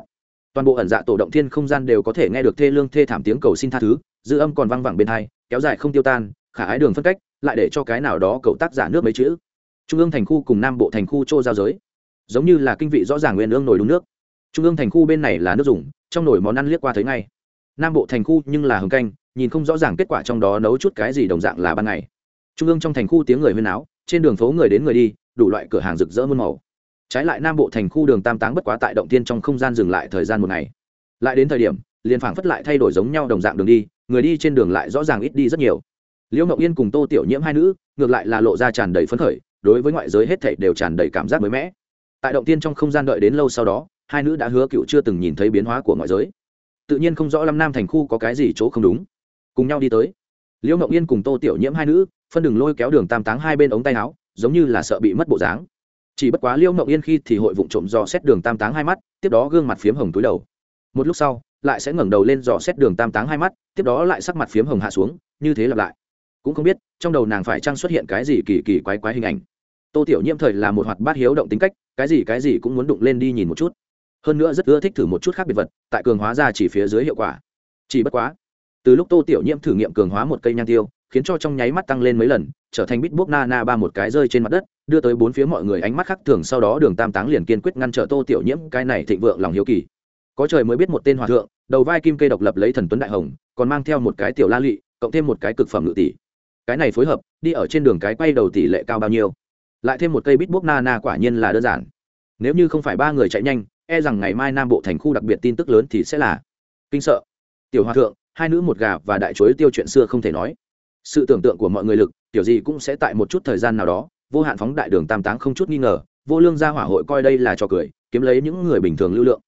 toàn bộ ẩn dạ tổ động thiên không gian đều có thể nghe được thê lương thê thảm tiếng cầu xin tha thứ, dư âm còn văng vẳng bên hai, kéo dài không tiêu tan, khả ái đường phân cách, lại để cho cái nào đó cậu tác giả nước mấy chữ. Trung ương thành khu cùng nam bộ thành khu chô giao giới, giống như là kinh vị rõ ràng nguyên ương nổi đúng nước trung ương thành khu bên này là nước dùng, trong nồi món ăn liếc qua thấy ngay. Nam bộ thành khu nhưng là hồng canh, nhìn không rõ ràng kết quả trong đó nấu chút cái gì đồng dạng là ban ngày. Trung ương trong thành khu tiếng người huyên áo trên đường phố người đến người đi, đủ loại cửa hàng rực rỡ muôn màu. Trái lại nam bộ thành khu đường tam táng bất quá tại động tiên trong không gian dừng lại thời gian một ngày. Lại đến thời điểm, liền phảng phất lại thay đổi giống nhau đồng dạng đường đi, người đi trên đường lại rõ ràng ít đi rất nhiều. Liễu Ngọc yên cùng tô tiểu nhiễm hai nữ, ngược lại là lộ ra tràn đầy phấn khởi, đối với ngoại giới hết thảy đều tràn đầy cảm giác mới mẻ. Tại động tiên trong không gian đợi đến lâu sau đó hai nữ đã hứa cựu chưa từng nhìn thấy biến hóa của ngoại giới. Tự nhiên không rõ lâm nam thành khu có cái gì chỗ không đúng. Cùng nhau đi tới. Liễu ngọc yên cùng tô tiểu nhiễm hai nữ, phân đường lôi kéo đường tam táng hai bên ống tay áo, giống như là sợ bị mất bộ dáng. Chỉ bất quá liễu ngọc yên khi thì hội vụng trộm dò xét đường tam táng hai mắt, tiếp đó gương mặt phiếm hồng túi đầu. Một lúc sau, lại sẽ ngẩng đầu lên dò xét đường tam táng hai mắt, tiếp đó lại sắc mặt phiếm hồng hạ xuống, như thế lặp lại. Cũng không biết, trong đầu nàng phải chăng xuất hiện cái gì kỳ kỳ quái quái hình ảnh. Tô tiểu nhiễm thời là một hoạt bát hiếu động tính cách, cái gì cái gì cũng muốn đụng lên đi nhìn một chút hơn nữa rất ưa thích thử một chút khác biệt vật, tại cường hóa ra chỉ phía dưới hiệu quả. Chỉ bất quá, từ lúc tô tiểu nhiễm thử nghiệm cường hóa một cây nhang tiêu, khiến cho trong nháy mắt tăng lên mấy lần, trở thành bít bốc na na ba một cái rơi trên mặt đất, đưa tới bốn phía mọi người ánh mắt khác thường, sau đó đường tam táng liền kiên quyết ngăn trở tô tiểu nhiễm cái này thịnh vượng lòng hiếu kỳ. Có trời mới biết một tên hòa thượng, đầu vai kim cây độc lập lấy thần tuấn đại hồng, còn mang theo một cái tiểu la lụy cộng thêm một cái cực phẩm ngự tỷ. Cái này phối hợp, đi ở trên đường cái quay đầu tỷ lệ cao bao nhiêu? Lại thêm một cây bít bốc na na quả nhiên là đơn giản. Nếu như không phải ba người chạy nhanh e rằng ngày mai nam bộ thành khu đặc biệt tin tức lớn thì sẽ là kinh sợ. Tiểu hòa thượng, hai nữ một gà và đại chuối tiêu chuyện xưa không thể nói. Sự tưởng tượng của mọi người lực, tiểu gì cũng sẽ tại một chút thời gian nào đó, vô hạn phóng đại đường tam táng không chút nghi ngờ, vô lương gia hỏa hội coi đây là trò cười, kiếm lấy những người bình thường lưu lượng.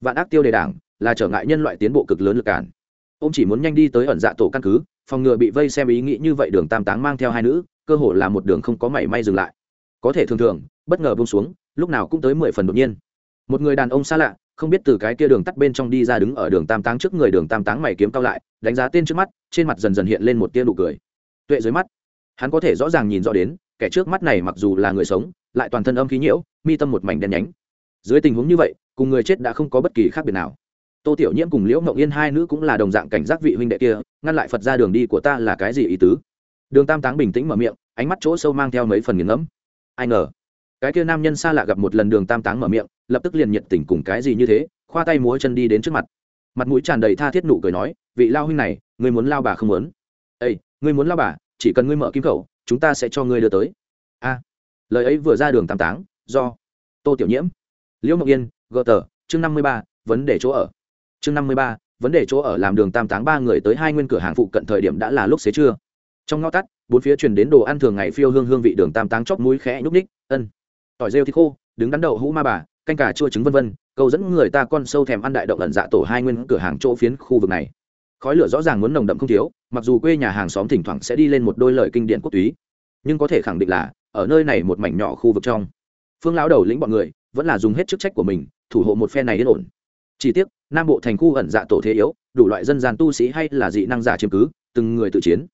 Vạn ác tiêu đề đảng, là trở ngại nhân loại tiến bộ cực lớn lực cản. Ông chỉ muốn nhanh đi tới ẩn dạ tổ căn cứ, phòng ngừa bị vây xem ý nghĩ như vậy đường tam táng mang theo hai nữ, cơ hội là một đường không có mảy may dừng lại. Có thể thường thường, bất ngờ bông xuống, lúc nào cũng tới mười phần đột nhiên một người đàn ông xa lạ, không biết từ cái kia đường tắt bên trong đi ra đứng ở đường tam táng trước người đường tam táng mày kiếm cao lại, đánh giá tên trước mắt, trên mặt dần dần hiện lên một tia nụ cười. Tuệ dưới mắt, hắn có thể rõ ràng nhìn rõ đến, kẻ trước mắt này mặc dù là người sống, lại toàn thân âm khí nhiễu, mi tâm một mảnh đen nhánh. Dưới tình huống như vậy, cùng người chết đã không có bất kỳ khác biệt nào. Tô tiểu nhiễm cùng liễu mộng yên hai nữ cũng là đồng dạng cảnh giác vị huynh đệ kia, ngăn lại phật ra đường đi của ta là cái gì ý tứ? Đường tam táng bình tĩnh mở miệng, ánh mắt chỗ sâu mang theo mấy phần nghiền ngẫm. Ai ngờ cái kia nam nhân xa lạ gặp một lần đường tam táng mở miệng, lập tức liền nhiệt tình cùng cái gì như thế, khoa tay múa chân đi đến trước mặt. Mặt mũi tràn đầy tha thiết nụ cười nói, vị lao huynh này, ngươi muốn lao bà không muốn? Ây ngươi muốn lao bà, chỉ cần ngươi mở kim khẩu, chúng ta sẽ cho ngươi đưa tới. A, lời ấy vừa ra đường tam táng, do tô tiểu nhiễm, liễu mộng yên, gờ tờ, chương năm mươi ba, vấn đề chỗ ở. Chương năm mươi ba, vấn đề chỗ ở làm đường tam táng ba người tới hai nguyên cửa hàng phụ cận thời điểm đã là lúc xế trưa. Trong ngõ tắt, bốn phía truyền đến đồ ăn thường ngày phiêu hương hương vị đường tam táng chóc mũi khẽ nhúc ních ân tỏi rêu thịt khô, đứng đắn đậu hũ ma bà, canh cà chua trứng vân vân câu dẫn người ta con sâu thèm ăn đại động ẩn dạ tổ hai nguyên cửa hàng chỗ phiến khu vực này. Khói lửa rõ ràng muốn nồng đậm không thiếu, mặc dù quê nhà hàng xóm thỉnh thoảng sẽ đi lên một đôi lời kinh điển quốc túy, nhưng có thể khẳng định là, ở nơi này một mảnh nhỏ khu vực trong, phương lão đầu lĩnh bọn người vẫn là dùng hết chức trách của mình, thủ hộ một phe này yên ổn. Chỉ tiếc, nam bộ thành khu ẩn dạ tổ thế yếu, đủ loại dân gian tu sĩ hay là dị năng giả chiếm cứ, từng người tự chiến.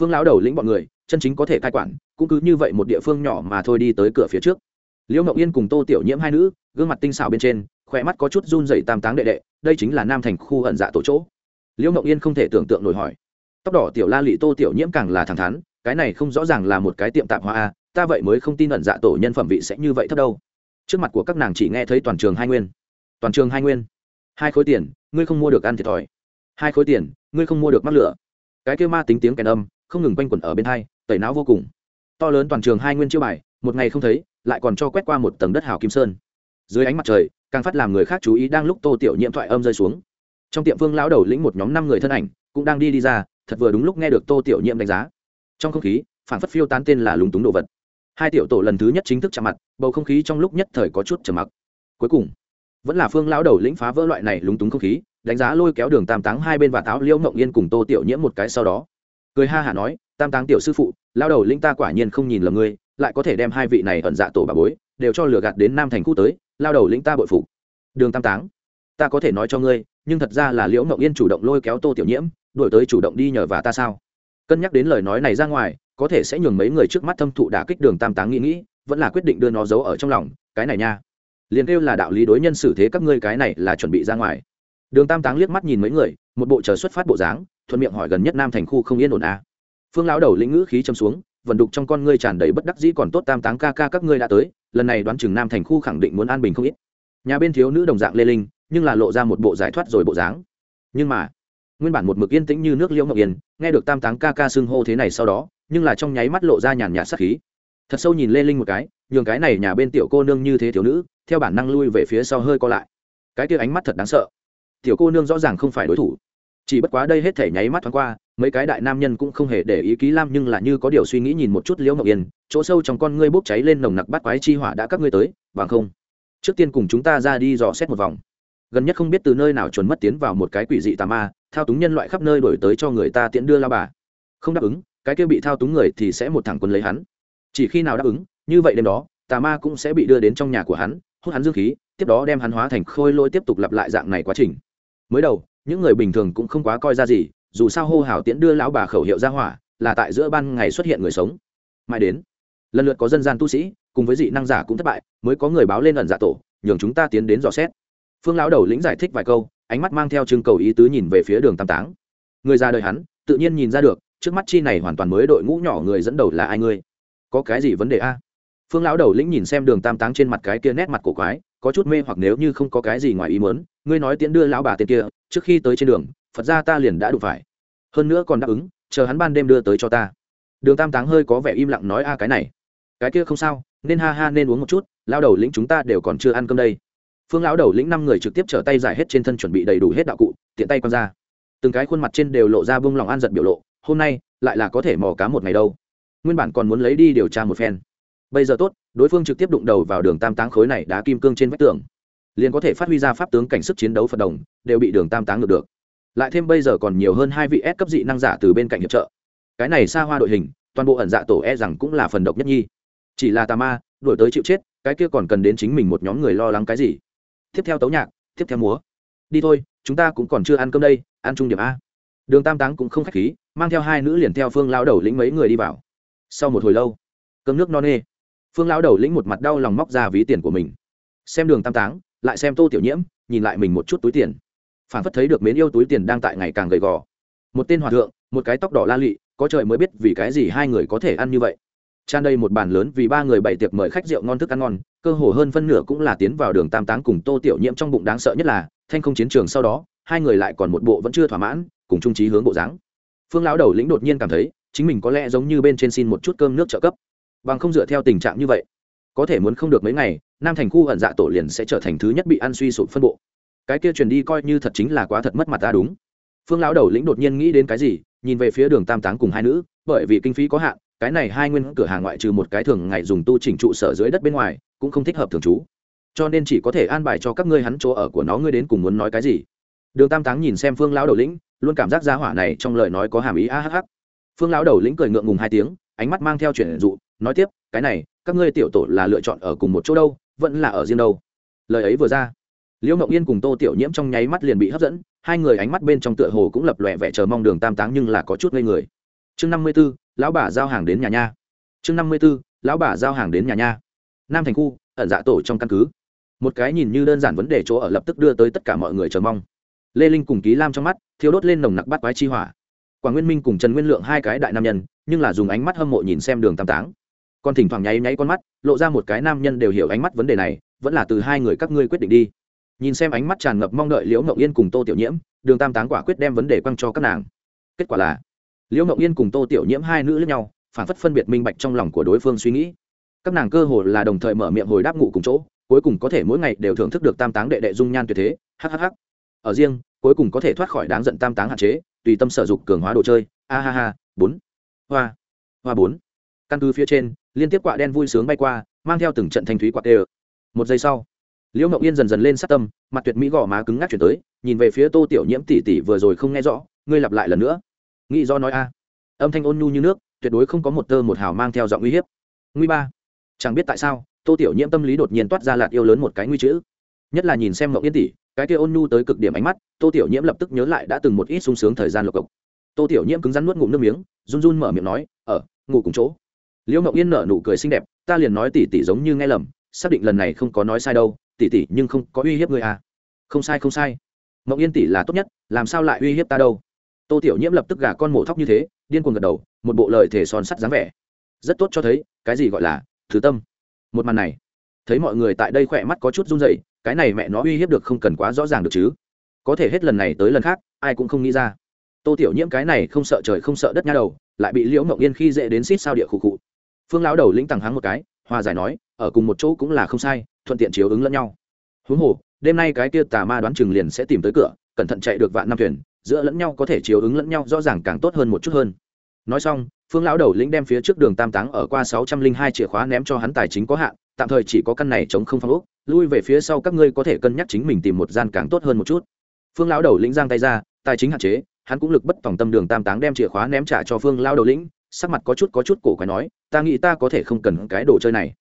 Phương lão đầu lĩnh bọn người, chân chính có thể cai quản, cũng cứ như vậy một địa phương nhỏ mà thôi đi tới cửa phía trước liễu mậu yên cùng tô tiểu nhiễm hai nữ, gương mặt tinh xảo bên trên, khỏe mắt có chút run dày tam táng đệ đệ, đây chính là nam thành khu ẩn dạ tổ chỗ. Liễu mộng yên không thể tưởng tượng nổi hỏi. Tóc đỏ tiểu la lị tô tiểu nhiễm càng là thẳng thắn, cái này không rõ ràng là một cái tiệm tạp hoa. a, ta vậy mới không tin ẩn dạ tổ nhân phẩm vị sẽ như vậy thấp đâu. Trước mặt của các nàng chỉ nghe thấy toàn trường hai nguyên. Toàn trường hai nguyên. Hai khối tiền, ngươi không mua được ăn thiệt thòi. Hai khối tiền, ngươi không mua được mắc lửa. Cái kêu ma tính tiếng kèn âm, không ngừng quanh quẩn ở bên hai, tẩy não vô cùng. To lớn toàn trường hai nguyên chiêu bài, một ngày không thấy lại còn cho quét qua một tầng đất hào kim sơn. Dưới ánh mặt trời, càng phát làm người khác chú ý đang lúc tô tiểu nhiễm thoại âm rơi xuống. Trong tiệm phương lão đầu lĩnh một nhóm năm người thân ảnh cũng đang đi đi ra, thật vừa đúng lúc nghe được tô tiểu nhiễm đánh giá. Trong không khí phản phất phiêu tán tên là lúng túng đồ vật. Hai tiểu tổ lần thứ nhất chính thức chạm mặt, bầu không khí trong lúc nhất thời có chút trầm mặc. Cuối cùng, vẫn là phương lão đầu lĩnh phá vỡ loại này lúng túng không khí, đánh giá lôi kéo đường tam táng hai bên và táo liễu mộng yên cùng tô tiểu nhiễm một cái sau đó. Cười ha hả nói, tam táng tiểu sư phụ lao đầu lĩnh ta quả nhiên không nhìn lầm ngươi lại có thể đem hai vị này ẩn dạ tổ bà bối đều cho lừa gạt đến nam thành khu tới, lao đầu lĩnh ta bội phục. Đường tam táng, ta có thể nói cho ngươi, nhưng thật ra là liễu Mộng yên chủ động lôi kéo tô tiểu nhiễm, đổi tới chủ động đi nhờ và ta sao? Cân nhắc đến lời nói này ra ngoài, có thể sẽ nhường mấy người trước mắt thâm thụ đả kích đường tam táng nghĩ nghĩ, vẫn là quyết định đưa nó giấu ở trong lòng, cái này nha. Liền kêu là đạo lý đối nhân xử thế các ngươi cái này là chuẩn bị ra ngoài. Đường tam táng liếc mắt nhìn mấy người, một bộ chờ xuất phát bộ dáng, thuận miệng hỏi gần nhất nam thành khu không yên ổn à. phương lão đầu lĩnh ngữ khí châm xuống vận đục trong con ngươi tràn đầy bất đắc dĩ còn tốt tam táng ca ca các ngươi đã tới, lần này đoán chừng nam thành khu khẳng định muốn an bình không ít. Nhà bên thiếu nữ đồng dạng lê linh, nhưng là lộ ra một bộ giải thoát rồi bộ dáng. Nhưng mà, nguyên bản một mực yên tĩnh như nước liễu ngọc yên, nghe được tam táng ca ca xưng hô thế này sau đó, nhưng là trong nháy mắt lộ ra nhàn nhạt sắc khí. Thật sâu nhìn lê linh một cái, nhường cái này nhà bên tiểu cô nương như thế thiếu nữ, theo bản năng lui về phía sau hơi co lại. Cái kia ánh mắt thật đáng sợ. Tiểu cô nương rõ ràng không phải đối thủ. Chỉ bất quá đây hết thể nháy mắt thoáng qua mấy cái đại nam nhân cũng không hề để ý ký lam nhưng là như có điều suy nghĩ nhìn một chút liễu ngọc yên, chỗ sâu trong con ngươi bốc cháy lên nồng nặc bắt quái chi hỏa đã các ngươi tới bằng không? Trước tiên cùng chúng ta ra đi dò xét một vòng. Gần nhất không biết từ nơi nào chuẩn mất tiến vào một cái quỷ dị tà ma, thao túng nhân loại khắp nơi đổi tới cho người ta tiễn đưa la bà. Không đáp ứng, cái kia bị thao túng người thì sẽ một thẳng quân lấy hắn. Chỉ khi nào đáp ứng, như vậy đêm đó, tà ma cũng sẽ bị đưa đến trong nhà của hắn, hút hắn dương khí, tiếp đó đem hắn hóa thành khôi lôi tiếp tục lặp lại dạng này quá trình. Mới đầu, những người bình thường cũng không quá coi ra gì dù sao hô hào tiễn đưa lão bà khẩu hiệu ra hỏa, là tại giữa ban ngày xuất hiện người sống. Mãi đến, lần lượt có dân gian tu sĩ, cùng với dị năng giả cũng thất bại, mới có người báo lên ẩn giả tổ, nhường chúng ta tiến đến dò xét. Phương lão đầu lĩnh giải thích vài câu, ánh mắt mang theo chương cầu ý tứ nhìn về phía đường tam táng. Người ra đời hắn, tự nhiên nhìn ra được, trước mắt chi này hoàn toàn mới đội ngũ nhỏ người dẫn đầu là ai ngươi? Có cái gì vấn đề a? Phương lão đầu lĩnh nhìn xem đường tam táng trên mặt cái kia nét mặt cổ quái, có chút mê hoặc nếu như không có cái gì ngoài ý muốn ngươi nói tiễn đưa lão bà tên kia, trước khi tới trên đường, phật ra ta liền đã đụng phải. Hơn nữa còn đáp ứng, chờ hắn ban đêm đưa tới cho ta. Đường tam táng hơi có vẻ im lặng nói, a, cái này, cái kia không sao, nên ha ha nên uống một chút lao đầu lĩnh chúng ta đều còn chưa ăn cơm đây. Phương lão đầu lĩnh năm người trực tiếp trở tay giải hết trên thân chuẩn bị đầy đủ hết đạo cụ, tiện tay quăng ra. Từng cái khuôn mặt trên đều lộ ra bông lòng an giật biểu lộ, hôm nay, lại là có thể mò cá một ngày đâu. Nguyên bản còn muốn lấy đi điều tra một phen. Bây giờ tốt, đối phương trực tiếp đụng đầu vào đường tam táng khối này đá kim cương trên vách tường liền có thể phát huy ra pháp tướng cảnh sức chiến đấu phật đồng, đều bị đường tam táng ngược được. Lại thêm bây giờ còn nhiều hơn hai vị S cấp dị năng giả từ bên cạnh hiệp trợ. Cái này xa hoa đội hình, toàn bộ ẩn dạ tổ e rằng cũng là phần độc nhất nhi. Chỉ là tà ma đổi tới chịu chết, cái kia còn cần đến chính mình một nhóm người lo lắng cái gì? Tiếp theo tấu nhạc, tiếp theo múa. Đi thôi, chúng ta cũng còn chưa ăn cơm đây, ăn chung điểm a. Đường tam táng cũng không k h á c h khí, mang theo hai nữ liền theo phương lao đầu lĩnh mấy người đi vào. Sau một hồi lâu, cơm nước no nê. Phương lao đầu lĩnh một mặt đau lòng móc ra ví tiền của mình. Xem đường tam táng lại xem tô tiểu nhiễm, nhìn lại mình một chút túi tiền. Phản phất thấy được mến yêu túi tiền đang tại ngày càng gầy gò. Một tên hòa thượng, một cái tóc đỏ la lị, có trời mới biết vì cái gì hai người có thể ăn như vậy. Tràn đây một bàn lớn vì ba người bày tiệc mời khách rượu ngon thức ăn ngon, cơ hồ hơn phân nửa cũng là tiến vào đường tam táng cùng tô tiểu nhiễm trong bụng đáng sợ nhất là, thanh không chiến trường sau đó, hai người lại còn một bộ vẫn chưa thỏa mãn, cùng trung trí hướng bộ dáng. Phương lão đầu lĩnh đột nhiên cảm thấy, chính mình có lẽ giống như bên trên xin một chút cơm nước trợ cấp. Bằng không dựa theo tình trạng như vậy có thể muốn không được mấy ngày, nam thành khu hận dạ tổ liền sẽ trở thành thứ nhất bị ăn suy sụp phân bộ. Cái kia truyền đi coi như thật chính là quá thật mất mặt ta đúng. Phương lão đầu lĩnh đột nhiên nghĩ đến cái gì, nhìn về phía đường tam táng cùng hai nữ, bởi vì kinh phí có hạn, cái này hai nguyên cửa hàng ngoại trừ một cái thường ngày dùng tu chỉnh trụ sở dưới đất bên ngoài, cũng không thích hợp thường trú. Cho nên chỉ có thể an bài cho các ngươi hắn chỗ ở của nó, ngươi đến cùng muốn nói cái gì? Đường tam táng nhìn xem phương lão đầu lĩnh, luôn cảm giác giá hỏa này trong lời nói có hàm ý a hh phương lão đầu lĩnh cười ngượng ngùng hai tiếng, ánh mắt mang theo chuyển dụ, nói tiếp, cái này các ngươi tiểu tổ là lựa chọn ở cùng một chỗ đâu, vẫn là ở riêng đâu? Lời ấy vừa ra, liễu ngọc yên cùng tô tiểu nhiễm trong nháy mắt liền bị hấp dẫn, hai người ánh mắt bên trong tựa hồ cũng lập lòe vẻ chờ mong đường tam táng nhưng là có chút ngây người. Chương năm mươi b ố lão bà giao hàng đến nhà nha. Chương năm mươi b ố lão bà giao hàng đến nhà nha. Nam thành khu, ẩn dạ tổ trong căn cứ. Một cái nhìn như đơn giản vấn đề chỗ ở lập tức đưa tới tất cả mọi người chờ mong. Lê linh cùng ký lam trong mắt thiếu đốt lên nồng nặc bát quái chi hỏa. Quảng nguyên minh cùng trần nguyên lượng hai cái đại nam nhân, nhưng là dùng ánh mắt hâm mộ nhìn xem đường tam táng còn thỉnh thoảng nháy nháy con mắt, lộ ra một cái nam nhân đều hiểu ánh mắt vấn đề này, vẫn là từ hai người các ngươi quyết định đi. Nhìn xem ánh mắt tràn ngập mong đợi liễu ngậu yên cùng tô tiểu nhiễm, đường tam táng quả quyết đem vấn đề quăng cho các nàng. Kết quả là, liễu ngậu yên cùng tô tiểu nhiễm hai nữ lẫn nhau, phản phất phân biệt minh bạch trong lòng của đối phương suy nghĩ. Các nàng cơ hồ là đồng thời mở miệng hồi đáp ngụ cùng chỗ, cuối cùng có thể mỗi ngày đều thưởng thức được tam táng đệ đệ dung nhan tuyệt thế hhh ở riêng, cuối cùng có thể thoát khỏi đáng giận tam táng hạn chế, tùy tâm sở dục cường hóa đồ chơi. A ha ha, bốn. Hoa. Hoa bốn căn cứ phía trên, liên tiếp quạ đen vui sướng bay qua, mang theo từng trận thanh thúy quạt đê một giây sau, liễu ngậu yên dần dần lên sát tâm, mặt tuyệt mỹ gò má cứng ngắc chuyển tới, nhìn về phía tô tiểu nhiễm tỷ tỷ vừa rồi không nghe rõ, ngươi lặp lại lần nữa. Nghĩ do nói a. Âm thanh ôn nhu như nước, tuyệt đối không có một tơ một hào mang theo giọng uy hiếp. Nguy ba. Chẳng biết tại sao, tô tiểu nhiễm tâm lý đột nhiên toát ra lạt yêu lớn một cái nguy chữ. Nhất là nhìn xem ngậu yên tỷ, cái kia ôn nhu tới cực điểm ánh mắt, tô tiểu nhiễm lập tức nhớ lại đã từng một ít sung sướng thời gian lộc cộc tô tiểu nhiễm cứng rắn nuốt ngụm nước miếng, run run mở miệng nói, ở, ngủ cùng chỗ liễu ngậu yên nở nụ cười xinh đẹp, ta liền nói tỷ tỷ giống như nghe lầm, xác định lần này không có nói sai đâu, tỷ tỷ nhưng không có uy hiếp người à. Không sai không sai. Ngậu yên tỷ là tốt nhất, làm sao lại uy hiếp ta đâu? Tô tiểu nhiễm lập tức gả con mổ thóc như thế, điên cuồng gật đầu, một bộ lời thể son sắt dáng vẻ. Rất tốt cho thấy, cái gì gọi là thứ tâm. Một màn này, thấy mọi người tại đây khỏe mắt có chút run dậy cái này mẹ nó uy hiếp được không cần quá rõ ràng được chứ. Có thể hết lần này tới lần khác, ai cũng không nghĩ ra. Tô tiểu nhiễm cái này không sợ trời không sợ đất nha đầu, lại bị liễu mộng yên khi dễ đến xít sao địa khụ khụ phương lão đầu lĩnh tằng hắng một cái, hòa giải nói, ở cùng một chỗ cũng là không sai, thuận tiện chiếu ứng lẫn nhau. Huống hồ, đêm nay cái kia tà ma đoán chừng liền sẽ tìm tới cửa, cẩn thận chạy được vạn năm thuyền, giữa lẫn nhau có thể chiếu ứng lẫn nhau rõ ràng càng tốt hơn một chút hơn. Nói xong, phương lão đầu lĩnh đem phía trước đường tam táng ở qua sáu trăm linh hai chìa khóa ném cho hắn tài chính có hạn, tạm thời chỉ có căn này chống không phong ốc, lui về phía sau các ngươi có thể cân nhắc chính mình tìm một gian càng tốt hơn một chút. Phương lão đầu lĩnh giang tay ra, tài chính hạn chế, hắn cũng lực bất tòng tâm đường tam táng đem chìa khóa ném trả cho phương lão đầu lĩnh sắc mặt có chút có chút cổ quái nói, ta nghĩ ta có thể không cần cái đồ chơi này.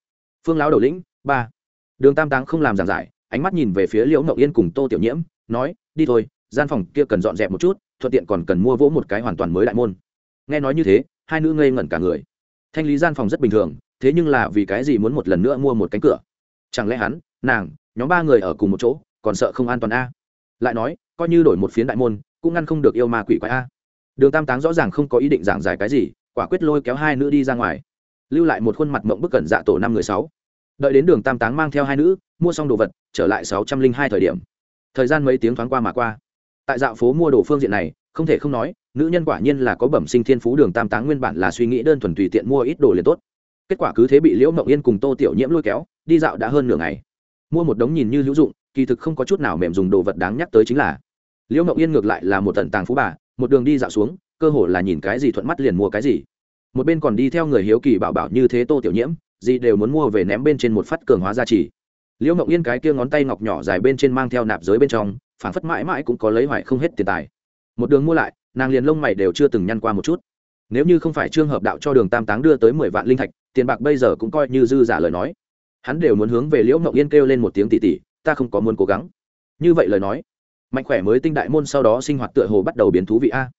Phương lão đầu lĩnh, ba. Đường tam táng không làm giảng giải, ánh mắt nhìn về phía liễu ngậu yên cùng tô tiểu nhiễm, nói, đi thôi, gian phòng kia cần dọn dẹp một chút, thuận tiện còn cần mua vỗ một cái hoàn toàn mới đại môn. Nghe nói như thế, hai nữ ngây ngẩn cả người. Thanh lý gian phòng rất bình thường, thế nhưng là vì cái gì muốn một lần nữa mua một cánh cửa? Chẳng lẽ hắn, nàng, nhóm ba người ở cùng một chỗ, còn sợ không an toàn a? Lại nói, coi như đổi một phiến đại môn, cũng ngăn không được yêu ma quỷ quái a. Đường tam táng rõ ràng không có ý định giảng giải cái gì quả quyết lôi kéo hai nữ đi ra ngoài, lưu lại một khuôn mặt mộng bức cẩn dạ tổ năm người sáu. Đợi đến đường tam táng mang theo hai nữ, mua xong đồ vật, trở lại sáu trăm linh hai thời điểm. Thời gian mấy tiếng thoáng qua mà qua. Tại dạo phố mua đồ phương diện này, không thể không nói, nữ nhân quả nhiên là có bẩm sinh thiên phú đường tam táng nguyên bản là suy nghĩ đơn thuần tùy tiện mua ít đồ liền tốt. Kết quả cứ thế bị liễu mộng yên cùng tô tiểu nhiễm lôi kéo, đi dạo đã hơn nửa ngày. Mua một đống nhìn như hữu dụng, kỳ thực không có chút nào mềm dùng đồ vật đáng nhắc tới chính là. Liễu mộng yên ngược lại là một tận tàng phú bà, một đường đi dạo xuống cơ hồ là nhìn cái gì thuận mắt liền mua cái gì. Một bên còn đi theo người hiếu kỳ bảo bảo như thế tô tiểu nhiễm, gì đều muốn mua về ném bên trên một phát cường hóa gia trì. Liễu mộng yên cái kia ngón tay ngọc nhỏ dài bên trên mang theo nạp giới bên trong phản phất mãi mãi cũng có lấy hoài không hết tiền tài. Một đường mua lại, nàng liền lông mày đều chưa từng nhăn qua một chút. Nếu như không phải trương hợp đạo cho đường tam táng đưa tới mười vạn linh thạch, tiền bạc bây giờ cũng coi như dư giả lời nói. Hắn đều muốn hướng về liễu mộng yên kêu lên một tiếng tỉ tỉ, ta không có muốn cố gắng. Như vậy lời nói, mạnh khỏe mới tinh đại môn sau đó sinh hoạt tựa hồ bắt đầu biến thú vị a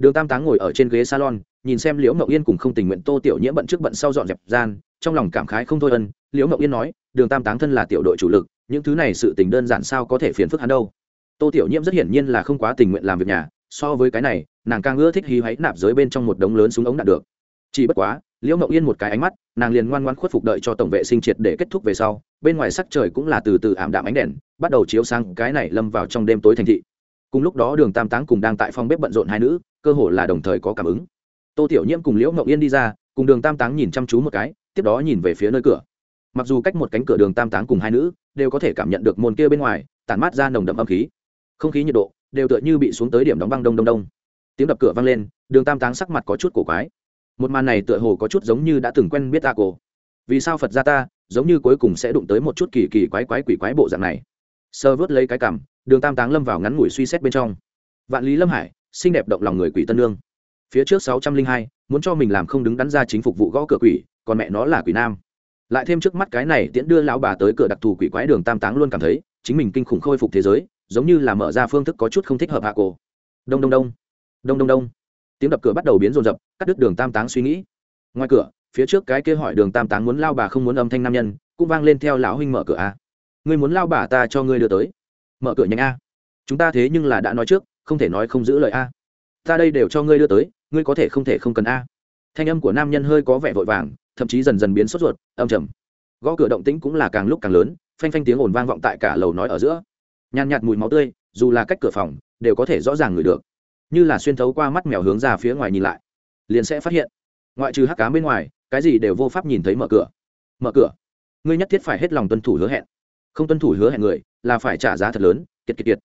đường tam táng ngồi ở trên ghế salon, nhìn xem liễu Mậu yên cùng không tình nguyện tô tiểu nhiễm bận trước bận sau dọn dẹp gian, trong lòng cảm khái không thôi ân, liễu Mậu yên nói, đường tam táng thân là tiểu đội chủ lực, những thứ này sự tình đơn giản sao có thể phiền phức hắn đâu? Tô tiểu nhiễm rất hiển nhiên là không quá tình nguyện làm việc nhà, so với cái này, nàng càng ưa thích hí hoáy nạp giới bên trong một đống lớn súng ống đạt được. Chỉ bất quá, liễu Mậu yên một cái ánh mắt, nàng liền ngoan ngoan khuất phục đợi cho tổng vệ sinh triệt để kết thúc về sau, bên ngoài sắc trời cũng là từ từ ảm đạm ánh đèn, bắt đầu chiếu sang cái này lâm vào trong đêm tối thành thị. Cùng lúc đó, đường tam táng cùng đang tại phòng bếp bận rộn hai nữ cơ hồ là đồng thời có cảm ứng. Tô tiểu nhiễm cùng liễu mộng yên đi ra, cùng đường tam táng nhìn chăm chú một cái, tiếp đó nhìn về phía nơi cửa. Mặc dù cách một cánh cửa đường tam táng cùng hai nữ đều có thể cảm nhận được môn kia bên ngoài, tản mát ra nồng đậm âm khí. Không khí nhiệt độ đều tựa như bị xuống tới điểm đóng băng đông đông đông. Tiếng đập cửa vang lên, đường tam táng sắc mặt có chút cổ quái. Một màn này tựa hồ có chút giống như đã từng quen biết ta cổ. Vì sao phật gia ta giống như cuối cùng sẽ đụng tới một chút kỳ kỳ quái quái quỷ quái bộ dạng này? Sơ vớt lấy cái cằm đường tam táng lâm vào ngắn ngủi suy xét bên trong. Vạn lý lâm hải xinh đẹp động lòng người quỷ tân lương. Phía trước sáu trăm linh hai, muốn cho mình làm không đứng đắn ra chính phục vụ gõ cửa quỷ, còn mẹ nó là quỷ nam. Lại thêm trước mắt cái này tiễn đưa lão bà tới cửa đặc thù quỷ quái đường tam táng luôn cảm thấy, chính mình kinh khủng khôi phục thế giới, giống như là mở ra phương thức có chút không thích hợp hạ cổ. Đông đông đông đông đông đông. Tiếng đập cửa bắt đầu biến rồn rập, cắt đứt đường tam táng suy nghĩ. Ngoài cửa, phía trước cái kia hỏi đường tam táng muốn lao bà không muốn âm thanh nam nhân, cũng vang lên theo lão huynh mở cửa a. Ngươi muốn lao bà ta cho ngươi đưa tới. Mở cửa nhanh a. Chúng ta thế nhưng là đã nói trước không thể nói không giữ lời a. Ta đây đều cho ngươi đưa tới, ngươi có thể không thể không cần a. Thanh âm của nam nhân hơi có vẻ vội vàng, thậm chí dần dần biến sốt ruột, âm trầm. Gõ cửa động tĩnh cũng là càng lúc càng lớn, phanh phanh tiếng ồn vang vọng tại cả lầu nói ở giữa. Nhàn nhạt mùi máu tươi, dù là cách cửa phòng, đều có thể rõ ràng ngửi được. Như là xuyên thấu qua mắt mèo hướng ra phía ngoài nhìn lại, liền sẽ phát hiện. Ngoại trừ hắc cá bên ngoài, cái gì đều vô pháp nhìn thấy mở cửa. Mở cửa? Ngươi nhất thiết phải hết lòng tuân thủ hứa hẹn. Không tuân thủ hứa hẹn người, là phải trả giá thật lớn, kiệt kiệt kiệt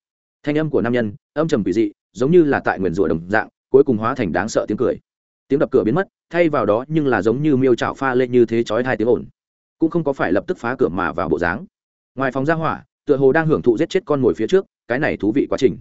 thanh âm của nam nhân, âm trầm quỷ dị, giống như là tại nguyền rủa đồng dạng, cuối cùng hóa thành đáng sợ tiếng cười. Tiếng đập cửa biến mất, thay vào đó nhưng là giống như miêu trào pha lên như thế chói hai tiếng ồn. Cũng không có phải lập tức phá cửa mà vào bộ dáng. Ngoài phòng ra hỏa, tựa hồ đang hưởng thụ giết chết con mồi phía trước, cái này thú vị quá trình.